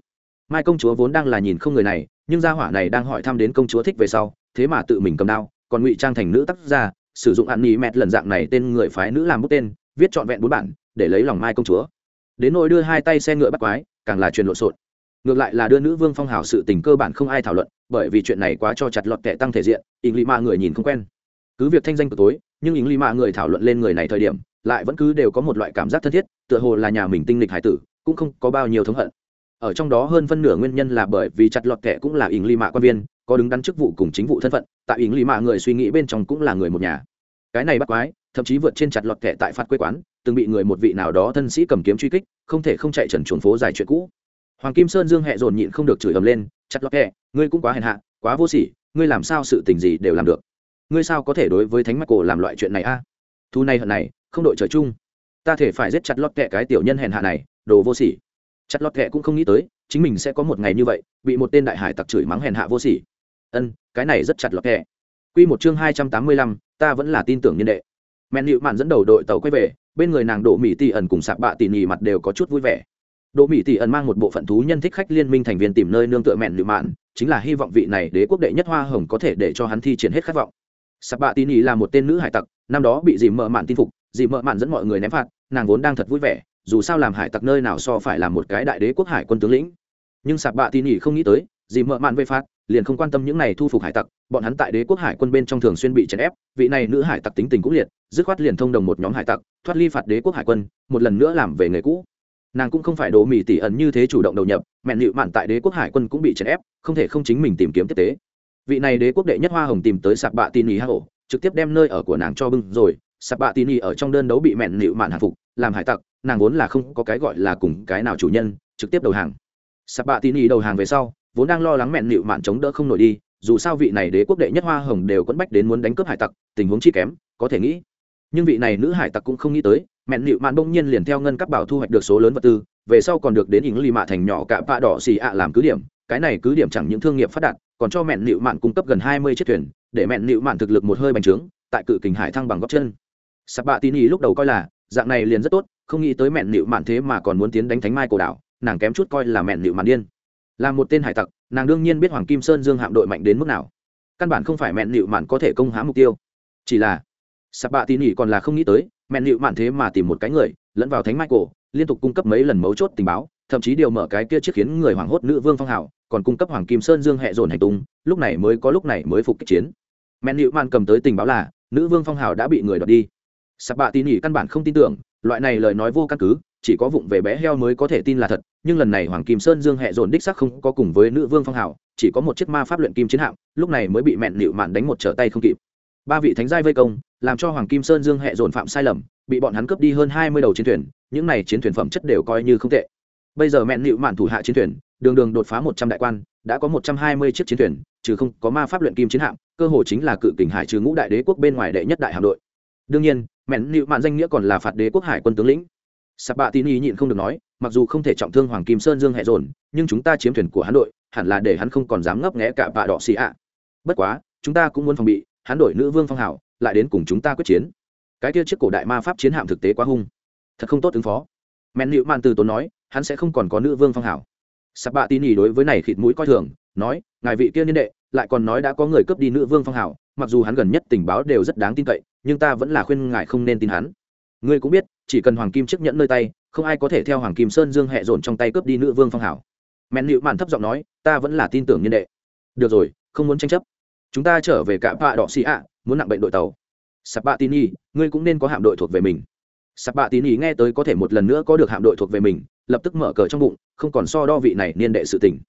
Mai công chúa vốn đang là nhìn không người này, nhưng gia hỏa này đang hỏi thăm đến công chúa thích về sau, thế mà tự mình cầm đao, còn ngụy trang thành nữ tác gia, sử dụng ăn nỉ mẹt lần dạng này tên người phái nữ làm bút tên, viết trọn vẹn bốn bản, để lấy lòng mai công chúa. Đến nỗi đưa hai tay xe ngựa bắt quái càng là truyền lộn xộn. Ngược lại là đưa nữ vương phong hào sự tình cơ bản không ai thảo luận, bởi vì chuyện này quá cho chặt lọt kẻ tăng thể diện ỉng lì ma người nhìn không quen. Cứ việc thanh danh của tối, nhưng ỉng lì ma người thảo luận lên người này thời điểm, lại vẫn cứ đều có một loại cảm giác thân thiết, tựa hồ là nhà mình tinh lịch hải tử, cũng không có bao nhiêu thống hận. Ở trong đó hơn phân nửa nguyên nhân là bởi vì chặt lọt kẻ cũng là ỉng lì mạ quan viên, có đứng đắn chức vụ cùng chính vụ thân phận, tại ỉng lì mạ người suy nghĩ bên trong cũng là người một nhà. Cái này bắt quái thậm chí vượt trên chặt lọt kẻ tại phạt quê quán từng bị người một vị nào đó thân sĩ cầm kiếm truy kích không thể không chạy trần chuồn phố dài chuyện cũ. Hoàng kim sơn dương hẹ dồn nhịn không được chửi ầm lên chặt lọt kẻ ngươi cũng quá hèn hạ quá vô sỉ ngươi làm sao sự tình gì đều làm được? Ngươi sao có thể đối với thánh mắt cổ làm loại chuyện này a? Thu này hận này không đội trời chung. Ta thể phải giết chặt lọt kẹ cái tiểu nhân hèn hạ này đồ vô sỉ. Chặt lọt kẹ cũng không nghĩ tới chính mình sẽ có một ngày như vậy bị một tên đại hải tặc chửi mắng hèn hạ vô sỉ. Ân cái này rất chặt lọt kẹ Quy một chương hai trăm tám mươi lăm, ta vẫn là tin tưởng nhân đệ. Mện nịu Mạn dẫn đầu đội tàu quay về, bên người nàng Đỗ Mỹ Tỷ ẩn cùng Sạc Bạ Tỷ nhì mặt đều có chút vui vẻ. Đỗ Mỹ Tỷ ẩn mang một bộ phận thú nhân thích khách liên minh thành viên tìm nơi nương tựa Mện nịu Mạn, chính là hy vọng vị này đế quốc đệ nhất hoa hồng có thể để cho hắn thi triển hết khát vọng. Sạc Bạ Tỷ nhì là một tên nữ hải tặc, năm đó bị Dì mợ mạn tin phục, Dì mợ mạn dẫn mọi người ném phạt, nàng vốn đang thật vui vẻ, dù sao làm hải tặc nơi nào so phải là một cái đại đế quốc hải quân tướng lĩnh. Nhưng Sạc Bạ Tỷ nhì không nghĩ tới, dì mợ mạn vây phạt, liền không quan tâm những này thu phục hải tặc bọn hắn tại đế quốc hải quân bên trong thường xuyên bị chèn ép vị này nữ hải tặc tính tình cũng liệt dứt khoát liền thông đồng một nhóm hải tặc thoát ly phạt đế quốc hải quân một lần nữa làm về nghề cũ. Nàng cũng không phải đồ mỹ tỷ ẩn như thế chủ động đầu nhập mẹn nịu mạn tại đế quốc hải quân cũng bị chèn ép không thể không chính mình tìm kiếm tiếp tế. Vị này đế quốc đệ nhất hoa hồng tìm tới sạp bạ tin ý hà hổ trực tiếp đem nơi ở của nàng cho bưng rồi sạp bạ tin ý ở trong đơn đấu bị mẹn nịu mạn hạ phục làm hải tặc nàng vốn là không có cái gọi là cùng cái nào chủ nhân trực tiếp đầu hàng. Sạp bạ tin ý đầu hàng về sau vốn đang lo lắng mẹn nịu mạn chống đỡ không nổi đi, dù sao vị này đế quốc đệ nhất hoa hồng đều quẫn bách đến muốn đánh cướp hải tặc, tình huống chi kém, có thể nghĩ. Nhưng vị này nữ hải tặc cũng không nghĩ tới, mẹn nịu mạn bỗng nhiên liền theo ngân các bảo thu hoạch được số lớn vật tư, về sau còn được đến ỉng lì mạ thành nhỏ cả vạ đỏ xì ạ làm cứ điểm, cái này cứ điểm chẳng những thương nghiệp phát đạt, còn cho mẹn nịu mạn cung cấp gần hai mươi chiếc thuyền, để mẹn nịu mạn thực lực một hơi bành trướng, tại cự kình hải thăng bằng góc chân. Sạp bạ tin ý lúc đầu coi là, dạng này liền rất tốt, không nghĩ tới mẹn nịu mạn thế mà còn muốn tiến đánh thánh mai cổ đảo, nàng kém chút coi là mẹn nịu mạn điên là một tên hải tặc, nàng đương nhiên biết hoàng kim sơn dương hạm đội mạnh đến mức nào. Căn bản không phải mẹn nịu mạn có thể công hãm mục tiêu. Chỉ là, sạp bạ tin ý còn là không nghĩ tới, mẹn nịu mạn thế mà tìm một cái người, lẫn vào thánh michael cổ liên tục cung cấp mấy lần mấu chốt tình báo, thậm chí điều mở cái kia chiếc khiến người hoảng hốt nữ vương phong hào, còn cung cấp hoàng kim sơn dương hệ dồn hành tung, lúc này mới có lúc này mới phục kích chiến. Mẹn nịu mạn cầm tới tình báo là, nữ vương phong hào đã bị người đoạt đi. Sạp bạ tin ỉ căn bản không tin tưởng, loại này lời nói vô căn cứ chỉ có vụng về bé heo mới có thể tin là thật, nhưng lần này hoàng kim sơn dương hệ dồn đích sắc không có cùng với nữ vương phong hào, chỉ có một chiếc ma pháp luyện kim chiến hạm, lúc này mới bị mẹn nịu mạn đánh một trở tay không kịp. Ba vị thánh giai vây công, làm cho hoàng kim sơn dương hệ dồn phạm sai lầm, bị bọn hắn cướp đi hơn hai mươi đầu chiến thuyền, những này chiến thuyền phẩm chất đều coi như không tệ. Bây giờ mẹn nịu mạn thủ hạ chiến thuyền, đường đường đột phá một trăm đại quan, đã có một trăm hai mươi chiếc chiến thuyền, trừ không có ma pháp luyện kim chiến hạm, cơ hồ chính là cự kình hải trừ ngũ đại đế quốc bên ngoài đệ nhất đại hạm đội. Đương nhiên, mẹn nịu mạn danh nghĩa còn là phạt đế quốc hải quân tướng lĩnh sạp bạ tin y nhịn không được nói, mặc dù không thể trọng thương hoàng kim sơn dương hệ dồn, nhưng chúng ta chiếm thuyền của hắn đội, hẳn là để hắn không còn dám ngấp nghẽ cả bạ đỏ xì ạ. Bất quá, chúng ta cũng muốn phòng bị, hắn đổi nữ vương phong hảo lại đến cùng chúng ta quyết chiến. Cái kia chiếc cổ đại ma pháp chiến hạm thực tế quá hung. Thật không tốt ứng phó. Mẹn nịu mạn từ tốn nói, hắn sẽ không còn có nữ vương phong hảo sạp bạ tin y đối với này khịt mũi coi thường, nói, ngài vị kia niên đệ, lại còn nói đã có người cướp đi nữ vương phong hảo mặc dù hắn gần nhất tình báo đều rất đáng tin cậy, nhưng ta vẫn là khuyên ngài không nên tin hắn. Ngươi cũng biết chỉ cần hoàng kim chiếc nhẫn nơi tay, không ai có thể theo hoàng kim sơn dương hẹ dồn trong tay cướp đi nữ vương phong hảo. Mẹn nịu mạn thấp giọng nói, ta vẫn là tin tưởng nhân đệ. Được rồi, không muốn tranh chấp. Chúng ta trở về cả bạ đỏ xì ạ muốn nặng bệnh đội tàu. Sạp bạ tín y ngươi cũng nên có hạm đội thuộc về mình. Sạp bạ tín y nghe tới có thể một lần nữa có được hạm đội thuộc về mình, lập tức mở cờ trong bụng, không còn so đo vị này niên đệ sự tình.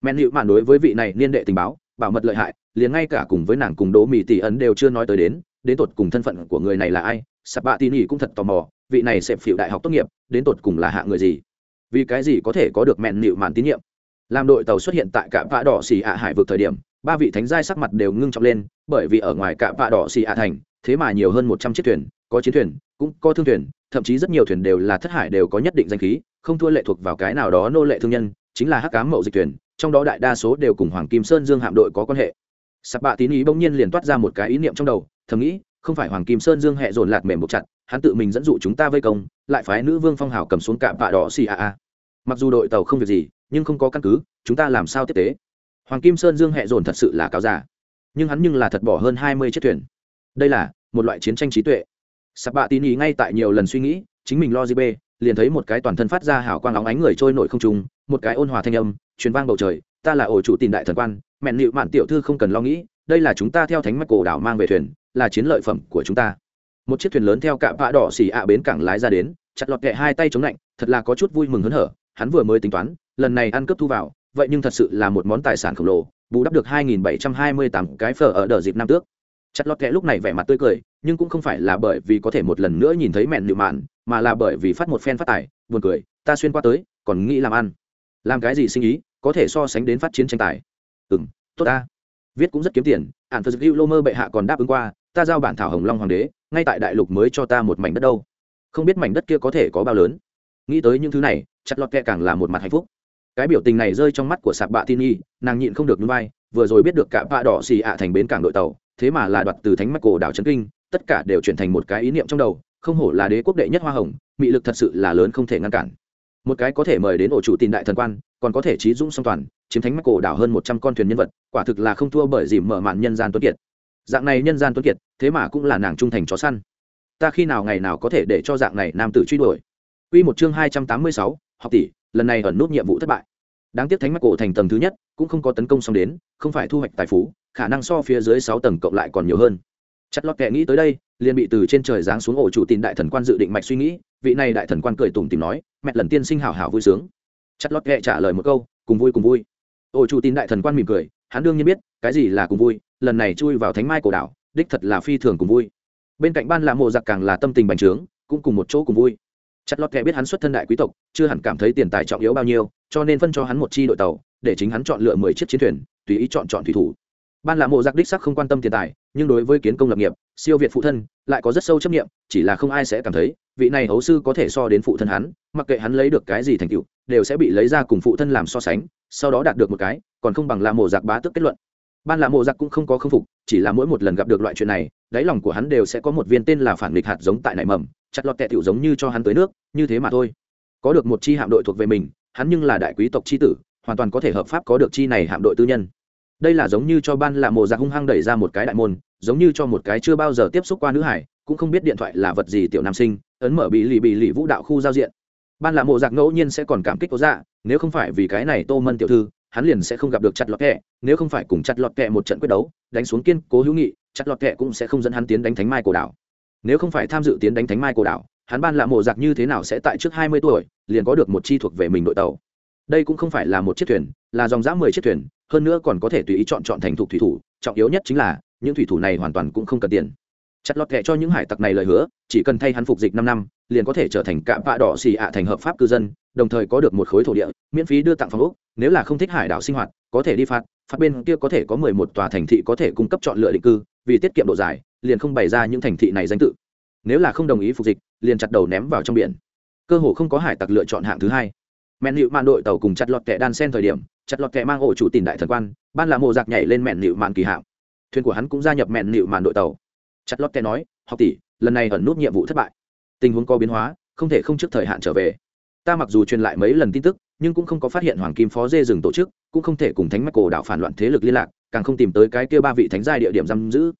Men hữu mạn đối với vị này niên đệ tình báo, bảo mật lợi hại, liền ngay cả cùng với nàng cùng đố mỹ tỷ ấn đều chưa nói tới đến đến tột cùng thân phận của người này là ai sạp bạ tín y cũng thật tò mò vị này sẽ phiệu đại học tốt nghiệp, đến tột cùng là hạ người gì? Vì cái gì có thể có được mẹn nịu màn tín nhiệm? Làm đội tàu xuất hiện tại cả vạ đỏ xì ạ hải vực thời điểm, ba vị thánh giai sắc mặt đều ngưng trọng lên, bởi vì ở ngoài cả vạ đỏ xì ạ thành, thế mà nhiều hơn một trăm chiếc thuyền, có chiến thuyền, cũng có thương thuyền, thậm chí rất nhiều thuyền đều là thất hải đều có nhất định danh khí, không thua lệ thuộc vào cái nào đó nô lệ thương nhân, chính là hắc cám mậu dịch thuyền, trong đó đại đa số đều cùng hoàng kim sơn dương hạm đội có quan hệ. Sạp bạ tín ý bỗng nhiên liền toát ra một cái ý niệm trong đầu, thầm nghĩ, không phải hoàng kim sơn dương hẹ dồn lạc mềm một chặt hắn tự mình dẫn dụ chúng ta vây công, lại phái nữ vương phong hào cầm xuống cạm bạ đỏ xì a a. Mặc dù đội tàu không việc gì, nhưng không có căn cứ, chúng ta làm sao tiếp tế? Hoàng kim sơn dương hẹ dồn thật sự là cáo giả nhưng hắn nhưng là thật bỏ hơn hai mươi chiếc thuyền. Đây là một loại chiến tranh trí tuệ. Sạp bạ tín ý ngay tại nhiều lần suy nghĩ, chính mình lo gì bê, liền thấy một cái toàn thân phát ra hảo quang óng ánh người trôi nổi không trùng một cái ôn hòa thanh âm, truyền vang bầu trời, ta là ổ chủ tìm đại thần quan, mẹn nịu mạn tiểu thư không cần lo nghĩ, đây là chúng ta theo thánh mạch cổ đảo mang về thuyền, là chiến lợi phẩm của chúng ta một chiếc thuyền lớn theo cạm vạ đỏ xì ạ bến cảng lái ra đến, chặt lọt kẹ hai tay chống lạnh, thật là có chút vui mừng hớn hở, hắn vừa mới tính toán, lần này ăn cướp thu vào, vậy nhưng thật sự là một món tài sản khổng lồ, bù đắp được 2.728 cái phở ở đợt dịp năm tước. Chặt lọt kẹ lúc này vẻ mặt tươi cười, nhưng cũng không phải là bởi vì có thể một lần nữa nhìn thấy mẹn nịu mạn, mà là bởi vì phát một phen phát tài, buồn cười, ta xuyên qua tới, còn nghĩ làm ăn. Làm cái gì sinh ý, có thể so sánh đến phát chiến tranh tài. Ừ m tốt ta. Viết cũng rất kiếm tiền ạn phật hữu lô mơ bệ hạ còn đáp ứng qua, ta giao bản thảo hồng long hoàng đế ngay tại đại lục mới cho ta một mảnh đất đâu. Không biết mảnh đất kia có thể có bao lớn. Nghĩ tới những thứ này, chặt lọt kẹ càng là một mặt hạnh phúc. Cái biểu tình này rơi trong mắt của sạp bạ tin y nàng nhịn không được núi vai, vừa rồi biết được cả bạ đỏ xì ạ thành bến cảng đội tàu, thế mà là đoạt từ thánh mắt cổ đảo trấn kinh, tất cả đều chuyển thành một cái ý niệm trong đầu, không hổ là đế quốc đệ nhất hoa hồng, mị lực thật sự là lớn không thể ngăn cản. Một cái có thể mời đến ổ chủ tin đại thần quan, còn có thể trí dũng song toàn, chiếm thánh mắt cổ đảo hơn một trăm con thuyền nhân vật, quả thực là không thua bởi dìm mở màn nhân gian tuấn kiệt dạng này nhân gian tuấn kiệt thế mà cũng là nàng trung thành chó săn ta khi nào ngày nào có thể để cho dạng này nam tử truy đuổi Quy một chương hai trăm tám mươi sáu, học tỷ, lần này ẩn nút nhiệm vụ thất bại. Đáng tiếc Thánh Mắt Cổ thành tầng thứ nhất, cũng không có tấn công xong đến, không phải thu hoạch tài phú, khả năng so phía dưới sáu tầng cộng lại còn nhiều hơn. Chặt lót kẻ nghĩ tới đây, liền bị từ trên trời giáng xuống ổ chủ tin đại thần quan dự định mạch suy nghĩ, vị này đại thần quan cười tủm tỉm nói, mẹ lần tiên sinh hảo hảo vui sướng. Chặt lót kẻ trả lời một câu, cùng vui cùng vui. Ổ chủ tin đại thần quan mỉm cười, hắn đương nhiên biết, cái gì là cùng vui, lần này chui vào Thánh Mai cổ đảo, đích thật là phi thường cùng vui. Bên cạnh ban lạ mộ giặc càng là tâm tình bành trướng, cũng cùng một chỗ cùng vui chặt lọt kẻ biết hắn xuất thân đại quý tộc chưa hẳn cảm thấy tiền tài trọng yếu bao nhiêu cho nên phân cho hắn một chi đội tàu để chính hắn chọn lựa mười chiếc chiến thuyền tùy ý chọn chọn thủy thủ ban là mộ giặc đích sắc không quan tâm tiền tài, nhưng đối với kiến công lập nghiệp, siêu việt phụ thân, lại có rất sâu chấp nghiệm chỉ là không ai sẽ cảm thấy, vị này hấu sư có thể so đến phụ thân hắn, mặc kệ hắn lấy được cái gì thành tựu, đều sẽ bị lấy ra cùng phụ thân làm so sánh, sau đó đạt được một cái, còn không bằng là mộ giặc bá tức kết luận. Ban là mộ giặc cũng không có khâm phục, chỉ là mỗi một lần gặp được loại chuyện này, đáy lòng của hắn đều sẽ có một viên tên là phản nghịch hạt giống tại nảy mầm, chặt lọt tệ tiểu giống như cho hắn tới nước, như thế mà thôi. Có được một chi hạm đội thuộc về mình, hắn nhưng là đại quý tộc chi tử, hoàn toàn có thể hợp pháp có được chi này hạm đội tư nhân đây là giống như cho ban là mộ giặc hung hăng đẩy ra một cái đại môn, giống như cho một cái chưa bao giờ tiếp xúc qua nữ hải, cũng không biết điện thoại là vật gì tiểu nam sinh, ấn mở bị lì bị lì vũ đạo khu giao diện. Ban là mộ giặc ngẫu nhiên sẽ còn cảm kích có dạ nếu không phải vì cái này tô mân tiểu thư, hắn liền sẽ không gặp được chặt lọt kẹ, nếu không phải cùng chặt lọt kẹ một trận quyết đấu, đánh xuống kiên cố hữu nghị, chặt lọt kẹ cũng sẽ không dẫn hắn tiến đánh thánh mai cổ đảo. Nếu không phải tham dự tiến đánh thánh mai cổ đảo, hắn ban là mộ giặc như thế nào sẽ tại trước hai mươi tuổi, liền có được một chi thuộc về mình đội tàu. Đây cũng không phải là một chiếc thuyền, là dòng dã mười chiếc thuyền hơn nữa còn có thể tùy ý chọn chọn thành thục thủy thủ, trọng yếu nhất chính là, những thủy thủ này hoàn toàn cũng không cần tiền. Chặt lọt kệ cho những hải tặc này lời hứa, chỉ cần thay hắn phục dịch năm năm, liền có thể trở thành cạm vạ đỏ xì ạ thành hợp pháp cư dân, đồng thời có được một khối thổ địa, miễn phí đưa tặng phòng úc nếu là không thích hải đảo sinh hoạt, có thể đi phạt phạt bên kia có thể có mười một tòa thành thị có thể cung cấp chọn lựa định cư, vì tiết kiệm độ dài, liền không bày ra những thành thị này danh tự. Nếu là không đồng ý phục dịch, liền chặt đầu ném vào trong biển. Cơ hồ không có hải tặc lựa chọn hạng thứ hai. Mẹn hiệu mạn đội tàu cùng chặt lọt kẹ đan sen thời điểm chặt lọt kẹ mang ổ chủ tìm đại thần quan, ban là mộ giặc nhảy lên mẹn nịu màn kỳ hạm thuyền của hắn cũng gia nhập mẹn nịu màn đội tàu. Chặt lọt kẹ nói, học tỷ, lần này ẩn nút nhiệm vụ thất bại. Tình huống có biến hóa, không thể không trước thời hạn trở về. Ta mặc dù truyền lại mấy lần tin tức, nhưng cũng không có phát hiện hoàng kim phó dê rừng tổ chức, cũng không thể cùng thánh mắc cổ đạo phản loạn thế lực liên lạc, càng không tìm tới cái kia ba vị thánh gia địa điểm giam giữ.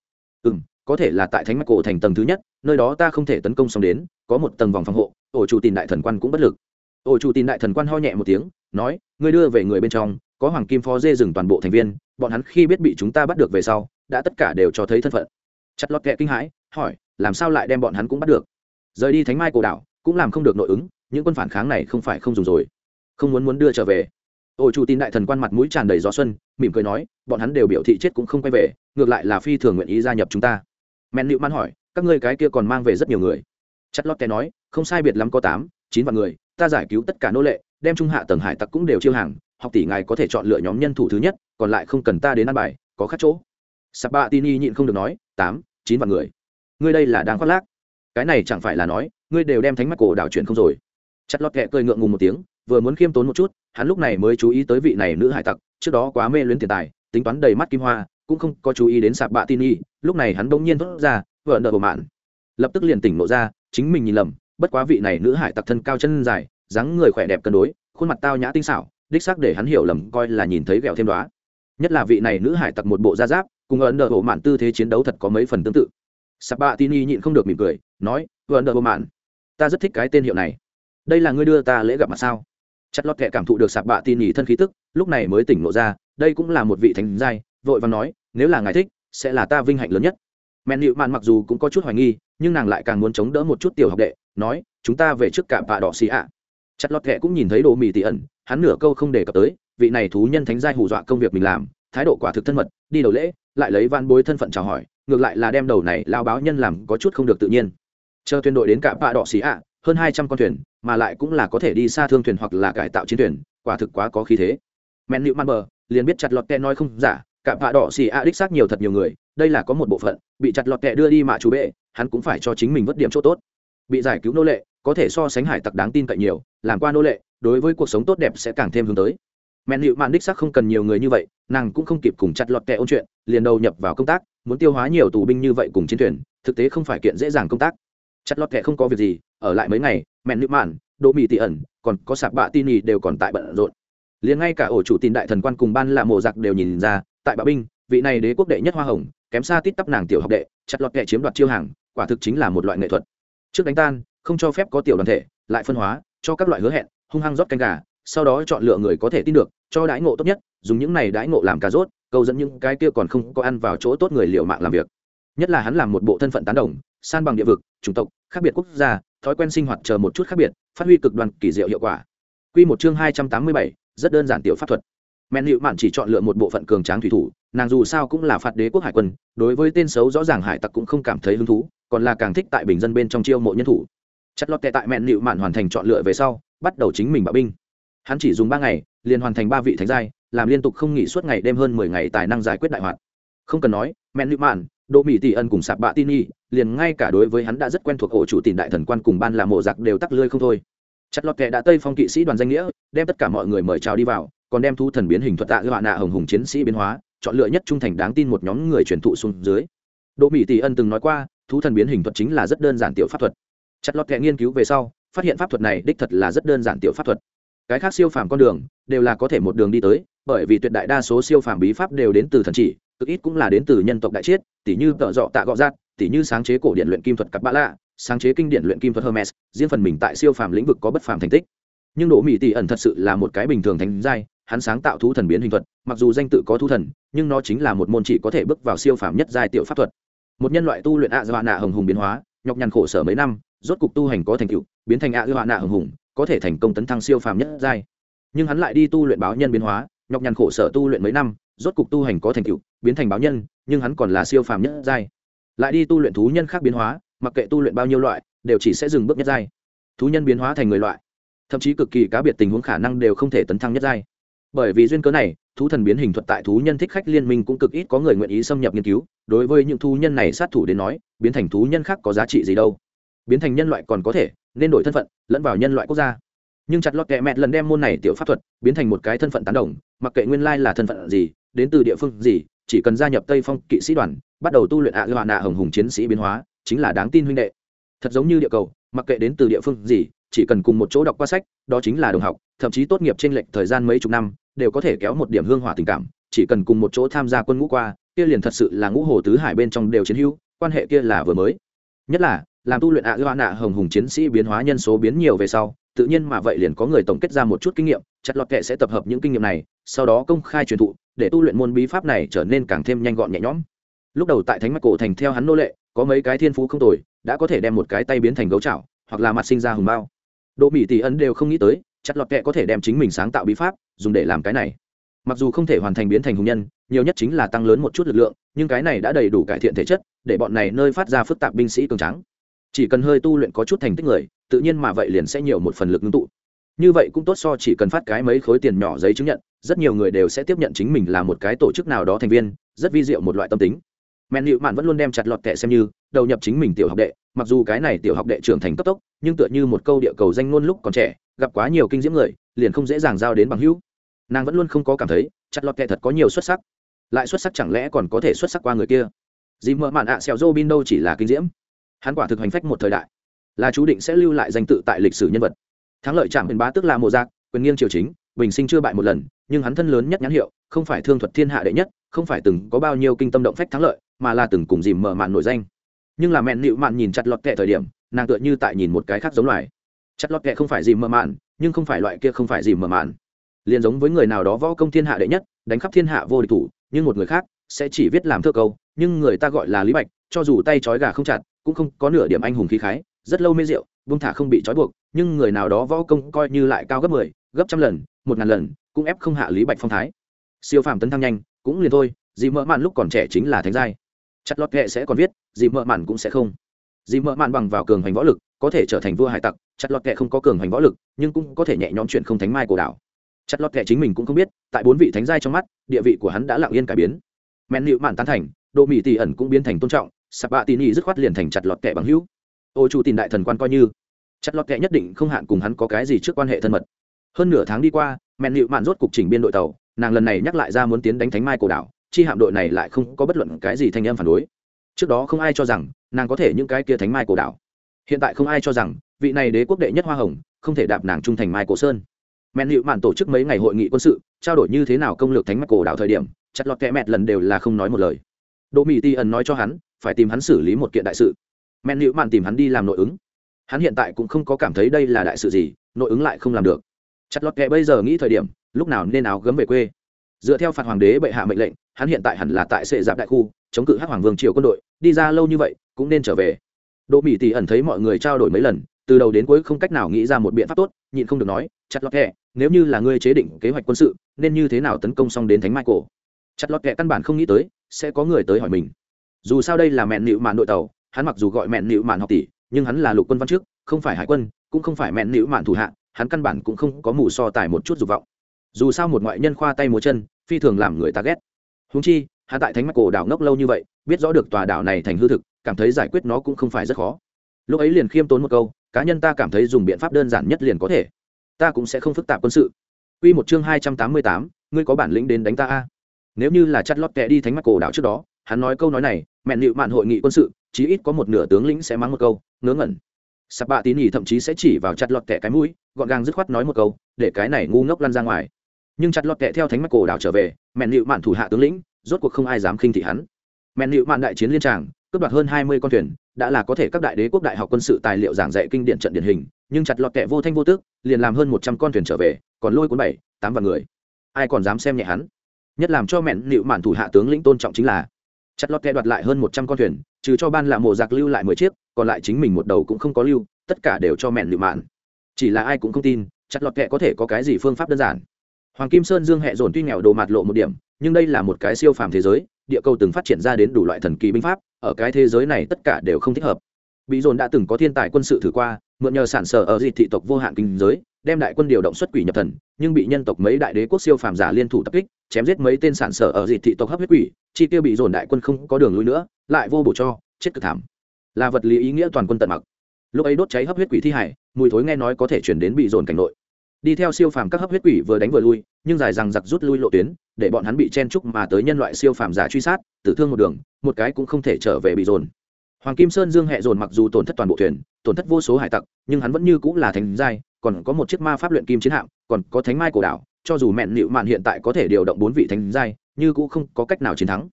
Ừ m có thể là tại thánh mắc cổ thành tầng thứ nhất, nơi đó ta không thể tấn công xong đến, có một tầng vòng phòng hộ, ổ chủ tìm đại thần quan cũng bất lực ổ chủ tin đại thần quan ho nhẹ một tiếng, nói, ngươi đưa về người bên trong, có hoàng kim phó dê rừng toàn bộ thành viên, bọn hắn khi biết bị chúng ta bắt được về sau, đã tất cả đều cho thấy thân phận. Chặt lọt kệ kinh hãi, hỏi, làm sao lại đem bọn hắn cũng bắt được? Rời đi thánh mai cổ đảo, cũng làm không được nội ứng, những quân phản kháng này không phải không dùng rồi. Không muốn muốn đưa trở về. Ổ chủ tin đại thần quan mặt mũi tràn đầy gió xuân, mỉm cười nói, bọn hắn đều biểu thị chết cũng không quay về, ngược lại là phi thường nguyện ý gia nhập chúng ta. Men nịu man hỏi, các ngươi cái kia còn mang về rất nhiều người? Chất lót té nói, không sai biệt lắm có tám chín vạn người, ta giải cứu tất cả nô lệ, đem trung hạ tầng hải tặc cũng đều chiêu hàng, học tỷ ngài có thể chọn lựa nhóm nhân thủ thứ nhất, còn lại không cần ta đến ăn bài, có khác chỗ. Sạp bạ nhịn không được nói, tám, chín vạn người. Ngươi đây là đang khoác lác. Cái này chẳng phải là nói, ngươi đều đem thánh mắt cổ đảo chuyển không rồi. Chặt lọt kẹ cười ngượng ngùng một tiếng, vừa muốn khiêm tốn một chút, hắn lúc này mới chú ý tới vị này nữ hải tặc, trước đó quá mê luyến tiền tài, tính toán đầy mắt kim hoa, cũng không có chú ý đến sạp bạ tin y lúc này hắn bỗng nhiên thốt ra, vợ nợ bộ mạn. Lập tức liền tỉnh nộ ra, chính mình nhìn lầm bất quá vị này nữ hải tặc thân cao chân dài, dáng người khỏe đẹp cân đối, khuôn mặt tao nhã tinh xảo, đích xác để hắn hiểu lầm coi là nhìn thấy ghẹo thêm đoá nhất là vị này nữ hải tặc một bộ da giáp, cùng ấn độ bộ mạn tư thế chiến đấu thật có mấy phần tương tự. Sạp bạ nhịn không được mỉm cười, nói, ấn độ bộ mạn, ta rất thích cái tên hiệu này. Đây là ngươi đưa ta lễ gặp mặt sao? Chặt lọt kệ cảm thụ được sạp bạ tin nhỉ thân khí tức, lúc này mới tỉnh ngộ ra, đây cũng là một vị thánh giai, vội và nói, nếu là ngài thích, sẽ là ta vinh hạnh lớn nhất. Mẹn nịu mạn mặc dù cũng có chút hoài nghi nhưng nàng lại càng muốn chống đỡ một chút tiểu học đệ, nói, chúng ta về trước cả bạ đỏ xì ạ. Chặt lọt kệ cũng nhìn thấy đồ mì tỉ ẩn, hắn nửa câu không đề cập tới, vị này thú nhân thánh giai hù dọa công việc mình làm, thái độ quả thực thân mật, đi đầu lễ, lại lấy van bối thân phận chào hỏi, ngược lại là đem đầu này lao báo nhân làm có chút không được tự nhiên. Chờ thuyền đội đến cả bạ đỏ xì ạ, hơn hai trăm con thuyền, mà lại cũng là có thể đi xa thương thuyền hoặc là cải tạo chiến thuyền, quả thực quá có khí thế. Men nịu man bờ, liền biết chặt lọt kẹ nói không giả, cả bạ đỏ xì ạ đích xác nhiều thật nhiều người, đây là có một bộ phận, bị chặt lọt kẹ đưa đi mạ chú bệ hắn cũng phải cho chính mình vất điểm chỗ tốt. Bị giải cứu nô lệ, có thể so sánh hải tặc đáng tin cậy nhiều, làm qua nô lệ, đối với cuộc sống tốt đẹp sẽ càng thêm hướng tới. Mẹn hiệu mạn đích sắc không cần nhiều người như vậy, nàng cũng không kịp cùng chặt lọt kẹ ôn chuyện, liền đầu nhập vào công tác, muốn tiêu hóa nhiều tù binh như vậy cùng chiến thuyền, thực tế không phải kiện dễ dàng công tác. Chặt lọt kẹ không có việc gì, ở lại mấy ngày mẹn hiệu mạn, đỗ mỹ tị ẩn, còn có sạp bạ tin nhì đều còn tại bận rộn. Liền ngay cả ổ chủ tin đại thần quan cùng ban là mộ giặc đều nhìn ra, tại bạ binh, vị này đế quốc đệ nhất hoa hồng, kém xa tít tắp nàng tiểu học đệ, chặt lọt kẹ chiếm đoạt chiêu hàng quả thực chính là một loại nghệ thuật. Trước đánh tan không cho phép có tiểu đoàn thể lại phân hóa cho các loại hứa hẹn hung hăng rót canh gà sau đó chọn lựa người có thể tin được cho đãi ngộ tốt nhất dùng những này đãi ngộ làm cà rốt câu dẫn những cái kia còn không có ăn vào chỗ tốt người liệu mạng làm việc. Nhất là hắn làm một bộ thân phận tán đồng san bằng địa vực chủng tộc khác biệt quốc gia thói quen sinh hoạt chờ một chút khác biệt phát huy cực đoan kỳ diệu hiệu quả. Quy một chương hai trăm tám mươi bảy, rất đơn giản tiểu pháp thuật. Men hiệu mạn chỉ chọn lựa một bộ phận cường tráng thủy thủ nàng dù sao cũng là phạt đế quốc hải quân đối với tên xấu rõ ràng hải tặc cũng không cảm thấy hứng thú còn là càng thích tại bình dân bên trong chiêu mộ nhân thủ. Chất lót tệ tại mẹn nịu mạn hoàn thành chọn lựa về sau, bắt đầu chính mình bạo binh. Hắn chỉ dùng ba ngày, liền hoàn thành ba vị thánh giai, làm liên tục không nghỉ suốt ngày đêm hơn mười ngày tài năng giải quyết đại hoạt. Không cần nói, mẹn nịu mạn, đỗ mỹ tỷ ân cùng sạp bạ tin y liền ngay cả đối với hắn đã rất quen thuộc ổ chủ tìm đại thần quan cùng ban là mộ giặc đều tắc lươi không thôi. Chặt lọt kệ đã tây phong kỵ sĩ đoàn danh nghĩa, đem tất cả mọi người mời chào đi vào, còn đem thu thần biến hình thuật tạ họa nạ hồng hùng chiến sĩ biến hóa, chọn lựa nhất trung thành đáng tin một nhóm người truyền thụ xuống dưới. Đỗ mỹ tỷ ân từng nói qua thú thần biến hình thuật chính là rất đơn giản tiểu pháp thuật. Chặt lọt kệ nghiên cứu về sau, phát hiện pháp thuật này đích thật là rất đơn giản tiểu pháp thuật. Cái khác siêu phàm con đường, đều là có thể một đường đi tới, bởi vì tuyệt đại đa số siêu phàm bí pháp đều đến từ thần chỉ, cực ít cũng là đến từ nhân tộc đại chiết tỷ như tợ dọ tạ gọ giác tỷ như sáng chế cổ điện luyện kim thuật cặp bã lạ, sáng chế kinh điển luyện kim thuật hermes, riêng phần mình tại siêu phàm lĩnh vực có bất phàm thành tích. Nhưng đỗ mỹ tỷ ẩn thật sự là một cái bình thường thánh giai, hắn sáng tạo thú thần biến hình thuật, mặc dù danh tự có thú thần, nhưng nó chính là một môn chỉ có thể bước vào siêu phàm nhất giai tiểu pháp thuật một nhân loại tu luyện ạ dọa nạ hồng hùng biến hóa, nhọc nhằn khổ sở mấy năm, rốt cục tu hành có thành tựu, biến thành ạ dọa nạ hồng hùng, có thể thành công tấn thăng siêu phàm nhất giai. Nhưng hắn lại đi tu luyện báo nhân biến hóa, nhọc nhằn khổ sở tu luyện mấy năm, rốt cục tu hành có thành tựu, biến thành báo nhân, nhưng hắn còn là siêu phàm nhất giai. Lại đi tu luyện thú nhân khác biến hóa, mặc kệ tu luyện bao nhiêu loại, đều chỉ sẽ dừng bước nhất giai. Thú nhân biến hóa thành người loại, thậm chí cực kỳ cá biệt tình huống khả năng đều không thể tấn thăng nhất giai bởi vì duyên cớ này, thú thần biến hình thuật tại thú nhân thích khách liên minh cũng cực ít có người nguyện ý xâm nhập nghiên cứu. Đối với những thú nhân này sát thủ đến nói, biến thành thú nhân khác có giá trị gì đâu. Biến thành nhân loại còn có thể, nên đổi thân phận, lẫn vào nhân loại quốc gia. Nhưng chặt lọt kẹ mẹt lần đem môn này tiểu pháp thuật, biến thành một cái thân phận tán đồng, mặc kệ nguyên lai là thân phận gì, đến từ địa phương gì, chỉ cần gia nhập tây phong kỵ sĩ đoàn, bắt đầu tu luyện ạ gạo nạ hồng hùng chiến sĩ biến hóa, chính là đáng tin huynh đệ. Thật giống như địa cầu, mặc kệ đến từ địa phương gì, chỉ cần cùng một chỗ đọc qua sách, đó chính là đồng học, thậm chí tốt nghiệp trên lệch thời gian mấy chục năm đều có thể kéo một điểm hương hỏa tình cảm, chỉ cần cùng một chỗ tham gia quân ngũ qua, kia liền thật sự là ngũ hồ tứ hải bên trong đều chiến hữu, quan hệ kia là vừa mới. Nhất là, làm tu luyện ạ gạo nạ hồng hùng chiến sĩ biến hóa nhân số biến nhiều về sau, tự nhiên mà vậy liền có người tổng kết ra một chút kinh nghiệm, chặt lọt kệ sẽ tập hợp những kinh nghiệm này, sau đó công khai truyền thụ, để tu luyện môn bí pháp này trở nên càng thêm nhanh gọn nhẹ nhõm. Lúc đầu tại thánh mạch cổ thành theo hắn nô lệ, có mấy cái thiên phú không tồi, đã có thể đem một cái tay biến thành gấu chảo hoặc là mặt sinh ra hùng bao. Độ mỹ tỷ ấn đều không nghĩ tới chặt lọt kệ có thể đem chính mình sáng tạo bí pháp, dùng để làm cái này. Mặc dù không thể hoàn thành biến thành hùng nhân, nhiều nhất chính là tăng lớn một chút lực lượng, nhưng cái này đã đầy đủ cải thiện thể chất, để bọn này nơi phát ra phức tạp binh sĩ cường trắng chỉ cần hơi tu luyện có chút thành tích người, tự nhiên mà vậy liền sẽ nhiều một phần lực ngưng tụ. Như vậy cũng tốt so chỉ cần phát cái mấy khối tiền nhỏ giấy chứng nhận, rất nhiều người đều sẽ tiếp nhận chính mình là một cái tổ chức nào đó thành viên, rất vi diệu một loại tâm tính. Men hiệu mạn vẫn luôn đem chặt lọt kệ xem như đầu nhập chính mình tiểu học đệ, mặc dù cái này tiểu học đệ trưởng thành cấp tốc, nhưng tựa như một câu địa cầu danh ngôn lúc còn trẻ gặp quá nhiều kinh diễm người liền không dễ dàng giao đến bằng hữu. Nàng vẫn luôn không có cảm thấy chặt lọt kệ thật có nhiều xuất sắc. Lại xuất sắc chẳng lẽ còn có thể xuất sắc qua người kia? Dì mợ mạn ạ à, xèo dô bin đâu chỉ là kinh diễm. Hắn quả thực hành phách một thời đại. Là chú định sẽ lưu lại danh tự tại lịch sử nhân vật. Thắng lợi chạm bên bá tức là mộ giác quyền nghiêng triều chính bình sinh chưa bại một lần nhưng hắn thân lớn nhất nhãn hiệu không phải thương thuật thiên hạ đệ nhất không phải từng có bao nhiêu kinh tâm động phách thắng lợi mà là từng cùng dìm mở mạn nổi danh. Nhưng là mẹn nịu mạn nhìn chặt lọt kệ thời điểm nàng tựa như tại nhìn một cái khác giống loài chặt lọt kệ không phải gì mờ mạn nhưng không phải loại kia không phải gì mờ mạn. Liền giống với người nào đó võ công thiên hạ đệ nhất đánh khắp thiên hạ vô địch thủ nhưng một người khác sẽ chỉ viết làm thơ câu nhưng người ta gọi là lý bạch cho dù tay trói gà không chặt cũng không có nửa điểm anh hùng khí khái rất lâu mê rượu buông thả không bị trói buộc nhưng người nào đó võ công coi như lại cao gấp mười 10, gấp trăm lần một ngàn lần cũng ép không hạ lý bạch phong thái. Siêu phàm tấn thăng nhanh cũng liền thôi dì mợ mạn lúc còn trẻ chính là thánh giai. Chặt lọt kệ sẽ còn viết dì mợ mạn cũng sẽ không. Dì mợ mạn bằng vào cường hành võ lực có thể trở thành vua hải tặc chặt lọt kệ không có cường hành võ lực, nhưng cũng có thể nhẹ nhõm chuyện không thánh mai cổ đảo. Chặt lọt kệ chính mình cũng không biết, tại bốn vị thánh giai trong mắt, địa vị của hắn đã lặng yên cải biến. Men nịu mạn tán thành, độ mỹ tỷ ẩn cũng biến thành tôn trọng, sạp bạ tỉ nỉ dứt khoát liền thành chặt lọt kệ bằng hữu. Ô chủ tìm đại thần quan coi như, chặt lọt kệ nhất định không hạn cùng hắn có cái gì trước quan hệ thân mật. Hơn nửa tháng đi qua men nịu mạn rốt cục chỉnh biên đội tàu, nàng lần này nhắc lại ra muốn tiến đánh thánh mai cổ đảo, chi hạm đội này lại không có bất luận cái gì thanh âm phản đối. Trước đó không ai cho rằng nàng có thể những cái kia thánh mai cổ đảo hiện tại không ai cho rằng vị này đế quốc đệ nhất hoa hồng không thể đạp nàng trung thành mai cổ sơn. Men hiệu mạn tổ chức mấy ngày hội nghị quân sự, trao đổi như thế nào công lược thánh mắt cổ đảo thời điểm, chặt lọt kẹ mẹt lần đều là không nói một lời. Đỗ mỹ ti ẩn nói cho hắn, phải tìm hắn xử lý một kiện đại sự. Men hiệu mạn tìm hắn đi làm nội ứng. Hắn hiện tại cũng không có cảm thấy đây là đại sự gì, nội ứng lại không làm được. Chặt lọt kẹ bây giờ nghĩ thời điểm, lúc nào nên áo gấm về quê. Dựa theo phạt hoàng đế bệ hạ mệnh lệnh, hắn hiện tại hẳn là tại sệ giáp đại khu, chống cự hắc hoàng vương triều quân đội, đi ra lâu như vậy, cũng nên trở về đỗ mỹ tỷ ẩn thấy mọi người trao đổi mấy lần, từ đầu đến cuối không cách nào nghĩ ra một biện pháp tốt, nhịn không được nói, chặt lọt kẹ, nếu như là ngươi chế định kế hoạch quân sự, nên như thế nào tấn công xong đến thánh mai cổ? Chặt lọt kẹ căn bản không nghĩ tới, sẽ có người tới hỏi mình. Dù sao đây là mẹn nịu mạn đội tàu, hắn mặc dù gọi mẹn nịu mạn học tỷ, nhưng hắn là lục quân văn trước, không phải hải quân, cũng không phải mẹn nịu mạn thủ hạ, hắn căn bản cũng không có mù so tài một chút dục vọng. Dù sao một ngoại nhân khoa tay múa chân, phi thường làm người ta ghét. Húng chi, hắn tại thánh Mai cổ đảo ngốc lâu như vậy biết rõ được tòa đảo này thành hư thực cảm thấy giải quyết nó cũng không phải rất khó. Lúc ấy liền khiêm tốn một câu cá nhân ta cảm thấy dùng biện pháp đơn giản nhất liền có thể. Ta cũng sẽ không phức tạp quân sự. Quy một chương hai trăm tám mươi tám, ngươi có bản lĩnh đến đánh ta a. nếu như là chặt lót kẹ đi thánh mắt cổ đảo trước đó hắn nói câu nói này mẹn nịu mạn hội nghị quân sự chí ít có một nửa tướng lĩnh sẽ mắng một câu ngớ ngẩn. Sạp bạ tín nhì thậm chí sẽ chỉ vào chặt lọt kẹ cái mũi gọn gàng dứt khoát nói một câu để cái này ngu ngốc lăn ra ngoài. Nhưng chặt lọt kẹ theo thánh mắt cổ đảo trở về mẹn nịu mạn thủ hạ tướng lĩnh rốt cuộc không ai dám khinh thị hắn mẹn nịu mạn đại chiến liên tràng, cướp đoạt hơn hai mươi con thuyền, đã là có thể các đại đế quốc đại học quân sự tài liệu giảng dạy kinh điển trận điển hình, nhưng chặt lọt kẹ vô thanh vô tước, liền làm hơn một trăm con thuyền trở về, còn lôi cuốn bảy, tám vạn người. Ai còn dám xem nhẹ hắn? Nhất làm cho mẹn nịu mạn thủ hạ tướng lĩnh tôn trọng chính là, chặt lọt kẹ đoạt lại hơn một trăm con thuyền, trừ cho ban là mộ giặc lưu lại mười chiếc, còn lại chính mình một đầu cũng không có lưu, tất cả đều cho mẹn nịu mạn. Chỉ là ai cũng không tin, chặt lọt kẹ có thể có cái gì phương pháp đơn giản. Hoàng kim sơn dương hẹ dồn tuy nghèo đồ mạt lộ một điểm, nhưng đây là một cái siêu phàm thế giới địa cầu từng phát triển ra đến đủ loại thần kỳ binh pháp, ở cái thế giới này tất cả đều không thích hợp. Bị dồn đã từng có thiên tài quân sự thử qua, mượn nhờ sản sở ở dị thị tộc vô hạn kinh giới, đem đại quân điều động xuất quỷ nhập thần, nhưng bị nhân tộc mấy đại đế quốc siêu phàm giả liên thủ tập kích, chém giết mấy tên sản sở ở dị thị tộc hấp huyết quỷ, chi tiêu bị dồn đại quân không có đường lui nữa, lại vô bổ cho, chết cực thảm. Là vật lý ý nghĩa toàn quân tận mặc. Lúc ấy đốt cháy hấp huyết quỷ thi hải, mùi thối nghe nói có thể chuyển đến bị dồn cảnh nội đi theo siêu phàm các hấp huyết quỷ vừa đánh vừa lui, nhưng dài rằng giặc rút lui lộ tuyến, để bọn hắn bị chen trúc mà tới nhân loại siêu phàm giả truy sát, tử thương một đường, một cái cũng không thể trở về bị dồn. Hoàng kim sơn dương hẹ dồn mặc dù tổn thất toàn bộ thuyền, tổn thất vô số hải tặc, nhưng hắn vẫn như cũng là thành giai, còn có một chiếc ma pháp luyện kim chiến hạm, còn có thánh mai cổ đảo, cho dù mẹn nịu mạn hiện tại có thể điều động bốn vị thánh giai, như cũng không có cách nào chiến thắng.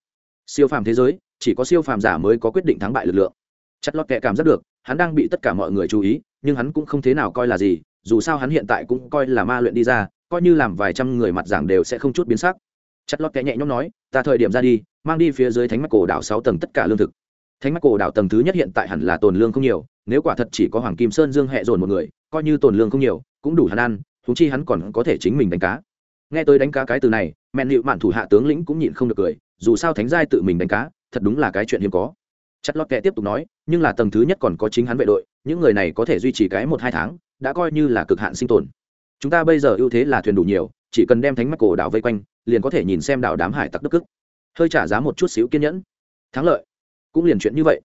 Siêu phàm thế giới, chỉ có siêu phàm giả mới có quyết định thắng bại lực lượng. Chất lót kệ cảm giác được, hắn đang bị tất cả mọi người chú ý, nhưng hắn cũng không thế nào coi là gì dù sao hắn hiện tại cũng coi là ma luyện đi ra, coi như làm vài trăm người mặt giảng đều sẽ không chút biến sắc. Chất lót kẽ nhẹ nhõm nói, ta thời điểm ra đi, mang đi phía dưới thánh mắt cổ đảo sáu tầng tất cả lương thực. Thánh mắt cổ đảo tầng thứ nhất hiện tại hẳn là tồn lương không nhiều, nếu quả thật chỉ có hoàng kim sơn dương hẹ dồn một người, coi như tồn lương không nhiều, cũng đủ hắn ăn thú chi hắn còn có thể chính mình đánh cá. Nghe tới đánh cá cái từ này mẹn liệu mạn thủ hạ tướng lĩnh cũng nhịn không được cười, dù sao thánh giai tự mình đánh cá, thật đúng là cái chuyện hiếm có. Chất lót kẽ tiếp tục nói, nhưng là tầng thứ nhất còn có chính hắn vệ đội, những người này có thể duy trì cái một hai tháng đã coi như là cực hạn sinh tồn. Chúng ta bây giờ ưu thế là thuyền đủ nhiều, chỉ cần đem thánh mắt cổ đảo vây quanh, liền có thể nhìn xem đảo đám hải tặc đức cức. Hơi trả giá một chút xíu kiên nhẫn. Thắng lợi. Cũng liền chuyện như vậy.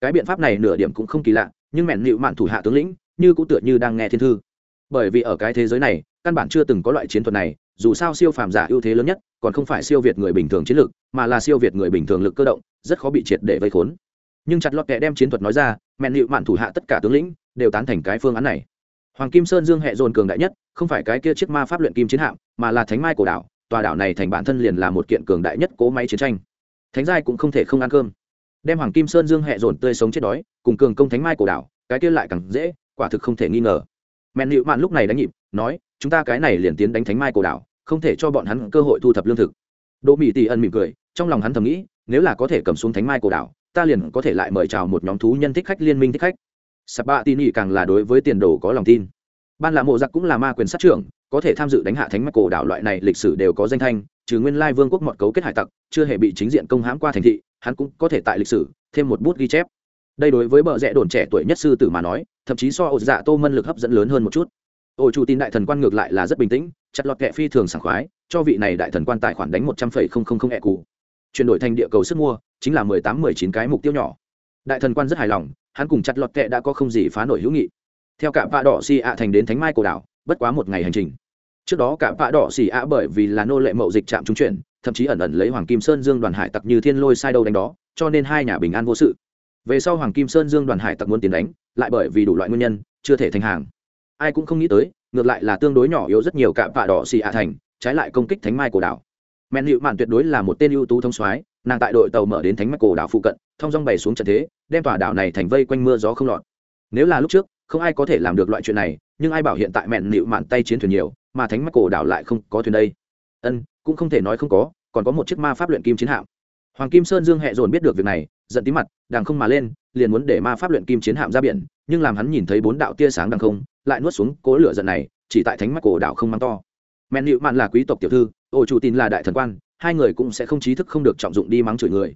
Cái biện pháp này nửa điểm cũng không kỳ lạ, nhưng mẹn nịu mạn thủ hạ tướng lĩnh, như cũng tựa như đang nghe thiên thư. Bởi vì ở cái thế giới này, căn bản chưa từng có loại chiến thuật này, dù sao siêu phàm giả ưu thế lớn nhất, còn không phải siêu việt người bình thường chiến lược, mà là siêu việt người bình thường lực cơ động, rất khó bị triệt để vây khốn. Nhưng chặt lọt kẻ đem chiến thuật nói ra, mẹn nịu mạn thủ hạ tất cả tướng lĩnh, đều tán thành cái phương án này hoàng kim sơn dương hệ dồn cường đại nhất, không phải cái kia chiếc ma pháp luyện kim chiến hạm, mà là thánh mai cổ đảo, tòa đảo này thành bản thân liền là một kiện cường đại nhất cố máy chiến tranh. Thánh giai cũng không thể không ăn cơm. Đem hoàng kim sơn dương hệ dồn tươi sống chết đói, cùng cường công thánh mai cổ đảo, cái kia lại càng dễ, quả thực không thể nghi ngờ. Mẹn nịu mạn lúc này đánh nhịp, nói, chúng ta cái này liền tiến đánh thánh mai cổ đảo, không thể cho bọn hắn cơ hội thu thập lương thực. Đỗ mỹ tỷ ân mỉm cười, trong lòng hắn thầm nghĩ, nếu là có thể cầm xuống thánh mai cổ đảo, ta liền có thể lại mời chào một nhóm thú nhân thích khách liên minh thích khách sạp bạ tin ỉ càng là đối với tiền đồ có lòng tin. Ban là mộ giặc cũng là ma quyền sát trưởng, có thể tham dự đánh hạ thánh mắc cổ đảo loại này lịch sử đều có danh thanh, trừ nguyên lai vương quốc mọt cấu kết hải tặc, chưa hề bị chính diện công hãm qua thành thị, hắn cũng có thể tại lịch sử, thêm một bút ghi chép. Đây đối với bợ rẽ đồn trẻ tuổi nhất sư tử mà nói, thậm chí so ổ dạ tô mân lực hấp dẫn lớn hơn một chút. Ổ chủ tin đại thần quan ngược lại là rất bình tĩnh, chặt lọt kẹ phi thường sảng khoái, cho vị này đại thần quan tài khoản đánh một trăm phẩy không không không e ẹ cụ chuyển đổi thành địa cầu sức mua, chính là mười tám mười chín cái mục tiêu nhỏ. Đại thần quan rất hài lòng hắn cùng chặt lọt kệ đã có không gì phá nổi hữu nghị. Theo cả vạ đỏ xì ạ thành đến thánh mai cổ đảo, bất quá một ngày hành trình. Trước đó cả vạ đỏ xì ạ bởi vì là nô lệ mậu dịch trạm trung chuyển, thậm chí ẩn ẩn lấy hoàng kim sơn dương đoàn hải tặc như thiên lôi sai đâu đánh đó, cho nên hai nhà bình an vô sự. Về sau hoàng kim sơn dương đoàn hải tặc muốn tiến đánh, lại bởi vì đủ loại nguyên nhân, chưa thể thành hàng. Ai cũng không nghĩ tới, ngược lại là tương đối nhỏ yếu rất nhiều cả vạ đỏ xì ạ thành, trái lại công kích thánh mai cổ đảo. Men hiệu mạn tuyệt đối là một tên ưu tú thông soái nàng tại đội tàu mở đến thánh mạch cổ đảo phụ cận, thông dong bày xuống trận thế, đem tòa đảo này thành vây quanh mưa gió không lọt. Nếu là lúc trước, không ai có thể làm được loại chuyện này, nhưng ai bảo hiện tại mẹn nịu mạn tay chiến thuyền nhiều, mà thánh mạch cổ đảo lại không có thuyền đây. Ân, cũng không thể nói không có, còn có một chiếc ma pháp luyện kim chiến hạm. Hoàng kim sơn dương hẹ dồn biết được việc này, giận tí mặt đàng không mà lên, liền muốn để ma pháp luyện kim chiến hạm ra biển, nhưng làm hắn nhìn thấy bốn đạo tia sáng đằng không, lại nuốt xuống cố lửa giận này, chỉ tại thánh mắt cổ đảo không mang to. Men nịu mạn là quý tộc tiểu thư, ổ chủ tin là đại thần quan hai người cũng sẽ không trí thức không được trọng dụng đi mắng chửi người.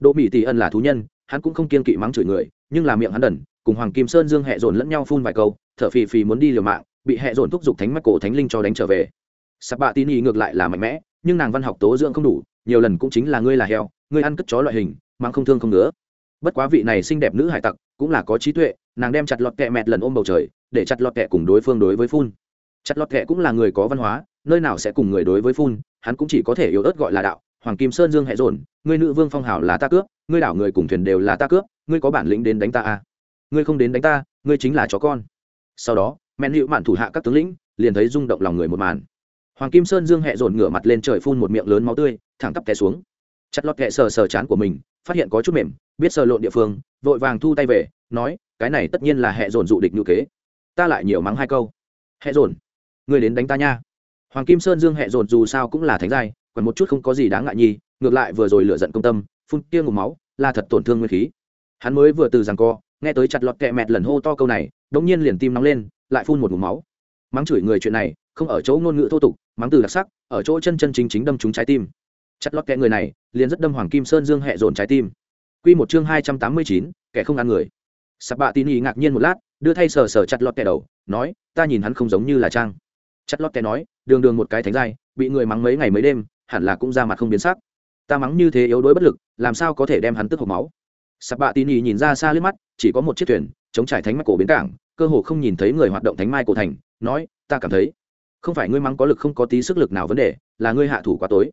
Đỗ mỹ tỷ ân là thú nhân, hắn cũng không kiên kỵ mắng chửi người, nhưng là miệng hắn đần, cùng hoàng kim sơn dương hẹ dồn lẫn nhau phun vài câu, thở phì phì muốn đi liều mạng, bị hẹ dồn thúc giục thánh mắt cổ thánh linh cho đánh trở về. Sắp bạ tin y ngược lại là mạnh mẽ, nhưng nàng văn học tố dưỡng không đủ, nhiều lần cũng chính là ngươi là heo, ngươi ăn cất chó loại hình mang không thương không nữa bất quá vị này xinh đẹp nữ hải tặc, cũng là có trí tuệ, nàng đem chặt lọt kẹ mẹt lần ôm bầu trời, để chặt lọt kẹ cùng đối phương đối với phun. Chặt lọt kẹ cũng là người có văn hóa nơi nào sẽ cùng người đối với phun, hắn cũng chỉ có thể yếu ớt gọi là đạo, hoàng kim sơn dương hệ dồn, ngươi nữ vương phong hào là ta cướp, ngươi đảo người cùng thuyền đều là ta cướp, ngươi có bản lĩnh đến đánh ta à? Ngươi không đến đánh ta, ngươi chính là chó con. Sau đó mẹn hữu mạn thủ hạ các tướng lĩnh liền thấy rung động lòng người một màn. Hoàng kim sơn dương hẹ dồn ngửa mặt lên trời phun một miệng lớn máu tươi, thẳng tắp té xuống. Chặt lọt kẹ sờ sờ chán của mình, phát hiện có chút mềm, biết sờ lộn địa phương, vội vàng thu tay về, nói, cái này tất nhiên là hẹ dồn dụ địch như kế. Ta lại nhiều mắng hai câu. Hẹ dồn, ngươi đến đánh ta nha hoàng kim sơn dương hẹ dồn dù sao cũng là thánh giai, còn một chút không có gì đáng ngại nhi ngược lại vừa rồi lựa giận công tâm, phun kia ngụm máu, là thật tổn thương nguyên khí. Hắn mới vừa từ rằng co, nghe tới chặt lọt kẹ mẹt lần hô to câu này, đống nhiên liền tim nóng lên, lại phun một ngụm máu. Mắng chửi người chuyện này, không ở chỗ ngôn ngữ thô tục, mắng từ đặc sắc, ở chỗ chân chân chính chính đâm trúng trái tim. Chặt lọt kẹ người này, liền rất đâm hoàng kim sơn dương hẹ dồn trái tim. Quy một chương hai trăm tám mươi chín, kẻ không ăn người. Sạp bạ tin ý ngạc nhiên một lát, đưa thay sờ sờ chặt lọt kẹ đầu, nói, ta nhìn hắn không giống như là trang. Chặt lọt kẹ nói đường đường một cái thánh giai, bị người mắng mấy ngày mấy đêm, hẳn là cũng ra mặt không biến sắc. Ta mắng như thế yếu đuối bất lực, làm sao có thể đem hắn tức hộp máu? Sạp bạ tin y nhìn ra xa lướt mắt, chỉ có một chiếc thuyền, chống trải thánh mắt cổ bến cảng, cơ hồ không nhìn thấy người hoạt động thánh mai cổ thành, nói, ta cảm thấy, không phải ngươi mắng có lực không có tí sức lực nào vấn đề, là ngươi hạ thủ quá tối.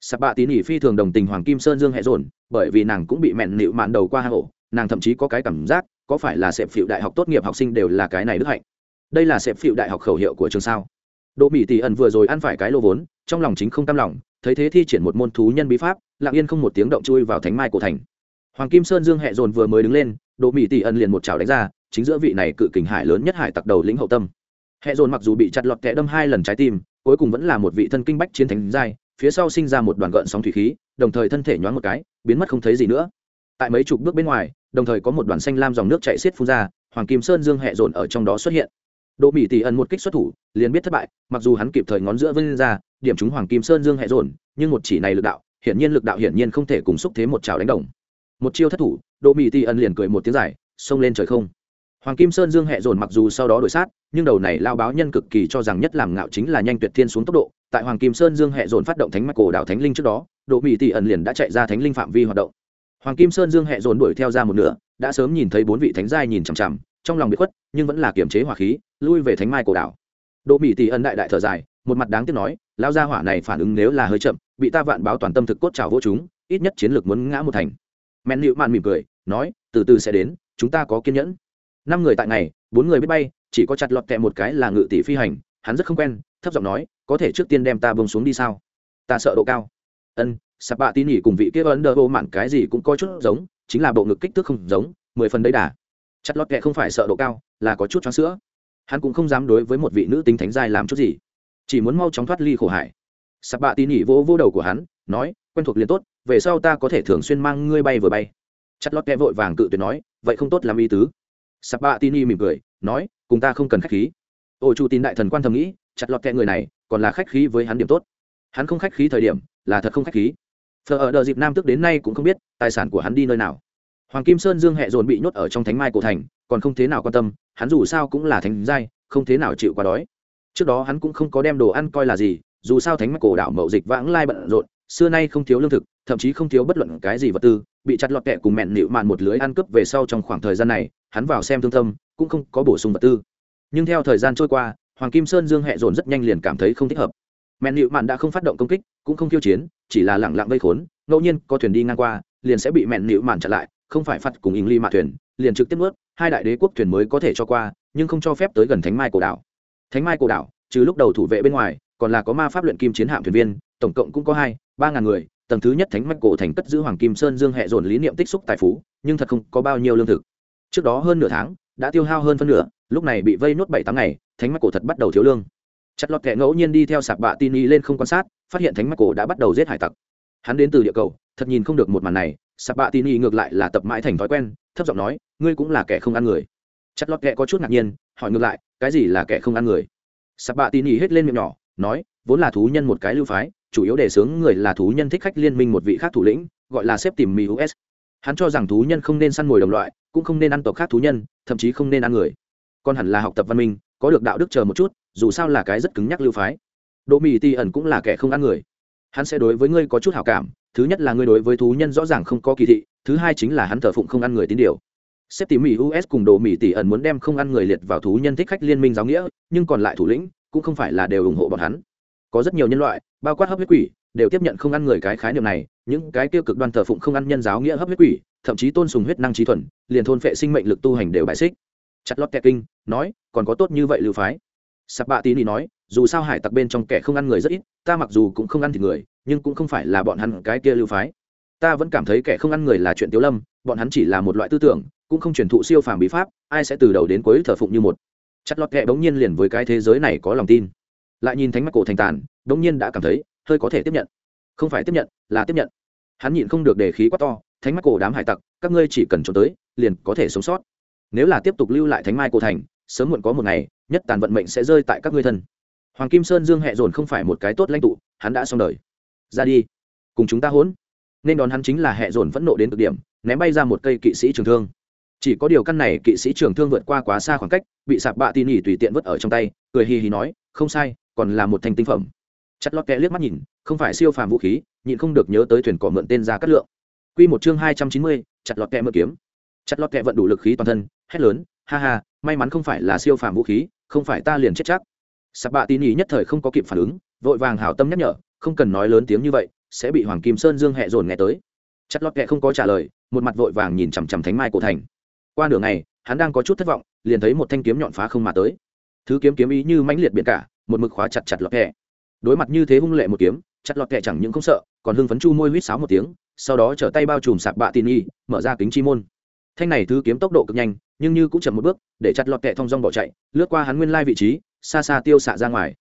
Sạp bạ tín ỉ phi thường đồng tình hoàng kim sơn dương hẹ dồn, bởi vì nàng cũng bị mẹn nịu mạn đầu qua hang ổ, nàng thậm chí có cái cảm giác, có phải là sẹp phịu đại học tốt nghiệp học sinh đều là cái này đức hạnh. Đây là sẹp phịu đại học khẩu hiệu của trường sao? Đỗ mỹ tỷ ẩn vừa rồi ăn phải cái lô vốn, trong lòng chính không cam lòng, thấy thế thi triển một môn thú nhân bí pháp, lặng yên không một tiếng động chui vào thánh mai cổ thành. Hoàng kim sơn dương hẹ dồn vừa mới đứng lên, đỗ mỹ tỷ ẩn liền một chảo đánh ra, chính giữa vị này cự kình hải lớn nhất hải tặc đầu lĩnh hậu tâm. Hẹ dồn mặc dù bị chặt lọt kẽ đâm hai lần trái tim, cuối cùng vẫn là một vị thân kinh bách chiến thánh giai, phía sau sinh ra một đoàn gợn sóng thủy khí, đồng thời thân thể nhoáng một cái, biến mất không thấy gì nữa. Tại mấy chục bước bên ngoài, đồng thời có một đoàn xanh lam dòng nước chảy xiết phun ra, hoàng kim sơn dương Hẹ dồn ở trong đó xuất hiện đỗ mỹ tỷ ẩn một kích xuất thủ, liền biết thất bại, mặc dù hắn kịp thời ngón giữa vung ra, điểm trúng hoàng kim sơn dương hệ dồn, nhưng một chỉ này lực đạo, hiển nhiên lực đạo hiển nhiên không thể cùng xúc thế một chảo đánh đồng. Một chiêu thất thủ, đỗ mỹ tỷ ẩn liền cười một tiếng dài, xông lên trời không. Hoàng kim sơn dương hẹ dồn mặc dù sau đó đổi sát, nhưng đầu này lao báo nhân cực kỳ cho rằng nhất làm ngạo chính là nhanh tuyệt thiên xuống tốc độ. Tại hoàng kim sơn dương hẹ dồn phát động thánh mạch cổ đạo thánh linh trước đó, Đỗ mỹ tỷ ẩn liền đã chạy ra thánh linh phạm vi hoạt động. Hoàng kim sơn dương hẹ dồn đuổi theo ra một nửa, đã sớm nhìn thấy bốn vị thánh giai nhìn chằm chằm, trong lòng bị khuất, nhưng vẫn là kiềm chế hỏa khí lui về thánh mai cổ đảo. Độ mỹ tỷ ân đại đại thở dài, một mặt đáng tiếc nói lao gia hỏa này phản ứng nếu là hơi chậm, bị ta vạn báo toàn tâm thực cốt trào vô chúng, ít nhất chiến lược muốn ngã một thành. Men nịu mạn mỉm cười, nói, từ từ sẽ đến, chúng ta có kiên nhẫn. Năm người tại này bốn người biết bay, chỉ có chặt lọt kẹ một cái là ngự tỷ phi hành, hắn rất không quen, thấp giọng nói, có thể trước tiên đem ta bông xuống đi sao? Ta sợ độ cao. Ân, sạp bạ tin nhỉ cùng vị kia ấn đơ vô mạn cái gì cũng có chút giống, chính là bộ ngực kích thước không giống, mười phần đấy đà. Chặt lọt kẹ không phải sợ độ cao, là có chút choáng sữa hắn cũng không dám đối với một vị nữ tính thánh giai làm chút gì, chỉ muốn mau chóng thoát ly khổ hải. Sạp bạ tỉ nỉ vỗ vỗ đầu của hắn, nói, quen thuộc liền tốt, về sau ta có thể thường xuyên mang ngươi bay vừa bay. Chặt lót kẹ vội vàng cự tuyệt nói, vậy không tốt làm ý tứ. Sạp bạ tini mỉm cười, nói, cùng ta không cần khách khí. Ô chu tin đại thần quan thầm nghĩ, chặt lọt kẹ người này, còn là khách khí với hắn điểm tốt. Hắn không khách khí thời điểm, là thật không khách khí. Thờ ở đợt dịp nam tức đến nay cũng không biết, tài sản của hắn đi nơi nào hoàng kim sơn dương hẹ dồn bị nhốt ở trong thánh mai cổ thành, còn không thế nào quan tâm, hắn dù sao cũng là thánh giai, không thế nào chịu qua đói. Trước đó hắn cũng không có đem đồ ăn coi là gì, dù sao thánh mai cổ đảo mậu dịch vãng lai bận rộn, xưa nay không thiếu lương thực, thậm chí không thiếu bất luận cái gì vật tư, bị chặt lọt kẹ cùng mẹn nịu mạn một lưới ăn cướp về sau trong khoảng thời gian này, hắn vào xem thương tâm cũng không có bổ sung vật tư. Nhưng theo thời gian trôi qua, hoàng kim sơn dương hẹ dồn rất nhanh liền cảm thấy không thích hợp. Mẹn nịu mạn đã không phát động công kích, cũng không tiêu chiến, chỉ là lẳng lặng vây khốn, ngẫu nhiên có thuyền đi ngang qua, liền sẽ bị mẹn nịu mạn chặn lại không phải phạt cùng ỉng ly mạ thuyền, liền trực tiếp nuốt, hai đại đế quốc thuyền mới có thể cho qua, nhưng không cho phép tới gần thánh mai cổ đảo. Thánh mai cổ đảo, trừ lúc đầu thủ vệ bên ngoài, còn là có ma pháp luyện kim chiến hạm thuyền viên, tổng cộng cũng có hai, ba ngàn người, tầng thứ nhất thánh mạch cổ thành cất giữ hoàng kim sơn dương hệ dồn lý niệm tích xúc tài phú, nhưng thật không có bao nhiêu lương thực. Trước đó hơn nửa tháng, đã tiêu hao hơn phân nửa, lúc này bị vây nốt bảy tám ngày, thánh mạch cổ thật bắt đầu thiếu lương. Chặt lọt kẻ ngẫu nhiên đi theo sạp bạ tin y lên không quan sát, phát hiện thánh mạch cổ đã bắt đầu giết hải tặc. Hắn đến từ địa cầu, thật nhìn không được một màn này sạp bạ tin y ngược lại là tập mãi thành thói quen, thấp giọng nói, ngươi cũng là kẻ không ăn người. Chặt lọt kẻ có chút ngạc nhiên, hỏi ngược lại, cái gì là kẻ không ăn người? Sạp bạ tin y hết lên miệng nhỏ, nói, vốn là thú nhân một cái lưu phái, chủ yếu đề xướng người là thú nhân thích khách liên minh một vị khác thủ lĩnh, gọi là xếp tìm mỹ us hắn cho rằng thú nhân không nên săn mồi đồng loại, cũng không nên ăn tộc khác thú nhân, thậm chí không nên ăn người. Còn hẳn là học tập văn minh, có được đạo đức chờ một chút, dù sao là cái rất cứng nhắc lưu phái. Đỗ mỹ ti ẩn cũng là kẻ không ăn người. Hắn sẽ đối với ngươi có chút hảo cảm thứ nhất là ngươi đối với thú nhân rõ ràng không có kỳ thị, thứ hai chính là hắn thờ phụng không ăn người tín điều. Xếp tỉ mỹ us cùng đồ mỹ tỷ ẩn muốn đem không ăn người liệt vào thú nhân thích khách liên minh giáo nghĩa, nhưng còn lại thủ lĩnh cũng không phải là đều ủng hộ bọn hắn. Có rất nhiều nhân loại, bao quát hấp huyết quỷ, đều tiếp nhận không ăn người cái khái niệm này, những cái tiêu cực đoan thờ phụng không ăn nhân giáo nghĩa hấp huyết quỷ, thậm chí tôn sùng huyết năng trí thuần, liền thôn phệ sinh mệnh lực tu hành đều bại xích. Chặt lót kẹt kinh, nói, còn có tốt như vậy lưu phái. Sạp bạ tín ý nói dù sao hải tặc bên trong kẻ không ăn người rất ít, ta mặc dù cũng không ăn thịt người, nhưng cũng không phải là bọn hắn cái kia lưu phái. Ta vẫn cảm thấy kẻ không ăn người là chuyện tiếu lâm, bọn hắn chỉ là một loại tư tưởng, cũng không truyền thụ siêu phàm bí pháp, ai sẽ từ đầu đến cuối thờ phụng như một. Chặt lọt kẹ bỗng nhiên liền với cái thế giới này có lòng tin. Lại nhìn thánh mắt cổ thành tàn, bỗng nhiên đã cảm thấy, hơi có thể tiếp nhận. Không phải tiếp nhận, là tiếp nhận. Hắn nhịn không được đề khí quá to, thánh mắt cổ đám hải tặc, các ngươi chỉ cần trốn tới, liền có thể sống sót. Nếu là tiếp tục lưu lại thánh mai cổ thành, sớm muộn có một ngày, nhất tàn vận mệnh sẽ rơi tại các ngươi thân hoàng kim sơn dương hẹ dồn không phải một cái tốt lãnh tụ, hắn đã xong đời. Ra đi, cùng chúng ta hỗn. Nên đón hắn chính là hẹ dồn phẫn nộ đến cực điểm, ném bay ra một cây kỵ sĩ trường thương. Chỉ có điều căn này kỵ sĩ trường thương vượt qua quá xa khoảng cách, bị sạp bạ tin nhỉ tùy tiện vứt ở trong tay, cười hì hì nói, không sai, còn là một thanh tinh phẩm. Chặt lót kẹ liếc mắt nhìn, không phải siêu phàm vũ khí, nhịn không được nhớ tới thuyền cỏ mượn tên ra cắt lượng. Q một chương hai trăm chín mươi, chặt lọt kẹ mượn kiếm. Chặt lọt kẹ vận đủ lực khí toàn thân, hét lớn, ha ha, may mắn không phải là siêu phàm vũ khí, không phải ta liền chết chắc sạp bạ tin nhỉ nhất thời không có kịp phản ứng, vội vàng hảo tâm nhắc nhở, không cần nói lớn tiếng như vậy, sẽ bị hoàng kim sơn dương hẹ dồn nghe tới. Chặt lọt kẹ không có trả lời, một mặt vội vàng nhìn chằm chằm thánh mai cổ thành. Qua nửa ngày, hắn đang có chút thất vọng, liền thấy một thanh kiếm nhọn phá không mà tới. Thứ kiếm kiếm ý như mãnh liệt biển cả, một mực khóa chặt chặt lọt kẹ đối mặt như thế hung lệ một kiếm, chặt lọt kẹ chẳng những không sợ, còn hưng phấn chu môi huýt sáo một tiếng, sau đó trở tay bao trùm sạp bạ tin y mở ra kính chi môn. Thanh này thứ kiếm tốc độ cực nhanh, nhưng như cũng chậm một bước, để chặt lọt kẹ thong dong bỏ chạy, lướt qua hắn nguyên lai vị trí xa xa tiêu xạ ra ngoài.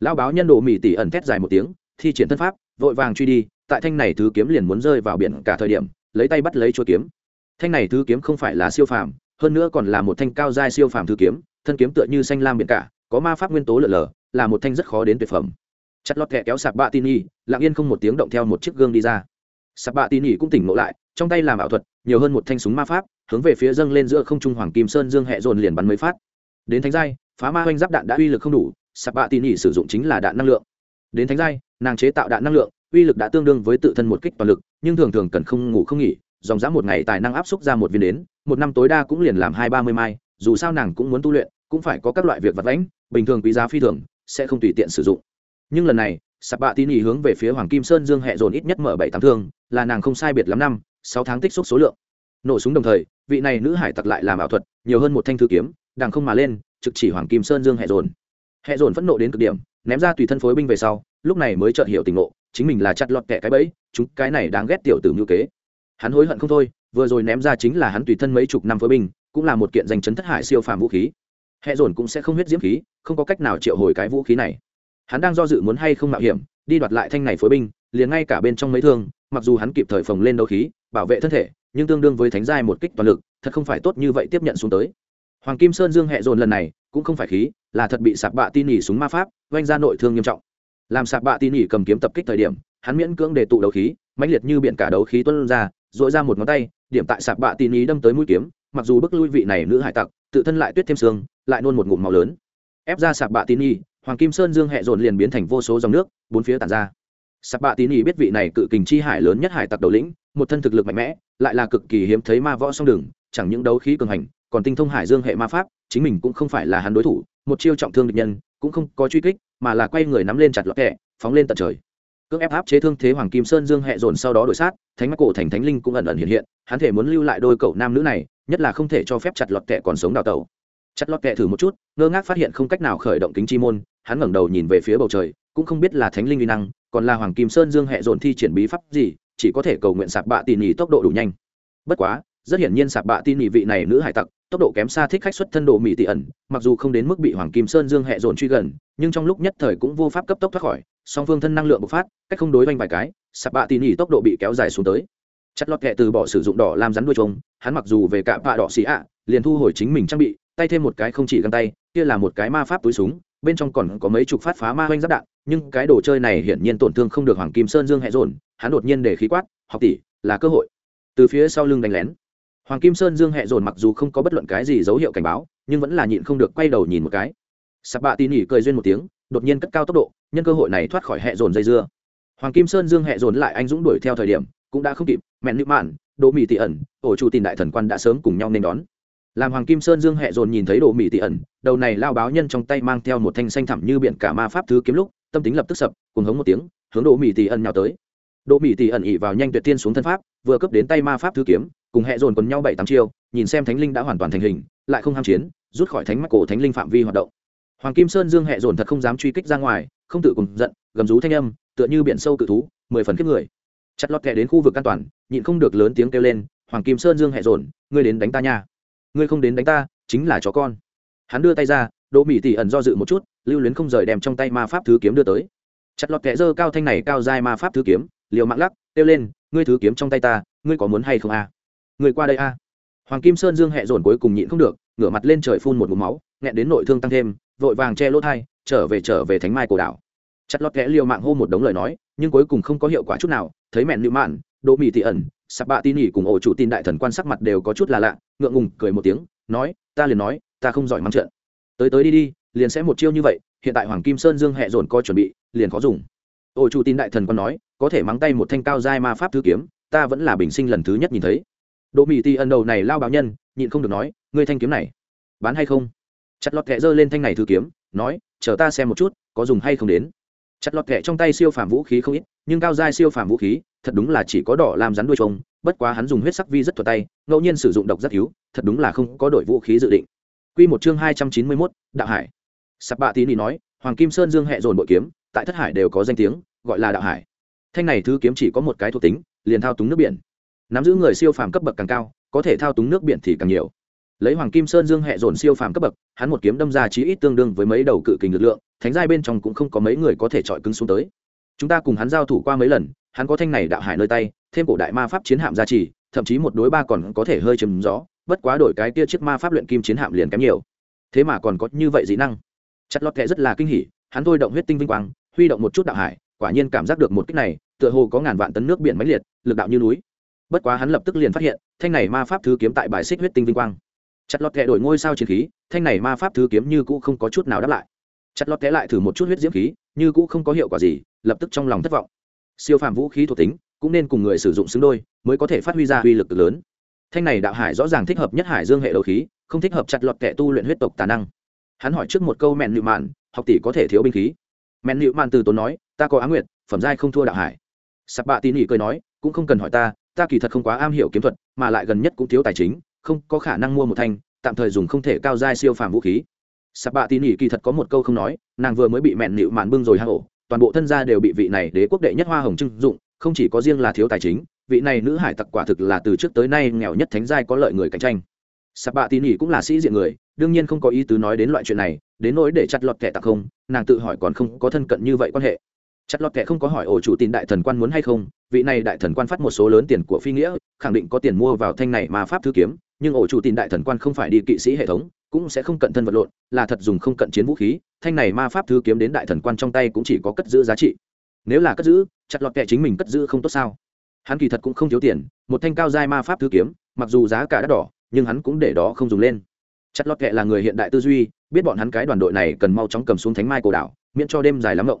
Lão báo nhân đồ mỹ tỷ ẩn thét dài một tiếng, thi triển thân pháp, vội vàng truy đi, tại thanh này thứ kiếm liền muốn rơi vào biển cả thời điểm, lấy tay bắt lấy chuôi kiếm. Thanh này thứ kiếm không phải là siêu phàm, hơn nữa còn là một thanh cao giai siêu phàm thứ kiếm, thân kiếm tựa như xanh lam biển cả, có ma pháp nguyên tố lở lở, là một thanh rất khó đến tuyệt phẩm. Chặt lọt kẹ kéo sạp bạ tin y lặng yên không một tiếng động theo một chiếc gương đi ra. Sạp bạ tin y cũng tỉnh ngộ lại, trong tay làm ảo thuật, nhiều hơn một thanh súng ma pháp, hướng về phía dâng lên giữa không trung hoàng kim sơn dương hẹ dồn liền bắn mấy phát. Đến thánh giai phá ma oanh giáp đạn đã uy lực không đủ, sạp bạ tỉ nỉ sử dụng chính là đạn năng lượng. Đến thánh giai, nàng chế tạo đạn năng lượng, uy lực đã tương đương với tự thân một kích toàn lực, nhưng thường thường cần không ngủ không nghỉ, dòng dã một ngày tài năng áp xúc ra một viên đến, một năm tối đa cũng liền làm hai ba mươi mai, dù sao nàng cũng muốn tu luyện, cũng phải có các loại việc vật lãnh bình thường quý giá phi thường, sẽ không tùy tiện sử dụng. Nhưng lần này, sạp bạ tin ý hướng về phía hoàng kim sơn dương hẹ dồn ít nhất mở bảy tám thương, là nàng không sai biệt lắm năm, sáu tháng tích xúc số lượng. Nổ súng đồng thời, vị này nữ hải tặc lại làm ảo thuật, nhiều hơn một thanh thư kiếm đàng không mà lên trực chỉ hoàng kim sơn dương hẹ dồn. Hẹ dồn phẫn nộ đến cực điểm, ném ra tùy thân phối binh về sau, lúc này mới chợt hiểu tình ngộ, chính mình là chặt lọt kẹ cái bẫy, chúng cái này đáng ghét tiểu tử ngữ kế. Hắn hối hận không thôi, vừa rồi ném ra chính là hắn tùy thân mấy chục năm phối binh, cũng là một kiện danh chấn thất hải siêu phàm vũ khí. Hệ dồn cũng sẽ không huyết diễm khí, không có cách nào triệu hồi cái vũ khí này. Hắn đang do dự muốn hay không mạo hiểm, đi đoạt lại thanh này phối binh, liền ngay cả bên trong mấy thương, mặc dù hắn kịp thời phồng lên đấu khí, bảo vệ thân thể, nhưng tương đương với thánh giai một kích toàn lực, thật không phải tốt như vậy tiếp nhận xuống tới hoàng kim sơn dương hệ dồn lần này, cũng không phải khí, là thật bị sạp bạ tin nỉ súng ma pháp, oanh ra nội thương nghiêm trọng. Làm sạp bạ tin nỉ cầm kiếm tập kích thời điểm, hắn miễn cưỡng để tụ đấu khí, mãnh liệt như biển cả đấu khí tuân ra dội ra một ngón tay, điểm tại sạp bạ tin ý đâm tới mũi kiếm, mặc dù bức lui vị này nữ hải tặc, tự thân lại tuyết thêm xương lại nôn một ngụm màu lớn. Ép ra sạp bạ tin y hoàng kim sơn dương hẹ dồn liền biến thành vô số dòng nước, bốn phía tàn ra. Sạp bạ tin y biết vị này cự kình chi hải lớn nhất hải tặc đầu lĩnh, một thân thực lực mạnh mẽ, lại là cực kỳ hiếm thấy ma võ song đường, chẳng những đấu khí cường hành còn tinh thông hải dương hệ ma pháp, chính mình cũng không phải là hắn đối thủ, một chiêu trọng thương địch nhân, cũng không có truy kích, mà là quay người nắm lên chặt lọt kẹ, phóng lên tận trời. Cưỡng ép áp chế thương thế hoàng kim sơn dương hẹ dồn sau đó đổi sát, thánh mắt cổ thành thánh linh cũng ẩn ẩn hiện hiện, hắn thể muốn lưu lại đôi cậu nam nữ này, nhất là không thể cho phép chặt lọt kẹ còn sống đào tẩu. Chặt lọt kẹ thử một chút, ngơ ngác phát hiện không cách nào khởi động kính chi môn, hắn ngẩng đầu nhìn về phía bầu trời, cũng không biết là thánh linh uy năng, còn là hoàng kim sơn dương hẹ dồn thi triển bí pháp gì, chỉ có thể cầu nguyện sạc bạ tỉ nhỉ tốc độ đủ nhanh. Bất quá rất hiển nhiên sạp bạ tỉ mỹ vị này nữ hải tặc, tốc độ kém xa thích khách xuất thân độ mỹ tỷ ẩn, mặc dù không đến mức bị hoàng kim sơn dương hẹ dồn truy gần, nhưng trong lúc nhất thời cũng vô pháp cấp tốc thoát khỏi, song phương thân năng lượng bộc phát, cách không đối vanh vài cái, sạp bạ tỉ mỹ tốc độ bị kéo dài xuống tới. Chặt lọt kẹ từ bỏ sử dụng đỏ làm rắn đuôi trống, hắn mặc dù về cả bạ đỏ xì ạ, liền thu hồi chính mình trang bị, tay thêm một cái không chỉ găng tay, kia là một cái ma pháp túi súng, bên trong còn có mấy chục phát phá ma hoanh giáp đạn, nhưng cái đồ chơi này hiển nhiên tổn thương không được hoàng kim sơn dương hẹ dồn, hắn đột nhiên để khí quát, học tỷ, là cơ hội. Từ phía sau lưng đánh lén hoàng kim sơn dương hẹ dồn mặc dù không có bất luận cái gì dấu hiệu cảnh báo, nhưng vẫn là nhịn không được quay đầu nhìn một cái. Sạp bạ tỉ nỉ cười duyên một tiếng, đột nhiên cất cao tốc độ, nhân cơ hội này thoát khỏi hẹ dồn dây dưa. Hoàng kim sơn dương hẹ dồn lại anh dũng đuổi theo thời điểm, cũng đã không kịp mẹn nữ mạn, đỗ mỹ tị ẩn, ổ chủ tin đại thần quan đã sớm cùng nhau nên đón. Làm hoàng kim sơn dương hẹ dồn nhìn thấy đồ mỹ tị ẩn, đầu này lao báo nhân trong tay mang theo một thanh xanh thẳm như biển cả ma pháp thứ kiếm lúc, tâm tính lập tức sập cùng hống một tiếng, hướng đỗ mỹ tỷ ẩn nhào tới. Đỗ mỹ tỷ ẩn ỉ vào nhanh tuyệt tiên xuống thân pháp, vừa cấp đến tay ma pháp thứ kiếm cùng hệ dồn quần nhau bảy tám chiêu, nhìn xem thánh linh đã hoàn toàn thành hình, lại không ham chiến, rút khỏi thánh mắt cổ thánh linh phạm vi hoạt động. Hoàng kim sơn dương hệ dồn thật không dám truy kích ra ngoài, không tự cùng giận, gầm rú thanh âm, tựa như biển sâu cự thú, mười phần kiếp người. Chặt lọt kẹ đến khu vực an toàn, nhịn không được lớn tiếng kêu lên, hoàng kim sơn dương hệ dồn, ngươi đến đánh ta nha. Ngươi không đến đánh ta, chính là chó con. Hắn đưa tay ra, đỗ mỹ tỷ ẩn do dự một chút, lưu luyến không rời đem trong tay ma pháp thứ kiếm đưa tới. Chặt lọt kẹ dơ cao thanh này cao dai ma pháp thứ kiếm, liều mạng lắc, kêu lên, ngươi thứ kiếm trong tay ta, ngươi có muốn hay không à? Người qua đây a. Hoàng kim sơn dương hẹ dồn cuối cùng nhịn không được, ngửa mặt lên trời phun một mụm máu, nghẹn đến nội thương tăng thêm, vội vàng che lỗ thai, trở về trở về thánh mai cổ đảo. Chặt lọt kẽ liều mạng hô một đống lời nói, nhưng cuối cùng không có hiệu quả chút nào, thấy mẹn lưu mạn, đỗ mỹ thị ẩn, sạp bạ tin nhỉ cùng ổ chủ tin đại thần quan sắc mặt đều có chút là lạ, ngượng ngùng cười một tiếng, nói, ta liền nói, ta không giỏi mắng trận. Tới tới đi đi, liền sẽ một chiêu như vậy, hiện tại hoàng kim sơn dương hẹ dồn có chuẩn bị, liền có dùng. Ổ chủ tin đại thần quan nói, có thể mắng tay một thanh cao giai ma pháp thứ kiếm, ta vẫn là bình sinh lần thứ nhất nhìn thấy đỗ Mị ti ẩn đầu này lao báo nhân nhịn không được nói ngươi thanh kiếm này bán hay không chặt lọt kệ giơ lên thanh này thứ kiếm nói chờ ta xem một chút có dùng hay không đến chặt lọt kệ trong tay siêu phàm vũ khí không ít nhưng cao giai siêu phàm vũ khí thật đúng là chỉ có đỏ làm rắn đuôi trông bất quá hắn dùng huyết sắc vi rất thuận tay ngẫu nhiên sử dụng độc rất thiếu thật đúng là không có đổi vũ khí dự định Quy một chương hai trăm chín mươi 291, Đạo Hải. Sạp Bạ Tí Nỉ nói, Hoàng Kim Sơn Dương hệ dồn bội kiếm, tại Thất Hải đều có danh tiếng, gọi là Đạo Hải. Thanh này thứ kiếm chỉ có một cái thuộc tính, liền thao túng nước biển. Nắm giữ người siêu phàm cấp bậc càng cao, có thể thao túng nước biển thì càng nhiều. Lấy hoàng kim sơn dương hệ dồn siêu phàm cấp bậc hắn một kiếm đâm ra chí ít tương đương với mấy đầu cự kình lực lượng thánh giai bên trong cũng không có mấy người có thể chọi cứng xuống tới. Chúng ta cùng hắn giao thủ qua mấy lần hắn có thanh này đạo hải nơi tay thêm cổ đại ma pháp chiến hạm gia trì thậm chí một đối ba còn có thể hơi chầm gió bất quá đổi cái tia chiếc ma pháp luyện kim chiến hạm liền kém nhiều. Thế mà còn có như vậy dị năng. Chặt lọt kệ rất là kinh hỉ hắn thôi động huyết tinh vinh quang huy động một chút đạo hải quả nhiên cảm giác được một cách này tựa hồ có ngàn vạn tấn nước biển máy liệt lực đạo như núi bất quá hắn lập tức liền phát hiện, thanh này ma pháp thứ kiếm tại bài xích huyết tinh vinh quang. Chặt lọt kẹ đổi ngôi sao chiến khí, thanh này ma pháp thứ kiếm như cũ không có chút nào đáp lại. Chặt lọt kẽ lại thử một chút huyết diễm khí, như cũ không có hiệu quả gì, lập tức trong lòng thất vọng. Siêu phàm vũ khí thuộc tính, cũng nên cùng người sử dụng xứng đôi, mới có thể phát huy ra uy lực lớn. Thanh này đạo hải rõ ràng thích hợp nhất hải dương hệ đầu khí, không thích hợp chặt lọt kẻ tu luyện huyết tộc tà năng. Hắn hỏi trước một câu mẹn nịu mạn, học tỷ có thể thiếu binh khí? Mẹn nịu mạn từ tốn nói, ta có á nguyệt, phẩm giai không thua đạo hải. Sạp bạ tin ỉ cười nói, cũng không cần hỏi ta ta kỳ thật không quá am hiểu kiếm thuật, mà lại gần nhất cũng thiếu tài chính, không có khả năng mua một thanh, tạm thời dùng không thể cao giai siêu phàm vũ khí. Sạp bạ tin ỉ kỳ thật có một câu không nói, nàng vừa mới bị mẹn nịu mạn bưng rồi hang ổ, toàn bộ thân gia đều bị vị này đế quốc đệ nhất hoa hồng trưng dụng, không chỉ có riêng là thiếu tài chính, vị này nữ hải tặc quả thực là từ trước tới nay nghèo nhất thánh giai có lợi người cạnh tranh. Sạp bạ tin ỉ cũng là sĩ diện người, đương nhiên không có ý tứ nói đến loại chuyện này, đến nỗi để chặt lọt kẻ tặc không, nàng tự hỏi còn không có thân cận như vậy quan hệ. Chặt lọt kẻ không có hỏi ổ chủ tin đại thần quan muốn hay không vị này đại thần quan phát một số lớn tiền của phi nghĩa, khẳng định có tiền mua vào thanh này mà pháp thư kiếm, nhưng ổ chủ tin đại thần quan không phải đi kỵ sĩ hệ thống, cũng sẽ không cận thân vật lộn, là thật dùng không cận chiến vũ khí, thanh này ma pháp thư kiếm đến đại thần quan trong tay cũng chỉ có cất giữ giá trị. Nếu là cất giữ, chặt lọt kẻ chính mình cất giữ không tốt sao? Hắn kỳ thật cũng không thiếu tiền, một thanh cao giai ma pháp thư kiếm, mặc dù giá cả đắt đỏ, nhưng hắn cũng để đó không dùng lên. Chặt lọt kệ là người hiện đại tư duy, biết bọn hắn cái đoàn đội này cần mau chóng cầm xuống thánh mai cổ đảo, miễn cho đêm dài lắm rộng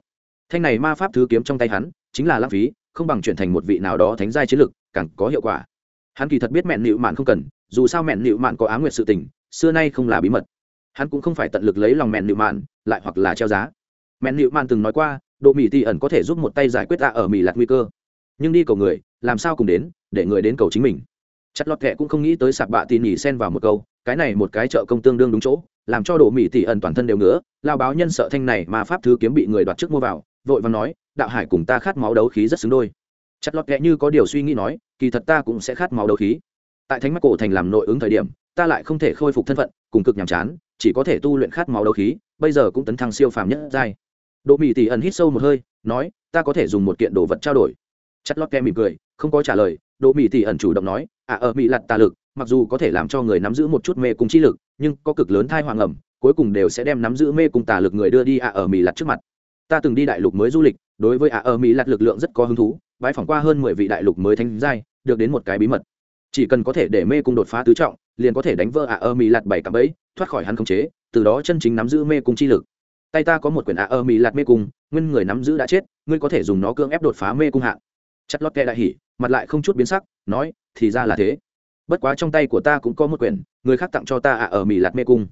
thanh này ma pháp thứ kiếm trong tay hắn, chính là lãng phí không bằng chuyển thành một vị nào đó thánh giai chiến lực, càng có hiệu quả. Hắn kỳ thật biết mẹn nịu mạn không cần, dù sao mẹn nịu mạn có á nguyệt sự tình, xưa nay không là bí mật. Hắn cũng không phải tận lực lấy lòng mẹn nịu mạn, lại hoặc là treo giá. Mẹn nịu mạn từng nói qua, độ mỹ tỷ ẩn có thể giúp một tay giải quyết ra ở mỹ lạc nguy cơ. Nhưng đi cầu người, làm sao cùng đến, để người đến cầu chính mình. Chặt lọt kệ cũng không nghĩ tới sạc bạ tỉ nhỉ xen vào một câu, cái này một cái trợ công tương đương đúng chỗ, làm cho độ mỹ tỷ ẩn toàn thân đều ngứa, lao báo nhân sợ thanh này mà pháp thứ kiếm bị người đoạt trước mua vào vội vàng nói, đạo hải cùng ta khát máu đấu khí rất xứng đôi. Chặt lọt kệ như có điều suy nghĩ nói, kỳ thật ta cũng sẽ khát máu đấu khí. Tại thánh mắt cổ thành làm nội ứng thời điểm, ta lại không thể khôi phục thân phận, cùng cực nhàm chán, chỉ có thể tu luyện khát máu đấu khí, bây giờ cũng tấn thăng siêu phàm nhất giai. Đỗ mỹ tỷ ẩn hít sâu một hơi, nói, ta có thể dùng một kiện đồ vật trao đổi. Chặt lọt kệ mỉm cười, không có trả lời, Đỗ mỹ tỷ ẩn chủ động nói à ở mỹ lặt tà lực, mặc dù có thể làm cho người nắm giữ một chút mê cung chi lực, nhưng có cực lớn thai hoàng ẩm, cuối cùng đều sẽ đem nắm giữ mê cung tà lực người đưa đi à ở mỹ lặt trước mặt ta từng đi đại lục mới du lịch, đối với ả ở mỹ lạt lực lượng rất có hứng thú bãi phỏng qua hơn mười vị đại lục mới thanh giai, được đến một cái bí mật. Chỉ cần có thể để mê cung đột phá tứ trọng, liền có thể đánh vỡ ả ở mỹ lạt bảy cặp ấy thoát khỏi hắn khống chế, từ đó chân chính nắm giữ mê cung chi lực. Tay ta có một quyển ả ở mỹ lạt mê cung, nguyên người nắm giữ đã chết, ngươi có thể dùng nó cưỡng ép đột phá mê cung hạn chất lót kẹ đại hỉ, mặt lại không chút biến sắc, nói, thì ra là thế. Bất quá trong tay của ta cũng có một quyển, người khác tặng cho ta ả ở mỹ lạt mê cung.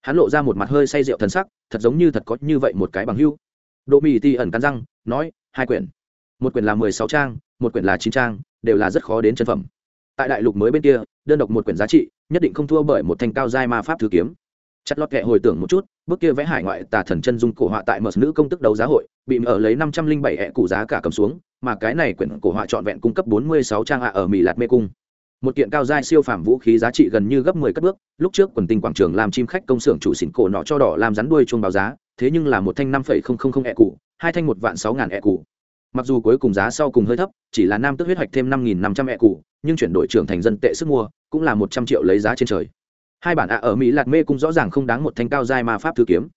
Hắn lộ ra một mặt hơi say rượu thần sắc, thật giống như thật có như vậy một cái bằng hưu Đỗ mỹ ti ẩn cắn răng, nói, hai quyển. Một quyển là mười sáu trang, một quyển là chín trang, đều là rất khó đến chân phẩm. Tại đại lục mới bên kia, đơn độc một quyển giá trị, nhất định không thua bởi một thanh cao giai ma pháp thứ kiếm. Chặt lọt kệ hồi tưởng một chút, bước kia vẽ hải ngoại tà thần chân dung cổ họa tại mờ nữ công tức đấu giá hội, bị mở lấy năm trăm linh bảy ẹ cụ giá cả cầm xuống, mà cái này quyển cổ họa trọn vẹn cung cấp bốn mươi sáu trang ạ ở mỹ lạt mê cung. Một kiện cao giai siêu phẩm vũ khí giá trị gần như gấp mười cất bước, lúc trước quần tinh quảng trường làm chim khách công xưởng chủ xỉn cổ nọ cho đỏ làm rắn đuôi chuông báo giá thế nhưng là một thanh năm phẩy không không không e cụ hai thanh một vạn sáu ngàn e cụ mặc dù cuối cùng giá sau cùng hơi thấp, chỉ là nam tức huyết hoạch thêm năm nghìn năm trăm e cụ nhưng chuyển đổi trưởng thành dân tệ sức mua cũng là một trăm triệu lấy giá trên trời. Hai bản ạ ở mỹ lạc mê cũng rõ ràng không đáng một thanh cao giai ma pháp thư kiếm.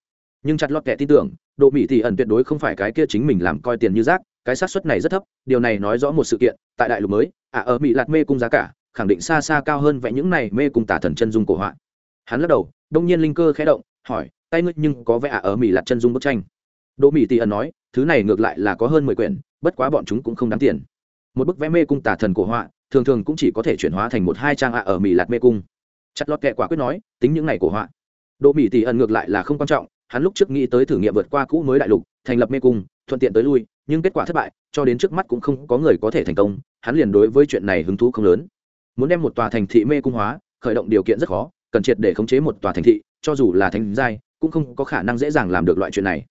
Nhưng chặt lọt kẻ tin tưởng, độ mỹ thì ẩn tuyệt đối không phải cái kia chính mình làm coi tiền như rác, cái xác suất này rất thấp, điều này nói rõ một sự kiện, tại đại lục mới, ạ ở mỹ lạc mê cung giá cả khẳng định xa xa cao hơn vẽ những này mê cung tả thần chân dung cổ họa. Hắn lắc đầu, đông nhiên linh cơ khẽ động, hỏi tay ngươi nhưng có vẽ ạ, ở mỹ lạt chân dung bức tranh. Đỗ mỹ tỷ ẩn nói, thứ này ngược lại là có hơn mười quyển, bất quá bọn chúng cũng không đáng tiền. Một bức vẽ mê cung tả thần cổ họa, thường thường cũng chỉ có thể chuyển hóa thành một hai trang ạ, ở mỹ lạt mê cung. Chặt lọt kệ quả quyết nói, tính những này cổ họa. Đỗ mỹ tỷ ẩn ngược lại là không quan trọng, hắn lúc trước nghĩ tới thử nghiệm vượt qua cũ mới đại lục, thành lập mê cung, thuận tiện tới lui, nhưng kết quả thất bại, cho đến trước mắt cũng không có người có thể thành công, hắn liền đối với chuyện này hứng thú không lớn. Muốn đem một tòa thành thị mê cung hóa, khởi động điều kiện rất khó, cần triệt để khống chế một tòa thành thị, cho dù là thành giai cũng không có khả năng dễ dàng làm được loại chuyện này.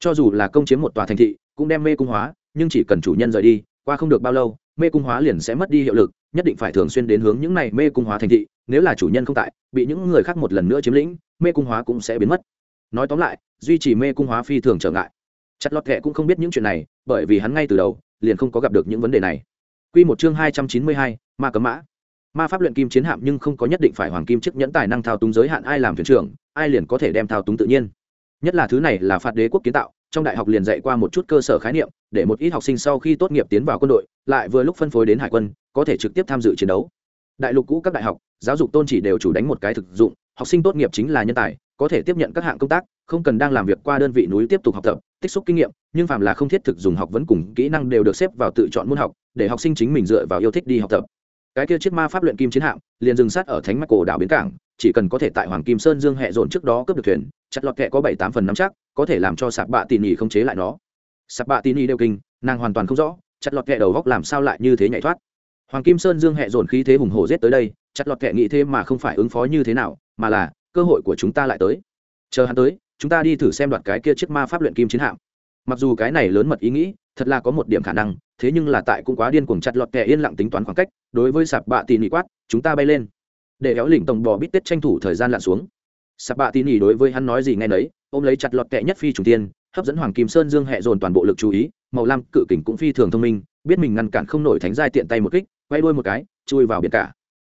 Cho dù là công chiếm một tòa thành thị cũng đem mê cung hóa nhưng chỉ cần chủ nhân rời đi qua không được bao lâu mê cung hóa liền sẽ mất đi hiệu lực nhất định phải thường xuyên đến hướng những này mê cung hóa thành thị nếu là chủ nhân không tại bị những người khác một lần nữa chiếm lĩnh mê cung hóa cũng sẽ biến mất. Nói tóm lại duy trì mê cung hóa phi thường trở ngại. Chặt lọt kệ cũng không biết những chuyện này bởi vì hắn ngay từ đầu liền không có gặp được những vấn đề này. Quy một chương hai trăm chín mươi hai, ma cấm mã ma pháp luyện kim chiến hạm nhưng không có nhất định phải hoàng kim chức nhẫn tài năng thao túng giới hạn ai làm thuyền trưởng, ai liền có thể đem thao túng tự nhiên. Nhất là thứ này là phạt đế quốc kiến tạo, trong đại học liền dạy qua một chút cơ sở khái niệm, để một ít học sinh sau khi tốt nghiệp tiến vào quân đội, lại vừa lúc phân phối đến hải quân, có thể trực tiếp tham dự chiến đấu. Đại lục cũ các đại học, giáo dục tôn chỉ đều chủ đánh một cái thực dụng, học sinh tốt nghiệp chính là nhân tài, có thể tiếp nhận các hạng công tác, không cần đang làm việc qua đơn vị núi tiếp tục học tập, tích xúc kinh nghiệm, nhưng phàm là không thiết thực dùng học vẫn cùng kỹ năng đều được xếp vào tự chọn môn học, để học sinh chính mình dựa vào yêu thích đi học tập cái kia chiếc ma pháp luyện kim chiến hạm liền dừng sát ở thánh mạch cổ đảo bến cảng, chỉ cần có thể tại hoàng kim sơn dương hẹ dồn trước đó cướp được thuyền, chặt lọt kẹ có bảy tám phần nắm chắc, có thể làm cho sạp bạ tỉ nỉ không chế lại nó. Sạp bạ tỉ nỉ đều kinh, nàng hoàn toàn không rõ, chặt lọt kẹ đầu góc làm sao lại như thế nhảy thoát. Hoàng kim sơn dương hẹ dồn khí thế hùng hổ giết tới đây, chặt lọt kẹ nghĩ thế mà không phải ứng phó như thế nào, mà là, cơ hội của chúng ta lại tới. Chờ hắn tới, chúng ta đi thử xem đoạt cái kia chiếc ma pháp luyện kim chiến hạm. Mặc dù cái này lớn mật ý nghĩ, thật là có một điểm khả năng thế nhưng là tại cũng quá điên cuồng chặt lọt kẻ yên lặng tính toán khoảng cách, đối với sạp bạ tỉ nỉ quát, chúng ta bay lên. Để kéo lỉnh tổng bò bít tết tranh thủ thời gian lặn xuống. Sạp bạ tỉ nỉ đối với hắn nói gì nghe nấy, ôm lấy chặt lọt kẻ nhất phi chủ tiên, hấp dẫn hoàng kim sơn dương hẹ dồn toàn bộ lực chú ý, màu lam cự kình cũng phi thường thông minh, biết mình ngăn cản không nổi thánh giai tiện tay một kích, quay đuôi một cái, chui vào biển cả.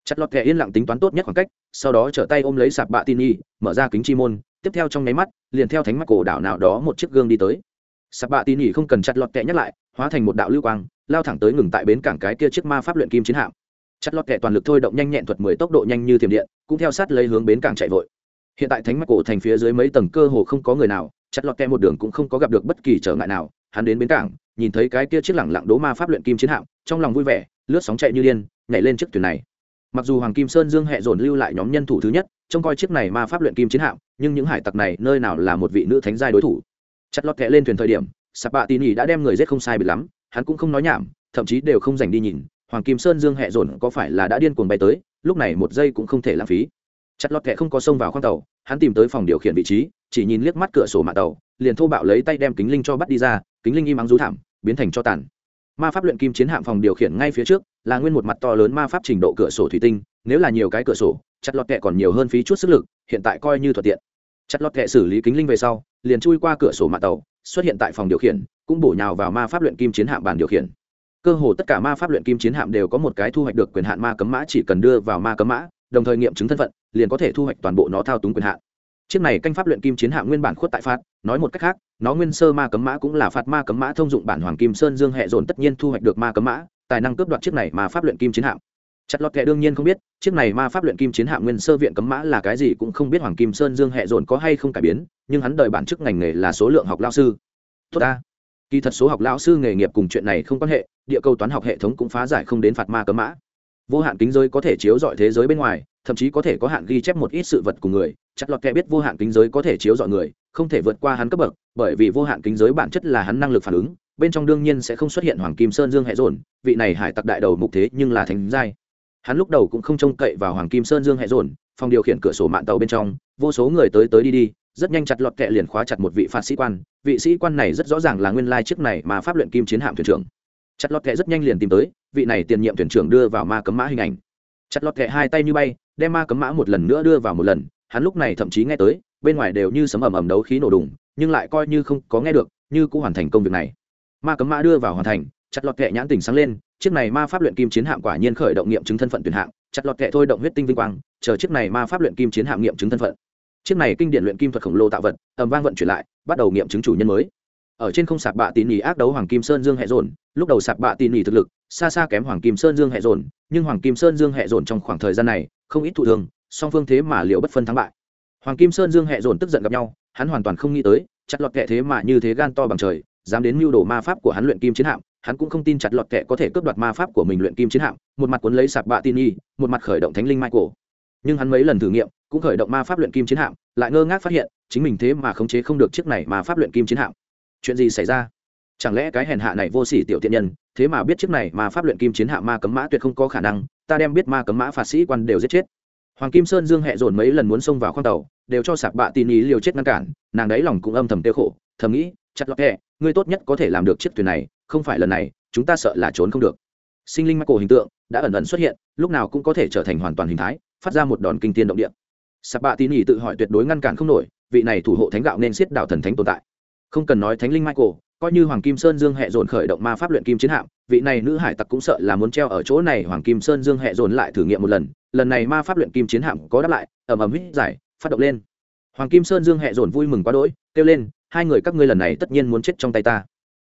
Chặt lọt kẻ yên lặng tính toán tốt nhất khoảng cách, sau đó trở tay ôm lấy sạp bạ tỉ nỉ, mở ra kính chi môn, tiếp theo trong nháy mắt, liền theo thánh mắt cổ đảo nào đó một chiếc gương đi tới sạp bạ tỉ nỉ không cần chặt lọt kẹ nhắc lại, hóa thành một đạo lưu quang, lao thẳng tới ngừng tại bến cảng cái kia chiếc ma pháp luyện kim chiến hạm. Chặt lọt kẹ toàn lực thôi động nhanh nhẹn thuật mười tốc độ nhanh như thiểm điện, cũng theo sát lấy hướng bến cảng chạy vội. Hiện tại thánh mắt cổ thành phía dưới mấy tầng cơ hồ không có người nào, chặt lọt kẹ một đường cũng không có gặp được bất kỳ trở ngại nào. Hắn đến bến cảng, nhìn thấy cái kia chiếc lẳng lặng đố ma pháp luyện kim chiến hạm, trong lòng vui vẻ, lướt sóng chạy như điên, nhảy lên chiếc thuyền này. Mặc dù hoàng kim sơn dương hẹ dồn lưu lại nhóm nhân thủ thứ nhất, trông coi chiếc này ma pháp luyện kim chiến hạm, nhưng những hải tặc này nơi nào là một vị nữ thánh giai đối thủ? Chặt lọt kẹ lên thuyền thời điểm sạp bạ tỉ nỉ đã đem người giết không sai bị lắm, hắn cũng không nói nhảm, thậm chí đều không dành đi nhìn, hoàng kim sơn dương hẹ dồn có phải là đã điên cuồng bay tới, lúc này một giây cũng không thể lãng phí. Chặt lọt kẹ không có xông vào khoang tàu, hắn tìm tới phòng điều khiển vị trí, chỉ nhìn liếc mắt cửa sổ mạng tàu, liền thô bạo lấy tay đem kính linh cho bắt đi ra, kính linh im ắng rú thảm, biến thành cho tàn. Ma pháp luyện kim chiến hạm phòng điều khiển ngay phía trước, là nguyên một mặt to lớn ma pháp trình độ cửa sổ thủy tinh, nếu là nhiều cái cửa sổ, chặt lọt kẹ còn nhiều hơn phí chút sức lực, hiện tại coi như thuận tiện. Chặt lọt kẹ xử lý kính linh về sau liền chui qua cửa sổ mạ tàu, xuất hiện tại phòng điều khiển, cũng bổ nhào vào ma pháp luyện kim chiến hạm bàn điều khiển. Cơ hồ tất cả ma pháp luyện kim chiến hạm đều có một cái thu hoạch được quyền hạn ma cấm mã chỉ cần đưa vào ma cấm mã, đồng thời nghiệm chứng thân phận, liền có thể thu hoạch toàn bộ nó thao túng quyền hạn. Chiếc này canh pháp luyện kim chiến hạm nguyên bản khuất tại phát nói một cách khác, nó nguyên sơ ma cấm mã cũng là phạt ma cấm mã thông dụng bản hoàng kim sơn dương hệ dồn tất nhiên thu hoạch được ma cấm mã, tài năng cướp đoạt chiếc này mà pháp luyện kim chiến hạm chặt lọt kệ đương nhiên không biết, chiếc này ma pháp luyện kim chiến hạm nguyên sơ viện cấm mã là cái gì cũng không biết hoàng kim sơn dương hệ dồn có hay không cải biến, nhưng hắn đợi bản chức ngành nghề là số lượng học lao sư. Tốt ta. Kỳ thật số học lão sư nghề nghiệp cùng chuyện này không quan hệ, địa cầu toán học hệ thống cũng phá giải không đến phạt ma cấm mã. Vô hạn kính giới có thể chiếu dọi thế giới bên ngoài, thậm chí có thể có hạn ghi chép một ít sự vật của người. Chặt lọt kệ biết vô hạn kính giới có thể chiếu dọi người, không thể vượt qua hắn cấp bậc, bởi vì vô hạn kính giới bản chất là hắn năng lực phản ứng, bên trong đương nhiên sẽ không xuất hiện hoàng kim sơn dương hệ dồn, vị này hải tặc đại đầu mục thế nhưng là thánh giai hắn lúc đầu cũng không trông cậy vào hoàng kim sơn dương hệ dồn, phòng điều khiển cửa sổ mạng tàu bên trong, vô số người tới tới đi đi, rất nhanh chặt lọt kẹ liền khóa chặt một vị phạt sĩ quan. Vị sĩ quan này rất rõ ràng là nguyên lai trước này mà pháp luyện kim chiến hạm thuyền trưởng. Chặt lọt kẹ rất nhanh liền tìm tới, vị này tiền nhiệm thuyền trưởng đưa vào ma cấm mã hình ảnh. Chặt lọt kẹ hai tay như bay, đem ma cấm mã một lần nữa đưa vào một lần, hắn lúc này thậm chí nghe tới, bên ngoài đều như sấm ầm ầm đấu khí nổ đùng, nhưng lại coi như không có nghe được, như cũng hoàn thành công việc này. Ma cấm mã đưa vào hoàn thành, chặt lọt kẹ nhãn tỉnh sáng lên chiếc này ma pháp luyện kim chiến hạm quả nhiên khởi động nghiệm chứng thân phận tuyển hạng, chặt lọt kẹ thôi động huyết tinh vinh quang, chờ chiếc này ma pháp luyện kim chiến hạm nghiệm chứng thân phận. Chiếc này kinh điển luyện kim thuật khổng lồ tạo vật ẩm vang vận chuyển lại, bắt đầu nghiệm chứng chủ nhân mới. Ở trên không sạp bạ tín nhì ác đấu hoàng kim sơn dương hệ dồn, lúc đầu sạp bạ tín nhì thực lực, xa xa kém hoàng kim sơn dương hệ dồn, nhưng hoàng kim sơn dương hệ dồn trong khoảng thời gian này, không ít thụ thường song phương thế mà liệu bất phân thắng bại. Hoàng kim sơn dương hệ dồn tức giận gặp nhau, hắn hoàn toàn không nghĩ tới, chặt lọt kệ thế mà như thế gan to bằng trời dám đến mưu đồ ma pháp của hắn luyện kim chiến hạm, hắn cũng không tin chặt lọt kệ có thể cướp đoạt ma pháp của mình luyện kim chiến hạm, một mặt cuốn lấy sạp bạ tin y, một mặt khởi động thánh linh michael. Nhưng hắn mấy lần thử nghiệm, cũng khởi động ma pháp luyện kim chiến hạm, lại ngơ ngác phát hiện, chính mình thế mà khống chế không được chiếc này mà pháp luyện kim chiến hạm. Chuyện gì xảy ra? Chẳng lẽ cái hèn hạ này vô sỉ tiểu tiện nhân, thế mà biết chiếc này mà pháp luyện kim chiến hạm ma cấm mã tuyệt không có khả năng, ta đem biết ma cấm mã phạt sĩ quan đều giết chết. Hoàng kim sơn dương hẹ dồn mấy lần muốn xông vào khoang tàu, đều cho sạp bạ tin ý liều chết ngăn cản, nàng đấy lòng cũng âm thầm tiêu khổ, thầm nghĩ chặt lọt hẹ ngươi tốt nhất có thể làm được chiếc thuyền này, không phải lần này, chúng ta sợ là trốn không được. Sinh linh mắc cổ hình tượng đã ẩn ẩn xuất hiện, lúc nào cũng có thể trở thành hoàn toàn hình thái, phát ra một đòn kinh tiên động địa. Sạp bạ tin ý tự hỏi tuyệt đối ngăn cản không nổi, vị này thủ hộ thánh gạo nên siết đảo thần thánh tồn tại. Không cần nói thánh linh michael, coi như hoàng kim sơn dương hệ dồn khởi động ma pháp luyện kim chiến hạm, vị này nữ hải tặc cũng sợ là muốn treo ở chỗ này, hoàng kim sơn dương hệ dồn lại thử nghiệm một lần lần này ma pháp luyện kim chiến hạm có đáp lại, ầm ầm hít giải phát động lên. Hoàng kim sơn dương hệ dồn vui mừng quá đỗi, kêu lên hai người các ngươi lần này tất nhiên muốn chết trong tay ta.